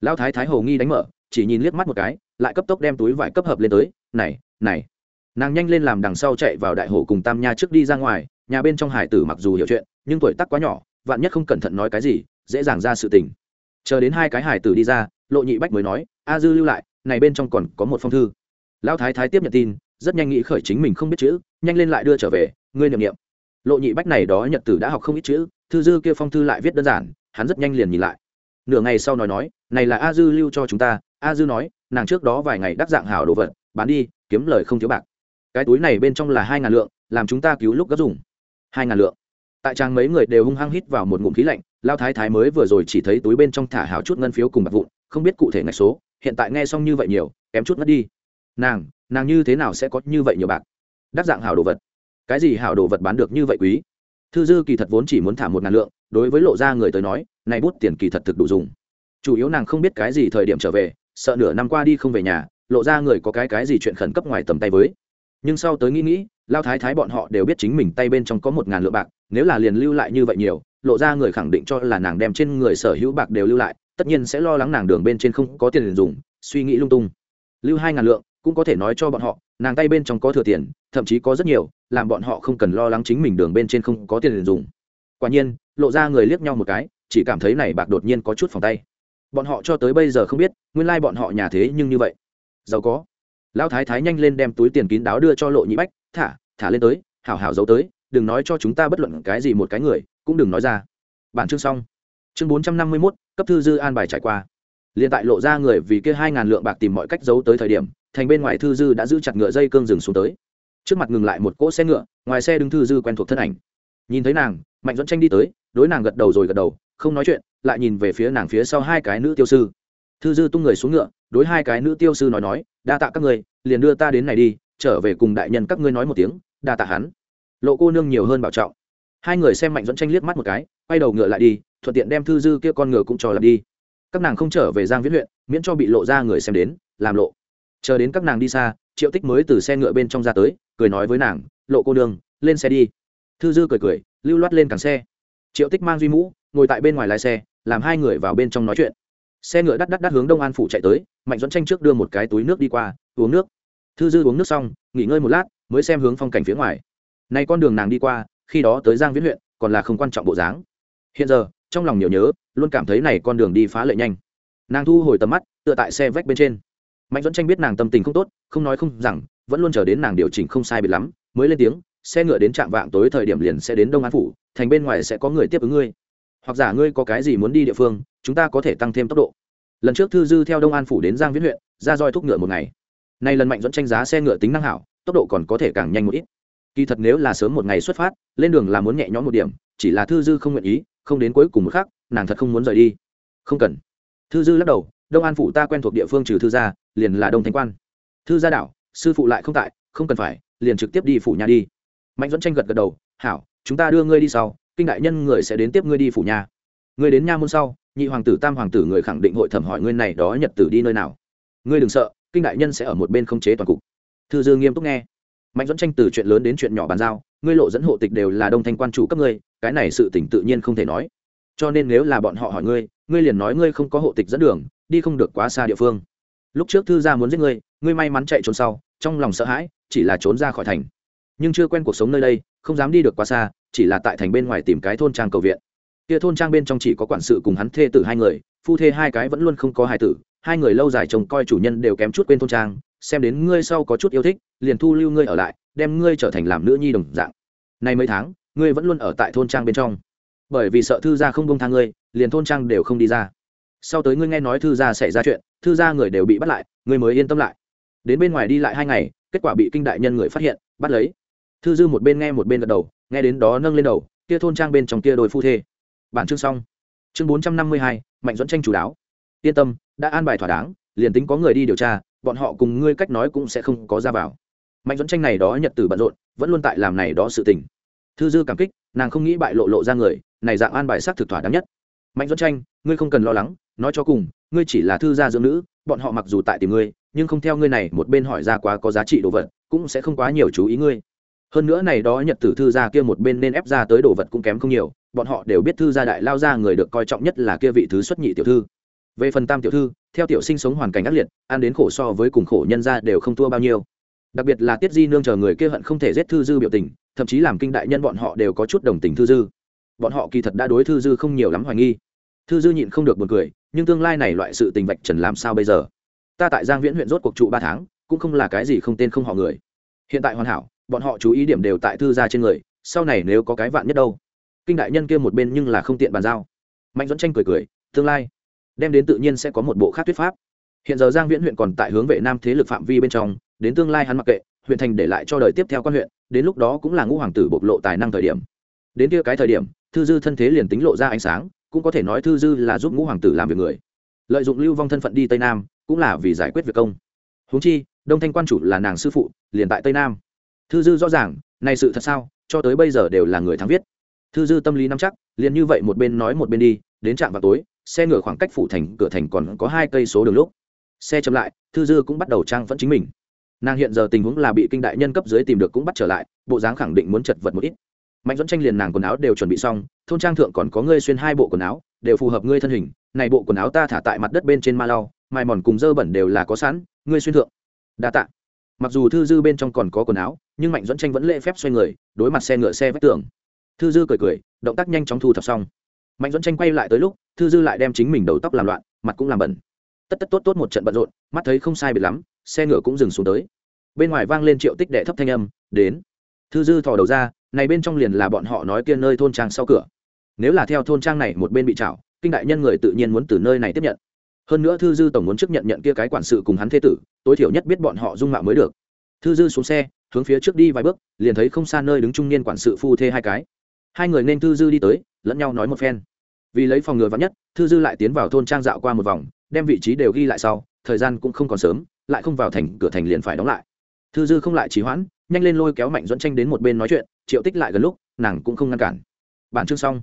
Lão thái thái hồ nghi đánh mở, chỉ nhìn liếc mắt một cái, lại cấp tốc đem túi vải cấp hợp lên tới, này này. Nàng nhanh lên làm đằng sau chạy vào đại hồ cùng tam nha trước đi ra ngoài, nhà bên trong hải tử mặc dù hiểu chuyện nhưng tuổi tác quá nhỏ, vạn nhất không cẩn thận nói cái gì, dễ dàng ra sự tình. Chờ đến hai cái hải tử đi ra, lộ nhị bách mới nói, a dư lưu lại, này bên trong còn có một phong thư. Lão thái thái tiếp nhận tin, rất nhanh nghĩ khởi chính mình không biết chữ, nhanh lên lại đưa trở về, ngươi niệm niệm. Lộ nhị bách này đó nhật tử đã học không ít chữ, thư dư kia phong thư lại viết đơn giản, hắn rất nhanh liền nhìn lại. Nửa ngày sau nói nói, này là a dư lưu cho chúng ta. A dư nói, nàng trước đó vài ngày đắc dạng hảo đồ vật, bán đi, kiếm lời không thiếu bạc. Cái túi này bên trong là hai ngàn lượng, làm chúng ta cứu lúc gấp dùng. Hai ngàn lượng tại trang mấy người đều hung hăng hít vào một ngụm khí lạnh, lao thái thái mới vừa rồi chỉ thấy túi bên trong thả hào chút ngân phiếu cùng bạc vụn, không biết cụ thể ngạch số, hiện tại nghe xong như vậy nhiều, kém chút mất đi. Nàng nàng như thế nào sẽ có như vậy nhiều bạc? Đắc dạng hảo đồ vật. Cái gì hảo đồ vật bán được như vậy quý? Thư dư kỳ thật vốn chỉ muốn thả một ngàn lượng, đối với lộ ra người tới nói, này bút tiền kỳ thật thực đủ dùng. Chủ yếu nàng không biết cái gì thời điểm trở về, sợ nửa năm qua đi không về nhà, lộ ra người có cái cái gì chuyện khẩn cấp ngoài tầm tay với. Nhưng sau tới nghĩ nghĩ, lao thái thái bọn họ đều biết chính mình tay bên trong có một ngàn lượng bạc nếu là liền lưu lại như vậy nhiều, lộ ra người khẳng định cho là nàng đem trên người sở hữu bạc đều lưu lại, tất nhiên sẽ lo lắng nàng đường bên trên không có tiền dùng, suy nghĩ lung tung. Lưu hai ngàn lượng, cũng có thể nói cho bọn họ, nàng tay bên trong có thừa tiền, thậm chí có rất nhiều, làm bọn họ không cần lo lắng chính mình đường bên trên không có tiền dùng. Quả nhiên, lộ ra người liếc nhau một cái, chỉ cảm thấy này bạc đột nhiên có chút phòng tay. Bọn họ cho tới bây giờ không biết, nguyên lai bọn họ nhà thế nhưng như vậy. Giàu có. Lão thái thái nhanh lên đem túi tiền kín đáo đưa cho lộ nhị bách, thả thả lên tới, hảo hảo giấu tới đừng nói cho chúng ta bất luận cái gì một cái người, cũng đừng nói ra. Bản chương xong. Chương bốn trăm năm mươi mốt, cấp thư dư an bài trải qua. Liền tại lộ ra người vì kia hai ngàn lượng bạc tìm mọi cách giấu tới thời điểm, thành bên ngoài thư dư đã giữ chặt ngựa dây cương rừng xuống tới. Trước mặt ngừng lại một cỗ xe ngựa, ngoài xe đứng thư dư quen thuộc thân ảnh. Nhìn thấy nàng, mạnh dẫn tranh đi tới, đối nàng gật đầu rồi gật đầu, không nói chuyện, lại nhìn về phía nàng phía sau hai cái nữ tiêu sư. Thư dư tung người xuống ngựa, đối hai cái nữ tiêu sư nói nói, đa tạ các người liền đưa ta đến này đi, trở về cùng đại nhân các ngươi nói một tiếng, đa tạ hắn lộ cô nương nhiều hơn bảo trọng. Hai người xem mạnh dẫn tranh liếc mắt một cái, quay đầu ngựa lại đi, thuận tiện đem thư dư kia con ngựa cũng cho lặp đi. Các nàng không trở về giang viễn huyện, miễn cho bị lộ ra người xem đến, làm lộ. Chờ đến các nàng đi xa, triệu tích mới từ xe ngựa bên trong ra tới, cười nói với nàng, lộ cô nương, lên xe đi. Thư dư cười cười, lưu loát lên càng xe. Triệu tích mang duy mũ, ngồi tại bên ngoài lái xe, làm hai người vào bên trong nói chuyện. Xe ngựa đắt đắt đắt hướng đông an phủ chạy tới, mạnh dẫn tranh trước đưa một cái túi nước đi qua, uống nước. Thư dư uống nước xong, nghỉ ngơi một lát, mới xem hướng phong cảnh phía ngoài nay con đường nàng đi qua, khi đó tới giang viễn huyện, còn là không quan trọng bộ dáng. Hiện giờ, trong lòng nhiều nhớ, luôn cảm thấy này con đường đi phá lệ nhanh. Nàng thu hồi tầm mắt, tựa tại xe vách bên trên. Mạnh dẫn tranh biết nàng tâm tình không tốt, không nói không rằng, vẫn luôn chờ đến nàng điều chỉnh không sai biệt lắm, mới lên tiếng, xe ngựa đến trạm vạng tối thời điểm liền sẽ đến đông an phủ, thành bên ngoài sẽ có người tiếp ứng ngươi. Hoặc giả ngươi có cái gì muốn đi địa phương, chúng ta có thể tăng thêm tốc độ. Lần trước thư dư theo đông an phủ đến giang viễn huyện, ra roi thúc ngựa một ngày. Nay lần mạnh dẫn tranh giá xe ngựa tính năng hảo, tốc độ còn có thể càng nhanh một ít kỳ thật nếu là sớm một ngày xuất phát, lên đường là muốn nhẹ nhõm một điểm, chỉ là thư dư không nguyện ý, không đến cuối cùng một khác nàng thật không muốn rời đi. Không cần. Thư dư lắc đầu, đông an phủ ta quen thuộc địa phương trừ thư gia, liền là đông thanh quan. Thư gia đảo, sư phụ lại không tại, không cần phải, liền trực tiếp đi phủ nhà đi. Mạnh dẫn tranh gật gật đầu, hảo, chúng ta đưa ngươi đi sau, kinh đại nhân người sẽ đến tiếp ngươi đi phủ nhà. Ngươi đến nha môn sau, nhị hoàng tử, tam hoàng tử người khẳng định hội thẩm hỏi ngươi này đó nhật tử đi nơi nào. Ngươi đừng sợ, kinh đại nhân sẽ ở một bên không chế toàn cục. Thư dư nghiêm túc nghe mạnh dẫn tranh từ chuyện lớn đến chuyện nhỏ bàn giao, ngươi lộ dẫn hộ tịch đều là đông thanh quan chủ cấp ngươi, cái này sự tỉnh tự nhiên không thể nói. Cho nên nếu là bọn họ hỏi ngươi ngươi liền nói ngươi không có hộ tịch dẫn đường, đi không được quá xa địa phương. Lúc trước thư gia muốn giết ngươi ngươi may mắn chạy trốn sau, trong lòng sợ hãi, chỉ là trốn ra khỏi thành. Nhưng chưa quen cuộc sống nơi đây, không dám đi được quá xa, chỉ là tại thành bên ngoài tìm cái thôn trang cầu viện. Kia thôn trang bên trong chỉ có quản sự cùng hắn thê tử hai người, phu thê hai cái vẫn luôn không có hài tử, hai người lâu dài chồng coi chủ nhân đều kém chút quên thôn trang xem đến ngươi sau có chút yêu thích, liền thu lưu ngươi ở lại, đem ngươi trở thành làm nữ nhi đồng dạng. Nay mấy tháng, ngươi vẫn luôn ở tại thôn trang bên trong. Bởi vì sợ thư gia không bông tha ngươi, liền thôn trang đều không đi ra. Sau tới ngươi nghe nói thư gia xảy ra chuyện, thư gia người đều bị bắt lại, ngươi mới yên tâm lại. Đến bên ngoài đi lại hai ngày, kết quả bị kinh đại nhân người phát hiện, bắt lấy. Thư dư một bên nghe một bên gật đầu, nghe đến đó nâng lên đầu, kia thôn trang bên trong kia đôi phu thê. Bản chương xong. Chương bốn trăm năm mươi hai, mạnh dẫn tranh chủ đáo. Yên tâm, đã an bài thỏa đáng, liền tính có người đi điều tra bọn họ cùng ngươi cách nói cũng sẽ không có ra vào. Mạnh dẫn tranh này đó nhật tử bận rộn, vẫn luôn tại làm này đó sự tình. Thư dư cảm kích, nàng không nghĩ bại lộ lộ ra người, này dạng an bài sắc thực thỏa đáng nhất. Mạnh dẫn tranh, ngươi không cần lo lắng, nói cho cùng, ngươi chỉ là thư gia dưỡng nữ, bọn họ mặc dù tại tìm ngươi, nhưng không theo ngươi này một bên hỏi ra quá có giá trị đồ vật, cũng sẽ không quá nhiều chú ý ngươi. Hơn nữa này đó nhật tử thư gia kia một bên nên ép ra tới đồ vật cũng kém không nhiều, bọn họ đều biết thư gia đại lao ra người được coi trọng nhất là kia vị thứ xuất nhị tiểu thư về phần tam tiểu thư, theo tiểu sinh sống hoàn cảnh ác liệt, ăn đến khổ so với cùng khổ nhân gia đều không thua bao nhiêu. Đặc biệt là tiết di nương chờ người kia hận không thể giết thư dư biểu tình, thậm chí làm kinh đại nhân bọn họ đều có chút đồng tình thư dư. Bọn họ kỳ thật đã đối thư dư không nhiều lắm hoài nghi. Thư dư nhịn không được buồn cười, nhưng tương lai này loại sự tình vạch trần làm sao bây giờ? Ta tại giang viễn huyện rốt cuộc trụ ba tháng, cũng không là cái gì không tên không họ người. Hiện tại hoàn hảo, bọn họ chú ý điểm đều tại thư gia trên người, sau này nếu có cái vạn nhất đâu. Kinh đại nhân kia một bên nhưng là không tiện bàn giao. Mạnh dẫn tranh cười cười, tương lai đem đến tự nhiên sẽ có một bộ khác thuyết pháp. Hiện giờ giang viễn huyện còn tại hướng vệ nam thế lực phạm vi bên trong, đến tương lai hắn mặc kệ, huyện thành để lại cho đời tiếp theo quan huyện, đến lúc đó cũng là ngũ hoàng tử bộc lộ tài năng thời điểm. Đến kia cái thời điểm, thư dư thân thế liền tính lộ ra ánh sáng, cũng có thể nói thư dư là giúp ngũ hoàng tử làm việc người. Lợi dụng lưu vong thân phận đi tây nam, cũng là vì giải quyết việc công. Huống chi, đông thanh quan chủ là nàng sư phụ, liền tại tây nam. Thư dư rõ ràng nay sự thật sao, cho tới bây giờ đều là người thắng viết. Thư dư tâm lý nắm chắc, liền như vậy một bên nói một bên đi, đến trạm vào tối xe ngựa khoảng cách phủ thành, cửa thành còn có hai cây số đường lúc. Xe chậm lại, thư dư cũng bắt đầu trang vẫn chính mình. Nàng hiện giờ tình huống là bị kinh đại nhân cấp dưới tìm được cũng bắt trở lại, bộ dáng khẳng định muốn chật vật một ít. Mạnh dẫn tranh liền nàng quần áo đều chuẩn bị xong, thôn trang thượng còn có ngươi xuyên hai bộ quần áo, đều phù hợp ngươi thân hình, này bộ quần áo ta thả tại mặt đất bên trên ma lau mài mòn cùng dơ bẩn đều là có sẵn, ngươi xuyên thượng. Đa tạ. Mặc dù thư dư bên trong còn có quần áo, nhưng mạnh dẫn tranh vẫn lễ phép xoay người, đối mặt xe ngựa, xe vách tường. Thư dư cười cười, động tác nhanh chóng thu thập xong mạnh dẫn tranh quay lại tới lúc, thư dư lại đem chính mình đầu tóc làm loạn, mặt cũng làm bẩn. Tất tất tốt tốt một trận bận rộn, mắt thấy không sai biệt lắm, xe ngựa cũng dừng xuống tới. Bên ngoài vang lên triệu tích đệ thấp thanh âm, đến. Thư dư thò đầu ra, này bên trong liền là bọn họ nói kia nơi thôn trang sau cửa. Nếu là theo thôn trang này một bên bị chảo kinh đại nhân người tự nhiên muốn từ nơi này tiếp nhận. Hơn nữa thư dư tổng muốn trước nhận nhận kia cái quản sự cùng hắn thế tử, tối thiểu nhất biết bọn họ dung mạo mới được. Thư dư xuống xe, hướng phía trước đi vài bước, liền thấy không xa nơi đứng trung niên quản sự phu thê hai cái hai người nên thư dư đi tới, lẫn nhau nói một phen. Vì lấy phòng ngừa vắn nhất, thư dư lại tiến vào thôn trang dạo qua một vòng, đem vị trí đều ghi lại sau, thời gian cũng không còn sớm, lại không vào thành, cửa thành liền phải đóng lại. Thư dư không lại trì hoãn, nhanh lên lôi kéo mạnh dẫn tranh đến một bên nói chuyện, triệu tích lại gần lúc, nàng cũng không ngăn cản. Bản chương xong.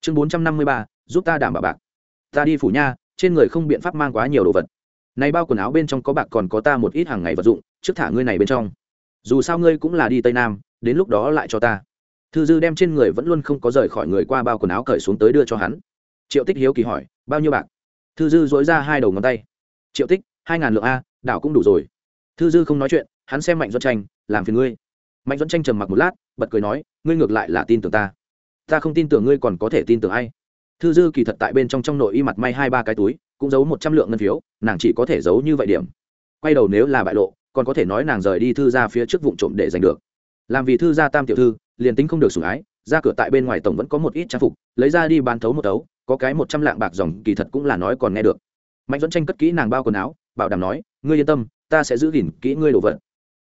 Chương bốn trăm năm mươi ba, giúp ta đảm bảo bạc. Ta đi phủ nha, trên người không biện pháp mang quá nhiều đồ vật. Này bao quần áo bên trong có bạc còn có ta một ít hàng ngày vật dụng, trước thả ngươi này bên trong. Dù sao ngươi cũng là đi tây nam, đến lúc đó lại cho ta thư dư đem trên người vẫn luôn không có rời khỏi người qua bao quần áo cởi xuống tới đưa cho hắn. Triệu tích hiếu kỳ hỏi, bao nhiêu bạc? Thư dư dối ra hai đầu ngón tay. Triệu tích, hai ngàn lượng a, đảo cũng đủ rồi. Thư dư không nói chuyện, hắn xem mạnh dẫn tranh, làm phiền ngươi. Mạnh dẫn tranh trầm mặc một lát, bật cười nói, ngươi ngược lại là tin tưởng ta. Ta không tin tưởng ngươi còn có thể tin tưởng ai. Thư dư kỳ thật tại bên trong trong nội y mặt may hai ba cái túi, cũng giấu một trăm lượng ngân phiếu, nàng chỉ có thể giấu như vậy điểm. Quay đầu nếu là bại lộ, còn có thể nói nàng rời đi thư ra phía trước vụ trộm để giành được làm vì thư gia tam tiểu thư, liền tính không được sủng ái, ra cửa tại bên ngoài tổng vẫn có một ít trang phục, lấy ra đi bán thấu một tấu có cái một trăm lạng bạc dòng, kỳ thật cũng là nói còn nghe được. Mạnh dẫn tranh cất kỹ nàng bao quần áo, bảo đảm nói, ngươi yên tâm, ta sẽ giữ gìn kỹ ngươi đồ vật.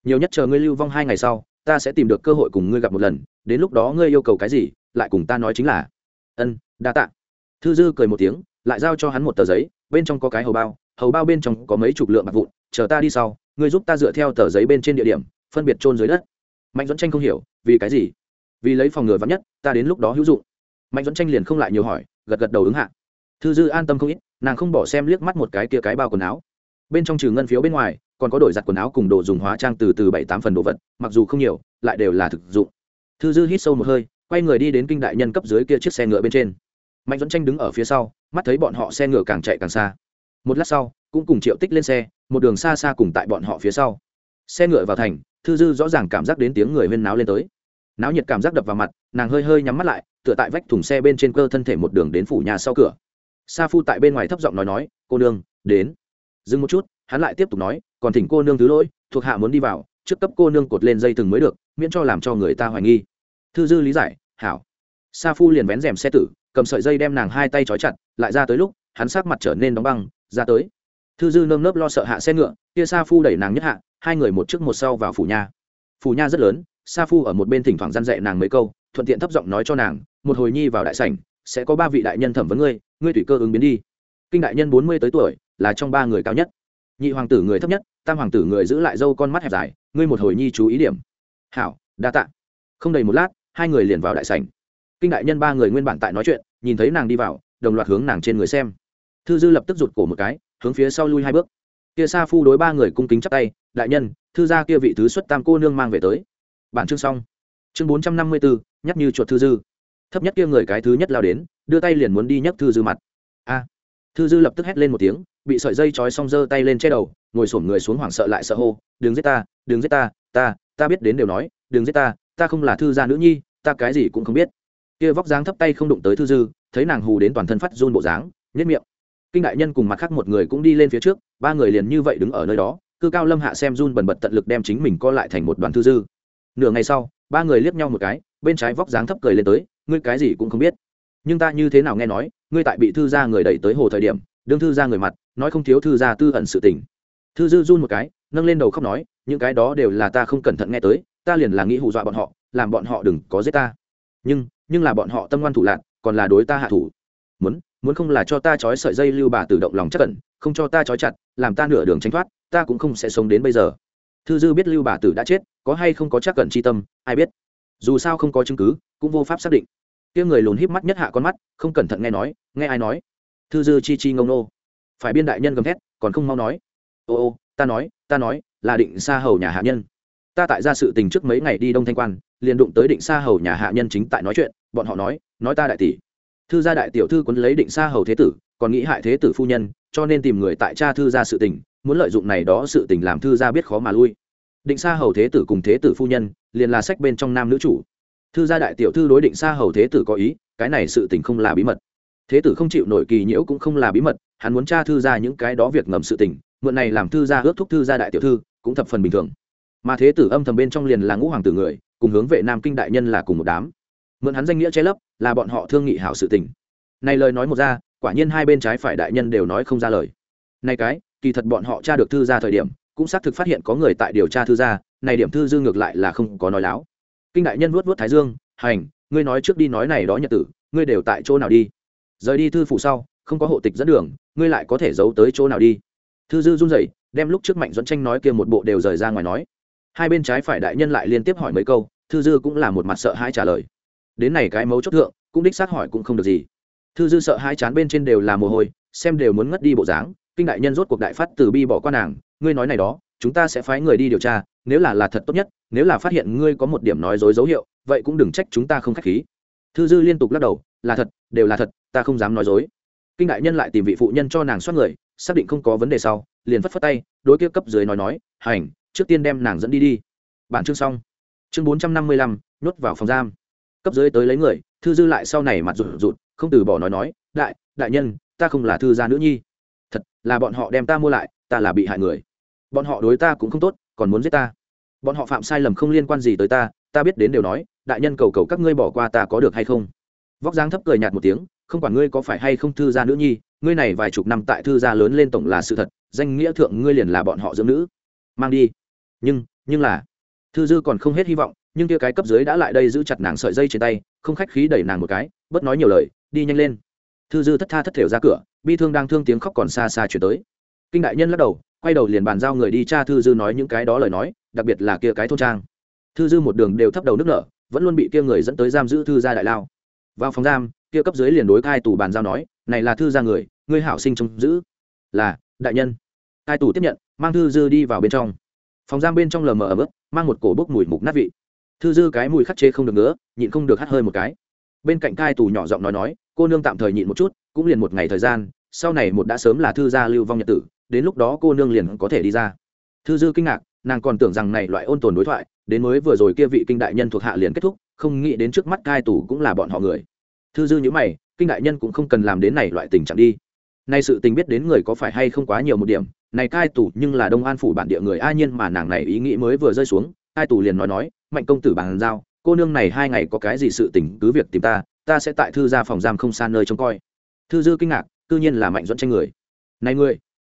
Nhiều nhất chờ ngươi lưu vong hai ngày sau, ta sẽ tìm được cơ hội cùng ngươi gặp một lần, đến lúc đó ngươi yêu cầu cái gì, lại cùng ta nói chính là. Ân, đa tạ. Thư dư cười một tiếng, lại giao cho hắn một tờ giấy, bên trong có cái hầu bao hầu bao bên trong có mấy chục lượng bạc vụn, chờ ta đi sau, ngươi giúp ta dựa theo tờ giấy bên trên địa điểm, phân biệt trôn dưới đất mạnh dẫn tranh không hiểu, vì cái gì? Vì lấy phòng ngừa vắn nhất, ta đến lúc đó hữu dụng. Mạnh dẫn tranh liền không lại nhiều hỏi, gật gật đầu ứng hạ. Thư dư an tâm không ít, nàng không bỏ xem liếc mắt một cái kia cái bao quần áo. Bên trong trừ ngân phiếu bên ngoài, còn có đổi giặt quần áo cùng đồ dùng hóa trang từ từ bảy tám phần đồ vật, mặc dù không nhiều, lại đều là thực dụng. Thư dư hít sâu một hơi, quay người đi đến kinh đại nhân cấp dưới kia chiếc xe ngựa bên trên. Mạnh dẫn tranh đứng ở phía sau, mắt thấy bọn họ xe ngựa càng chạy càng xa. Một lát sau, cũng cùng triệu tích lên xe, một đường xa xa cùng tại bọn họ phía sau. Xe ngựa vào thành thư dư rõ ràng cảm giác đến tiếng người huyên náo lên tới. Náo nhiệt cảm giác đập vào mặt, nàng hơi hơi nhắm mắt lại, tựa tại vách thùng xe bên trên cơ thân thể một đường đến phủ nhà sau cửa. Sa phu tại bên ngoài thấp giọng nói nói, cô nương, đến. Dừng một chút, hắn lại tiếp tục nói, còn thỉnh cô nương thứ lỗi, thuộc hạ muốn đi vào, trước cấp cô nương cột lên dây thừng mới được, miễn cho làm cho người ta hoài nghi. Thư dư lý giải, hảo. Sa phu liền vén rèm xe tử, cầm sợi dây đem nàng hai tay trói chặt, lại ra tới lúc, hắn sắc mặt trở nên đóng băng, ra tới. Thư dư nơm nớp lo sợ hạ xe ngựa, kia sa phu đẩy nàng nhất hạ hai người một trước một sau vào phủ nha. Phủ nha rất lớn, sa phu ở một bên thỉnh thoảng răn dạy nàng mấy câu, thuận tiện thấp giọng nói cho nàng, một hồi nhi vào đại sảnh, sẽ có ba vị đại nhân thẩm vấn ngươi ngươi tùy cơ ứng biến đi. Kinh đại nhân bốn mươi tới tuổi, là trong ba người cao nhất. Nhị hoàng tử người thấp nhất, tam hoàng tử người giữ lại dâu con mắt hẹp dài, ngươi một hồi nhi chú ý điểm. Hảo, đa tạ. Không đầy một lát, hai người liền vào đại sảnh. Kinh đại nhân ba người nguyên bản tại nói chuyện, nhìn thấy nàng đi vào, đồng loạt hướng nàng trên người xem. Thư dư lập tức rụt cổ một cái, hướng phía sau lui hai bước. Kia sa phu đối ba người cung kính chắp tay đại nhân, thư gia kia vị thứ xuất tam cô nương mang về tới. Bản chương xong. Chương bốn trăm năm mươi bốn nhắc như chuột thư dư. Thấp nhất kia người cái thứ nhất lao đến, đưa tay liền muốn đi nhấc thư dư mặt. A. Thư dư lập tức hét lên một tiếng, bị sợi dây trói xong giơ tay lên che đầu, ngồi xổm người xuống hoảng sợ lại sợ hô, đừng giết ta, đừng giết ta ta ta biết đến đều nói, đừng giết ta ta không là thư gia nữ nhi, ta cái gì cũng không biết. Kia vóc dáng thấp tay không đụng tới thư dư, thấy nàng hù đến toàn thân phát run bộ dáng nhất miệng. Kinh đại nhân cùng mặt khác một người cũng đi lên phía trước, ba người liền như vậy đứng ở nơi đó cư cao lâm hạ xem run bần bật tận lực đem chính mình co lại thành một đoàn thư dư. Nửa ngày sau, ba người liếc nhau một cái, bên trái vóc dáng thấp cười lên tới, ngươi cái gì cũng không biết. Nhưng ta như thế nào nghe nói, ngươi tại bị thư gia người đẩy tới hồ thời điểm, đương thư gia người mặt, nói không thiếu thư gia tư ẩn sự tình. Thư dư run một cái, nâng lên đầu khóc nói, những cái đó đều là ta không cẩn thận nghe tới, ta liền là nghĩ hù dọa bọn họ, làm bọn họ đừng có giết ta. Nhưng nhưng là bọn họ tâm ngoan thủ lạc còn là đối ta hạ thủ. Muốn muốn không là cho ta trói sợi dây lưu bà tự động lòng chắc cẩn không cho ta trói chặt, làm ta nửa đường tránh thoát, ta cũng không sẽ sống đến bây giờ. Thư dư biết lưu bà tử đã chết, có hay không có chắc cẩn chi tâm, ai biết. Dù sao không có chứng cứ, cũng vô pháp xác định. Kia người lùn híp mắt nhất hạ con mắt, không cẩn thận nghe nói, nghe ai nói? Thư dư chi chi ngông nô. Phải biên đại nhân gầm thét, còn không mau nói. Ô ô, ta nói ta nói, là định xa hầu nhà hạ nhân. Ta tại ra sự tình trước mấy ngày đi đông thanh quan, liền đụng tới định xa hầu nhà hạ nhân chính tại nói chuyện, bọn họ nói nói ta đại tỷ. Thư gia đại tiểu thư quấn lấy định xa hầu thế tử, còn nghĩ hại thế tử phu nhân cho nên tìm người tại cha thư gia sự tình, muốn lợi dụng này đó sự tình làm thư gia biết khó mà lui. Định xa hầu thế tử cùng thế tử phu nhân liền là sách bên trong nam nữ chủ. Thư gia đại tiểu thư đối định xa hầu thế tử có ý, cái này sự tình không là bí mật. Thế tử không chịu nổi kỳ nhiễu cũng không là bí mật, hắn muốn tra thư gia những cái đó việc ngầm sự tình, mượn này làm thư gia ước thúc thư gia đại tiểu thư, cũng thập phần bình thường. Mà thế tử âm thầm bên trong liền là ngũ hoàng tử người, cùng hướng vệ nam kinh đại nhân là cùng một đám. Mượn hắn danh nghĩa che lấp, là bọn họ thương nghị hảo sự tình. Này lời nói một ra quả nhiên hai bên trái phải đại nhân đều nói không ra lời. Nay cái, kỳ thật bọn họ tra được thư gia thời điểm, cũng xác thực phát hiện có người tại điều tra thư gia, này điểm thư dư ngược lại là không có nói láo. Kinh đại nhân vuốt vuốt thái dương, hành, ngươi nói trước đi nói này đó nhật tử, ngươi đều tại chỗ nào đi? Rời đi thư phụ sau, không có hộ tịch dẫn đường, ngươi lại có thể giấu tới chỗ nào đi? Thư dư run rẩy, đem lúc trước mạnh dẫn tranh nói kia một bộ đều rời ra ngoài nói. Hai bên trái phải đại nhân lại liên tiếp hỏi mấy câu, thư dư cũng là một mặt sợ hãi trả lời. Đến này cái mấu chốt thượng, cũng đích xác hỏi cũng không được gì thư dư sợ hai chán bên trên đều là mồ hôi, xem đều muốn ngất đi bộ dáng. Kinh đại nhân rốt cuộc đại phát từ bi bỏ qua nàng. Ngươi nói này đó, chúng ta sẽ phái người đi điều tra. Nếu là là thật tốt nhất, nếu là phát hiện ngươi có một điểm nói dối dấu hiệu, vậy cũng đừng trách chúng ta không k h á c h khí. Thư dư liên tục lắc đầu, là thật, đều là thật, ta không dám nói dối. Kinh đại nhân lại tìm vị phụ nhân cho nàng soát người, xác định không có vấn đề sau, liền phất phất tay, đối kia cấp dưới nói nói, hành, trước tiên đem nàng dẫn đi đi. Bản chương xong. Chương bốn trăm năm mươi lăm, nhốt vào phòng giam. Cấp dưới tới lấy người, thư dư lại sau này mặt rụt rụt không từ bỏ nói nói, đại đại nhân, ta không là thư gia nữ nhi. Thật là bọn họ đem ta mua lại, ta là bị hại người. Bọn họ đối ta cũng không tốt, còn muốn giết ta. Bọn họ phạm sai lầm không liên quan gì tới ta ta biết đến đều nói, đại nhân cầu cầu các ngươi bỏ qua ta có được hay không? Vóc dáng thấp cười nhạt một tiếng, không quản ngươi có phải hay không thư gia nữ nhi, ngươi này vài chục năm tại thư gia lớn lên tổng là sự thật, danh nghĩa thượng ngươi liền là bọn họ dưỡng nữ. Mang đi. Nhưng nhưng là, thư dư còn không hết hy vọng, nhưng kia cái cấp dưới đã lại đây giữ chặt nàng sợi dây trên tay, không khách khí đẩy nàng một cái bớt nói nhiều lời, đi nhanh lên. Thư dư thất tha thất thểu ra cửa, bi thương đang thương tiếng khóc còn xa xa chuyển tới. Kinh đại nhân lắc đầu, quay đầu liền bàn giao người đi cha thư dư nói những cái đó lời nói, đặc biệt là kia cái thôn trang. Thư dư một đường đều thấp đầu nước nở, vẫn luôn bị kia người dẫn tới giam giữ thư gia đại lao. Vào phòng giam, kia cấp dưới liền đối cai tù bàn giao nói, này là thư gia người, ngươi hảo sinh trông giữ. Là, đại nhân. Cai tù tiếp nhận, mang thư dư đi vào bên trong. Phòng giam bên trong lờ mờ ấm ức, mang một cổ bốc mùi mục nát vị. Thư dư cái mùi khắc chế không được nữa, nhịn không được hắt hơi một cái bên cạnh cai tù nhỏ giọng nói nói, cô nương tạm thời nhịn một chút, cũng liền một ngày thời gian, sau này một đã sớm là thư gia lưu vong nhật tử, đến lúc đó cô nương liền có thể đi ra. Thư dư kinh ngạc, nàng còn tưởng rằng này loại ôn tồn đối thoại, đến mới vừa rồi kia vị kinh đại nhân thuộc hạ liền kết thúc, không nghĩ đến trước mắt cai tù cũng là bọn họ người. Thư dư nhữ mày, kinh đại nhân cũng không cần làm đến này loại tình trạng đi. Nay sự tình biết đến người có phải hay không quá nhiều một điểm, này cai tù nhưng là đông an phủ bản địa người ai nhiên mà nàng này ý nghĩ mới vừa rơi xuống cai tù liền nói nói, mạnh công tử bàn giao cô nương này hai ngày có cái gì sự tình, cứ việc tìm ta ta sẽ tại thư ra phòng giam không xa nơi trông coi. Thư dư kinh ngạc tự nhiên là mạnh dẫn tranh người. Này ngươi,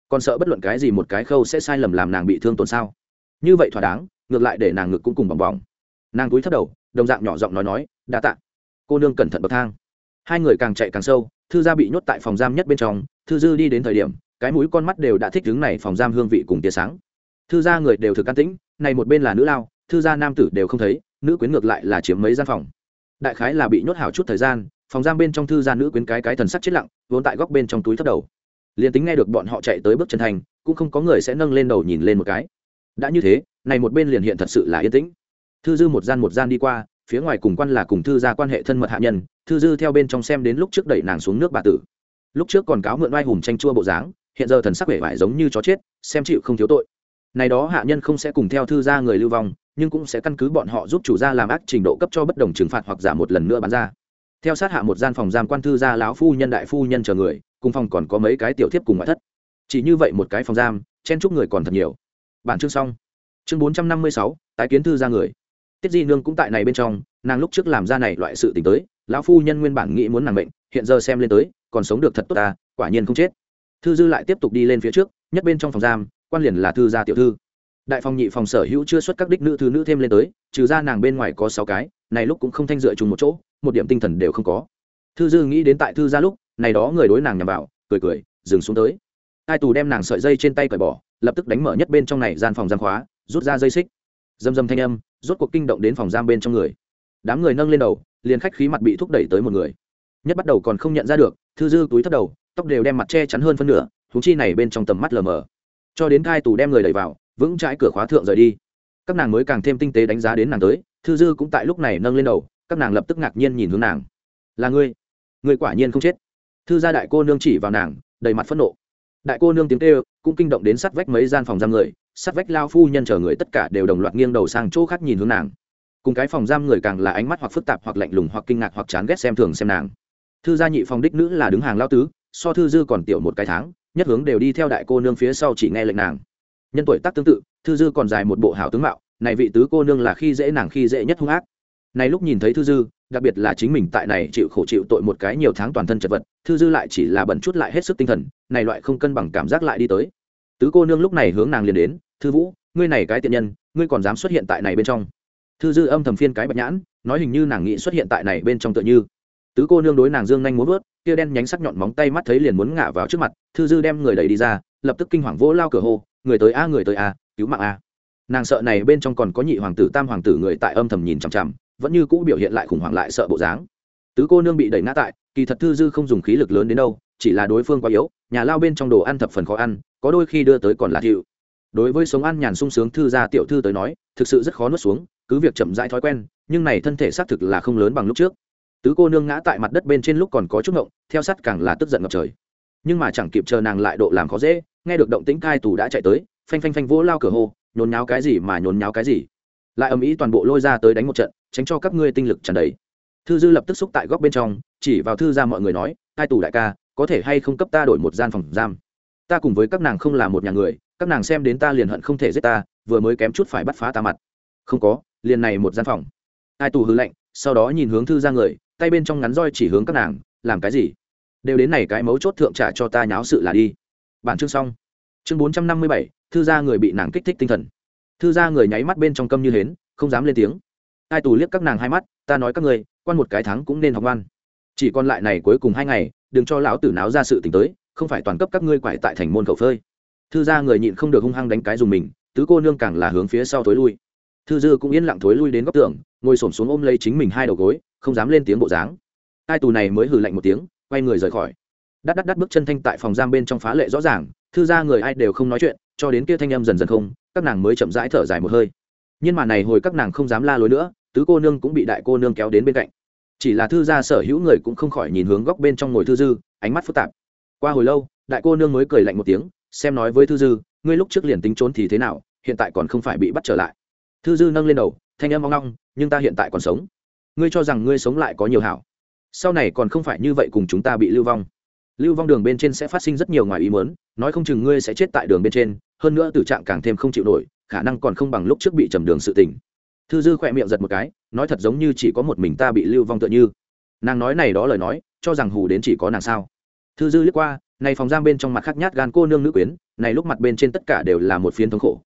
còn sợ bất luận cái gì một cái khâu sẽ sai lầm làm nàng bị thương tổn sao? Như vậy thỏa đáng, ngược lại để nàng ngực cũng cùng bỏng bỏng nàng cúi thấp đầu, đồng dạng nhỏ giọng nói nói đã tạ. Cô nương cẩn thận bậc thang. Hai người càng chạy càng sâu, thư gia bị nhốt tại phòng giam nhất bên trong, thư dư đi đến thời điểm, cái mũi con mắt đều đã thích đứng này phòng giam hương vị cùng tia sáng. Thư gia người đều thực can tĩnh, này một bên là nữ lao, thư gia nam tử đều không thấy nữ quyến ngược lại là chiếm mấy gian phòng. Đại khái là bị nhốt hảo chút thời gian, phòng giam bên trong thư gia nữ quyến cái cái thần sắc chết lặng, vốn tại góc bên trong túi thấp đầu. Liền tính nghe được bọn họ chạy tới bước chân thành, cũng không có người sẽ nâng lên đầu nhìn lên một cái. Đã như thế, này một bên liền hiện thật sự là yên tĩnh. Thư dư một gian một gian đi qua, phía ngoài cùng quan là cùng thư gia quan hệ thân mật hạ nhân, thư dư theo bên trong xem đến lúc trước đẩy nàng xuống nước bà tử. Lúc trước còn cáo mượn oai hùng tranh chua bộ dáng, hiện giờ thần sắc vẻ vải giống như chó chết, xem chịu không thiếu tội. Này đó hạ nhân không sẽ cùng theo thư gia người lưu vong nhưng cũng sẽ căn cứ bọn họ giúp chủ gia làm ác trình độ cấp cho bất đồng trừng phạt hoặc giảm một lần nữa bán ra. Theo sát hạ một gian phòng giam quan thư gia lão phu nhân đại phu nhân chờ người, cùng phòng còn có mấy cái tiểu thiếp cùng ngoại thất. Chỉ như vậy một cái phòng giam, chen chúc người còn thật nhiều. Bản chương xong. Chương bốn trăm năm mươi sáu, tái kiến thư gia người. Tiết di nương cũng tại này bên trong, nàng lúc trước làm ra này loại sự t ì n h tới, lão phu nhân nguyên bản nghĩ muốn nàng bệnh hiện giờ xem lên tới, còn sống được thật tốt ta, quả nhiên không chết. Thư dư lại tiếp tục đi lên phía trước, nhất bên trong phòng giam, quan liền là thư gia tiểu thư đại phòng nhị phòng sở hữu chưa xuất các đích nữ thứ nữ thêm lên tới, trừ ra nàng bên ngoài có sáu cái, này lúc cũng không thanh dựa chung một chỗ, một điểm tinh thần đều không có. Thư dư nghĩ đến tại thư gia lúc, này đó người đối nàng nhằm vào, cười cười, dừng xuống tới. Hai tù đem nàng sợi dây trên tay cởi bỏ, lập tức đánh mở nhất bên trong này gian phòng giam khóa, rút ra dây xích. Dầm dầm thanh âm, rốt cuộc kinh động đến phòng giam bên trong người. Đám người nâng lên đầu, liền khách khí mặt bị thúc đẩy tới một người. Nhất bắt đầu còn không nhận ra được, thư dư túi thất đầu, tóc đều đem mặt che chắn hơn phân nửa thúng chi này bên trong tầm mắt lờ mờ. Cho đến cai tù đem người đẩy vào vững trái cửa khóa thượng rời đi. Các nàng mới càng thêm tinh tế đánh giá đến nàng tới, thư dư cũng tại lúc này nâng lên đầu, các nàng lập tức ngạc nhiên nhìn hướng nàng. Là ngươi? Ngươi quả nhiên không chết. Thư gia đại cô nương chỉ vào nàng, đầy mặt phẫn nộ. Đại cô nương tiếng kêu cũng kinh động đến sát vách mấy gian phòng giam người, sát vách lao phu nhân chờ người tất cả đều đồng loạt nghiêng đầu sang chỗ khác nhìn hướng nàng. Cùng cái phòng giam người càng là ánh mắt hoặc phức tạp hoặc lạnh lùng hoặc kinh ngạc hoặc chán ghét xem thường xem nàng. Thư gia nhị phòng đích nữ là đứng hàng lao tứ, so thư dư còn tiểu một cái tháng, nhất hướng đều đi theo đại cô nương phía sau chỉ nghe lệnh nàng nhân tuổi tác tương tự, thư dư còn dài một bộ hảo tướng mạo, này vị tứ cô nương là khi dễ nàng khi dễ nhất hung ác. Này lúc nhìn thấy thư dư, đặc biệt là chính mình tại này chịu khổ chịu tội một cái nhiều tháng toàn thân chật vật, thư dư lại chỉ là bẩn chút lại hết sức tinh thần, này loại không cân bằng cảm giác lại đi tới. Tứ cô nương lúc này hướng nàng liền đến, thư vũ, ngươi này cái tiện nhân, ngươi còn dám xuất hiện tại này bên trong? Thư dư âm thầm phiên cái bạch nhãn, nói hình như nàng nghĩ xuất hiện tại này bên trong tựa như. Tứ cô nương đối nàng dương nhanh muốn vớt, kia đen nhánh sắc nhọn móng tay mắt thấy liền muốn ngã vào trước mặt, thư dư đem người đẩy đi ra, lập tức kinh hoàng vỗ lao cửa hô người tới a, người tới a, cứu mạng a. Nàng sợ này bên trong còn có nhị hoàng tử, tam hoàng tử người tại âm thầm nhìn chằm chằm, vẫn như cũ biểu hiện lại khủng hoảng lại sợ bộ dáng. Tứ cô nương bị đẩy ngã tại, kỳ thật thư dư không dùng khí lực lớn đến đâu, chỉ là đối phương quá yếu, nhà lao bên trong đồ ăn thập phần khó ăn, có đôi khi đưa tới còn là thiệu. Đối với sống ăn nhàn sung sướng thư gia tiểu thư tới nói, thực sự rất khó nuốt xuống, cứ việc chậm rãi thói quen, nhưng này thân thể xác thực là không lớn bằng lúc trước. Tứ cô nương ngã tại mặt đất bên trên lúc còn có chút ngộng, theo sắt càng là tức giận ngập trời. Nhưng mà chẳng kịp chờ nàng lại độ làm khó dễ nghe được động tĩnh cai tù đã chạy tới, phanh phanh phanh vỗ lao cửa hồ nhốn nháo cái gì mà nhốn nháo cái gì. Lại ầm ĩ toàn bộ lôi ra tới đánh một trận, tránh cho các ngươi tinh lực tràn đầy. Thư dư lập tức xúc tại góc bên trong, chỉ vào thư ra mọi người nói, cai tù đại ca, có thể hay không cấp ta đổi một gian phòng giam? Ta cùng với các nàng không là một nhà người, các nàng xem đến ta liền hận không thể giết ta, vừa mới kém chút phải bắt phá ta mặt. Không có, liền này một gian phòng. Cai tù hư lệnh sau đó nhìn hướng thư ra người, tay bên trong ngắn roi chỉ hướng các nàng, làm cái gì? Đều đến này cái mấu chốt thượng trả cho ta nháo sự là đi bản chương xong. Chương bốn trăm năm mươi bảy, thư gia người bị nàng kích thích tinh thần. Thư gia người nháy mắt bên trong câm như hến, không dám lên tiếng. Hai tù liếc các nàng hai mắt, ta nói các người quan một cái tháng cũng nên học ngoan. Chỉ còn lại này cuối cùng hai ngày, đừng cho lão tử náo ra sự t tới, không phải toàn cấp các ngươi quải tại thành môn khẩu phơi. Thư gia người nhịn không được hung hăng đánh cái dùng mình, tứ cô nương càng là hướng phía sau thối lui. Thư dư cũng yên lặng thối lui đến góc tường, ngồi s ổ m xuống ôm lấy chính mình hai đầu gối, không dám lên tiếng bộ dáng. Hai tù này mới hừ lạnh một tiếng, quay người rời khỏi đắt đắt đắt bước chân thanh tại phòng giam bên trong phá lệ rõ ràng, thư gia người ai đều không nói chuyện, cho đến kia thanh âm dần dần không, các nàng mới chậm rãi thở dài một hơi. Nhưng mà này hồi các nàng không dám la lối nữa, tứ cô nương cũng bị đại cô nương kéo đến bên cạnh. Chỉ là thư gia sở hữu người cũng không khỏi nhìn hướng góc bên trong ngồi thư dư, ánh mắt phức tạp. Qua hồi lâu, đại cô nương mới cười lạnh một tiếng, xem nói với thư dư, ngươi lúc trước liền tính trốn thì thế nào, hiện tại còn không phải bị bắt trở lại. Thư dư nâng lên đầu, thanh âm mong ngong nhưng ta hiện tại còn sống. Ngươi cho rằng ngươi sống lại có nhiều hảo. Sau này còn không phải như vậy cùng chúng ta bị lưu vong lưu vong đường bên trên sẽ phát sinh rất nhiều ngoài ý mớn nói không chừng ngươi sẽ chết tại đường bên trên, hơn nữa tử trạng càng thêm không chịu nổi, khả năng còn không bằng lúc trước bị trầm đường sự tình. Thư dư khỏe miệng giật một cái, nói thật giống như chỉ có một mình ta bị lưu vong tựa như. Nàng nói này đó lời nói, cho rằng hù đến chỉ có nàng sao. Thư dư liếc qua, này phòng giam bên trong mặt khắc nhát gan cô nương nữ quyến, này lúc mặt bên trên tất cả đều là một phiến thống khổ.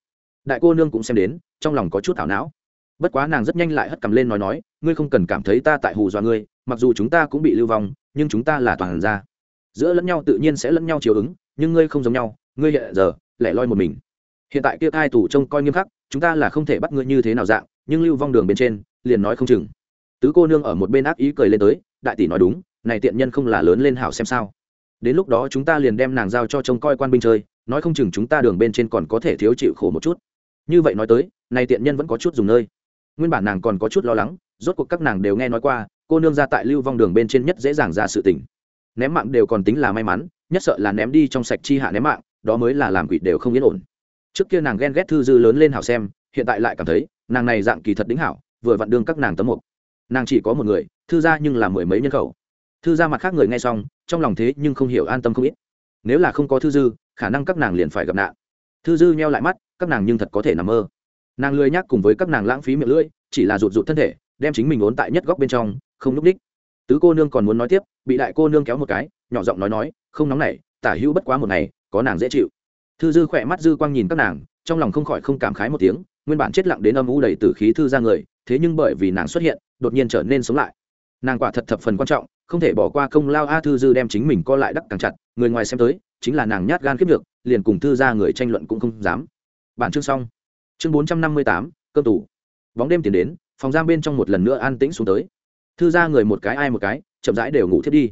Đại cô nương cũng xem đến, trong lòng có chút ảo não. Bất quá nàng rất nhanh lại hất cầm lên nói nói, ngươi không cần cảm thấy ta tại hù dọa ngươi, mặc dù chúng ta cũng bị lưu vong, nhưng chúng ta là toàn gia giữa lẫn nhau tự nhiên sẽ lẫn nhau chiều ứng, nhưng ngươi không giống nhau, ngươi hiện giờ lẻ loi một mình. Hiện tại kia hai tù trông coi nghiêm khắc, chúng ta là không thể bắt ngươi như thế nào dạng, nhưng lưu vong đường bên trên, liền nói không chừng. Tứ cô nương ở một bên ác ý cười lên tới, đại tỷ nói đúng, này tiện nhân không là lớn lên hảo xem sao. Đến lúc đó chúng ta liền đem nàng giao cho trông coi quan binh chơi, nói không chừng chúng ta đường bên trên còn có thể thiếu chịu khổ một chút. Như vậy nói tới, này tiện nhân vẫn có chút dùng nơi. Nguyên bản nàng còn có chút lo lắng, rốt cuộc các nàng đều nghe nói qua, cô nương ra tại lưu vong đường bên trên nhất dễ dàng ra sự tình ném mạng đều còn tính là may mắn, nhất sợ là ném đi trong sạch chi hạ ném mạng, đó mới là làm quỷ đều không yên ổn. Trước kia nàng ghen ghét thư dư lớn lên hảo xem, hiện tại lại cảm thấy, nàng này dạng kỳ thật đính hảo, vừa vặn đương các nàng tấm mục. Nàng chỉ có một người, thư gia nhưng là mười mấy nhân khẩu. Thư gia mặt khác người nghe xong, trong lòng thế nhưng không hiểu an tâm không ít. Nếu là không có thư dư, khả năng các nàng liền phải gặp nạn. Thư dư nheo lại mắt, các nàng nhưng thật có thể nằm mơ. Nàng lười nhác cùng với các nàng lãng phí miệng lưỡi, chỉ là rụt rụt thân thể, đem chính mình ốn tại nhất góc bên trong, không núp đích tứ cô nương còn muốn nói tiếp bị đại cô nương kéo một cái nhỏ giọng nói nói không nóng này, tả hữu bất quá một ngày có nàng dễ chịu. Thư dư khỏe mắt dư quang nhìn các nàng trong lòng không khỏi không cảm khái một tiếng nguyên bản chết lặng đến âm u đầy từ khí thư ra người thế nhưng bởi vì nàng xuất hiện đột nhiên trở nên sống lại. Nàng quả thật thập phần quan trọng không thể bỏ qua công lao a thư dư đem chính mình co lại đắc càng chặt người ngoài xem tới chính là nàng nhát gan kiếp được liền cùng thư ra người tranh luận cũng không dám. Bản chương xong. Chương bốn trăm năm mươi tám cơm tủ bóng đêm tiến đến phòng giam bên trong một lần nữa an tĩnh xuống tới thư ra người một cái ai một cái chậm rãi đều ngủ thiết đi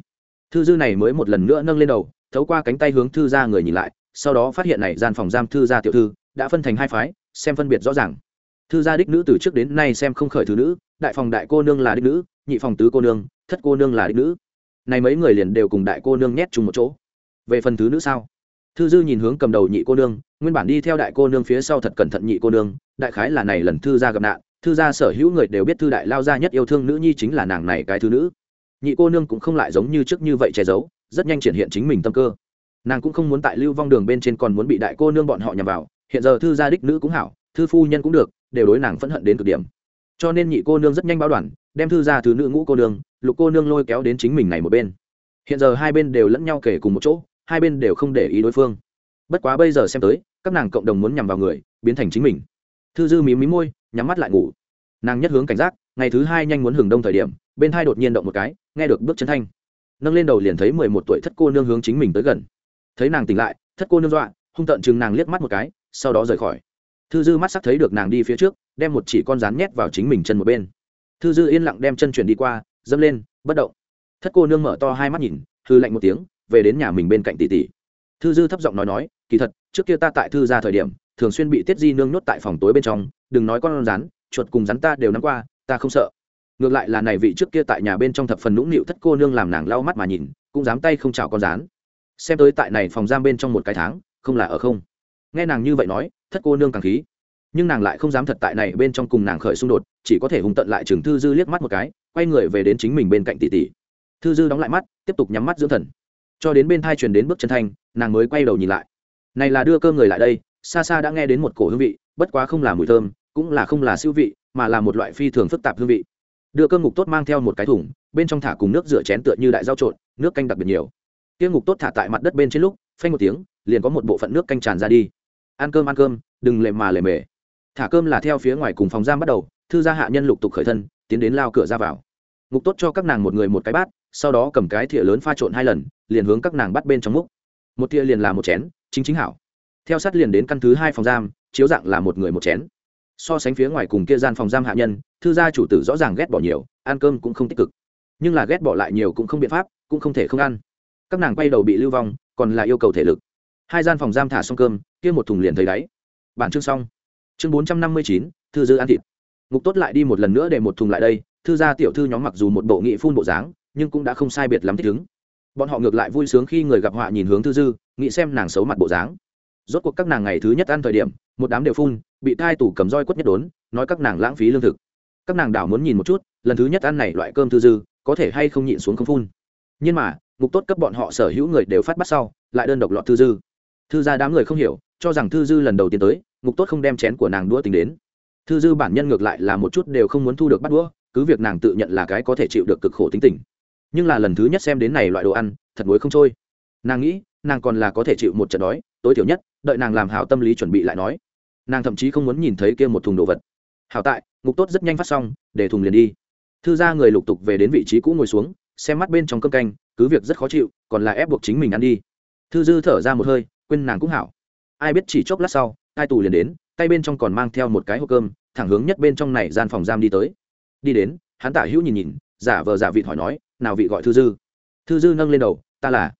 thư dư này mới một lần nữa nâng lên đầu thấu qua cánh tay hướng thư ra người nhìn lại sau đó phát hiện này gian phòng giam thư gia tiểu thư đã phân thành hai phái xem phân biệt rõ ràng thư gia đích nữ từ trước đến nay xem không khởi thứ nữ đại phòng đại cô nương là đích nữ nhị phòng tứ cô nương thất cô nương là đích nữ này mấy người liền đều cùng đại cô nương nhét chung một chỗ về phần thứ nữ sao thư dư nhìn hướng cầm đầu nhị cô nương nguyên bản đi theo đại cô nương phía sau thật cẩn thận nhị cô nương đại khái là này lần thư gia gặp nạn thư gia sở hữu người đều biết thư đại lao gia nhất yêu thương nữ nhi chính là nàng này cái thứ nữ. Nhị cô nương cũng không lại giống như trước như vậy che giấu, rất nhanh triển hiện chính mình tâm cơ. Nàng cũng không muốn tại lưu vong đường bên trên còn muốn bị đại cô nương bọn họ nhằm vào, hiện giờ thư gia đích nữ cũng hảo, thư phu nhân cũng được, đều đối nàng phẫn hận đến cực điểm. Cho nên nhị cô nương rất nhanh báo đoàn, đem thư gia thứ nữ ngũ cô nương, lục cô nương lôi kéo đến chính mình này một bên. Hiện giờ hai bên đều lẫn nhau kể cùng một chỗ, hai bên đều không để ý đối phương. Bất quá bây giờ xem tới, các nàng cộng đồng muốn nhằm vào người, biến thành chính mình thư dư mí mí môi, nhắm mắt lại ngủ. Nàng nhất hướng cảnh giác, ngày thứ hai nhanh muốn hừng đông thời điểm, bên thai đột nhiên động một cái, nghe được bước chân thanh. Nâng lên đầu liền thấy mười một tuổi thất cô nương hướng chính mình tới gần. Thấy nàng tỉnh lại, thất cô nương dọa, hung tợn chừng nàng liếc mắt một cái, sau đó rời khỏi. Thư dư mắt sắc thấy được nàng đi phía trước, đem một chỉ con rán nhét vào chính mình chân một bên. Thư dư yên lặng đem chân chuyển đi qua dâm lên, bất động. Thất cô nương mở to hai mắt nhìn thư lạnh một tiếng, về đến nhà mình bên cạnh tỷ tỷ. Thư dư thấp giọng nói nói, kỳ thật, trước kia ta tại thư ra thời điểm thường xuyên bị tiết di nương nhốt tại phòng tối bên trong, đừng nói con rắn, chuột cùng rắn ta đều nắm qua, ta không sợ. Ngược lại là này vị trước kia tại nhà bên trong thập phần nũng nịu thất cô nương làm nàng lau mắt mà nhìn, cũng dám tay không chào con rán xem tới tại này phòng giam bên trong một cái tháng, không là ở không. Nghe nàng như vậy nói, thất cô nương càng khí. Nhưng nàng lại không dám thật tại này bên trong cùng nàng khởi xung đột, chỉ có thể hùng tận lại trường thư dư liếc mắt một cái, quay người về đến chính mình bên cạnh tỷ tỷ. Thư dư đóng lại mắt, tiếp tục nhắm mắt dưỡng thần. Cho đến bên thai truyền đến bước chân thanh, nàng mới quay đầu nhìn lại. Này là đưa cơm người lại đây xa xa đã nghe đến một cổ hương vị, bất quá không là mùi thơm, cũng là không là siêu vị, mà là một loại phi thường phức tạp hương vị. Đưa cơm ngục tốt mang theo một cái thùng, bên trong thả cùng nước rửa chén tựa như đại dao trộn, nước canh đặc biệt nhiều. Tiêu ngục tốt thả tại mặt đất bên trên lúc, phanh một tiếng, liền có một bộ phận nước canh tràn ra đi. Ăn cơm ăn cơm, đừng lề mà lề mề. Thả cơm là theo phía ngoài cùng phòng giam bắt đầu, thư gia hạ nhân lục tục khởi thân, tiến đến lao cửa ra vào. Ngục tốt cho các nàng một người một cái bát, sau đó cầm cái thìa lớn pha trộn hai lần, liền hướng các nàng bắt bên trong múc. Một thìa liền là một chén, chính chính hảo theo sát liền đến căn thứ hai phòng giam, chiếu dạng là một người một chén. So sánh phía ngoài cùng kia gian phòng giam hạ nhân, thư gia chủ tử rõ ràng ghét bỏ nhiều, ăn cơm cũng không tích cực. Nhưng là ghét bỏ lại nhiều cũng không biện pháp, cũng không thể không ăn. Các nàng quay đầu bị lưu vong, còn là yêu cầu thể lực. Hai gian phòng giam thả xong cơm, kia một thùng liền thấy đáy. Bản chương xong. Chương bốn trăm năm mươi chín, thư dư ăn thịt. Ngục tốt lại đi một lần nữa để một thùng lại đây, thư gia tiểu thư nhóm mặc dù một bộ nghị phun bộ dáng, nhưng cũng đã không sai biệt lắm thích ứng. Bọn họ ngược lại vui sướng khi người gặp họa nhìn hướng thư dư, nghĩ xem nàng xấu mặt bộ dáng rốt cuộc các nàng ngày thứ nhất ăn thời điểm, một đám đều phun, bị thai tủ cầm roi quất nhất đốn, nói các nàng lãng phí lương thực. Các nàng đảo muốn nhìn một chút, lần thứ nhất ăn này loại cơm thư dư, có thể hay không nhịn xuống không phun. Nhưng mà, ngục tốt cấp bọn họ sở hữu người đều phát bắt sau, lại đơn độc lọt thư dư. Thư gia đám người không hiểu, cho rằng thư dư lần đầu tiên tới, ngục tốt không đem chén của nàng đũa tính đến. Thư dư bản nhân ngược lại là một chút đều không muốn thu được bắt đũa, cứ việc nàng tự nhận là cái có thể chịu được cực khổ tính tình. Nhưng là lần thứ nhất xem đến này loại đồ ăn, thật muối không trôi. Nàng nghĩ, nàng còn là có thể chịu một trận đói, tối thiểu nhất đợi nàng làm hảo tâm lý chuẩn bị lại nói. Nàng thậm chí không muốn nhìn thấy kia một thùng đồ vật. Hảo tại, ngục tốt rất nhanh phát xong, để thùng liền đi. Thư gia người lục tục về đến vị trí cũ ngồi xuống, xem mắt bên trong cơm canh, cứ việc rất khó chịu, còn là ép buộc chính mình ăn đi. Thư dư thở ra một hơi, quên nàng cũng hảo. Ai biết chỉ chốc lát sau hai tù liền đến, tay bên trong còn mang theo một cái hộp cơm, thẳng hướng nhất bên trong này gian phòng giam đi tới. Đi đến, hắn tả hữu nhìn nhìn, giả vờ giả vị hỏi nói, nào vị gọi thư dư? Thư dư nâng lên đầu, ta là.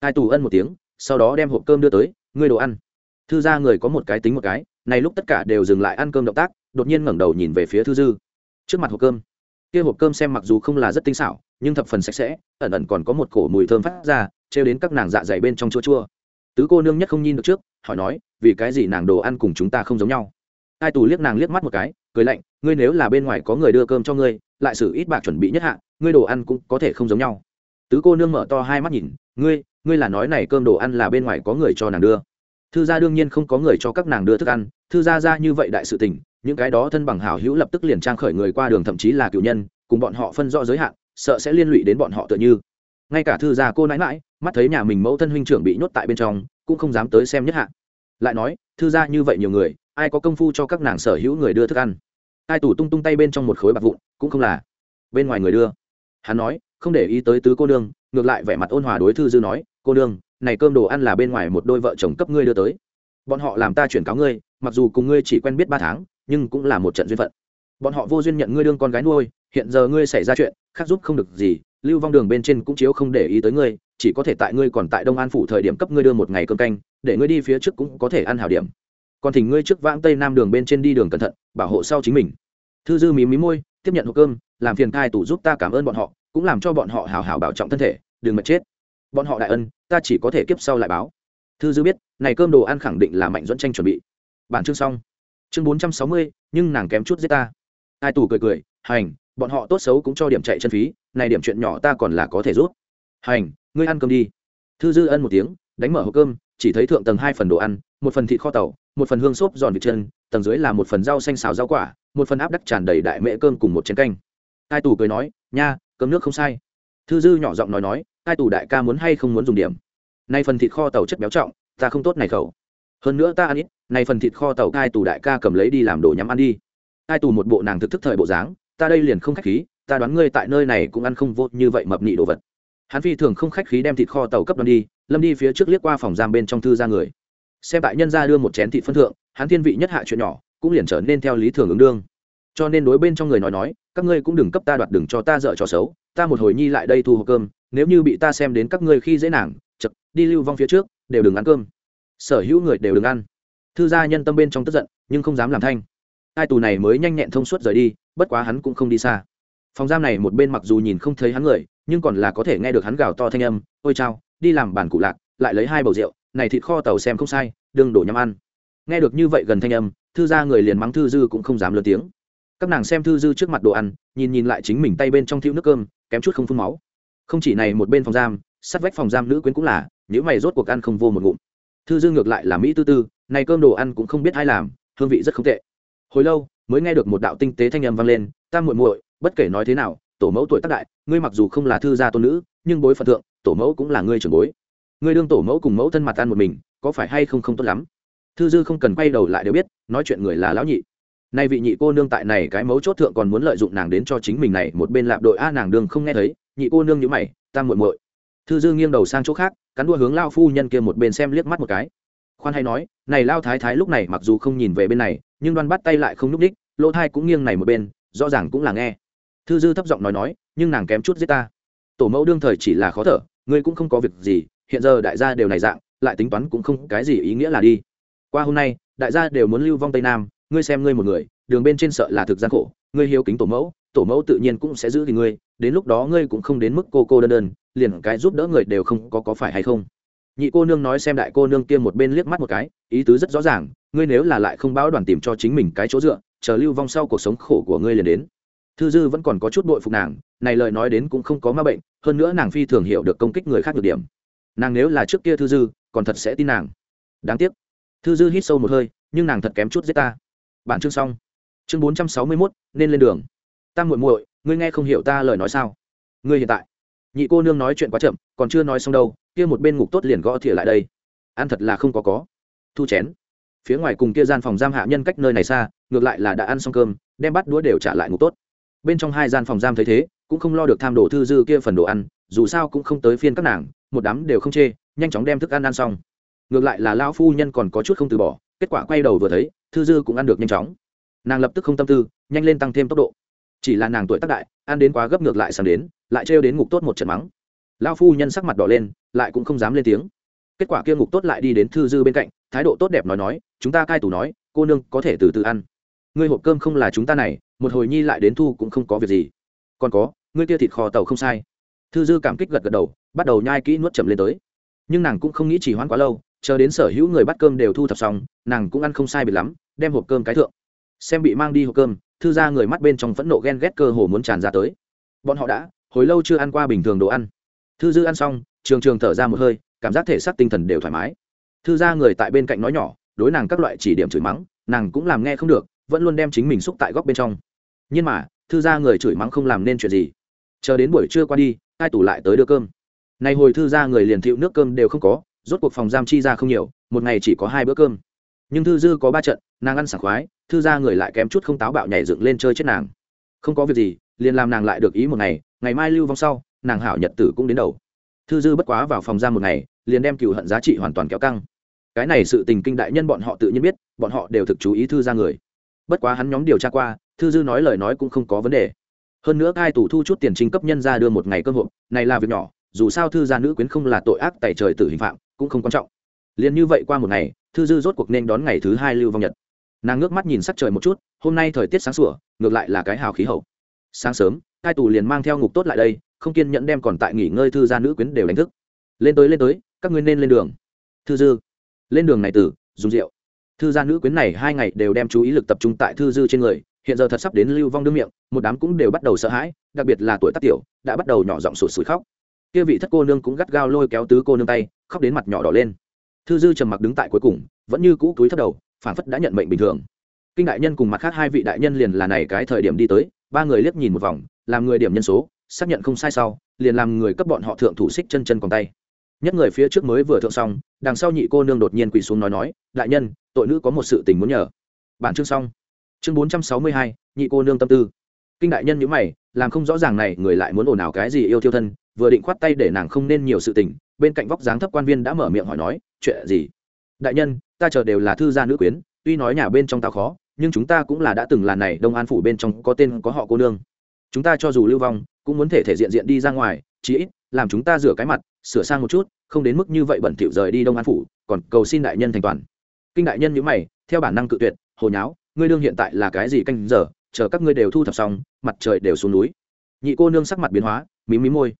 Hai tù ân một tiếng, sau đó đem hộp cơm đưa tới, ngươi đồ ăn thư ra người có một cái tính một cái, này lúc tất cả đều dừng lại ăn cơm động tác, đột nhiên ngẩng đầu nhìn về phía thư dư. Trước mặt hộp cơm. Kia hộp cơm xem mặc dù không là rất tinh xảo, nhưng thập phần sạch sẽ, ẩn ẩn còn có một cổ mùi thơm phát ra, trêu đến các nàng dạ dày bên trong chua chua. Tứ cô nương nhất không nhìn được trước, hỏi nói, vì cái gì nàng đồ ăn cùng chúng ta không giống nhau? Ai tù liếc nàng liếc mắt một cái, cười lạnh, ngươi nếu là bên ngoài có người đưa cơm cho ngươi, lại xử ít bạc chuẩn bị nhất hạ, ngươi đồ ăn cũng có thể không giống nhau. Tứ cô nương mở to hai mắt nhìn, ngươi ngươi là nói này cơm đồ ăn là bên ngoài có người cho nàng đưa thư gia đương nhiên không có người cho các nàng đưa thức ăn, thư gia ra như vậy đại sự tình, những cái đó thân bằng hảo hữu lập tức liền trang khởi người qua đường thậm chí là cựu nhân, cùng bọn họ phân rõ giới hạn, sợ sẽ liên lụy đến bọn họ tựa như. Ngay cả thư gia cô nãi mãi mắt thấy nhà mình mẫu thân huynh trưởng bị nhốt tại bên trong, cũng không dám tới xem nhất hạ. Lại nói, thư gia như vậy nhiều người, ai có công phu cho các nàng sở hữu người đưa thức ăn? Ai tủ tung tung tay bên trong một khối bạc vụn, cũng không là. Bên ngoài người đưa. Hắn nói, không để ý tới tứ cô nương, ngược lại vẻ mặt ôn hòa đối thư dư nói, cô nương này cơm đồ ăn là bên ngoài một đôi vợ chồng cấp ngươi đưa tới. Bọn họ làm ta chuyển cáo ngươi, mặc dù cùng ngươi chỉ quen biết ba tháng, nhưng cũng là một trận duyên phận. Bọn họ vô duyên nhận ngươi đương con gái nuôi, hiện giờ ngươi xảy ra chuyện, khác giúp không được gì, lưu vong đường bên trên cũng chiếu không để ý tới ngươi, chỉ có thể tại ngươi còn tại đông an phủ thời điểm cấp ngươi đưa một ngày cơm canh, để ngươi đi phía trước cũng có thể ăn hảo điểm. Còn thỉnh ngươi trước vãng tây nam đường bên trên đi đường cẩn thận, bảo hộ sau chính mình. Thư dư mí mí môi, tiếp nhận hộp cơm, làm phiền thai tủ giúp ta cảm ơn bọn họ, cũng làm cho bọn họ hào hào bảo trọng thân thể, đừng mệt chết bọn họ đại ân, ta chỉ có thể kiếp sau lại báo. Thư dư biết, này cơm đồ ăn khẳng định là mạnh dẫn tranh chuẩn bị. Bản chương xong. Chương bốn trăm sáu mươi, nhưng nàng kém chút giết ta. Ai tù cười cười, hành, bọn họ tốt xấu cũng cho điểm chạy chân phí, này điểm chuyện nhỏ ta còn là có thể rút hành, ngươi ăn cơm đi. Thư dư ân một tiếng, đánh mở hộp cơm, chỉ thấy thượng tầng hai phần đồ ăn, một phần thịt kho tàu, một phần hương xốp giòn vịt chân, tầng dưới là một phần rau xanh xào rau quả, một phần áp đắc tràn đầy đại mễ cơm cùng một chén canh. Ai tù cười nói, nha, cơm nước không sai thư dư nhỏ giọng nói nói, ai tù đại ca muốn hay không muốn dùng điểm? Nay phần thịt kho tàu chất béo trọng, ta không tốt này khẩu. Hơn nữa ta ăn ít này phần thịt kho tàu cai tù đại ca cầm lấy đi làm đồ nhắm ăn đi. Cai tù một bộ nàng thực thức thời bộ dáng, ta đây liền không khách khí, ta đoán ngươi tại nơi này cũng ăn không vô như vậy mập nị đồ vật. Hắn phi thường không khách khí đem thịt kho tàu cấp đoan đi, lâm đi phía trước liếc qua phòng giam bên trong thư ra người. Xem tại nhân ra đưa một chén thịt phân thượng, hắn thiên vị nhất hạ chuyện nhỏ, cũng liền trở nên theo lý thường ứng đương. Cho nên đối bên trong người nói nói các ngươi cũng đừng cấp ta đoạt đừng cho ta dở trò xấu, ta một hồi nhi lại đây thu hộp cơm, nếu như bị ta xem đến các ngươi khi dễ nàng, chật, đi lưu vong phía trước, đều đừng ăn cơm. Sở hữu người đều đừng ăn. Thư gia nhân tâm bên trong tức giận, nhưng không dám làm thanh. Hai tù này mới nhanh nhẹn thông suốt rời đi, bất quá hắn cũng không đi xa. Phòng giam này một bên mặc dù nhìn không thấy hắn người, nhưng còn là có thể nghe được hắn gào to thanh âm, ôi chao, đi làm bản cụ lạc, lại lấy hai bầu rượu, này thịt kho tàu xem không sai, đừng đổ nhắm ăn. Nghe được như vậy gần thanh âm, thư gia người liền mắng thư dư cũng không dám lớn tiếng các nàng xem thư dư trước mặt đồ ăn, nhìn nhìn lại chính mình tay bên trong thiêu nước cơm, kém chút không phun máu. Không chỉ này một bên phòng giam, sát vách phòng giam nữ quyến cũng là những mày rốt cuộc ăn không vô một ngụm. Thư dư ngược lại là mỹ tư tư, này cơm đồ ăn cũng không biết ai làm, hương vị rất không tệ. Hồi lâu, mới nghe được một đạo tinh tế thanh âm vang lên, ta muội muội, bất kể nói thế nào, tổ mẫu tuổi tác đại, ngươi mặc dù không là thư gia tôn nữ, nhưng bối phận thượng, tổ mẫu cũng là ngươi trưởng bối. Ngươi đương tổ mẫu cùng mẫu thân mặt ăn một mình, có phải hay không không tốt lắm? Thư dư không cần quay đầu lại đều biết, nói chuyện người là lão nhị nay vị nhị cô nương tại này cái mấu chốt thượng còn muốn lợi dụng nàng đến cho chính mình này, một bên lạp đội a nàng đương không nghe thấy, nhị cô nương nhữ mày, ta muội muội. Thư dư nghiêng đầu sang chỗ khác, cắn đua hướng lao phu nhân kia một bên xem liếc mắt một cái. Khoan hay nói, này lao thái thái lúc này mặc dù không nhìn về bên này, nhưng đoan bắt tay lại không n ú c đích, lỗ thai cũng nghiêng này một bên, rõ ràng cũng là nghe. Thư dư thấp giọng nói nói, nhưng nàng kém chút giết ta. Tổ mẫu đương thời chỉ là khó thở, ngươi cũng không có việc gì, hiện giờ đại gia đều này dạng, lại tính toán cũng không cái gì ý nghĩa là đi. Qua hôm nay, đại gia đều muốn lưu vong tây nam ngươi xem ngươi một người, đường bên trên sợ là thực gian khổ, ngươi hiếu kính tổ mẫu tổ mẫu tự nhiên cũng sẽ giữ thì ngươi, đến lúc đó ngươi cũng không đến mức cô cô đơn đơn, liền cái giúp đỡ người đều không có có phải hay không? Nhị cô nương nói xem đại cô nương kia một bên liếc mắt một cái, ý tứ rất rõ ràng, ngươi nếu là lại không báo đoàn tìm cho chính mình cái chỗ dựa, chờ lưu vong sau cuộc sống khổ của ngươi liền đến. Thư dư vẫn còn có chút bội phục nàng, này lời nói đến cũng không có ma bệnh, hơn nữa nàng phi thường hiểu được công kích người khác được điểm. Nàng nếu là trước kia thư dư, còn thật sẽ tin nàng. Đáng tiếc. Thư dư hít sâu một hơi, nhưng nàng thật kém chút giết ta bản chương xong. Chương bốn trăm sáu mươi mốt, nên lên đường. Ta muội muội, ngươi nghe không hiểu ta lời nói sao? Ngươi hiện tại. Nhị cô nương nói chuyện quá chậm, còn chưa nói xong đâu, kia một bên ngục tốt liền gõ thìa lại đây. Ăn thật là không có có. Thu chén. Phía ngoài cùng kia gian phòng giam hạ nhân cách nơi này xa, ngược lại là đã ăn xong cơm, đem bắt đũa đều trả lại ngục tốt. Bên trong hai gian phòng giam thấy thế, cũng không lo được tham đồ thư dư kia phần đồ ăn, dù sao cũng không tới phiên các nàng, một đám đều không chê, nhanh chóng đem thức ăn ăn xong. Ngược lại là lão phu nhân còn có chút không từ bỏ, kết quả quay đầu vừa thấy thư dư cũng ăn được nhanh chóng. Nàng lập tức không tâm tư, nhanh lên tăng thêm tốc độ. Chỉ là nàng tuổi tác đại, ăn đến quá gấp ngược lại sầm đến, lại trêu đến ngục tốt một trận mắng. Lão phu nhân sắc mặt đỏ lên, lại cũng không dám lên tiếng. Kết quả kia ngục tốt lại đi đến thư dư bên cạnh, thái độ tốt đẹp nói nói, chúng ta cai tủ nói, cô nương có thể từ từ ăn. Ngươi hộp cơm không là chúng ta này, một hồi nhi lại đến thu cũng không có việc gì. Còn có, ngươi kia thịt kho tàu không sai. Thư dư cảm kích gật gật đầu, bắt đầu nhai kỹ nuốt chậm lên tới. Nhưng nàng cũng không nghĩ chỉ hoãn quá lâu, chờ đến sở hữu người bắt cơm đều thu thập xong, nàng cũng ăn không sai bị lắm đem hộp cơm cái thượng. Xem bị mang đi hộp cơm, thư ra người mắt bên trong phẫn nộ ghen ghét cơ hồ muốn tràn ra tới. Bọn họ đã, hồi lâu chưa ăn qua bình thường đồ ăn. Thư dư ăn xong, trường trường thở ra một hơi, cảm giác thể xác tinh thần đều thoải mái. Thư ra người tại bên cạnh nói nhỏ, đối nàng các loại chỉ điểm chửi mắng, nàng cũng làm nghe không được, vẫn luôn đem chính mình xúc tại góc bên trong. Nhưng mà, thư ra người chửi mắng không làm nên chuyện gì. Chờ đến buổi trưa qua đi, hai tủ lại tới đưa cơm. Nay hồi thư ra người liền thiệu nước cơm đều không có, rốt cuộc phòng giam chi ra không nhiều, một ngày chỉ có hai bữa cơm. Nhưng thư dư có ba trận nàng ăn sảng khoái thư ra người lại kém chút không táo bạo nhảy dựng lên chơi chết nàng. Không có việc gì liền làm nàng lại được ý một ngày ngày mai lưu vong sau nàng hảo nhật tử cũng đến đầu. Thư dư bất quá vào phòng giam một ngày liền đem cựu hận giá trị hoàn toàn kéo căng. Cái này sự tình kinh đại nhân bọn họ tự nhiên biết bọn họ đều thực chú ý thư ra người. Bất quá hắn nhóm điều tra qua thư dư nói lời nói cũng không có vấn đề. Hơn nữa cai tủ thu chút tiền trình cấp nhân ra đưa một ngày cơ hội, này là việc nhỏ dù sao thư gia nữ quyến không là tội ác tại trời tử hình phạm cũng không quan trọng. Liền như vậy qua một ngày thư dư rốt cuộc nên đón ngày thứ hai lưu vong nhật nàng ngước mắt nhìn sắc trời một chút, hôm nay thời tiết sáng sủa, ngược lại là cái hào khí hậu. Sáng sớm hai tù liền mang theo ngục tốt lại đây, không kiên nhẫn đem còn tại nghỉ ngơi thư gia nữ quyến đều đánh thức. Lên tới lên tới, các ngươi nên lên đường. Thư dư, lên đường này tử, dùng rượu. Thư gia nữ quyến này hai ngày đều đem chú ý lực tập trung tại thư dư trên người, hiện giờ thật sắp đến lưu vong đương miệng, một đám cũng đều bắt đầu sợ hãi, đặc biệt là tuổi tác tiểu, đã bắt đầu nhỏ giọng sụt sùi khóc. Kia vị thất cô nương cũng gắt gao lôi kéo tứ cô nương tay, khóc đến mặt nhỏ đỏ lên. Thư dư trầm mặc đứng tại cuối cùng, vẫn như cũ túi thất đầu phản phất đã nhận mệnh bình thường. Kinh đại nhân cùng mặt khác hai vị đại nhân liền là này cái thời điểm đi tới, ba người liếc nhìn một vòng, làm người điểm nhân số, xác nhận không sai sau, liền làm người cấp bọn họ thượng thủ xích chân chân còn tay. Nhất người phía trước mới vừa thượng xong, đằng sau nhị cô nương đột nhiên quỳ xuống nói nói, đại nhân, tội nữ có một sự tình muốn nhờ. Bản chương xong. Chương bốn trăm sáu mươi hai, nhị cô nương tâm tư. Kinh đại nhân nhữ mày, làm không rõ ràng này người lại muốn ồn ào cái gì yêu thiêu thân, vừa định khoát tay để nàng không nên nhiều sự tình, bên cạnh vóc dáng thấp quan viên đã mở miệng hỏi nói, chuyện gì? Đại nhân ta chờ đều là thư gia nữ quyến, tuy nói nhà bên trong ta khó, nhưng chúng ta cũng là đã từng là này đông an phủ bên trong có tên có họ cô nương. Chúng ta cho dù lưu vong, cũng muốn thể thể diện diện đi ra ngoài, chí ít, làm chúng ta rửa cái mặt, sửa sang một chút, không đến mức như vậy bẩn thỉu rời đi đông an phủ, còn cầu xin đại nhân thành toàn. Kinh đại nhân nhíu mày, theo bản năng cự tuyệt, hồ nháo, ngươi đương hiện tại là cái gì canh giờ, chờ các ngươi đều thu thập xong, mặt trời đều xuống núi. Nhị cô nương sắc mặt biến hóa, mí mí môi.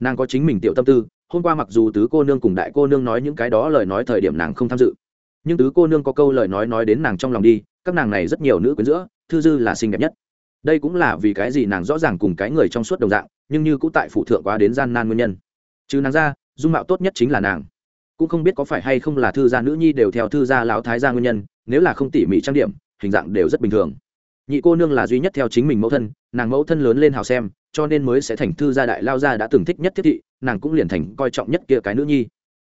Nàng có chính mình tiểu tâm tư, hôm qua mặc dù tứ cô nương cùng đại cô nương nói những cái đó lời nói thời điểm nàng không tham dự nhưng tứ cô nương có câu lời nói nói đến nàng trong lòng đi, các nàng này rất nhiều nữ quyến giữa, thư dư là xinh đẹp nhất. Đây cũng là vì cái gì nàng rõ ràng cùng cái người trong suốt đồng dạng, nhưng như cũng tại phụ thượng quá đến gian nan nguyên nhân. Chứ nàng ra, dung mạo tốt nhất chính là nàng. Cũng không biết có phải hay không là thư gia nữ nhi đều theo thư gia lão thái gia nguyên nhân, nếu là không tỉ mỉ trang điểm, hình dạng đều rất bình thường. Nhị cô nương là duy nhất theo chính mình mẫu thân, nàng mẫu thân lớn lên hào xem, cho nên mới sẽ thành thư gia đại lao gia đã từng thích nhất thiết thị, nàng cũng liền thành coi trọng nhất kia cái nữ nhi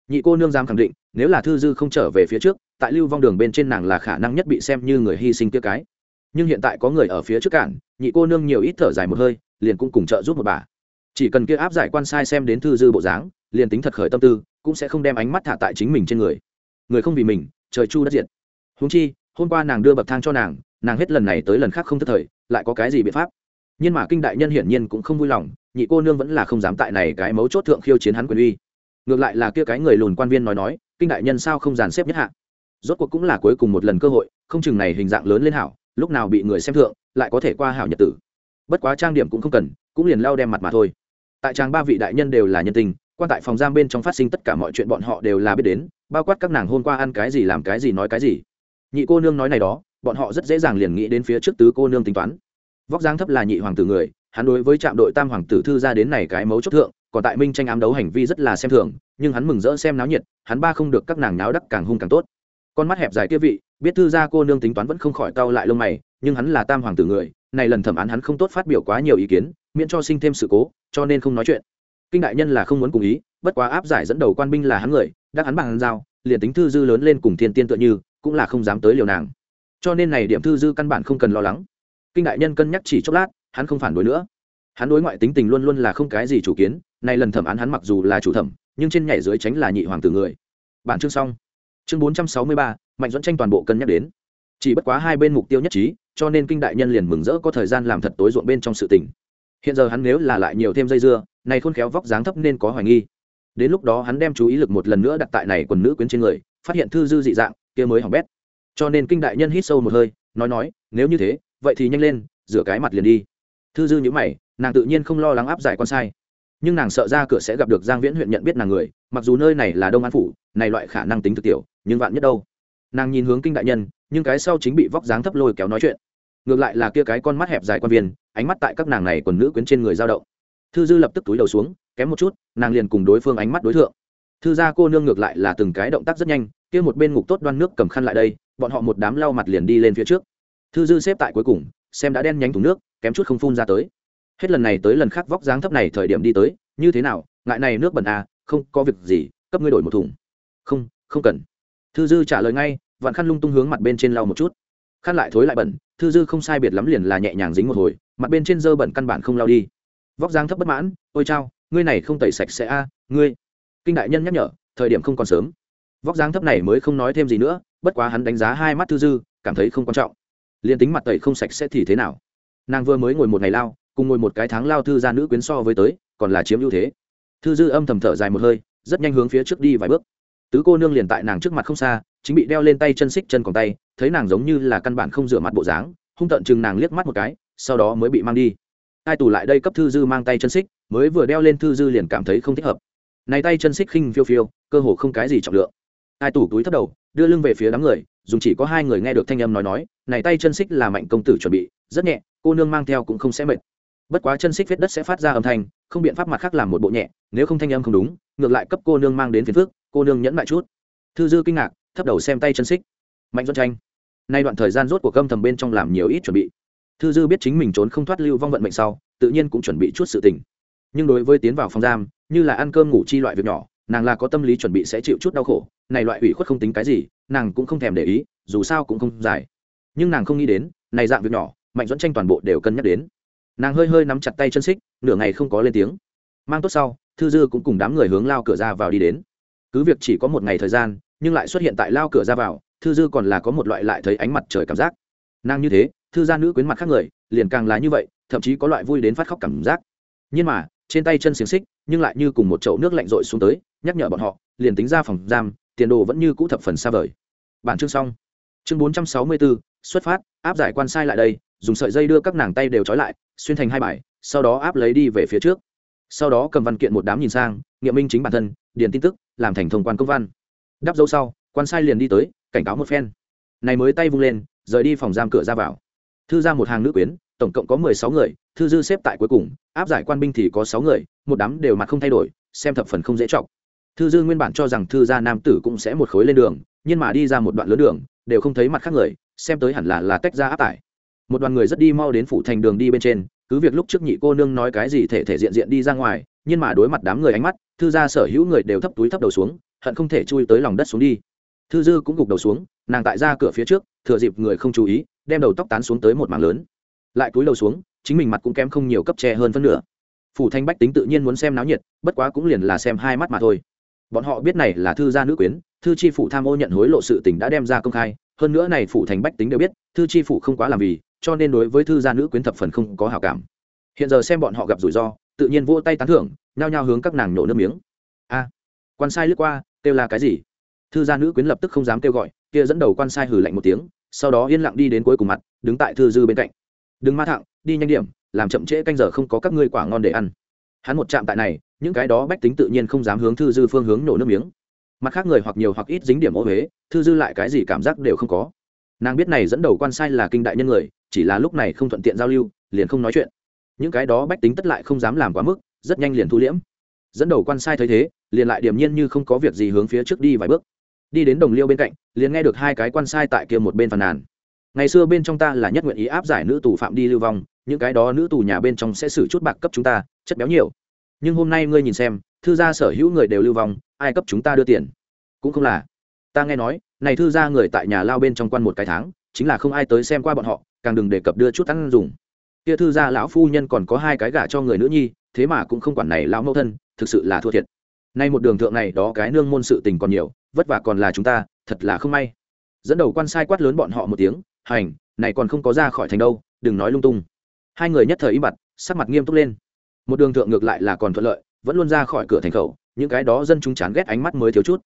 nhị cô nương dám khẳng định, nếu là thư dư không trở về phía trước, tại lưu vong đường bên trên nàng là khả năng nhất bị xem như người hy sinh kia cái. Nhưng hiện tại có người ở phía trước cản, nhị cô nương nhiều ít thở dài một hơi, liền cũng cùng trợ giúp một bà. Chỉ cần kia áp giải quan sai xem đến thư dư bộ dáng, liền tính thật khởi tâm tư, cũng sẽ không đem ánh mắt thả tại chính mình trên người. Người không vì mình, trời chu đất diệt. Húng chi, hôm qua nàng đưa bậc thang cho nàng nàng hết lần này tới lần khác không thất thời, lại có cái gì biện pháp? Nhưng mà kinh đại nhân hiển nhiên cũng không vui lòng, nhị cô nương vẫn là không dám tại này cái mấu chốt thượng khiêu chiến hắn quyền uy ngược lại là kia cái người lùn quan viên nói nói, kinh đại nhân sao không dàn xếp nhất hạ? Rốt cuộc cũng là cuối cùng một lần cơ hội, không chừng này hình dạng lớn lên hảo, lúc nào bị người xem thượng, lại có thể qua hảo nhật tử. Bất quá trang điểm cũng không cần, cũng liền lao đem mặt mà thôi. Tại trang ba vị đại nhân đều là nhân tình, quan tại phòng giam bên trong phát sinh tất cả mọi chuyện bọn họ đều là biết đến, bao quát các nàng hôm qua ăn cái gì làm cái gì nói cái gì. Nhị cô nương nói này đó, bọn họ rất dễ dàng liền nghĩ đến phía trước tứ cô nương tính toán. Vóc dáng thấp là nhị hoàng tử người, hắn đối với trạm đội tam hoàng tử thư ra đến này cái mấu chốt thượng còn tại minh tranh ám đấu hành vi rất là xem thường, nhưng hắn mừng rỡ xem náo nhiệt, hắn ba không được các nàng náo đắc càng hung càng tốt. Con mắt hẹp dài kia vị, biết thư gia cô nương tính toán vẫn không khỏi cau lại lông mày, nhưng hắn là tam hoàng tử người, này lần thẩm án hắn không tốt phát biểu quá nhiều ý kiến, miễn cho sinh thêm sự cố, cho nên không nói chuyện. Kinh đại nhân là không muốn cùng ý, bất quá áp giải dẫn đầu quan binh là hắn người, đắc hắn bằng hắn giao, liền tính thư dư lớn lên cùng thiên tiên tựa như, cũng là không dám tới liều nàng. Cho nên này điểm thư dư căn bản không cần lo lắng. Kinh đại nhân cân nhắc chỉ chốc lát, hắn không phản đối nữa. Hắn đối ngoại tính tình luôn luôn là không cái gì chủ kiến này lần thẩm án hắn mặc dù là chủ thẩm, nhưng trên nhảy dưới tránh là nhị hoàng tử người. Bản chương xong. Chương bốn trăm sáu mươi ba, mạnh dẫn tranh toàn bộ cân nhắc đến. Chỉ bất quá hai bên mục tiêu nhất trí, cho nên kinh đại nhân liền mừng rỡ có thời gian làm thật tối ruộng bên trong sự tình. Hiện giờ hắn nếu là lại nhiều thêm dây dưa, này khôn khéo vóc dáng thấp nên có hoài nghi. Đến lúc đó hắn đem chú ý lực một lần nữa đặt tại này quần nữ quyến trên người, phát hiện thư dư dị dạng, kia mới hỏng bét. Cho nên kinh đại nhân hít sâu một hơi, nói nói, nếu như thế, vậy thì nhanh lên, rửa cái mặt liền đi. Thư dư nhữ mày, nàng tự nhiên không lo lắng áp giải con sai nhưng nàng sợ ra cửa sẽ gặp được giang viễn huyện nhận biết nàng người, mặc dù nơi này là đông an phủ, này loại khả năng tính thực tiểu, nhưng vạn nhất đâu? Nàng nhìn hướng kinh đại nhân, nhưng cái sau chính bị vóc dáng thấp lôi kéo nói chuyện. Ngược lại là kia cái con mắt hẹp dài quan viên, ánh mắt tại các nàng này còn nữ quyến trên người dao động. Thư dư lập tức túi đầu xuống, kém một chút, nàng liền cùng đối phương ánh mắt đối tượng thư gia cô nương ngược lại là từng cái động tác rất nhanh, kia một bên ngục tốt đoan nước cầm khăn lại đây, bọn họ một đám lau mặt liền đi lên phía trước. Thư dư xếp tại cuối cùng, xem đã đen nhánh thùng nước, kém chút không phun ra tới hết lần này tới lần khác vóc dáng thấp này thời điểm đi tới, như thế nào, ngại này nước bẩn à không, có việc gì, cấp ngươi đổi một thùng. Không không cần. Thư dư trả lời ngay, vạn khăn lung tung hướng mặt bên trên lau một chút. Khăn lại thối lại bẩn, thư dư không sai biệt lắm liền là nhẹ nhàng dính một hồi, mặt bên trên dơ bẩn căn bản không lau đi. Vóc dáng thấp bất mãn, ôi chao, ngươi này không tẩy sạch sẽ a ngươi. Kinh đại nhân nhắc nhở, thời điểm không còn sớm. Vóc dáng thấp này mới không nói thêm gì nữa, bất quá hắn đánh giá hai mắt thư dư, cảm thấy không quan trọng. Liền tính mặt tẩy không sạch sẽ thì thế nào? Nàng vừa mới ngồi một ngày lao cùng ngồi một cái tháng lao thư ra nữ quyến so với tới, còn là chiếm ưu thế. Thư dư âm thầm thở dài một hơi, rất nhanh hướng phía trước đi vài bước. Tứ cô nương liền tại nàng trước mặt không xa, chính bị đeo lên tay chân xích chân còn tay, thấy nàng giống như là căn bản không rửa mặt bộ dáng, hung tợn chừng nàng liếc mắt một cái, sau đó mới bị mang đi. Hai tù lại đây cấp thư dư mang tay chân xích, mới vừa đeo lên thư dư liền cảm thấy không thích hợp. Này tay chân xích khinh phiêu phiêu, cơ hồ không cái gì trọng lượng. Hai tù túi thấp đầu, đưa lưng về phía đám người, dùng chỉ có hai người nghe được thanh âm nói nói, này tay chân xích là mạnh công tử chuẩn bị, rất nhẹ, cô nương mang theo cũng không sẽ mệt bất quá chân xích vết đất sẽ phát ra âm thanh, không biện pháp mặt khác làm một bộ nhẹ, nếu không thanh âm không đúng, ngược lại cấp cô nương mang đến phiền phước cô nương nhẫn lại chút. Thư dư kinh ngạc, thấp đầu xem tay chân xích. Mạnh doan tranh. Nay đoạn thời gian rốt của câm thầm bên trong làm nhiều ít chuẩn bị. Thư dư biết chính mình trốn không thoát lưu vong vận mệnh sau, tự nhiên cũng chuẩn bị chút sự tình. Nhưng đối với tiến vào phòng giam, như là ăn cơm ngủ chi loại việc nhỏ, nàng là có tâm lý chuẩn bị sẽ chịu chút đau khổ, này loại ủy khuất không tính cái gì, nàng cũng không thèm để ý, dù sao cũng không dài. Nhưng nàng không nghĩ đến, này dạng việc nhỏ, mạnh dẫn tranh toàn bộ đều cân nhắc đến nàng hơi hơi nắm chặt tay chân xích, nửa ngày không có lên tiếng. Mang tốt sau, thư dư cũng cùng đám người hướng lao cửa ra vào đi đến. Cứ việc chỉ có một ngày thời gian, nhưng lại xuất hiện tại lao cửa ra vào, thư dư còn là có một loại lại thấy ánh mặt trời cảm giác. Nàng như thế, thư gia nữ quyến mặt khác người, liền càng là như vậy, thậm chí có loại vui đến phát khóc cảm giác. Nhưng mà, trên tay chân xiềng xích, nhưng lại như cùng một chậu nước lạnh rội xuống tới, nhắc nhở bọn họ, liền tính ra phòng giam, tiền đồ vẫn như cũ thập phần xa vời. Bản chương xong. Chương bốn trăm sáu mươi bốn xuất phát, áp giải quan sai lại đây dùng sợi dây đưa các nàng tay đều trói lại, xuyên thành hai bài, sau đó áp lấy đi về phía trước. Sau đó cầm văn kiện một đám nhìn sang, nghiệm minh chính bản thân, điền tin tức, làm thành thông quan công văn. Đắp dấu sau, quan sai liền đi tới, cảnh cáo một phen. Này mới tay vung lên, rời đi phòng giam cửa ra vào. Thư ra một hàng nữ quyến, tổng cộng có mười sáu người, thư dư xếp tại cuối cùng, áp giải quan binh thì có sáu người, một đám đều mặt không thay đổi, xem thập phần không dễ chọc. Thư dư nguyên bản cho rằng thư gia nam tử cũng sẽ một khối lên đường, nhưng mà đi ra một đoạn lớn đường, đều không thấy mặt khác người, xem tới hẳn là là tách ra áp tải một đoàn người rất đi mau đến phủ thành đường đi bên trên, cứ việc lúc trước nhị cô nương nói cái gì thể thể diện diện đi ra ngoài, nhưng mà đối mặt đám người ánh mắt, thư gia sở hữu người đều thấp túi thấp đầu xuống, hận không thể chui tới lòng đất xuống đi. Thư dư cũng gục đầu xuống, nàng tại ra cửa phía trước, thừa dịp người không chú ý, đem đầu tóc tán xuống tới một mảng lớn. Lại cúi đầu xuống, chính mình mặt cũng kém không nhiều cấp tre hơn phân nửa. Phủ thanh bách tính tự nhiên muốn xem náo nhiệt, bất quá cũng liền là xem hai mắt mà thôi. Bọn họ biết này là thư gia nữ quyến, thư chi phủ tham ô nhận hối lộ sự tình đã đem ra công khai, hơn nữa này phủ thành bách tính đều biết, thư chi phủ không quá làm vì cho nên đối với thư gia nữ quyến thập phần không có hảo cảm. Hiện giờ xem bọn họ gặp rủi ro, tự nhiên vỗ tay tán thưởng, nhao nhao hướng các nàng nổ nước miếng. A, quan sai lướt qua, kêu là cái gì? Thư gia nữ quyến lập tức không dám kêu gọi, kia dẫn đầu quan sai hừ lạnh một tiếng, sau đó yên lặng đi đến cuối cùng mặt, đứng tại thư dư bên cạnh. Đừng ma thẳng, đi nhanh điểm, làm chậm trễ canh giờ không có các ngươi quả ngon để ăn. Hắn một chạm tại này, những cái đó bách tính tự nhiên không dám hướng thư dư phương hướng nổ nước miếng. Mặt khác người hoặc nhiều hoặc ít dính điểm ô huế thư dư lại cái gì cảm giác đều không có. Nàng biết này dẫn đầu quan sai là kinh đại nhân người chỉ là lúc này không thuận tiện giao lưu, liền không nói chuyện. Những cái đó bách tính tất lại không dám làm quá mức, rất nhanh liền thu liễm. Dẫn đầu quan sai thấy thế, liền lại điềm nhiên như không có việc gì hướng phía trước đi vài bước. Đi đến đồng liêu bên cạnh, liền nghe được hai cái quan sai tại kia một bên phàn nàn. Ngày xưa bên trong ta là nhất nguyện ý áp giải nữ tù phạm đi lưu vong, những cái đó nữ tù nhà bên trong sẽ xử chút bạc cấp chúng ta, chất béo nhiều. Nhưng hôm nay ngươi nhìn xem, thư gia sở hữu người đều lưu vong, ai cấp chúng ta đưa tiền? Cũng không là. Ta nghe nói, này thư gia người tại nhà lao bên trong quan một cái tháng chính là không ai tới xem qua bọn họ, càng đừng đề cập đưa chút ăn dùng. Kia thư gia lão phu nhân còn có hai cái gả cho người nữ nhi, thế mà cũng không quản này lão mẫu thân, thực sự là thua thiệt. Nay một đường thượng này đó cái nương môn sự tình còn nhiều, vất vả còn là chúng ta, thật là không may. Dẫn đầu quan sai quát lớn bọn họ một tiếng, hành, này còn không có ra khỏi thành đâu, đừng nói lung tung. Hai người nhất thời im bặt, sắc mặt nghiêm túc lên. Một đường thượng ngược lại là còn thuận lợi, vẫn luôn ra khỏi cửa thành khẩu, những cái đó dân chúng chán ghét ánh mắt mới thiếu chút.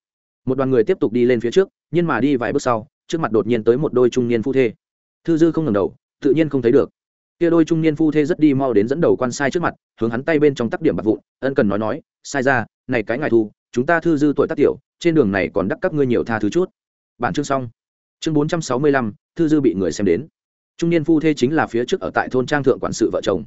Một đoàn người tiếp tục đi lên phía trước, nhưng mà đi vài bước sau trước mặt đột nhiên tới một đôi trung niên phu thê. Thư dư không ngẩng đầu, tự nhiên không thấy được. Kia đôi trung niên phu thê rất đi mau đến dẫn đầu quan sai trước mặt, hướng hắn tay bên trong tắc điểm bạc vụn, ân cần nói nói, sai ra này cái ngài thu, chúng ta thư dư tuổi tác tiểu, trên đường này còn đắc các ngươi nhiều tha thứ chút. Bản chương xong. Chương bốn trăm sáu mươi lăm, thư dư bị người xem đến. Trung niên phu thê chính là phía trước ở tại thôn trang thượng quản sự vợ chồng.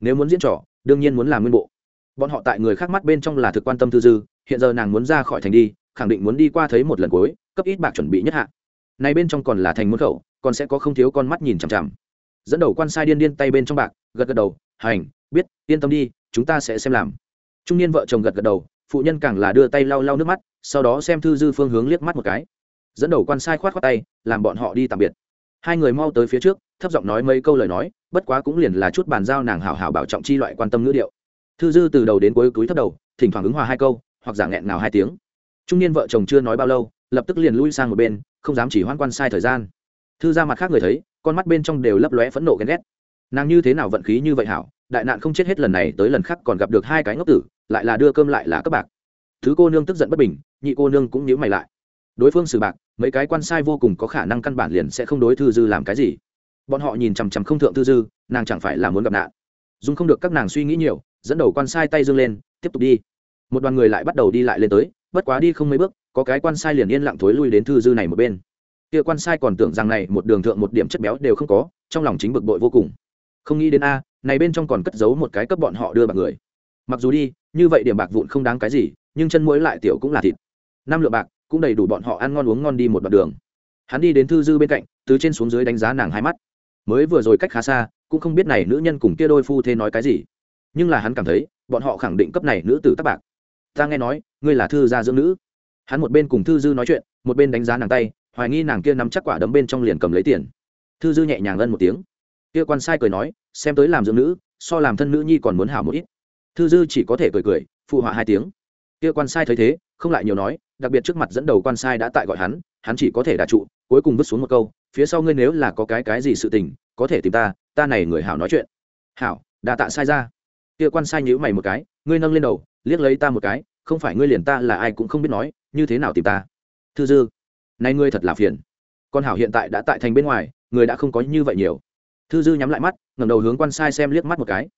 Nếu muốn diễn trò, đương nhiên muốn làm nguyên bộ. Bọn họ tại người khác mắt bên trong là thực quan tâm thư dư, hiện giờ nàng muốn ra khỏi thành đi, khẳng định muốn đi qua thấy một lần cuối, cấp ít bạc chuẩn bị nhất hạ này bên trong còn là thành môn khẩu, còn sẽ có không thiếu con mắt nhìn chằm chằm. Dẫn đầu quan sai điên điên tay bên trong bạc, gật gật đầu, hành, biết, yên tâm đi, chúng ta sẽ xem làm. Trung niên vợ chồng gật gật đầu, phụ nhân càng là đưa tay lau lau nước mắt, sau đó xem thư dư phương hướng liếc mắt một cái. Dẫn đầu quan sai khoát khoát tay, làm bọn họ đi tạm biệt. Hai người mau tới phía trước, thấp giọng nói mấy câu lời nói, bất quá cũng liền là chút bàn giao nàng hảo hảo bảo trọng chi loại quan tâm ngữ điệu. Thư dư từ đầu đến cuối cúi thấp đầu, thỉnh thoảng ứng hòa hai câu, hoặc giả nghẹn nào hai tiếng. Trung niên vợ chồng chưa nói bao lâu lập tức liền lui sang một bên, không dám chỉ hoan quan sai thời gian. Thư ra mặt khác người thấy, con mắt bên trong đều lấp lóe phẫn nộ ghen ghét. Nàng như thế nào vận khí như vậy hảo, đại nạn không chết hết lần này tới lần khác còn gặp được hai cái ngốc tử, lại là đưa cơm lại là các bạc. Thứ cô nương tức giận bất bình, nhị cô nương cũng nhíu mày lại. Đối phương xử bạc, mấy cái quan sai vô cùng có khả năng căn bản liền sẽ không đối thư dư làm cái gì. Bọn họ nhìn chằm chằm không thượng thư dư, nàng chẳng phải là muốn gặp nạn. Dung không được các nàng suy nghĩ nhiều, dẫn đầu quan sai tay dương lên, tiếp tục đi. Một đoàn người lại bắt đầu đi lại lên tới, bất quá đi không mấy bước có cái quan sai liền yên lặng thối lui đến thư dư này một bên. Kia quan sai còn tưởng rằng này một đường thượng một điểm chất béo đều không có, trong lòng chính bực bội vô cùng. Không nghĩ đến a, này bên trong còn cất giấu một cái cấp bọn họ đưa bạc người. Mặc dù đi, như vậy điểm bạc vụn không đáng cái gì, nhưng chân muối lại tiểu cũng là thịt. Năm lượng bạc, cũng đầy đủ bọn họ ăn ngon uống ngon đi một đoạn đường. Hắn đi đến thư dư bên cạnh, từ trên xuống dưới đánh giá nàng hai mắt. Mới vừa rồi cách khá xa, cũng không biết này nữ nhân cùng kia đôi phu thế nói cái gì. Nhưng là hắn cảm thấy, bọn họ khẳng định cấp này nữ tử tác bạc. Ta nghe nói, ngươi là thư gia dưỡng nữ hắn một bên cùng thư dư nói chuyện, một bên đánh giá nàng tay, hoài nghi nàng kia nắm chắc quả đấm bên trong liền cầm lấy tiền. Thư dư nhẹ nhàng ân một tiếng. Kia quan sai cười nói, xem tới làm dưỡng nữ, so làm thân nữ nhi còn muốn hảo một ít. Thư dư chỉ có thể cười cười, phụ họa hai tiếng. Kia quan sai thấy thế, không lại nhiều nói, đặc biệt trước mặt dẫn đầu quan sai đã tại gọi hắn hắn chỉ có thể đà trụ, cuối cùng vứt xuống một câu, phía sau ngươi nếu là có cái cái gì sự tình, có thể tìm ta ta này người hảo nói chuyện. Hảo đà tạ sai ra. Kia quan sai nhíu mày một cái, ngươi nâng lên đầu, liếc lấy ta một cái không phải ngươi liền ta là ai cũng không biết nói, như thế nào tìm ta? Thư dư nay ngươi thật là phiền. Con hảo hiện tại đã tại thành bên ngoài, người đã không có như vậy nhiều. Thư dư nhắm lại mắt, ngẩng đầu hướng quan sai xem liếc mắt một cái.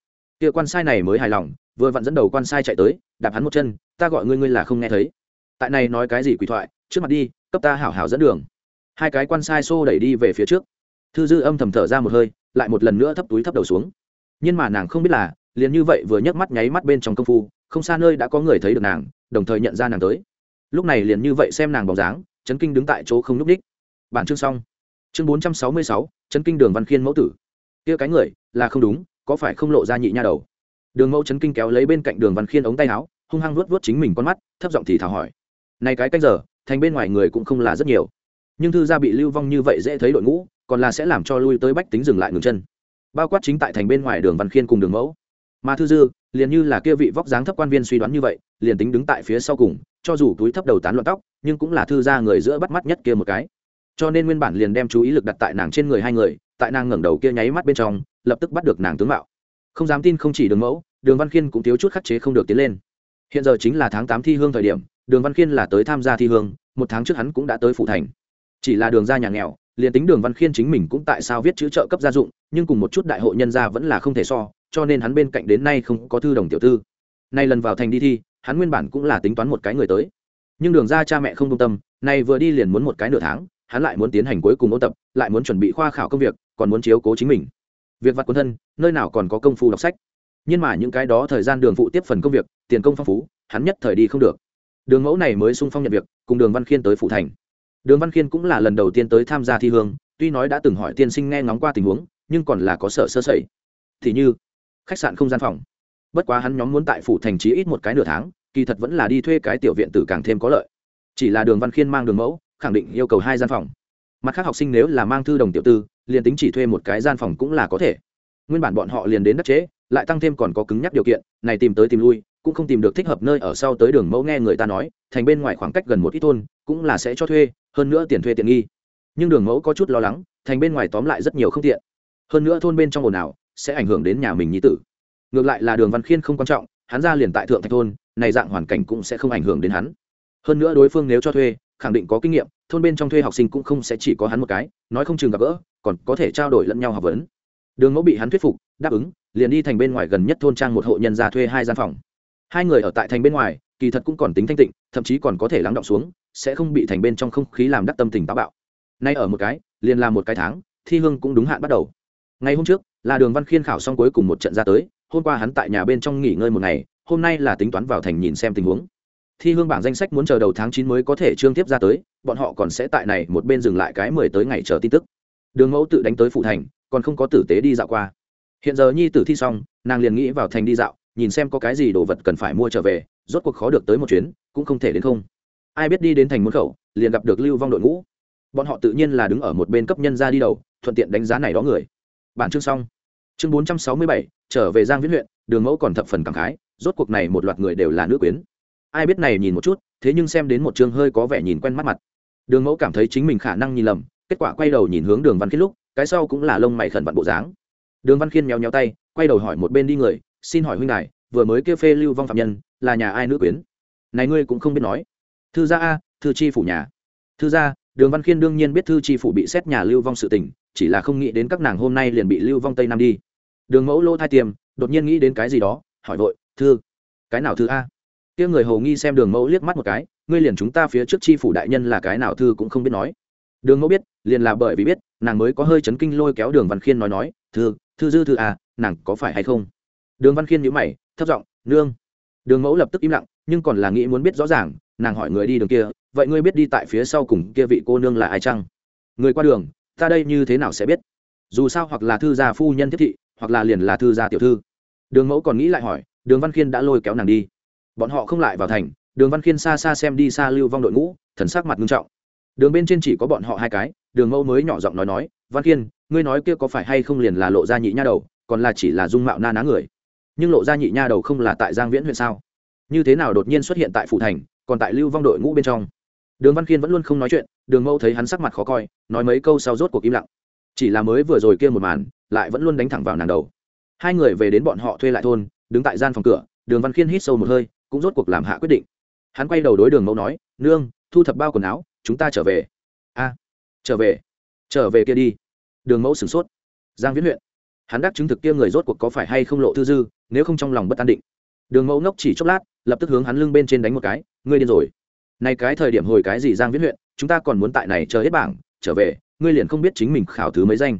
Kia quan sai này mới hài lòng, vừa vặn dẫn đầu quan sai chạy tới, đạp hắn một chân, ta gọi ngươi ngươi là không nghe thấy. Tại này nói cái gì quỷ thoại, trước mặt đi, cấp ta hảo hảo dẫn đường. Hai cái quan sai xô đẩy đi về phía trước. Thư dư âm thầm thở ra một hơi, lại một lần nữa thấp túi thấp đầu xuống. Nhưng mà nàng không biết là, liền như vậy vừa nhấc mắt nháy mắt bên trong công phu không xa nơi đã có người thấy được nàng, đồng thời nhận ra nàng tới. Lúc này liền như vậy xem nàng bóng dáng chấn kinh đứng tại chỗ không núp đ í c h bản chương xong. Chương bốn trăm sáu mươi sáu chấn kinh đường văn khiên mẫu tử. Kia cái người, là không đúng, có phải không lộ ra nhị nha đầu? Đường mẫu chấn kinh kéo lấy bên cạnh đường văn khiên ống tay áo, hung hăng luốt vớt chính mình con mắt, thấp giọng thì thảo hỏi. Này cái canh giờ, thành bên ngoài người cũng không là rất nhiều. Nhưng thư gia bị lưu vong như vậy dễ thấy đội ngũ, còn là sẽ làm cho lui tới bách tính dừng lại ngừng chân. Bao quát chính tại thành bên ngoài đường văn khiên cùng đường mẫu. Mà thư dư liền như là kia vị vóc dáng thấp quan viên suy đoán như vậy, liền tính đứng tại phía sau cùng, cho dù túi thấp đầu tán loạn tóc, nhưng cũng là thư gia người giữa bắt mắt nhất kia một cái. Cho nên nguyên bản liền đem chú ý lực đặt tại nàng trên người hai người, tại nàng ngẩng đầu kia nháy mắt bên trong, lập tức bắt được nàng tướng mạo. Không dám tin không chỉ đường mẫu, đường văn khiên cũng thiếu chút khắc chế không được tiến lên. Hiện giờ chính là tháng tám thi hương thời điểm, đường văn khiên là tới tham gia thi hương, một tháng trước hắn cũng đã tới phủ thành. Chỉ là đường ra nhà nghèo, liền tính đường văn khiên chính mình cũng tại sao viết chữ trợ cấp gia dụng, nhưng cùng một chút đại hội nhân gia vẫn là không thể so cho nên hắn bên cạnh đến nay không có thư đồng tiểu thư. Nay lần vào thành đi thi, hắn nguyên bản cũng là tính toán một cái người tới. Nhưng đường ra cha mẹ không công tâm, nay vừa đi liền muốn một cái nửa tháng, hắn lại muốn tiến hành cuối cùng ôn tập, lại muốn chuẩn bị khoa khảo công việc, còn muốn chiếu cố chính mình. Việc vặt quân thân, nơi nào còn có công phu đọc sách. Nhưng mà những cái đó thời gian đường phụ tiếp phần công việc, tiền công phong phú, hắn nhất thời đi không được. Đường mẫu này mới sung phong nhận việc, cùng đường văn khiên tới phủ thành. Đường văn khiên cũng là lần đầu tiên tới tham gia thi hương, tuy nói đã từng hỏi tiên sinh nghe ngóng qua tình huống, nhưng còn là có sợ sơ sẩy. Thì như khách sạn không gian phòng. Bất quá hắn nhóm muốn tại phủ thành trí ít một cái nửa tháng, kỳ thật vẫn là đi thuê cái tiểu viện tử càng thêm có lợi. Chỉ là đường văn khiên mang đường mẫu, khẳng định yêu cầu hai gian phòng. Mặt khác học sinh nếu là mang thư đồng tiểu tư, liền tính chỉ thuê một cái gian phòng cũng là có thể. Nguyên bản bọn họ liền đến đất chế, lại tăng thêm còn có cứng nhắc điều kiện, này tìm tới tìm lui, cũng không tìm được thích hợp nơi ở sau tới đường mẫu nghe người ta nói, thành bên ngoài khoảng cách gần một ít thôn, cũng là sẽ cho thuê, hơn nữa tiền thuê tiện nghi. Nhưng đường mẫu có chút lo lắng, thành bên ngoài tóm lại rất nhiều không tiện. Hơn nữa thôn bên trong ồn ào sẽ ảnh hưởng đến nhà mình nhi tử. Ngược lại là đường văn khiên không quan trọng, hắn ra liền tại thượng thạch thôn, này dạng hoàn cảnh cũng sẽ không ảnh hưởng đến hắn. Hơn nữa đối phương nếu cho thuê, khẳng định có kinh nghiệm, thôn bên trong thuê học sinh cũng không sẽ chỉ có hắn một cái, nói không chừng gặp gỡ, còn có thể trao đổi lẫn nhau học vấn. Đường mẫu bị hắn thuyết phục, đáp ứng, liền đi thành bên ngoài gần nhất thôn trang một hộ nhân ra thuê hai gian phòng. Hai người ở tại thành bên ngoài, kỳ thật cũng còn tính thanh tịnh, thậm chí còn có thể lắng động xuống, sẽ không bị thành bên trong không khí làm đắc tâm tình táo bạo. Nay ở một cái, liền làm một cái tháng, thi hương cũng đúng hạn bắt đầu. Ngày hôm trước là đường văn khiên khảo xong cuối cùng một trận ra tới, hôm qua hắn tại nhà bên trong nghỉ ngơi một ngày, hôm nay là tính toán vào thành nhìn xem tình huống. Thi hương bảng danh sách muốn chờ đầu tháng chín mới có thể trương tiếp ra tới, bọn họ còn sẽ tại này một bên dừng lại cái mười tới ngày chờ tin tức. Đường mẫu tự đánh tới phụ thành, còn không có tử tế đi dạo qua. Hiện giờ nhi tử thi xong, nàng liền nghĩ vào thành đi dạo, nhìn xem có cái gì đồ vật cần phải mua trở về, rốt cuộc khó được tới một chuyến, cũng không thể đến không. Ai biết đi đến thành môn khẩu, liền gặp được lưu vong đội ngũ. Bọn họ tự nhiên là đứng ở một bên cấp nhân ra đi đầu, thuận tiện đánh giá này đó người bản chương xong. Chương bốn trăm sáu mươi bảy, trở về giang viễn huyện, đường mẫu còn thập phần cảm khái, rốt cuộc này một loạt người đều là nữ quyến. Ai biết này nhìn một chút, thế nhưng xem đến một chương hơi có vẻ nhìn quen mắt mặt. Đường mẫu cảm thấy chính mình khả năng nhìn lầm, kết quả quay đầu nhìn hướng đường văn khiết lúc, cái sau cũng là lông mày khẩn vặn bộ dáng. Đường văn khiên méo méo tay, quay đầu hỏi một bên đi người, xin hỏi huynh đài, vừa mới kêu phê lưu vong phạm nhân, là nhà ai nữ quyến? Này ngươi cũng không biết nói. Thư gia a, thư chi phủ nhà. Thư gia đường văn khiên đương nhiên biết thư chi phủ bị xét nhà lưu vong sự tình chỉ là không nghĩ đến các nàng hôm nay liền bị lưu vong tây nam đi. Đường mẫu lô thai tiềm đột nhiên nghĩ đến cái gì đó hỏi vội thư cái nào thư a? Kia người hầu nghi xem đường mẫu liếc mắt một cái ngươi liền chúng ta phía trước chi phủ đại nhân là cái nào thư cũng không biết nói. Đường mẫu biết liền là bởi vì biết nàng mới có hơi chấn kinh lôi kéo đường văn khiên nói nói thư thư dư thư a, nàng có phải hay không? Đường văn khiên nhíu mày thấp giọng nương. Đường mẫu lập tức im lặng nhưng còn là nghĩ muốn biết rõ ràng nàng hỏi người đi đường kia, vậy ngươi biết đi tại phía sau cùng kia vị cô nương là ai chăng? Người qua đường, ta đây như thế nào sẽ biết? Dù sao hoặc là thư gia phu nhân thiết thị, hoặc là liền là thư gia tiểu thư. Đường mẫu còn nghĩ lại hỏi, đường văn khiên đã lôi kéo nàng đi. Bọn họ không lại vào thành, đường văn khiên xa xa xem đi xa lưu vong đội ngũ, thần sắc mặt nghiêm trọng. Đường bên trên chỉ có bọn họ hai cái, đường mẫu mới nhỏ giọng nói nói, văn kiên ngươi nói kia có phải hay không liền là lộ ra nhị nha đầu, còn là chỉ là dung mạo na ná người? Nhưng lộ ra nhị nha đầu không là tại giang viễn huyện sao? Như thế nào đột nhiên xuất hiện tại phủ thành còn tại lưu vong đội ngũ bên trong. Đường văn khiên vẫn luôn không nói chuyện, đường mẫu thấy hắn sắc mặt khó coi, nói mấy câu sau rốt cuộc im lặng. Chỉ là mới vừa rồi kia một màn, lại vẫn luôn đánh thẳng vào nàng đầu. Hai người về đến bọn họ thuê lại thôn, đứng tại gian phòng cửa, đường văn khiên hít sâu một hơi, cũng rốt cuộc làm hạ quyết định. Hắn quay đầu đối đường mẫu nói, nương, thu thập bao quần áo, chúng ta trở về. A, trở về trở về kia đi. Đường mẫu sửng sốt. Giang viễn huyện. Hắn đắc chứng thực kia người rốt cuộc có phải hay không lộ thư dư, nếu không trong lòng bất an định. Đường mẫu ngốc chỉ chốc lát lập tức hướng hắn lưng bên trên đánh một cái ngươi điên rồi. Này cái thời điểm hồi cái gì giang viễn huyện chúng ta còn muốn tại này chờ hết bảng trở về ngươi liền không biết chính mình khảo thứ mấy danh.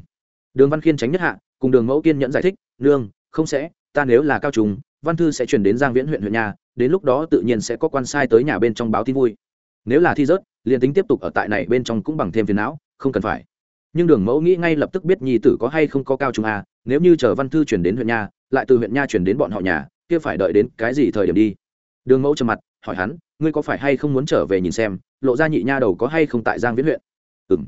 Đường văn khiên tránh nhất hạ cùng đường mẫu kiên nhẫn giải thích nương không sẽ ta nếu là cao trùng văn thư sẽ chuyển đến giang viễn huyện huyện nhà đến lúc đó tự nhiên sẽ có quan sai tới nhà bên trong báo tin vui. Nếu là thi rớt liền tính tiếp tục ở tại này bên trong cũng bằng thêm phiền não không cần phải. Nhưng đường mẫu nghĩ ngay lập tức biết nhi tử có hay không có cao trùng à nếu như chờ văn thư chuyển đến huyện nhà, lại từ huyện nha chuyển đến bọn họ nhà kia phải đợi đến cái gì thời điểm đi? Đường mẫu trầm mặt, hỏi hắn, ngươi có phải hay không muốn trở về nhìn xem, lộ ra nhị nha đầu có hay không tại giang viễn huyện? Ừ m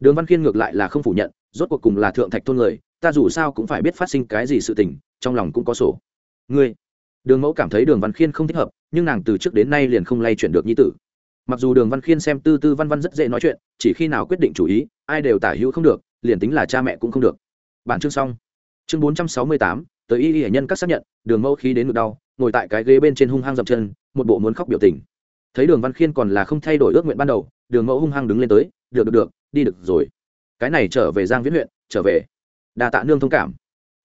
đường văn kiên ngược lại là không phủ nhận, rốt cuộc cùng là thượng thạch thôn người, ta dù sao cũng phải biết phát sinh cái gì sự tình, trong lòng cũng có sổ. Ngươi? Đường mẫu cảm thấy đường văn khiên không thích hợp, nhưng nàng từ trước đến nay liền không lay chuyển được nhi tử. Mặc dù đường văn khiên xem tư tư văn văn rất dễ nói chuyện, chỉ khi nào quyết định chủ ý, ai đều tả hữu không được, liền tính là cha mẹ cũng không được. Bản chương xong. Chương bốn trăm sáu mươi tám, tới y y hệ nhân các xác nhận, đường mẫu khí đến ngực đau ngồi tại cái ghế bên trên hung hăng dậm chân, một bộ muốn khóc biểu tình. Thấy đường văn khiên còn là không thay đổi ước nguyện ban đầu, đường mẫu hung hăng đứng lên tới, được được được, đi được rồi. Cái này trở về giang viễn huyện, trở về. Đà tạ nương thông cảm.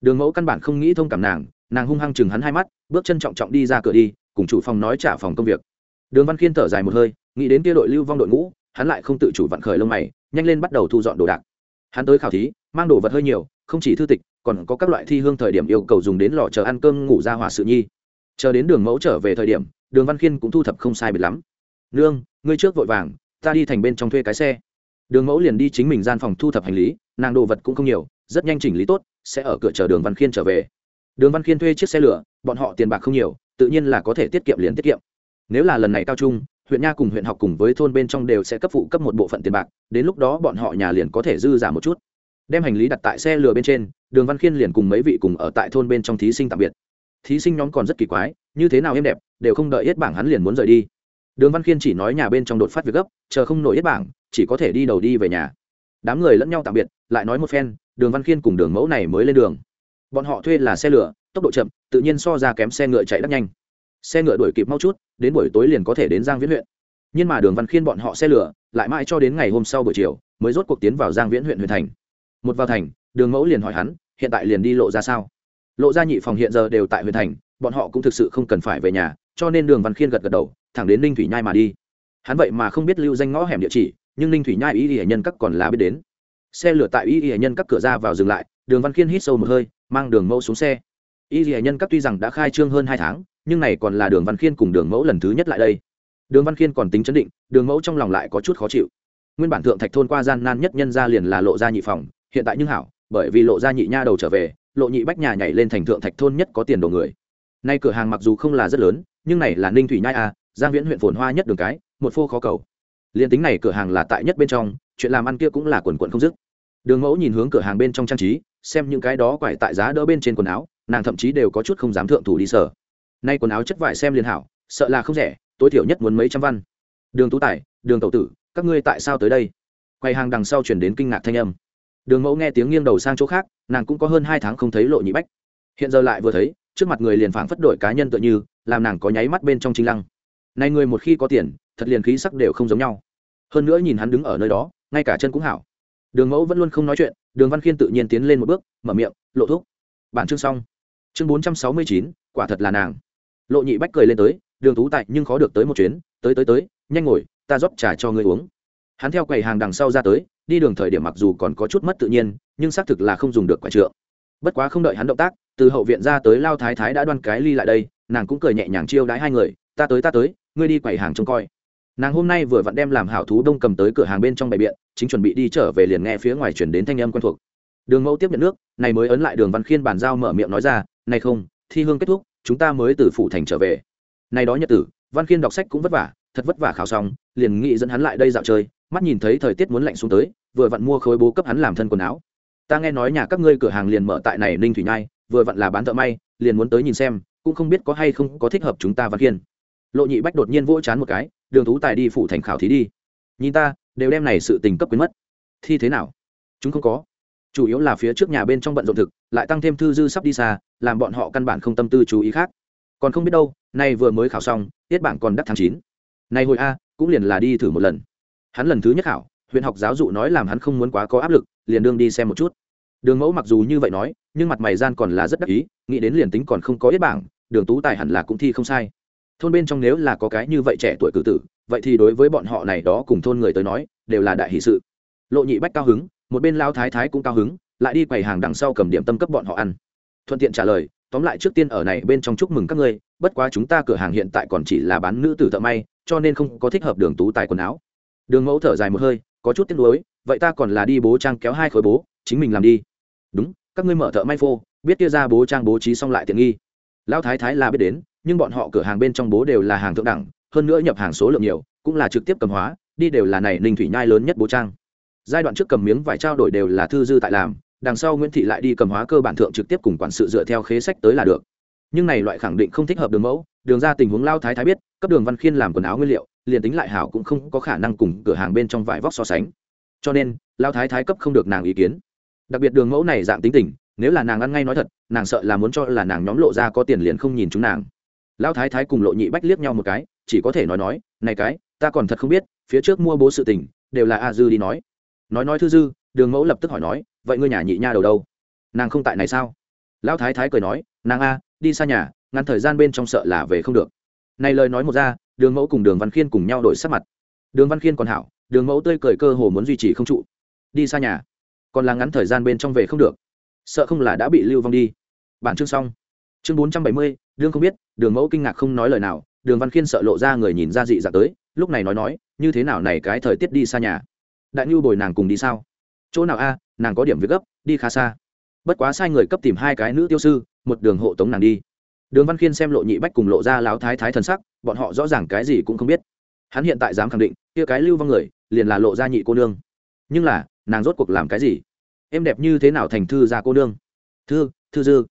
Đường mẫu căn bản không nghĩ thông cảm nàng nàng hung hăng chừng hắn hai mắt, bước chân trọng trọng đi ra cửa đi, cùng chủ phòng nói trả phòng công việc. Đường văn khiên thở dài một hơi, nghĩ đến kia đội lưu vong đội ngũ, hắn lại không tự chủ vặn khởi lông mày, nhanh lên bắt đầu thu dọn đồ đạc. Hắn tới khảo thí, mang đồ vật hơi nhiều, không chỉ thư tịch, còn có các loại thi hương thời điểm yêu cầu dùng đến lò chờ ăn cơm ngủ ra hỏa sự nhi chờ đến đường mẫu trở về thời điểm, đường văn khiên cũng thu thập không sai biệt lắm. Nương, ngươi trước vội vàng, ta đi thành bên trong thuê cái xe. Đường mẫu liền đi chính mình gian phòng thu thập hành lý, nàng đồ vật cũng không nhiều, rất nhanh chỉnh lý tốt, sẽ ở cửa chờ đường văn khiên trở về. Đường văn khiên thuê chiếc xe lửa, bọn họ tiền bạc không nhiều, tự nhiên là có thể tiết kiệm liền tiết kiệm. Nếu là lần này cao trung, huyện nha cùng huyện học cùng với thôn bên trong đều sẽ cấp phụ cấp một bộ phận tiền bạc, đến lúc đó bọn họ nhà liền có thể dư giả một chút. Đem hành lý đặt tại xe lừa bên trên, đường văn khiên liền cùng mấy vị cùng ở tại thôn bên trong thí sinh tạm biệt thí sinh nhóm còn rất kỳ quái, như thế nào em đẹp, đều không đợi yết bảng hắn liền muốn rời đi. Đường văn khiên chỉ nói nhà bên trong đột phát việc gấp, chờ không nổi yết bảng, chỉ có thể đi đầu đi về nhà. Đám người lẫn nhau tạm biệt, lại nói một phen, đường văn khiên cùng đường mẫu này mới lên đường. Bọn họ thuê là xe lửa, tốc độ chậm, tự nhiên so ra kém xe ngựa chạy đắt nhanh. Xe ngựa đuổi kịp mau chút, đến buổi tối liền có thể đến giang viễn huyện. Nhưng mà đường văn khiên bọn họ xe lửa, lại mãi cho đến ngày hôm sau buổi chiều, mới rốt cuộc tiến vào giang viễn huyện huyện thành. Một vào thành, đường mẫu liền hỏi hắn, hiện tại liền đi lộ ra sao? Lộ ra nhị phòng hiện giờ đều tại huyện thành, bọn họ cũng thực sự không cần phải về nhà, cho nên đường văn khiên gật gật đầu, thẳng đến ninh thủy nhai mà đi. Hắn vậy mà không biết lưu danh ngõ hẻm địa chỉ, nhưng ninh thủy nhai ý y hệ nhân các còn là biết đến. Xe lửa tại y y hệ nhân các cửa ra vào dừng lại, đường văn khiên hít sâu một hơi, mang đường mẫu xuống xe. Y y hệ nhân các tuy rằng đã khai trương hơn hai tháng, nhưng này còn là đường văn khiên cùng đường mẫu lần thứ nhất lại đây. Đường văn khiên còn tính chấn định, đường mẫu trong lòng lại có chút khó chịu. Nguyên bản thượng thạch thôn qua gian nan nhất nhân ra liền là lộ gia nhị phòng, hiện tại nhưng hảo, bởi vì lộ gia nhị nha đầu trở về lộ nhị bách nhà nhảy lên thành thượng thạch thôn nhất có tiền đồ người. Nay cửa hàng mặc dù không là rất lớn, nhưng này là ninh thủy nhai a giang viễn huyện phồn hoa nhất đường cái, một phô khó cầu. Liền tính này cửa hàng là tại nhất bên trong, chuyện làm ăn kia cũng là quần quận không dứt. Đường mẫu nhìn hướng cửa hàng bên trong trang trí, xem những cái đó quải tại giá đỡ bên trên quần áo, nàng thậm chí đều có chút không dám thượng thủ đi sở nay quần áo chất vải xem liền hảo, sợ là không rẻ, tối thiểu nhất muốn mấy trăm văn. Đường tú tài, đường tẩu tử, các ngươi tại sao tới đây? Quay hàng đằng sau chuyển đến kinh ngạc thanh âm đường mẫu nghe tiếng nghiêng đầu sang chỗ khác, nàng cũng có hơn hai tháng không thấy lộ nhị bách. Hiện giờ lại vừa thấy, trước mặt người liền phảng phất đổi cá nhân tựa như, làm nàng có nháy mắt bên trong chính lăng. Này người một khi có tiền, thật liền khí sắc đều không giống nhau. Hơn nữa nhìn hắn đứng ở nơi đó, ngay cả chân cũng hảo. Đường mẫu vẫn luôn không nói chuyện, đường văn khiên tự nhiên tiến lên một bước, mở miệng, lộ thuốc bản chương xong. Chương bốn trăm sáu mươi chín, quả thật là nàng. Lộ nhị bách cười lên tới, đường tú tại nhưng khó được tới một chuyến, tới tới tới, nhanh ngồi, ta rót trà cho ngươi uống hắn theo quầy hàng đằng sau ra tới, đi đường thời điểm mặc dù còn có chút mất tự nhiên, nhưng xác thực là không dùng được quả trượng. Bất quá không đợi hắn động tác, từ hậu viện ra tới lao thái thái đã đoan cái ly lại đây, nàng cũng cười nhẹ nhàng chiêu đãi hai người, ta tới ta tới, ngươi đi quầy hàng trông coi. Nàng hôm nay vừa vặn đem làm hảo thú đông cầm tới cửa hàng bên trong bày biện, chính chuẩn bị đi trở về liền nghe phía ngoài chuyển đến thanh âm quen thuộc. Đường mẫu tiếp nhận nước, này mới ấn lại đường văn khiên bàn giao mở miệng nói ra, này không, thi hương kết thúc, chúng ta mới từ phủ thành trở về. Này đó nhật tử, văn khiên đọc sách cũng vất vả, thật vất vả khảo xong, liền nghị dẫn hắn lại đây dạo chơi mắt nhìn thấy thời tiết muốn lạnh xuống tới, vừa vặn mua khối bố cấp hắn làm thân quần áo. Ta nghe nói nhà các ngươi cửa hàng liền mở tại này ninh thủy nhai, vừa vặn là bán thợ may, liền muốn tới nhìn xem, cũng không biết có hay không có thích hợp chúng ta văn kiên. lộ nhị bách đột nhiên vỗ chán một cái, đường tú tài đi phụ thành khảo thí đi. Nhìn ta, đều đem này sự tình cấp quyến mất. Thi thế nào? Chúng không có. Chủ yếu là phía trước nhà bên trong bận rộn thực, lại tăng thêm thư dư sắp đi xa, làm bọn họ căn bản không tâm tư chú ý khác. Còn không biết đâu, nay vừa mới khảo xong, tiết bảng còn đắc tháng chín. Nay hồi a, cũng liền là đi thử một lần hắn lần thứ nhất hảo, huyện học giáo dụ nói làm hắn không muốn quá có áp lực liền đương đi xem một chút. Đường mẫu mặc dù như vậy nói nhưng mặt mày gian còn là rất đắc ý nghĩ đến liền tính còn không có ít bảng đường tú tài hẳn là cũng thi không sai. Thôn bên trong nếu là có cái như vậy trẻ tuổi cử tử vậy thì đối với bọn họ này đó cùng thôn người tới nói đều là đại hỷ sự. Lộ nhị bách cao hứng một bên lao thái thái cũng cao hứng lại đi quầy hàng đằng sau cầm điểm tâm cấp bọn họ ăn. Thuận tiện trả lời tóm lại trước tiên ở này bên trong chúc mừng các ngươi bất quá chúng ta cửa hàng hiện tại còn chỉ là bán nữ tử thợ may cho nên không có thích hợp đường tú tài quần áo đường mẫu thở dài một hơi, có chút tiếc nuối, vậy ta còn là đi bố trang kéo hai khối bố, chính mình làm đi. Đúng, các ngươi mở thợ may phô, biết kia ra bố trang bố trí xong lại tiện nghi. Lão thái thái là biết đến, nhưng bọn họ cửa hàng bên trong bố đều là hàng thượng đẳng, hơn nữa nhập hàng số lượng nhiều, cũng là trực tiếp cầm hóa, đi đều là này ninh thủy nhai lớn nhất bố trang. Giai đoạn trước cầm miếng vải trao đổi đều là thư dư tại làm, đằng sau nguyễn thị lại đi cầm hóa cơ bản thượng trực tiếp cùng quản sự dựa theo khế sách tới là được. Nhưng này loại khẳng định không thích hợp đường mẫu, đường ra tình huống lao thái thái biết, cấp đường văn khiên làm quần áo nguyên liệu liền tính lại hảo cũng không có khả năng cùng cửa hàng bên trong vải vóc so sánh. Cho nên lao thái thái cấp không được nàng ý kiến. Đặc biệt đường mẫu này dạng tính tình, nếu là nàng ăn ngay nói thật, nàng sợ là muốn cho là nàng nhóm lộ ra có tiền liền không nhìn chúng nàng. Lão thái thái cùng lộ nhị bách liếc nhau một cái, chỉ có thể nói nói, này cái, ta còn thật không biết, phía trước mua bố sự tình, đều là a dư đi nói. Nói nói thư dư, đường mẫu lập tức hỏi nói, vậy ngươi nhà nhị nha đầu đâu? Nàng không tại này sao? Lão thái thái cười nói, nàng a, đi xa nhà, ngắn thời gian bên trong sợ là về không được. Này lời nói một ra đường mẫu cùng đường văn khiên cùng nhau đổi sắc mặt. Đường văn khiên còn hảo, đường mẫu tươi cười cơ hồ muốn duy trì không trụ. Đi xa nhà, còn là ngắn thời gian bên trong về không được. Sợ không là đã bị lưu vong đi. Bản chương xong. Chương bốn trăm bảy mươi, đương không biết, đường mẫu kinh ngạc không nói lời nào, đường văn khiên sợ lộ ra người nhìn ra dị dạng tới, lúc này nói nói, như thế nào này cái thời tiết đi xa nhà? Đại nhu bồi nàng cùng đi sao? Chỗ nào a, nàng có điểm việc gấp, đi khá xa. Bất quá sai người cấp tìm hai cái nữ tiêu sư, một đường hộ tống nàng đi đường văn khiên xem lộ nhị bách cùng lộ ra láo thái thái thần sắc, bọn họ rõ ràng cái gì cũng không biết. Hắn hiện tại dám khẳng định, kia cái lưu vong người, liền là lộ ra nhị cô nương. Nhưng là, nàng rốt cuộc làm cái gì? Em đẹp như thế nào thành thư gia cô nương? Thư thư dư.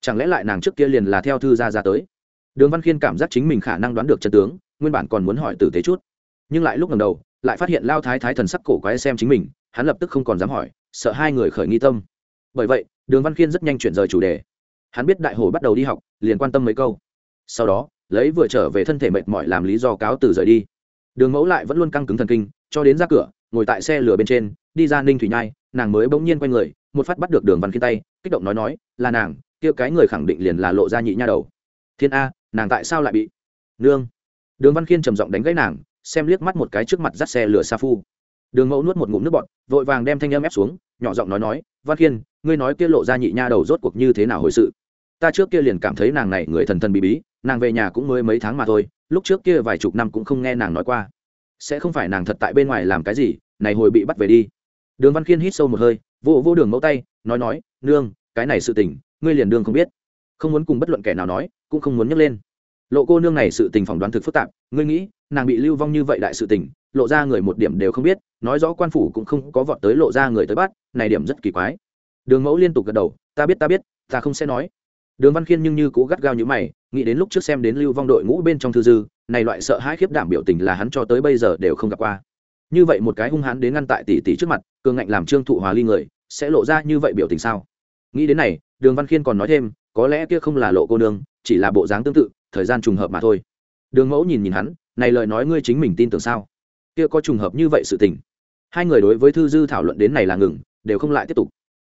Chẳng lẽ lại nàng trước kia liền là theo thư gia ra tới? Đường văn khiên cảm giác chính mình khả năng đoán được chân tướng, nguyên bản còn muốn hỏi tử tế chút. Nhưng lại lúc lần đầu, lại phát hiện lao thái thái thần sắc cổ quái xem chính mình, hắn lập tức không còn dám hỏi, sợ hai người khởi nghi tâm. Bởi vậy, đường văn khiên rất nhanh chuyển rời chủ đề hắn biết đại hồ bắt đầu đi học, liền quan tâm mấy câu. Sau đó, lấy vừa trở về thân thể mệt mỏi làm lý do cáo từ rời đi. Đường mẫu lại vẫn luôn căng cứng thần kinh, cho đến ra cửa, ngồi tại xe lửa bên trên, đi ra ninh thủy nhai, nàng mới bỗng nhiên quay người, một phát bắt được đường văn khiên tay, kích động nói nói, là nàng, kia cái người khẳng định liền là lộ ra nhị nha đầu. Thiên a, nàng tại sao lại bị? Nương. Đường văn khiên trầm giọng đánh gãy nàng, xem liếc mắt một cái trước mặt dắt xe lửa sa phu. Đường mẫu nuốt một ngụm nước bọt, vội vàng đem thanh âm ép xuống, nhỏ giọng nói nói, văn khiên, ngươi nói kia lộ ra nhị nha đầu rốt cuộc như thế nào hồi sự? Ta trước kia liền cảm thấy nàng này người thần thần bí bí, nàng về nhà cũng mới mấy tháng mà thôi, lúc trước kia vài chục năm cũng không nghe nàng nói qua. Sẽ không phải nàng thật tại bên ngoài làm cái gì, này hồi bị bắt về đi. Đường văn khiên hít sâu một hơi, vô vô đường mẫu tay, nói nói, nương, cái này sự tình, ngươi liền đương không biết. Không muốn cùng bất luận kẻ nào nói, cũng không muốn nhắc lên. Lộ cô nương này sự tình phỏng đoán thực phức tạp, ngươi nghĩ, nàng bị lưu vong như vậy đại sự tình, lộ ra người một điểm đều không biết, nói rõ quan phủ cũng không có vọt tới lộ ra người tới bắt, này điểm rất kỳ quái. Đường mẫu liên tục gật đầu, ta biết ta biết, ta không sẽ nói đường văn khiên nhưng như cố gắt gao như mày, nghĩ đến lúc trước xem đến lưu vong đội ngũ bên trong thư dư, này loại sợ hãi khiếp đảm biểu tình là hắn cho tới bây giờ đều không gặp qua. Như vậy một cái hung hãn đến ngăn tại tỷ tỷ trước mặt, cường ngạnh làm trương thụ hòa ly người, sẽ lộ ra như vậy biểu tình sao? Nghĩ đến này, đường văn khiên còn nói thêm, có lẽ kia không là lộ cô nương, chỉ là bộ dáng tương tự, thời gian trùng hợp mà thôi. Đường mẫu nhìn nhìn hắn, này lời nói ngươi chính mình tin tưởng sao? Kia có trùng hợp như vậy sự tình. Hai người đối với thư dư thảo luận đến này là ngừng, đều không lại tiếp tục.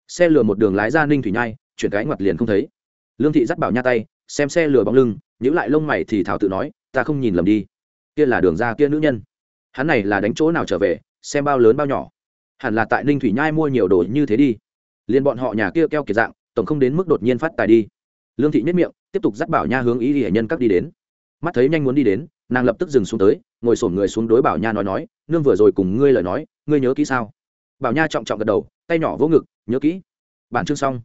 Xe lừa một đường lái ra ninh thủy nhai, chuyển cái ngoặt liền không thấy lương thị dắt bảo nha tay, xem xe lừa bóng lưng nhữ lại lông mày thì thảo tự nói, ta không nhìn lầm đi. Kia là đường ra kia nữ nhân. Hắn này là đánh chỗ nào trở về, xem bao lớn bao nhỏ. Hẳn là tại ninh thủy nhai mua nhiều đồ như thế đi. Liền bọn họ nhà kia keo kiệt dạng, tổng không đến mức đột nhiên phát tài đi. Lương thị nhất miệng, tiếp tục dắt bảo nha hướng ý hệ nhân các đi đến. Mắt thấy nhanh muốn đi đến, nàng lập tức dừng xuống tới, ngồi sổn người xuống đối bảo nha nói nói, nương vừa rồi cùng ngươi lời nói, ngươi nhớ kỹ sao? Bảo nha trọng trọng gật đầu, tay nhỏ vỗ ngực, nhớ kỹ. Bản chương xong.